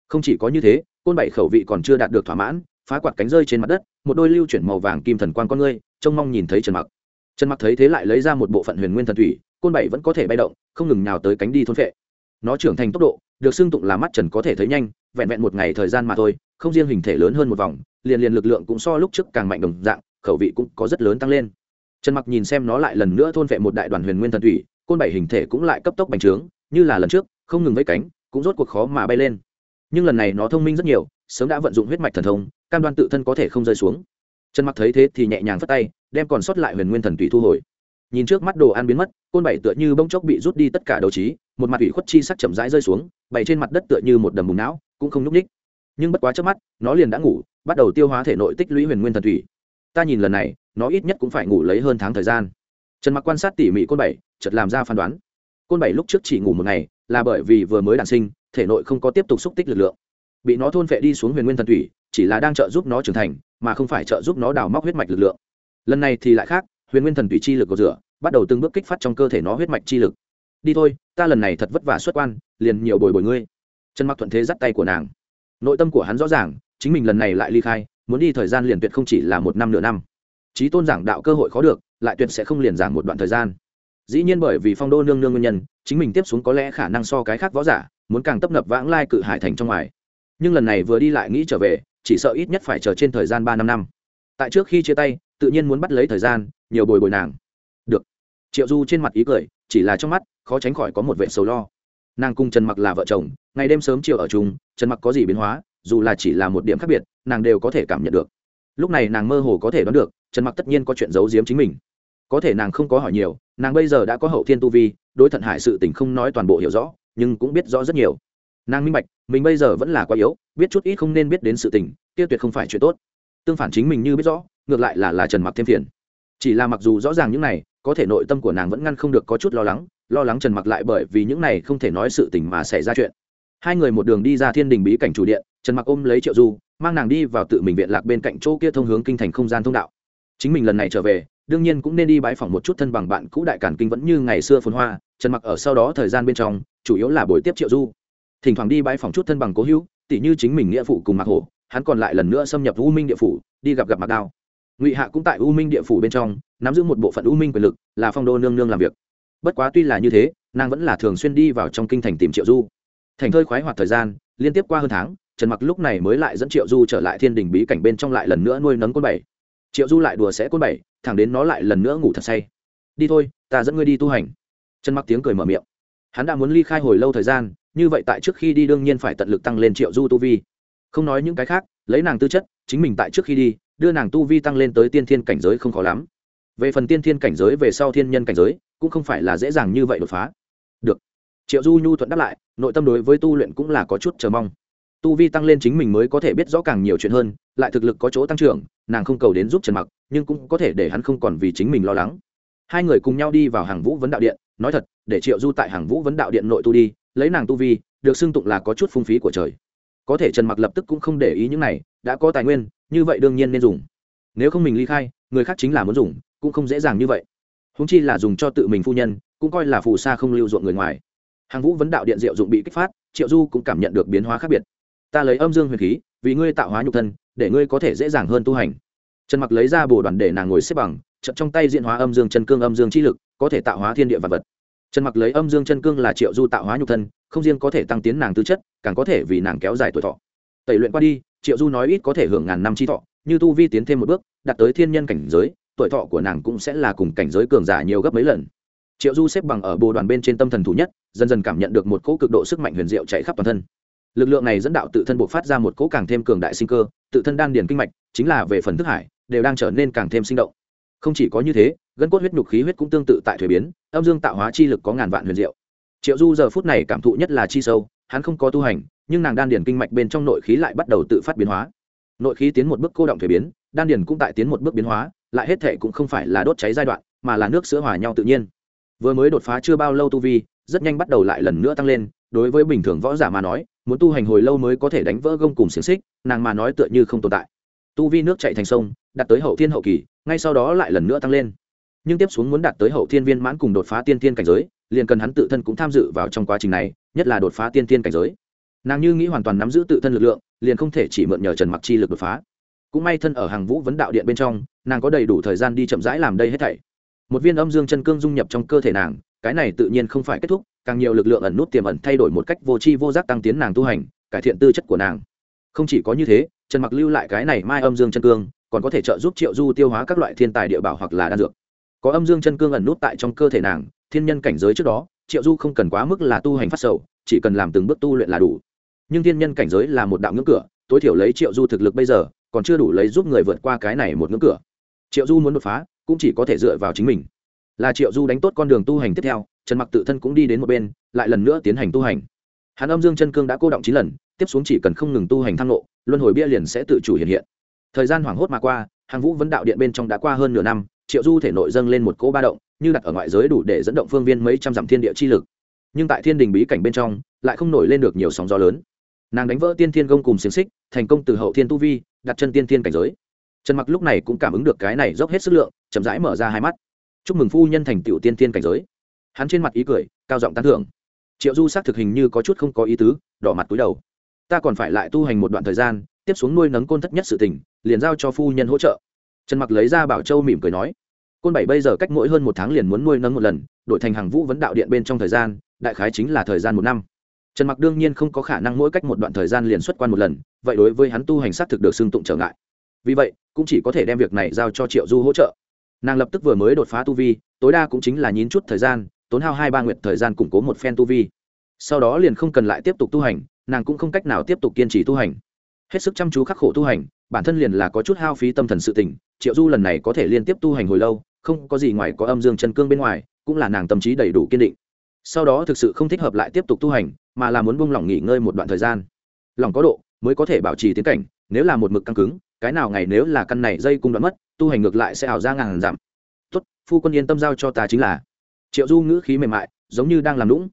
Không chỉ có như thế, côn bảy khẩu vị còn chưa đạt được thỏa mãn, phá quạt cánh rơi trên mặt đất, một đôi lưu chuyển màu vàng kim thần quan con ngươi, trông mong nhìn thấy trần mặc. Trần mặc thấy thế lại lấy ra một bộ phận huyền nguyên thần thủy, côn bảy vẫn có thể bay động, không ngừng nào tới cánh đi thôn phệ. Nó trưởng thành tốc độ, được xưng tụng là mắt trần có thể thấy nhanh, vẹn vẹn một ngày thời gian mà thôi, không riêng hình thể lớn hơn một vòng, liền liền lực lượng cũng so lúc trước càng mạnh đồng dạng, khẩu vị cũng có rất lớn tăng lên trần mặc nhìn xem nó lại lần nữa thôn vệ một đại đoàn huyền nguyên thần thủy, côn bảy hình thể cũng lại cấp tốc bành trướng, như là lần trước, không ngừng vẫy cánh, cũng rốt cuộc khó mà bay lên. Nhưng lần này nó thông minh rất nhiều, sớm đã vận dụng huyết mạch thần thông, cam đoan tự thân có thể không rơi xuống. Trần mặc thấy thế thì nhẹ nhàng phất tay, đem còn sót lại huyền nguyên thần thủy thu hồi. Nhìn trước mắt đồ ăn biến mất, côn bảy tựa như bông chốc bị rút đi tất cả đầu trí, một mặt ủy khuất chi sắc chậm rãi rơi xuống bày trên mặt đất tựa như một đầm bùng não, cũng không nhúc ních nhưng bất quá trước mắt, nó liền đã ngủ, bắt đầu tiêu hóa thể nội tích lũy huyền nguyên thần thủy ta nhìn lần này, nó ít nhất cũng phải ngủ lấy hơn tháng thời gian. Trần mặc quan sát tỉ mỉ côn bảy, chợt làm ra phán đoán. Côn bảy lúc trước chỉ ngủ một ngày, là bởi vì vừa mới đản sinh, thể nội không có tiếp tục xúc tích lực lượng. Bị nó thôn vệ đi xuống huyền nguyên thần thủy, chỉ là đang trợ giúp nó trưởng thành, mà không phải trợ giúp nó đào móc huyết mạch lực lượng. Lần này thì lại khác, huyền nguyên thần thủy chi lực cầu rửa, bắt đầu từng bước kích phát trong cơ thể nó huyết mạch chi lực. Đi thôi, ta lần này thật vất vả xuất quan, liền nhiều bồi bồi ngươi. Trần mặc thuận thế dắt tay của nàng. Nội tâm của hắn rõ ràng, chính mình lần này lại ly khai muốn đi thời gian liền tuyệt không chỉ là một năm nửa năm. Trí tôn giảng đạo cơ hội khó được, lại tuyệt sẽ không liền giảng một đoạn thời gian. Dĩ nhiên bởi vì phong đô nương nương nguyên nhân, chính mình tiếp xuống có lẽ khả năng so cái khác võ giả, muốn càng tấp nập vãng lai cự hải thành trong ngoài. Nhưng lần này vừa đi lại nghĩ trở về, chỉ sợ ít nhất phải chờ trên thời gian ba năm năm. Tại trước khi chia tay, tự nhiên muốn bắt lấy thời gian, nhiều bồi bồi nàng. Được. Triệu du trên mặt ý cười, chỉ là trong mắt, khó tránh khỏi có một vệ sầu lo. Nàng cùng trần mặc là vợ chồng, ngày đêm sớm chiều ở chung, trần mặc có gì biến hóa dù là chỉ là một điểm khác biệt, nàng đều có thể cảm nhận được. Lúc này nàng mơ hồ có thể đoán được, trần mặc tất nhiên có chuyện giấu giếm chính mình. Có thể nàng không có hỏi nhiều, nàng bây giờ đã có hậu thiên tu vi, đối thận hải sự tình không nói toàn bộ hiểu rõ, nhưng cũng biết rõ rất nhiều. Nàng minh bạch, mình bây giờ vẫn là quá yếu, biết chút ít không nên biết đến sự tình, kia tuyệt không phải chuyện tốt. Tương phản chính mình như biết rõ, ngược lại là là trần mặc thêm phiền. Chỉ là mặc dù rõ ràng những này, có thể nội tâm của nàng vẫn ngăn không được có chút lo lắng lo lắng trần mặc lại bởi vì những này không thể nói sự tình mà xảy ra chuyện hai người một đường đi ra thiên đình bí cảnh chủ điện, trần mặc ôm lấy triệu du, mang nàng đi vào tự mình viện lạc bên cạnh chỗ kia thông hướng kinh thành không gian thông đạo. Chính mình lần này trở về, đương nhiên cũng nên đi bái phỏng một chút thân bằng bạn cũ đại cản kinh vẫn như ngày xưa phồn hoa, trần mặc ở sau đó thời gian bên trong, chủ yếu là buổi tiếp triệu du. Thỉnh thoảng đi bái phỏng chút thân bằng cố hữu tỷ như chính mình nghĩa phụ cùng mạc hổ, hắn còn lại lần nữa xâm nhập u minh địa phủ, đi gặp gặp mạc đao. Ngụy hạ cũng tại u minh địa phủ bên trong, nắm giữ một bộ phận u minh quyền lực, là phong đô nương nương làm việc. Bất quá tuy là như thế, nàng vẫn là thường xuyên đi vào trong kinh thành tìm triệu du thành thơi khoái hoạt thời gian, liên tiếp qua hơn tháng, trần mặc lúc này mới lại dẫn triệu du trở lại thiên đình bí cảnh bên trong lại lần nữa nuôi nấng côn bảy. Triệu du lại đùa sẽ côn bảy, thẳng đến nó lại lần nữa ngủ thật say. Đi thôi, ta dẫn ngươi đi tu hành. Trần mặc tiếng cười mở miệng. Hắn đã muốn ly khai hồi lâu thời gian, như vậy tại trước khi đi đương nhiên phải tận lực tăng lên triệu du tu vi. Không nói những cái khác, lấy nàng tư chất, chính mình tại trước khi đi, đưa nàng tu vi tăng lên tới tiên thiên cảnh giới không khó lắm. Về phần tiên thiên cảnh giới về sau thiên nhân cảnh giới, cũng không phải là dễ dàng như vậy đột phá triệu du nhu thuận đáp lại, nội tâm đối với tu luyện cũng là có chút chờ mong. Tu vi tăng lên chính mình mới có thể biết rõ càng nhiều chuyện hơn, lại thực lực có chỗ tăng trưởng, nàng không cầu đến giúp trần mặc, nhưng cũng có thể để hắn không còn vì chính mình lo lắng. Hai người cùng nhau đi vào hàng vũ vấn đạo điện, nói thật, để triệu du tại hàng vũ vấn đạo điện nội tu đi, lấy nàng tu vi, được xưng tụng là có chút phung phí của trời. Có thể trần mặc lập tức cũng không để ý những này, đã có tài nguyên, như vậy đương nhiên nên dùng. Nếu không mình ly khai, người khác chính là muốn dùng, cũng không dễ dàng như vậy. Húng chi là dùng cho tự mình phu nhân, cũng coi là phù sa không lưu ruộng người ngoài hàng vũ vấn đạo điện diệu dụng bị kích phát, triệu du cũng cảm nhận được biến hóa khác biệt. Ta lấy âm dương huyền khí, vì ngươi tạo hóa nhục thân, để ngươi có thể dễ dàng hơn tu hành. Trần mặc lấy ra bồ đoàn để nàng ngồi xếp bằng trận trong tay diện hóa âm dương chân cương âm dương chi lực, có thể tạo hóa thiên địa vật vật. Trần mặc lấy âm dương chân cương là triệu du tạo hóa nhục thân, không riêng có thể tăng tiến nàng tư chất, càng có thể vì nàng kéo dài tuổi thọ. Tẩy luyện qua đi, triệu du nói ít có thể hưởng ngàn năm chi thọ, như tu vi tiến thêm một bước, đạt tới thiên nhân cảnh giới, tuổi thọ của nàng cũng sẽ là cùng cảnh giới cường giả nhiều gấp mấy lần triệu du xếp bằng ở bồ đoàn bên trên tâm thần thủ nhất, dần dần cảm nhận được một cỗ cực độ sức mạnh huyền diệu chạy khắp toàn thân. Lực lượng này dẫn đạo tự thân buộc phát ra một cỗ càng thêm cường đại sinh cơ, tự thân đan điền kinh mạch, chính là về phần thức hải, đều đang trở nên càng thêm sinh động. Không chỉ có như thế, gân cốt huyết nhục khí huyết cũng tương tự tại thuế biến, âm dương tạo hóa chi lực có ngàn vạn huyền diệu. Triệu du giờ phút này cảm thụ nhất là chi sâu, hắn không có tu hành, nhưng nàng đan điền kinh mạch bên trong nội khí lại bắt đầu tự phát biến hóa. Nội khí tiến một bước cô động thuế biến, đan điền cũng tại tiến một bước biến hóa, lại hết thể cũng không phải là đốt cháy giai đoạn, mà là nước sữa hòa nhau tự nhiên vừa mới đột phá chưa bao lâu tu vi, rất nhanh bắt đầu lại lần nữa tăng lên. Đối với bình thường võ giả mà nói, muốn tu hành hồi lâu mới có thể đánh vỡ gông cùng xiềng xích, nàng mà nói tựa như không tồn tại. Tu vi nước chạy thành sông, đạt tới hậu thiên hậu kỳ, ngay sau đó lại lần nữa tăng lên. Nhưng tiếp xuống muốn đạt tới hậu thiên viên mãn cùng đột phá tiên tiên cảnh giới, liền cần hắn tự thân cũng tham dự vào trong quá trình này, nhất là đột phá tiên tiên cảnh giới. Nàng như nghĩ hoàn toàn nắm giữ tự thân lực lượng, liền không thể chỉ mượn nhờ trần mặc chi lực đột phá. Cũng may thân ở hàng vũ vấn đạo điện bên trong, nàng có đầy đủ thời gian đi chậm rãi làm đây hết thảy một viên âm dương chân cương dung nhập trong cơ thể nàng, cái này tự nhiên không phải kết thúc, càng nhiều lực lượng ẩn nút tiềm ẩn thay đổi một cách vô tri vô giác tăng tiến nàng tu hành, cải thiện tư chất của nàng. Không chỉ có như thế, trần mặc lưu lại cái này mai âm dương chân cương, còn có thể trợ giúp triệu du tiêu hóa các loại thiên tài địa bảo hoặc là đan dược. Có âm dương chân cương ẩn nút tại trong cơ thể nàng, thiên nhân cảnh giới trước đó, triệu du không cần quá mức là tu hành phát sầu, chỉ cần làm từng bước tu luyện là đủ. Nhưng thiên nhân cảnh giới là một đạo ngưỡng cửa, tối thiểu lấy triệu du thực lực bây giờ, còn chưa đủ lấy giúp người vượt qua cái này một ngưỡng cửa. Triệu du muốn đột phá cũng chỉ có thể dựa vào chính mình. Là triệu du đánh tốt con đường tu hành tiếp theo, trần mặc tự thân cũng đi đến một bên, lại lần nữa tiến hành tu hành. Hắn âm dương chân cương đã cô động chín lần, tiếp xuống chỉ cần không ngừng tu hành thăng lộ, luân hồi bia liền sẽ tự chủ hiện hiện. Thời gian hoảng hốt mà qua, hàng vũ vấn đạo điện bên trong đã qua hơn nửa năm, triệu du thể nội dâng lên một cỗ ba động, như đặt ở ngoại giới đủ để dẫn động phương viên mấy trăm dặm thiên địa chi lực. Nhưng tại thiên đình bí cảnh bên trong, lại không nổi lên được nhiều sóng gió lớn. Nàng đánh vỡ tiên thiên công cùng xiềng xích, thành công từ hậu thiên tu vi, đặt chân tiên thiên cảnh giới trần mặc lúc này cũng cảm ứng được cái này dốc hết sức lượng, chậm rãi mở ra hai mắt. Chúc mừng phu nhân thành tựu tiên tiên cảnh giới. Hắn trên mặt ý cười, cao giọng tán thưởng. Triệu du xác thực hình như có chút không có ý tứ, đỏ mặt túi đầu. Ta còn phải lại tu hành một đoạn thời gian, tiếp xuống nuôi nấng côn thất nhất sự tình, liền giao cho phu nhân hỗ trợ. Trần mặc lấy ra bảo châu mỉm cười nói. Côn bảy bây giờ cách mỗi hơn một tháng liền muốn nuôi nấng một lần, đổi thành hàng vũ vấn đạo điện bên trong thời gian, đại khái chính là thời gian một năm. Trần mặc đương nhiên không có khả năng mỗi cách một đoạn thời gian liền xuất quan một lần, vậy đối với hắn tu hành xác thực được xưng tụng trở ngại vì vậy, cũng chỉ có thể đem việc này giao cho triệu du hỗ trợ. Nàng lập tức vừa mới đột phá tu vi, tối đa cũng chính là nhín chút thời gian, tốn hao hai ba nguyện thời gian củng cố một phen tu vi. Sau đó liền không cần lại tiếp tục tu hành, nàng cũng không cách nào tiếp tục kiên trì tu hành. Hết sức chăm chú khắc khổ tu hành, bản thân liền là có chút hao phí tâm thần sự tỉnh triệu du lần này có thể liên tiếp tu hành hồi lâu, không có gì ngoài có âm dương chân cương bên ngoài, cũng là nàng tâm trí đầy đủ kiên định. Sau đó thực sự không thích hợp lại tiếp tục tu hành, mà là muốn buông lỏng nghỉ ngơi một đoạn thời gian. Lòng có độ, mới có thể bảo trì tiến cảnh, nếu là một mực căng cứng cái nào ngày nếu là căn này dây cung đoạn mất, tu hành ngược lại sẽ ảo ra ngàn giảm tốt, phu quân yên tâm giao cho ta chính là. Triệu du ngữ khí mềm mại, giống như đang làm lũng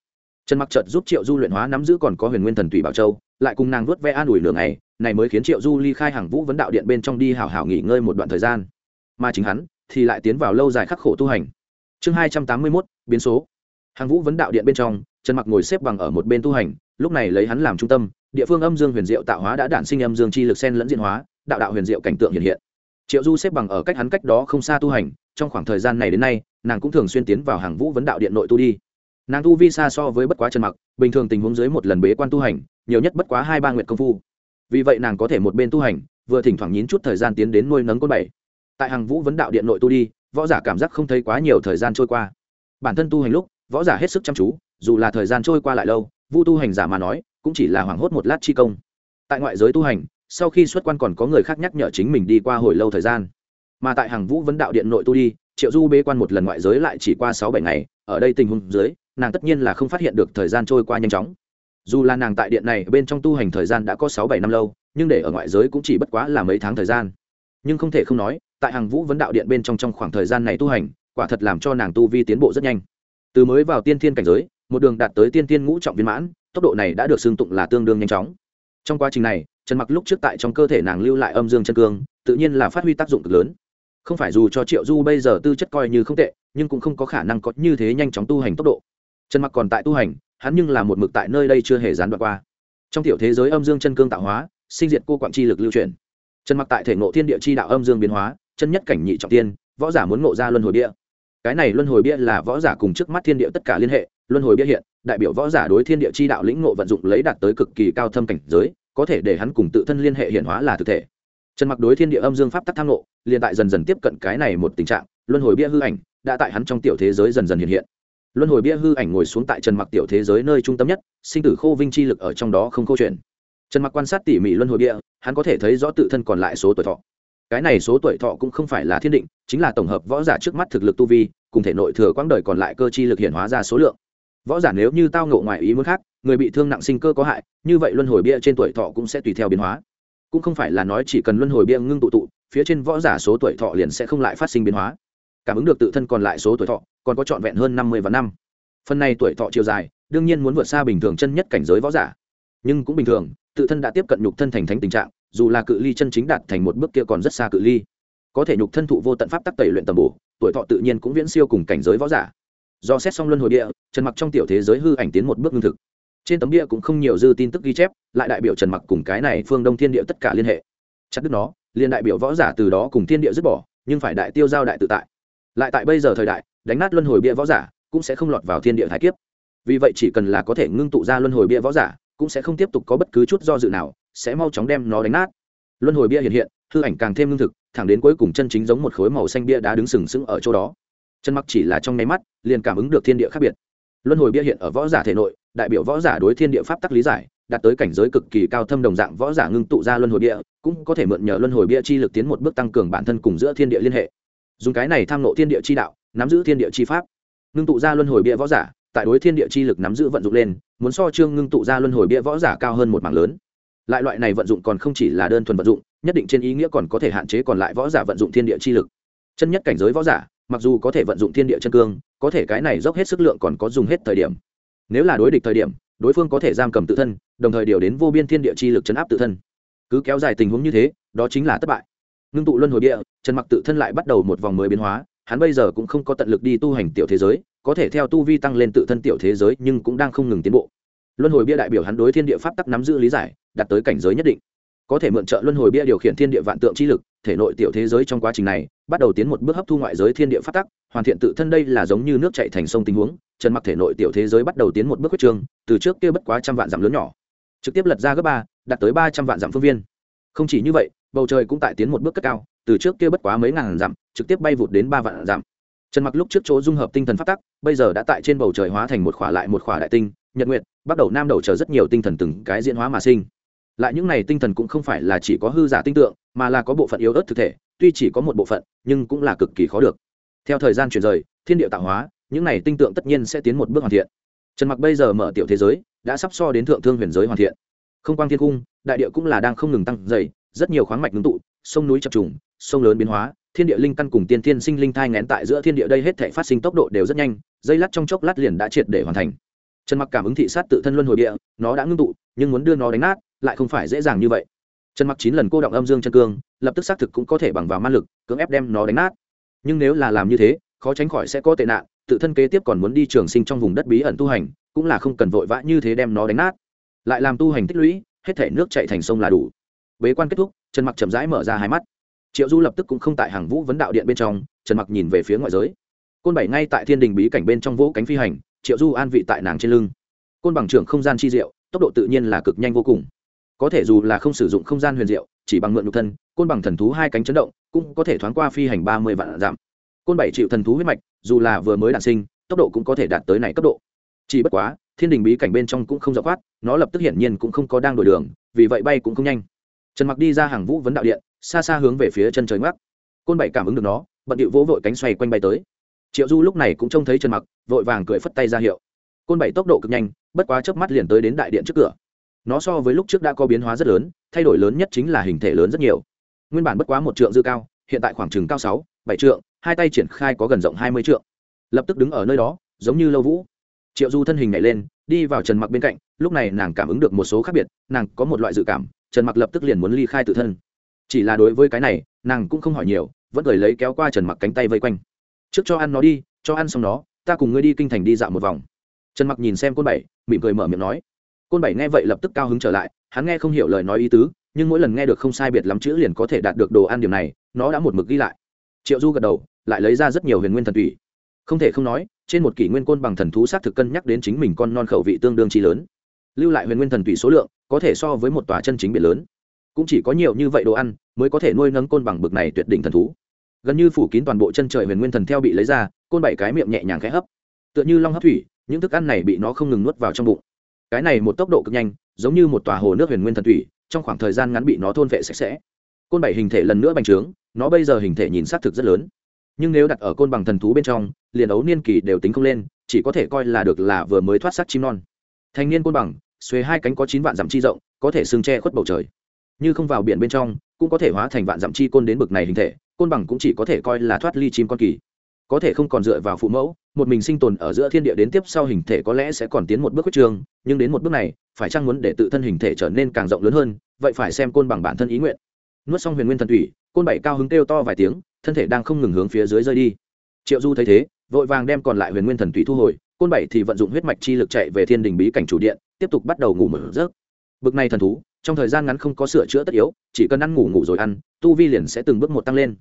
trần mặc chợt giúp triệu du luyện hóa nắm giữ còn có huyền nguyên thần tùy bảo châu, lại cùng nàng vuốt ve an ủi nửa ngày, này mới khiến triệu du ly khai hàng vũ vấn đạo điện bên trong đi hảo hảo nghỉ ngơi một đoạn thời gian. Mà chính hắn, thì lại tiến vào lâu dài khắc khổ tu hành. Chương hai trăm tám mươi mốt, biến số. Hàng vũ vấn đạo điện bên trong, trần mặc ngồi xếp bằng ở một bên tu hành, lúc này lấy hắn làm trung tâm, địa phương âm dương huyền diệu tạo hóa đã đản sinh âm dương chi lực sen lẫn diễn hóa đạo đạo huyền diệu cảnh tượng hiện hiện. Triệu du xếp bằng ở cách hắn cách đó không xa tu hành, trong khoảng thời gian này đến nay, nàng cũng thường xuyên tiến vào hàng vũ vấn đạo điện nội tu đi. Nàng tu vi xa so với bất quá trần mặc, bình thường tình huống dưới một lần bế quan tu hành, nhiều nhất bất quá hai ba nguyện công phu. Vì vậy nàng có thể một bên tu hành, vừa thỉnh thoảng nhín chút thời gian tiến đến nuôi nấng côn bảy. Tại hàng vũ vấn đạo điện nội tu đi, võ giả cảm giác không thấy quá nhiều thời gian trôi qua. Bản thân tu hành lúc, võ giả hết sức chăm chú, dù là thời gian trôi qua lại lâu, vu tu hành giả mà nói, cũng chỉ là hoảng hốt một lát chi công. Tại ngoại giới tu hành sau khi xuất quan còn có người khác nhắc nhở chính mình đi qua hồi lâu thời gian. Mà tại hàng vũ vấn đạo điện nội tu đi, triệu du bế quan một lần ngoại giới lại chỉ qua sáu bảy ngày, ở đây tình huống dưới, nàng tất nhiên là không phát hiện được thời gian trôi qua nhanh chóng. Dù là nàng tại điện này bên trong tu hành thời gian đã có sáu bảy năm lâu, nhưng để ở ngoại giới cũng chỉ bất quá là mấy tháng thời gian. Nhưng không thể không nói, tại hàng vũ vấn đạo điện bên trong trong khoảng thời gian này tu hành, quả thật làm cho nàng tu vi tiến bộ rất nhanh. Từ mới vào tiên thiên cảnh giới, một đường đạt tới tiên thiên ngũ trọng viên mãn, tốc độ này đã được xưng tụng là tương đương nhanh chóng. Trong quá trình này trần mặc lúc trước tại trong cơ thể nàng lưu lại âm dương chân cương, tự nhiên là phát huy tác dụng cực lớn. Không phải dù cho triệu du bây giờ tư chất coi như không tệ, nhưng cũng không có khả năng có như thế nhanh chóng tu hành tốc độ. Trần mặc còn tại tu hành, hắn nhưng là một mực tại nơi đây chưa hề gián đoạn qua. Trong tiểu thế giới âm dương chân cương tạo hóa, sinh diệt cô quạng chi lực lưu truyền trần mặc tại thể ngộ thiên địa chi đạo âm dương biến hóa, chân nhất cảnh nhị trọng tiên, võ giả muốn ngộ ra luân hồi bia. Cái này luân hồi bia là võ giả cùng trước mắt thiên địa tất cả liên hệ, luân hồi bia hiện, đại biểu võ giả đối thiên địa chi đạo lĩnh ngộ vận dụng lấy đạt tới cực kỳ cao thâm cảnh giới có thể để hắn cùng tự thân liên hệ hiện hóa là thực thể. Trần mặc đối thiên địa âm dương pháp tắc tham lộ liền tại dần dần tiếp cận cái này một tình trạng, luân hồi bia hư ảnh đã tại hắn trong tiểu thế giới dần dần hiện hiện. Luân hồi bia hư ảnh ngồi xuống tại trần mặc tiểu thế giới nơi trung tâm nhất, sinh tử khô vinh chi lực ở trong đó không câu chuyện. Trần mặc quan sát tỉ mỉ luân hồi bia, hắn có thể thấy rõ tự thân còn lại số tuổi thọ. Cái này số tuổi thọ cũng không phải là thiên định, chính là tổng hợp võ giả trước mắt thực lực tu vi, cùng thể nội thừa quãng đời còn lại cơ chi lực hiện hóa ra số lượng. Võ giả nếu như tao ngộ ngoài ý muốn khác người bị thương nặng sinh cơ có hại, như vậy luân hồi bia trên tuổi thọ cũng sẽ tùy theo biến hóa. Cũng không phải là nói chỉ cần luân hồi bia ngưng tụ tụ, phía trên võ giả số tuổi thọ liền sẽ không lại phát sinh biến hóa. Cảm ứng được tự thân còn lại số tuổi thọ, còn có trọn vẹn hơn năm mươi và năm. Phần này tuổi thọ chiều dài, đương nhiên muốn vượt xa bình thường chân nhất cảnh giới võ giả. Nhưng cũng bình thường, tự thân đã tiếp cận nhục thân thành thánh tình trạng, dù là cự ly chân chính đạt thành một bước kia còn rất xa cự ly. Có thể nhục thân thụ vô tận pháp tắc tẩy luyện tầm bổ, tuổi thọ tự nhiên cũng viễn siêu cùng cảnh giới võ giả. Do xét xong luân hồi địa trần mặc trong tiểu thế giới hư ảnh tiến một bước lương thực trên tấm địa cũng không nhiều dư tin tức ghi chép, lại đại biểu trần mặc cùng cái này phương đông thiên địa tất cả liên hệ. Chặt đứt nó, liền đại biểu võ giả từ đó cùng thiên địa dứt bỏ, nhưng phải đại tiêu giao đại tự tại. Lại tại bây giờ thời đại, đánh nát luân hồi bia võ giả cũng sẽ không lọt vào thiên địa thái kiếp. Vì vậy chỉ cần là có thể ngưng tụ ra luân hồi bia võ giả, cũng sẽ không tiếp tục có bất cứ chút do dự nào, sẽ mau chóng đem nó đánh nát. Luân hồi bia hiện hiện, hư ảnh càng thêm lương thực, thẳng đến cuối cùng chân chính giống một khối màu xanh bia đá đứng sừng sững ở chỗ đó. Chân mặc chỉ là trong nháy mắt, liền cảm ứng được thiên địa khác biệt. Luân hồi bia hiện ở võ giả thể nội đại biểu võ giả đối thiên địa pháp tắc lý giải, đạt tới cảnh giới cực kỳ cao thâm đồng dạng võ giả ngưng tụ ra luân hồi địa cũng có thể mượn nhờ luân hồi bia chi lực tiến một bước tăng cường bản thân cùng giữa thiên địa liên hệ. Dùng cái này tham nộ thiên địa chi đạo, nắm giữ thiên địa chi pháp. Ngưng tụ ra luân hồi bia võ giả, tại đối thiên địa chi lực nắm giữ vận dụng lên, muốn so trương ngưng tụ ra luân hồi bia võ giả cao hơn một mảng lớn. Lại loại này vận dụng còn không chỉ là đơn thuần vận dụng, nhất định trên ý nghĩa còn có thể hạn chế còn lại võ giả vận dụng thiên địa chi lực. Chân nhất cảnh giới võ giả, mặc dù có thể vận dụng thiên địa chân cương, có thể cái này dốc hết sức lượng còn có dùng hết thời điểm nếu là đối địch thời điểm, đối phương có thể giam cầm tự thân, đồng thời điều đến vô biên thiên địa chi lực chấn áp tự thân. Cứ kéo dài tình huống như thế, đó chính là thất bại. Ngưng tụ luân hồi địa trần mặc tự thân lại bắt đầu một vòng mới biến hóa, hắn bây giờ cũng không có tận lực đi tu hành tiểu thế giới, có thể theo tu vi tăng lên tự thân tiểu thế giới nhưng cũng đang không ngừng tiến bộ. Luân hồi bia đại biểu hắn đối thiên địa pháp tắc nắm giữ lý giải, đạt tới cảnh giới nhất định. Có thể mượn trợ luân hồi bia điều khiển thiên địa vạn tượng chi lực thể nội tiểu thế giới trong quá trình này, bắt đầu tiến một bước hấp thu ngoại giới thiên địa pháp tắc, hoàn thiện tự thân đây là giống như nước chạy thành sông tình huống trần mặc thể nội tiểu thế giới bắt đầu tiến một bước quyết trường, từ trước kia bất quá trăm vạn dặm lớn nhỏ. Trực tiếp lật ra gấp ba, đạt tới ba trăm vạn dặm phương viên. Không chỉ như vậy, bầu trời cũng tại tiến một bước cất cao, từ trước kia bất quá mấy ngàn dặm, trực tiếp bay vụt đến ba vạn dặm. Trần mặc lúc trước chỗ dung hợp tinh thần phát tắc, bây giờ đã tại trên bầu trời hóa thành một khỏa lại một khỏa đại tinh, nhật nguyện bắt đầu nam đầu chờ rất nhiều tinh thần từng cái diễn hóa mà sinh lại những này tinh thần cũng không phải là chỉ có hư giả tinh tượng, mà là có bộ phận yếu ớt thực thể, tuy chỉ có một bộ phận, nhưng cũng là cực kỳ khó được. Theo thời gian chuyển rời, thiên địa tạo hóa, những này tinh tượng tất nhiên sẽ tiến một bước hoàn thiện. Trần mặc bây giờ mở tiểu thế giới, đã sắp so đến thượng thương huyền giới hoàn thiện. Không quang thiên cung, đại địa cũng là đang không ngừng tăng dày rất nhiều khoáng mạch ngưng tụ, sông núi chập trùng, sông lớn biến hóa, thiên địa linh căn cùng tiên thiên sinh linh thai ngén tại giữa thiên địa đây hết thể phát sinh tốc độ đều rất nhanh, dây lát trong chốc lát liền đã triệt để hoàn thành. Trần mặc cảm ứng thị sát tự thân luân hồi địa, nó đã ngưng tụ, nhưng muốn đưa nó đánh nát lại không phải dễ dàng như vậy. Trần mặc chín lần cô động âm dương chân cương, lập tức xác thực cũng có thể bằng vào ma lực, cưỡng ép đem nó đánh nát. Nhưng nếu là làm như thế, khó tránh khỏi sẽ có tệ nạn, tự thân kế tiếp còn muốn đi trường sinh trong vùng đất bí ẩn tu hành, cũng là không cần vội vã như thế đem nó đánh nát. Lại làm tu hành tích lũy, hết thể nước chạy thành sông là đủ. Bế quan kết thúc, trần mặc chậm rãi mở ra hai mắt. Triệu du lập tức cũng không tại hàng vũ vấn đạo điện bên trong, trần mặc nhìn về phía ngoại giới. Côn bảy ngay tại thiên đình bí cảnh bên trong vỗ cánh phi hành, triệu du an vị tại nàng trên lưng. Côn bằng trưởng không gian chi diệu, tốc độ tự nhiên là cực nhanh vô cùng có thể dù là không sử dụng không gian huyền diệu, chỉ bằng mượn nhục thân, côn bằng thần thú hai cánh chấn động, cũng có thể thoáng qua phi hành ba mươi vạn giảm. Côn bảy triệu thần thú huyết mạch, dù là vừa mới đản sinh, tốc độ cũng có thể đạt tới này cấp độ. Chỉ bất quá, thiên đình bí cảnh bên trong cũng không dọc khoát, nó lập tức hiển nhiên cũng không có đang đổi đường, vì vậy bay cũng không nhanh. Trần mặc đi ra hàng vũ vấn đạo điện, xa xa hướng về phía chân trời ngoắc. Côn bảy cảm ứng được nó, bận điệu vỗ vội cánh xoay quanh bay tới. Triệu du lúc này cũng trông thấy trần mặc, vội vàng cười phất tay ra hiệu. Côn bảy tốc độ cực nhanh, bất quá chớp mắt liền tới đến đại điện trước cửa nó so với lúc trước đã có biến hóa rất lớn, thay đổi lớn nhất chính là hình thể lớn rất nhiều. Nguyên bản bất quá một trượng dư cao, hiện tại khoảng chừng cao sáu, bảy trượng, hai tay triển khai có gần rộng hai mươi trượng. Lập tức đứng ở nơi đó, giống như lâu vũ. Triệu du thân hình nhảy lên, đi vào trần mặc bên cạnh, lúc này nàng cảm ứng được một số khác biệt, nàng có một loại dự cảm, trần mặc lập tức liền muốn ly khai tự thân. Chỉ là đối với cái này, nàng cũng không hỏi nhiều, vẫn gửi lấy kéo qua trần mặc cánh tay vây quanh. Trước cho ăn nó đi, cho ăn xong nó, ta cùng ngươi đi kinh thành đi dạo một vòng. Trần mặc nhìn xem côn bảy, mỉm cười mở miệng nói côn bảy nghe vậy lập tức cao hứng trở lại, hắn nghe không hiểu lời nói ý tứ, nhưng mỗi lần nghe được không sai biệt lắm chữ liền có thể đạt được đồ ăn điểm này, nó đã một mực ghi lại. Triệu du gật đầu, lại lấy ra rất nhiều huyền nguyên thần thủy. Không thể không nói, trên một kỷ nguyên côn bằng thần thú xác thực cân nhắc đến chính mình con non khẩu vị tương đương chi lớn. Lưu lại huyền nguyên thần thủy số lượng, có thể so với một tòa chân chính biển lớn. Cũng chỉ có nhiều như vậy đồ ăn, mới có thể nuôi nấng côn bằng bực này tuyệt đỉnh thần thú. Gần như phủ kín toàn bộ chân trời huyền nguyên thần theo bị lấy ra, côn bảy cái miệng nhẹ nhàng khẽ hấp. Tựa như long hấp thủy, những thức ăn này bị nó không ngừng nuốt vào trong bụng cái này một tốc độ cực nhanh, giống như một tòa hồ nước huyền nguyên thần thủy, trong khoảng thời gian ngắn bị nó thôn vệ sạch sẽ. Côn bảy hình thể lần nữa bành trướng, nó bây giờ hình thể nhìn xác thực rất lớn. Nhưng nếu đặt ở côn bằng thần thú bên trong, liền ấu niên kỳ đều tính không lên, chỉ có thể coi là được là vừa mới thoát sắc chim non. Thành niên côn bằng xuế hai cánh có chín vạn dặm chi rộng, có thể xương che khuất bầu trời. Như không vào biển bên trong, cũng có thể hóa thành vạn dặm chi côn đến bực này hình thể, côn bằng cũng chỉ có thể coi là thoát ly chim con kỳ có thể không còn dựa vào phụ mẫu, một mình sinh tồn ở giữa thiên địa đến tiếp sau hình thể có lẽ sẽ còn tiến một bước quyết trường, nhưng đến một bước này, phải chăng muốn để tự thân hình thể trở nên càng rộng lớn hơn, vậy phải xem côn bằng bản thân ý nguyện. Nuốt xong huyền nguyên thần thủy, côn bảy cao hứng kêu to vài tiếng, thân thể đang không ngừng hướng phía dưới rơi đi. Triệu du thấy thế, vội vàng đem còn lại huyền nguyên thần thủy thu hồi, côn bảy thì vận dụng huyết mạch chi lực chạy về thiên đình bí cảnh chủ điện, tiếp tục bắt đầu ngủ mở rớt bực này thần thú, trong thời gian ngắn không có sửa chữa tất yếu, chỉ cần ăn ngủ ngủ rồi ăn, tu vi liền sẽ từng bước một tăng lên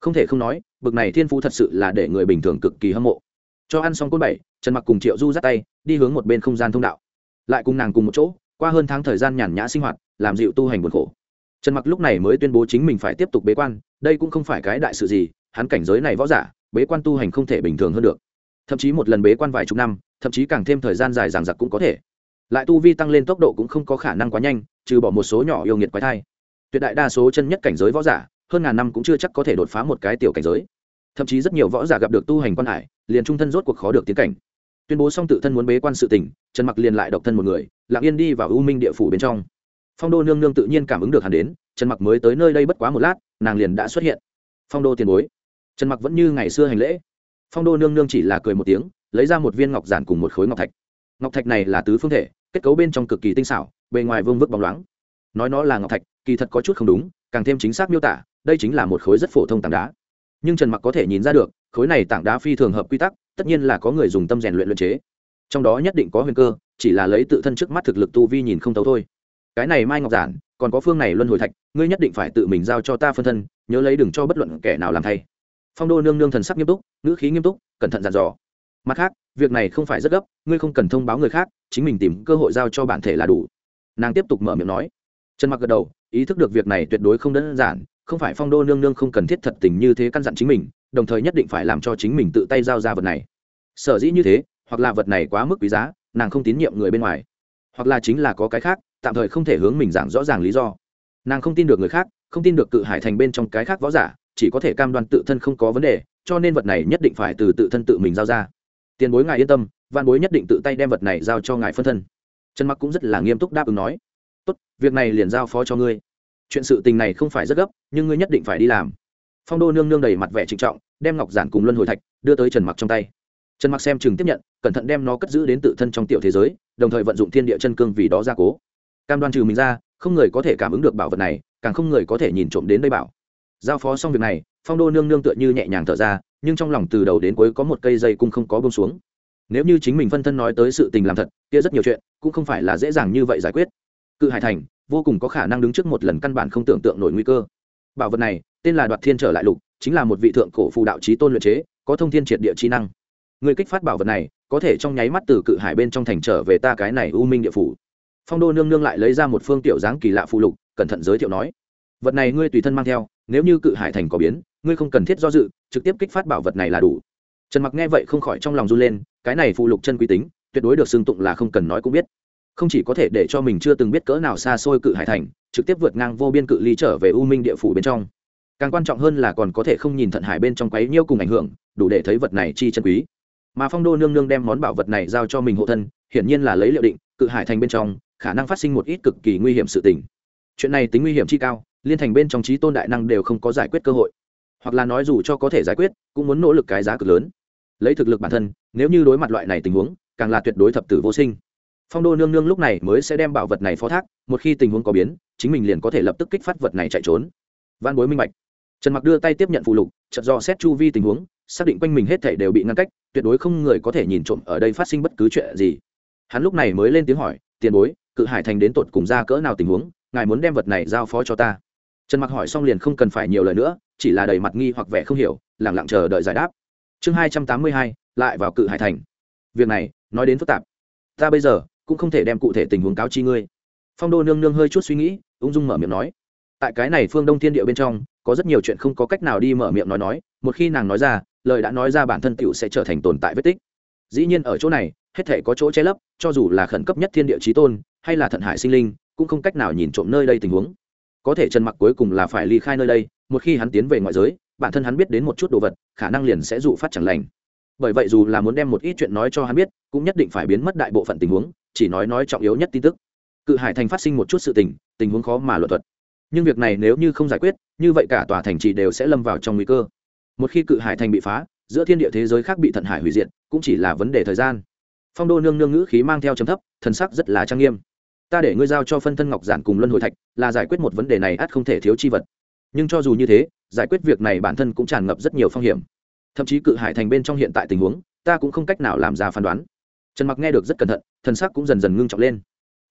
không thể không nói, bực này thiên phú thật sự là để người bình thường cực kỳ hâm mộ. Cho ăn xong côn bảy, trần mặc cùng triệu du dắt tay, đi hướng một bên không gian thông đạo. Lại cùng nàng cùng một chỗ, qua hơn tháng thời gian nhàn nhã sinh hoạt, làm dịu tu hành buồn khổ. Trần mặc lúc này mới tuyên bố chính mình phải tiếp tục bế quan, đây cũng không phải cái đại sự gì, hắn cảnh giới này võ giả, bế quan tu hành không thể bình thường hơn được. Thậm chí một lần bế quan vài chục năm, thậm chí càng thêm thời gian dài dằng dặc cũng có thể. Lại tu vi tăng lên tốc độ cũng không có khả năng quá nhanh, trừ bỏ một số nhỏ yêu nghiệt quái thai. Tuyệt đại đa số chân nhất cảnh giới võ giả hơn ngàn năm cũng chưa chắc có thể đột phá một cái tiểu cảnh giới. Thậm chí rất nhiều võ giả gặp được tu hành quan hải, liền trung thân rốt cuộc khó được tiến cảnh. Tuyên bố xong tự thân muốn bế quan sự tỉnh trần mặc liền lại độc thân một người, lặng yên đi vào u minh địa phủ bên trong. Phong đô nương nương tự nhiên cảm ứng được hắn đến, trần mặc mới tới nơi đây bất quá một lát, nàng liền đã xuất hiện. Phong đô tiền bối. Trần mặc vẫn như ngày xưa hành lễ. Phong đô nương nương chỉ là cười một tiếng, lấy ra một viên ngọc giản cùng một khối ngọc thạch. Ngọc thạch này là tứ phương thể, kết cấu bên trong cực kỳ tinh xảo, bề ngoài vương vức bóng loáng. Nói nó là ngọc thạch, kỳ thật có chút không đúng, càng thêm chính xác miêu tả đây chính là một khối rất phổ thông tảng đá. Nhưng trần mặc có thể nhìn ra được, khối này tảng đá phi thường hợp quy tắc, tất nhiên là có người dùng tâm rèn luyện luyện chế. Trong đó nhất định có huyền cơ, chỉ là lấy tự thân trước mắt thực lực tu vi nhìn không thấu thôi. Cái này mai ngọc giản, còn có phương này luân hồi thạch, ngươi nhất định phải tự mình giao cho ta phân thân, nhớ lấy đừng cho bất luận kẻ nào làm thay. Phong đô nương nương thần sắc nghiêm túc, ngữ khí nghiêm túc, cẩn thận dặn dò. Mặt khác, việc này không phải rất gấp, ngươi không cần thông báo người khác, chính mình tìm cơ hội giao cho bản thể là đủ. Nàng tiếp tục mở miệng nói. Trần mặc gật đầu, ý thức được việc này tuyệt đối không đơn giản không phải phong đô nương nương không cần thiết thật tình như thế căn dặn chính mình, đồng thời nhất định phải làm cho chính mình tự tay giao ra vật này. Sở dĩ như thế, hoặc là vật này quá mức quý giá, nàng không tín nhiệm người bên ngoài. Hoặc là chính là có cái khác, tạm thời không thể hướng mình giảng rõ ràng lý do. Nàng không tin được người khác, không tin được cự hải thành bên trong cái khác võ giả, chỉ có thể cam đoan tự thân không có vấn đề, cho nên vật này nhất định phải từ tự thân tự mình giao ra. Tiền bối ngài yên tâm văn bối nhất định tự tay đem vật này giao cho ngài phân thân. Trần mặc cũng rất là nghiêm túc đáp ứng nói. Tốt, việc này liền giao phó cho ngươi chuyện sự tình này không phải rất gấp, nhưng ngươi nhất định phải đi làm. Phong đô nương nương đầy mặt vẻ trịnh trọng, đem ngọc giản cùng luân hồi thạch đưa tới trần mặc trong tay. Trần mặc xem chừng tiếp nhận, cẩn thận đem nó cất giữ đến tự thân trong tiểu thế giới, đồng thời vận dụng thiên địa chân cương vì đó gia cố. Cam đoan trừ mình ra, không người có thể cảm ứng được bảo vật này, càng không người có thể nhìn trộm đến đây bảo. Giao phó xong việc này, phong đô nương nương tựa như nhẹ nhàng thở ra, nhưng trong lòng từ đầu đến cuối có một cây dây cung không có bông xuống. Nếu như chính mình phân thân nói tới sự tình làm thật, kia rất nhiều chuyện, cũng không phải là dễ dàng như vậy giải quyết cự hải thành, vô cùng có khả năng đứng trước một lần căn bản không tưởng tượng nổi nguy cơ. Bảo vật này, tên là đoạt thiên trở lại lục, chính là một vị thượng cổ phù đạo trí tôn luyện chế, có thông thiên triệt địa trí năng. Người kích phát bảo vật này, có thể trong nháy mắt từ cự hải bên trong thành trở về ta cái này u minh địa phủ. Phong đô nương nương lại lấy ra một phương tiểu dáng kỳ lạ phụ lục, cẩn thận giới thiệu nói, vật này ngươi tùy thân mang theo, nếu như cự hải thành có biến, ngươi không cần thiết do dự, trực tiếp kích phát bảo vật này là đủ. Trần mặc nghe vậy không khỏi trong lòng run lên, cái này phụ lục chân quý tính, tuyệt đối được xưng tụng là không cần nói cũng biết không chỉ có thể để cho mình chưa từng biết cỡ nào xa xôi cự hải thành, trực tiếp vượt ngang vô biên cự ly trở về u minh địa phủ bên trong. Càng quan trọng hơn là còn có thể không nhìn thận hải bên trong quấy nhiêu cùng ảnh hưởng, đủ để thấy vật này chi chân quý. Mà phong đô nương nương đem món bảo vật này giao cho mình hộ thân, hiển nhiên là lấy liệu định, cự hải thành bên trong, khả năng phát sinh một ít cực kỳ nguy hiểm sự tình. Chuyện này tính nguy hiểm chi cao, liên thành bên trong trí tôn đại năng đều không có giải quyết cơ hội. Hoặc là nói dù cho có thể giải quyết, cũng muốn nỗ lực cái giá cực lớn. Lấy thực lực bản thân, nếu như đối mặt loại này tình huống, càng là tuyệt đối thập tử vô sinh phong đô nương nương lúc này mới sẽ đem bảo vật này phó thác, một khi tình huống có biến, chính mình liền có thể lập tức kích phát vật này chạy trốn. Văn bối minh bạch. Trần mặc đưa tay tiếp nhận phụ lục, chợt do xét chu vi tình huống, xác định quanh mình hết thể đều bị ngăn cách, tuyệt đối không người có thể nhìn trộm ở đây phát sinh bất cứ chuyện gì. Hắn lúc này mới lên tiếng hỏi, tiền bối, cự hải thành đến tột cùng ra cỡ nào tình huống, ngài muốn đem vật này giao phó cho ta? Trần mặc hỏi xong liền không cần phải nhiều lời nữa, chỉ là đầy mặt nghi hoặc vẻ không hiểu lẳng lặng chờ đợi giải đáp. Chương hai trăm tám mươi hai, lại vào cự hải thành. Việc này, nói đến phức tạp. Ta bây giờ cũng không thể đem cụ thể tình huống cáo chi ngươi. Phong đô nương nương hơi chút suy nghĩ, ung dung mở miệng nói. Tại cái này phương đông thiên địa bên trong, có rất nhiều chuyện không có cách nào đi mở miệng nói nói, một khi nàng nói ra, lời đã nói ra bản thân tựu sẽ trở thành tồn tại vết tích. Dĩ nhiên ở chỗ này, hết thể có chỗ che lấp, cho dù là khẩn cấp nhất thiên địa trí tôn, hay là thận hải sinh linh, cũng không cách nào nhìn trộm nơi đây tình huống. Có thể trần mặc cuối cùng là phải ly khai nơi đây, một khi hắn tiến về ngoại giới, bản thân hắn biết đến một chút đồ vật, khả năng liền sẽ dụ phát chẳng lành. Bởi vậy dù là muốn đem một ít chuyện nói cho hắn biết, cũng nhất định phải biến mất đại bộ phận tình huống chỉ nói nói trọng yếu nhất tin tức. Cự hải thành phát sinh một chút sự tình tình huống khó mà luận thuật. Nhưng việc này nếu như không giải quyết, như vậy cả tòa thành trì đều sẽ lâm vào trong nguy cơ. Một khi cự hải thành bị phá, giữa thiên địa thế giới khác bị thận hải hủy diệt, cũng chỉ là vấn đề thời gian. Phong đô nương nương ngữ khí mang theo chấm thấp, thần sắc rất là trang nghiêm. Ta để ngươi giao cho phân thân ngọc giản cùng luân hồi thạch, là giải quyết một vấn đề này ắt không thể thiếu chi vật. Nhưng cho dù như thế, giải quyết việc này bản thân cũng tràn ngập rất nhiều phong hiểm. Thậm chí cự hải thành bên trong hiện tại tình huống, ta cũng không cách nào làm ra phán đoán trần mặc nghe được rất cẩn thận, thần sắc cũng dần dần ngưng trọng lên.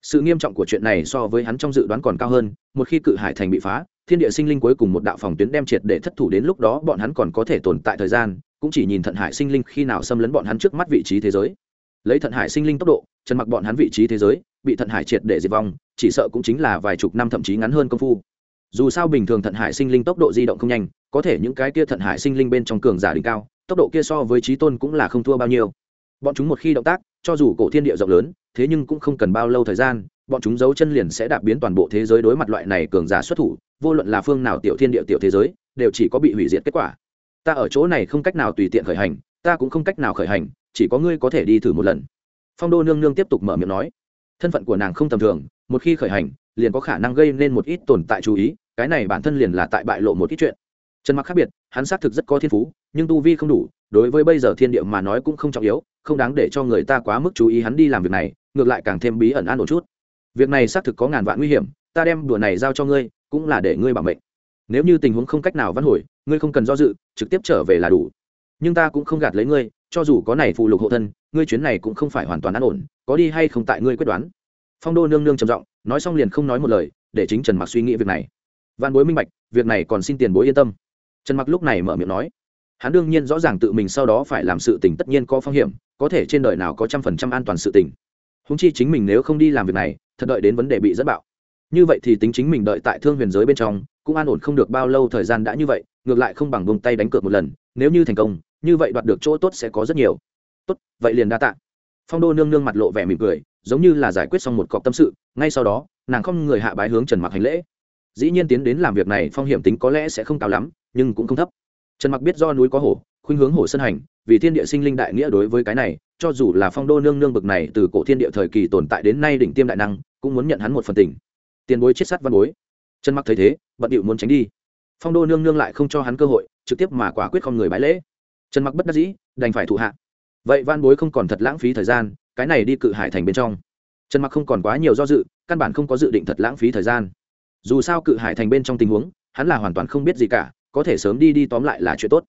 Sự nghiêm trọng của chuyện này so với hắn trong dự đoán còn cao hơn, một khi cự hải thành bị phá, thiên địa sinh linh cuối cùng một đạo phòng tuyến đem triệt để thất thủ đến lúc đó bọn hắn còn có thể tồn tại thời gian, cũng chỉ nhìn thận hải sinh linh khi nào xâm lấn bọn hắn trước mắt vị trí thế giới. Lấy thận hải sinh linh tốc độ, trần mặc bọn hắn vị trí thế giới, bị thận hải triệt để diệt vong, chỉ sợ cũng chính là vài chục năm thậm chí ngắn hơn công phu. Dù sao bình thường thận hải sinh linh tốc độ di động không nhanh, có thể những cái kia thận hải sinh linh bên trong cường giả đỉnh cao, tốc độ kia so với trí tôn cũng là không thua bao nhiêu bọn chúng một khi động tác, cho dù cổ thiên địa rộng lớn, thế nhưng cũng không cần bao lâu thời gian, bọn chúng giấu chân liền sẽ đạp biến toàn bộ thế giới đối mặt loại này cường giả xuất thủ, vô luận là phương nào tiểu thiên địa tiểu thế giới, đều chỉ có bị hủy diệt kết quả. Ta ở chỗ này không cách nào tùy tiện khởi hành, ta cũng không cách nào khởi hành, chỉ có ngươi có thể đi thử một lần. Phong đô nương nương tiếp tục mở miệng nói. Thân phận của nàng không tầm thường, một khi khởi hành, liền có khả năng gây nên một ít tồn tại chú ý, cái này bản thân liền là tại bại lộ một ít chuyện. Trần mặc khác biệt, hắn xác thực rất có thiên phú, nhưng tu vi không đủ, đối với bây giờ thiên địa mà nói cũng không trọng yếu không đáng để cho người ta quá mức chú ý hắn đi làm việc này, ngược lại càng thêm bí ẩn an ổn chút. Việc này xác thực có ngàn vạn nguy hiểm, ta đem đùa này giao cho ngươi, cũng là để ngươi bảo mệnh. Nếu như tình huống không cách nào văn hồi, ngươi không cần do dự, trực tiếp trở về là đủ. Nhưng ta cũng không gạt lấy ngươi, cho dù có này phụ lục hộ thân, ngươi chuyến này cũng không phải hoàn toàn an ổn, có đi hay không tại ngươi quyết đoán. Phong đô nương nương trầm giọng, nói xong liền không nói một lời, để chính trần mặc suy nghĩ việc này. Văn bối minh bạch, việc này còn xin tiền bối yên tâm. Trần mặc lúc này mở miệng nói hắn đương nhiên rõ ràng tự mình sau đó phải làm sự tình tất nhiên có phong hiểm, có thể trên đời nào có trăm phần trăm an toàn sự tình. Húng chi chính mình nếu không đi làm việc này, thật đợi đến vấn đề bị dẫn bạo. Như vậy thì tính chính mình đợi tại thương huyền giới bên trong, cũng an ổn không được bao lâu thời gian đã như vậy, ngược lại không bằng vùng tay đánh cược một lần, nếu như thành công, như vậy đoạt được chỗ tốt sẽ có rất nhiều. Tốt, vậy liền đa tạ. Phong đô nương nương mặt lộ vẻ mỉm cười, giống như là giải quyết xong một cọc tâm sự, ngay sau đó, nàng không người hạ bái hướng trần mặc hành lễ. Dĩ nhiên tiến đến làm việc này phong hiểm tính có lẽ sẽ không cao lắm, nhưng cũng không thấp trần mặc biết do núi có hổ, khuynh hướng hổ sân hành, vì thiên địa sinh linh đại nghĩa đối với cái này, cho dù là phong đô nương nương bực này từ cổ thiên địa thời kỳ tồn tại đến nay đỉnh tiêm đại năng, cũng muốn nhận hắn một phần tình. Tiền bối chết sắt văn bối. Trần mặc thấy thế, bận điệu muốn tránh đi. Phong đô nương nương lại không cho hắn cơ hội, trực tiếp mà quả quyết không người bái lễ. Trần mặc bất đắc dĩ, đành phải thụ hạ. Vậy văn bối không còn thật lãng phí thời gian, cái này đi cự hải thành bên trong. Trần mặc không còn quá nhiều do dự, căn bản không có dự định thật lãng phí thời gian. Dù sao cự hải thành bên trong tình huống, hắn là hoàn toàn không biết gì cả có thể sớm đi đi tóm lại là chuyện tốt.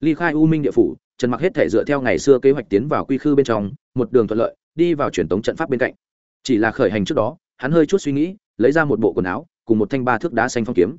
Ly khai u minh địa phủ, trần mặc hết thể dựa theo ngày xưa kế hoạch tiến vào quy khư bên trong, một đường thuận lợi, đi vào truyền tống trận pháp bên cạnh. Chỉ là khởi hành trước đó, hắn hơi chút suy nghĩ, lấy ra một bộ quần áo, cùng một thanh ba thước đá xanh phong kiếm.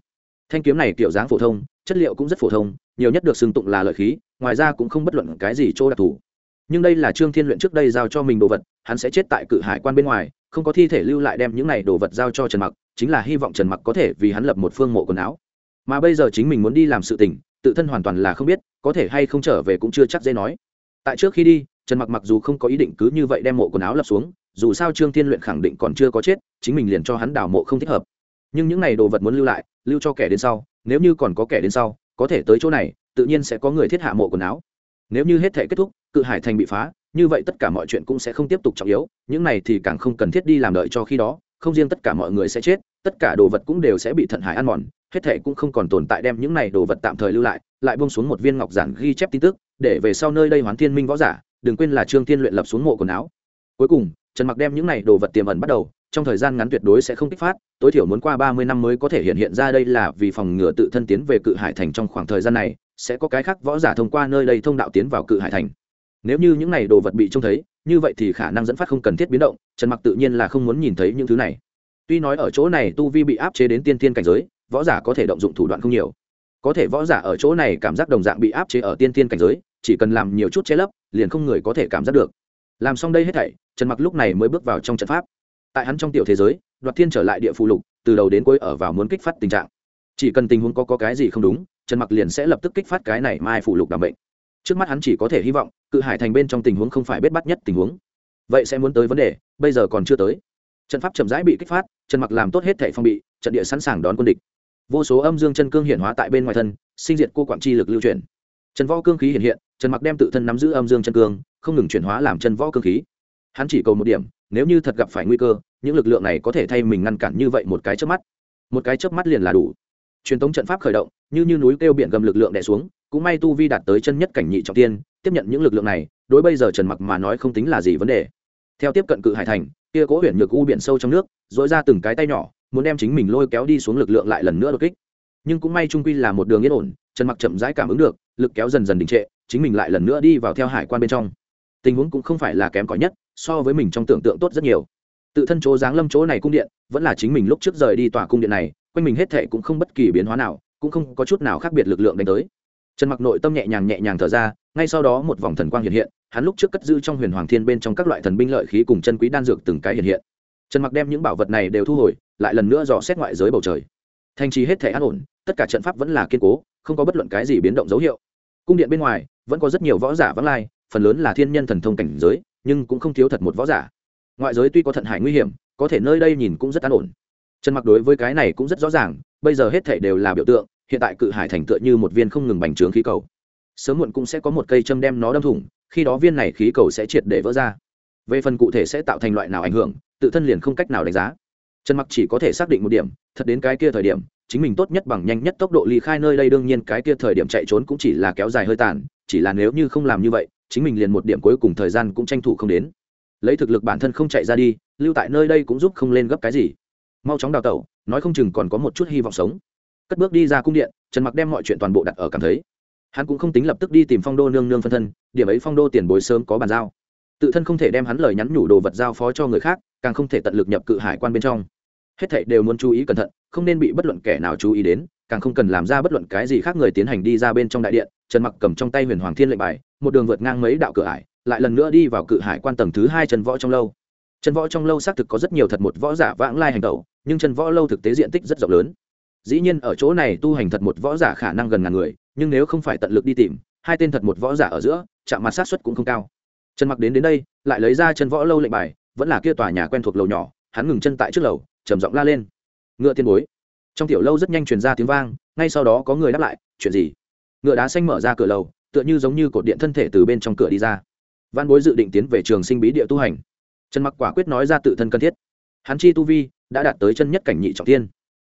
Thanh kiếm này kiểu dáng phổ thông, chất liệu cũng rất phổ thông, nhiều nhất được xưng tụng là lợi khí, ngoài ra cũng không bất luận cái gì chỗ đặc thù. Nhưng đây là trương thiên luyện trước đây giao cho mình đồ vật, hắn sẽ chết tại cự hải quan bên ngoài, không có thi thể lưu lại đem những này đồ vật giao cho trần mặc, chính là hy vọng trần mặc có thể vì hắn lập một phương mộ quần áo mà bây giờ chính mình muốn đi làm sự tình, tự thân hoàn toàn là không biết, có thể hay không trở về cũng chưa chắc dễ nói. Tại trước khi đi, trần mặc mặc dù không có ý định cứ như vậy đem mộ quần áo lập xuống, dù sao trương thiên luyện khẳng định còn chưa có chết, chính mình liền cho hắn đào mộ không thích hợp. Nhưng những này đồ vật muốn lưu lại, lưu cho kẻ đến sau, nếu như còn có kẻ đến sau, có thể tới chỗ này, tự nhiên sẽ có người thiết hạ mộ quần áo. Nếu như hết thể kết thúc, cự hải thành bị phá, như vậy tất cả mọi chuyện cũng sẽ không tiếp tục trọng yếu, những này thì càng không cần thiết đi làm đợi cho khi đó, không riêng tất cả mọi người sẽ chết, tất cả đồ vật cũng đều sẽ bị thận hải ăn mòn hết thệ cũng không còn tồn tại đem những này đồ vật tạm thời lưu lại lại buông xuống một viên ngọc giản ghi chép tin tức, để về sau nơi đây hoán thiên minh võ giả, đừng quên là trương thiên luyện lập xuống mộ quần áo. Cuối cùng, trần mặc đem những này đồ vật tiềm ẩn bắt đầu, trong thời gian ngắn tuyệt đối sẽ không kích phát, tối thiểu muốn qua ba mươi năm mới có thể hiện hiện ra đây là vì phòng ngừa tự thân tiến về cự hải thành trong khoảng thời gian này, sẽ có cái khác võ giả thông qua nơi đây thông đạo tiến vào cự hải thành. Nếu như những này đồ vật bị trông thấy, như vậy thì khả năng dẫn phát không cần thiết biến động, trần mặc tự nhiên là không muốn nhìn thấy những thứ này. Tuy nói ở chỗ này tu vi bị áp chế đến tiên tiên cảnh giới võ giả có thể động dụng thủ đoạn không nhiều. Có thể võ giả ở chỗ này cảm giác đồng dạng bị áp chế ở tiên tiên cảnh giới chỉ cần làm nhiều chút che lấp liền không người có thể cảm giác được. Làm xong đây hết thảy trần mặc lúc này mới bước vào trong trận pháp. Tại hắn trong tiểu thế giới đoạt thiên trở lại địa phụ lục từ đầu đến cuối ở vào muốn kích phát tình trạng. Chỉ cần tình huống có, có cái gì không đúng trần mặc liền sẽ lập tức kích phát cái này mai phụ lục đảm bệnh trước mắt hắn chỉ có thể hy vọng cự hải thành bên trong tình huống không phải bết bắt nhất tình huống. Vậy sẽ muốn tới vấn đề bây giờ còn chưa tới. Trận pháp chậm rãi bị kích phát trần mặc làm tốt hết thẻ phong bị trận địa sẵn sàng đón quân địch vô số âm dương chân cương hiện hóa tại bên ngoài thân, sinh diệt cô quảng chi lực lưu chuyển. Trần võ cương khí hiện hiện, trần mặc đem tự thân nắm giữ âm dương chân cương, không ngừng chuyển hóa làm chân võ cương khí. Hắn chỉ cầu một điểm, nếu như thật gặp phải nguy cơ, những lực lượng này có thể thay mình ngăn cản như vậy một cái chớp mắt. Một cái chớp mắt liền là đủ. Truyền thống trận pháp khởi động, như như núi kêu biển gầm lực lượng đè xuống, cũng may tu vi đạt tới chân nhất cảnh nhị trọng tiên, tiếp nhận những lực lượng này, đối bây giờ trần mặc mà nói không tính là gì vấn đề. Theo tiếp cận cự hải thành, kia cố huyện nhược u biển sâu trong nước dội ra từng cái tay nhỏ muốn đem chính mình lôi kéo đi xuống lực lượng lại lần nữa đột kích. Nhưng cũng may trung quy là một đường yên ổn, trần mặc chậm rãi cảm ứng được, lực kéo dần dần đình trệ, chính mình lại lần nữa đi vào theo hải quan bên trong. Tình huống cũng không phải là kém cỏi nhất, so với mình trong tưởng tượng tốt rất nhiều. Tự thân chỗ giáng lâm chỗ này cung điện, vẫn là chính mình lúc trước rời đi tòa cung điện này, quanh mình hết thệ cũng không bất kỳ biến hóa nào, cũng không có chút nào khác biệt lực lượng đánh tới. Trần mặc nội tâm nhẹ nhàng nhẹ nhàng thở ra, ngay sau đó một vòng thần quang hiện hiện, hắn lúc trước cất giữ trong huyền hoàng thiên bên trong các loại thần binh lợi khí cùng chân quý đan dược từng cái hiện hiện trần mặc đem những bảo vật này đều thu hồi, lại lần nữa dò xét ngoại giới bầu trời. Thành trì hết thể an ổn, tất cả trận pháp vẫn là kiên cố, không có bất luận cái gì biến động dấu hiệu. Cung điện bên ngoài, vẫn có rất nhiều võ giả vắng lai, phần lớn là thiên nhân thần thông cảnh giới, nhưng cũng không thiếu thật một võ giả. Ngoại giới tuy có thận hải nguy hiểm, có thể nơi đây nhìn cũng rất an ổn. Trần mặc đối với cái này cũng rất rõ ràng, bây giờ hết thể đều là biểu tượng, hiện tại cự hải thành tựa như một viên không ngừng bành trướng khí cầu. Sớm muộn cũng sẽ có một cây châm đem nó đâm thủng, khi đó viên này khí cầu sẽ triệt để vỡ ra. Về phần cụ thể sẽ tạo thành loại nào ảnh hưởng tự thân liền không cách nào đánh giá. Trần mặc chỉ có thể xác định một điểm, thật đến cái kia thời điểm, chính mình tốt nhất bằng nhanh nhất tốc độ ly khai nơi đây đương nhiên cái kia thời điểm chạy trốn cũng chỉ là kéo dài hơi tàn, chỉ là nếu như không làm như vậy, chính mình liền một điểm cuối cùng thời gian cũng tranh thủ không đến. Lấy thực lực bản thân không chạy ra đi, lưu tại nơi đây cũng giúp không lên gấp cái gì. Mau chóng đào tẩu, nói không chừng còn có một chút hy vọng sống. Cất bước đi ra cung điện, trần mặc đem mọi chuyện toàn bộ đặt ở cảm thấy. Hắn cũng không tính lập tức đi tìm phong đô nương nương phân thân, điểm ấy phong đô tiền bối sớm có bàn giao. Tự thân không thể đem hắn lời nhắn nhủ đồ vật giao phó cho người khác càng không thể tận lực nhập cự hải quan bên trong. Hết thảy đều muốn chú ý cẩn thận không nên bị bất luận kẻ nào chú ý đến càng không cần làm ra bất luận cái gì khác người tiến hành đi ra bên trong đại điện trần mặc cầm trong tay huyền hoàng thiên lệnh bài một đường vượt ngang mấy đạo cửa hải, lại lần nữa đi vào cự hải quan tầng thứ hai trần võ trong lâu. Trần võ trong lâu xác thực có rất nhiều thật một võ giả vãng lai hành tẩu nhưng trần võ lâu thực tế diện tích rất rộng lớn. Dĩ nhiên ở chỗ này tu hành thật một võ giả khả năng gần ngàn người nhưng nếu không phải tận lực đi tìm hai tên thật một võ giả ở giữa chạm mặt sát xuất cũng không cao. Trần mặc đến đến đây lại lấy ra chân võ lâu lệnh bài vẫn là kia tòa nhà quen thuộc lầu nhỏ, hắn ngừng chân tại trước lầu, trầm giọng la lên. Ngựa tiên bối. Trong tiểu lâu rất nhanh truyền ra tiếng vang, ngay sau đó có người đáp lại, chuyện gì? Ngựa đá xanh mở ra cửa lầu, tựa như giống như cột điện thân thể từ bên trong cửa đi ra. Văn bối dự định tiến về trường sinh bí địa tu hành. Trần mặc quả quyết nói ra tự thân cần thiết. Hắn chi tu vi đã đạt tới chân nhất cảnh nhị trọng tiên.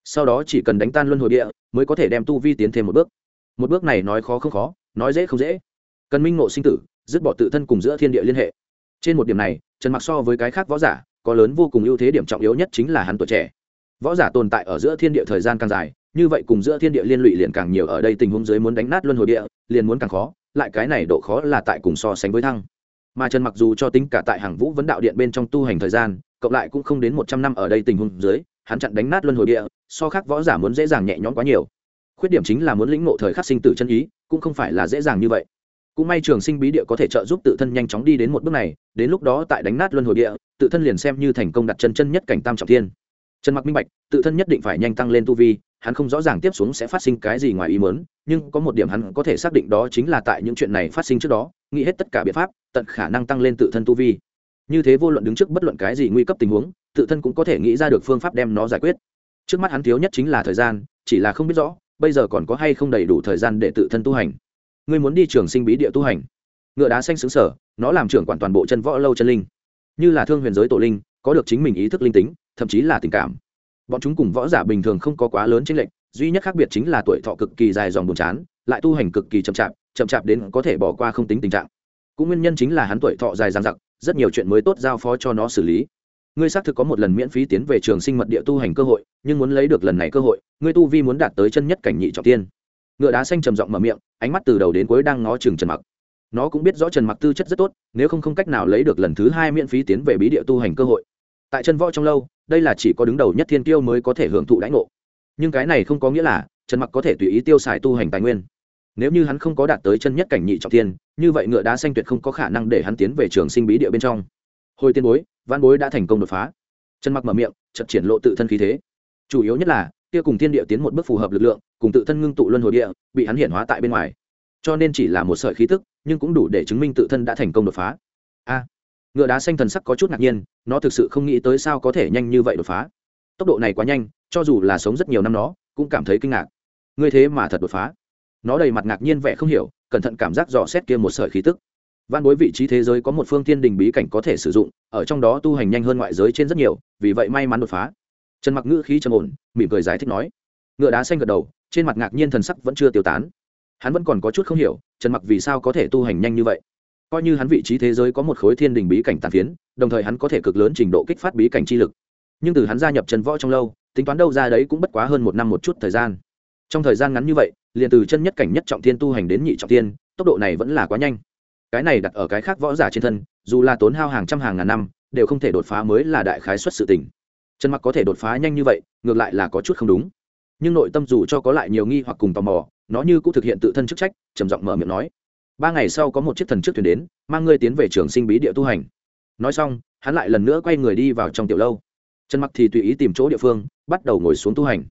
Sau đó chỉ cần đánh tan luân hồi địa, mới có thể đem tu vi tiến thêm một bước. Một bước này nói khó không khó, nói dễ không dễ. Cần minh ngộ sinh tử, dứt bỏ tự thân cùng giữa thiên địa liên hệ. Trên một điểm này trần mặc so với cái khác võ giả, có lớn vô cùng ưu thế điểm trọng yếu nhất chính là hắn tuổi trẻ. Võ giả tồn tại ở giữa thiên địa thời gian càng dài, như vậy cùng giữa thiên địa liên lụy liền càng nhiều ở đây tình huống dưới muốn đánh nát luân hồi địa, liền muốn càng khó, lại cái này độ khó là tại cùng so sánh với thăng. Mà trần mặc dù cho tính cả tại hàng vũ vấn đạo điện bên trong tu hành thời gian, cộng lại cũng không đến một trăm năm ở đây tình huống dưới, hắn chặn đánh nát luân hồi địa, so khác võ giả muốn dễ dàng nhẹ nhõm quá nhiều. Khuyết điểm chính là muốn lĩnh ngộ thời khắc sinh tử chân ý, cũng không phải là dễ dàng như vậy cũng may trường sinh bí địa có thể trợ giúp tự thân nhanh chóng đi đến một bước này, đến lúc đó tại đánh nát luân hồi địa, tự thân liền xem như thành công đặt chân chân nhất cảnh tam trọng thiên. Trần mặc minh bạch, tự thân nhất định phải nhanh tăng lên tu vi, hắn không rõ ràng tiếp xuống sẽ phát sinh cái gì ngoài ý muốn, nhưng có một điểm hắn có thể xác định đó chính là tại những chuyện này phát sinh trước đó, nghĩ hết tất cả biện pháp, tận khả năng tăng lên tự thân tu vi. Như thế vô luận đứng trước bất luận cái gì nguy cấp tình huống, tự thân cũng có thể nghĩ ra được phương pháp đem nó giải quyết. Trước mắt hắn thiếu nhất chính là thời gian, chỉ là không biết rõ, bây giờ còn có hay không đầy đủ thời gian để tự thân tu hành ngươi muốn đi trường sinh bí địa tu hành. Ngựa đá xanh xứng sở, nó làm trưởng quản toàn bộ chân võ lâu chân linh. Như là thương huyền giới tổ linh, có được chính mình ý thức linh tính, thậm chí là tình cảm. Bọn chúng cùng võ giả bình thường không có quá lớn chênh lệch, duy nhất khác biệt chính là tuổi thọ cực kỳ dài dòng buồn chán, lại tu hành cực kỳ chậm chạp chậm chạp đến có thể bỏ qua không tính tình trạng. Cũng nguyên nhân chính là hắn tuổi thọ dài dằng dặc, rất nhiều chuyện mới tốt giao phó cho nó xử lý. Ngươi xác thực có một lần miễn phí tiến về trường sinh mật địa tu hành cơ hội, nhưng muốn lấy được lần này cơ hội, ngươi tu vi muốn đạt tới chân nhất cảnh nhị trọng tiên ngựa đá xanh trầm giọng mở miệng, ánh mắt từ đầu đến cuối đang ngó chừng trần mặc. Nó cũng biết rõ trần mặc tư chất rất tốt, nếu không không cách nào lấy được lần thứ hai miễn phí tiến về bí địa tu hành cơ hội. Tại chân võ trong lâu, đây là chỉ có đứng đầu nhất thiên tiêu mới có thể hưởng thụ đãi ngộ. Nhưng cái này không có nghĩa là trần mặc có thể tùy ý tiêu xài tu hành tài nguyên. Nếu như hắn không có đạt tới chân nhất cảnh nhị trọng thiên, như vậy ngựa đá xanh tuyệt không có khả năng để hắn tiến về trường sinh bí địa bên trong. Hồi tiên bối, văn bối đã thành công đột phá. Trần mặc mở miệng chật triển lộ tự thân khí thế. Chủ yếu nhất là kia cùng thiên địa tiến một bước phù hợp lực lượng, cùng tự thân ngưng tụ luân hồi địa, bị hắn hiển hóa tại bên ngoài. Cho nên chỉ là một sợi khí tức, nhưng cũng đủ để chứng minh tự thân đã thành công đột phá. A, ngựa đá xanh thần sắc có chút ngạc nhiên, nó thực sự không nghĩ tới sao có thể nhanh như vậy đột phá. Tốc độ này quá nhanh, cho dù là sống rất nhiều năm nó, cũng cảm thấy kinh ngạc. Ngươi thế mà thật đột phá. Nó đầy mặt ngạc nhiên vẻ không hiểu, cẩn thận cảm giác dò xét kia một sợi khí tức. Văn bối vị trí thế giới có một phương tiên đình bí cảnh có thể sử dụng, ở trong đó tu hành nhanh hơn ngoại giới trên rất nhiều, vì vậy may mắn đột phá trần mặc ngữ khí trầm ổn, mỉm cười giải thích nói. Ngựa đá xanh gật đầu, trên mặt ngạc nhiên thần sắc vẫn chưa tiêu tán. Hắn vẫn còn có chút không hiểu, trần mặc vì sao có thể tu hành nhanh như vậy? Coi như hắn vị trí thế giới có một khối thiên đình bí cảnh tàn phiến, đồng thời hắn có thể cực lớn trình độ kích phát bí cảnh chi lực. Nhưng từ hắn gia nhập trần võ trong lâu, tính toán đâu ra đấy cũng bất quá hơn một năm một chút thời gian. Trong thời gian ngắn như vậy, liền từ chân nhất cảnh nhất trọng thiên tu hành đến nhị trọng thiên, tốc độ này vẫn là quá nhanh. Cái này đặt ở cái khác võ giả trên thân, dù là tốn hao hàng trăm hàng ngàn năm, đều không thể đột phá mới là đại khái xuất sự tỉnh trần mặc có thể đột phá nhanh như vậy, ngược lại là có chút không đúng. Nhưng nội tâm dù cho có lại nhiều nghi hoặc cùng tò mò, nó như cũng thực hiện tự thân chức trách, trầm giọng mở miệng nói. Ba ngày sau có một chiếc thần trước thuyền đến, mang ngươi tiến về trường sinh bí địa tu hành. Nói xong, hắn lại lần nữa quay người đi vào trong tiểu lâu. Trần mặc thì tùy ý tìm chỗ địa phương, bắt đầu ngồi xuống tu hành.